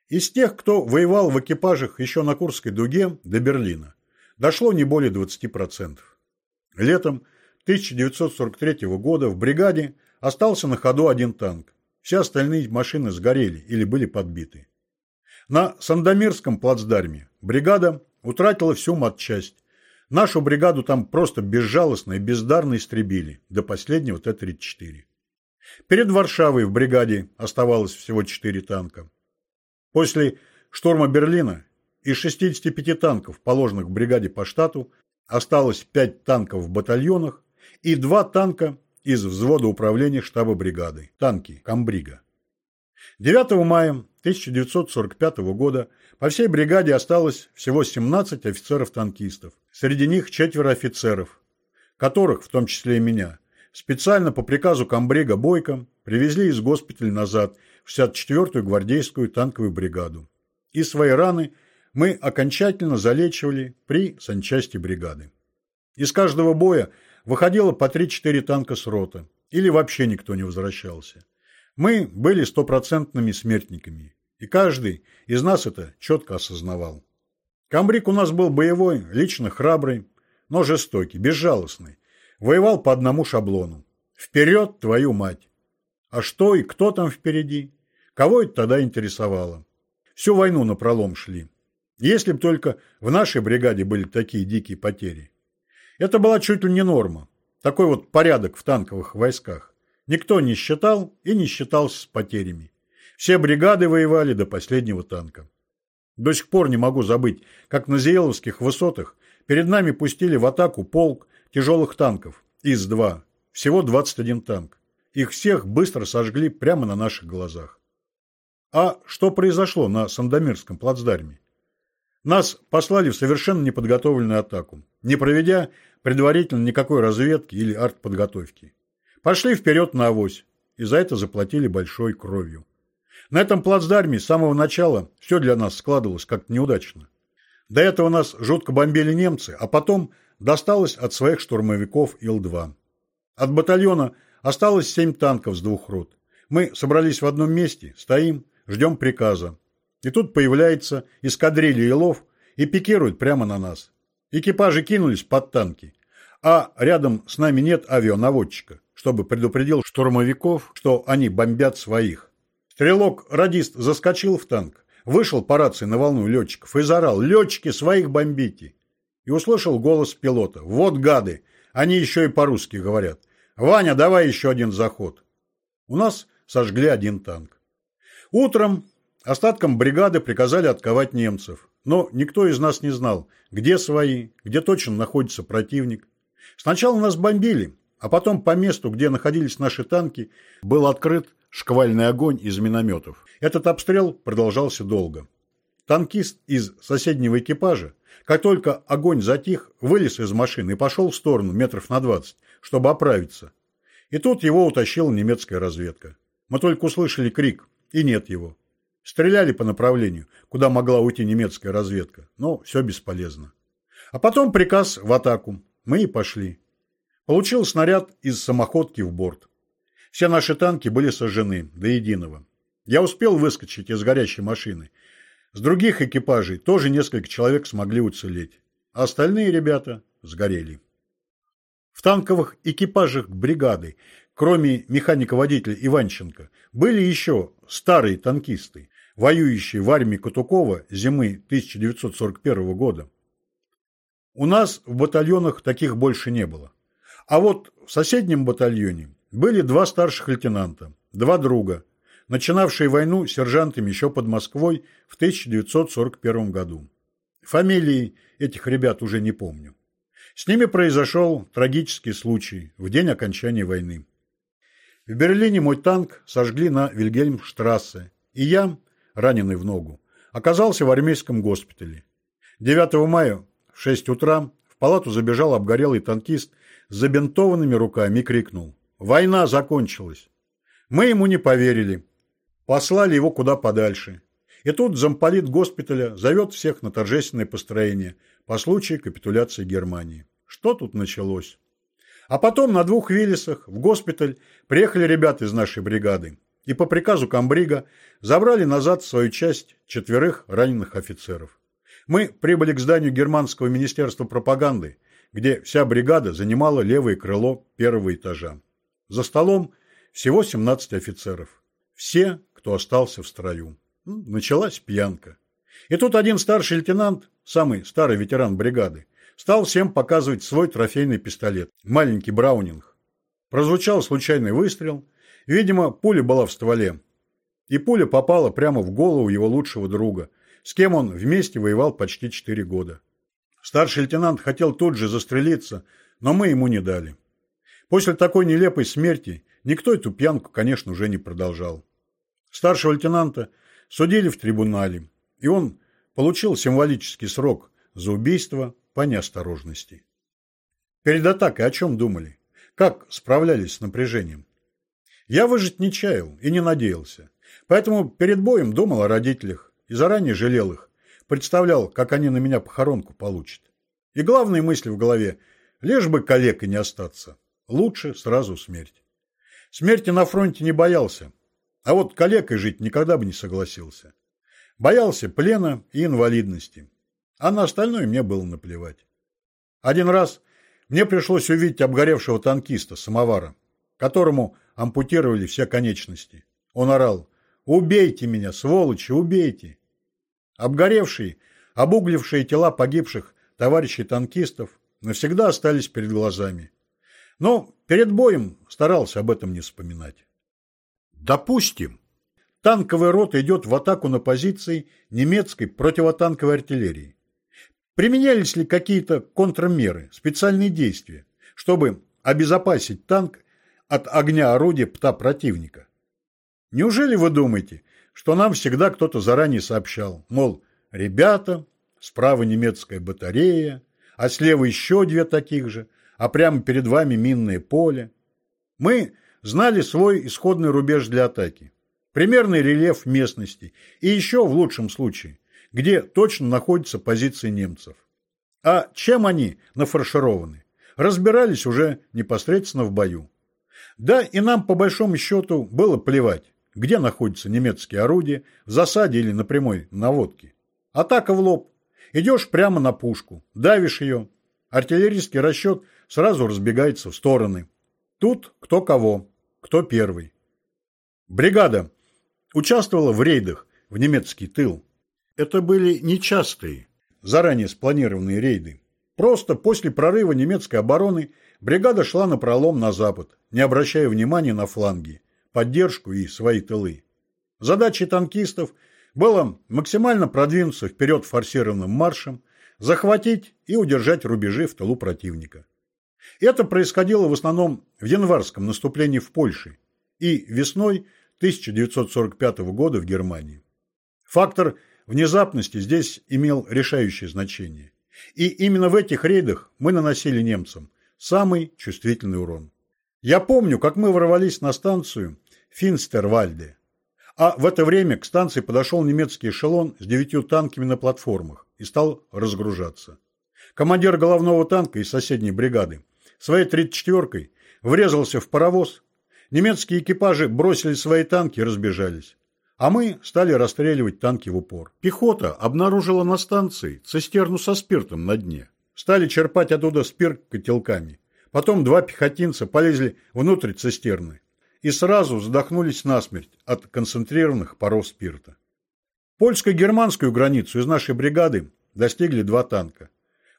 Из тех, кто воевал в экипажах еще на Курской дуге до Берлина, дошло не более 20%. Летом 1943 года в бригаде остался на ходу один танк. Все остальные машины сгорели или были подбиты. На Сандомирском плацдарме бригада утратила всю матчасть. Нашу бригаду там просто безжалостно и бездарно истребили до последнего Т-34. Перед Варшавой в бригаде оставалось всего 4 танка. После штурма Берлина из 65 танков, положенных в бригаде по штату, осталось 5 танков в батальонах и 2 танка из взвода управления штаба бригады, танки Камбрига. 9 мая 1945 года по всей бригаде осталось всего 17 офицеров-танкистов. Среди них четверо офицеров, которых, в том числе и меня, специально по приказу комбрига Бойко привезли из госпиталя назад в 64-ю гвардейскую танковую бригаду. И свои раны мы окончательно залечивали при санчасти бригады. Из каждого боя выходило по 3-4 танка с рота, или вообще никто не возвращался. Мы были стопроцентными смертниками, и каждый из нас это четко осознавал. Камбрик у нас был боевой, лично храбрый, но жестокий, безжалостный. Воевал по одному шаблону. Вперед, твою мать! А что и кто там впереди? Кого это тогда интересовало? Всю войну на пролом шли. Если б только в нашей бригаде были такие дикие потери. Это была чуть ли не норма. Такой вот порядок в танковых войсках. Никто не считал и не считался с потерями. Все бригады воевали до последнего танка. До сих пор не могу забыть, как на Зиеловских высотах перед нами пустили в атаку полк тяжелых танков, ИС-2, всего 21 танк. Их всех быстро сожгли прямо на наших глазах. А что произошло на Сандомирском плацдарме? Нас послали в совершенно неподготовленную атаку, не проведя предварительно никакой разведки или артподготовки. Пошли вперед на авось, и за это заплатили большой кровью. На этом плацдарме с самого начала все для нас складывалось как-то неудачно. До этого нас жутко бомбили немцы, а потом досталось от своих штурмовиков Ил-2. От батальона осталось семь танков с двух рот. Мы собрались в одном месте, стоим, ждем приказа. И тут появляется эскадрилья Илов и пикирует прямо на нас. Экипажи кинулись под танки, а рядом с нами нет авианаводчика, чтобы предупредил штурмовиков, что они бомбят своих. Стрелок-радист заскочил в танк, вышел по рации на волну летчиков и заорал «Летчики, своих бомбите!» И услышал голос пилота «Вот гады! Они еще и по-русски говорят. Ваня, давай еще один заход!» У нас сожгли один танк. Утром остаткам бригады приказали отковать немцев, но никто из нас не знал, где свои, где точно находится противник. Сначала нас бомбили, а потом по месту, где находились наши танки, был открыт шквальный огонь из минометов. Этот обстрел продолжался долго. Танкист из соседнего экипажа, как только огонь затих, вылез из машины и пошел в сторону метров на 20, чтобы оправиться. И тут его утащила немецкая разведка. Мы только услышали крик, и нет его. Стреляли по направлению, куда могла уйти немецкая разведка, но все бесполезно. А потом приказ в атаку. Мы и пошли. Получил снаряд из самоходки в борт. Все наши танки были сожжены до единого. Я успел выскочить из горящей машины. С других экипажей тоже несколько человек смогли уцелеть. А остальные ребята сгорели. В танковых экипажах бригады, кроме механика-водителя Иванченко, были еще старые танкисты, воюющие в армии Катукова зимы 1941 года. У нас в батальонах таких больше не было. А вот в соседнем батальоне были два старших лейтенанта, два друга, начинавшие войну сержантами еще под Москвой в 1941 году. Фамилии этих ребят уже не помню. С ними произошел трагический случай в день окончания войны. В Берлине мой танк сожгли на Вильгельмштрассе, и я, раненый в ногу, оказался в армейском госпитале. 9 мая в 6 утра в палату забежал обгорелый танкист забинтованными руками и крикнул Война закончилась. Мы ему не поверили. Послали его куда подальше. И тут замполит госпиталя зовет всех на торжественное построение по случаю капитуляции Германии. Что тут началось? А потом на двух Виллисах в госпиталь приехали ребята из нашей бригады и по приказу комбрига забрали назад свою часть четверых раненых офицеров. Мы прибыли к зданию Германского министерства пропаганды, где вся бригада занимала левое крыло первого этажа. За столом всего 17 офицеров. Все, кто остался в строю. Началась пьянка. И тут один старший лейтенант, самый старый ветеран бригады, стал всем показывать свой трофейный пистолет, маленький браунинг. Прозвучал случайный выстрел. Видимо, пуля была в стволе. И пуля попала прямо в голову его лучшего друга, с кем он вместе воевал почти 4 года. Старший лейтенант хотел тут же застрелиться, но мы ему не дали. После такой нелепой смерти никто эту пьянку, конечно, уже не продолжал. Старшего лейтенанта судили в трибунале, и он получил символический срок за убийство по неосторожности. Перед атакой о чем думали? Как справлялись с напряжением? Я выжить не чаял и не надеялся. Поэтому перед боем думал о родителях и заранее жалел их. Представлял, как они на меня похоронку получат. И главные мысли в голове – лишь бы калекой не остаться. Лучше сразу смерть. Смерти на фронте не боялся, а вот калекой жить никогда бы не согласился. Боялся плена и инвалидности, а на остальное мне было наплевать. Один раз мне пришлось увидеть обгоревшего танкиста, самовара, которому ампутировали все конечности. Он орал Убейте меня, сволочи, убейте! Обгоревшие, обуглившие тела погибших товарищей танкистов навсегда остались перед глазами. Но перед боем старался об этом не вспоминать. Допустим, танковая рота идет в атаку на позиции немецкой противотанковой артиллерии. Применялись ли какие-то контрмеры, специальные действия, чтобы обезопасить танк от огня орудия ПТА противника? Неужели вы думаете, что нам всегда кто-то заранее сообщал, мол, ребята, справа немецкая батарея, а слева еще две таких же, а прямо перед вами минное поле? Мы знали свой исходный рубеж для атаки, примерный рельеф местности и еще в лучшем случае, где точно находятся позиции немцев. А чем они нафаршированы? Разбирались уже непосредственно в бою. Да и нам по большому счету было плевать, где находятся немецкие орудия, в засаде или на прямой наводке. Атака в лоб. Идешь прямо на пушку, давишь ее. Артиллерийский расчет сразу разбегается в стороны. Тут кто кого, кто первый. Бригада участвовала в рейдах в немецкий тыл. Это были нечастые, заранее спланированные рейды. Просто после прорыва немецкой обороны бригада шла на пролом на запад, не обращая внимания на фланги поддержку и свои тылы. Задачей танкистов было максимально продвинуться вперед форсированным маршем, захватить и удержать рубежи в тылу противника. Это происходило в основном в январском наступлении в Польше и весной 1945 года в Германии. Фактор внезапности здесь имел решающее значение. И именно в этих рейдах мы наносили немцам самый чувствительный урон. Я помню, как мы ворвались на станцию Финстервальде. А в это время к станции подошел немецкий эшелон с девятью танками на платформах и стал разгружаться. Командир головного танка из соседней бригады своей 34-кой врезался в паровоз. Немецкие экипажи бросили свои танки и разбежались. А мы стали расстреливать танки в упор. Пехота обнаружила на станции цистерну со спиртом на дне. Стали черпать оттуда спирт котелками. Потом два пехотинца полезли внутрь цистерны и сразу задохнулись насмерть от концентрированных паров спирта. Польско-германскую границу из нашей бригады достигли два танка.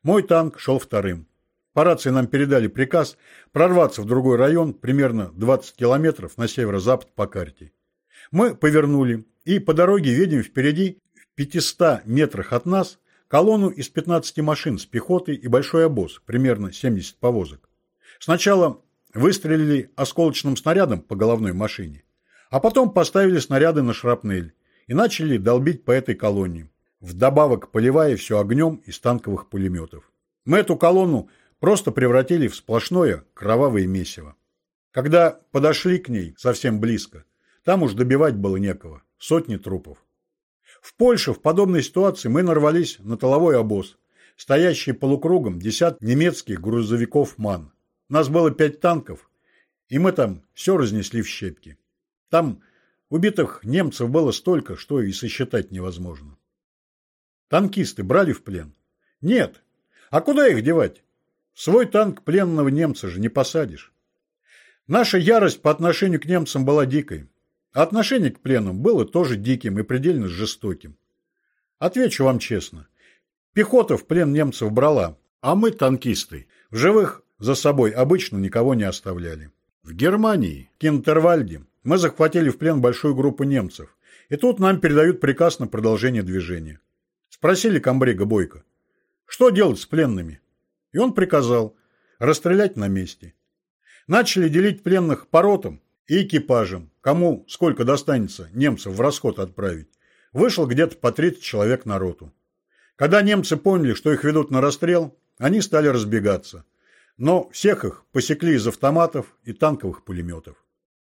Мой танк шел вторым. По рации нам передали приказ прорваться в другой район примерно 20 километров на северо-запад по карте. Мы повернули и по дороге видим впереди, в 500 метрах от нас, колонну из 15 машин с пехотой и большой обоз, примерно 70 повозок. Сначала Выстрелили осколочным снарядом по головной машине, а потом поставили снаряды на шрапнель и начали долбить по этой колонне, вдобавок поливая все огнем из танковых пулеметов. Мы эту колонну просто превратили в сплошное кровавое месиво. Когда подошли к ней совсем близко, там уж добивать было некого, сотни трупов. В Польше в подобной ситуации мы нарвались на толовой обоз, стоящий полукругом десят немецких грузовиков МАН. Нас было пять танков, и мы там все разнесли в щепки. Там убитых немцев было столько, что и сосчитать невозможно. Танкисты брали в плен? Нет. А куда их девать? Свой танк пленного немца же не посадишь. Наша ярость по отношению к немцам была дикой. А отношение к пленным было тоже диким и предельно жестоким. Отвечу вам честно. Пехота в плен немцев брала, а мы, танкисты, в живых за собой обычно никого не оставляли. В Германии, Кинтервальде, мы захватили в плен большую группу немцев, и тут нам передают приказ на продолжение движения. Спросили комбрига Бойко, что делать с пленными? И он приказал расстрелять на месте. Начали делить пленных по ротам и экипажам, кому сколько достанется немцев в расход отправить. Вышел где-то по 30 человек на роту. Когда немцы поняли, что их ведут на расстрел, они стали разбегаться – но всех их посекли из автоматов и танковых пулеметов.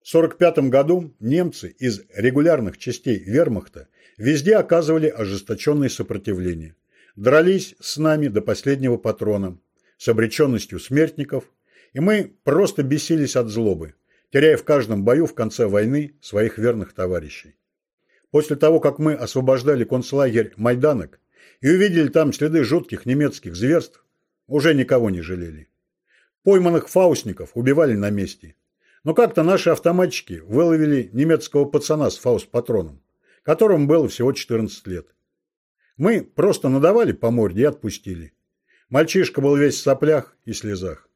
В 1945 году немцы из регулярных частей вермахта везде оказывали ожесточенное сопротивление. Дрались с нами до последнего патрона, с обреченностью смертников, и мы просто бесились от злобы, теряя в каждом бою в конце войны своих верных товарищей. После того, как мы освобождали концлагерь Майданок и увидели там следы жутких немецких зверств, уже никого не жалели. Пойманных фаустников убивали на месте. Но как-то наши автоматчики выловили немецкого пацана с фауст-патроном, которому было всего 14 лет. Мы просто надавали по морде и отпустили. Мальчишка был весь в соплях и слезах.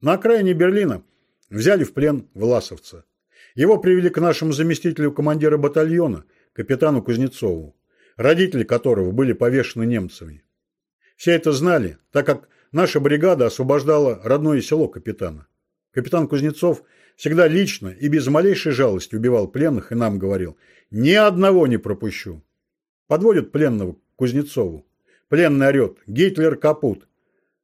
На окраине Берлина взяли в плен власовца. Его привели к нашему заместителю командира батальона, капитану Кузнецову, родители которого были повешены немцами. Все это знали, так как наша бригада освобождала родное село капитана. Капитан Кузнецов всегда лично и без малейшей жалости убивал пленных и нам говорил «Ни одного не пропущу». Подводят пленного к Кузнецову. Пленный орет «Гитлер капут».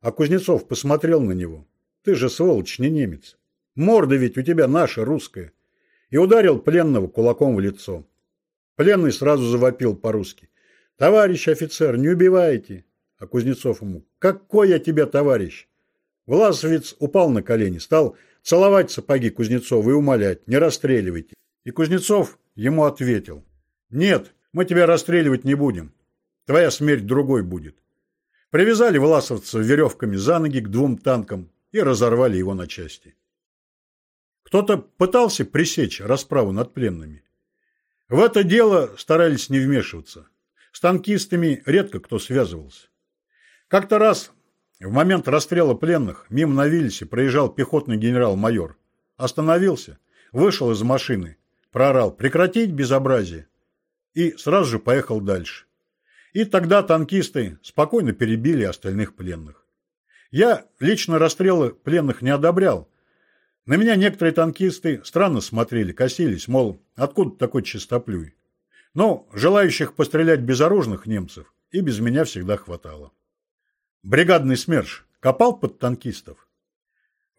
А Кузнецов посмотрел на него. «Ты же, сволочь, не немец. Морда ведь у тебя наша, русская». И ударил пленного кулаком в лицо. Пленный сразу завопил по-русски. «Товарищ офицер, не убивайте!» А Кузнецов ему «Какой я тебе товарищ?» Власовец упал на колени, стал целовать сапоги Кузнецова и умолять «Не расстреливайте!» И Кузнецов ему ответил «Нет, мы тебя расстреливать не будем. Твоя смерть другой будет». Привязали власовца веревками за ноги к двум танкам и разорвали его на части. Кто-то пытался пресечь расправу над пленными. В это дело старались не вмешиваться. С танкистами редко кто связывался. Как-то раз, в момент расстрела пленных, мимо на Вильсе проезжал пехотный генерал-майор. Остановился, вышел из машины, проорал «Прекратить безобразие!» и сразу же поехал дальше. И тогда танкисты спокойно перебили остальных пленных. Я лично расстрелы пленных не одобрял, на меня некоторые танкисты странно смотрели, косились, мол, откуда такой чистоплюй. Но желающих пострелять безоружных немцев и без меня всегда хватало. Бригадный СМЕРШ копал под танкистов.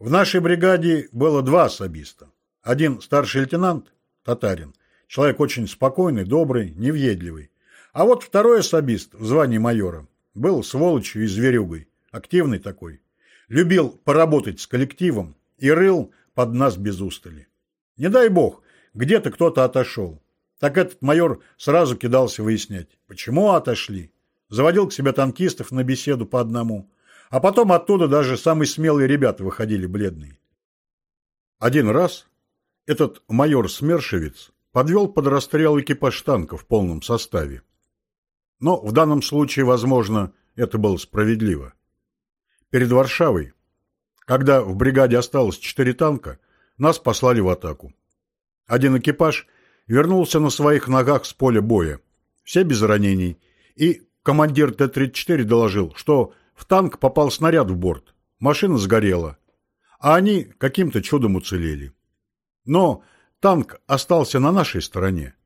В нашей бригаде было два особиста. Один старший лейтенант, татарин, человек очень спокойный, добрый, невъедливый. А вот второй особист в звании майора был сволочью и зверюгой, активный такой. Любил поработать с коллективом, и рыл под нас без устали. Не дай бог, где-то кто-то отошел. Так этот майор сразу кидался выяснять, почему отошли. Заводил к себе танкистов на беседу по одному. А потом оттуда даже самые смелые ребята выходили бледные. Один раз этот майор Смершевец подвел под расстрел экипаж танка в полном составе. Но в данном случае, возможно, это было справедливо. Перед Варшавой когда в бригаде осталось четыре танка, нас послали в атаку. Один экипаж вернулся на своих ногах с поля боя, все без ранений, и командир Т-34 доложил, что в танк попал снаряд в борт, машина сгорела, а они каким-то чудом уцелели. Но танк остался на нашей стороне,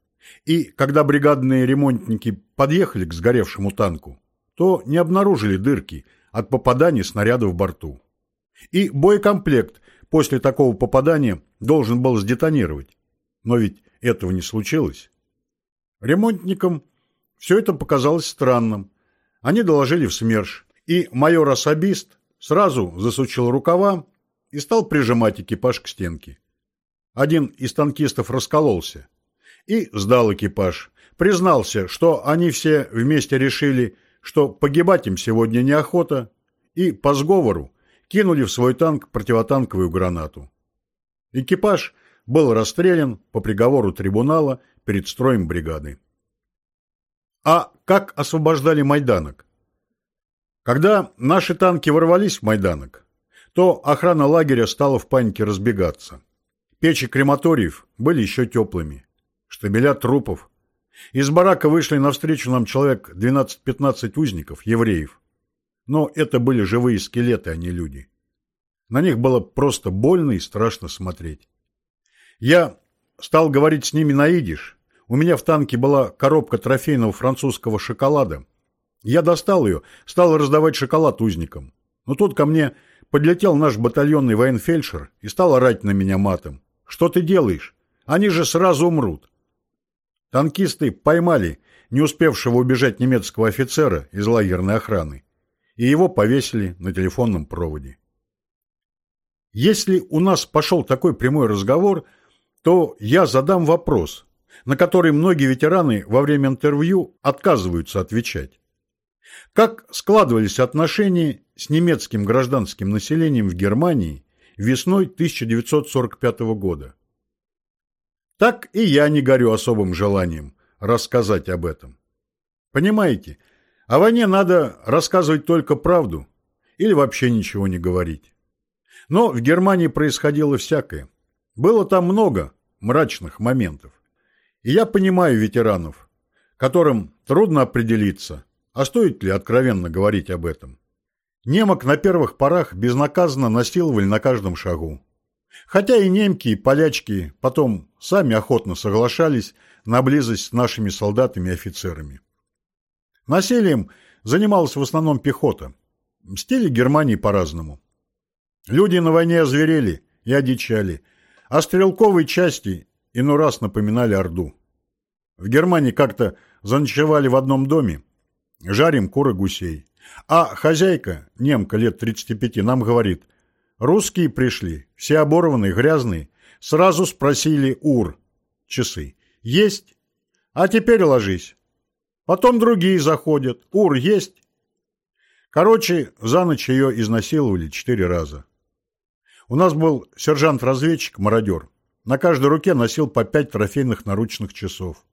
и когда бригадные ремонтники подъехали к сгоревшему танку, то не обнаружили дырки от попадания снаряда в борту. И боекомплект после такого попадания должен был сдетонировать. Но ведь этого не случилось. Ремонтникам все это показалось странным. Они доложили в СМЕРШ, и майор-особист сразу засучил рукава и стал прижимать экипаж к стенке. Один из танкистов раскололся и сдал экипаж. Признался, что они все вместе решили, что погибать им сегодня неохота, и по сговору кинули в свой танк противотанковую гранату. Экипаж был расстрелян по приговору трибунала перед строем бригады. А как освобождали Майданок? Когда наши танки ворвались в Майданок, то охрана лагеря стала в панике разбегаться. Печи крематориев были еще теплыми. Штабеля трупов. Из барака вышли навстречу нам человек 12-15 узников, евреев. Но это были живые скелеты, а не люди. На них было просто больно и страшно смотреть. Я стал говорить с ними на идиш. У меня в танке была коробка трофейного французского шоколада. Я достал ее, стал раздавать шоколад узникам. Но тут ко мне подлетел наш батальонный военфельдшер и стал орать на меня матом. «Что ты делаешь? Они же сразу умрут!» Танкисты поймали не успевшего убежать немецкого офицера из лагерной охраны и его повесили на телефонном проводе. Если у нас пошел такой прямой разговор, то я задам вопрос, на который многие ветераны во время интервью отказываются отвечать. Как складывались отношения с немецким гражданским населением в Германии весной 1945 года. Так и я не горю особым желанием рассказать об этом. Понимаете, о войне надо рассказывать только правду или вообще ничего не говорить. Но в Германии происходило всякое. Было там много мрачных моментов. И я понимаю ветеранов, которым трудно определиться, а стоит ли откровенно говорить об этом. Немок на первых порах безнаказанно насиловали на каждом шагу. Хотя и немки, и полячки потом сами охотно соглашались на близость с нашими солдатами и офицерами. Насилием занималась в основном пехота. Мстили Германии по-разному. Люди на войне озверели и одичали, а стрелковые части иной раз напоминали Орду. В Германии как-то заночевали в одном доме, жарим куры гусей. А хозяйка, немка лет 35, нам говорит, русские пришли, все оборванные, грязные, сразу спросили УР, часы, есть? А теперь ложись. Потом другие заходят, УР есть? Короче, за ночь ее изнасиловали четыре раза. У нас был сержант-разведчик-мародер. На каждой руке носил по пять трофейных наручных часов.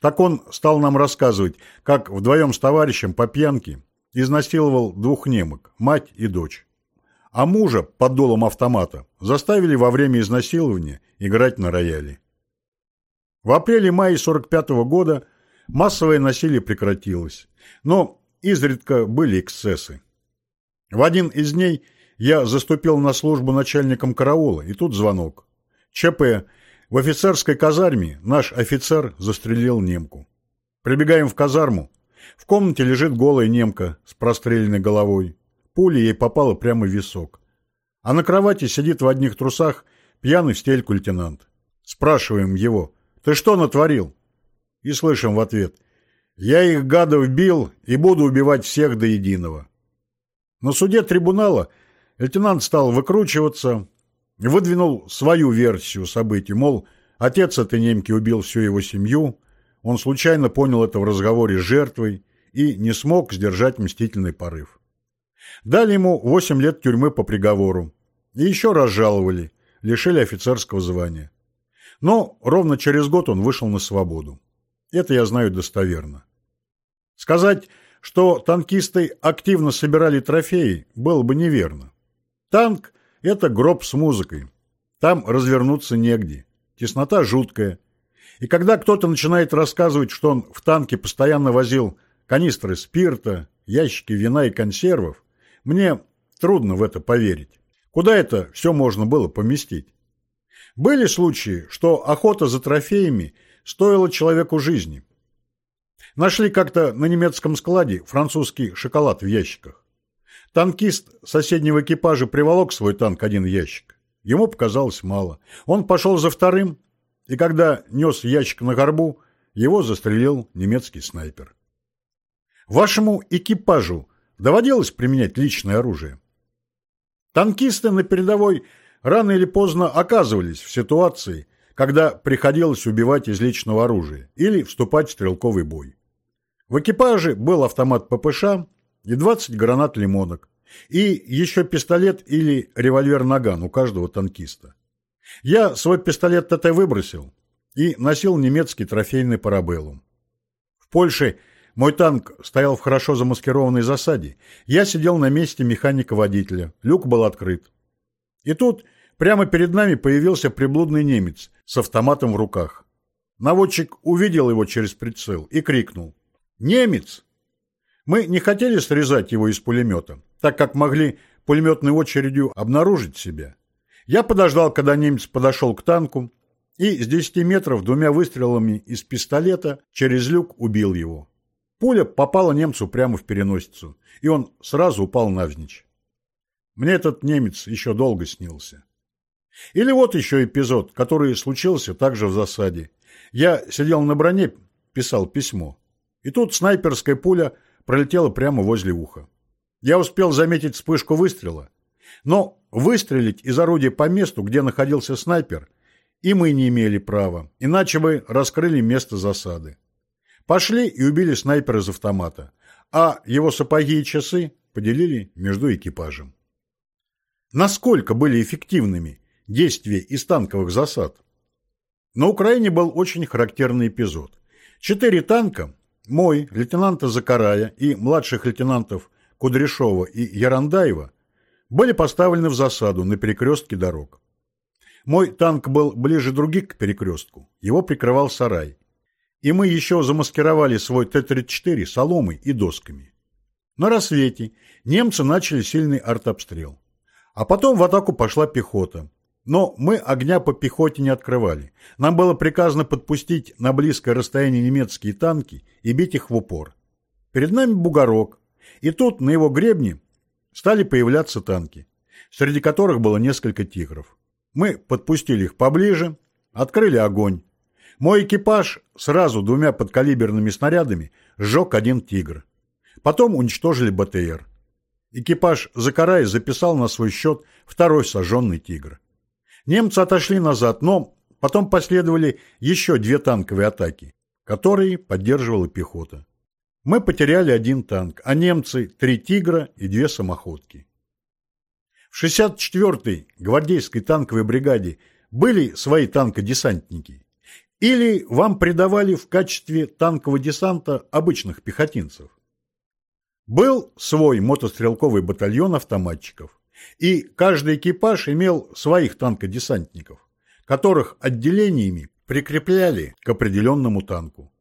Так он стал нам рассказывать, как вдвоем с товарищем по пьянке изнасиловал двух немок, мать и дочь. А мужа под долом автомата заставили во время изнасилования играть на рояле. В апреле-мае 45 -го года массовое насилие прекратилось, но изредка были эксцессы. В один из дней я заступил на службу начальником караула, и тут звонок. ЧП. В офицерской казарме наш офицер застрелил немку. Прибегаем в казарму. В комнате лежит голая немка с простреленной головой. Пуля ей попала прямо в висок. А на кровати сидит в одних трусах пьяный стельку лейтенант. Спрашиваем его, ты что натворил? И слышим в ответ, я их гадов бил и буду убивать всех до единого. На суде трибунала лейтенант стал выкручиваться, выдвинул свою версию событий, мол, отец этой немки убил всю его семью, он случайно понял это в разговоре с жертвой и не смог сдержать мстительный порыв. Дали ему 8 лет тюрьмы по приговору. И еще раз жаловали, лишили офицерского звания. Но ровно через год он вышел на свободу. Это я знаю достоверно. Сказать, что танкисты активно собирали трофеи, было бы неверно. Танк – это гроб с музыкой. Там развернуться негде. Теснота жуткая, и когда кто-то начинает рассказывать, что он в танке постоянно возил канистры спирта, ящики вина и консервов, мне трудно в это поверить. Куда это все можно было поместить? Были случаи, что охота за трофеями стоила человеку жизни. Нашли как-то на немецком складе французский шоколад в ящиках. Танкист соседнего экипажа приволок свой танк один ящик. Ему показалось мало. Он пошел за вторым, и когда нес ящик на горбу, его застрелил немецкий снайпер. Вашему экипажу доводилось применять личное оружие? Танкисты на передовой рано или поздно оказывались в ситуации, когда приходилось убивать из личного оружия или вступать в стрелковый бой. В экипаже был автомат ППШ и 20 гранат лимонок, и еще пистолет или револьвер-наган у каждого танкиста. Я свой пистолет ТТ выбросил и носил немецкий трофейный парабеллум. В Польше мой танк стоял в хорошо замаскированной засаде. Я сидел на месте механика-водителя. Люк был открыт. И тут прямо перед нами появился приблудный немец с автоматом в руках. Наводчик увидел его через прицел и крикнул. «Немец!» Мы не хотели срезать его из пулемета, так как могли пулеметной очередью обнаружить себя. Я подождал, когда немец подошел к танку, и с 10 метров двумя выстрелами из пистолета через люк убил его. Пуля попала немцу прямо в переносицу, и он сразу упал навзничь. Мне этот немец еще долго снился. Или вот еще эпизод, который случился также в засаде. Я сидел на броне, писал письмо, и тут снайперская пуля пролетела прямо возле уха. Я успел заметить вспышку выстрела, но выстрелить из орудия по месту, где находился снайпер, и мы не имели права, иначе бы раскрыли место засады. Пошли и убили снайпера из автомата, а его сапоги и часы поделили между экипажем. насколько были эффективными действия из танковых засад. На Украине был очень характерный эпизод. Четыре танка, мой, лейтенанта Закарая и младших лейтенантов Кудряшова и Ярандаева, были поставлены в засаду на перекрестке дорог. Мой танк был ближе других к перекрестку, его прикрывал сарай. И мы еще замаскировали свой Т-34 соломой и досками. На рассвете немцы начали сильный артобстрел. А потом в атаку пошла пехота. Но мы огня по пехоте не открывали. Нам было приказано подпустить на близкое расстояние немецкие танки и бить их в упор. Перед нами бугорок. И тут на его гребне стали появляться танки, среди которых было несколько тигров. Мы подпустили их поближе, открыли огонь. Мой экипаж сразу двумя подкалиберными снарядами сжег один тигр. Потом уничтожили БТР. Экипаж Закарай записал на свой счет второй сожженный «Тигр». Немцы отошли назад, но потом последовали еще две танковые атаки, которые поддерживала пехота. Мы потеряли один танк, а немцы – три «Тигра» и две самоходки. В 64-й гвардейской танковой бригаде были свои танкодесантники? Или вам придавали в качестве танкового десанта обычных пехотинцев? Был свой мотострелковый батальон автоматчиков, и каждый экипаж имел своих танкодесантников, которых отделениями прикрепляли к определенному танку.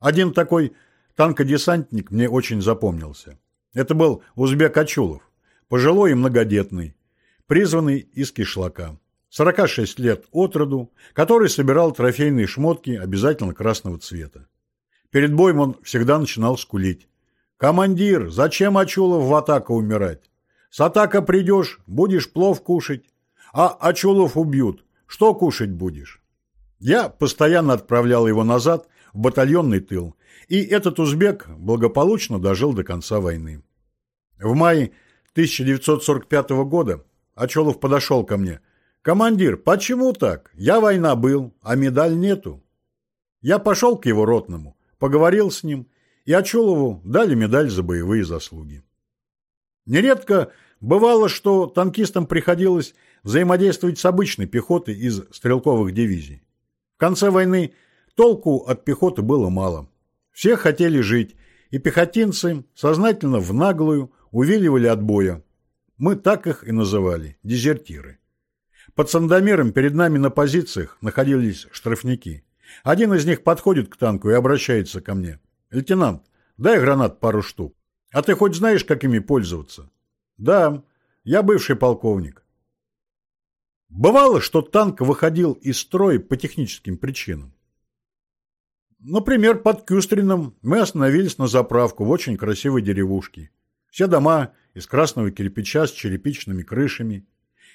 Один такой танкодесантник мне очень запомнился. Это был узбек Ачулов, пожилой и многодетный, призванный из кишлака. 46 лет от роду, который собирал трофейные шмотки обязательно красного цвета. Перед боем он всегда начинал скулить. «Командир, зачем Ачулов в атаку умирать? С атака придешь, будешь плов кушать, а Ачулов убьют. Что кушать будешь?» Я постоянно отправлял его назад в батальонный тыл, и этот узбек благополучно дожил до конца войны. В мае 1945 года Ачулов подошел ко мне. «Командир, почему так? Я война был, а медаль нету». Я пошел к его ротному, поговорил с ним и Ачулову дали медаль за боевые заслуги. Нередко бывало, что танкистам приходилось взаимодействовать с обычной пехотой из стрелковых дивизий. В конце войны толку от пехоты было мало. Все хотели жить, и пехотинцы сознательно в наглую увиливали от боя. Мы так их и называли – дезертиры. Под Сандомиром перед нами на позициях находились штрафники. Один из них подходит к танку и обращается ко мне. «Лейтенант, дай гранат пару штук. А ты хоть знаешь, как ими пользоваться?» «Да, я бывший полковник». Бывало, что танк выходил из строя по техническим причинам. Например, под Кюстрином мы остановились на заправку в очень красивой деревушке. Все дома из красного кирпича с черепичными крышами.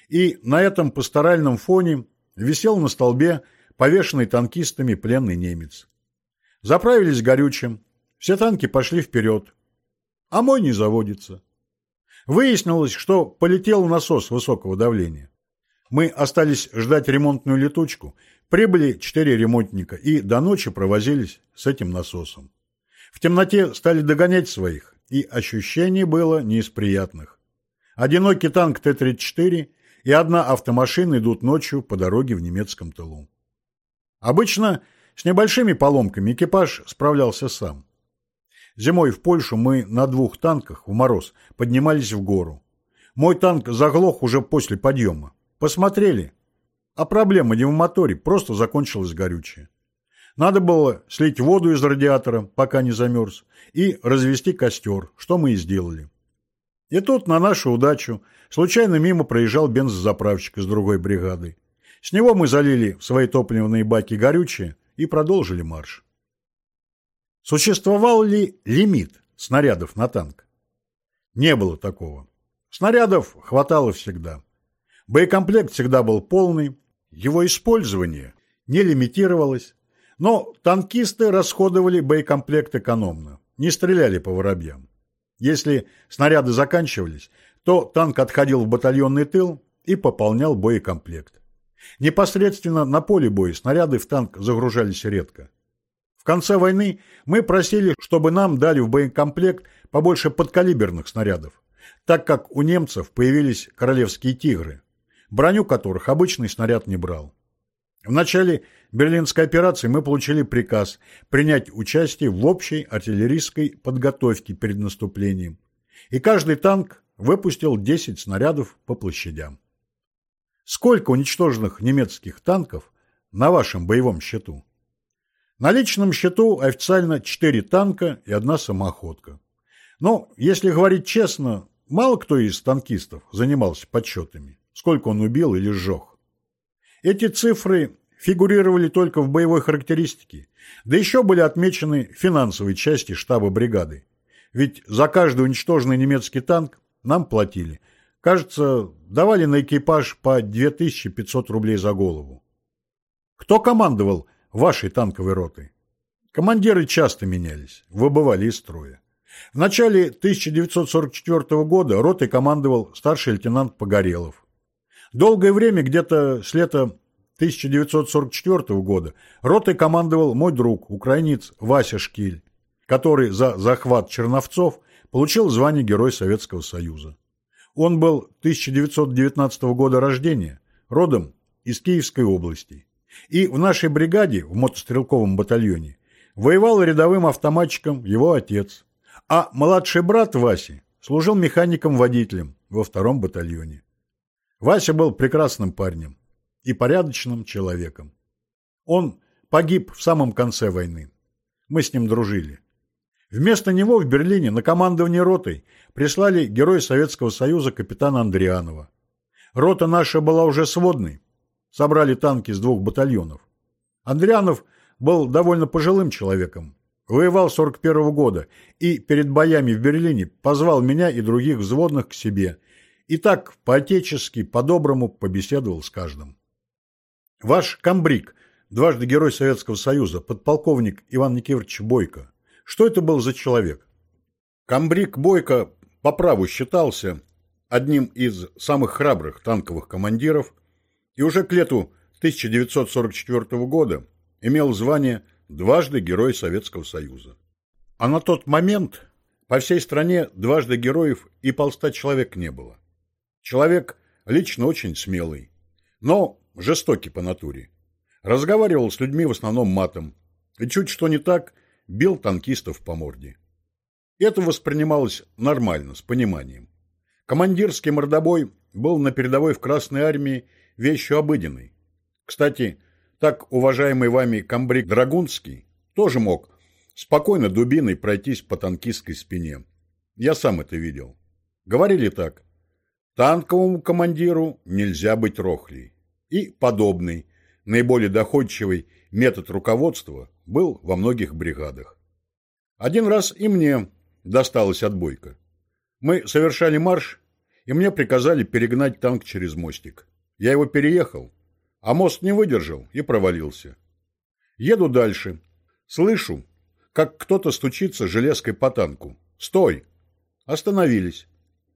И на этом пасторальном фоне висел на столбе повешенный танкистами пленный немец. Заправились горючим, все танки пошли вперед, а мой не заводится. Выяснилось, что полетел насос высокого давления. Мы остались ждать ремонтную летучку, прибыли четыре ремонтника и до ночи провозились с этим насосом. В темноте стали догонять своих, и ощущение было не из приятных. Одинокий танк Т-34 и одна автомашина идут ночью по дороге в немецком тылу. Обычно с небольшими поломками экипаж справлялся сам. Зимой в Польшу мы на двух танках в мороз поднимались в гору. Мой танк заглох уже после подъема. Посмотрели. А проблема не в моторе, просто закончилось горючее. Надо было слить воду из радиатора, пока не замерз, и развести костер, что мы и сделали. И тут, на нашу удачу, случайно мимо проезжал бензозаправщик из другой бригады. С него мы залили в свои топливные баки горючее и продолжили марш. Существовал ли лимит снарядов на танк? Не было такого. Снарядов хватало всегда. Боекомплект всегда был полный, его использование не лимитировалось, но танкисты расходовали боекомплект экономно, не стреляли по воробьям. Если снаряды заканчивались, то танк отходил в батальонный тыл и пополнял боекомплект. Непосредственно на поле боя снаряды в танк загружались редко. В конце войны мы просили, чтобы нам дали в боекомплект побольше подкалиберных снарядов, так как у немцев появились королевские «Тигры», броню которых обычный снаряд не брал. В начале Берлинской операции мы получили приказ принять участие в общей артиллерийской подготовке перед наступлением, и каждый танк выпустил 10 снарядов по площадям. Сколько уничтоженных немецких танков на вашем боевом счету? На личном счету официально 4 танка и одна самоходка. Но, если говорить честно, мало кто из танкистов занимался подсчетами, сколько он убил или сжег. Эти цифры фигурировали только в боевой характеристике, да еще были отмечены финансовые части штаба бригады. Ведь за каждый уничтоженный немецкий танк нам платили. Кажется, давали на экипаж по 2500 рублей за голову. Кто командовал вашей танковой ротой? Командиры часто менялись, выбывали из строя. В начале 1944 года ротой командовал старший лейтенант Погорелов. Долгое время, где-то с лета 1944 года, ротой командовал мой друг, украинец Вася Шкиль, который за захват Черновцов получил звание Герой Советского Союза. Он был 1919 года рождения, родом из Киевской области. И в нашей бригаде, в мотострелковом батальоне, воевал рядовым автоматчиком его отец. А младший брат Васи служил механиком-водителем во втором батальоне. Вася был прекрасным парнем и порядочным человеком. Он погиб в самом конце войны. Мы с ним дружили. Вместо него в Берлине на командование ротой прислали герой Советского Союза капитана Андрианова. Рота наша была уже сводной. Собрали танки с двух батальонов. Андрианов был довольно пожилым человеком. Воевал 41 -го года и перед боями в Берлине позвал меня и других взводных к себе. И так по-отечески, по-доброму побеседовал с каждым. Ваш комбриг, дважды Герой Советского Союза, подполковник Иван Никифорович Бойко, что это был за человек? Комбриг Бойко по праву считался одним из самых храбрых танковых командиров и уже к лету 1944 года имел звание дважды Герой Советского Союза. А на тот момент по всей стране дважды героев и полста человек не было. Человек лично очень смелый, но жестокий по натуре. Разговаривал с людьми в основном матом, и чуть что не так – бил танкистов по морде. Это воспринималось нормально, с пониманием. Командирский мордобой был на передовой в Красной Армии вещью обыденной. Кстати, так уважаемый вами комбриг Драгунский тоже мог спокойно дубиной пройтись по танкистской спине. Я сам это видел. Говорили так. Танковому командиру нельзя быть рохлей. И подобный, наиболее доходчивый метод руководства был во многих бригадах. Один раз и мне досталась отбойка. Мы совершали марш, и мне приказали перегнать танк через мостик. Я его переехал, а мост не выдержал и провалился. Еду дальше. Слышу, как кто-то стучится железкой по танку. «Стой!» Остановились.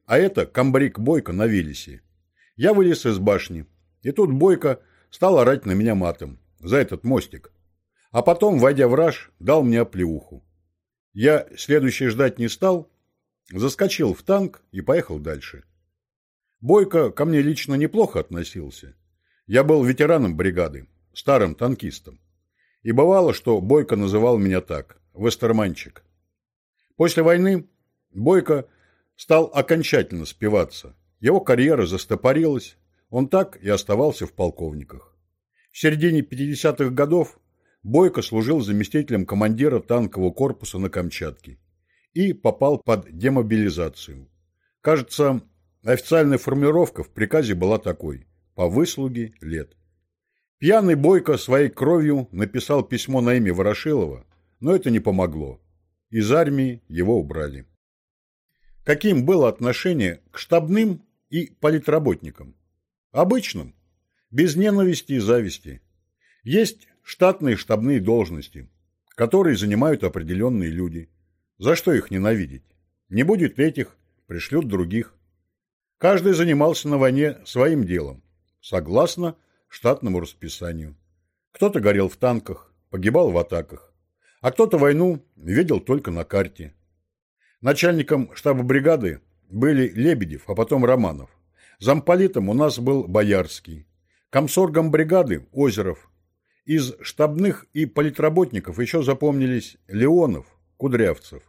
А это комбриг Бойко на Виллисе. Я вылез из башни, и тут Бойко стал орать на меня матом за этот мостик. А потом, войдя в раж, дал мне оплеуху. Я следующий ждать не стал, заскочил в танк и поехал дальше. Бойко ко мне лично неплохо относился. Я был ветераном бригады, старым танкистом. И бывало, что Бойко называл меня так – Вестерманчик. После войны Бойко стал окончательно спиваться. Его карьера застопорилась, он так и оставался в полковниках. В середине 50-х годов Бойко служил заместителем командира танкового корпуса на Камчатке и попал под демобилизацию. Кажется, официальная формулировка в приказе была такой – по выслуге лет. Пьяный Бойко своей кровью написал письмо на имя Ворошилова, но это не помогло. Из армии его убрали. Каким было отношение к штабным и политработникам? Обычным без ненависти и зависти. Есть штатные штабные должности, которые занимают определенные люди. За что их ненавидеть? Не будет этих, пришлют других. Каждый занимался на войне своим делом, согласно штатному расписанию. Кто-то горел в танках, погибал в атаках, а кто-то войну видел только на карте. Начальником штаба бригады были Лебедев, а потом Романов. Замполитом у нас был Боярский. Комсоргом бригады – Озеров. Из штабных и политработников еще запомнились Леонов, Кудрявцев.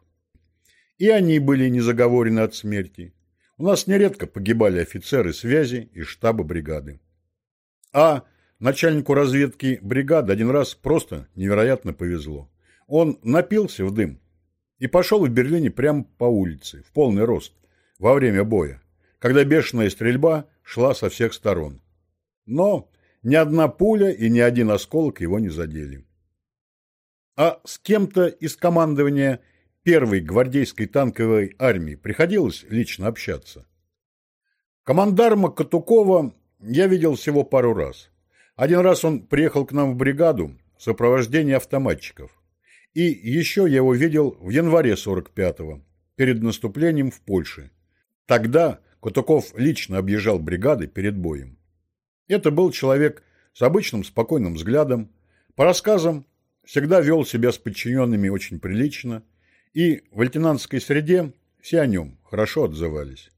И они были не заговорены от смерти. У нас нередко погибали офицеры связи и штаба бригады. А начальнику разведки бригады один раз просто невероятно повезло. Он напился в дым и пошел в Берлине прямо по улице, в полный рост, во время боя, когда бешеная стрельба шла со всех сторон. Но ни одна пуля и ни один осколок его не задели. А с кем-то из командования первой гвардейской танковой армии приходилось лично общаться. Командарма Катукова я видел всего пару раз. Один раз он приехал к нам в бригаду в сопровождении автоматчиков. И еще я его видел в январе 45-го, перед наступлением в Польше. Тогда Катуков лично объезжал бригады перед боем. Это был человек с обычным спокойным взглядом, по рассказам всегда вел себя с подчиненными очень прилично, и в лейтенантской среде все о нем хорошо отзывались.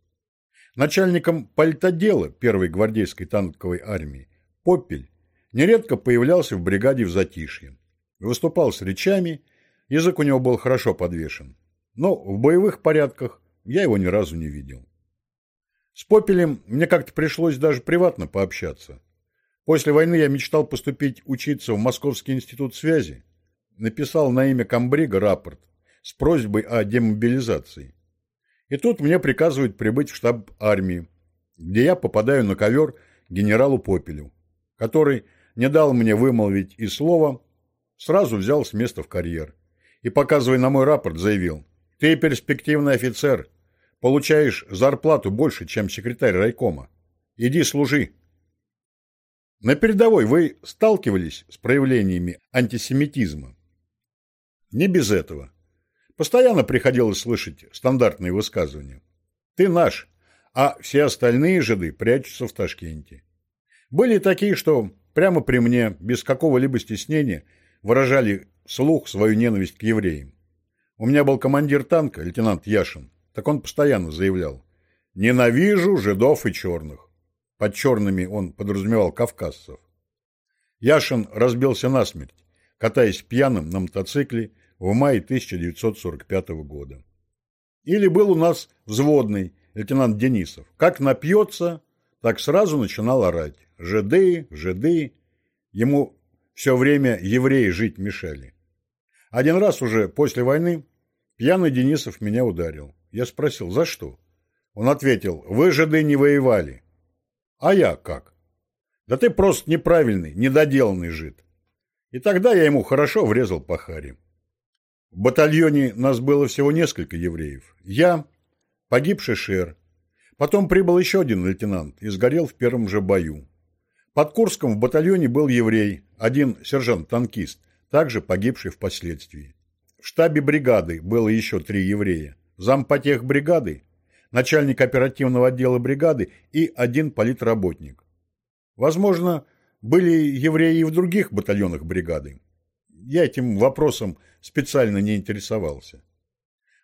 Начальником политодела первой гвардейской танковой армии Поппель нередко появлялся в бригаде в затишье. Выступал с речами, язык у него был хорошо подвешен. Но в боевых порядках я его ни разу не видел. С Попелем мне как-то пришлось даже приватно пообщаться. После войны я мечтал поступить учиться в Московский институт связи. Написал на имя комбрига рапорт с просьбой о демобилизации. И тут мне приказывают прибыть в штаб армии, где я попадаю на ковер генералу Попелю, который не дал мне вымолвить и слова, сразу взял с места в карьер. И, показывая на мой рапорт, заявил, «Ты перспективный офицер, Получаешь зарплату больше, чем секретарь райкома. Иди служи. На передовой вы сталкивались с проявлениями антисемитизма? Не без этого. Постоянно приходилось слышать стандартные высказывания. Ты наш, а все остальные жиды прячутся в Ташкенте. Были такие, что прямо при мне, без какого-либо стеснения, выражали слух свою ненависть к евреям. У меня был командир танка, лейтенант Яшин. Так он постоянно заявлял «Ненавижу жидов и черных». Под черными он подразумевал кавказцев. Яшин разбился насмерть, катаясь пьяным на мотоцикле в мае 1945 года. Или был у нас взводный лейтенант Денисов. Как напьется, так сразу начинал орать. Жиды, жиды. Ему все время евреи жить мешали. Один раз уже после войны пьяный Денисов меня ударил. Я спросил, за что? Он ответил, вы жиды не воевали. А я как? Да ты просто неправильный, недоделанный жид. И тогда я ему хорошо врезал по харе. В батальоне нас было всего несколько евреев. Я, погибший Шер. Потом прибыл еще один лейтенант и сгорел в первом же бою. Под Курском в батальоне был еврей, один сержант-танкист, также погибший впоследствии. В штабе бригады было еще три еврея зампотех бригады, начальник оперативного отдела бригады и один политработник. Возможно, были евреи и в других батальонах бригады. Я этим вопросом специально не интересовался.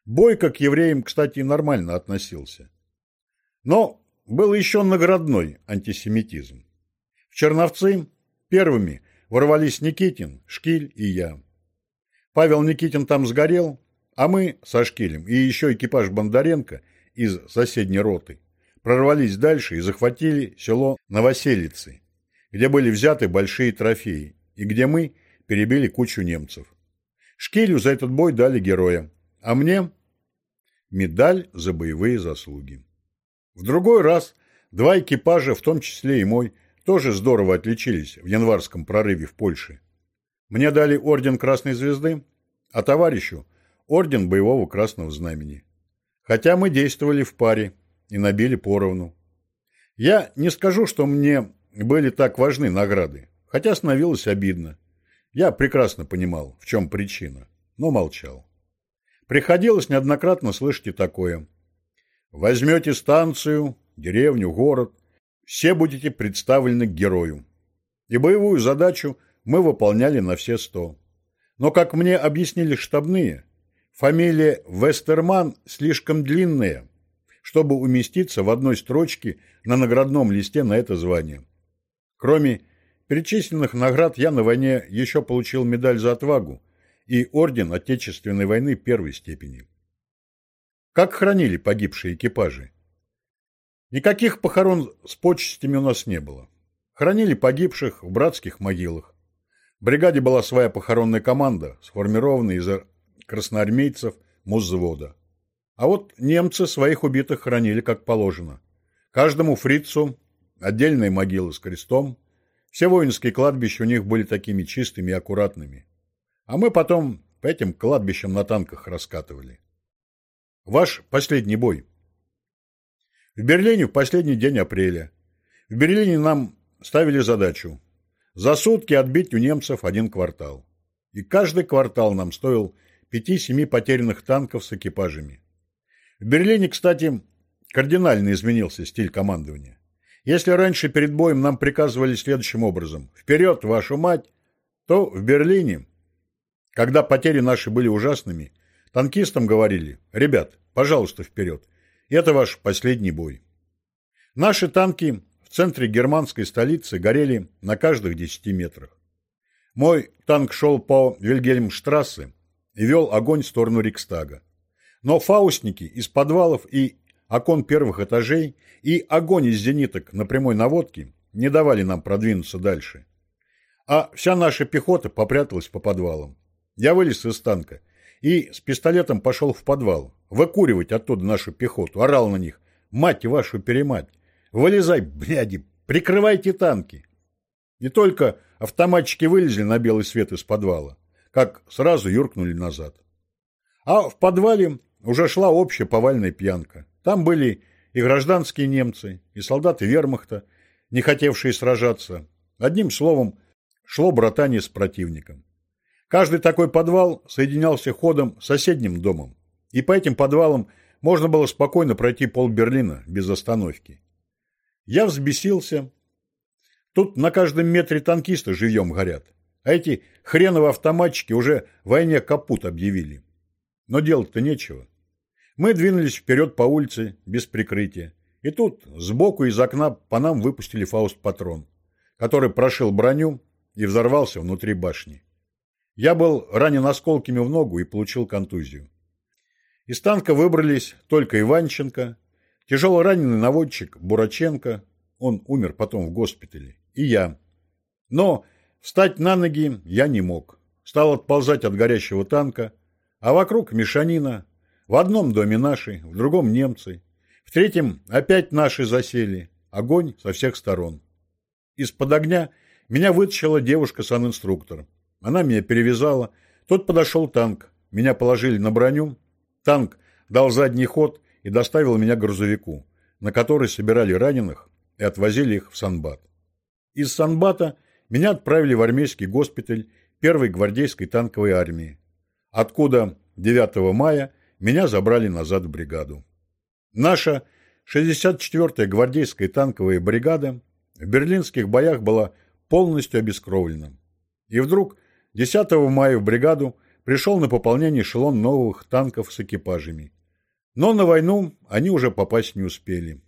Бойко к евреям, кстати, нормально относился. Но был еще наградной антисемитизм. В Черновцы первыми ворвались Никитин, Шкиль и я. Павел Никитин там сгорел, а мы со Шкелем и еще экипаж Бондаренко из соседней роты прорвались дальше и захватили село Новоселицы, где были взяты большие трофеи и где мы перебили кучу немцев. Шкелю за этот бой дали героя, а мне медаль за боевые заслуги. В другой раз два экипажа, в том числе и мой, тоже здорово отличились в январском прорыве в Польше. Мне дали орден Красной Звезды, а товарищу орден боевого красного знамени. Хотя мы действовали в паре и набили поровну. Я не скажу, что мне были так важны награды, хотя становилось обидно. Я прекрасно понимал, в чем причина, но молчал. Приходилось неоднократно слышать и такое. Возьмете станцию, деревню, город, все будете представлены герою. И боевую задачу мы выполняли на все сто. Но, как мне объяснили штабные, Фамилия Вестерман слишком длинная. чтобы уместиться в одной строчке на наградном листе на это звание. Кроме перечисленных наград я на войне еще получил медаль за отвагу и орден Отечественной войны первой степени. Как хранили погибшие экипажи? Никаких похорон с почестями у нас не было. Хранили погибших в братских могилах. В бригаде была своя похоронная команда, сформированная из красноармейцев Музвода. А вот немцы своих убитых хранили как положено. Каждому фрицу отдельные могилы с крестом. Все воинские кладбища у них были такими чистыми и аккуратными. А мы потом по этим кладбищам на танках раскатывали. Ваш последний бой. В Берлине в последний день апреля. В Берлине нам ставили задачу за сутки отбить у немцев один квартал. И каждый квартал нам стоил 5-7 потерянных танков с экипажами. В Берлине, кстати, кардинально изменился стиль командования. Если раньше перед боем нам приказывали следующим образом «Вперед, вашу мать!», то в Берлине, когда потери наши были ужасными, танкистам говорили «Ребят, пожалуйста, вперед! Это ваш последний бой». Наши танки в центре германской столицы горели на каждых 10 метрах. Мой танк шел по Вильгельмштрассе, и вел огонь в сторону Рикстага. Но фаустники из подвалов и окон первых этажей и огонь из зениток на прямой наводке не давали нам продвинуться дальше. А вся наша пехота попряталась по подвалам. Я вылез из танка и с пистолетом пошел в подвал, выкуривать оттуда нашу пехоту, орал на них. Мать вашу перемать! Вылезай, бляди, прикрывайте танки! Не только автоматчики вылезли на белый свет из подвала, как сразу юркнули назад. А в подвале уже шла общая повальная пьянка. Там были и гражданские немцы, и солдаты вермахта, не хотевшие сражаться. Одним словом, шло братание с противником. Каждый такой подвал соединялся ходом с соседним домом, и по этим подвалам можно было спокойно пройти пол Берлина без остановки. Я взбесился. Тут на каждом метре танкисты живьем горят. А эти хреновые автоматчики уже войне капут объявили. Но делать-то нечего. Мы двинулись вперед по улице без прикрытия. И тут сбоку из окна по нам выпустили фауст-патрон, который прошил броню и взорвался внутри башни. Я был ранен осколками в ногу и получил контузию. Из танка выбрались только Иванченко, тяжело раненый наводчик Бураченко, он умер потом в госпитале, и я. Но Встать на ноги я не мог. Стал отползать от горящего танка, а вокруг мешанина. В одном доме наши, в другом немцы. В третьем опять наши засели. Огонь со всех сторон. Из-под огня меня вытащила девушка-санинструктор. Она меня перевязала. Тут подошел танк. Меня положили на броню. Танк дал задний ход и доставил меня к грузовику, на который собирали раненых и отвозили их в Санбат. Из Санбата меня отправили в армейский госпиталь первой гвардейской танковой армии, откуда 9 мая меня забрали назад в бригаду. Наша 64-я гвардейская танковая бригада в берлинских боях была полностью обескровлена. И вдруг 10 мая в бригаду пришел на пополнение эшелон новых танков с экипажами. Но на войну они уже попасть не успели,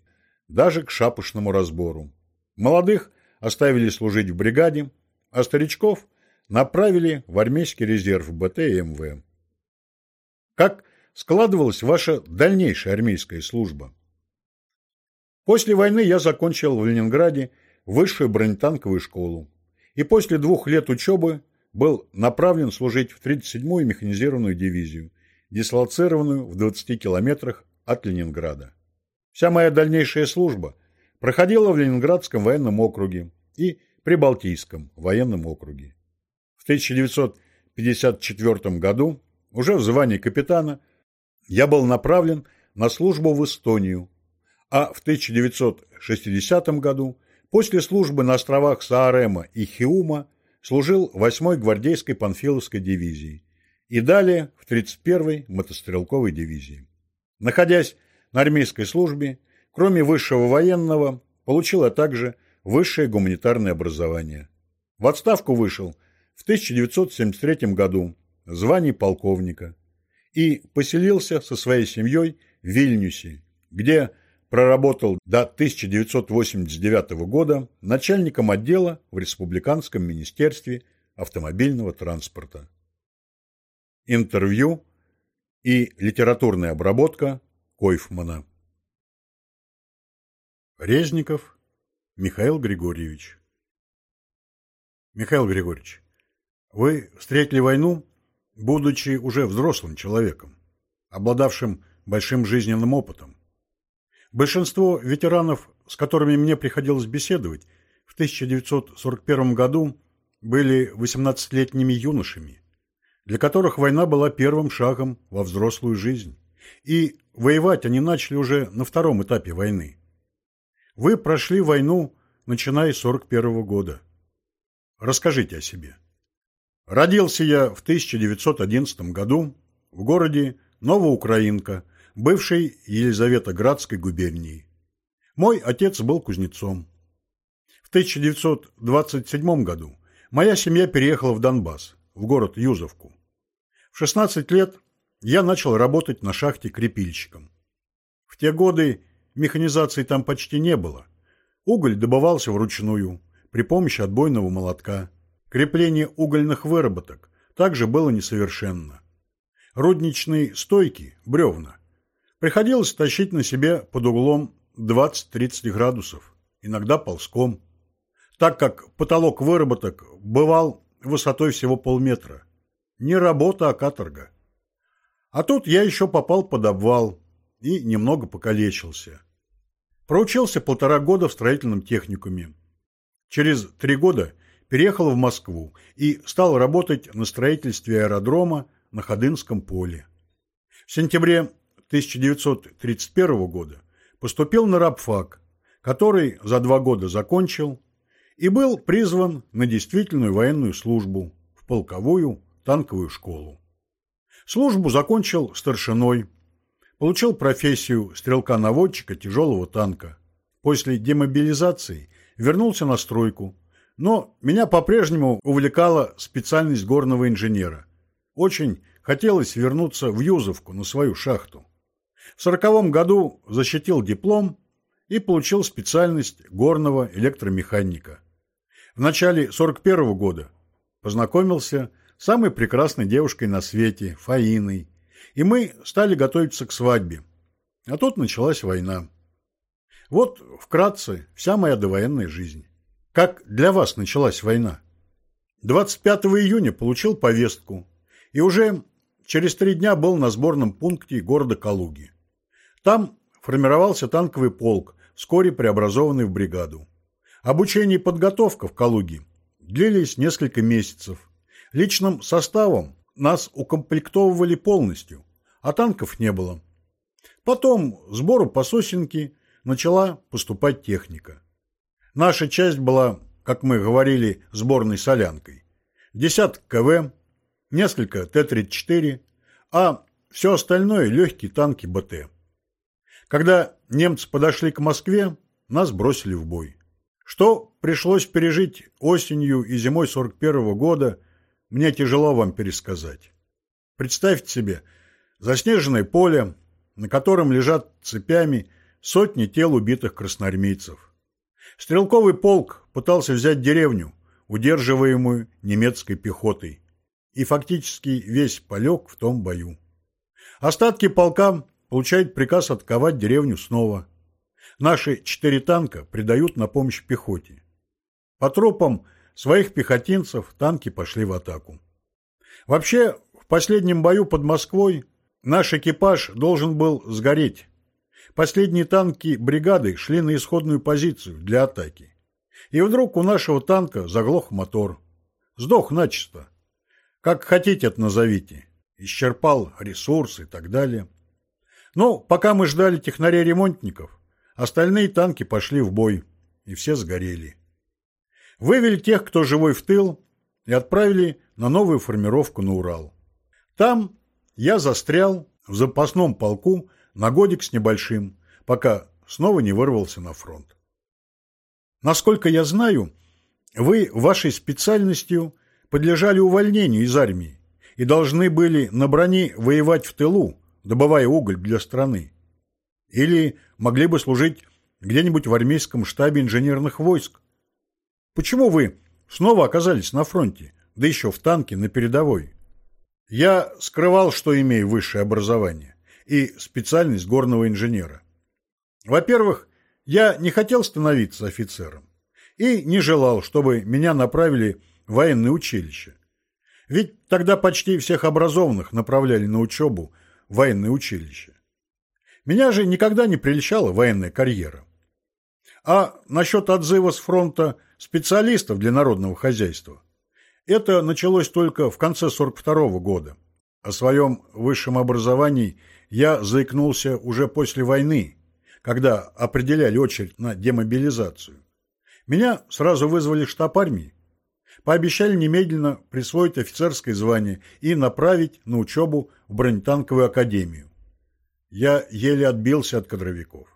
даже к шапошному разбору. Молодых оставили служить в бригаде, а старичков направили в армейский резерв БТ и МВ. Как складывалась ваша дальнейшая армейская служба? После войны я закончил в Ленинграде высшую бронетанковую школу и после двух лет учебы был направлен служить в 37-ю механизированную дивизию, дислоцированную в 20 километрах от Ленинграда. Вся моя дальнейшая служба проходила в Ленинградском военном округе и Прибалтийском военном округе. В 1954 году, уже в звании капитана, я был направлен на службу в Эстонию, а в 1960 году, после службы на островах Саарема и Хиума, служил в 8-й гвардейской Панфиловской дивизии и далее в 31-й мотострелковой дивизии. Находясь на армейской службе, кроме высшего военного, получил я также высшее гуманитарное образование. В отставку вышел в 1973 году в звании полковника и поселился со своей семьей в Вильнюсе где проработал до 1989 года начальником отдела в Республиканском министерстве автомобильного транспорта. Интервью и литературная обработка Койфмана. Резников Михаил Григорьевич Михаил Григорьевич, вы встретили войну, будучи уже взрослым человеком, обладавшим большим жизненным опытом. Большинство ветеранов, с которыми мне приходилось беседовать, в 1941 году были 18-летними юношами, для которых война была первым шагом во взрослую жизнь. И воевать они начали уже на втором этапе войны. Вы прошли войну, начиная с 41 года. Расскажите о себе. Родился я в 1911 году в городе Новоукраинка, бывшей Елизаветоградской губернии. Мой отец был кузнецом. В 1927 году моя семья переехала в Донбасс, в город Юзовку. В 16 лет я начал работать на шахте крепильщиком. В те годы механизации там почти не было. Уголь добывался вручную, при помощи отбойного молотка. Крепление угольных выработок также было несовершенно. Рудничные стойки, бревна, приходилось тащить на себе под углом 20-30 градусов, иногда ползком, так как потолок выработок бывал высотой всего полметра. Не работа, а каторга. А тут я еще попал под обвал и немного покалечился. Проучился полтора года в строительном техникуме. Через три года переехал в Москву и стал работать на строительстве аэродрома на Ходынском поле. В сентябре 1931 года поступил на рабфак, который за два года закончил и был призван на действительную военную службу в полковую танковую школу. Службу закончил старшиной, получил профессию стрелка-наводчика тяжелого танка. После демобилизации вернулся на стройку, но меня по-прежнему увлекала специальность горного инженера. Очень хотелось вернуться в Юзовку на свою шахту. В сороковом году защитил диплом и получил специальность горного электромеханика. В начале 41 -го года познакомился с самой прекрасной девушкой на свете, Фаиной, и мы стали готовиться к свадьбе. А тут началась война. Вот, вкратце, вся моя довоенная жизнь. Как для вас началась война? 25 июня получил повестку и уже через три дня был на сборном пункте города Калуги. Там формировался танковый полк, вскоре преобразованный в бригаду. Обучение и подготовка в Калуге длились несколько месяцев. Личным составом нас укомплектовывали полностью, а танков не было. Потом сбору по сосенке начала поступать техника. Наша часть была, как мы говорили, сборной солянкой. Десяток КВ, несколько Т-34, а все остальное – легкие танки БТ. Когда немцы подошли к Москве, нас бросили в бой. Что пришлось пережить осенью и зимой 41 -го года, мне тяжело вам пересказать. Представьте себе, заснеженное поле, на котором лежат цепями сотни тел убитых красноармейцев. Стрелковый полк пытался взять деревню, удерживаемую немецкой пехотой, и фактически весь полег в том бою. Остатки полка получают приказ отковать деревню снова. Наши четыре танка придают на помощь пехоте. По тропам своих пехотинцев танки пошли в атаку. Вообще, в последнем бою под Москвой наш экипаж должен был сгореть. Последние танки бригады шли на исходную позицию для атаки. И вдруг у нашего танка заглох мотор. Сдох начисто. Как хотите это назовите. Исчерпал ресурсы и так далее. Но пока мы ждали технарей-ремонтников, Остальные танки пошли в бой, и все сгорели. Вывели тех, кто живой в тыл, и отправили на новую формировку на Урал. Там я застрял в запасном полку на годик с небольшим, пока снова не вырвался на фронт. Насколько я знаю, вы вашей специальностью подлежали увольнению из армии и должны были на броне воевать в тылу, добывая уголь для страны. Или могли бы служить где-нибудь в армейском штабе инженерных войск. Почему вы снова оказались на фронте, да еще в танке на передовой? Я скрывал, что имею высшее образование и специальность горного инженера. Во-первых, я не хотел становиться офицером и не желал, чтобы меня направили в военное училище. Ведь тогда почти всех образованных направляли на учебу в военное училище. Меня же никогда не прельщала военная карьера. А насчет отзыва с фронта специалистов для народного хозяйства, это началось только в конце 42 -го года. О своем высшем образовании я заикнулся уже после войны, когда определяли очередь на демобилизацию. Меня сразу вызвали в штаб армии, пообещали немедленно присвоить офицерское звание и направить на учебу в бронетанковую академию. Я еле отбился от кадровиков.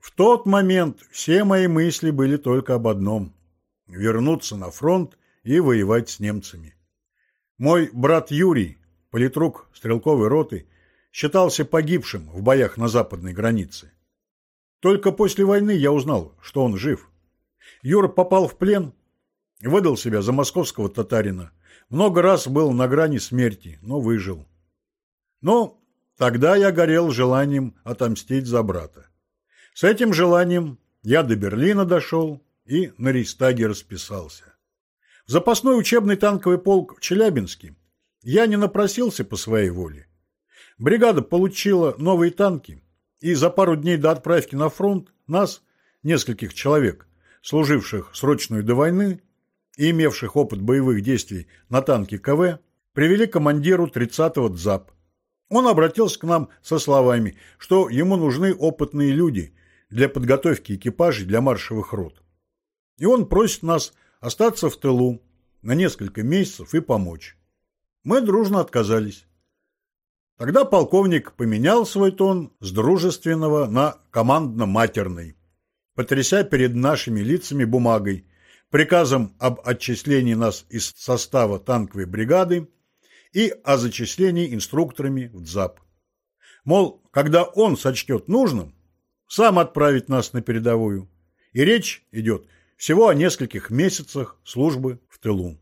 В тот момент все мои мысли были только об одном – вернуться на фронт и воевать с немцами. Мой брат Юрий, политрук стрелковой роты, считался погибшим в боях на западной границе. Только после войны я узнал, что он жив. Юра попал в плен, выдал себя за московского татарина, много раз был на грани смерти, но выжил. Но тогда я горел желанием отомстить за брата. С этим желанием я до Берлина дошел и на Рейстаге расписался. В запасной учебный танковый полк в Челябинске я не напросился по своей воле. Бригада получила новые танки, и за пару дней до отправки на фронт нас, нескольких человек, служивших срочную до войны и имевших опыт боевых действий на танке КВ, привели командиру 30-го ДЗАП. Он обратился к нам со словами, что ему нужны опытные люди, для подготовки экипажей для маршевых рот. И он просит нас остаться в тылу на несколько месяцев и помочь. Мы дружно отказались. Тогда полковник поменял свой тон с дружественного на командно-матерный, потряся перед нашими лицами бумагой, приказом об отчислении нас из состава танковой бригады и о зачислении инструкторами в ДЗАП. Мол, когда он сочтет нужным, сам отправить нас на передовую. И речь идет всего о нескольких месяцах службы в тылу.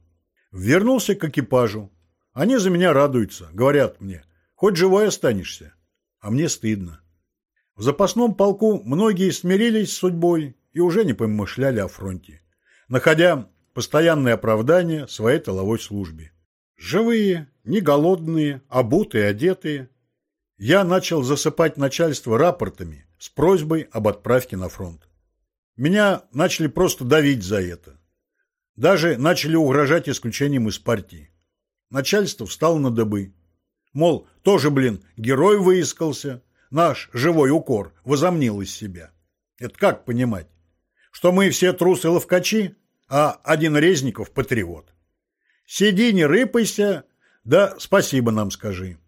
Вернулся к экипажу. Они за меня радуются, говорят мне, хоть живой останешься. А мне стыдно. В запасном полку многие смирились с судьбой и уже не помышляли о фронте, находя постоянное оправдание своей тыловой службе. Живые, не голодные, обутые, одетые. Я начал засыпать начальство рапортами – с просьбой об отправке на фронт. Меня начали просто давить за это. Даже начали угрожать исключением из партии. Начальство встало на дыбы. Мол, тоже, блин, герой выискался, наш живой укор возомнил из себя. Это как понимать? Что мы все трусы-ловкачи, а один Резников – патриот. Сиди, не рыпайся, да спасибо нам скажи.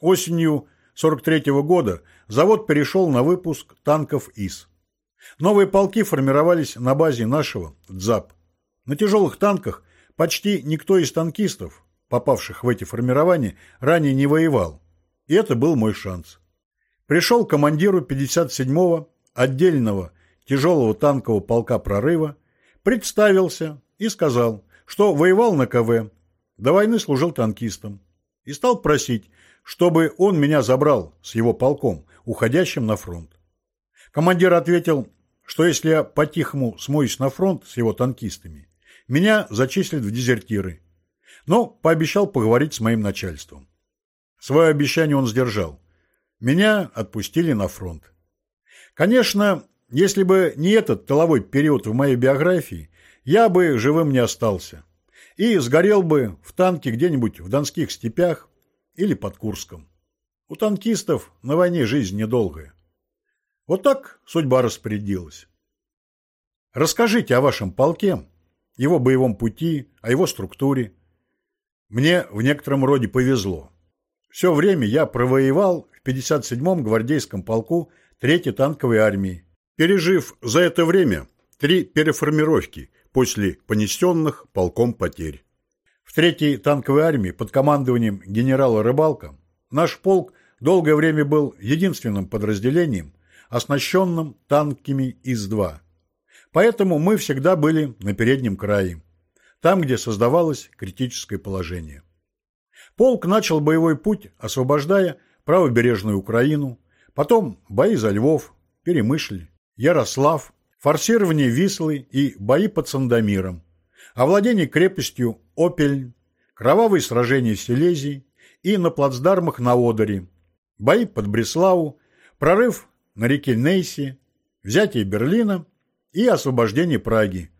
Осенью 43 -го года завод перешел на выпуск танков ИС. Новые полки формировались на базе нашего ДЗАП. На тяжелых танках почти никто из танкистов, попавших в эти формирования, ранее не воевал. И это был мой шанс. Пришел командиру 57-го отдельного тяжелого танкового полка прорыва, представился и сказал, что воевал на КВ, до войны служил танкистом, и стал просить, чтобы он меня забрал с его полком, уходящим на фронт. Командир ответил, что если я по-тихому смоюсь на фронт с его танкистами, меня зачислят в дезертиры. Но пообещал поговорить с моим начальством. Свое обещание он сдержал. Меня отпустили на фронт. Конечно, если бы не этот тыловой период в моей биографии, я бы живым не остался. И сгорел бы в танке где-нибудь в Донских степях или под Курском. У танкистов на войне жизнь недолгая. Вот так судьба распорядилась. Расскажите о вашем полке, его боевом пути, о его структуре. Мне в некотором роде повезло. Все время я провоевал в 57-м гвардейском полку 3-й танковой армии, пережив за это время три переформировки после понесенных полком потерь. В 3-й танковой армии под командованием генерала Рыбалка наш полк долгое время был единственным подразделением, оснащенным танками ИС-2. Поэтому мы всегда были на переднем крае, там, где создавалось критическое положение. Полк начал боевой путь, освобождая правобережную Украину, потом бои за Львов, Перемышль, Ярослав, форсирование Вислы и бои под Сандомиром, овладение крепостью Опель, кровавые сражения в Силезии и на плацдармах на Одере, бои под Бреславу, прорыв на реке Нейси, взятие Берлина и освобождение Праги.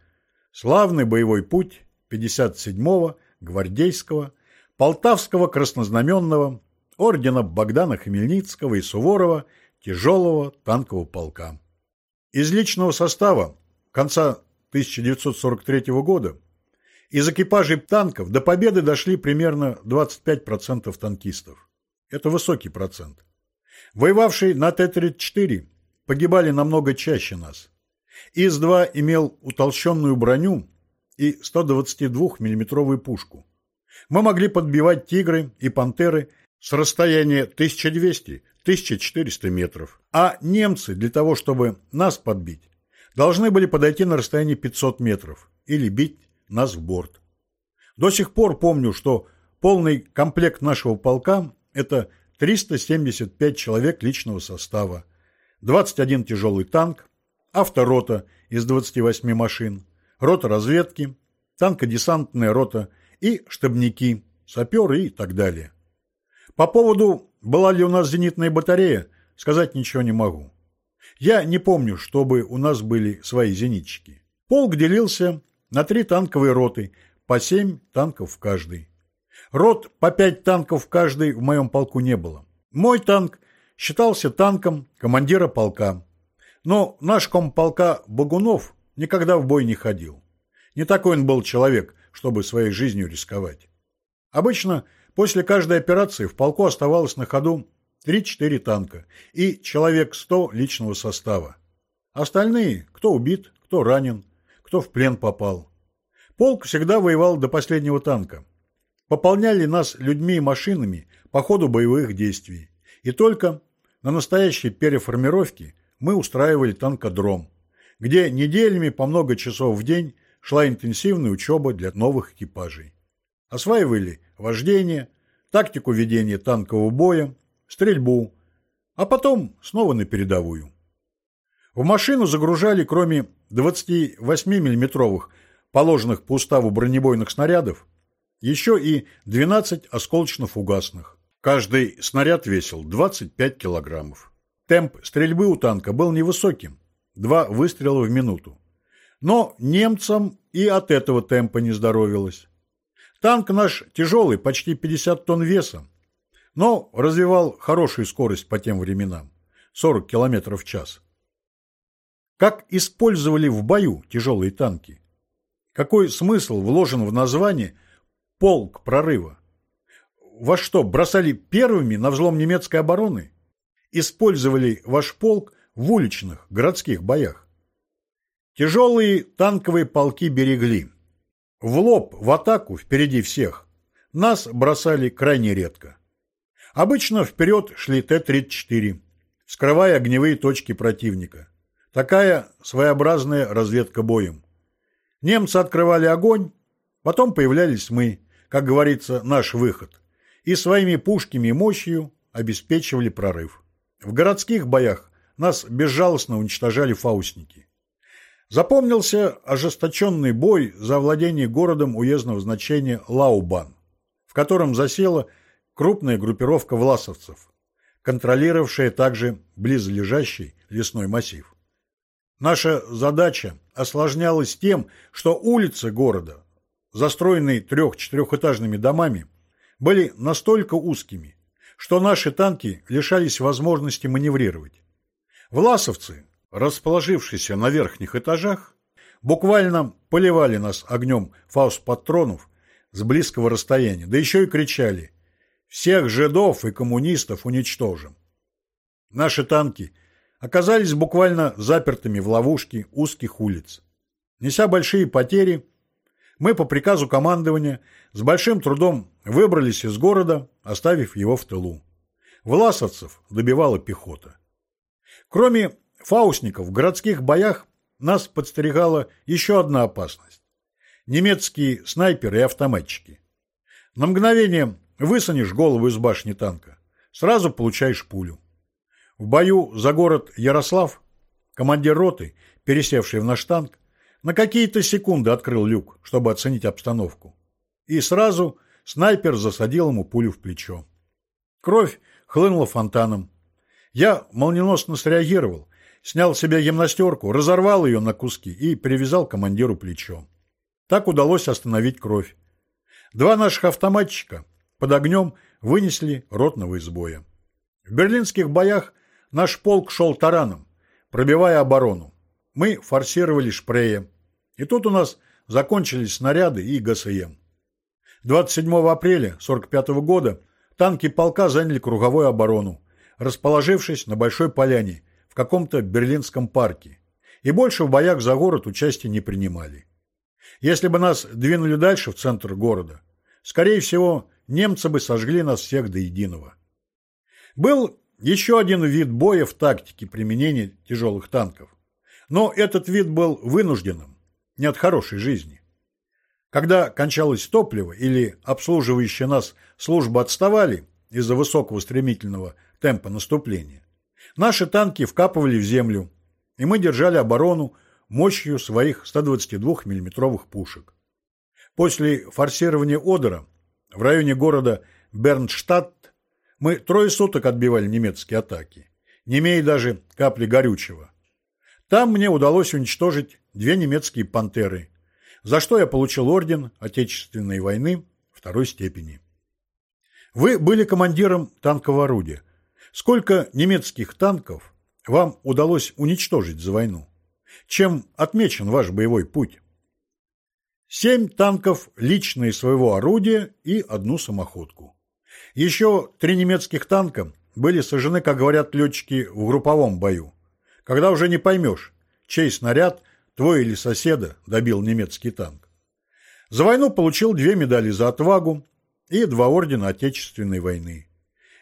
Славный боевой путь 57-го гвардейского Полтавского краснознаменного ордена Богдана Хмельницкого и Суворова тяжелого танкового полка. Из личного состава конца 1943 года из экипажей танков до победы дошли примерно 25% танкистов. Это высокий процент. Воевавшие на Т-34 погибали намного чаще нас. ИС-2 имел утолщенную броню и 122 миллиметровую пушку. Мы могли подбивать «Тигры» и «Пантеры» с расстояния 1200-1400 метров. А немцы для того, чтобы нас подбить, должны были подойти на расстояние 500 метров или бить нас в борт. До сих пор помню, что полный комплект нашего полка – это 375 человек личного состава, 21 тяжелый танк, авторота из 28 машин, рота разведки, танкодесантная рота и штабники, саперы и так далее. По поводу, была ли у нас зенитная батарея, сказать ничего не могу. Я не помню, чтобы у нас были свои зенитчики. Полк делился на три танковые роты, по семь танков в каждой. Рот по пять танков в каждой в моем полку не было. Мой танк считался танком командира полка. Но наш комполка Богунов никогда в бой не ходил. Не такой он был человек, чтобы своей жизнью рисковать. Обычно После каждой операции в полку оставалось на ходу 3-4 танка и человек 100 личного состава. Остальные, кто убит, кто ранен, кто в плен попал. Полк всегда воевал до последнего танка. Пополняли нас людьми и машинами по ходу боевых действий. И только на настоящей переформировке мы устраивали танкодром, где неделями по много часов в день шла интенсивная учеба для новых экипажей. Осваивали вождение, тактику ведения танкового боя, стрельбу, а потом снова на передовую. В машину загружали, кроме 28 миллиметровых положенных по уставу бронебойных снарядов, еще и 12 осколочно-фугасных. Каждый снаряд весил 25 килограммов. Темп стрельбы у танка был невысоким – два выстрела в минуту. Но немцам и от этого темпа не здоровилось. Танк наш тяжелый, почти 50 тонн веса, но развивал хорошую скорость по тем временам – 40 км в час. Как использовали в бою тяжелые танки? Какой смысл вложен в название «полк прорыва»? Во что, бросали первыми на взлом немецкой обороны? Использовали ваш полк в уличных, городских боях? Тяжелые танковые полки берегли. В лоб, в атаку, впереди всех. Нас бросали крайне редко. Обычно вперед шли Т-34, скрывая огневые точки противника. Такая своеобразная разведка боем. Немцы открывали огонь, потом появлялись мы, как говорится, наш выход, и своими пушками и мощью обеспечивали прорыв. В городских боях нас безжалостно уничтожали фаустники. Запомнился ожесточенный бой за владение городом уездного значения Лаубан, в котором засела крупная группировка власовцев, контролировавшая также близлежащий лесной массив. Наша задача осложнялась тем, что улицы города, застроенные трех-четырехэтажными домами, были настолько узкими, что наши танки лишались возможности маневрировать. Власовцы, расположившиеся на верхних этажах, буквально поливали нас огнем фаус-патронов с близкого расстояния, да еще и кричали «Всех жидов и коммунистов уничтожим!». Наши танки оказались буквально запертыми в ловушке узких улиц. Неся большие потери, мы по приказу командования с большим трудом выбрались из города, оставив его в тылу. Власовцев добивала пехота. Кроме фаустников, в городских боях нас подстерегала еще одна опасность. Немецкие снайперы и автоматчики. На мгновение высунешь голову из башни танка, сразу получаешь пулю. В бою за город Ярослав командир роты, пересевший в наш танк, на какие-то секунды открыл люк, чтобы оценить обстановку. И сразу снайпер засадил ему пулю в плечо. Кровь хлынула фонтаном. Я молниеносно среагировал, снял себе гимнастерку, разорвал ее на куски и привязал командиру плечо. Так удалось остановить кровь. Два наших автоматчика под огнем вынесли ротного из боя. В берлинских боях наш полк шел тараном, пробивая оборону. Мы форсировали Шпрее. И тут у нас закончились снаряды и ГСМ. 27 апреля 1945 года танки полка заняли круговую оборону, расположившись на Большой Поляне в каком-то берлинском парке. И больше в боях за город участия не принимали. Если бы нас двинули дальше в центр города, скорее всего, немцы бы сожгли нас всех до единого. Был еще один вид боя в тактике применения тяжелых танков. Но этот вид был вынужденным, не от хорошей жизни. Когда кончалось топливо или обслуживающие нас службы отставали из-за высокого стремительного темпа наступления, наши танки вкапывали в землю, и мы держали оборону мощью своих 122 миллиметровых пушек. После форсирования Одера в районе города Бернштадт мы трое суток отбивали немецкие атаки, не имея даже капли горючего. Там мне удалось уничтожить две немецкие «Пантеры», за что я получил орден Отечественной войны второй степени. Вы были командиром танкового орудия. Сколько немецких танков вам удалось уничтожить за войну? Чем отмечен ваш боевой путь? Семь танков личные своего орудия и одну самоходку. Еще три немецких танка были сожжены, как говорят летчики, в групповом бою. Когда уже не поймешь, чей снаряд, твой или соседа, добил немецкий танк. За войну получил две медали за отвагу и два ордена Отечественной войны.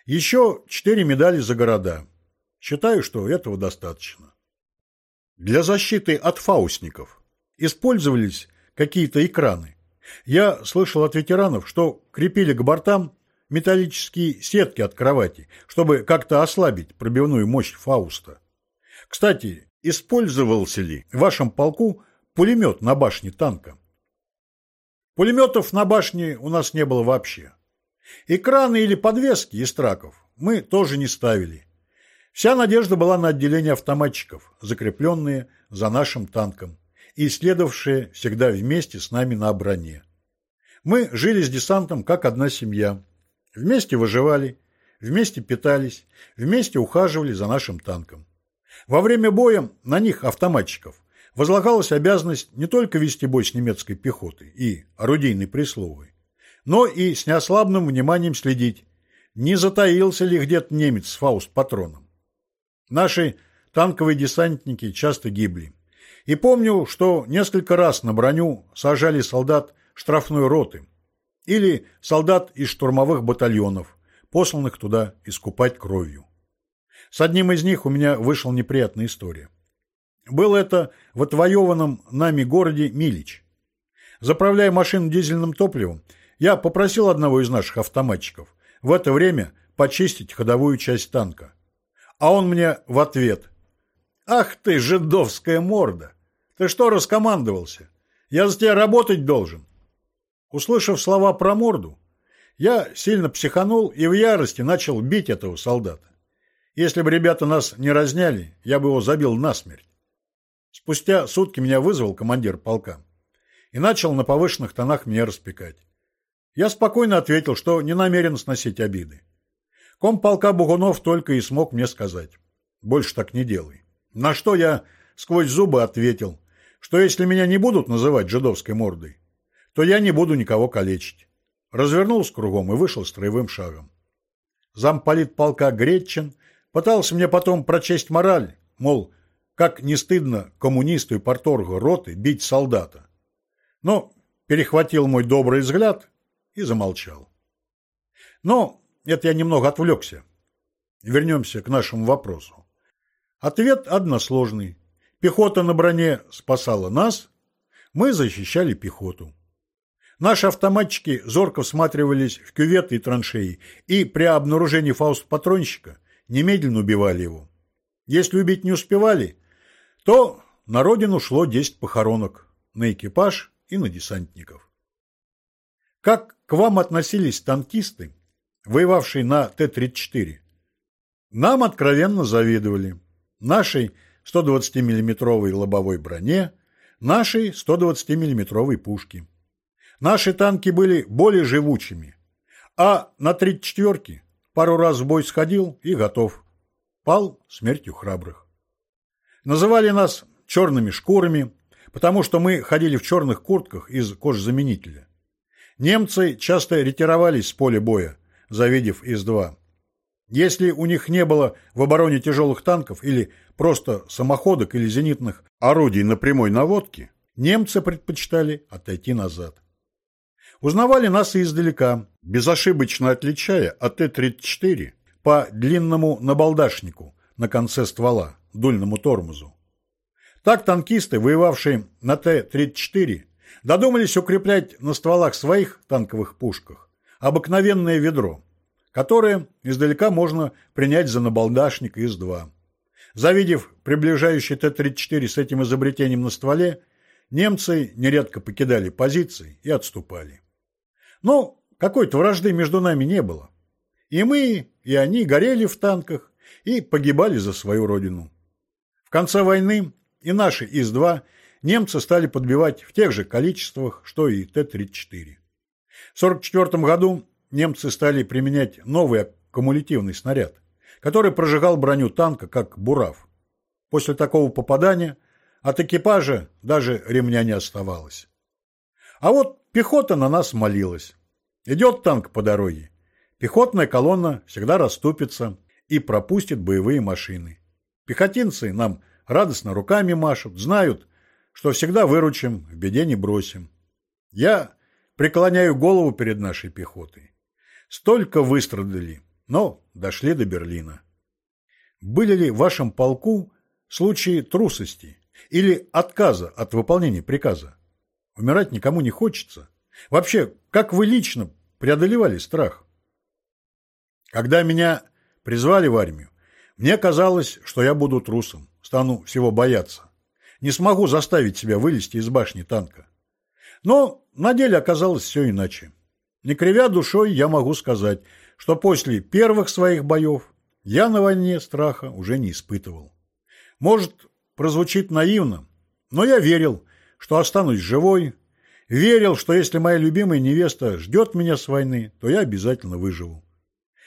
Еще четыре медали за города. Считаю, что этого достаточно. Для защиты от фаустников использовались какие-то экраны. Я слышал от ветеранов, что крепили к бортам металлические сетки от кровати, чтобы как-то ослабить пробивную мощь Фауста. Кстати, использовался ли в вашем полку пулемет на башне танка? Пулеметов на башне у нас не было вообще. Экраны или подвески из траков мы тоже не ставили. Вся надежда была на отделение автоматчиков, закрепленные за нашим танком и следовавшие всегда вместе с нами на обороне. Мы жили с десантом как одна семья. Вместе выживали, вместе питались, вместе ухаживали за нашим танком. Во время боя на них, автоматчиков, возлагалась обязанность не только вести бой с немецкой пехотой и орудийной прислугой, но и с неослабным вниманием следить, не затаился ли где-то немец с фауст-патроном. Наши танковые десантники часто гибли. И помню, что несколько раз на броню сажали солдат штрафной роты или солдат из штурмовых батальонов, посланных туда искупать кровью. С одним из них у меня вышла неприятная история. Было это в отвоеванном нами городе Милич. Заправляя машину дизельным топливом, я попросил одного из наших автоматчиков в это время почистить ходовую часть танка. А он мне в ответ. «Ах ты, жидовская морда! Ты что раскомандовался? Я за тебя работать должен!» Услышав слова про морду, я сильно психанул и в ярости начал бить этого солдата. Если бы ребята нас не разняли, я бы его забил насмерть. Спустя сутки меня вызвал командир полка и начал на повышенных тонах меня распекать. Я спокойно ответил, что не намерен сносить обиды. Комполка Бугунов только и смог мне сказать. Больше так не делай. На что я сквозь зубы ответил, что если меня не будут называть жидовской мордой, то я не буду никого калечить. Развернулся кругом и вышел строевым шагом. Замполит полка Гретчин Пытался мне потом прочесть мораль, мол, как не стыдно коммунисту и порторгу роты бить солдата. Но перехватил мой добрый взгляд и замолчал. Но это я немного отвлекся. Вернемся к нашему вопросу. Ответ односложный. Пехота на броне спасала нас, мы защищали пехоту. Наши автоматчики зорко всматривались в кюветы и траншеи, и при обнаружении фауст-патронщика немедленно убивали его. Если убить не успевали, то на родину шло 10 похоронок, на экипаж и на десантников. Как к вам относились танкисты, воевавшие на Т-34? Нам откровенно завидовали. Нашей 120 миллиметровой лобовой броне, нашей 120 миллиметровой пушки. Наши танки были более живучими. А на 34-ке пару раз в бой сходил и готов. Пал смертью храбрых. Называли нас черными шкурами, потому что мы ходили в черных куртках из кожзаменителя. Немцы часто ретировались с поля боя, завидев ИС-2. Если у них не было в обороне тяжелых танков или просто самоходок или зенитных орудий на прямой наводке, немцы предпочитали отойти назад. Узнавали нас издалека, безошибочно отличая от Т-34 по длинному набалдашнику на конце ствола, дульному тормозу. Так танкисты, воевавшие на Т-34, додумались укреплять на стволах своих танковых пушках обыкновенное ведро, которое издалека можно принять за набалдашник ИС-2. Завидев приближающий Т-34 с этим изобретением на стволе, немцы нередко покидали позиции и отступали. Но какой-то вражды между нами не было. И мы, и они горели в танках и погибали за свою родину. В конце войны и наши ИС-2 немцы стали подбивать в тех же количествах, что и Т-34. В 1944 году немцы стали применять новый аккумулятивный снаряд, который прожигал броню танка как бурав. После такого попадания от экипажа даже ремня не оставалось. А вот пехота на нас молилась. Идет танк по дороге. Пехотная колонна всегда расступится и пропустит боевые машины. Пехотинцы нам радостно руками машут, знают, что всегда выручим, в беде не бросим. Я преклоняю голову перед нашей пехотой. Столько выстрадали, но дошли до Берлина. Были ли в вашем полку случаи трусости или отказа от выполнения приказа? Умирать никому не хочется. Вообще, как вы лично преодолевали страх? Когда меня призвали в армию, мне казалось, что я буду трусом, стану всего бояться. Не смогу заставить себя вылезти из башни танка. Но на деле оказалось все иначе. Не кривя душой, я могу сказать, что после первых своих боев я на войне страха уже не испытывал. Может, прозвучит наивно, но я верил, что останусь живой, верил, что если моя любимая невеста ждет меня с войны, то я обязательно выживу.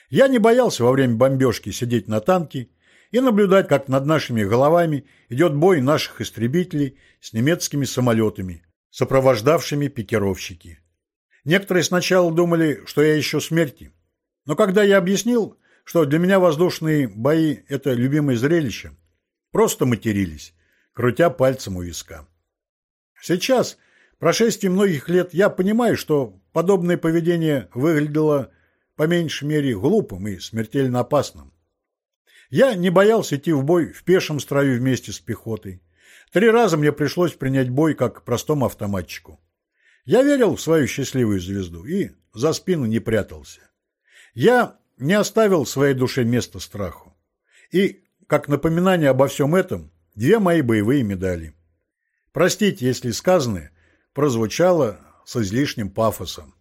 Я не боялся во время бомбежки сидеть на танке и наблюдать, как над нашими головами идет бой наших истребителей с немецкими самолетами, сопровождавшими пикировщики. Некоторые сначала думали, что я ищу смерти. Но когда я объяснил, что для меня воздушные бои – это любимое зрелище, просто матерились, крутя пальцем у виска. Сейчас, прошествии многих лет, я понимаю, что подобное поведение выглядело по меньшей мере глупым и смертельно опасным. Я не боялся идти в бой в пешем строю вместе с пехотой. Три раза мне пришлось принять бой как простому автоматчику. Я верил в свою счастливую звезду и за спину не прятался. Я не оставил своей душе места страху. И, как напоминание обо всем этом, две мои боевые медали. Простите, если сказанное прозвучало с излишним пафосом.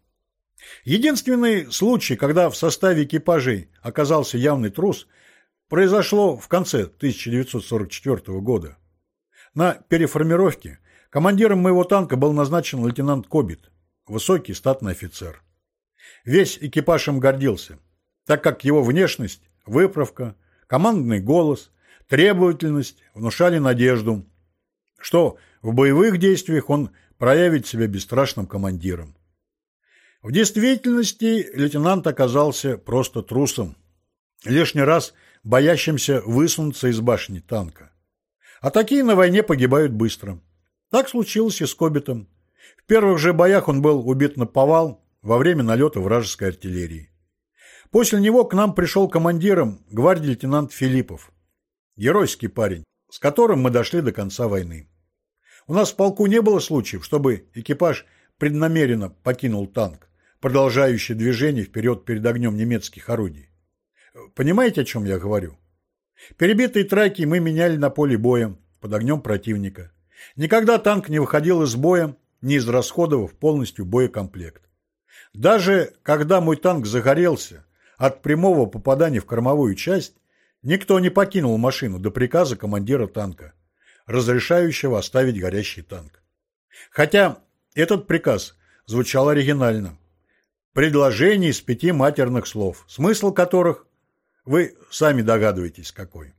Единственный случай, когда в составе экипажей оказался явный трус, произошло в конце 1944 года. На переформировке Командиром моего танка был назначен лейтенант Кобит, высокий статный офицер. Весь экипаж им гордился, так как его внешность, выправка, командный голос, требовательность внушали надежду, что в боевых действиях он проявит себя бесстрашным командиром. В действительности лейтенант оказался просто трусом, лишний раз боящимся высунуться из башни танка. А такие на войне погибают быстро. Так случилось и с Кобитом. В первых же боях он был убит на повал во время налета вражеской артиллерии. После него к нам пришел командиром гвардии лейтенант Филиппов. Геройский парень, с которым мы дошли до конца войны. У нас в полку не было случаев, чтобы экипаж преднамеренно покинул танк, продолжающий движение вперед перед огнем немецких орудий. Понимаете, о чем я говорю? Перебитые траки мы меняли на поле боя под огнем противника. Никогда танк не выходил из боя, не израсходовав полностью боекомплект. Даже когда мой танк загорелся от прямого попадания в кормовую часть, никто не покинул машину до приказа командира танка, разрешающего оставить горящий танк. Хотя этот приказ звучал оригинально. Предложение из пяти матерных слов, смысл которых вы сами догадываетесь какой.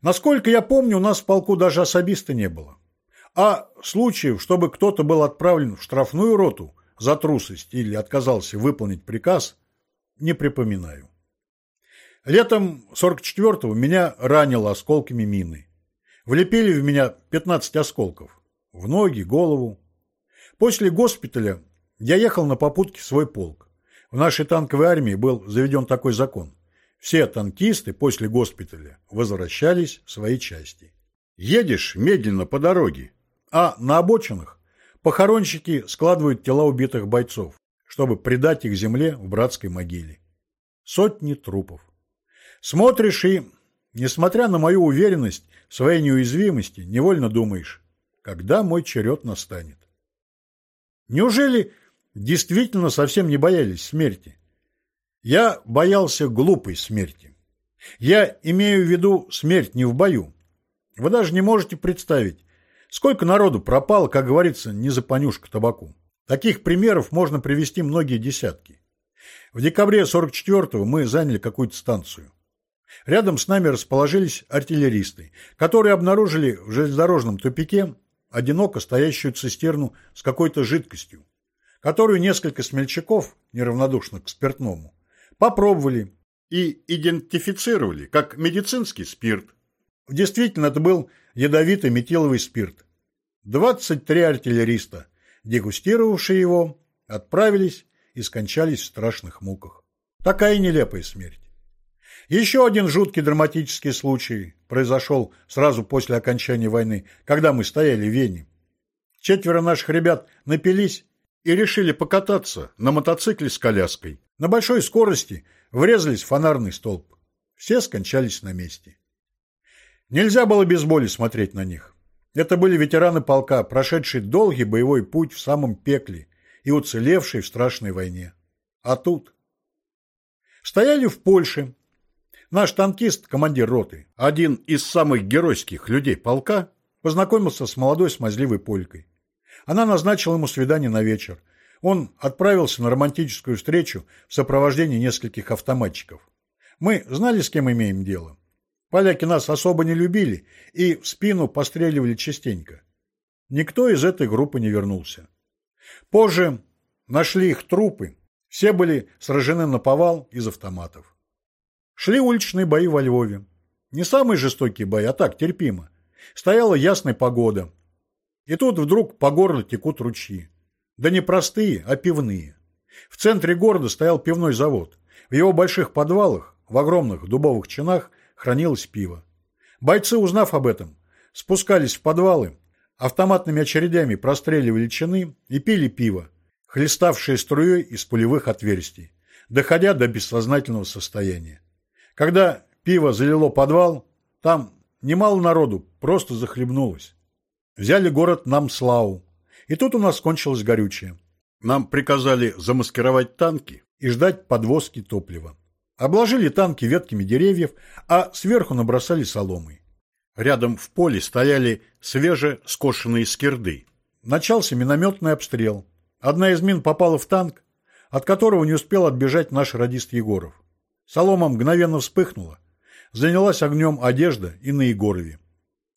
Насколько я помню, у нас в полку даже особиста не было. А случаев, чтобы кто-то был отправлен в штрафную роту за трусость или отказался выполнить приказ, не припоминаю. Летом 44-го меня ранило осколками мины. Влепили в меня 15 осколков. В ноги, голову. После госпиталя я ехал на попутке в свой полк. В нашей танковой армии был заведен такой закон. Все танкисты после госпиталя возвращались в свои части. Едешь медленно по дороге, а на обочинах похоронщики складывают тела убитых бойцов, чтобы предать их земле в братской могиле. Сотни трупов. Смотришь и, несмотря на мою уверенность в своей неуязвимости, невольно думаешь, когда мой черед настанет. Неужели действительно совсем не боялись смерти? Я боялся глупой смерти. Я имею в виду смерть не в бою. Вы даже не можете представить, сколько народу пропало, как говорится, не за понюшку табаку. Таких примеров можно привести многие десятки. В декабре 44-го мы заняли какую-то станцию. Рядом с нами расположились артиллеристы, которые обнаружили в железнодорожном тупике одиноко стоящую цистерну с какой-то жидкостью, которую несколько смельчаков, неравнодушных к спиртному, попробовали и идентифицировали как медицинский спирт. Действительно, это был ядовитый метиловый спирт. 23 артиллериста, дегустировавшие его, отправились и скончались в страшных муках. Такая нелепая смерть. Еще один жуткий драматический случай произошел сразу после окончания войны, когда мы стояли в Вене. Четверо наших ребят напились и решили покататься на мотоцикле с коляской. На большой скорости врезались в фонарный столб. Все скончались на месте. Нельзя было без боли смотреть на них. Это были ветераны полка, прошедшие долгий боевой путь в самом пекле и уцелевшие в страшной войне. А тут... Стояли в Польше, Наш танкист, командир роты, один из самых геройских людей полка, познакомился с молодой смазливой полькой. Она назначила ему свидание на вечер. Он отправился на романтическую встречу в сопровождении нескольких автоматчиков. Мы знали, с кем имеем дело. Поляки нас особо не любили и в спину постреливали частенько. Никто из этой группы не вернулся. Позже нашли их трупы. Все были сражены на повал из автоматов. Шли уличные бои во Львове. Не самые жестокие бои, а так, терпимо. Стояла ясная погода. И тут вдруг по горлу текут ручьи. Да не простые, а пивные. В центре города стоял пивной завод. В его больших подвалах, в огромных дубовых чинах, хранилось пиво. Бойцы, узнав об этом, спускались в подвалы, автоматными очередями простреливали чины и пили пиво, хлеставшее струей из пулевых отверстий, доходя до бессознательного состояния. Когда пиво залило подвал, там немало народу просто захлебнулось. Взяли город нам славу. И тут у нас кончилось горючее. Нам приказали замаскировать танки и ждать подвозки топлива. Обложили танки ветками деревьев, а сверху набросали соломой. Рядом в поле стояли свежескошенные скирды. Начался минометный обстрел. Одна из мин попала в танк, от которого не успел отбежать наш радист Егоров. Солома мгновенно вспыхнула. Занялась огнем одежда и на Егорове.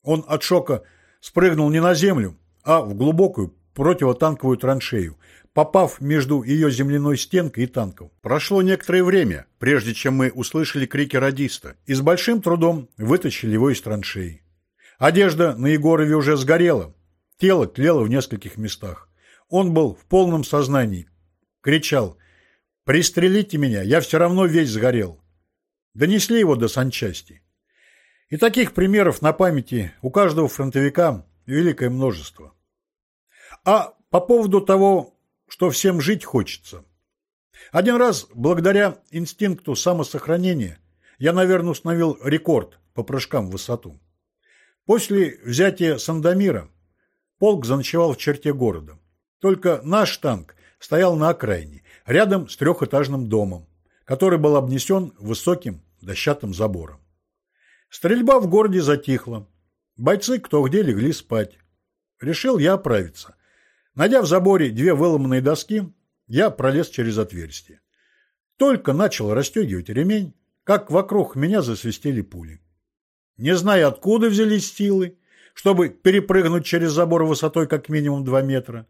Он от шока спрыгнул не на землю, а в глубокую противотанковую траншею, попав между ее земляной стенкой и танком. Прошло некоторое время, прежде чем мы услышали крики радиста, и с большим трудом вытащили его из траншеи. Одежда на Егорове уже сгорела, тело тлело в нескольких местах. Он был в полном сознании, кричал Пристрелите меня, я все равно весь сгорел. Донесли его до санчасти. И таких примеров на памяти у каждого фронтовика великое множество. А по поводу того, что всем жить хочется. Один раз, благодаря инстинкту самосохранения, я, наверное, установил рекорд по прыжкам в высоту. После взятия Сандомира полк заночевал в черте города. Только наш танк стоял на окраине, рядом с трехэтажным домом, который был обнесен высоким дощатым забором. Стрельба в городе затихла. Бойцы кто где легли спать. Решил я оправиться. Найдя в заборе две выломанные доски, я пролез через отверстие. Только начал расстегивать ремень, как вокруг меня засвистели пули. Не зная, откуда взялись силы, чтобы перепрыгнуть через забор высотой как минимум два метра.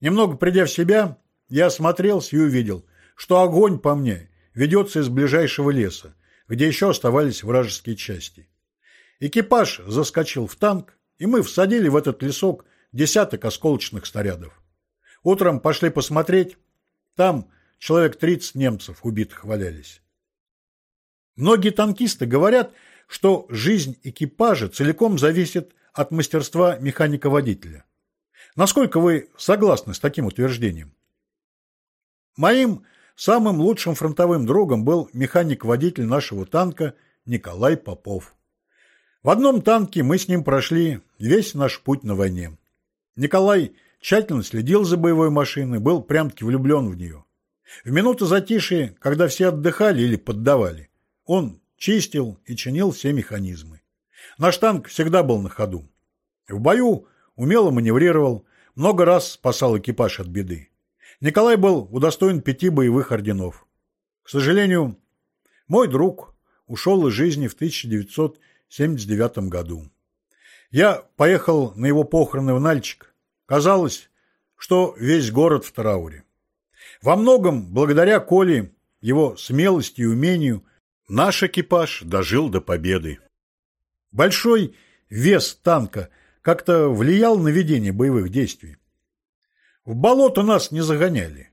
Немного придя в себя, я осмотрелся и увидел, что огонь по мне ведется из ближайшего леса, где еще оставались вражеские части. Экипаж заскочил в танк, и мы всадили в этот лесок десяток осколочных снарядов. Утром пошли посмотреть, там человек 30 немцев убитых валялись. Многие танкисты говорят, что жизнь экипажа целиком зависит от мастерства механика-водителя. Насколько вы согласны с таким утверждением? Моим самым лучшим фронтовым другом был механик-водитель нашего танка Николай Попов. В одном танке мы с ним прошли весь наш путь на войне. Николай тщательно следил за боевой машиной, был прям-таки влюблен в нее. В минуты затишья, когда все отдыхали или поддавали, он чистил и чинил все механизмы. Наш танк всегда был на ходу. В бою умело маневрировал, много раз спасал экипаж от беды. Николай был удостоен пяти боевых орденов. К сожалению, мой друг ушел из жизни в 1979 году. Я поехал на его похороны в Нальчик, Казалось, что весь город в трауре. Во многом, благодаря Коле, его смелости и умению, наш экипаж дожил до победы. Большой вес танка как-то влиял на ведение боевых действий. В болото нас не загоняли.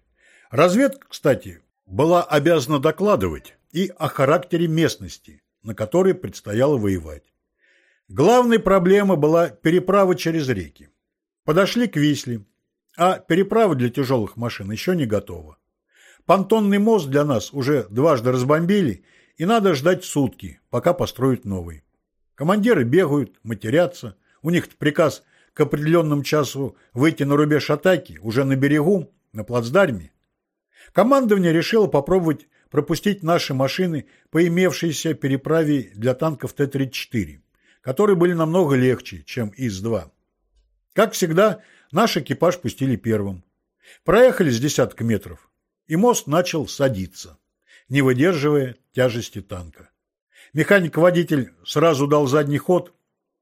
Разведка, кстати, была обязана докладывать и о характере местности, на которой предстояло воевать. Главной проблемой была переправа через реки. Подошли к Висле, а переправа для тяжелых машин еще не готова. Понтонный мост для нас уже дважды разбомбили, и надо ждать сутки, пока построят новый. Командиры бегают, матерятся, у них приказ к определенному часу выйти на рубеж атаки, уже на берегу, на плацдарме. Командование решило попробовать пропустить наши машины по имевшейся переправе для танков Т-34, которые были намного легче, чем ИС-2. Как всегда, наш экипаж пустили первым. Проехали с десятка метров, и мост начал садиться, не выдерживая тяжести танка. Механик-водитель сразу дал задний ход,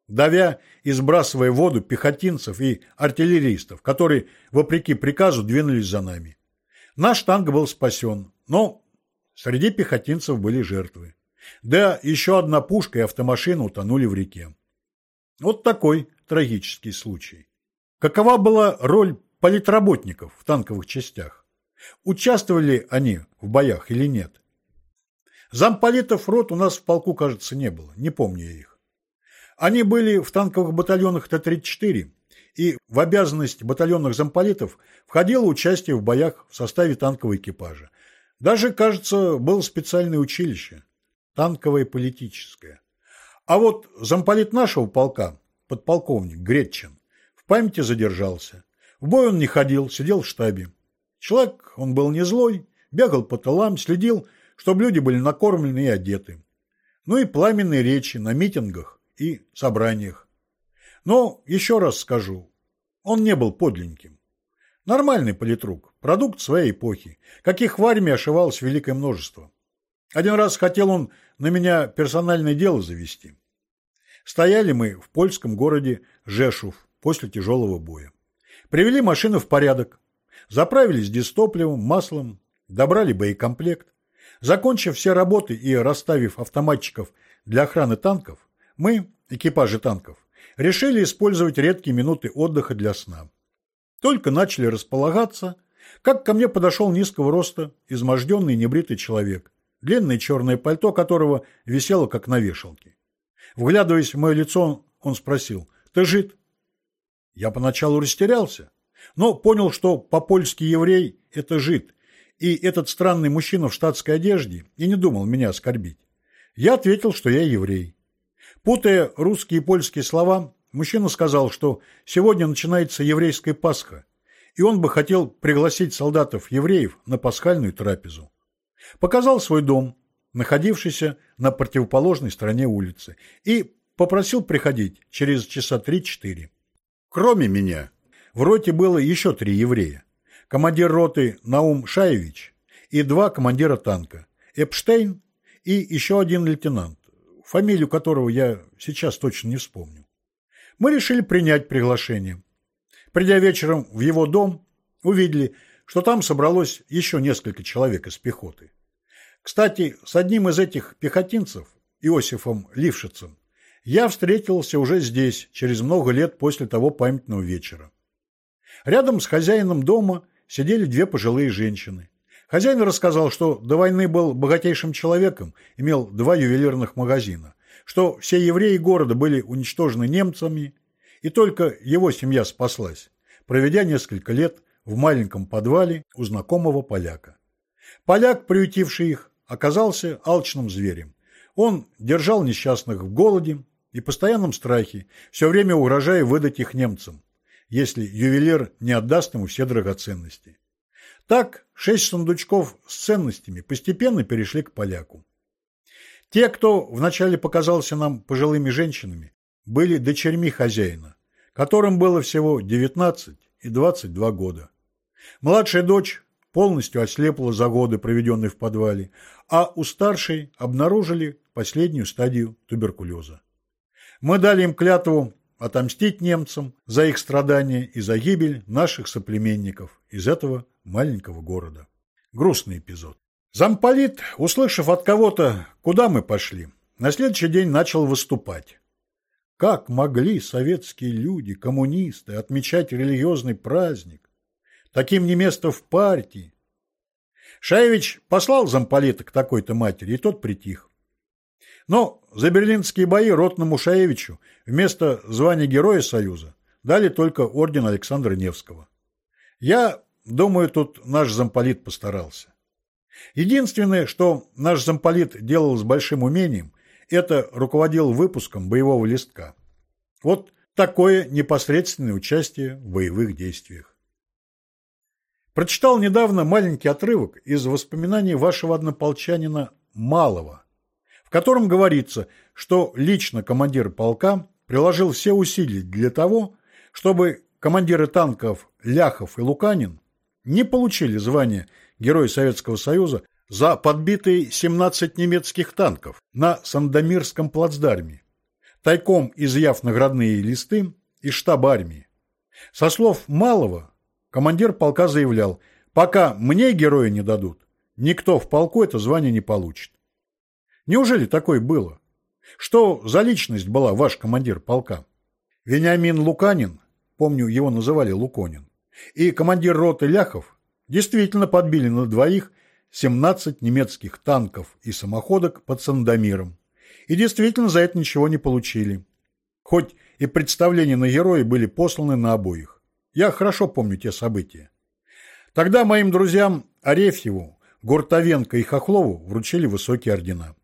давя и сбрасывая в воду пехотинцев и артиллеристов, которые, вопреки приказу, двинулись за нами. Наш танк был спасен, но среди пехотинцев были жертвы. Да, еще одна пушка и автомашина утонули в реке. Вот такой трагический случай. Какова была роль политработников в танковых частях? Участвовали они в боях или нет? Замполитов рот у нас в полку, кажется, не было, не помню я их. Они были в танковых батальонах Т-34, и в обязанность батальонных замполитов входило участие в боях в составе танкового экипажа. Даже, кажется, было специальное училище, танковое политическое. А вот замполит нашего полка, подполковник Гретчин, в памяти задержался. В бой он не ходил, сидел в штабе. Человек, он был не злой, бегал по тылам, следил, чтобы люди были накормлены и одеты. Ну и пламенные речи на митингах и собраниях. Но, еще раз скажу, он не был подленьким. Нормальный политрук, продукт своей эпохи, каких в армии ошивалось великое множество. Один раз хотел он на меня персональное дело завести. Стояли мы в польском городе Жешув после тяжелого боя. Привели машину в порядок, заправились дистопливом, маслом, добрали боекомплект. Закончив все работы и расставив автоматчиков для охраны танков, мы, экипажи танков, решили использовать редкие минуты отдыха для сна. Только начали располагаться, как ко мне подошел низкого роста, изможденный небритый человек, длинное черное пальто которого висело как на вешалке. Вглядываясь в мое лицо, он спросил, «Ты жид?» Я поначалу растерялся, но понял, что по-польски еврей – это жид, и этот странный мужчина в штатской одежде и не думал меня оскорбить. Я ответил, что я еврей. Путая русские и польские слова, мужчина сказал, что сегодня начинается еврейская Пасха, и он бы хотел пригласить солдатов-евреев на пасхальную трапезу. Показал свой дом, находившийся на противоположной стороне улицы, и попросил приходить через часа три-четыре. Кроме меня, в роте было еще три еврея. Командир роты Наум Шаевич и два командира танка – Эпштейн и еще один лейтенант, фамилию которого я сейчас точно не вспомню. Мы решили принять приглашение. Придя вечером в его дом, увидели, что там собралось еще несколько человек из пехоты. Кстати, с одним из этих пехотинцев, Иосифом Лившицем, я встретился уже здесь, через много лет после того памятного вечера. Рядом с хозяином дома сидели две пожилые женщины. Хозяин рассказал, что до войны был богатейшим человеком, имел два ювелирных магазина, что все евреи города были уничтожены немцами и только его семья спаслась, проведя несколько лет в маленьком подвале у знакомого поляка. Поляк, приютивший их, оказался алчным зверем. Он держал несчастных в голоде и постоянном страхе, все время угрожая выдать их немцам, если ювелир не отдаст ему все драгоценности. Так шесть сундучков с ценностями постепенно перешли к поляку. Те, кто вначале показался нам пожилыми женщинами, были дочерьми хозяина, которым было всего 19 и 22 года. Младшая дочь полностью ослепла за годы, проведенные в подвале, а у старшей обнаружили последнюю стадию туберкулеза. Мы дали им клятву отомстить немцам за их страдания и за гибель наших соплеменников из этого маленького города. Грустный эпизод. Замполит, услышав от кого-то, куда мы пошли, на следующий день начал выступать. Как могли советские люди, коммунисты, отмечать религиозный праздник? Таким не место в партии. Шаевич послал замполита к такой-то матери, и тот притих. Но за берлинские бои ротному Шаевичу вместо звания Героя Союза дали только орден Александра Невского. Я думаю, тут наш замполит постарался. Единственное, что наш замполит делал с большим умением, это руководил выпуском боевого листка. Вот такое непосредственное участие в боевых действиях. Прочитал недавно маленький отрывок из воспоминаний вашего однополчанина Малого, в котором говорится, что лично командир полка приложил все усилия для того, чтобы командиры танков Ляхов и Луканин не получили звание Героя Советского Союза за подбитые 17 немецких танков на Сандомирском плацдарме, тайком изъяв наградные листы из штаба армии. Со слов Малого, командир полка заявлял, пока мне героя не дадут, никто в полку это звание не получит. Неужели такое было? Что за личность была ваш командир полка? Вениамин Луканин, помню, его называли Луконин, и командир роты Ляхов действительно подбили на двоих 17 немецких танков и самоходок под Сандомиром. И действительно за это ничего не получили. Хоть и представления на герои были посланы на обоих. Я хорошо помню те события. Тогда моим друзьям Арефьеву, Гуртовенко и Хохлову вручили высокие ордена.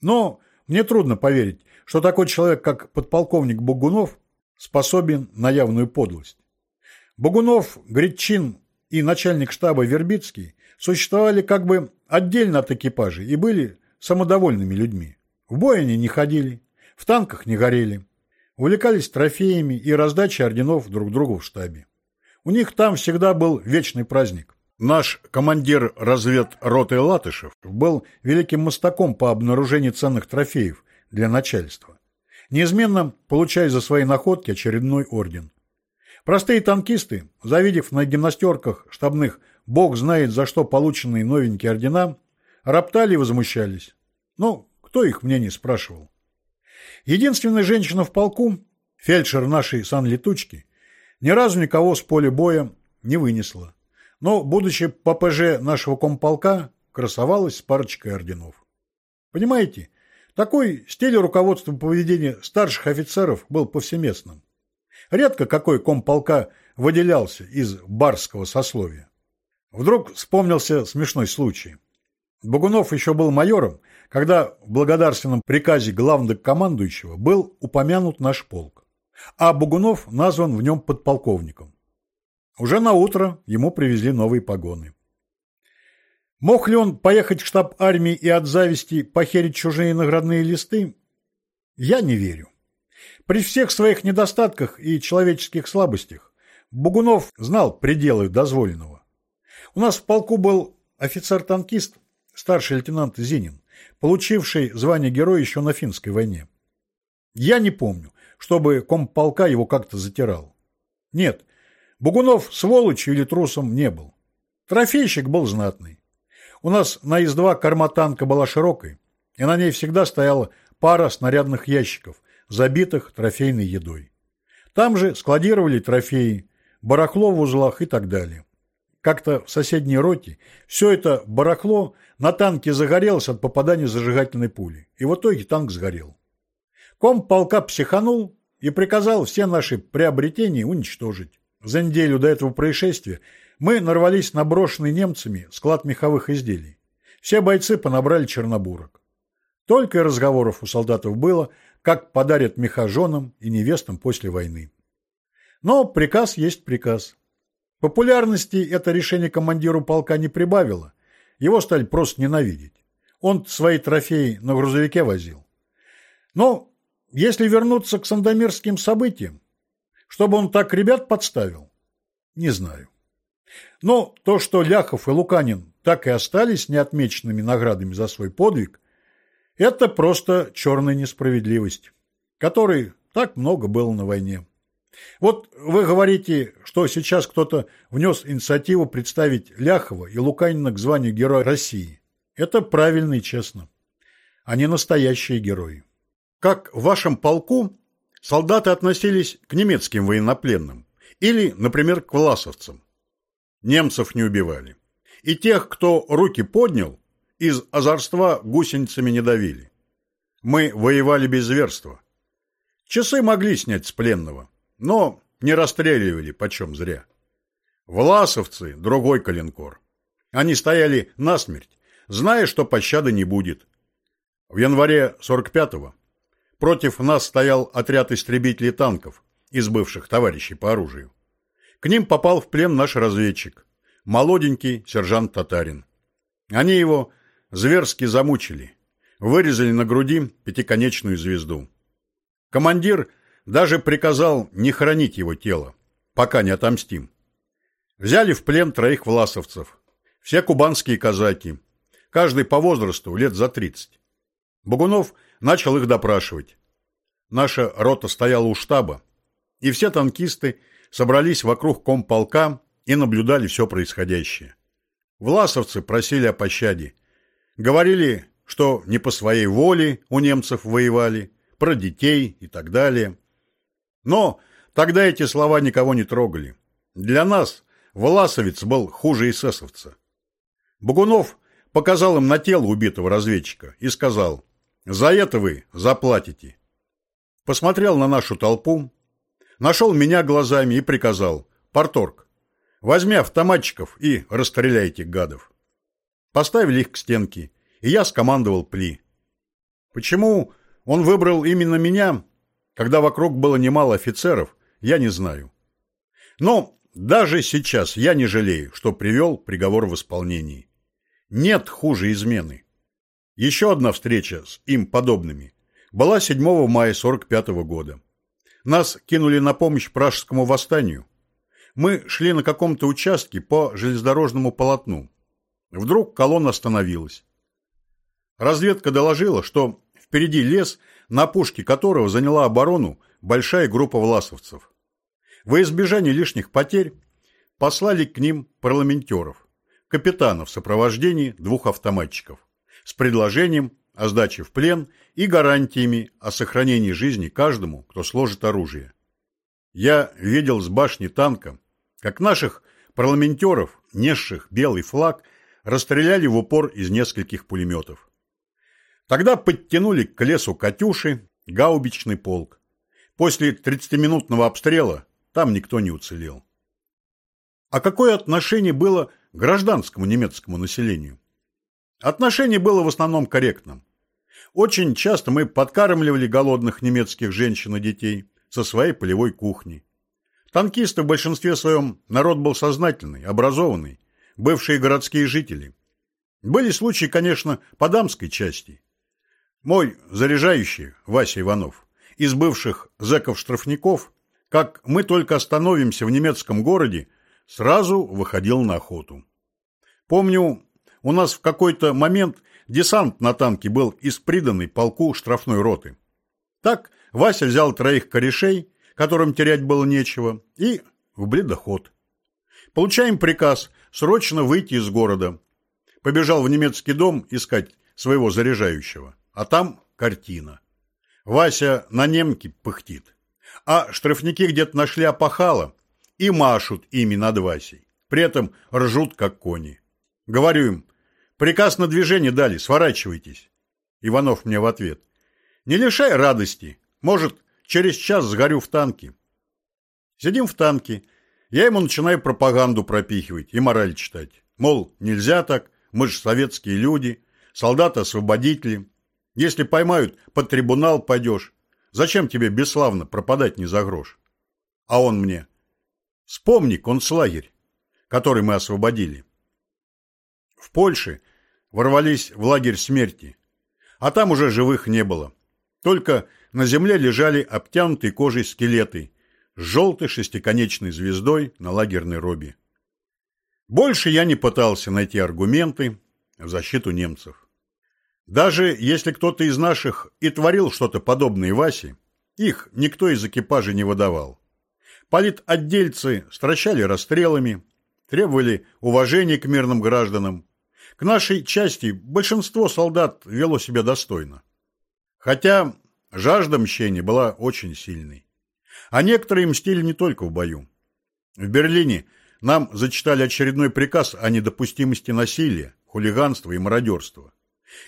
Но мне трудно поверить, что такой человек, как подполковник Богунов, способен на явную подлость. Богунов, Гритчин и начальник штаба Вербицкий существовали как бы отдельно от экипажей и были самодовольными людьми. В бой они не ходили, в танках не горели, увлекались трофеями и раздачей орденов друг другу в штабе. У них там всегда был вечный праздник. Наш командир разведроты Латышев был великим мостаком по обнаружению ценных трофеев для начальства, неизменно получая за свои находки очередной орден. Простые танкисты, завидев на гимнастерках штабных бог знает за что полученные новенькие ордена, роптали и возмущались. Но кто их мнение спрашивал? Единственная женщина в полку, фельдшер нашей санлетучки, ни разу никого с поля боя не вынесла. но, будучи ППЖ нашего комполка, красовалась с парочкой орденов. Понимаете, такой стиль руководства поведения старших офицеров был повсеместным. Редко какой комполка выделялся из барского сословия. Вдруг вспомнился смешной случай. Богунов еще был майором, когда в благодарственном приказе главнокомандующего был упомянут наш полк, а Богунов назван в нем подполковником. Уже на утро ему привезли новые погоны. Мог ли он поехать в штаб армии и от зависти похерить чужие наградные листы? Я не верю. При всех своих недостатках и человеческих слабостях Бугунов знал пределы дозволенного. У нас в полку был офицер-танкист, старший лейтенант Зинин, получивший звание героя еще на финской войне. Я не помню, чтобы комполка его как-то затирал. Нет, Бугунов сволочью или трусом не был. Трофейщик был знатный. У нас на ИС-2 корма танка была широкой, и на ней всегда стояла пара снарядных ящиков, забитых трофейной едой. Там же складировали трофеи, барахло в узлах и так далее. Как-то в соседней роте все это барахло на танке загорелось от попадания зажигательной пули, и в итоге танк сгорел. Ком полка психанул и приказал все наши приобретения уничтожить. За неделю до этого происшествия мы нарвались на брошенный немцами склад меховых изделий. Все бойцы понабрали чернобурок. Только разговоров у солдатов было, как подарят меха женам и невестам после войны. Но приказ есть приказ. Популярности это решение командиру полка не прибавило. Его стали просто ненавидеть. Он свои трофеи на грузовике возил. Но если вернуться к сандомирским событиям, чтобы он так ребят подставил, не знаю. Но то, что Ляхов и Луканин так и остались неотмеченными наградами за свой подвиг, это просто черная несправедливость, которой так много было на войне. Вот вы говорите, что сейчас кто-то внес инициативу представить Ляхова и Луканина к званию Героя России. Это правильно и честно. Они настоящие герои. Как в вашем полку солдаты относились к немецким военнопленным или, например, к власовцам. Немцев не убивали. И тех, кто руки поднял, из озорства гусеницами не давили. Мы воевали без зверства. Часы могли снять с пленного, но не расстреливали почем зря. Власовцы – другой калинкор. Они стояли насмерть, зная, что пощады не будет. В январе 45-го против нас стоял отряд истребителей танков из бывших товарищей по оружию. К ним попал в плен наш разведчик, молоденький сержант Татарин. Они его зверски замучили, вырезали на груди пятиконечную звезду. Командир даже приказал не хранить его тело, пока не отомстим. Взяли в плен троих власовцев, все кубанские казаки, каждый по возрасту лет за тридцать. Богунов начал их допрашивать. Наша рота стояла у штаба, и все танкисты собрались вокруг комполка и наблюдали все происходящее. Власовцы просили о пощаде, Говорили, что не по своей воле у немцев воевали, про детей и так далее. Но тогда эти слова никого не трогали. Для нас Власовец был хуже эсэсовца. Богунов показал им на тело убитого разведчика и сказал, «За это вы заплатите». Посмотрел на нашу толпу, нашел меня глазами и приказал, «Порторг, возьми автоматчиков и расстреляйте гадов». Поставили их к стенке, и я скомандовал пли. Почему он выбрал именно меня, когда вокруг было немало офицеров, я не знаю. Но даже сейчас я не жалею, что привел приговор в исполнении. Нет хуже измены. Еще одна встреча с им подобными была 7 мая 45 -го года. Нас кинули на помощь пражскому восстанию. Мы шли на каком-то участке по железнодорожному полотну. Вдруг колонна остановилась. Разведка доложила, что впереди лес, на пушке которого заняла оборону большая группа власовцев. Во избежание лишних потерь послали к ним парламентеров, капитанов в сопровождении двух автоматчиков, с предложением о сдаче в плен и гарантиями о сохранении жизни каждому, кто сложит оружие. Я видел с башни танка, как наших парламентеров несших белый флаг, расстреляли в упор из нескольких пулеметов. Тогда подтянули к лесу «Катюши», гаубичный полк. После 30-минутного обстрела там никто не уцелел. А какое отношение было к гражданскому немецкому населению? Отношение было в основном корректным. Очень часто мы подкармливали голодных немецких женщин и детей со своей полевой кухни. Танкисты в большинстве своем народ был сознательный, образованный, бывшие городские жители. Были случаи, конечно, по дамской части. Мой заряжающий, Вася Иванов, из бывших зэков-штрафников, как мы только остановимся в немецком городе, сразу выходил на охоту. Помню, у нас в какой-то момент десант на танке был из приданной полку штрафной роты. Так Вася взял троих корешей, которым терять было нечего, и в бледоход. Получаем приказ срочно выйти из города. Побежал в немецкий дом искать своего заряжающего, а там картина. Вася на немке пыхтит, а штрафники где-то нашли опахало и машут ими над Васей. При этом ржут, как кони. Говорю им, приказ на движение дали, сворачивайтесь. Иванов мне в ответ. Не лишай радости, может, через час сгорю в танке. Сидим в танке, я ему начинаю пропаганду пропихивать и мораль читать. Мол, нельзя так, мы же советские люди, солдаты-освободители. Если поймают, под трибунал пойдешь. Зачем тебе бесславно пропадать не за грош? А он мне. Вспомни концлагерь, который мы освободили. В Польше ворвались в лагерь смерти, а там уже живых не было. Только на земле лежали обтянутые кожей скелеты с желтой шестиконечной звездой на лагерной робе. Больше я не пытался найти аргументы в защиту немцев. Даже если кто-то из наших и творил что-то подобное Васе, их никто из экипажа не выдавал. Политотдельцы стращали расстрелами, требовали уважения к мирным гражданам. К нашей части большинство солдат вело себя достойно. Хотя жажда мщения была очень сильной. А некоторые мстили не только в бою. В Берлине нам зачитали очередной приказ о недопустимости насилия, хулиганства и мародерства.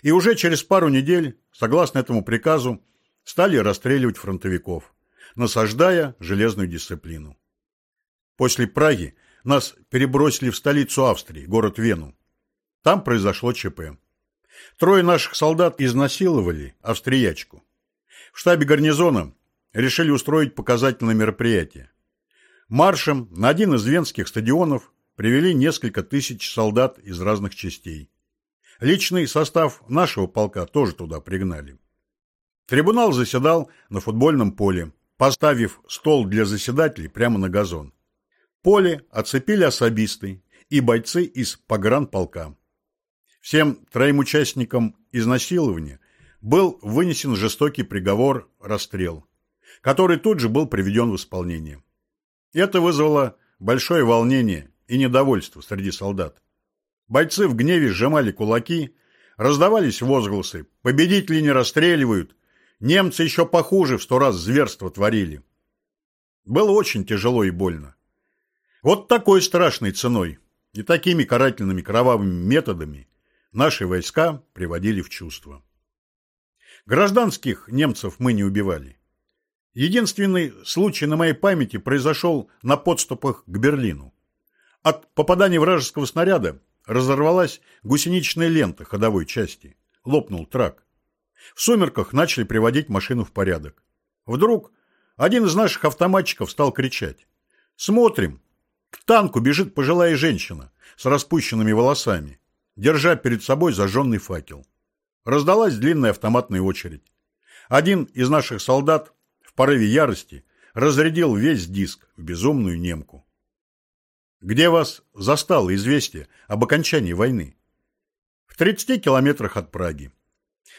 И уже через пару недель, согласно этому приказу, стали расстреливать фронтовиков, насаждая железную дисциплину. После Праги нас перебросили в столицу Австрии, город Вену. Там произошло ЧП. Трое наших солдат изнасиловали австриячку. В штабе гарнизона решили устроить показательное мероприятие. Маршем на один из венских стадионов привели несколько тысяч солдат из разных частей. Личный состав нашего полка тоже туда пригнали. Трибунал заседал на футбольном поле, поставив стол для заседателей прямо на газон. Поле оцепили особисты и бойцы из погранполка. Всем троим участникам изнасилования был вынесен жестокий приговор расстрел, который тут же был приведен в исполнение. Это вызвало большое волнение и недовольство среди солдат. Бойцы в гневе сжимали кулаки, раздавались возгласы «Победители не расстреливают!» Немцы еще похуже в сто раз зверство творили. Было очень тяжело и больно. Вот такой страшной ценой и такими карательными кровавыми методами наши войска приводили в чувство. Гражданских немцев мы не убивали. Единственный случай на моей памяти произошел на подступах к Берлину. От попадания вражеского снаряда разорвалась гусеничная лента ходовой части. Лопнул трак. В сумерках начали приводить машину в порядок. Вдруг один из наших автоматчиков стал кричать. «Смотрим! К танку бежит пожилая женщина с распущенными волосами держа перед собой зажженный факел. Раздалась длинная автоматная очередь. Один из наших солдат порыве ярости разрядил весь диск в безумную немку. Где вас застало известие об окончании войны? В 30 километрах от Праги.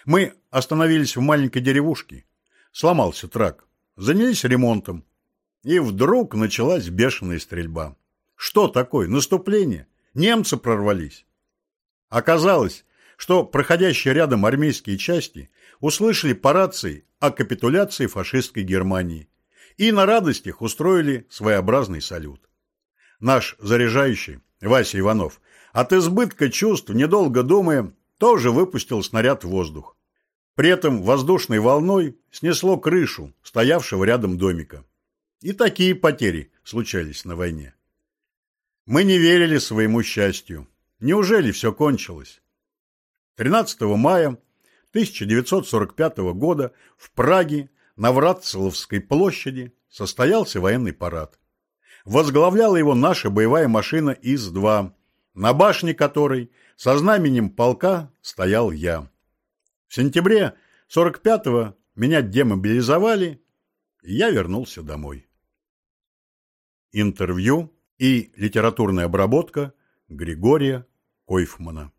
Мы остановились в маленькой деревушке. Сломался трак. Занялись ремонтом. И вдруг началась бешеная стрельба. Что такое? Наступление? Немцы прорвались. Оказалось, что проходящие рядом армейские части услышали по рации о капитуляции фашистской Германии и на радостях устроили своеобразный салют. Наш заряжающий Вася Иванов, от избытка чувств, недолго думая, тоже выпустил снаряд в воздух. При этом воздушной волной снесло крышу стоявшего рядом домика. И такие потери случались на войне. Мы не верили своему счастью. Неужели все кончилось? 13 мая 1945 года в Праге на Вратцеловской площади состоялся военный парад. Возглавляла его наша боевая машина ИС-2, на башне которой со знаменем полка стоял я. В сентябре 45-го меня демобилизовали, и я вернулся домой. Интервью и литературная обработка Григория Койфмана